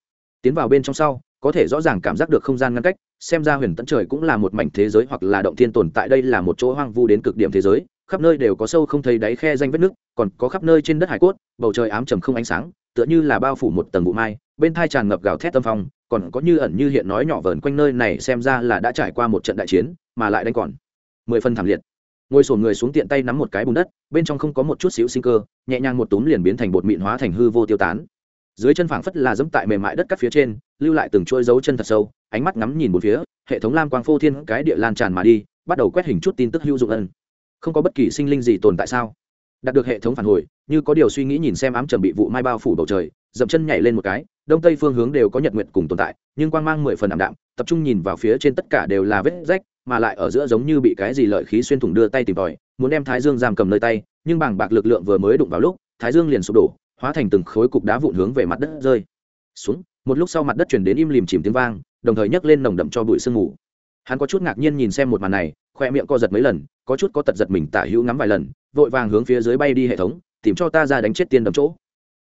Speaker 1: Tiến vào bên trong sau, có thể rõ ràng cảm giác được không gian ngăn cách, xem ra huyền tận trời cũng là một mảnh thế giới hoặc là động thiên tồn tại, đây là một chỗ hoang vu đến cực điểm thế giới, khắp nơi đều có sâu không thấy đáy khe danh vết nước, còn có khắp nơi trên đất hải cốt, bầu trời ám trầm không ánh sáng, tựa như là bao phủ một tầng bụi mai, bên thai tràn ngập gào thét tâm phong, còn có như ẩn như hiện nói nhỏ vờn quanh nơi này xem ra là đã trải qua một trận đại chiến, mà lại đánh còn mười phân thảm liệt. Ngồi sổn người xuống tiện tay nắm một cái bùn đất, bên trong không có một chút xíu sinh cơ, nhẹ nhàng một túm liền biến thành bột mịn hóa thành hư vô tiêu tán. Dưới chân phảng phất là dẫm tại mềm mại đất cắt phía trên, lưu lại từng chuỗi dấu chân thật sâu, ánh mắt ngắm nhìn một phía, hệ thống lam quang phô thiên cái địa lan tràn mà đi, bắt đầu quét hình chút tin tức hữu dụng ân. Không có bất kỳ sinh linh gì tồn tại sao? Đạt được hệ thống phản hồi, như có điều suy nghĩ nhìn xem ám chuẩn bị vụ mai bao phủ bầu trời, dậm chân nhảy lên một cái đông tây phương hướng đều có nhật nguyệt cùng tồn tại, nhưng quang mang mười phần ảm đạm, tập trung nhìn vào phía trên tất cả đều là vết rách, mà lại ở giữa giống như bị cái gì lợi khí xuyên thủng đưa tay tìm tòi, muốn đem thái dương giam cầm nơi tay, nhưng bảng bạc lực lượng vừa mới đụng vào lúc, thái dương liền sụp đổ, hóa thành từng khối cục đá vụn hướng về mặt đất rơi. Xuống, một lúc sau mặt đất chuyển đến im lìm chìm tiếng vang, đồng thời nhấc lên nồng đậm cho bụi sương mù. Hắn có chút ngạc nhiên nhìn xem một màn này, khoe miệng co giật mấy lần, có chút có tật giật mình tả hữu ngắm vài lần, vội vàng hướng phía dưới bay đi hệ thống, tìm cho ta ra đánh chết tiên đầm chỗ.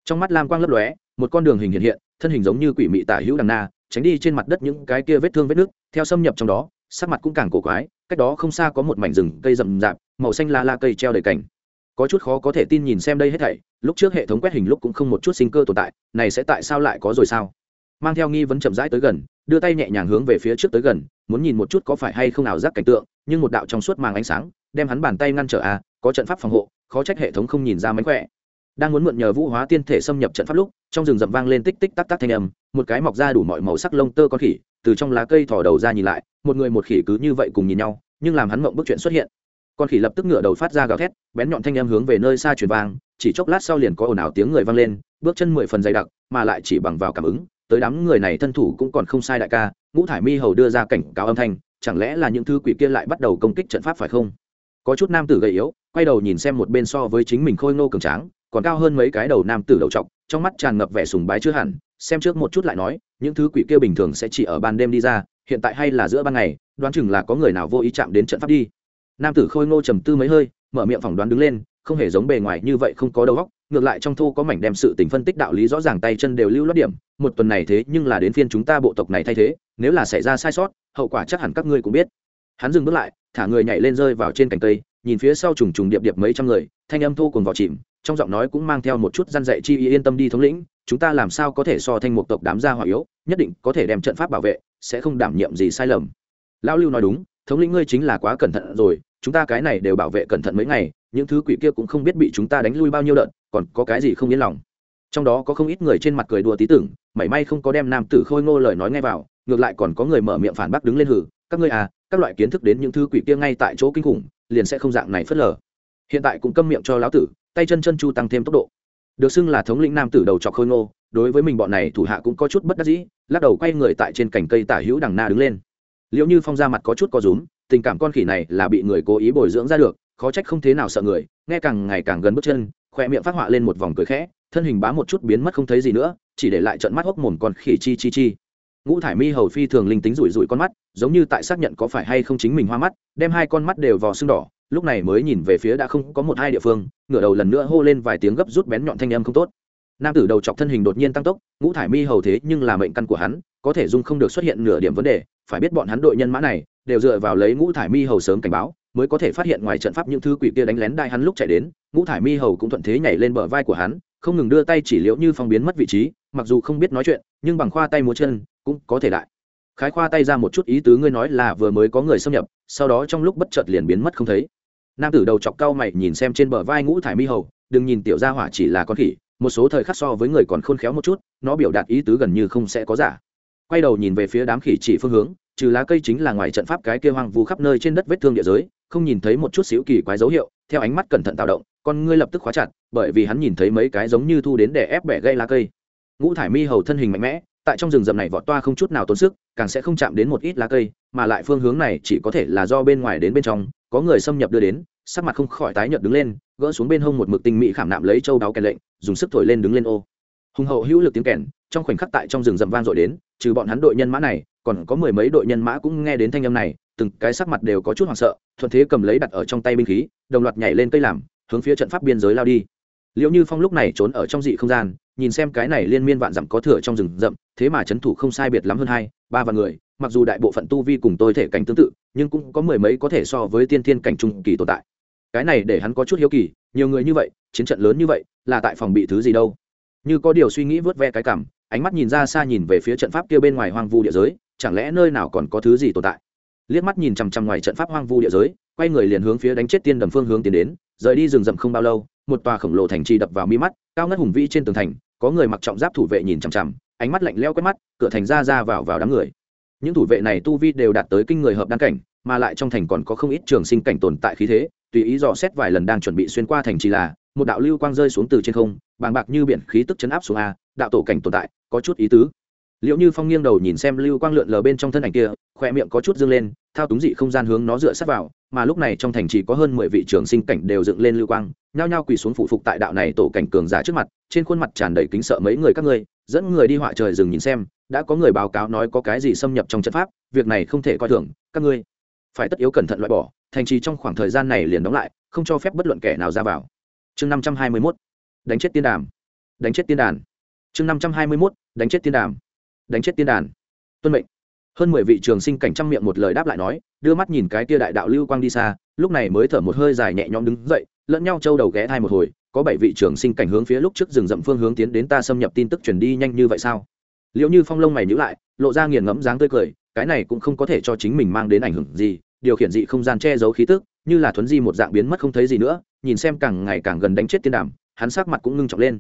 Speaker 1: Trong mắt lam quang lấp lóe một con đường hình hiện hiện, thân hình giống như quỷ mị tả hữu đằng na, tránh đi trên mặt đất những cái kia vết thương vết nước, theo xâm nhập trong đó, sắc mặt cũng càng cổ quái, cách đó không xa có một mảnh rừng cây rậm rạp, màu xanh la la cây treo đầy cảnh có chút khó có thể tin nhìn xem đây hết thảy, lúc trước hệ thống quét hình lúc cũng không một chút sinh cơ tồn tại, này sẽ tại sao lại có rồi sao? Mang theo nghi vấn chậm rãi tới gần, đưa tay nhẹ nhàng hướng về phía trước tới gần, muốn nhìn một chút có phải hay không ảo giác cảnh tượng, nhưng một đạo trong suốt màng ánh sáng, đem hắn bàn tay ngăn trở a có trận pháp phòng hộ, khó trách hệ thống không nhìn ra mánh khỏe đang muốn mượn nhờ vũ hóa tiên thể xâm nhập trận pháp lúc, trong rừng rậm vang lên tích tích tắc tắc thanh âm, một cái mọc ra đủ mọi màu sắc lông tơ con khỉ, từ trong lá cây thò đầu ra nhìn lại, một người một khỉ cứ như vậy cùng nhìn nhau, nhưng làm hắn mộng bức chuyện xuất hiện. Con khỉ lập tức ngửa đầu phát ra gào thét, bén nhọn thanh âm hướng về nơi xa truyền vang, chỉ chốc lát sau liền có ồn ào tiếng người vang lên, bước chân mười phần dày đặc, mà lại chỉ bằng vào cảm ứng, tới đám người này thân thủ cũng còn không sai đại ca, ngũ thải mi hầu đưa ra cảnh cáo âm thanh, chẳng lẽ là những thứ quỷ kia lại bắt đầu công kích trận pháp phải không? Có chút nam tử gầy yếu, quay đầu nhìn xem một bên so với chính mình khôi ngô cường tráng còn cao hơn mấy cái đầu nam tử đầu trọc, trong mắt tràn ngập vẻ sùng bái chưa hẳn, xem trước một chút lại nói, những thứ quỷ kia bình thường sẽ chỉ ở ban đêm đi ra, hiện tại hay là giữa ban ngày, đoán chừng là có người nào vô ý chạm đến trận pháp đi. Nam tử khôi ngô trầm tư mấy hơi, mở miệng phỏng đoán đứng lên, không hề giống bề ngoài như vậy không có đầu óc, ngược lại trong thu có mảnh đem sự tình phân tích đạo lý rõ ràng tay chân đều lưu lót điểm, một tuần này thế nhưng là đến phiên chúng ta bộ tộc này thay thế, nếu là xảy ra sai sót, hậu quả chắc hẳn các ngươi cũng biết. Hắn dừng bước lại, thả người nhảy lên rơi vào trên cành cây nhìn phía sau trùng trùng điệp điệp mấy trăm người, thanh âm thô cùng vào chìm, trong giọng nói cũng mang theo một chút răn dạy chi ý yên tâm đi thống lĩnh, chúng ta làm sao có thể so thanh một tộc đám gia hỏa yếu, nhất định có thể đem trận pháp bảo vệ, sẽ không đảm nhiệm gì sai lầm. Lão lưu nói đúng, thống lĩnh ngươi chính là quá cẩn thận rồi, chúng ta cái này đều bảo vệ cẩn thận mấy ngày, những thứ quỷ kia cũng không biết bị chúng ta đánh lui bao nhiêu đợt, còn có cái gì không yên lòng. Trong đó có không ít người trên mặt cười đùa tí tưởng, mảy may không có đem nam tử khôi ngô lời nói ngay vào, ngược lại còn có người mở miệng phản bác đứng lên hử, các ngươi à các loại kiến thức đến những thứ quỷ kia ngay tại chỗ kinh khủng liền sẽ không dạng này phớt lờ. Hiện tại cũng câm miệng cho lão tử, tay chân chân chu tăng thêm tốc độ. Được xưng là thống lĩnh nam tử đầu trọc khôi ngô, đối với mình bọn này thủ hạ cũng có chút bất đắc dĩ, lắc đầu quay người tại trên cành cây tả hữu đằng na đứng lên. Liệu như phong ra mặt có chút có rúm, tình cảm con khỉ này là bị người cố ý bồi dưỡng ra được, khó trách không thế nào sợ người, nghe càng ngày càng gần bước chân, khoe miệng phát họa lên một vòng cười khẽ, thân hình bá một chút biến mất không thấy gì nữa, chỉ để lại trận mắt hốc mồm con khỉ chi chi chi ngũ thải mi hầu phi thường linh tính rủi rủi con mắt, giống như tại xác nhận có phải hay không chính mình hoa mắt, đem hai con mắt đều vào sưng đỏ, lúc này mới nhìn về phía đã không có một hai địa phương, ngửa đầu lần nữa hô lên vài tiếng gấp rút bén nhọn thanh âm không tốt. Nam tử đầu chọc thân hình đột nhiên tăng tốc, ngũ thải mi hầu thế nhưng là mệnh căn của hắn, có thể dung không được xuất hiện nửa điểm vấn đề, phải biết bọn hắn đội nhân mã này, đều dựa vào lấy ngũ thải mi hầu sớm cảnh báo, mới có thể phát hiện ngoài trận pháp những thứ quỷ kia đánh lén đai hắn lúc chạy đến, ngũ thải mi hầu cũng thuận thế nhảy lên bờ vai của hắn, không ngừng đưa tay chỉ liễu như phong biến mất vị trí mặc dù không biết nói chuyện, nhưng bằng khoa tay múa chân cũng có thể lại. khái khoa tay ra một chút ý tứ ngươi nói là vừa mới có người xâm nhập, sau đó trong lúc bất chợt liền biến mất không thấy. Nam tử đầu chọc cau mày nhìn xem trên bờ vai ngũ thải mi hầu, đừng nhìn tiểu gia hỏa chỉ là con khỉ, một số thời khắc so với người còn khôn khéo một chút, nó biểu đạt ý tứ gần như không sẽ có giả. Quay đầu nhìn về phía đám khỉ chỉ phương hướng, trừ lá cây chính là ngoài trận pháp cái kia hoang vu khắp nơi trên đất vết thương địa giới, không nhìn thấy một chút xíu kỳ quái dấu hiệu, theo ánh mắt cẩn thận tạo động, con ngươi lập tức khóa chặt, bởi vì hắn nhìn thấy mấy cái giống như thu đến để ép bẻ gây lá cây ngũ thải mi hầu thân hình mạnh mẽ, tại trong rừng rậm này vọt toa không chút nào tốn sức, càng sẽ không chạm đến một ít lá cây, mà lại phương hướng này chỉ có thể là do bên ngoài đến bên trong, có người xâm nhập đưa đến, sắc mặt không khỏi tái nhợt đứng lên, gỡ xuống bên hông một mực tinh mỹ khảm nạm lấy châu đáo kèn lệnh, dùng sức thổi lên đứng lên ô. Hùng hậu hữu lực tiếng kèn, trong khoảnh khắc tại trong rừng rậm vang dội đến, trừ bọn hắn đội nhân mã này, còn có mười mấy đội nhân mã cũng nghe đến thanh âm này, từng cái sắc mặt đều có chút hoảng sợ, thuận thế cầm lấy đặt ở trong tay binh khí, đồng loạt nhảy lên cây làm, hướng phía trận pháp biên giới lao đi. Liệu như phong lúc này trốn ở trong dị không gian nhìn xem cái này liên miên vạn dặm có thừa trong rừng rậm, thế mà c h ấ n thủ không sai biệt lắm hơn hai, ba vạn người, mặc dù đại bộ phận tu vi cùng tôi thể cảnh tương tự, nhưng cũng có mười mấy có thể so với tiên thiên cảnh trung kỳ tồn tại. Cái này để hắn có chút hiếu kỳ, nhiều người như vậy, chiến trận lớn như vậy, là tại phòng bị thứ gì đâu? Như có điều suy nghĩ vớt ve cái cảm, ánh mắt nhìn ra xa nhìn về phía trận pháp kia bên ngoài hoang vu địa giới, chẳng lẽ nơi nào còn có thứ gì tồn tại? Liếc mắt nhìn chằm chằm ngoài trận pháp hoang vu địa giới, quay người liền hướng phía đánh chết tiên đầm phương hướng tiến đến, rời đi rừng rậm không bao lâu, một tòa khổng lồ thành trì đập vào mi mắt, cao ngất hùng vĩ trên tường thành có người mặc trọng giáp thủ vệ nhìn chằm chằm, ánh mắt lạnh leo quét mắt, cửa thành ra ra vào vào đám người. Những thủ vệ này tu vi đều đạt tới kinh người hợp đan cảnh, mà lại trong thành còn có không ít trường sinh cảnh tồn tại khí thế, tùy ý dò xét vài lần đang chuẩn bị xuyên qua thành trì là, một đạo lưu quang rơi xuống từ trên không, bàng bạc như biển khí tức chấn áp xuống a, đạo tổ cảnh tồn tại, có chút ý tứ liệu như phong nghiêng đầu nhìn xem lưu quang lượn lờ bên trong thân ảnh kia khoe miệng có chút dâng lên, thao túng dị không gian hướng nó dựa sát vào, mà lúc này trong thành chỉ có hơn mười vị trường sinh cảnh đều dựng lên lưu quang, nhao nhao quỳ xuống phụ phục tại đạo này tổ cảnh cường giả trước mặt, trên khuôn mặt tràn đầy kính sợ mấy người các ngươi, dẫn người đi họa trời rừng nhìn xem, đã có người báo cáo nói có cái gì xâm nhập trong trận pháp, việc này không thể coi thường, các ngươi phải tất yếu cẩn thận loại bỏ, thành trì trong khoảng thời gian này liền đóng lại, không cho phép bất luận kẻ nào ra vào. Chương năm trăm hai mươi mốt, đánh chết tiên đàm, đánh chết tiên đàn. Chương năm trăm hai mươi mốt, đánh chết tiên đàm đánh chết tiên đàn. Tuân mệnh. Hơn mười vị trường sinh cảnh trăm miệng một lời đáp lại nói, đưa mắt nhìn cái tia đại đạo lưu quang đi xa, lúc này mới thở một hơi dài nhẹ nhõm đứng dậy, lẫn nhau trâu đầu ghé thai một hồi, có bảy vị trường sinh cảnh hướng phía lúc trước rừng rậm phương hướng tiến đến ta xâm nhập tin tức truyền đi nhanh như vậy sao? Liệu như phong lông mày nhữ lại, lộ ra nghiền ngẫm dáng tươi cười, cái này cũng không có thể cho chính mình mang đến ảnh hưởng gì, điều khiển dị không gian che giấu khí tức, như là thuấn di một dạng biến mất không thấy gì nữa, nhìn xem càng ngày càng gần đánh chết tiên đàm, hắn sắc mặt cũng ngưng trọng lên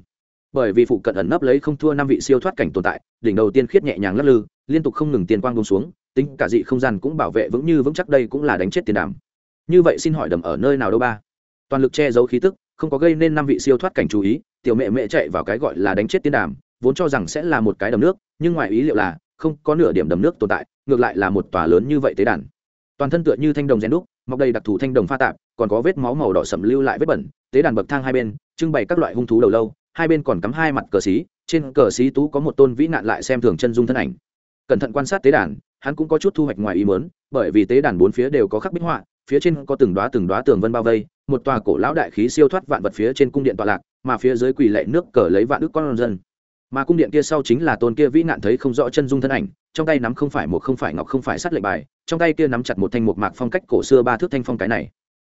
Speaker 1: bởi vì phụ cận ẩn nấp lấy không thua năm vị siêu thoát cảnh tồn tại, đỉnh đầu tiên khiết nhẹ nhàng lắc lư, liên tục không ngừng tiền quang bông xuống, tính cả dị không gian cũng bảo vệ vững như vững chắc đây cũng là đánh chết tiền đảm như vậy xin hỏi đầm ở nơi nào đâu ba? Toàn lực che giấu khí tức, không có gây nên năm vị siêu thoát cảnh chú ý, tiểu mẹ mẹ chạy vào cái gọi là đánh chết tiên đàm, vốn cho rằng sẽ là một cái đầm nước, nhưng ngoài ý liệu là, không có nửa điểm đầm nước tồn tại, ngược lại là một tòa lớn như vậy tế đàn. Toàn thân tựa như thanh đồng rèn đúc, mọc đầy đặc thù thanh đồng pha tạp, còn có vết máu màu đỏ sậm lưu lại vết bẩn, tế đàn bậc thang hai bên, trưng bày các loại hung thú đầu lâu hai bên còn cắm hai mặt cờ xí, trên cờ xí tú có một tôn vĩ nạn lại xem thường chân dung thân ảnh. Cẩn thận quan sát tế đàn, hắn cũng có chút thu hoạch ngoài ý mớn bởi vì tế đàn bốn phía đều có khắc bích họa, phía trên có từng đoá từng đoá tường vân bao vây, một tòa cổ lão đại khí siêu thoát vạn vật phía trên cung điện tọa lạc, mà phía dưới quỳ lệ nước cờ lấy vạn ước con dân. Mà cung điện kia sau chính là tôn kia vĩ nạn thấy không rõ chân dung thân ảnh, trong tay nắm không phải một, không phải ngọc, không phải sắt lệnh bài, trong tay kia nắm chặt một thanh một mạc phong cách cổ xưa ba thước thanh phong cái này.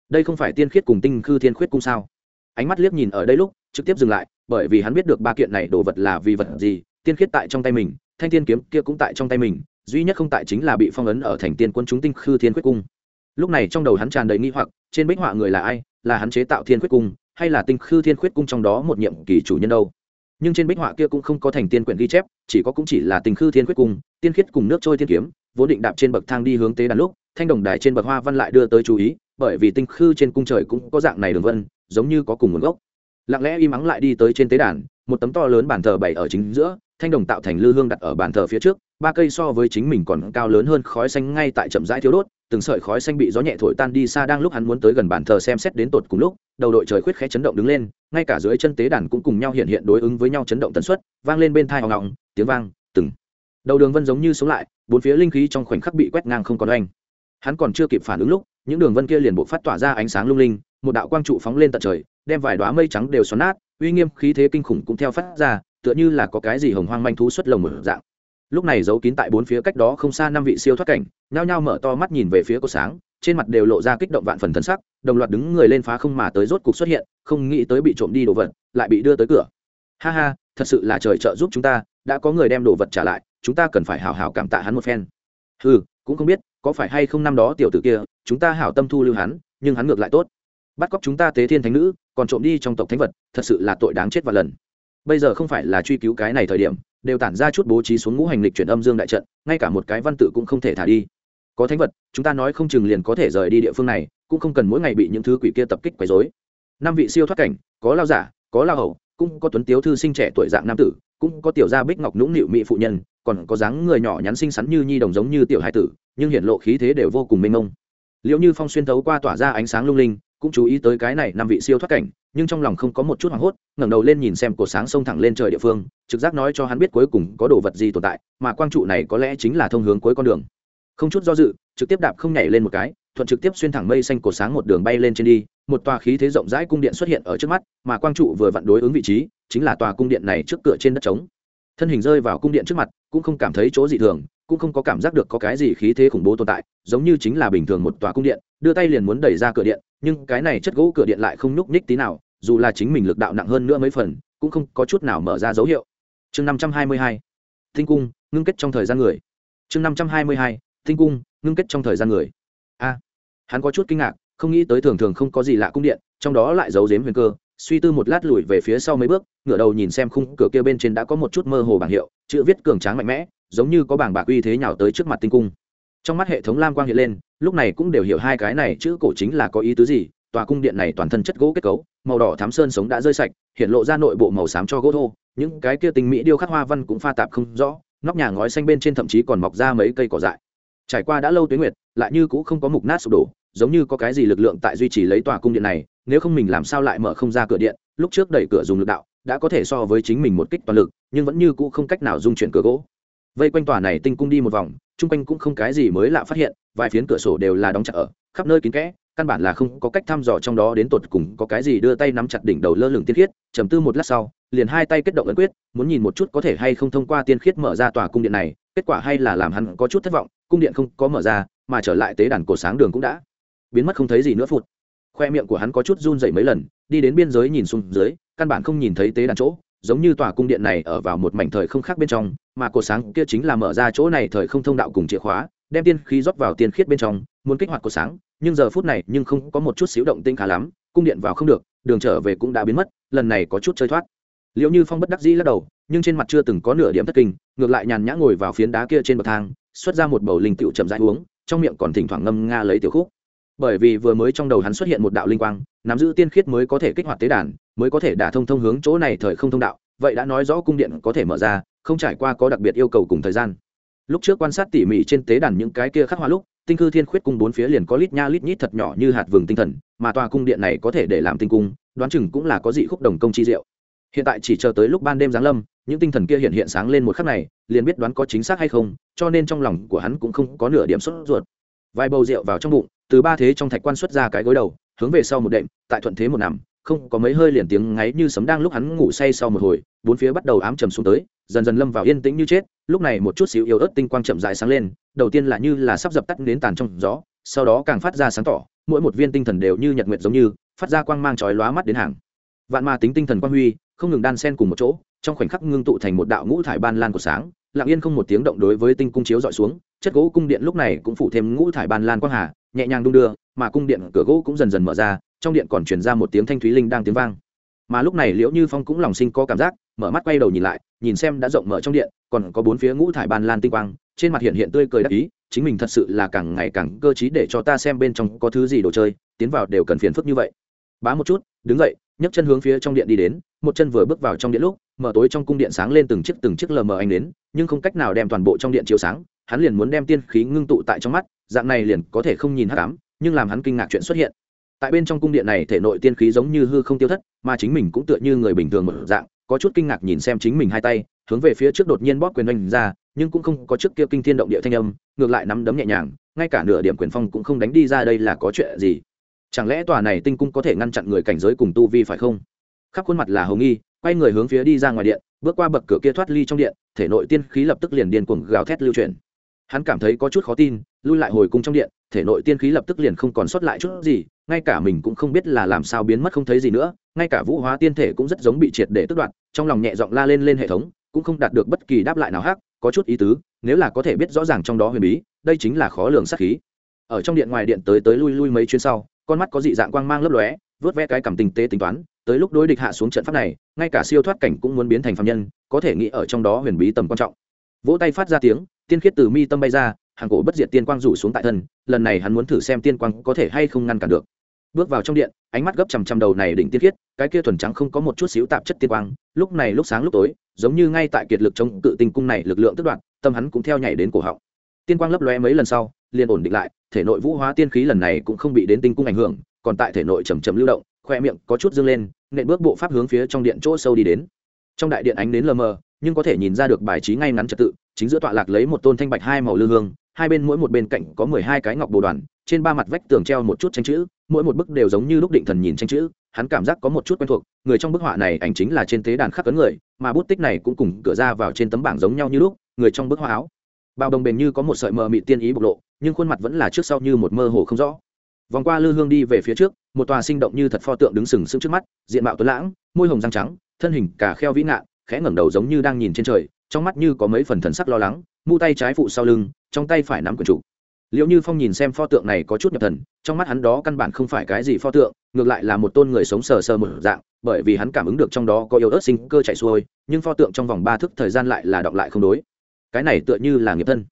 Speaker 1: Đây không phải tiên khiết cùng tinh khư thiên khuyết cung sao? Ánh mắt liếc nhìn ở đây lúc trực tiếp dừng lại, bởi vì hắn biết được ba kiện này đồ vật là vì vật gì, tiên khiết tại trong tay mình, thanh tiên kiếm kia cũng tại trong tay mình, duy nhất không tại chính là bị phong ấn ở thành tiên quân chúng tinh khư thiên khuyết cung. Lúc này trong đầu hắn tràn đầy nghi hoặc, trên bích họa người là ai, là hắn chế tạo thiên khuyết cung, hay là tinh khư thiên khuyết cung trong đó một nhiệm kỳ chủ nhân đâu? Nhưng trên bích họa kia cũng không có thành tiên quyển ghi chép, chỉ có cũng chỉ là tinh khư thiên khuyết cung, tiên khiết cùng nước trôi thiên kiếm, vốn định đạp trên bậc thang đi hướng tế đàn lúc, thanh đồng đài trên bậc hoa văn lại đưa tới chú ý, bởi vì tinh khư trên cung trời cũng có dạng này đường vân, giống như có cùng nguồn gốc lặng lẽ im ắng lại đi tới trên tế đàn, một tấm to lớn bàn thờ bày ở chính giữa, thanh đồng tạo thành lư hương đặt ở bàn thờ phía trước, ba cây so với chính mình còn cao lớn hơn khói xanh ngay tại chậm rãi thiếu đốt, từng sợi khói xanh bị gió nhẹ thổi tan đi xa đang lúc hắn muốn tới gần bàn thờ xem xét đến tột cùng lúc, đầu đội trời khuyết khẽ chấn động đứng lên, ngay cả dưới chân tế đàn cũng cùng nhau hiện hiện đối ứng với nhau chấn động tần suất, vang lên bên thai hòng ngọng, tiếng vang, từng. Đầu đường vân giống như sống lại, bốn phía linh khí trong khoảnh khắc bị quét ngang không còn oanh. Hắn còn chưa kịp phản ứng lúc, những đường vân kia liền bộ phát tỏa ra ánh sáng lung linh, một đạo quang trụ phóng lên tận trời đem vài đoá mây trắng đều xoắn nát, uy nghiêm khí thế kinh khủng cũng theo phát ra, tựa như là có cái gì hồng hoang manh thú xuất lồng mở dạng. Lúc này giấu kín tại bốn phía cách đó không xa năm vị siêu thoát cảnh, nhao nhao mở to mắt nhìn về phía cô sáng, trên mặt đều lộ ra kích động vạn phần thân sắc, đồng loạt đứng người lên phá không mà tới rốt cục xuất hiện, không nghĩ tới bị trộm đi đồ vật, lại bị đưa tới cửa. Ha ha, thật sự là trời trợ giúp chúng ta, đã có người đem đồ vật trả lại, chúng ta cần phải hào hào cảm tạ hắn một phen. Ừ cũng không biết, có phải hay không năm đó tiểu tử kia, chúng ta hảo tâm thu lưu hắn, nhưng hắn ngược lại tốt bắt cóc chúng ta tế thiên thánh nữ, còn trộm đi trong tộc thánh vật, thật sự là tội đáng chết và lần. Bây giờ không phải là truy cứu cái này thời điểm, đều tản ra chút bố trí xuống ngũ hành lịch chuyển âm dương đại trận, ngay cả một cái văn tự cũng không thể thả đi. Có thánh vật, chúng ta nói không chừng liền có thể rời đi địa phương này, cũng không cần mỗi ngày bị những thứ quỷ kia tập kích quấy dối năm vị siêu thoát cảnh, có lao giả, có lao hầu, cũng có tuấn tiếu thư sinh trẻ tuổi dạng nam tử, cũng có tiểu gia bích ngọc nũng nịu mỹ phụ nhân, còn có dáng người nhỏ nhắn xinh xắn như nhi đồng giống như tiểu hải tử, nhưng hiện lộ khí thế đều vô cùng mênh mông. Liệu như phong xuyên thấu qua tỏa ra ánh sáng lung linh cũng chú ý tới cái này năm vị siêu thoát cảnh, nhưng trong lòng không có một chút hoảng hốt, ngẩng đầu lên nhìn xem cổ sáng sông thẳng lên trời địa phương, trực giác nói cho hắn biết cuối cùng có đồ vật gì tồn tại, mà quang trụ này có lẽ chính là thông hướng cuối con đường. Không chút do dự, trực tiếp đạp không nhảy lên một cái, thuận trực tiếp xuyên thẳng mây xanh cổ sáng một đường bay lên trên đi, một tòa khí thế rộng rãi cung điện xuất hiện ở trước mắt, mà quang trụ vừa vặn đối ứng vị trí, chính là tòa cung điện này trước cửa trên đất trống thân hình rơi vào cung điện trước mặt, cũng không cảm thấy chỗ gì thường, cũng không có cảm giác được có cái gì khí thế khủng bố tồn tại, giống như chính là bình thường một tòa cung điện, đưa tay liền muốn đẩy ra cửa điện, nhưng cái này chất gỗ cửa điện lại không nhúc nhích tí nào, dù là chính mình lực đạo nặng hơn nữa mấy phần, cũng không có chút nào mở ra dấu hiệu. Chương năm trăm hai mươi hai tinh cung, ngưng kết trong thời gian người. Chương năm trăm hai mươi hai tinh cung, ngưng kết trong thời gian người. A, hắn có chút kinh ngạc, không nghĩ tới thường thường không có gì lạ cung điện, trong đó lại giấu dếm huyền cơ suy tư một lát lùi về phía sau mấy bước, ngửa đầu nhìn xem khung cửa kia bên trên đã có một chút mơ hồ bảng hiệu, chữ viết cường tráng mạnh mẽ, giống như có bảng bạc uy thế nhào tới trước mặt tinh cung. Trong mắt hệ thống lam quang hiện lên, lúc này cũng đều hiểu hai cái này chữ cổ chính là có ý tứ gì, tòa cung điện này toàn thân chất gỗ kết cấu, màu đỏ thám sơn sống đã rơi sạch, hiện lộ ra nội bộ màu xám cho gỗ thô, những cái kia tinh mỹ điêu khắc hoa văn cũng pha tạp không rõ, nóc nhà ngói xanh bên trên thậm chí còn mọc ra mấy cây cỏ dại. Trải qua đã lâu tuyến nguyệt, lại như cũng không có mục nát sụp đổ, giống như có cái gì lực lượng tại duy trì lấy tòa cung điện này nếu không mình làm sao lại mở không ra cửa điện, lúc trước đẩy cửa dùng lực đạo, đã có thể so với chính mình một kích toàn lực, nhưng vẫn như cũ không cách nào dung chuyển cửa gỗ. Vây quanh tòa này tinh cung đi một vòng, chung quanh cũng không cái gì mới lạ phát hiện, vài phiến cửa sổ đều là đóng chặt ở, khắp nơi kín kẽ, căn bản là không có cách thăm dò trong đó đến tột cùng có cái gì đưa tay nắm chặt đỉnh đầu lơ lửng tiên khiết, trầm tư một lát sau, liền hai tay kết động ấn quyết, muốn nhìn một chút có thể hay không thông qua tiên khiết mở ra tòa cung điện này, kết quả hay là làm hắn có chút thất vọng, cung điện không có mở ra, mà trở lại tế đàn cổ sáng đường cũng đã biến mất không thấy gì nữa phụt khoe miệng của hắn có chút run dậy mấy lần, đi đến biên giới nhìn xuống dưới, căn bản không nhìn thấy tế đàn chỗ, giống như tòa cung điện này ở vào một mảnh thời không khác bên trong, mà cổ sáng kia chính là mở ra chỗ này thời không thông đạo cùng chìa khóa, đem tiên khí rót vào tiên khiết bên trong, muốn kích hoạt cổ sáng, nhưng giờ phút này nhưng không có một chút xíu động tinh khá lắm, cung điện vào không được, đường trở về cũng đã biến mất, lần này có chút chơi thoát. Liệu như phong bất đắc dĩ lắc đầu, nhưng trên mặt chưa từng có nửa điểm thất kinh, ngược lại nhàn nhã ngồi vào phiến đá kia trên bậc thang, xuất ra một bầu linh tựu chậm rãi uống, trong miệng còn thỉnh thoảng ngâm nga lấy tiểu khúc bởi vì vừa mới trong đầu hắn xuất hiện một đạo linh quang, nắm giữ tiên khiết mới có thể kích hoạt tế đàn, mới có thể đả thông thông hướng chỗ này thời không thông đạo, vậy đã nói rõ cung điện có thể mở ra, không trải qua có đặc biệt yêu cầu cùng thời gian. Lúc trước quan sát tỉ mỉ trên tế đàn những cái kia khắc hoa lúc, tinh cư thiên khuyết cung bốn phía liền có lít nha lít nhít thật nhỏ như hạt vừng tinh thần, mà tòa cung điện này có thể để làm tinh cung, đoán chừng cũng là có dị khúc đồng công chi diệu. Hiện tại chỉ chờ tới lúc ban đêm giáng lâm, những tinh thần kia hiện hiện sáng lên một khắc này, liền biết đoán có chính xác hay không, cho nên trong lòng của hắn cũng không có nửa điểm sốt ruột. Vài bầu rượu vào trong bụng từ ba thế trong thạch quan xuất ra cái gối đầu, hướng về sau một đệm, tại thuận thế một nằm, không có mấy hơi liền tiếng ngáy như sấm đang lúc hắn ngủ say sau một hồi, bốn phía bắt đầu ám trầm xuống tới, dần dần lâm vào yên tĩnh như chết, lúc này một chút xíu yếu ớt tinh quang chậm dài sáng lên, đầu tiên là như là sắp dập tắt đến tàn trong gió, sau đó càng phát ra sáng tỏ, mỗi một viên tinh thần đều như nhật nguyệt giống như, phát ra quang mang chói lóa mắt đến hàng. Vạn ma tính tinh thần quang huy, không ngừng đan sen cùng một chỗ, trong khoảnh khắc ngưng tụ thành một đạo ngũ thải ban lan của sáng, lặng yên không một tiếng động đối với tinh cung chiếu dọi xuống, chất gỗ cung điện lúc này cũng phụ thêm ngũ thải ban lan quang hà nhẹ nhàng đung đưa, mà cung điện cửa gỗ cũng dần dần mở ra, trong điện còn truyền ra một tiếng thanh thúy linh đang tiếng vang. Mà lúc này liễu như phong cũng lòng sinh có cảm giác, mở mắt quay đầu nhìn lại, nhìn xem đã rộng mở trong điện, còn có bốn phía ngũ thải ban lan tinh quang, trên mặt hiện hiện tươi cười đắc ý, chính mình thật sự là càng ngày càng cơ t để cho ta xem bên trong có thứ gì đồ chơi, tiến vào đều cần phiền phức như vậy. Bá một chút, đứng dậy, nhấc chân hướng phía trong điện đi đến, một chân vừa bước vào trong điện lúc, mở tối trong cung điện sáng lên từng chiếc từng chiếc lờ mờ anh đến nhưng không cách nào đem toàn bộ trong điện chiếu sáng, hắn liền muốn đem tiên khí ngưng tụ tại trong mắt dạng này liền có thể không nhìn hắc ám nhưng làm hắn kinh ngạc chuyện xuất hiện. Tại bên trong cung điện này, thể nội tiên khí giống như hư không tiêu thất, mà chính mình cũng tựa như người bình thường một dạng, có chút kinh ngạc nhìn xem chính mình hai tay, hướng về phía trước đột nhiên bóp quyền oanh ra, nhưng cũng không có trước kia kinh thiên động địa thanh âm, ngược lại nắm đấm nhẹ nhàng, ngay cả nửa điểm quyền phong cũng không đánh đi ra đây là có chuyện gì. Chẳng lẽ tòa này tinh cung có thể ngăn chặn người cảnh giới cùng tu vi phải không? Khắp khuôn mặt là hồng nghi, quay người hướng phía đi ra ngoài điện, bước qua bậc cửa kia thoát ly trong điện, thể nội tiên khí lập tức liền điên cuồng gào thét lưu chuyển. Hắn cảm thấy có chút khó tin lui lại hồi cung trong điện, thể nội tiên khí lập tức liền không còn sót lại chút gì, ngay cả mình cũng không biết là làm sao biến mất không thấy gì nữa, ngay cả vũ hóa tiên thể cũng rất giống bị triệt để tức đoạt, trong lòng nhẹ giọng la lên lên hệ thống, cũng không đạt được bất kỳ đáp lại nào khác, có chút ý tứ, nếu là có thể biết rõ ràng trong đó huyền bí, đây chính là khó lường sát khí. Ở trong điện ngoài điện tới tới lui lui mấy chuyến sau, con mắt có dị dạng quang mang lấp lóe, vớt ve cái cảm tình tế tính toán, tới lúc đối địch hạ xuống trận pháp này, ngay cả siêu thoát cảnh cũng muốn biến thành phạm nhân, có thể nghĩ ở trong đó huyền bí tầm quan trọng. Vỗ tay phát ra tiếng, tiên khiết từ mi tâm bay ra hàng cổ bất diệt tiên quang rủ xuống tại thân, lần này hắn muốn thử xem tiên quang có thể hay không ngăn cản được. Bước vào trong điện, ánh mắt gấp chằm chằm đầu này đỉnh tiên khiết, cái kia thuần trắng không có một chút xíu tạp chất tiên quang, lúc này lúc sáng lúc tối, giống như ngay tại kiệt lực chống cự tinh cung này lực lượng tức đoạn, tâm hắn cũng theo nhảy đến cổ họng. Tiên quang lấp lóe mấy lần sau, liền ổn định lại, thể nội vũ hóa tiên khí lần này cũng không bị đến tinh cung ảnh hưởng, còn tại thể nội chầm chầm lưu động, khoe miệng có chút dâng lên, nện bước bộ pháp hướng phía trong điện chỗ sâu đi đến. Trong đại điện ánh đến lờ mờ, nhưng có thể nhìn ra được bài trí ngay ngắn trật tự, chính giữa tọa lạc lấy một tôn thanh bạch hai màu lư hương hai bên mỗi một bên cạnh có mười hai cái ngọc bồ đoàn, trên ba mặt vách tường treo một chút tranh chữ, mỗi một bức đều giống như lúc định thần nhìn tranh chữ, hắn cảm giác có một chút quen thuộc, người trong bức họa này ảnh chính là trên tế đàn khắc cấn người, mà bút tích này cũng cùng cửa ra vào trên tấm bảng giống nhau như lúc, người trong bức họa áo. Bao đồng bền như có một sợi mờ mị tiên ý bộc lộ, nhưng khuôn mặt vẫn là trước sau như một mơ hồ không rõ. Vòng qua lư hương đi về phía trước, một tòa sinh động như thật pho tượng đứng sừng sững trước mắt, diện mạo tuấn lãng, môi hồng răng trắng, thân hình cả kheo vĩ ngạn khẽ ngẩng đầu giống như đang nhìn trên trời, trong mắt như có mấy phần thần sắc lo lắng mu tay trái phụ sau lưng, trong tay phải nắm quyền trụ liệu như phong nhìn xem pho tượng này có chút nhập thần, trong mắt hắn đó căn bản không phải cái gì pho tượng, ngược lại là một tôn người sống sờ sờ một dạng, bởi vì hắn cảm ứng được trong đó có yếu ớt sinh cơ chạy xuôi, nhưng pho tượng trong vòng ba thước thời gian lại là đọng lại không đối. Cái này tựa như là nghiệp thân.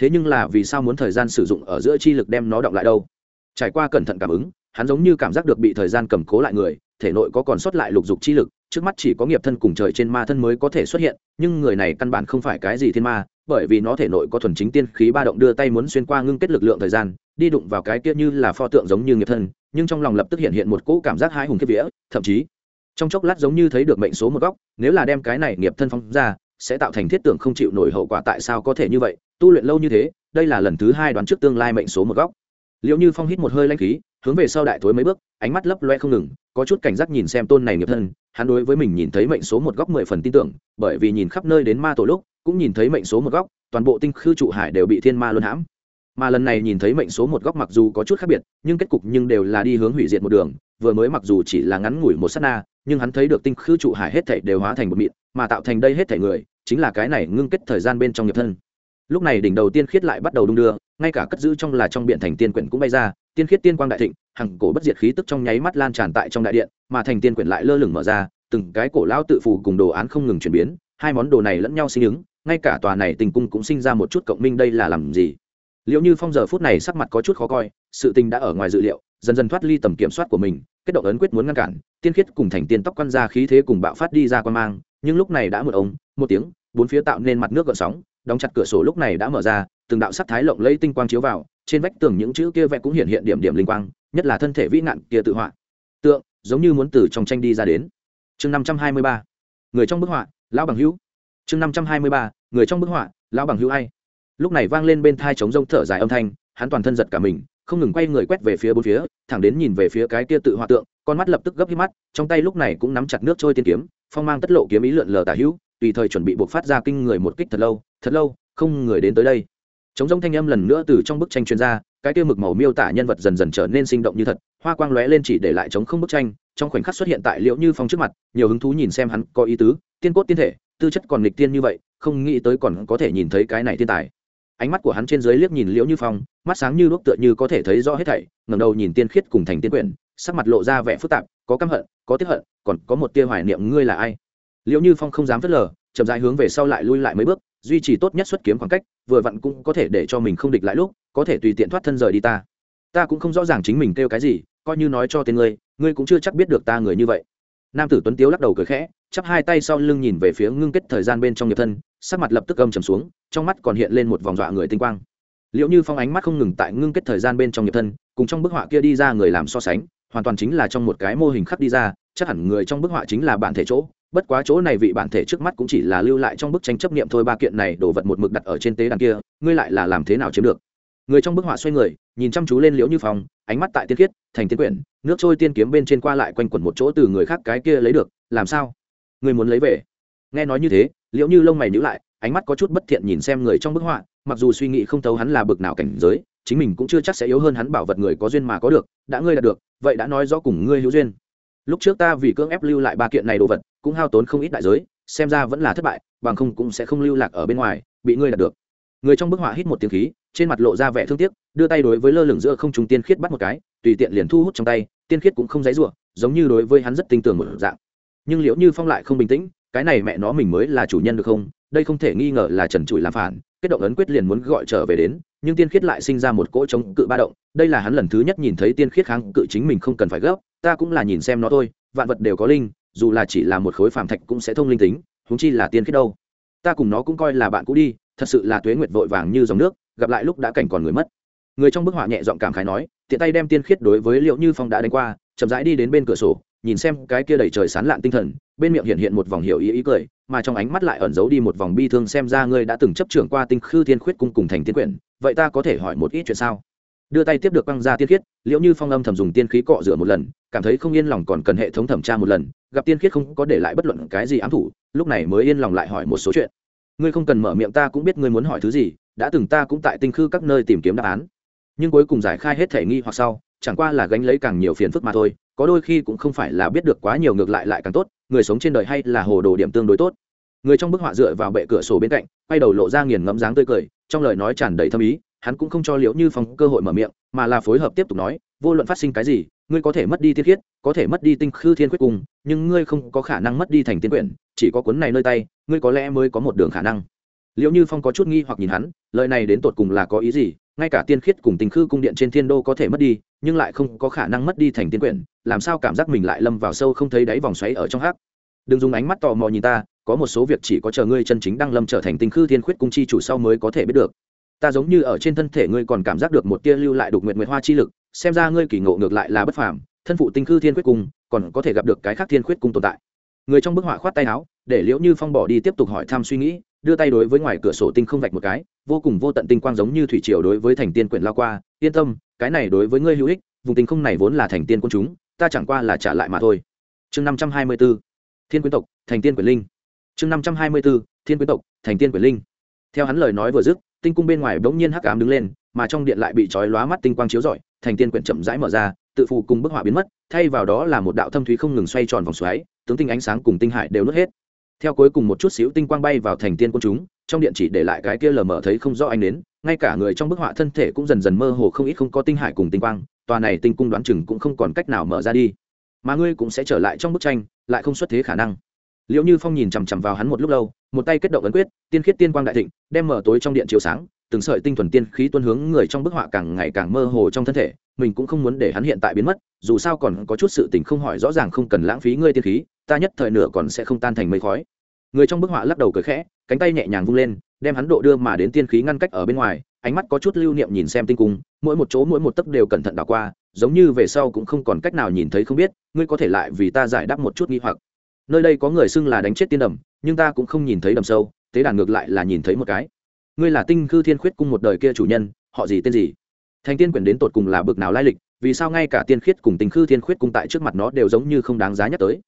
Speaker 1: Thế nhưng là vì sao muốn thời gian sử dụng ở giữa chi lực đem nó đọng lại đâu? Trải qua cẩn thận cảm ứng, hắn giống như cảm giác được bị thời gian cầm cố lại người, thể nội có còn sót lại lục dục chi lực trước mắt chỉ có nghiệp thân cùng trời trên ma thân mới có thể xuất hiện, nhưng người này căn bản không phải cái gì thiên ma, bởi vì nó thể nội có thuần chính tiên khí ba động đưa tay muốn xuyên qua ngưng kết lực lượng thời gian, đi đụng vào cái kia như là pho tượng giống như nghiệp thân, nhưng trong lòng lập tức hiện hiện một cỗ cảm giác hai hùng kiếp vía, thậm chí, trong chốc lát giống như thấy được mệnh số một góc, nếu là đem cái này nghiệp thân phóng ra, sẽ tạo thành thiết tưởng không chịu nổi hậu quả tại sao có thể như vậy? Tu luyện lâu như thế, đây là lần thứ hai đoán trước tương lai mệnh số một góc. Liệu như phong hít một hơi lanh khí hướng về sau đại thối mấy bước, ánh mắt lấp loe không ngừng, có chút cảnh giác nhìn xem tôn này nghiệp thân, hắn đối với mình nhìn thấy mệnh số một góc mười phần tin tưởng, bởi vì nhìn khắp nơi đến ma tổ lúc, cũng nhìn thấy mệnh số một góc, toàn bộ tinh khư trụ hải đều bị thiên ma luân hãm. Mà lần này nhìn thấy mệnh số một góc mặc dù có chút khác biệt, nhưng kết cục nhưng đều là đi hướng hủy diệt một đường, vừa mới mặc dù chỉ là ngắn ngủi một s á t na, nhưng hắn thấy được tinh khư trụ hải hết thảy đều hóa thành một mịn, mà tạo thành đây hết thảy người, chính là cái này ngưng kết thời gian bên trong nghiệp thân lúc này đỉnh đầu tiên khiết lại bắt đầu đung đưa, ngay cả cất giữ trong là trong biện thành tiên quyển cũng bay ra, tiên khiết tiên quang đại thịnh, hằng cổ bất diệt khí tức trong nháy mắt lan tràn tại trong đại điện, mà thành tiên quyển lại lơ lửng mở ra, từng cái cổ lao tự phù cùng đồ án không ngừng chuyển biến, hai món đồ này lẫn nhau sinh ứng, ngay cả tòa này tình cung cũng sinh ra một chút cộng minh đây là làm gì? Liệu như phong giờ phút này sắc mặt có chút khó coi, sự tình đã ở ngoài dự liệu, dần dần thoát ly tầm kiểm soát của mình, kết động ấn quyết muốn ngăn cản, tiên khiết cùng thành tiên tóc quan ra khí thế cùng bạo phát đi ra quan mang, nhưng lúc này đã một ống, một tiếng, bốn phía tạo nên mặt nước gợn sóng đóng chặt cửa sổ lúc này đã mở ra, từng đạo sắc thái lộng lẫy tinh quang chiếu vào, trên vách tường những chữ kia vẽ cũng hiện hiện điểm điểm linh quang, nhất là thân thể vĩ nạn kia tự họa. Tượng, giống như muốn từ trong tranh đi ra đến. Chương năm trăm hai mươi ba, người trong bức họa, lão bằng hữu. Chương năm trăm hai mươi ba, người trong bức họa, lão bằng hữu hay lúc này vang lên bên thai trống rông thở dài âm thanh, hắn toàn thân giật cả mình, không ngừng quay người quét về phía bốn phía, thẳng đến nhìn về phía cái kia tự họa tượng, con mắt lập tức gấp hít mắt, trong tay lúc này cũng nắm chặt nước trôi tiên kiếm, phong mang tất lộ kiếm ý lượn lờ tả hữu tùy thời chuẩn bị buộc phát ra kinh người một kích thật lâu thật lâu, không người đến tới đây. Chống rông thanh âm lần nữa từ trong bức tranh chuyên gia cái tiêu mực màu miêu tả nhân vật dần dần trở nên sinh động như thật, hoa quang lóe lên chỉ để lại chống không bức tranh, trong khoảnh khắc xuất hiện tại liễu như phong trước mặt, nhiều hứng thú nhìn xem hắn có ý tứ, tiên cốt tiên thể, tư chất còn nghịch tiên như vậy, không nghĩ tới còn có thể nhìn thấy cái này thiên tài. Ánh mắt của hắn trên dưới liếc nhìn liễu như phong, mắt sáng như đuốc tựa như có thể thấy rõ hết thảy, ngẩng đầu nhìn tiên khiết cùng thành tiên quyển, sắc mặt lộ ra vẻ phức tạp, có căm hận, có tiếc hận, còn có một tia hoài niệm, ngươi là ai? Liệu như phong không dám phớt lờ, chậm rãi hướng về sau lại lui lại mấy bước, duy trì tốt nhất xuất kiếm khoảng cách, vừa vặn cũng có thể để cho mình không địch lại lúc, có thể tùy tiện thoát thân rời đi ta. Ta cũng không rõ ràng chính mình kêu cái gì, coi như nói cho tên ngươi ngươi cũng chưa chắc biết được ta người như vậy. Nam tử tuấn tiếu lắc đầu cười khẽ, chắp hai tay sau lưng nhìn về phía ngưng kết thời gian bên trong nghiệp thân, sắc mặt lập tức âm trầm xuống, trong mắt còn hiện lên một vòng dọa người tinh quang. Liệu như phong ánh mắt không ngừng tại ngưng kết thời gian bên trong nghiệp thân, cùng trong bức họa kia đi ra người làm so sánh, hoàn toàn chính là trong một cái mô hình khắc đi ra, chắc hẳn người trong bức họa chính là bản thể chỗ bất quá chỗ này vị bản thể trước mắt cũng chỉ là lưu lại trong bức tranh chấp niệm thôi, ba kiện này đổ vật một mực đặt ở trên tế đàn kia, ngươi lại là làm thế nào chiếm được? Người trong bức họa xoay người, nhìn chăm chú lên liễu như phong, ánh mắt tại tiên khiết, thành tiên quyển, nước trôi tiên kiếm bên trên qua lại quanh quẩn một chỗ từ người khác cái kia lấy được, làm sao? Người muốn lấy về? Nghe nói như thế, liễu như lông mày nhữ lại, ánh mắt có chút bất thiện nhìn xem người trong bức họa, mặc dù suy nghĩ không thấu hắn là bực nào cảnh giới, chính mình cũng chưa chắc sẽ yếu hơn hắn bảo vật người có duyên mà có được, đã ngươi đạt được, vậy đã nói rõ cùng ngươi hữu duyên. Lúc trước ta vì cưỡng ép lưu lại ba kiện này đồ vật cũng hao tốn không ít đại giới, xem ra vẫn là thất bại, bằng không cũng sẽ không lưu lạc ở bên ngoài, bị ngươi đạt được. Người trong bức họa hít một tiếng khí, trên mặt lộ ra vẻ thương tiếc, đưa tay đối với lơ lửng giữa không trung tiên khiết bắt một cái, tùy tiện liền thu hút trong tay, tiên khiết cũng không dãy rủa, giống như đối với hắn rất tin tưởng một dạng. Nhưng liệu như phong lại không bình tĩnh, cái này mẹ nó mình mới là chủ nhân được không? Đây không thể nghi ngờ là trần trụi làm phản, kết động ấn quyết liền muốn gọi trở về đến, nhưng tiên khiết lại sinh ra một cỗ chống cự ba động, đây là hắn lần thứ nhất nhìn thấy tiên khiết kháng cự chính mình không cần phải gấp, ta cũng là nhìn xem nó thôi, vạn vật đều có linh dù là chỉ là một khối phàm thạch cũng sẽ thông linh tính, huống chi là tiên khiết đâu. Ta cùng nó cũng coi là bạn cũ đi, thật sự là tuế nguyệt vội vàng như dòng nước, gặp lại lúc đã cảnh còn người mất. Người trong bức họa nhẹ giọng cảm khái nói, tiện tay đem tiên khiết đối với liệu như phong đã đánh qua, chậm rãi đi đến bên cửa sổ, nhìn xem cái kia đầy trời sán lạn tinh thần, bên miệng hiện hiện một vòng hiểu ý ý cười, mà trong ánh mắt lại ẩn giấu đi một vòng bi thương xem ra ngươi đã từng chấp trưởng qua tinh khư thiên khuyết cung cùng thành tiên quyển, vậy ta có thể hỏi một ít chuyện sao? Đưa tay tiếp được băng ra tiên khiết liệu như phong âm thầm dùng tiên khí cọ rửa một lần, cảm thấy không yên lòng còn cần hệ thống thẩm tra một lần, gặp tiên khiết không có để lại bất luận cái gì ám thủ, lúc này mới yên lòng lại hỏi một số chuyện. Ngươi không cần mở miệng ta cũng biết ngươi muốn hỏi thứ gì, đã từng ta cũng tại tinh khư các nơi tìm kiếm đáp án. Nhưng cuối cùng giải khai hết thể nghi hoặc sau, chẳng qua là gánh lấy càng nhiều phiền phức mà thôi, có đôi khi cũng không phải là biết được quá nhiều ngược lại lại càng tốt, người sống trên đời hay là hồ đồ điểm tương đối tốt. Người trong bức họa dựa vào bệ cửa sổ bên cạnh, quay đầu lộ ra nghiền ngẫm dáng tươi cười, trong lời nói tràn đầy thâm ý hắn cũng không cho liễu như phong cơ hội mở miệng, mà là phối hợp tiếp tục nói, vô luận phát sinh cái gì, ngươi có thể mất đi thiên khiết, có thể mất đi tinh khư thiên quyết cùng, nhưng ngươi không có khả năng mất đi thành tiên quyển, chỉ có cuốn này nơi tay, ngươi có lẽ mới có một đường khả năng. Liệu như phong có chút nghi hoặc nhìn hắn, lời này đến tột cùng là có ý gì? Ngay cả tiên khiết cùng tinh khư cung điện trên thiên đô có thể mất đi, nhưng lại không có khả năng mất đi thành tiên quyển, làm sao cảm giác mình lại lâm vào sâu không thấy đáy vòng xoáy ở trong hắc? Đừng dùng ánh mắt tò mò nhìn ta, có một số việc chỉ có chờ ngươi chân chính đang lâm trở thành tinh khư thiên khuyết cung chi chủ sau mới có thể biết được ta giống như ở trên thân thể ngươi còn cảm giác được một tia lưu lại đục nguyệt nguyệt hoa chi lực, xem ra ngươi kỳ ngộ ngược lại là bất phàm, thân phụ tinh khư thiên khuyết cung, còn có thể gặp được cái khác thiên khuyết cung tồn tại. Người trong bức họa khoát tay áo, để liễu như phong bỏ đi tiếp tục hỏi thăm suy nghĩ, đưa tay đối với ngoài cửa sổ tinh không vạch một cái, vô cùng vô tận tinh quang giống như thủy triều đối với thành tiên quyển lao qua, yên tâm, cái này đối với ngươi hữu ích, vùng tinh không này vốn là thành tiên quân chúng, ta chẳng qua là trả lại mà thôi. Chương năm trăm hai mươi b ố thiên quyến tộc, thành tiên quyển linh. Chương năm trăm hai mươi b ố thiên quyến tộc, thành tiên quyển linh. Theo hắn lời nói vừa dứt tinh cung bên ngoài bỗng nhiên hắc ám đứng lên, mà trong điện lại bị trói lóa mắt tinh quang chiếu rọi, thành tiên quyển chậm rãi mở ra, tự phụ cùng bức họa biến mất, thay vào đó là một đạo thâm thúy không ngừng xoay tròn vòng xoáy, tướng tinh ánh sáng cùng tinh hải đều nuốt hết. Theo cuối cùng một chút xíu tinh quang bay vào thành tiên quân chúng, trong điện chỉ để lại cái kia lờ mờ thấy không rõ anh đến ngay cả người trong bức họa thân thể cũng dần dần mơ hồ không ít không có tinh hải cùng tinh quang, tòa này tinh cung đoán chừng cũng không còn cách nào mở ra đi. Mà ngươi cũng sẽ trở lại trong bức tranh, lại không xuất thế khả năng liệu như phong nhìn chằm chằm vào hắn một lúc lâu, một tay kết động ấn quyết, tiên khiết tiên quang đại thịnh, đem mở tối trong điện chiếu sáng, từng sợi tinh thuần tiên khí tuân hướng người trong bức họa càng ngày càng mơ hồ trong thân thể, mình cũng không muốn để hắn hiện tại biến mất, dù sao còn có chút sự tình không hỏi rõ ràng không cần lãng phí ngươi tiên khí, ta nhất thời nửa còn sẽ không tan thành mây khói. Người trong bức họa lắc đầu cười khẽ, cánh tay nhẹ nhàng vung lên, đem hắn độ đưa mà đến tiên khí ngăn cách ở bên ngoài, ánh mắt có chút lưu niệm nhìn xem tinh cung, mỗi một chỗ mỗi một tấc đều cẩn thận đảo qua, giống như về sau cũng không còn cách nào nhìn thấy không biết, ngươi có thể lại vì ta giải đáp một chút nghi hoặc nơi đây có người xưng là đánh chết tiên đầm, nhưng ta cũng không nhìn thấy đầm sâu, tế đàn ngược lại là nhìn thấy một cái. Ngươi là tinh khư thiên khuyết cung một đời kia chủ nhân, họ gì tên gì? Thành tiên quyển đến tột cùng là bực nào lai lịch, vì sao ngay cả tiên khiết cùng tinh khư thiên khuyết cung tại trước mặt nó đều giống như không đáng giá nhắc tới?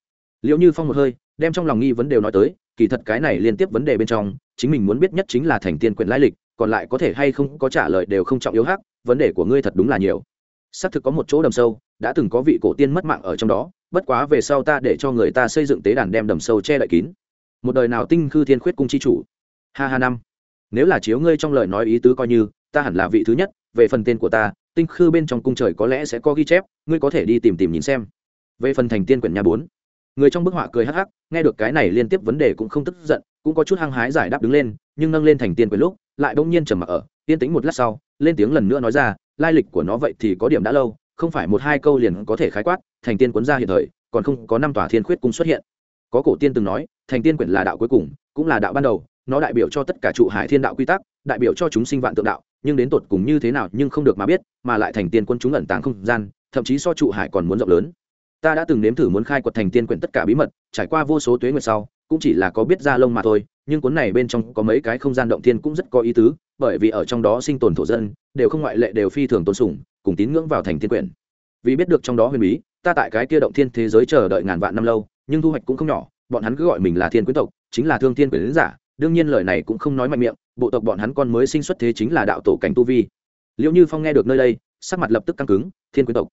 Speaker 1: Liệu như phong một hơi, đem trong lòng nghi vấn đều nói tới, kỳ thật cái này liên tiếp vấn đề bên trong, chính mình muốn biết nhất chính là thành tiên quyển lai lịch, còn lại có thể hay không có trả lời đều không trọng yếu hắc, vấn đề của ngươi thật đúng là nhiều. Xác thực có một chỗ đầm sâu, đã từng có vị cổ tiên mất mạng ở trong đó bất quá về sau ta để cho người ta xây dựng tế đàn đem đầm sâu che đậy kín. Một đời nào tinh khư thiên khuyết cung chi chủ. Ha ha năm. Nếu là chiếu ngươi trong lời nói ý tứ coi như, ta hẳn là vị thứ nhất, về phần tên của ta, tinh khư bên trong cung trời có lẽ sẽ có ghi chép, ngươi có thể đi tìm tìm nhìn xem. Về phần thành tiên quyển nhà bốn. Người trong bức họa cười hắc hắc, nghe được cái này liên tiếp vấn đề cũng không tức giận, cũng có chút hăng hái giải đáp đứng lên, nhưng nâng lên thành tiên quyển lúc, lại bỗng nhiên trầm mặc ở, yên tĩnh một lát sau, lên tiếng lần nữa nói ra, lai lịch của nó vậy thì có điểm đã lâu không phải một hai câu liền có thể khái quát, thành tiên cuốn ra hiện thời, còn không có năm tòa thiên khuyết cung xuất hiện. Có cổ tiên từng nói, thành tiên quyển là đạo cuối cùng, cũng là đạo ban đầu, nó đại biểu cho tất cả trụ hải thiên đạo quy tắc, đại biểu cho chúng sinh vạn tượng đạo, nhưng đến tột cùng như thế nào nhưng không được mà biết, mà lại thành tiên quân chúng ẩn tàng không gian, thậm chí so trụ hải còn muốn rộng lớn. Ta đã từng nếm thử muốn khai quật thành tiên quyển tất cả bí mật, trải qua vô số tuế nguyệt sau, cũng chỉ là có biết ra lông mà thôi, nhưng cuốn này bên trong có mấy cái không gian động thiên cũng rất có ý tứ, bởi vì ở trong đó sinh tồn thổ dân, đều không ngoại lệ đều phi thường tôn sùng cùng tín ngưỡng vào thành thiên quyển. Vì biết được trong đó huyền bí, ta tại cái kia động thiên thế giới chờ đợi ngàn vạn năm lâu, nhưng thu hoạch cũng không nhỏ, bọn hắn cứ gọi mình là thiên quyến tộc, chính là thương thiên quyển giả, đương nhiên lời này cũng không nói mạnh miệng, bộ tộc bọn hắn con mới sinh xuất thế chính là đạo tổ cảnh tu vi. Liệu như phong nghe được nơi đây, sắc mặt lập tức căng cứng, thiên quyến tộc.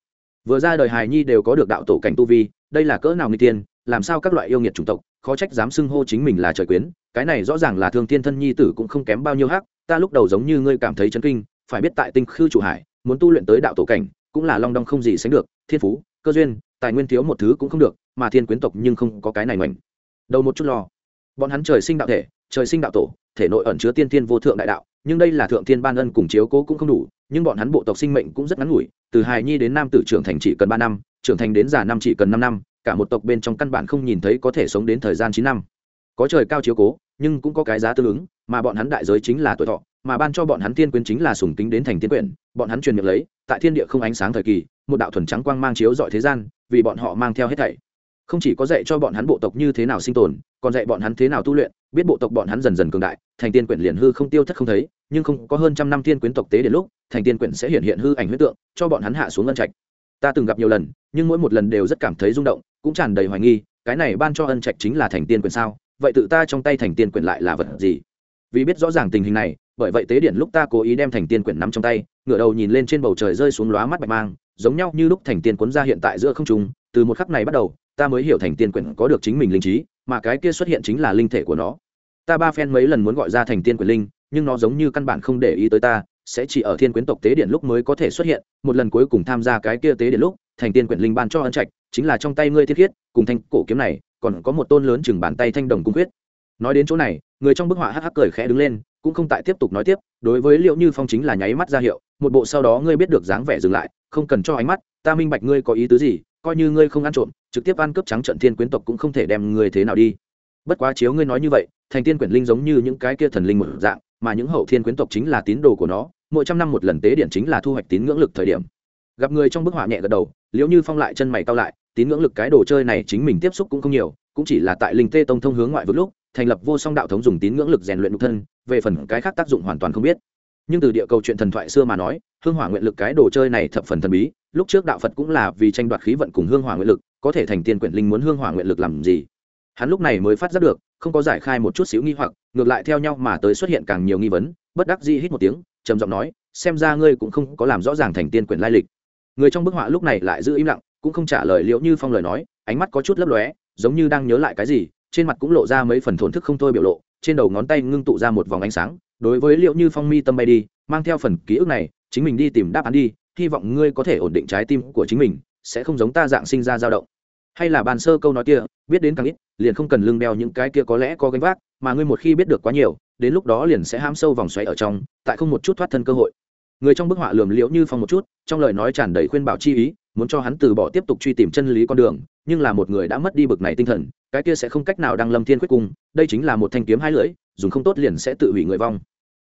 Speaker 1: Vừa ra đời hài nhi đều có được đạo tổ cảnh tu vi, đây là cỡ nào nghi tiên làm sao các loại yêu nghiệt chủng tộc, khó trách dám xưng hô chính mình là trời quyến, cái này rõ ràng là thương thiên thân nhi tử cũng không kém bao nhiêu hắc, ta lúc đầu giống như ngươi cảm thấy chấn kinh, phải biết tại tinh khư chủ hải muốn tu luyện tới đạo tổ cảnh, cũng là long đong không gì sánh được, thiên phú, cơ duyên, tài nguyên thiếu một thứ cũng không được, mà thiên quyến tộc nhưng không có cái này ngoảnh. Đầu một chút lo. Bọn hắn trời sinh đạo thể, trời sinh đạo tổ, thể nội ẩn chứa tiên thiên vô thượng đại đạo, nhưng đây là thượng thiên ban ân cùng chiếu cố cũng không đủ, nhưng bọn hắn bộ tộc sinh mệnh cũng rất ngắn ngủi, từ hài nhi đến nam tử trưởng thành chỉ cần ba năm, trưởng thành đến già năm chỉ cần năm năm, cả một tộc bên trong căn bản không nhìn thấy có thể sống đến thời gian chín năm. Có trời cao chiếu cố, nhưng cũng có cái giá tương ứng, mà bọn hắn đại giới chính là tuổi thọ mà ban cho bọn hắn tiên quyến chính là sùng kính đến thành tiên quyển, bọn hắn truyền miệng lấy, tại thiên địa không ánh sáng thời kỳ, một đạo thuần trắng quang mang chiếu dọi thế gian, vì bọn họ mang theo hết thảy. Không chỉ có dạy cho bọn hắn bộ tộc như thế nào sinh tồn, còn dạy bọn hắn thế nào tu luyện, biết bộ tộc bọn hắn dần dần cường đại, thành tiên quyển liền hư không tiêu thất không thấy, nhưng không có hơn trăm năm tiên quyến tộc tế đến lúc, thành tiên quyển sẽ hiện hiện hư ảnh huyết tượng, cho bọn hắn hạ xuống ân trạch. Ta từng gặp nhiều lần, nhưng mỗi một lần đều rất cảm thấy rung động, cũng tràn đầy hoài nghi, cái này ban cho ân trạch chính là thành tiên quyển sao? Vậy tự ta trong tay thành tiên quyển lại là vật gì? Vì biết rõ ràng tình hình này bởi vậy tế điện lúc ta cố ý đem thành tiên quyển nắm trong tay, ngửa đầu nhìn lên trên bầu trời rơi xuống lóa mắt bạch mang, giống nhau như lúc thành tiên cuốn ra hiện tại giữa không trung, từ một khắc này bắt đầu, ta mới hiểu thành tiên quyển có được chính mình linh trí, mà cái kia xuất hiện chính là linh thể của nó. Ta ba phen mấy lần muốn gọi ra thành tiên quyển linh, nhưng nó giống như căn bản không để ý tới ta, sẽ chỉ ở thiên quyến tộc tế điện lúc mới có thể xuất hiện, một lần cuối cùng tham gia cái kia tế điện lúc, thành tiên quyển linh ban cho ân trạch, chính là trong tay ngươi thiết khiết cùng thanh cổ kiếm này, còn có một tôn lớn chừng bàn tay thanh đồng cung huyết nói đến chỗ này, người trong bức họa hắc hắc cười khẽ đứng lên cũng không tại tiếp tục nói tiếp, đối với liệu như phong chính là nháy mắt ra hiệu, một bộ sau đó ngươi biết được dáng vẻ dừng lại, không cần cho ánh mắt, ta minh bạch ngươi có ý tứ gì, coi như ngươi không ăn trộm, trực tiếp ăn cướp trắng trận thiên quyến tộc cũng không thể đem ngươi thế nào đi. Bất quá chiếu ngươi nói như vậy, thành tiên quyển linh giống như những cái kia thần linh một dạng, mà những hậu thiên quyến tộc chính là tín đồ của nó, mỗi trăm năm một lần tế điện chính là thu hoạch tín ngưỡng lực thời điểm. Gặp người trong bức họa nhẹ gật đầu, liễu như phong lại chân mày cao lại, tín ngưỡng lực cái đồ chơi này chính mình tiếp xúc cũng không nhiều, cũng chỉ là tại linh tê tông thông hướng ngoại vực lúc thành lập vô song đạo thống dùng tín ngưỡng lực rèn luyện nhục thân, về phần cái khác tác dụng hoàn toàn không biết. Nhưng từ địa cầu chuyện thần thoại xưa mà nói, hương hỏa nguyện lực cái đồ chơi này thập phần thần bí, lúc trước đạo phật cũng là vì tranh đoạt khí vận cùng hương hỏa nguyện lực, có thể thành tiên quyển linh muốn hương hỏa nguyện lực làm gì? Hắn lúc này mới phát giác được, không có giải khai một chút xíu nghi hoặc, ngược lại theo nhau mà tới xuất hiện càng nhiều nghi vấn, bất đắc dĩ hít một tiếng, trầm giọng nói, xem ra ngươi cũng không có làm rõ ràng thành tiên quyển lai lịch. Người trong bức họa lúc này lại giữ im lặng, cũng không trả lời liệu như phong lời nói, ánh mắt có chút lấp lóe, giống như đang nhớ lại cái gì trên mặt cũng lộ ra mấy phần thổn thức không thôi biểu lộ, trên đầu ngón tay ngưng tụ ra một vòng ánh sáng, đối với liệu như phong mi tâm bay đi, mang theo phần ký ức này, chính mình đi tìm đáp án đi, hy vọng ngươi có thể ổn định trái tim của chính mình, sẽ không giống ta dạng sinh ra dao động. Hay là bàn sơ câu nói kia, biết đến càng ít, liền không cần lưng đeo những cái kia có lẽ có gánh vác, mà ngươi một khi biết được quá nhiều, đến lúc đó liền sẽ ham sâu vòng xoáy ở trong, tại không một chút thoát thân cơ hội. Người trong bức họa lườm liễu như phong một chút, trong lời nói tràn đầy khuyên bảo chi ý, muốn cho hắn từ bỏ tiếp tục truy tìm chân lý con đường, nhưng là một người đã mất đi bực này tinh thần cái kia sẽ không cách nào đăng lâm thiên quyết cung, đây chính là một thanh kiếm hai lưỡi, dùng không tốt liền sẽ tự hủy người vong.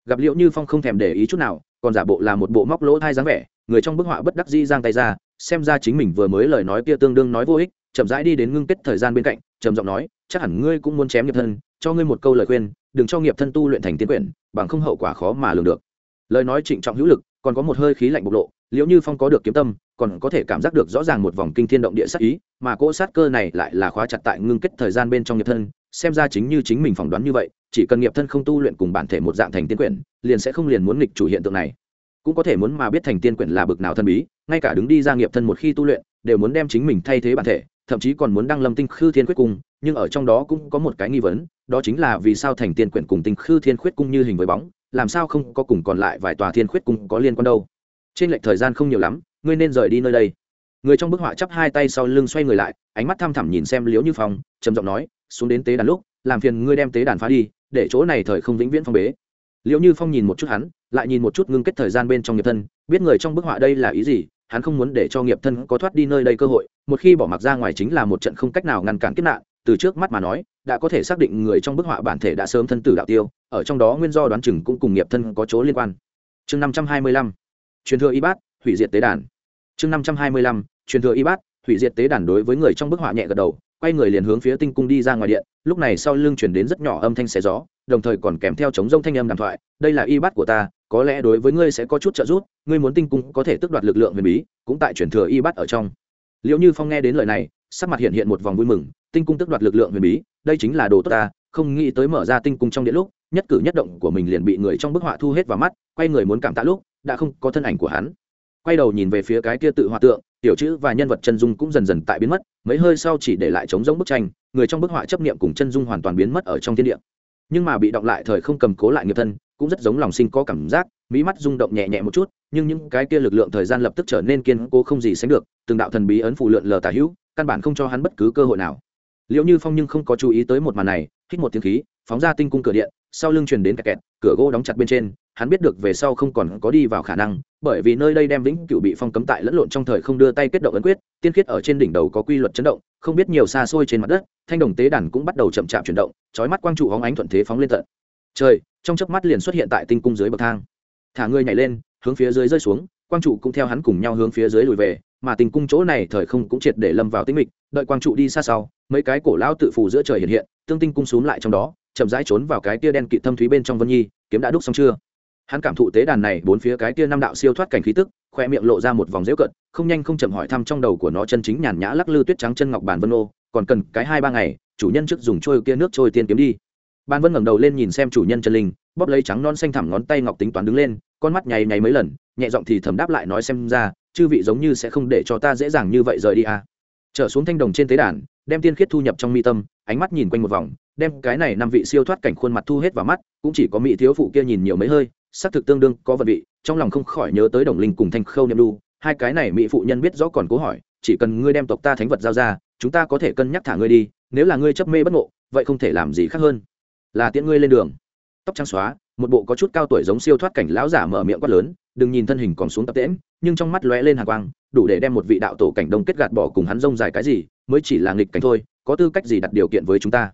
Speaker 1: Gặp liệu như phong không thèm để ý chút nào, còn giả bộ là một bộ móc lỗ thai dáng vẻ, người trong bức họa bất đắc dĩ giang tay ra, xem ra chính mình vừa mới lời nói kia tương đương nói vô ích, chậm rãi đi đến ngưng kết thời gian bên cạnh, trầm giọng nói, chắc hẳn ngươi cũng muốn chém nghiệp thân, cho ngươi một câu lời khuyên, đừng cho nghiệp thân tu luyện thành tiên quyển, bằng không hậu quả khó mà lường được. Lời nói trịnh trọng hữu lực, còn có một hơi khí lạnh bộc lộ liệu như phong có được kiếm tâm, còn có thể cảm giác được rõ ràng một vòng kinh thiên động địa sát ý, mà cỗ sát cơ này lại là khóa chặt tại ngưng kết thời gian bên trong nghiệp thân, xem ra chính như chính mình phỏng đoán như vậy, chỉ cần nghiệp thân không tu luyện cùng bản thể một dạng thành tiên quyển, liền sẽ không liền muốn nghịch chủ hiện tượng này. Cũng có thể muốn mà biết thành tiên quyển là bực nào thân bí, ngay cả đứng đi ra nghiệp thân một khi tu luyện, đều muốn đem chính mình thay thế bản thể, thậm chí còn muốn đăng lâm tinh khư thiên quyết cung, nhưng ở trong đó cũng có một cái nghi vấn, đó chính là vì sao thành tiên quyển cùng tinh khư thiên khuyết cung như hình với bóng, làm sao không có cùng còn lại vài tòa thiên khuyết cung có liên quan đâu? Trên lệch thời gian không nhiều lắm, ngươi nên rời đi nơi đây. Người trong bức họa chắp hai tay sau lưng xoay người lại, ánh mắt thăm thẳm nhìn xem liễu như phong, trầm giọng nói, xuống đến tế đàn lúc, làm phiền ngươi đem tế đàn phá đi, để chỗ này thời không vĩnh viễn phong bế. Liễu như phong nhìn một chút hắn, lại nhìn một chút ngưng kết thời gian bên trong nghiệp thân, biết người trong bức họa đây là ý gì, hắn không muốn để cho nghiệp thân có thoát đi nơi đây cơ hội, một khi bỏ mặc ra ngoài chính là một trận không cách nào ngăn cản kết nạn, từ trước mắt mà nói, đã có thể xác định người trong bức họa bản thể đã sớm thân tử đạo tiêu, ở trong đó nguyên do đoán chừng cũng cùng nghiệp thân có chỗ liên quan. Chương năm trăm hai mươi lăm truyền thừa y bát, hủy diệt tế đàn. Chương năm trăm hai mươi lăm, truyền thừa y bát, hủy diệt tế đàn đối với người trong bức họa nhẹ gật đầu, quay người liền hướng phía tinh cung đi ra ngoài điện, lúc này sau lưng chuyển đến rất nhỏ âm thanh xé gió, đồng thời còn kèm theo chống rông thanh âm đàm thoại, đây là y bát của ta, có lẽ đối với ngươi sẽ có chút trợ giúp, ngươi muốn tinh cung có thể tước đoạt lực lượng huyền bí, cũng tại truyền thừa y bát ở trong. Liệu như phong nghe đến lời này, sắc mặt hiện hiện một vòng vui mừng, tinh cung tước đoạt lực lượng huyền bí, đây chính là đồ tốt ta, không nghĩ tới mở ra tinh cung trong điện lúc, nhất cử nhất động của mình liền bị người trong bức họa thu hết vào mắt, quay người muốn cảm tạ lúc đã không có thân ảnh của hắn. Quay đầu nhìn về phía cái kia tự hòa tượng, tiểu chữ và nhân vật chân dung cũng dần dần tại biến mất, mấy hơi sau chỉ để lại trống rỗng bức tranh, người trong bức họa chấp niệm cùng chân dung hoàn toàn biến mất ở trong thiên địa. Nhưng mà bị động lại thời không cầm cố lại nghiệp thân, cũng rất giống lòng sinh có cảm giác, mỹ mắt rung động nhẹ nhẹ một chút, nhưng những cái kia lực lượng thời gian lập tức trở nên kiên cố không gì sánh được, từng đạo thần bí ấn phụ lượn lờ tả hữu, căn bản không cho hắn bất cứ cơ hội nào. Liệu như phong nhưng không có chú ý tới một màn này, hít một tiếng khí, phóng ra tinh cung cửa điện, sau lưng truyền đến kẹt kẹt, cửa gỗ đóng chặt bên trên hắn biết được về sau không còn có đi vào khả năng, bởi vì nơi đây đem vĩnh cửu bị phong cấm tại lẫn lộn trong thời không đưa tay kết động ấn quyết, tiên khiết ở trên đỉnh đầu có quy luật chấn động, không biết nhiều xa xôi trên mặt đất, thanh đồng tế đàn cũng bắt đầu chậm chạp chuyển động, chói mắt quang trụ hóng ánh thuận thế phóng lên tận. Trời, trong chớp mắt liền xuất hiện tại tinh cung dưới bậc thang. Thả người nhảy lên, hướng phía dưới rơi xuống, quang trụ cũng theo hắn cùng nhau hướng phía dưới lùi về, mà tinh cung chỗ này thời không cũng triệt để lâm vào tĩnh mịch, đợi quang trụ đi xa sau, mấy cái cổ lão tự phù giữa trời hiện hiện, tương tinh cung xuống lại trong đó, chậm rãi trốn vào cái tia đen kịt thâm thúy bên trong vân nhi, kiếm đã đúc xong chưa? Hắn cảm thụ tế đàn này, bốn phía cái kia năm đạo siêu thoát cảnh khí tức khoe miệng lộ ra một vòng dễu cận không nhanh không chậm hỏi thăm trong đầu của nó chân chính nhàn nhã lắc lư tuyết trắng chân ngọc bàn vân ô, còn cần cái hai ba ngày, chủ nhân trước dùng trôi kia nước trôi tiên kiếm đi ban vân ngẩng đầu lên nhìn xem chủ nhân chân linh, bóp lấy trắng non xanh thẳm ngón tay ngọc tính toán đứng lên, con mắt nháy nháy mấy lần, nhẹ giọng thì thầm đáp lại nói xem ra, chư vị giống như sẽ không để cho ta dễ dàng như vậy rời đi à. trở xuống thanh đồng trên tế đàn, đem tiên khiết thu nhập trong mi tâm, ánh mắt nhìn quanh một vòng, đem cái này năm vị siêu thoát cảnh khuôn mặt thu hết vào mắt, cũng chỉ có mỹ thiếu phụ kia nhìn nhiều mấy hơi xác thực tương đương có vật vị, trong lòng không khỏi nhớ tới đồng linh cùng thanh khâu Niệm đu. Hai cái này mỹ phụ nhân biết rõ còn cố hỏi, chỉ cần ngươi đem tộc ta thánh vật giao ra, chúng ta có thể cân nhắc thả ngươi đi, nếu là ngươi chấp mê bất ngộ, vậy không thể làm gì khác hơn. Là tiễn ngươi lên đường. Tóc trắng xóa, một bộ có chút cao tuổi giống siêu thoát cảnh lão giả mở miệng quát lớn, đừng nhìn thân hình còn xuống tập tễm nhưng trong mắt lóe lên hàng quang, đủ để đem một vị đạo tổ cảnh đông kết gạt bỏ cùng hắn rông dài cái gì, mới chỉ là nghịch cảnh thôi, có tư cách gì đặt điều kiện với chúng ta?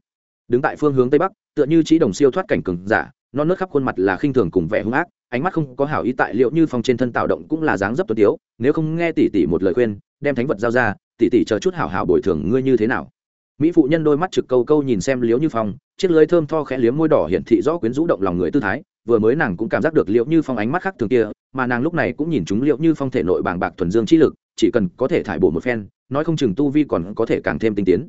Speaker 1: Đứng tại phương hướng tây bắc, tựa như trí đồng siêu thoát cảnh cường giả non nớt khắp khuôn mặt là khinh thường cùng vẻ hung ác, ánh mắt không có hảo ý tại liệu như phong trên thân tạo động cũng là dáng dấp tuấn tiếu, nếu không nghe tỷ tỷ một lời khuyên, đem thánh vật giao ra tỷ tỷ chờ chút hảo hảo bồi thường ngươi như thế nào. Mỹ phụ nhân đôi mắt trực câu câu nhìn xem liễu như phong, chiếc lưới thơm tho khẽ liếm môi đỏ hiển thị rõ quyến rũ động lòng người tư thái, vừa mới nàng cũng cảm giác được liễu như phong ánh mắt khác thường kia, mà nàng lúc này cũng nhìn chúng liễu như phong thể nội bàng bạc thuần dương trí lực, chỉ cần có thể thải bổ một phen, nói không chừng tu vi còn có thể càng thêm tinh tiến.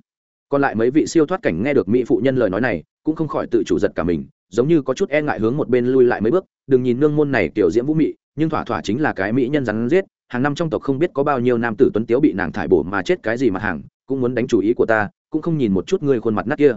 Speaker 1: Còn lại mấy vị siêu thoát cảnh nghe được mỹ phụ nhân lời nói này, cũng không khỏi tự chủ giật cả mình giống như có chút e ngại hướng một bên lui lại mấy bước, đừng nhìn nương môn này tiểu diễm vũ mị, nhưng thỏa thỏa chính là cái mỹ nhân rắn giết, hàng năm trong tộc không biết có bao nhiêu nam tử tuấn tiếu bị nàng thải bổ mà chết cái gì mà hàng, cũng muốn đánh chủ ý của ta, cũng không nhìn một chút ngươi khuôn mặt nát kia.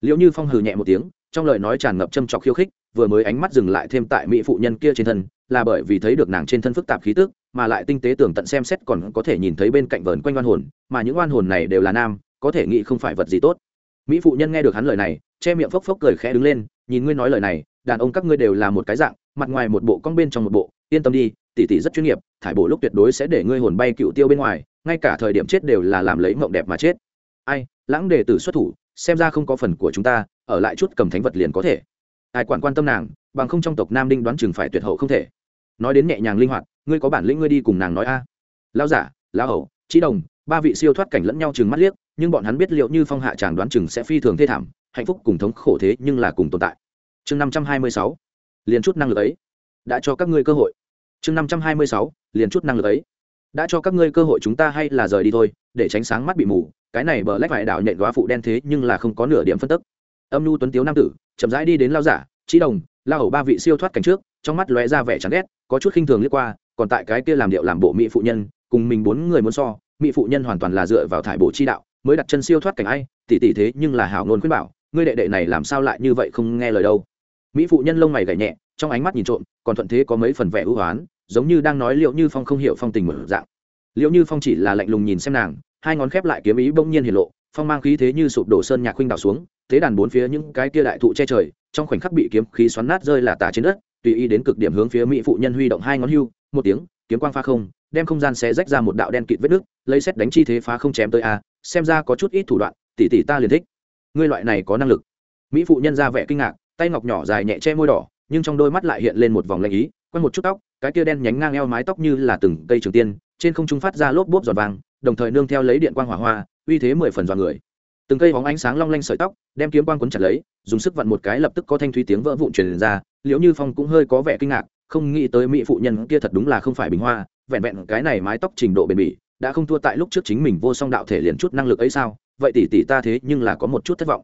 Speaker 1: Liệu như phong hừ nhẹ một tiếng, trong lời nói tràn ngập châm trọc khiêu khích, vừa mới ánh mắt dừng lại thêm tại mỹ phụ nhân kia trên thân, là bởi vì thấy được nàng trên thân phức tạp khí tức, mà lại tinh tế tưởng tận xem xét còn có thể nhìn thấy bên cạnh vờn quanh oan hồn, mà những oan hồn này đều là nam, có thể nghĩ không phải vật gì tốt mỹ phụ nhân nghe được hắn lời này, che miệng phốc phốc cười khẽ đứng lên, nhìn ngươi nói lời này, đàn ông các ngươi đều là một cái dạng, mặt ngoài một bộ con bên trong một bộ, yên tâm đi, tỷ tỷ rất chuyên nghiệp, thải bộ lúc tuyệt đối sẽ để ngươi hồn bay cựu tiêu bên ngoài, ngay cả thời điểm chết đều là làm lấy mộng đẹp mà chết. Ai, lãng đề tử xuất thủ, xem ra không có phần của chúng ta, ở lại chút cầm thánh vật liền có thể. Ai quản quan tâm nàng, bằng không trong tộc nam đinh đoán chừng phải tuyệt hậu không thể. Nói đến nhẹ nhàng linh hoạt, ngươi có bản lĩnh ngươi đi cùng nàng nói a. À. lao giả lao hậu trí đồng, ba vị siêu thoát cảnh lẫn nhau chừng mắt liếc nhưng bọn hắn biết liệu như phong hạ chàng đoán chừng sẽ phi thường thê thảm, hạnh phúc cùng thống khổ thế nhưng là cùng tồn tại. Chương năm trăm hai mươi sáu, liền chút năng lực ấy. Đã cho các ngươi cơ hội. Chương năm trăm hai mươi sáu, liền chút năng lực ấy. Đã cho các ngươi cơ hội chúng ta hay là rời đi thôi, để tránh sáng mắt bị mù, cái này bờ lách vải đảo nhện góa phụ đen thế nhưng là không có nửa điểm phân tức. Âm nhu tuấn tiếu nam tử, chậm rãi đi đến lao giả trí đồng, lao hầu ba vị siêu thoát cảnh trước, trong mắt lóe ra vẻ chán ghét, có chút khinh thường liếc qua, còn tại cái kia làm điệu làm bộ mỹ phụ nhân, cùng mình bốn người muốn so, mỹ phụ nhân hoàn toàn là dựa vào thải bộ chi đạo mới đặt chân siêu thoát cảnh ai, tỷ tỷ thế nhưng là hảo ngôn khuyên bảo, ngươi đệ đệ này làm sao lại như vậy không nghe lời đâu. Mỹ phụ nhân lông mày gảy nhẹ, trong ánh mắt nhìn trộm, còn thuận thế có mấy phần vẻ ưu hoán, giống như đang nói liệu như phong không hiểu phong tình mở dạng. Liệu như phong chỉ là lạnh lùng nhìn xem nàng, hai ngón khép lại kiếm ý bỗng nhiên hiện lộ, phong mang khí thế như sụp đổ sơn nhạc khuynh đảo xuống thế đàn bốn phía những cái kia đại thụ che trời, trong khoảnh khắc bị kiếm khí xoắn nát rơi là tả trên đất, tùy ý đến cực điểm hướng phía mỹ phụ nhân huy động hai ngón hưu, một tiếng, kiếm quang pha không, đem không gian xé rách ra một đạo đen kịt vết nước lấy xét đánh chi thế phá không chém tới a xem ra có chút ít thủ đoạn tỷ tỷ ta liền thích. Ngươi loại này có năng lực. Mỹ phụ nhân ra vẻ kinh ngạc, tay ngọc nhỏ dài nhẹ che môi đỏ, nhưng trong đôi mắt lại hiện lên một vòng lạnh ý quanh một chút tóc, cái kia đen nhánh ngang eo mái tóc như là từng cây trường tiên, trên không trung phát ra lốp bốp giọt vàng, đồng thời nương theo lấy điện quang hỏa hoa, uy thế mười phần dọa người. Từng cây bóng ánh sáng long lanh sợi tóc, đem kiếm quang quấn chặt lấy, dùng sức vặn một cái lập tức có thanh thúy tiếng vỡ vụn truyền ra, liễu như phong cũng hơi có vẻ kinh ngạc, không nghĩ tới mỹ phụ nhân kia thật đúng là không phải bình hoa, vẹn vẹn cái này mái tóc trình độ bền bỉ đã không thua tại lúc trước chính mình vô song đạo thể liền chút năng lực ấy sao? Vậy tỷ tỷ ta thế nhưng là có một chút thất vọng.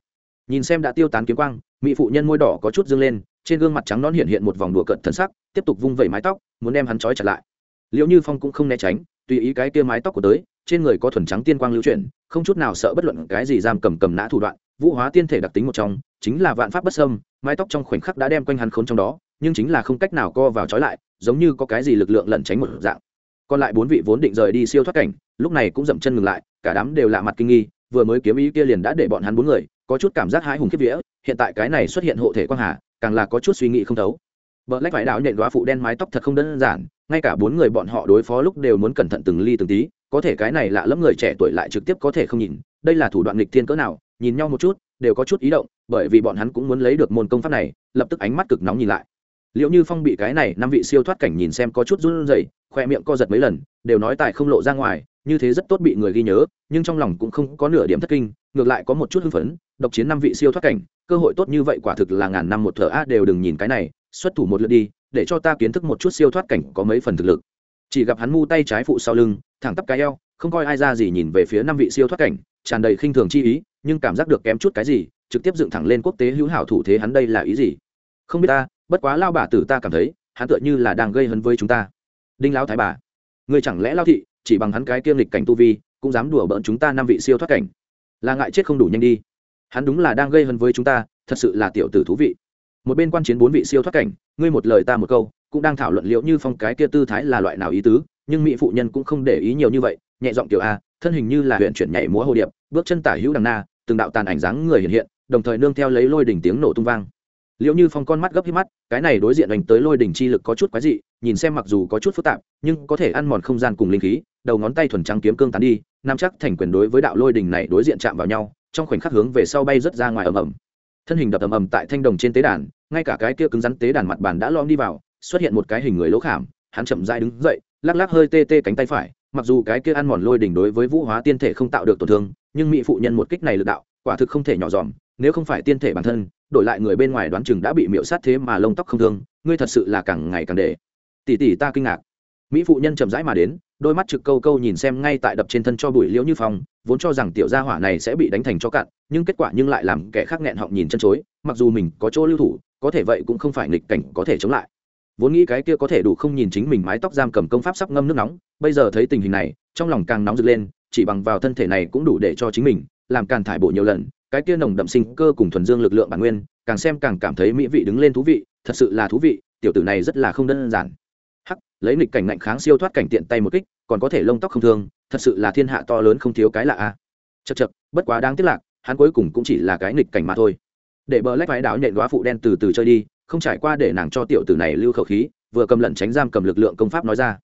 Speaker 1: Nhìn xem đã tiêu tán kiếm quang, mỹ phụ nhân môi đỏ có chút dương lên, trên gương mặt trắng non hiện hiện một vòng đùa cận thân sắc, tiếp tục vung vẩy mái tóc, muốn đem hắn trói chặt lại. Liệu như phong cũng không né tránh, tùy ý cái kia mái tóc của tới, trên người có thuần trắng tiên quang lưu chuyển, không chút nào sợ bất luận cái gì giam cầm cầm nã thủ đoạn, vũ hóa tiên thể đặc tính một trong, chính là vạn pháp bất sâm mái tóc trong khoảnh khắc đã đem quanh hắn khốn trong đó, nhưng chính là không cách nào co vào trói lại, giống như có cái gì lực lượng lẩn tránh một dạng còn lại bốn vị vốn định rời đi siêu thoát cảnh, lúc này cũng dậm chân ngừng lại, cả đám đều lạ mặt kinh nghi, vừa mới kiếm ý kia liền đã để bọn hắn bốn người, có chút cảm giác hãi hùng kiếp vía, hiện tại cái này xuất hiện hộ thể quang hà, càng là có chút suy nghĩ không thấu. Vợ lách vải đạo nhện đoá phụ đen mái tóc thật không đơn giản, ngay cả bốn người bọn họ đối phó lúc đều muốn cẩn thận từng ly từng tí, có thể cái này lạ lẫm người trẻ tuổi lại trực tiếp có thể không nhìn, đây là thủ đoạn nghịch thiên cỡ nào, nhìn nhau một chút, đều có chút ý động, bởi vì bọn hắn cũng muốn lấy được môn công pháp này, lập tức ánh mắt cực nóng nhìn lại liệu như phong bị cái này năm vị siêu thoát cảnh nhìn xem có chút run rẩy, khoe miệng co giật mấy lần, đều nói tại không lộ ra ngoài, như thế rất tốt bị người ghi nhớ, nhưng trong lòng cũng không có nửa điểm thất kinh, ngược lại có một chút hưng phấn, độc chiến năm vị siêu thoát cảnh, cơ hội tốt như vậy quả thực là ngàn năm một thợ a đều đừng nhìn cái này, xuất thủ một lượt đi, để cho ta kiến thức một chút siêu thoát cảnh có mấy phần thực lực. Chỉ gặp hắn mu tay trái phụ sau lưng, thẳng tắp cái eo, không coi ai ra gì nhìn về phía năm vị siêu thoát cảnh, tràn đầy khinh thường chi ý, nhưng cảm giác được kém chút cái gì, trực tiếp dựng thẳng lên quốc tế hữu hảo thủ thế hắn đây là ý gì? Không biết ta bất quá lao bà tử ta cảm thấy, hắn tựa như là đang gây hấn với chúng ta. Đinh lão thái bà người chẳng lẽ lao thị, chỉ bằng hắn cái kiêm lịch cảnh tu vi, cũng dám đùa bỡn chúng ta năm vị siêu thoát cảnh? Là ngại chết không đủ nhanh đi. Hắn đúng là đang gây hấn với chúng ta, thật sự là tiểu tử thú vị. Một bên quan chiến bốn vị siêu thoát cảnh, ngươi một lời ta một câu, cũng đang thảo luận liệu như phong cái kia tư thái là loại nào ý tứ, nhưng mỹ phụ nhân cũng không để ý nhiều như vậy, nhẹ giọng kiểu a, thân hình như là huyện chuyển nhảy múa hồ điệp, bước chân tả hữu đằng na, từng đạo tàn ảnh dáng người hiện hiện, đồng thời nương theo lấy lôi đỉnh tiếng nổ tung vang liệu như phong con mắt gấp hít mắt, cái này đối diện đánh tới lôi đỉnh chi lực có chút quái dị, nhìn xem mặc dù có chút phức tạp, nhưng có thể ăn mòn không gian cùng linh khí, đầu ngón tay thuần trắng kiếm cương tán đi nam chắc thành quyền đối với đạo lôi đỉnh này đối diện chạm vào nhau, trong khoảnh khắc hướng về sau bay rất ra ngoài ầm ầm. Thân hình đập ầm ầm tại thanh đồng trên tế đàn, ngay cả cái kia cứng rắn tế đàn mặt bàn đã lom đi vào, xuất hiện một cái hình người lỗ khảm, hắn chậm dai đứng dậy, lắc lắc hơi tê tê cánh tay phải, mặc dù cái kia ăn mòn lôi đỉnh đối với vũ hóa tiên thể không tạo được tổn thương, nhưng mỹ phụ nhân một kích này lực đạo, quả thực không thể nhỏ dòm nếu không phải tiên thể bản thân, đổi lại người bên ngoài đoán chừng đã bị miễu sát thế mà lông tóc không thương, ngươi thật sự là càng ngày càng để. Tỷ tỷ ta kinh ngạc. Mỹ phụ nhân chậm rãi mà đến, đôi mắt trực câu câu nhìn xem ngay tại đập trên thân cho bụi liễu như phong, vốn cho rằng tiểu gia hỏa này sẽ bị đánh thành cho cạn, nhưng kết quả nhưng lại làm kẻ khác nghẹn họng nhìn chân chối, mặc dù mình có chỗ lưu thủ, có thể vậy cũng không phải nghịch cảnh có thể chống lại. Vốn nghĩ cái kia có thể đủ không nhìn chính mình mái tóc giam cầm công pháp sắp ngâm nước nóng, bây giờ thấy tình hình này, trong lòng càng nóng rực lên, chỉ bằng vào thân thể này cũng đủ để cho chính mình, làm càn thải bộ nhiều lần cái kia nồng đậm sinh cơ cùng thuần dương lực lượng bản nguyên, càng xem càng cảm thấy mỹ vị đứng lên thú vị, thật sự là thú vị, tiểu tử này rất là không đơn giản. Hắc, lấy nghịch cảnh ngạnh kháng siêu thoát cảnh tiện tay một kích, còn có thể lông tóc không thương, thật sự là thiên hạ to lớn không thiếu cái lạ a. Chật chật bất quá đáng tiếc lạc hắn cuối cùng cũng chỉ là cái nghịch cảnh mà thôi. Để bờ lách vái đảo nhện góa phụ đen từ từ chơi đi, không trải qua để nàng cho tiểu tử này lưu khẩu khí, vừa cầm lận tránh giam cầm lực lượng công pháp nói ra.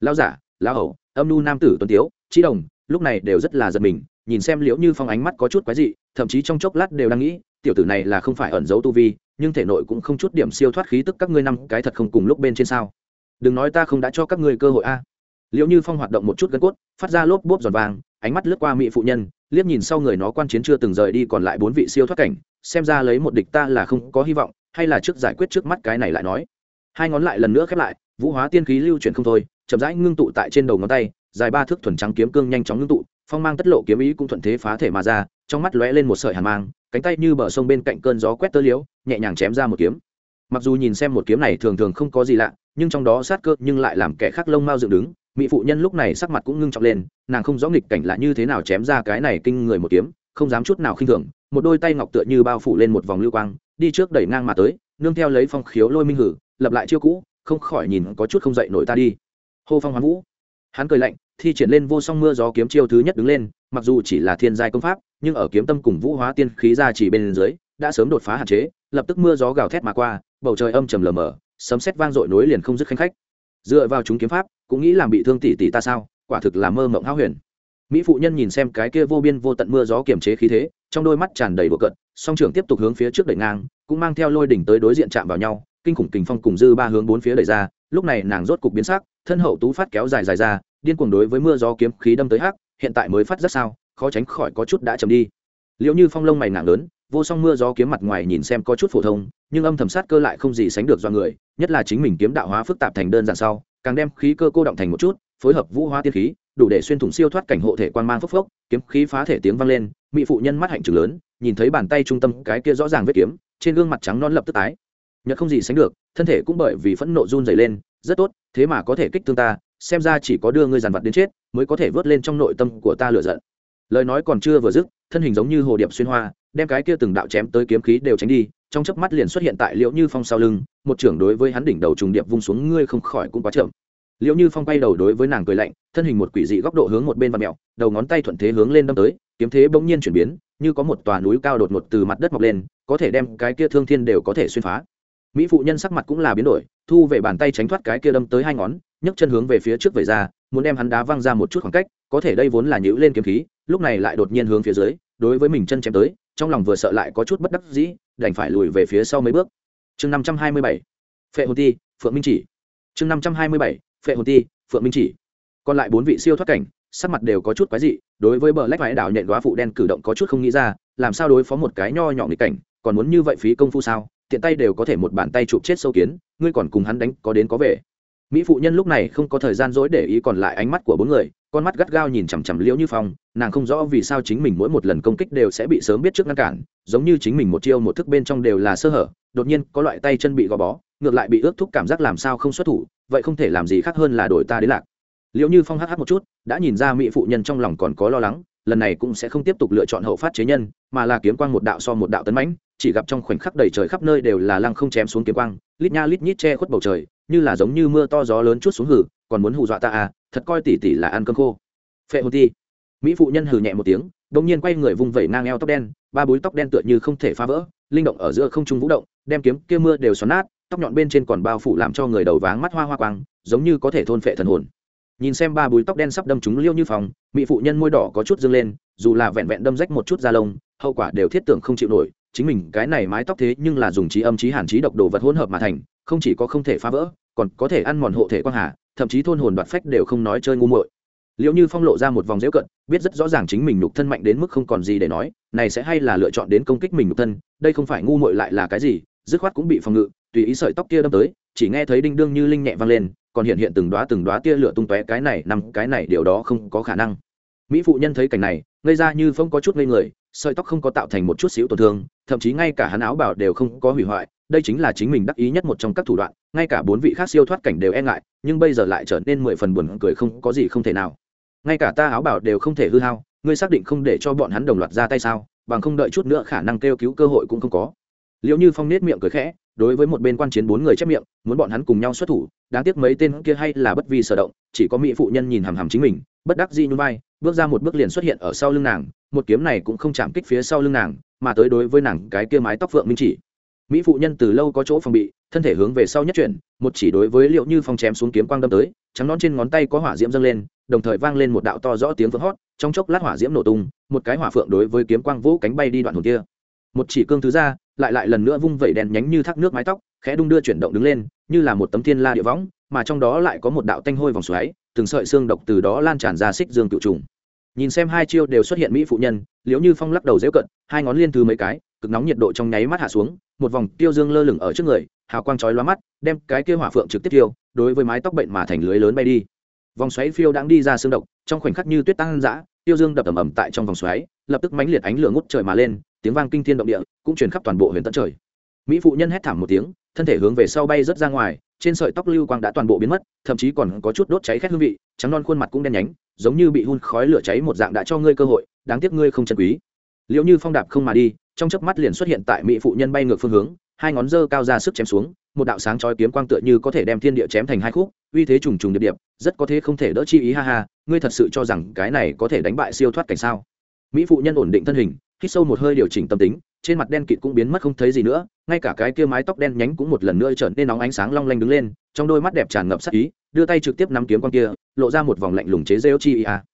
Speaker 1: Lao giả lao hầu, âm nu nam tử tuấn tiếu trí đồng, lúc này đều rất là giật mình nhìn xem liễu như phong ánh mắt có chút quái dị, thậm chí trong chốc lát đều đang nghĩ, tiểu tử này là không phải ẩn giấu tu vi, nhưng thể nội cũng không chút điểm siêu thoát khí tức các ngươi năm cái thật không cùng lúc bên trên sao. Đừng nói ta không đã cho các ngươi cơ hội a. Liệu như phong hoạt động một chút gân cốt, phát ra lốp bốp giòn vàng, ánh mắt lướt qua mỹ phụ nhân, liếc nhìn sau người nó quan chiến chưa từng rời đi còn lại bốn vị siêu thoát cảnh, xem ra lấy một địch ta là không có hy vọng, hay là trước giải quyết trước mắt cái này lại nói. Hai ngón lại lần nữa khép lại, vũ hóa tiên khí lưu chuyển không thôi, chậm rãi ngưng tụ tại trên đầu ngón tay, dài ba thước thuần trắng kiếm cương nhanh chóng ngưng tụ phong mang tất lộ kiếm ý cũng thuận thế phá thể mà ra, trong mắt lóe lên một sợi hàn mang, cánh tay như bờ sông bên cạnh cơn gió quét tơ liếu nhẹ nhàng chém ra một kiếm. Mặc dù nhìn xem một kiếm này thường thường không có gì lạ, nhưng trong đó sát cơ nhưng lại làm kẻ khác lông mau dựng đứng, mỹ phụ nhân lúc này sắc mặt cũng ngưng trọng lên, nàng không rõ nghịch cảnh lạ như thế nào chém ra cái này kinh người một kiếm, không dám chút nào khinh thường, một đôi tay ngọc tựa như bao phủ lên một vòng lưu quang, đi trước đẩy ngang mà tới, nương theo lấy phong khiếu lôi minh hử, lập lại chiêu cũ, không khỏi nhìn có chút không dậy nổi ta đi. Hô phong hoán vũ, hắn cười lạnh thi triển lên vô song mưa gió kiếm chiêu thứ nhất đứng lên, mặc dù chỉ là thiên giai công pháp, nhưng ở kiếm tâm cùng vũ hóa tiên khí ra chỉ bên dưới, đã sớm đột phá hạn chế, lập tức mưa gió gào thét mà qua, bầu trời âm trầm lờ mờ, sấm sét vang dội nối liền không dứt khanh khách. Dựa vào chúng kiếm pháp, cũng nghĩ làm bị thương tỷ tỷ ta sao, quả thực là mơ mộng hão huyền. Mỹ phụ nhân nhìn xem cái kia vô biên vô tận mưa gió kiềm chế khí thế, trong đôi mắt tràn đầy đùa cận song trưởng tiếp tục hướng phía trước đẩy ngang, cũng mang theo lôi đỉnh tới đối diện chạm vào nhau, kinh khủng kình phong cùng dư ba hướng bốn phía đẩy ra, lúc này nàng rốt cục biến sắc thân hậu tú phát kéo dài dài ra, điên cuồng đối với mưa gió kiếm khí đâm tới hắc, hiện tại mới phát rất sao, khó tránh khỏi có chút đã chầm đi. Liệu như phong lông mày nặng lớn, vô song mưa gió kiếm mặt ngoài nhìn xem có chút phổ thông, nhưng âm thầm sát cơ lại không gì sánh được do người, nhất là chính mình kiếm đạo hóa phức tạp thành đơn giản sau, càng đem khí cơ cô động thành một chút, phối hợp vũ hóa tiên khí, đủ để xuyên thủng siêu thoát cảnh hộ thể quan mang phốc phốc, kiếm khí phá thể tiếng vang lên, mỹ phụ nhân mắt hạnh trừng lớn, nhìn thấy bàn tay trung tâm cái kia rõ ràng vết kiếm, trên gương mặt trắng non lập tức tái. Nhật không gì sánh được, thân thể cũng bởi vì phẫn nộ run dày lên rất tốt, thế mà có thể kích thương ta, xem ra chỉ có đưa ngươi dàn vật đến chết, mới có thể vớt lên trong nội tâm của ta lựa giận. Lời nói còn chưa vừa dứt, thân hình giống như hồ điệp xuyên hoa, đem cái kia từng đạo chém tới kiếm khí đều tránh đi, trong chớp mắt liền xuất hiện tại liễu như phong sau lưng, một trưởng đối với hắn đỉnh đầu trùng điệp vung xuống, ngươi không khỏi cũng quá chậm. Liễu như phong bay đầu đối với nàng cười lạnh, thân hình một quỷ dị góc độ hướng một bên và mẹo đầu ngón tay thuận thế hướng lên đâm tới, kiếm thế bỗng nhiên chuyển biến, như có một tòa núi cao đột ngột từ mặt đất mọc lên, có thể đem cái kia thương thiên đều có thể xuyên phá. Mỹ phụ nhân sắc mặt cũng là biến đổi thu về bàn tay tránh thoát cái kia đâm tới hai ngón, nhấc chân hướng về phía trước về ra, muốn đem hắn đá văng ra một chút khoảng cách, có thể đây vốn là nhữ lên kiếm khí, lúc này lại đột nhiên hướng phía dưới, đối với mình chân chém tới, trong lòng vừa sợ lại có chút bất đắc dĩ, đành phải lùi về phía sau mấy bước. Chương năm trăm hai mươi bảy, phệ hồn ti, phượng minh chỉ. Chương năm trăm hai mươi bảy, phệ hồn ti, phượng minh chỉ. Còn lại bốn vị siêu thoát cảnh, sắc mặt đều có chút quái dị, đối với bờ lách vải đảo nhện góa phụ đen cử động có chút không nghĩ ra, làm sao đối phó một cái nho nhỏ nghịch cảnh, còn muốn như vậy phí công phu sao? Tiện tay đều có thể một bàn tay chụp chết sâu kiến, ngươi còn cùng hắn đánh có đến có về. Mỹ phụ nhân lúc này không có thời gian dối để ý còn lại ánh mắt của bốn người, con mắt gắt gao nhìn chằm chằm liễu như phong, nàng không rõ vì sao chính mình mỗi một lần công kích đều sẽ bị sớm biết trước ngăn cản, giống như chính mình một chiêu một thức bên trong đều là sơ hở, đột nhiên có loại tay chân bị gò bó, ngược lại bị ước thúc cảm giác làm sao không xuất thủ, vậy không thể làm gì khác hơn là đổi ta đến lạc. Liễu như phong hh một chút, đã nhìn ra mỹ phụ nhân trong lòng còn có lo lắng lần này cũng sẽ không tiếp tục lựa chọn hậu phát chế nhân, mà là kiếm quang một đạo so một đạo tấn mãnh, chỉ gặp trong khoảnh khắc đầy trời khắp nơi đều là lăng không chém xuống kiếm quang, lít nha lít nhít che khuất bầu trời, như là giống như mưa to gió lớn chút xuống hử, còn muốn hù dọa ta à thật coi tỉ tỉ là ăn cơm khô. Phệ hồn ti. Mỹ phụ nhân hừ nhẹ một tiếng, đột nhiên quay người vung vẩy ngang eo tóc đen, ba búi tóc đen tựa như không thể phá vỡ, linh động ở giữa không trung vũ động, đem kiếm kia mưa đều xoắn nát, tóc nhọn bên trên còn bao phủ làm cho người đầu váng mắt hoa hoa quang, giống như có thể thôn phệ thần hồn nhìn xem ba búi tóc đen sắp đâm chúng liêu như phòng, mỹ phụ nhân môi đỏ có chút dâng lên, dù là vẹn vẹn đâm rách một chút da lông, hậu quả đều thiết tưởng không chịu nổi, chính mình cái này mái tóc thế nhưng là dùng trí âm trí hàn trí độc đồ vật hỗn hợp mà thành, không chỉ có không thể phá vỡ, còn có thể ăn mòn hộ thể quang hà, thậm chí thôn hồn đoạt phách đều không nói chơi ngu muội. Liệu như phong lộ ra một vòng dễu cận, biết rất rõ ràng chính mình nhục thân mạnh đến mức không còn gì để nói, này sẽ hay là lựa chọn đến công kích mình nhục thân, đây không phải ngu muội lại là cái gì, dứt khoát cũng bị phòng ngự, tùy ý sợi tóc kia đâm tới, chỉ nghe thấy đinh đương như linh nhẹ vang lên còn hiện hiện từng đóa từng đóa tia lửa tung tóe cái này nằm cái này điều đó không có khả năng. Mỹ phụ nhân thấy cảnh này, ngây ra như phong có chút ngây người, sợi tóc không có tạo thành một chút xíu tổn thương, thậm chí ngay cả hắn áo bảo đều không có hủy hoại, đây chính là chính mình đắc ý nhất một trong các thủ đoạn, ngay cả bốn vị khác siêu thoát cảnh đều e ngại, nhưng bây giờ lại trở nên mười phần buồn cười không có gì không thể nào. Ngay cả ta áo bảo đều không thể hư hao, ngươi xác định không để cho bọn hắn đồng loạt ra tay sao, bằng không đợi chút nữa khả năng kêu cứu cơ hội cũng không có. Liệu như phong nết miệng cười khẽ đối với một bên quan chiến bốn người chép miệng, muốn bọn hắn cùng nhau xuất thủ, đáng tiếc mấy tên kia hay là bất vi sở động, chỉ có mỹ phụ nhân nhìn hằm hằm chính mình, bất đắc di nhún vai, bước ra một bước liền xuất hiện ở sau lưng nàng, một kiếm này cũng không chạm kích phía sau lưng nàng, mà tới đối với nàng cái kia mái tóc phượng minh chỉ. Mỹ phụ nhân từ lâu có chỗ phòng bị, thân thể hướng về sau nhất chuyển, một chỉ đối với liệu như phong chém xuống kiếm quang đâm tới, trắng nón trên ngón tay có hỏa diễm dâng lên, đồng thời vang lên một đạo to rõ tiếng vỡ hót, trong chốc lát hỏa diễm nổ tung, một cái hỏa phượng đối với kiếm quang vũ cánh bay đi đoạn hồn kia một chỉ cương thứ ra, lại lại lần nữa vung vẩy đèn nhánh như thác nước mái tóc, khẽ đung đưa chuyển động đứng lên, như là một tấm thiên la địa võng, mà trong đó lại có một đạo tanh hôi vòng xoáy, từng sợi xương độc từ đó lan tràn ra xích dương cựu trùng. Nhìn xem hai chiêu đều xuất hiện mỹ phụ nhân liếu như phong lắc đầu dễu cận, hai ngón liên thứ mấy cái, cực nóng nhiệt độ trong nháy mắt hạ xuống, một vòng tiêu dương lơ lửng ở trước người, hào quang chói lóa mắt, đem cái kia hỏa phượng trực tiếp tiêu, đối với mái tóc bệnh mà thành lưới lớn bay đi. Vòng xoáy phiêu đang đi ra xương độc, trong khoảnh khắc như tuyết tăng dã, tiêu dương đập ầm ầm tại trong vòng xoáy, lập tức mãnh liệt ánh lửa ngút trời mà lên tiếng vang kinh thiên động địa, cũng truyền khắp toàn bộ huyền tận trời. Mỹ phụ nhân hét thảm một tiếng, thân thể hướng về sau bay rớt ra ngoài, trên sợi tóc lưu quang đã toàn bộ biến mất, thậm chí còn có chút đốt cháy khét hương vị, trắng non khuôn mặt cũng đen nhánh, giống như bị hun khói lửa cháy một dạng đã cho ngươi cơ hội, đáng tiếc ngươi không chân quý. Liệu như phong đạp không mà đi, trong chớp mắt liền xuất hiện tại mỹ phụ nhân bay ngược phương hướng, hai ngón dơ cao ra sức chém xuống, một đạo sáng chói kiếm quang tựa như có thể đem thiên địa chém thành hai khúc, uy thế trùng trùng điệp điệp, rất có thế không thể đỡ chi ý ha ha, ngươi thật sự cho rằng cái này có thể đánh bại siêu thoát cảnh sao? Mỹ phụ nhân ổn định thân hình hít sâu một hơi điều chỉnh tâm tính, trên mặt đen kịt cũng biến mất không thấy gì nữa, ngay cả cái kia mái tóc đen nhánh cũng một lần nữa trở nên nóng ánh sáng long lanh đứng lên, trong đôi mắt đẹp tràn ngập sắc ý, đưa tay trực tiếp nắm kiếm con kia, lộ ra một vòng lạnh lùng chế rêu chi ý à.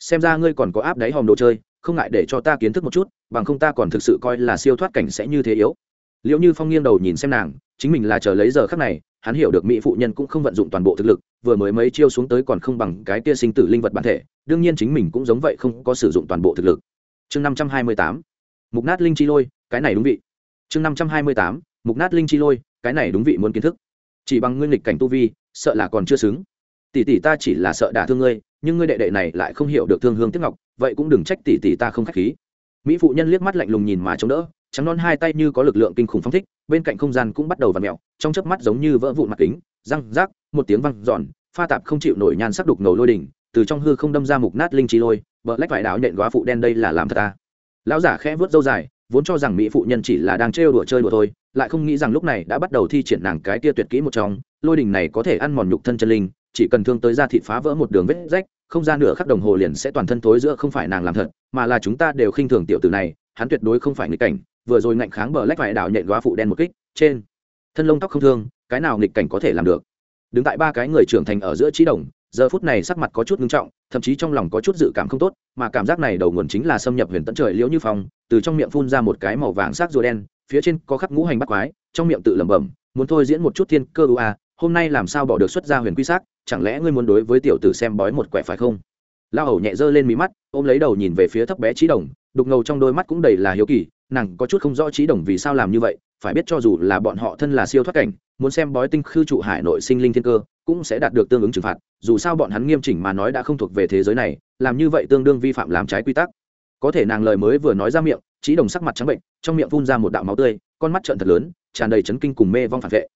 Speaker 1: xem ra ngươi còn có áp đáy hòm đồ chơi, không ngại để cho ta kiến thức một chút, bằng không ta còn thực sự coi là siêu thoát cảnh sẽ như thế yếu liệu như phong nghiêng đầu nhìn xem nàng, chính mình là chờ lấy giờ khắc này, hắn hiểu được mỹ phụ nhân cũng không vận dụng toàn bộ thực lực, vừa mới mấy chiêu xuống tới còn không bằng cái tia sinh tử linh vật bản thể, đương nhiên chính mình cũng giống vậy không có sử dụng toàn bộ thực lực chương năm trăm hai mươi tám, mục nát linh chi lôi, cái này đúng vị. Chương năm trăm hai mươi tám, mục nát linh chi lôi, cái này đúng vị muốn kiến thức. Chỉ bằng nguyên lịch cảnh tu vi, sợ là còn chưa xứng. Tỷ tỷ ta chỉ là sợ đả thương ngươi, nhưng ngươi đệ đệ này lại không hiểu được thương hương tiếc ngọc, vậy cũng đừng trách tỷ tỷ ta không khách khí. Mỹ phụ nhân liếc mắt lạnh lùng nhìn mà chống đỡ, trắng non hai tay như có lực lượng kinh khủng phong thích, bên cạnh không gian cũng bắt đầu v ặ mẹo trong chớp mắt giống như vỡ vụn mặt kính, răng rác, một tiếng văng giòn pha tạp không chịu nổi nhan sắc đục ngầu lôi đỉnh, từ trong hư không đâm ra mục nát linh chi lôi vợ lách vải đảo nhện góa phụ đen đây là làm thật ta lão giả khẽ vớt dâu dài, vốn cho rằng mỹ phụ nhân chỉ là đang trêu đùa chơi đùa thôi, lại không nghĩ rằng lúc này đã bắt đầu thi triển nàng cái tia tuyệt kỹ một trong, lôi đình này có thể ăn mòn nhục thân chân linh, chỉ cần thương tới da thịt phá vỡ một đường vết rách, không ra nửa khắc đồng hồ liền sẽ toàn thân tối giữa không phải nàng làm thật, mà là chúng ta đều khinh thường tiểu tử này, hắn tuyệt đối không phải nghịch cảnh, vừa rồi ngạnh kháng bờ lách vải đảo nhện góa phụ đen một kích, trên, thân lông tóc không thương, cái nào nghịch cảnh có thể làm được? Đứng tại ba cái người trưởng thành ở giữa trí đồng giờ phút này sắc mặt có chút ngưng trọng, thậm chí trong lòng có chút dự cảm không tốt, mà cảm giác này đầu nguồn chính là xâm nhập huyền tận trời liễu như phong, từ trong miệng phun ra một cái màu vàng sắc rùa đen, phía trên có khắc ngũ hành bắt quái, trong miệng tự lẩm bẩm, muốn thôi diễn một chút thiên cơ ưu a, hôm nay làm sao bỏ được xuất ra huyền quy sắc chẳng lẽ ngươi muốn đối với tiểu tử xem bói một quẻ phải không? Lao hầu nhẹ dơ lên mí mắt, ôm lấy đầu nhìn về phía thấp bé trí đồng, đục ngầu trong đôi mắt cũng đầy là hiếu kỳ, nàng có chút không rõ trí đồng vì sao làm như vậy phải biết cho dù là bọn họ thân là siêu thoát cảnh, muốn xem bói tinh khư trụ hải nội sinh linh thiên cơ, cũng sẽ đạt được tương ứng trừng phạt. Dù sao bọn hắn nghiêm chỉnh mà nói đã không thuộc về thế giới này, làm như vậy tương đương vi phạm làm trái quy tắc. Có thể nàng lời mới vừa nói ra miệng, trí đồng sắc mặt trắng bệnh, trong miệng phun ra một đạo máu tươi, con mắt trợn thật lớn, tràn đầy chấn kinh cùng mê vong phản vệ.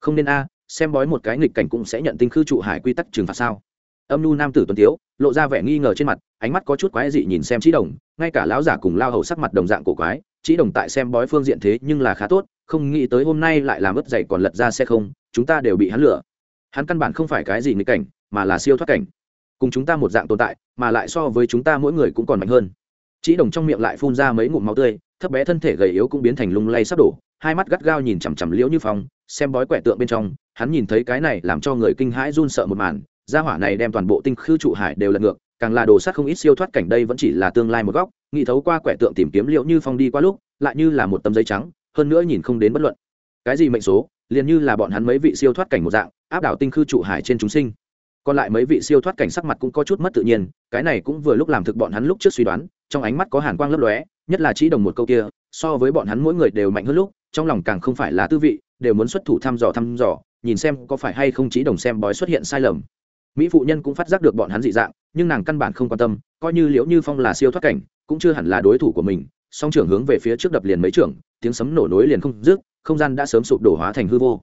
Speaker 1: Không nên a, xem bói một cái nghịch cảnh cũng sẽ nhận tinh khư trụ hải quy tắc trừng phạt sao? Âm nhu nam tử tuấn tiếu, lộ ra vẻ nghi ngờ trên mặt, ánh mắt có chút quái dị nhìn xem trí đồng, ngay cả lão giả cùng lao hầu sắc mặt đồng dạng cổ quái trí đồng tại xem bói phương diện thế nhưng là khá tốt, không nghĩ tới hôm nay lại làm ướt dày còn lật ra xe không, chúng ta đều bị hắn lửa hắn căn bản không phải cái gì nghịch cảnh, mà là siêu thoát cảnh. Cùng chúng ta một dạng tồn tại, mà lại so với chúng ta mỗi người cũng còn mạnh hơn. Trí đồng trong miệng lại phun ra mấy ngụm máu tươi, thấp bé thân thể gầy yếu cũng biến thành lung lay sắp đổ, hai mắt gắt gao nhìn chằm chằm liễu như phong, xem bói quẻ tượng bên trong, hắn nhìn thấy cái này làm cho người kinh hãi run sợ một màn gia hỏa này đem toàn bộ tinh khư trụ hải đều lật ngược, càng là đồ sát không ít siêu thoát cảnh đây vẫn chỉ là tương lai một góc, nghĩ thấu qua quẻ tượng tìm kiếm liệu như phong đi qua lúc, lại như là một tấm giấy trắng, hơn nữa nhìn không đến bất luận. Cái gì mệnh số? Liền như là bọn hắn mấy vị siêu thoát cảnh một dạng, áp đảo tinh khư trụ hải trên chúng sinh. Còn lại mấy vị siêu thoát cảnh sắc mặt cũng có chút mất tự nhiên, cái này cũng vừa lúc làm thực bọn hắn lúc trước suy đoán, trong ánh mắt có hàn quang lấp lóe, nhất là chỉ đồng một câu kia, so với bọn hắn mỗi người đều mạnh hơn lúc, trong lòng càng không phải là tư vị, đều muốn xuất thủ thăm dò thăm dò, nhìn xem có phải hay không chỉ đồng xem bói xuất hiện sai lầm mỹ phụ nhân cũng phát giác được bọn hắn dị dạng, nhưng nàng căn bản không quan tâm, coi như liễu như phong là siêu thoát cảnh, cũng chưa hẳn là đối thủ của mình. Song trưởng hướng về phía trước đập liền mấy trưởng, tiếng sấm nổ nối liền không dứt, không gian đã sớm sụp đổ hóa thành hư vô.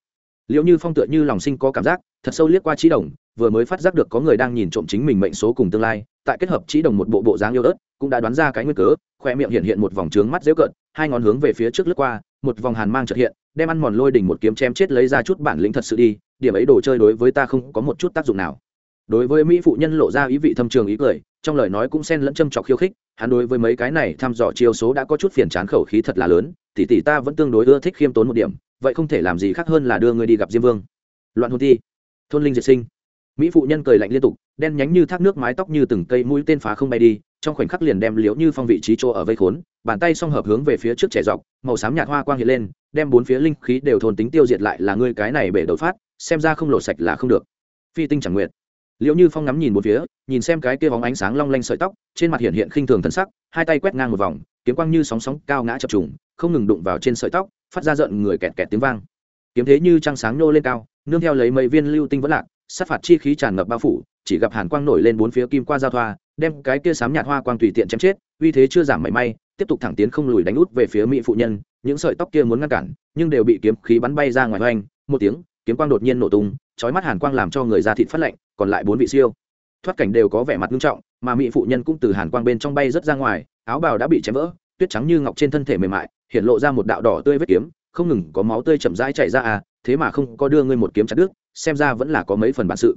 Speaker 1: Liễu như phong tựa như lòng sinh có cảm giác, thật sâu liếc qua trí đồng, vừa mới phát giác được có người đang nhìn trộm chính mình mệnh số cùng tương lai, tại kết hợp trí đồng một bộ bộ dáng yêu ớt, cũng đã đoán ra cái nguyên cớ, khoe miệng hiện hiện một vòng trướng mắt dễu cợt, hai ngón hướng về phía trước lướt qua, một vòng hàn mang trợt hiện, đem ăn mòn lôi đỉnh một kiếm chém chết lấy ra chút bản lĩnh thật sự đi, điểm ấy đồ chơi đối với ta không có một chút tác dụng nào đối với mỹ phụ nhân lộ ra ý vị thâm trường ý cười, trong lời nói cũng xen lẫn châm trọc khiêu khích, hắn đối với mấy cái này thăm dò chiêu số đã có chút phiền chán khẩu khí thật là lớn, tỷ tỷ ta vẫn tương đối ưa thích khiêm tốn một điểm, vậy không thể làm gì khác hơn là đưa ngươi đi gặp diêm vương. Loạn hôn ti thôn linh diệt sinh. Mỹ phụ nhân cười lạnh liên tục, đen nhánh như thác nước mái tóc như từng cây mũi tên phá không bay đi, trong khoảnh khắc liền đem liễu như phong vị trí chỗ ở vây khốn, bàn tay song hợp hướng về phía trước trẻ dọc, màu xám nhạt hoa quang hiện lên, đem bốn phía linh khí đều thôn tính tiêu diệt lại là ngươi cái này bể đầu phát, xem ra không lộ sạch là không được. Phi tinh chẳng nguyện liệu như phong ngắm nhìn một phía, nhìn xem cái kia bóng ánh sáng long lanh sợi tóc, trên mặt hiện hiện khinh thường thân sắc, hai tay quét ngang một vòng, kiếm quang như sóng sóng cao ngã chập trùng, không ngừng đụng vào trên sợi tóc, phát ra giận người kẹt kẹt tiếng vang. Kiếm thế như trăng sáng nô lên cao, nương theo lấy mấy viên lưu tinh vẫn lạc, sát phạt chi khí tràn ngập bao phủ, chỉ gặp hàn quang nổi lên bốn phía kim qua giao thoa, đem cái kia sám nhạt hoa quang tùy tiện chém chết, uy thế chưa giảm mảy may, tiếp tục thẳng tiến không lùi đánh út về phía mỹ phụ nhân, những sợi tóc kia muốn ngăn cản, nhưng đều bị kiếm khí bắn bay ra ngoài hoành, một tiếng, kiếm quang đột nhiên nổ tung chói mắt hàn quang làm cho người ra thịt phát lạnh, còn lại bốn vị siêu. Thoát cảnh đều có vẻ mặt nghiêm trọng, mà mỹ phụ nhân cũng từ hàn quang bên trong bay rất ra ngoài, áo bào đã bị chém vỡ, tuyết trắng như ngọc trên thân thể mềm mại, hiện lộ ra một đạo đỏ tươi vết kiếm, không ngừng có máu tươi chậm rãi chảy ra à thế mà không có đưa ngươi một kiếm chặt đứt, xem ra vẫn là có mấy phần bản sự.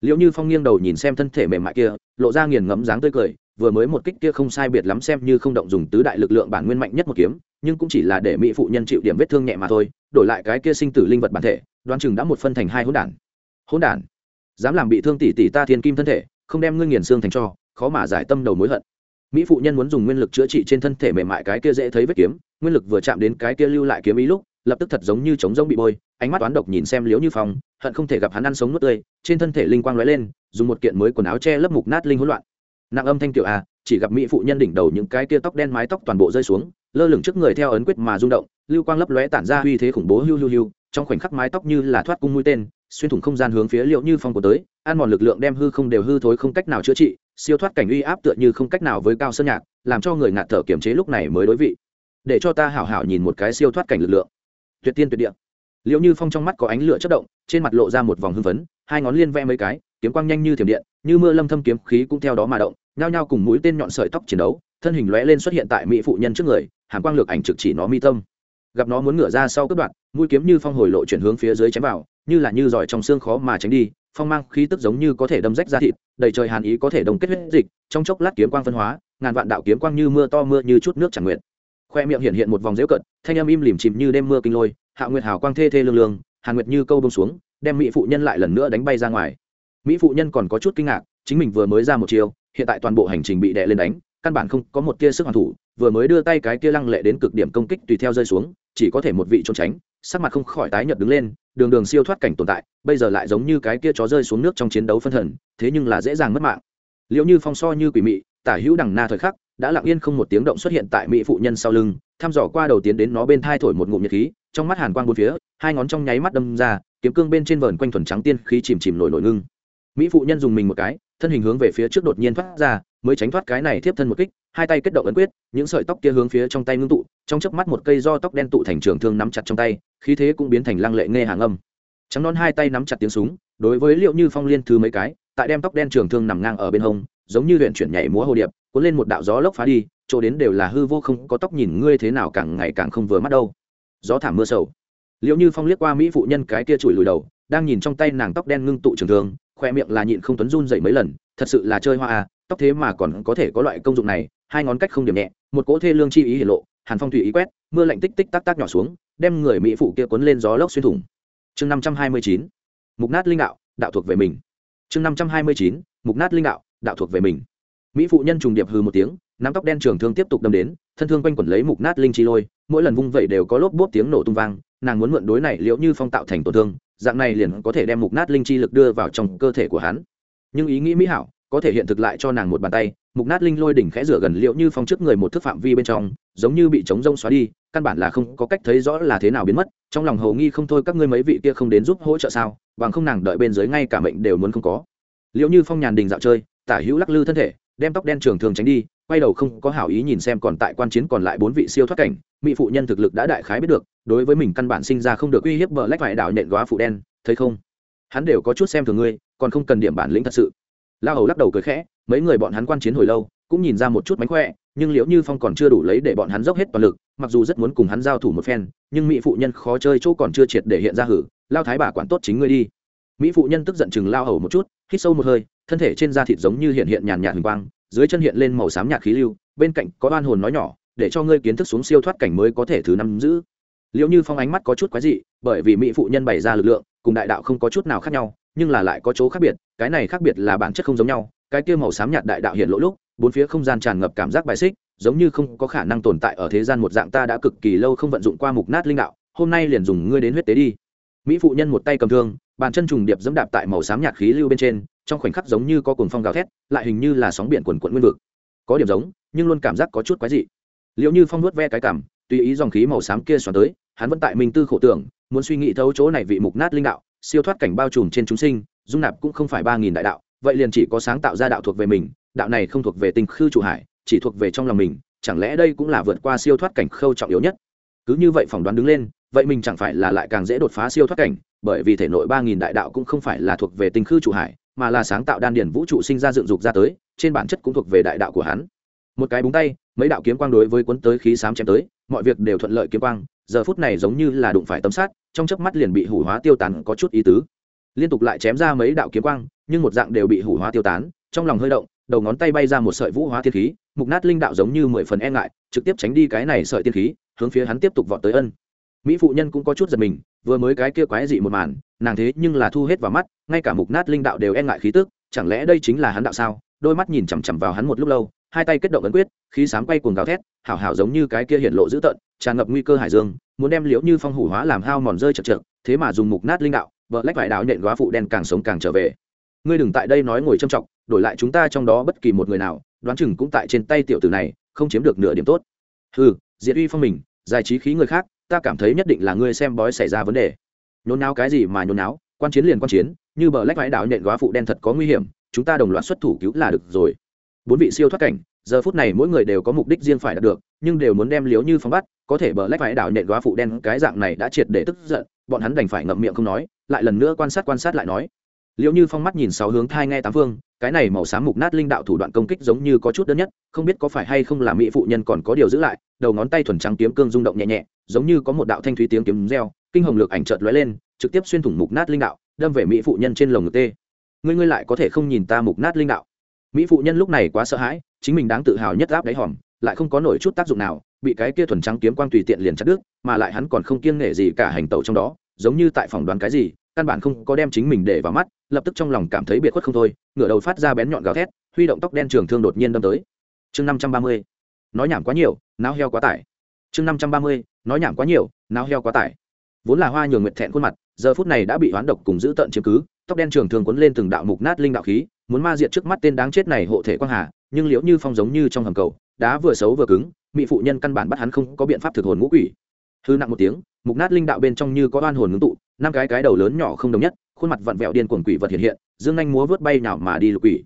Speaker 1: Liệu như phong nghiêng đầu nhìn xem thân thể mềm mại kia, lộ ra nghiền ngẫm dáng tươi cười, vừa mới một kích kia không sai biệt lắm xem như không động dùng tứ đại lực lượng bản nguyên mạnh nhất một kiếm, nhưng cũng chỉ là để mỹ phụ nhân chịu điểm vết thương nhẹ mà thôi, đổi lại cái kia sinh tử linh vật bản thể, đoán chừng đã một phân thành hai hỗn đản hỗn đản. Dám làm bị thương tỷ tỷ ta thiên kim thân thể, không đem ngươi nghiền xương thành cho, khó mà giải tâm đầu mối hận. Mỹ phụ nhân muốn dùng nguyên lực chữa trị trên thân thể mềm mại cái kia dễ thấy vết kiếm, nguyên lực vừa chạm đến cái kia lưu lại kiếm ý lúc, lập tức thật giống như trống rông bị bôi, ánh mắt toán độc nhìn xem liếu như phong, hận không thể gặp hắn ăn sống nuốt tươi, trên thân thể linh quang lóe lên, dùng một kiện mới quần áo che lấp mục nát linh hỗn loạn. Nặng âm thanh tiểu a, chỉ gặp mỹ phụ nhân đỉnh đầu những cái kia tóc đen mái tóc toàn bộ rơi xuống, lơ lửng trước người theo ấn quyết mà rung động, lưu quang lấp lóe tản ra uy thế khủng bố hưu hưu hưu trong khoảnh khắc mái tóc như là thoát cung mũi tên xuyên thủng không gian hướng phía liệu như phong của tới, ăn mòn lực lượng đem hư không đều hư thối không cách nào chữa trị, siêu thoát cảnh uy áp tựa như không cách nào với cao sơn nhạc, làm cho người ngạt thở kiểm chế lúc này mới đối vị. Để cho ta hảo hảo nhìn một cái siêu thoát cảnh lực lượng. Tuyệt tiên tuyệt địa. Liệu như phong trong mắt có ánh lửa chất động, trên mặt lộ ra một vòng hưng phấn, hai ngón liên vẽ mấy cái, kiếm quang nhanh như thiểm điện, như mưa lâm thâm kiếm khí cũng theo đó mà động, nhao nhao cùng mũi tên nhọn sợi tóc chiến đấu, thân hình lóe lên xuất hiện tại mỹ phụ nhân trước người, hàn quang lược ảnh trực chỉ nó mi tâm. Gặp nó muốn ngửa ra sau cất đoạn mũi kiếm như phong hồi lộ chuyển hướng phía dưới chém vào như là như giỏi trong xương khó mà tránh đi, phong mang khí tức giống như có thể đâm rách ra thịt, đầy trời hàn ý có thể đồng kết huyết dịch, trong chốc lát kiếm quang phân hóa, ngàn vạn đạo kiếm quang như mưa to mưa như chút nước chẳng nguyện. Khoe miệng hiện hiện một vòng dễu cận thanh âm im lìm chìm như đêm mưa kinh lôi, hạ nguyệt hào quang thê thê lương lương, hàn nguyệt như câu bông xuống, đem mỹ phụ nhân lại lần nữa đánh bay ra ngoài. Mỹ phụ nhân còn có chút kinh ngạc, chính mình vừa mới ra một chiều hiện tại toàn bộ hành trình bị đè lên đánh, căn bản không có một tia sức hoàn thủ, vừa mới đưa tay cái kia lăng lệ đến cực điểm công kích tùy theo rơi xuống, chỉ có thể một vị trốn tránh sắc mặt không khỏi tái nhợt đứng lên, đường đường siêu thoát cảnh tồn tại, bây giờ lại giống như cái kia chó rơi xuống nước trong chiến đấu phân thần, thế nhưng là dễ dàng mất mạng. Liệu như phong so như quỷ mị, tả hữu đằng na thời khắc, đã lặng yên không một tiếng động xuất hiện tại mỹ phụ nhân sau lưng, thăm dò qua đầu tiến đến nó bên thai thổi một ngụm nhiệt khí, trong mắt hàn quang bốn phía, hai ngón trong nháy mắt đâm ra, kiếm cương bên trên vờn quanh thuần trắng tiên khí chìm chìm nổi nổi ngưng. Mỹ phụ nhân dùng mình một cái thân hình hướng về phía trước đột nhiên thoát ra, mới tránh thoát cái này tiếp thân một kích, hai tay kết động ấn quyết, những sợi tóc kia hướng phía trong tay ngưng tụ, trong chớp mắt một cây do tóc đen tụ thành trường thương nắm chặt trong tay, khí thế cũng biến thành lăng lệ nghe hàng âm. Trắng non hai tay nắm chặt tiếng súng, đối với liệu như phong liên thứ mấy cái, tại đem tóc đen trường thương nằm ngang ở bên hông, giống như luyện chuyển nhảy múa hồ điệp, cuốn lên một đạo gió lốc phá đi, chỗ đến đều là hư vô không có tóc nhìn ngươi thế nào càng ngày càng không vừa mắt đâu. Gió thảm mưa sầu. Liệu như phong liếc qua mỹ phụ nhân cái kia chùi lùi đầu, đang nhìn trong tay nàng tóc đen ngưng tụ trường thương khoe miệng là nhịn không tuấn run dậy mấy lần, thật sự là chơi hoa à tóc thế mà còn có thể có loại công dụng này, hai ngón cách không điểm nhẹ, một cỗ thê lương chi ý hiển lộ, hàn phong thủy ý quét, mưa lạnh tích tích tắc tắc nhỏ xuống, đem người mỹ phụ kia cuốn lên gió lốc xuyên thủng. Chương năm trăm hai mươi chín, mục nát linh đạo đạo thuộc về mình. Chương năm trăm hai mươi chín, mục nát linh đạo đạo thuộc về mình. Mỹ phụ nhân trùng điệp hư một tiếng, nắm tóc đen trường thương tiếp tục đâm đến, thân thương quanh quẩn lấy mục nát linh chi lôi, mỗi lần vung vậy đều có lốp bốp tiếng nổ tung vang, nàng muốn mượn đối này liệu như phong tạo thành tổn thương dạng này liền có thể đem mục nát linh chi lực đưa vào trong cơ thể của hắn. Nhưng ý nghĩ mỹ hảo, có thể hiện thực lại cho nàng một bàn tay, mục nát linh lôi đỉnh khẽ rửa gần liệu như phong trước người một thước phạm vi bên trong, giống như bị trống rông xóa đi, căn bản là không có cách thấy rõ là thế nào biến mất, trong lòng hầu nghi không thôi các ngươi mấy vị kia không đến giúp hỗ trợ sao, bằng không nàng đợi bên dưới ngay cả mệnh đều muốn không có. Liệu như phong nhàn đình dạo chơi, tả hữu lắc lư thân thể, đem tóc đen trường thường tránh đi quay đầu không có hảo ý nhìn xem còn tại quan chiến còn lại bốn vị siêu thoát cảnh, mỹ phụ nhân thực lực đã đại khái biết được, đối với mình căn bản sinh ra không được uy hiếp bờ lách vải đảo nhện góa phụ đen, thấy không? Hắn đều có chút xem thường ngươi, còn không cần điểm bản lĩnh thật sự. La hầu lắc đầu cười khẽ, mấy người bọn hắn quan chiến hồi lâu, cũng nhìn ra một chút mánh khỏe, nhưng liệu như phong còn chưa đủ lấy để bọn hắn dốc hết toàn lực, mặc dù rất muốn cùng hắn giao thủ một phen, nhưng mỹ phụ nhân khó chơi chỗ còn chưa triệt để hiện ra hử, lao thái bà quản tốt chính ngươi đi. Mỹ phụ nhân tức giận chừng lao hầu một chút, hít sâu một hơi, thân thể trên da thịt giống như hiện hiện nhàn nhạt hình quang dưới chân hiện lên màu xám nhạt khí lưu, bên cạnh có oan hồn nói nhỏ, để cho ngươi kiến thức xuống siêu thoát cảnh mới có thể thứ năm giữ. Liệu như phong ánh mắt có chút quái dị, bởi vì mỹ phụ nhân bày ra lực lượng, cùng đại đạo không có chút nào khác nhau, nhưng là lại có chỗ khác biệt, cái này khác biệt là bản chất không giống nhau, cái kia màu xám nhạt đại đạo hiện lỗ lúc, bốn phía không gian tràn ngập cảm giác bài xích, giống như không có khả năng tồn tại ở thế gian một dạng ta đã cực kỳ lâu không vận dụng qua mục nát linh đạo, hôm nay liền dùng ngươi đến huyết tế đi. Mỹ phụ nhân một tay cầm thương bàn chân trùng điệp dẫm đạp tại màu xám nhạt khí lưu bên trên, trong khoảnh khắc giống như có cồn phong gào thét, lại hình như là sóng biển quần quận nguyên vực. Có điểm giống, nhưng luôn cảm giác có chút quái dị. Liệu như phong nuốt ve cái cảm, tùy ý dòng khí màu xám kia xoắn tới, hắn vẫn tại minh tư khổ tưởng, muốn suy nghĩ thấu chỗ này vị mục nát linh đạo, siêu thoát cảnh bao trùm trên chúng sinh, dung nạp cũng không phải ba nghìn đại đạo, vậy liền chỉ có sáng tạo ra đạo thuộc về mình, đạo này không thuộc về tình khư chủ hải, chỉ thuộc về trong lòng mình, chẳng lẽ đây cũng là vượt qua siêu thoát cảnh khâu trọng yếu nhất? Cứ như vậy phỏng đoán đứng lên vậy mình chẳng phải là lại càng dễ đột phá siêu thoát cảnh, bởi vì thể nội ba nghìn đại đạo cũng không phải là thuộc về tinh khư chủ hải, mà là sáng tạo đan điển vũ trụ sinh ra dựng dục ra tới, trên bản chất cũng thuộc về đại đạo của hắn. Một cái búng tay, mấy đạo kiếm quang đối với cuốn tới khí sám chém tới, mọi việc đều thuận lợi kiếm quang, giờ phút này giống như là đụng phải tấm sát trong chớp mắt liền bị hủ hóa tiêu tán có chút ý tứ. Liên tục lại chém ra mấy đạo kiếm quang, nhưng một dạng đều bị hủ hóa tiêu tán, trong lòng hơi động, đầu ngón tay bay ra một sợi vũ hóa thiên khí, mục nát linh đạo giống như mười phần e ngại, trực tiếp tránh đi cái này sợi tiên khí, hướng phía hắn tiếp tục vọt tới ân mỹ phụ nhân cũng có chút giật mình, vừa mới cái kia quái dị một màn, nàng thế nhưng là thu hết vào mắt, ngay cả mục nát linh đạo đều e ngại khí tức, chẳng lẽ đây chính là hắn đạo sao? Đôi mắt nhìn chằm chằm vào hắn một lúc lâu, hai tay kết động ấn quyết, khí sám quay cuồng gào thét, hảo hảo giống như cái kia hiện lộ dữ tợn, tràn ngập nguy cơ hải dương, muốn đem liễu như phong hủ hóa làm hao mòn rơi chật chật thế mà dùng mục nát linh đạo, vợ lách vải đạo nhện góa phụ đen càng sống càng trở về. Ngươi đừng tại đây nói ngồi châm trọng đổi lại chúng ta trong đó bất kỳ một người nào, đoán chừng cũng tại trên tay tiểu tử này, không chiếm được nửa điểm tốt. Ừ diệt uy phong mình, giải trí khí người khác ta cảm thấy nhất định là ngươi xem bói xảy ra vấn đề. Nhốn náo cái gì mà nhốn náo quan chiến liền quan chiến, như bờ lách vãi đảo nhện góa phụ đen thật có nguy hiểm, chúng ta đồng loạt xuất thủ cứu là được rồi. Bốn vị siêu thoát cảnh, giờ phút này mỗi người đều có mục đích riêng phải đạt được, nhưng đều muốn đem liếu như phóng bắt, có thể bờ lách vãi đảo nhện góa phụ đen cái dạng này đã triệt để tức giận, bọn hắn đành phải ngậm miệng không nói, lại lần nữa quan sát quan sát lại nói. Liệu như phong mắt nhìn sáu hướng thai nghe tám phương cái này màu xám mục nát linh đạo thủ đoạn công kích giống như có chút đơn nhất, không biết có phải hay không là mỹ phụ nhân còn có điều giữ lại, đầu ngón tay thuần trắng kiếm cương rung động nhẹ nhẹ, giống như có một đạo thanh thúy tiếng kiếm reo, kinh hồng lược ảnh chợt lóe lên, trực tiếp xuyên thủng mục nát linh đạo, đâm về mỹ phụ nhân trên lồng ngực tê. Ngươi ngươi lại có thể không nhìn ta mục nát linh đạo. Mỹ phụ nhân lúc này quá sợ hãi, chính mình đáng tự hào nhất áp đáy hòm, lại không có nổi chút tác dụng nào, bị cái kia thuần trắng kiếm quang tùy tiện liền chặt đứt, mà lại hắn còn không kiêng nể gì cả hành tẩu trong đó, giống như tại phòng đoán cái gì căn bản không có đem chính mình để vào mắt, lập tức trong lòng cảm thấy biệt khuất không thôi, ngửa đầu phát ra bén nhọn gào thét, huy động tóc đen trường thương đột nhiên đâm tới. Chương năm trăm ba mươi, nói nhảm quá nhiều, náo heo quá tải. Chương năm trăm ba mươi, nói nhảm quá nhiều, náo heo quá tải. Vốn là hoa nhường nguyện thẹn khuôn mặt, giờ phút này đã bị hoán độc cùng giữ tận chiếm cứ, tóc đen trường thường quấn lên từng đạo mục nát linh đạo khí, muốn ma diệt trước mắt tên đáng chết này hộ thể quang hà, nhưng liễu như phong giống như trong hầm cầu, đá vừa xấu vừa cứng, mỹ phụ nhân căn bản bắt hắn không có biện pháp thực hồn ngũ quỷ hư nặng một tiếng, mục nát linh đạo bên trong như có oan hồn ngưng tụ, năm cái cái đầu lớn nhỏ không đồng nhất, khuôn mặt vặn vẹo điên cuồng quỷ vật hiện hiện, dương anh múa vớt bay nào mà đi lục quỷ.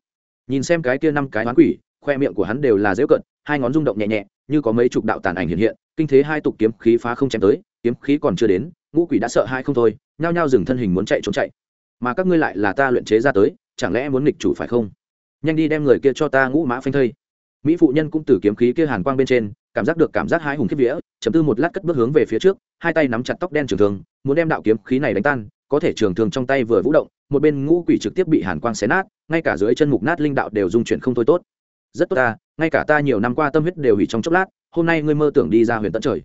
Speaker 1: Nhìn xem cái kia năm cái oán quỷ, khoe miệng của hắn đều là dễ cận hai ngón rung động nhẹ nhẹ, như có mấy chục đạo tàn ảnh hiện hiện, kinh thế hai tục kiếm khí phá không chém tới, kiếm khí còn chưa đến, ngũ quỷ đã sợ hai không thôi, nhao nhao dừng thân hình muốn chạy trốn chạy. Mà các ngươi lại là ta luyện chế ra tới, chẳng lẽ muốn nghịch chủ phải không? Nhanh đi đem người kia cho ta ngũ mã phanh thây. Mỹ phụ nhân cũng từ kiếm khí kia hàn quang bên trên cảm giác được cảm giác hai hùng khiếp vía, chấm tư một lát cất bước hướng về phía trước, hai tay nắm chặt tóc đen trường thường muốn đem đạo kiếm khí này đánh tan, có thể trường thường trong tay vừa vũ động, một bên ngũ quỷ trực tiếp bị hàn quang xé nát, ngay cả dưới chân mục nát linh đạo đều dung chuyển không thôi tốt. Rất tốt ta, ngay cả ta nhiều năm qua tâm huyết đều hủy trong chốc lát, hôm nay ngươi mơ tưởng đi ra huyện tận trời.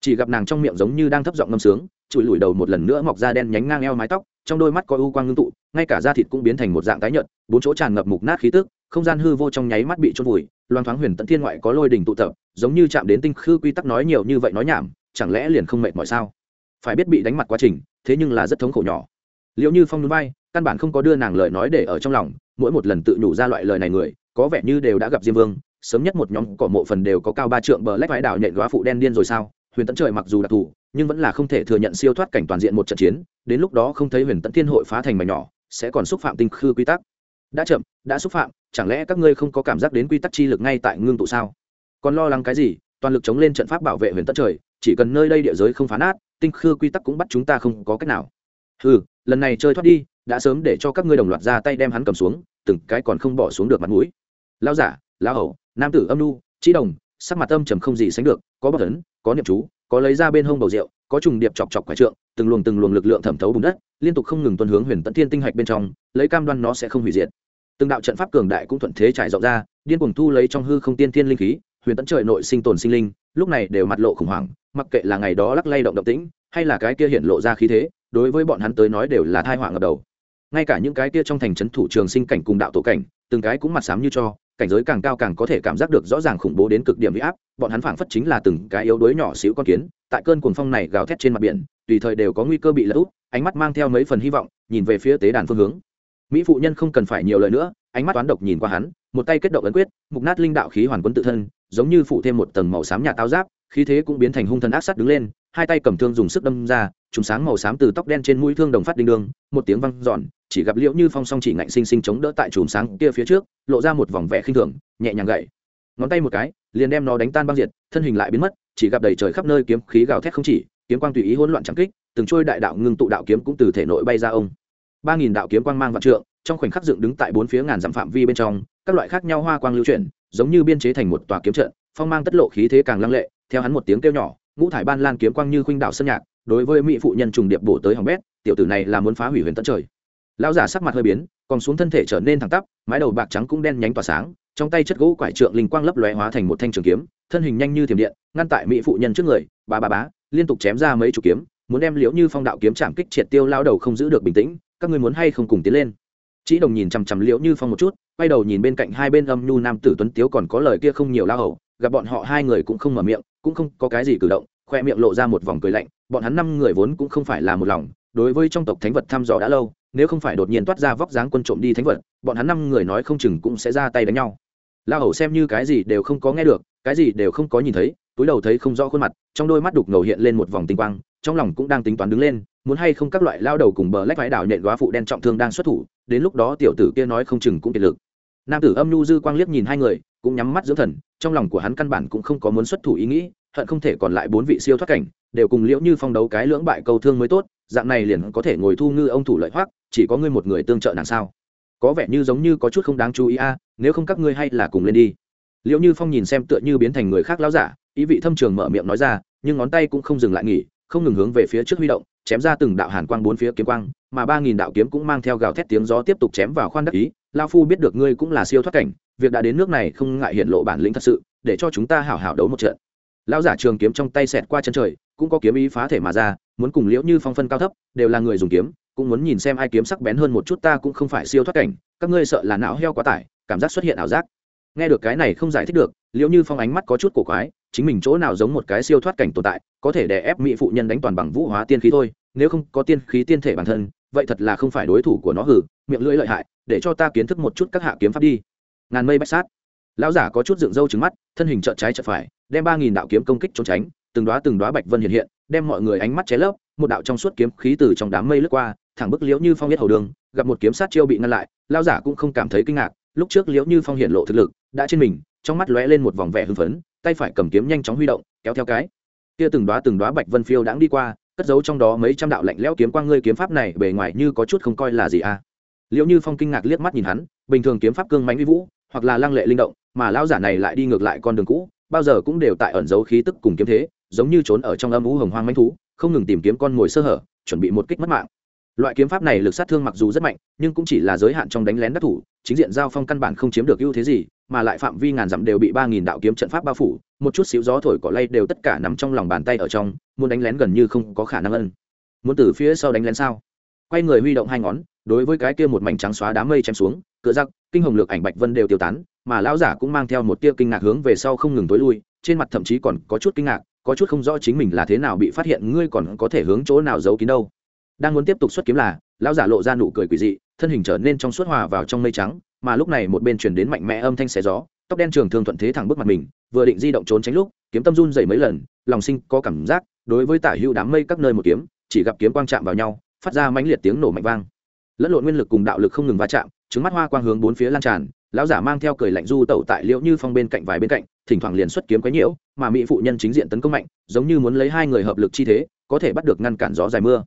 Speaker 1: Chỉ gặp nàng trong miệng giống như đang thấp giọng ngâm sướng, chùi lùi đầu một lần nữa mọc ra đen nhánh ngang eo mái tóc, trong đôi mắt có u quang ngưng tụ, ngay cả da thịt cũng biến thành một dạng tái nhợt, bốn chỗ tràn ngập mục nát khí tức không gian hư vô trong nháy mắt bị trôn vùi loan thoáng huyền tận thiên ngoại có lôi đỉnh tụ tập, giống như chạm đến tinh khư quy tắc nói nhiều như vậy nói nhảm, chẳng lẽ liền không mệt mỏi sao? Phải biết bị đánh mặt quá trình, thế nhưng là rất thống khổ nhỏ. Liệu như phong núi bay căn bản không có đưa nàng lời nói để ở trong lòng, mỗi một lần tự nhủ ra loại lời này người, có vẻ như đều đã gặp diêm vương, sớm nhất một nhóm cỏ mộ phần đều có cao ba trượng bờ lách vãi đảo nhện góa phụ đen điên rồi sao? Huyền tấn trời mặc dù đặc thù, nhưng vẫn là không thể thừa nhận siêu thoát cảnh toàn diện một trận chiến, đến lúc đó không thấy huyền tấn thiên hội phá thành mảnh nhỏ, sẽ còn xúc phạm tinh khư quy tắc đã chậm đã xúc phạm chẳng lẽ các ngươi không có cảm giác đến quy tắc chi lực ngay tại ngưng tụ sao? Còn lo lắng cái gì? Toàn lực chống lên trận pháp bảo vệ huyền tất trời chỉ cần nơi đây địa giới không phá nát tinh khư quy tắc cũng bắt chúng ta không có cách nào. Ừ lần này chơi thoát đi đã sớm để cho các ngươi đồng loạt ra tay đem hắn cầm xuống từng cái còn không bỏ xuống được mặt mũi. Lao giả lao hầu nam tử âm nu trí đồng sắc mặt âm trầm không gì sánh được có bậc ấn, có niệm chú có lấy ra bên hông bầu rượu có trùng điệp chọc chọc quái trượng từng luồng từng luồng lực lượng thẩm thấu bùn đất liên tục không ngừng tuân hướng huyền tận thiên tinh hạch bên trong lấy cam đoan nó sẽ không hủy diệt từng đạo trận pháp cường đại cũng thuận thế trải rộng ra, điên cuồng thu lấy trong hư không tiên thiên linh khí, huyền tận trời nội sinh tồn sinh linh, lúc này đều mặt lộ khủng hoảng, mặc kệ là ngày đó lắc lay động động tĩnh, hay là cái kia hiện lộ ra khí thế, đối với bọn hắn tới nói đều là thai họa ngập đầu. Ngay cả những cái kia trong thành trấn thủ trường sinh cảnh cùng đạo tổ cảnh, từng cái cũng mặt sám như cho, cảnh giới càng cao càng có thể cảm giác được rõ ràng khủng bố đến cực điểm huy áp, bọn hắn phảng phất chính là từng cái yếu đuối nhỏ xíu con kiến, tại cơn cuồng phong này gào thét trên mặt biển, tùy thời đều có nguy cơ bị lỡ úp, ánh mắt mang theo mấy phần hy vọng, nhìn về phía tế đàn phương hướng mỹ phụ nhân không cần phải nhiều lời nữa, ánh mắt toán độc nhìn qua hắn, một tay kết động ấn quyết, mục nát linh đạo khí hoàn quân tự thân, giống như phụ thêm một tầng màu xám nhà táo giáp, khí thế cũng biến thành hung thần ác sắt đứng lên, hai tay cầm thương dùng sức đâm ra, trùng sáng màu xám từ tóc đen trên mũi thương đồng phát đinh đường một tiếng văng giòn chỉ gặp liễu như phong song chỉ ngạnh sinh sinh chống đỡ tại chùm sáng kia phía trước, lộ ra một vòng vẻ khinh thường, nhẹ nhàng gậy. Ngón tay một cái, liền đem nó đánh tan băng diệt, thân hình lại biến mất, chỉ gặp đầy trời khắp nơi kiếm khí gào thét không chỉ, kiếm quang tùy ý hỗn loạn trắng kích, từng trôi đại đạo ngưng tụ đạo kiếm cũng từ thể nội bay ra ông ba nghìn đạo kiếm quang mang vạn trượng, trong khoảnh khắc dựng đứng tại bốn phía ngàn dặm phạm vi bên trong, các loại khác nhau hoa quang lưu chuyển, giống như biên chế thành một tòa kiếm trận, phong mang tất lộ khí thế càng lăng lệ, theo hắn một tiếng kêu nhỏ, ngũ thải ban lan kiếm quang như khuynh đạo sân nhạc, đối với mỹ phụ nhân trùng điệp bổ tới hỏng bét, tiểu tử này là muốn phá hủy huyền tận trời. Lão giả sắc mặt hơi biến, còn xuống thân thể trở nên thẳng tắp, mái đầu bạc trắng cũng đen nhánh tỏa sáng, trong tay chất gỗ quải trượng linh quang lấp lóe hóa thành một thanh trường kiếm, thân hình nhanh như thiểm điện, ngăn tại mỹ phụ nhân trước người bà bà bá liên tục chém ra mấy chục kiếm, muốn đem liễu như phong đạo kiếm chạm kích triệt tiêu lao đầu không giữ được bình tĩnh các ngươi muốn hay không cùng tiến lên? Chỉ đồng nhìn chằm chằm liễu như phong một chút, quay đầu nhìn bên cạnh hai bên âm nhu nam tử tuấn tiếu còn có lời kia không nhiều la hầu, gặp bọn họ hai người cũng không mở miệng, cũng không có cái gì cử động, khoe miệng lộ ra một vòng cười lạnh, bọn hắn năm người vốn cũng không phải là một lòng, đối với trong tộc thánh vật thăm dò đã lâu, nếu không phải đột nhiên toát ra vóc dáng quân trộm đi thánh vật, bọn hắn năm người nói không chừng cũng sẽ ra tay đánh nhau. La hầu xem như cái gì đều không có nghe được, cái gì đều không có nhìn thấy, túi đầu thấy không rõ khuôn mặt, trong đôi mắt đục ngầu hiện lên một vòng tinh quang trong lòng cũng đang tính toán đứng lên, muốn hay không các loại lao đầu cùng bờ lách váy đảo nhện góa phụ đen trọng thương đang xuất thủ, đến lúc đó tiểu tử kia nói không chừng cũng kiệt lực. Nam tử âm nhu dư quang liếc nhìn hai người, cũng nhắm mắt dưỡng thần, trong lòng của hắn căn bản cũng không có muốn xuất thủ ý nghĩ, hận không thể còn lại bốn vị siêu thoát cảnh, đều cùng liễu như phong đấu cái lưỡng bại câu thương mới tốt, dạng này liền có thể ngồi thu ngư ông thủ lợi hoác chỉ có ngươi một người tương trợ nàng sao? Có vẻ như giống như có chút không đáng chú ý a, nếu không các ngươi hay là cùng lên đi. Liễu như phong nhìn xem tựa như biến thành người khác láo giả, ý vị thâm trường mở miệng nói ra, nhưng ngón tay cũng không dừng lại nghỉ không ngừng hướng về phía trước huy động, chém ra từng đạo hàn quang bốn phía kiếm quang, mà ba nghìn đạo kiếm cũng mang theo gào thét tiếng gió tiếp tục chém vào khoan đắc ý. Lao phu biết được ngươi cũng là siêu thoát cảnh, việc đã đến nước này không ngại hiện lộ bản lĩnh thật sự, để cho chúng ta hảo hảo đấu một trận. Lão giả trường kiếm trong tay xẹt qua chân trời, cũng có kiếm ý phá thể mà ra, muốn cùng liễu như phong phân cao thấp, đều là người dùng kiếm, cũng muốn nhìn xem ai kiếm sắc bén hơn một chút ta cũng không phải siêu thoát cảnh, các ngươi sợ là não heo quá tải, cảm giác xuất hiện ảo giác. Nghe được cái này không giải thích được liệu như phong ánh mắt có chút cổ quái, chính mình chỗ nào giống một cái siêu thoát cảnh tồn tại, có thể đè ép mỹ phụ nhân đánh toàn bằng vũ hóa tiên khí thôi, nếu không có tiên khí tiên thể bản thân, vậy thật là không phải đối thủ của nó hử miệng lưỡi lợi hại, để cho ta kiến thức một chút các hạ kiếm pháp đi. Ngàn mây bách sát. Lão giả có chút dựng râu trứng mắt, thân hình trợn trái trợn phải, đem ba nghìn đạo kiếm công kích trốn tránh, từng đoá từng đoá bạch vân hiện hiện, đem mọi người ánh mắt cháy lấp, một đạo trong suốt kiếm khí từ trong đám mây lướt qua, thẳng bức liễu như phong biết hầu đường, gặp một kiếm sát chiêu bị ngăn lại, lão giả cũng không cảm thấy kinh ngạc, lúc trước liễu như phong hiện lộ thực lực, đã trên mình trong mắt lóe lên một vòng vẻ hưng phấn, tay phải cầm kiếm nhanh chóng huy động, kéo theo cái. Kia từng đoá từng đoá bạch vân phiêu đãng đi qua, cất giấu trong đó mấy trăm đạo lạnh lẽo kiếm quang ngươi kiếm pháp này bề ngoài như có chút không coi là gì à. Liễu như phong kinh ngạc liếc mắt nhìn hắn, bình thường kiếm pháp cương mãnh uy vũ, hoặc là lăng lệ linh động, mà lão giả này lại đi ngược lại con đường cũ, bao giờ cũng đều tại ẩn giấu khí tức cùng kiếm thế, giống như trốn ở trong âm u hồng hoang manh thú, không ngừng tìm kiếm con mồi sơ hở, chuẩn bị một kích mất mạng loại kiếm pháp này lực sát thương mặc dù rất mạnh, nhưng cũng chỉ là giới hạn trong đánh lén đắc thủ, chính diện giao phong căn bản không chiếm được ưu thế gì, mà lại phạm vi ngàn dặm đều bị ba nghìn đạo kiếm trận pháp bao phủ, một chút xíu gió thổi cỏ lay đều tất cả nằm trong lòng bàn tay ở trong, muốn đánh lén gần như không có khả năng ân. Muốn từ phía sau đánh lén sao? Quay người huy động hai ngón, đối với cái kia một mảnh trắng xóa đám mây chém xuống cựa giặc, kinh hồng lược ảnh bạch vân đều tiêu tán, mà lão giả cũng mang theo một tia kinh ngạc hướng về sau không ngừng tối lui, trên mặt thậm chí còn có chút kinh ngạc, có chút không rõ chính mình là thế nào bị phát hiện, ngươi còn có thể hướng chỗ nào giấu kín đâu đang muốn tiếp tục xuất kiếm là, lão giả lộ ra nụ cười quỷ dị, thân hình trở nên trong suốt hòa vào trong mây trắng, mà lúc này một bên chuyển đến mạnh mẽ âm thanh xé gió, tóc đen trường thương thuận thế thẳng bước mặt mình, vừa định di động trốn tránh lúc, kiếm tâm run dày mấy lần, lòng sinh có cảm giác, đối với tả hữu đám mây các nơi một kiếm, chỉ gặp kiếm quang chạm vào nhau, phát ra mãnh liệt tiếng nổ mạnh vang. Lẫn lộn nguyên lực cùng đạo lực không ngừng va chạm, trứng mắt hoa quang hướng bốn phía lan tràn, lão giả mang theo cười lạnh du tẩu tại liễu như phong bên cạnh vài bên cạnh, thỉnh thoảng liền xuất kiếm quấy nhiễu, mà mỹ phụ nhân chính diện tấn công mạnh, giống như muốn lấy hai người hợp lực chi thế, có thể bắt được ngăn cản gió dài mưa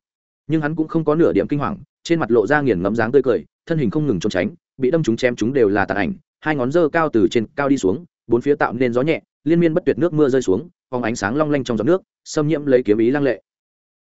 Speaker 1: nhưng hắn cũng không có nửa điểm kinh hoàng, trên mặt lộ ra nghiền ngẫm dáng tươi cười, thân hình không ngừng trốn tránh, bị đâm chúng chém chúng đều là tàn ảnh, hai ngón dơ cao từ trên cao đi xuống, bốn phía tạo nên gió nhẹ, liên miên bất tuyệt nước mưa rơi xuống, phóng ánh sáng long lanh trong giọt nước, xâm nhiễm lấy kiếm ý lăng lệ.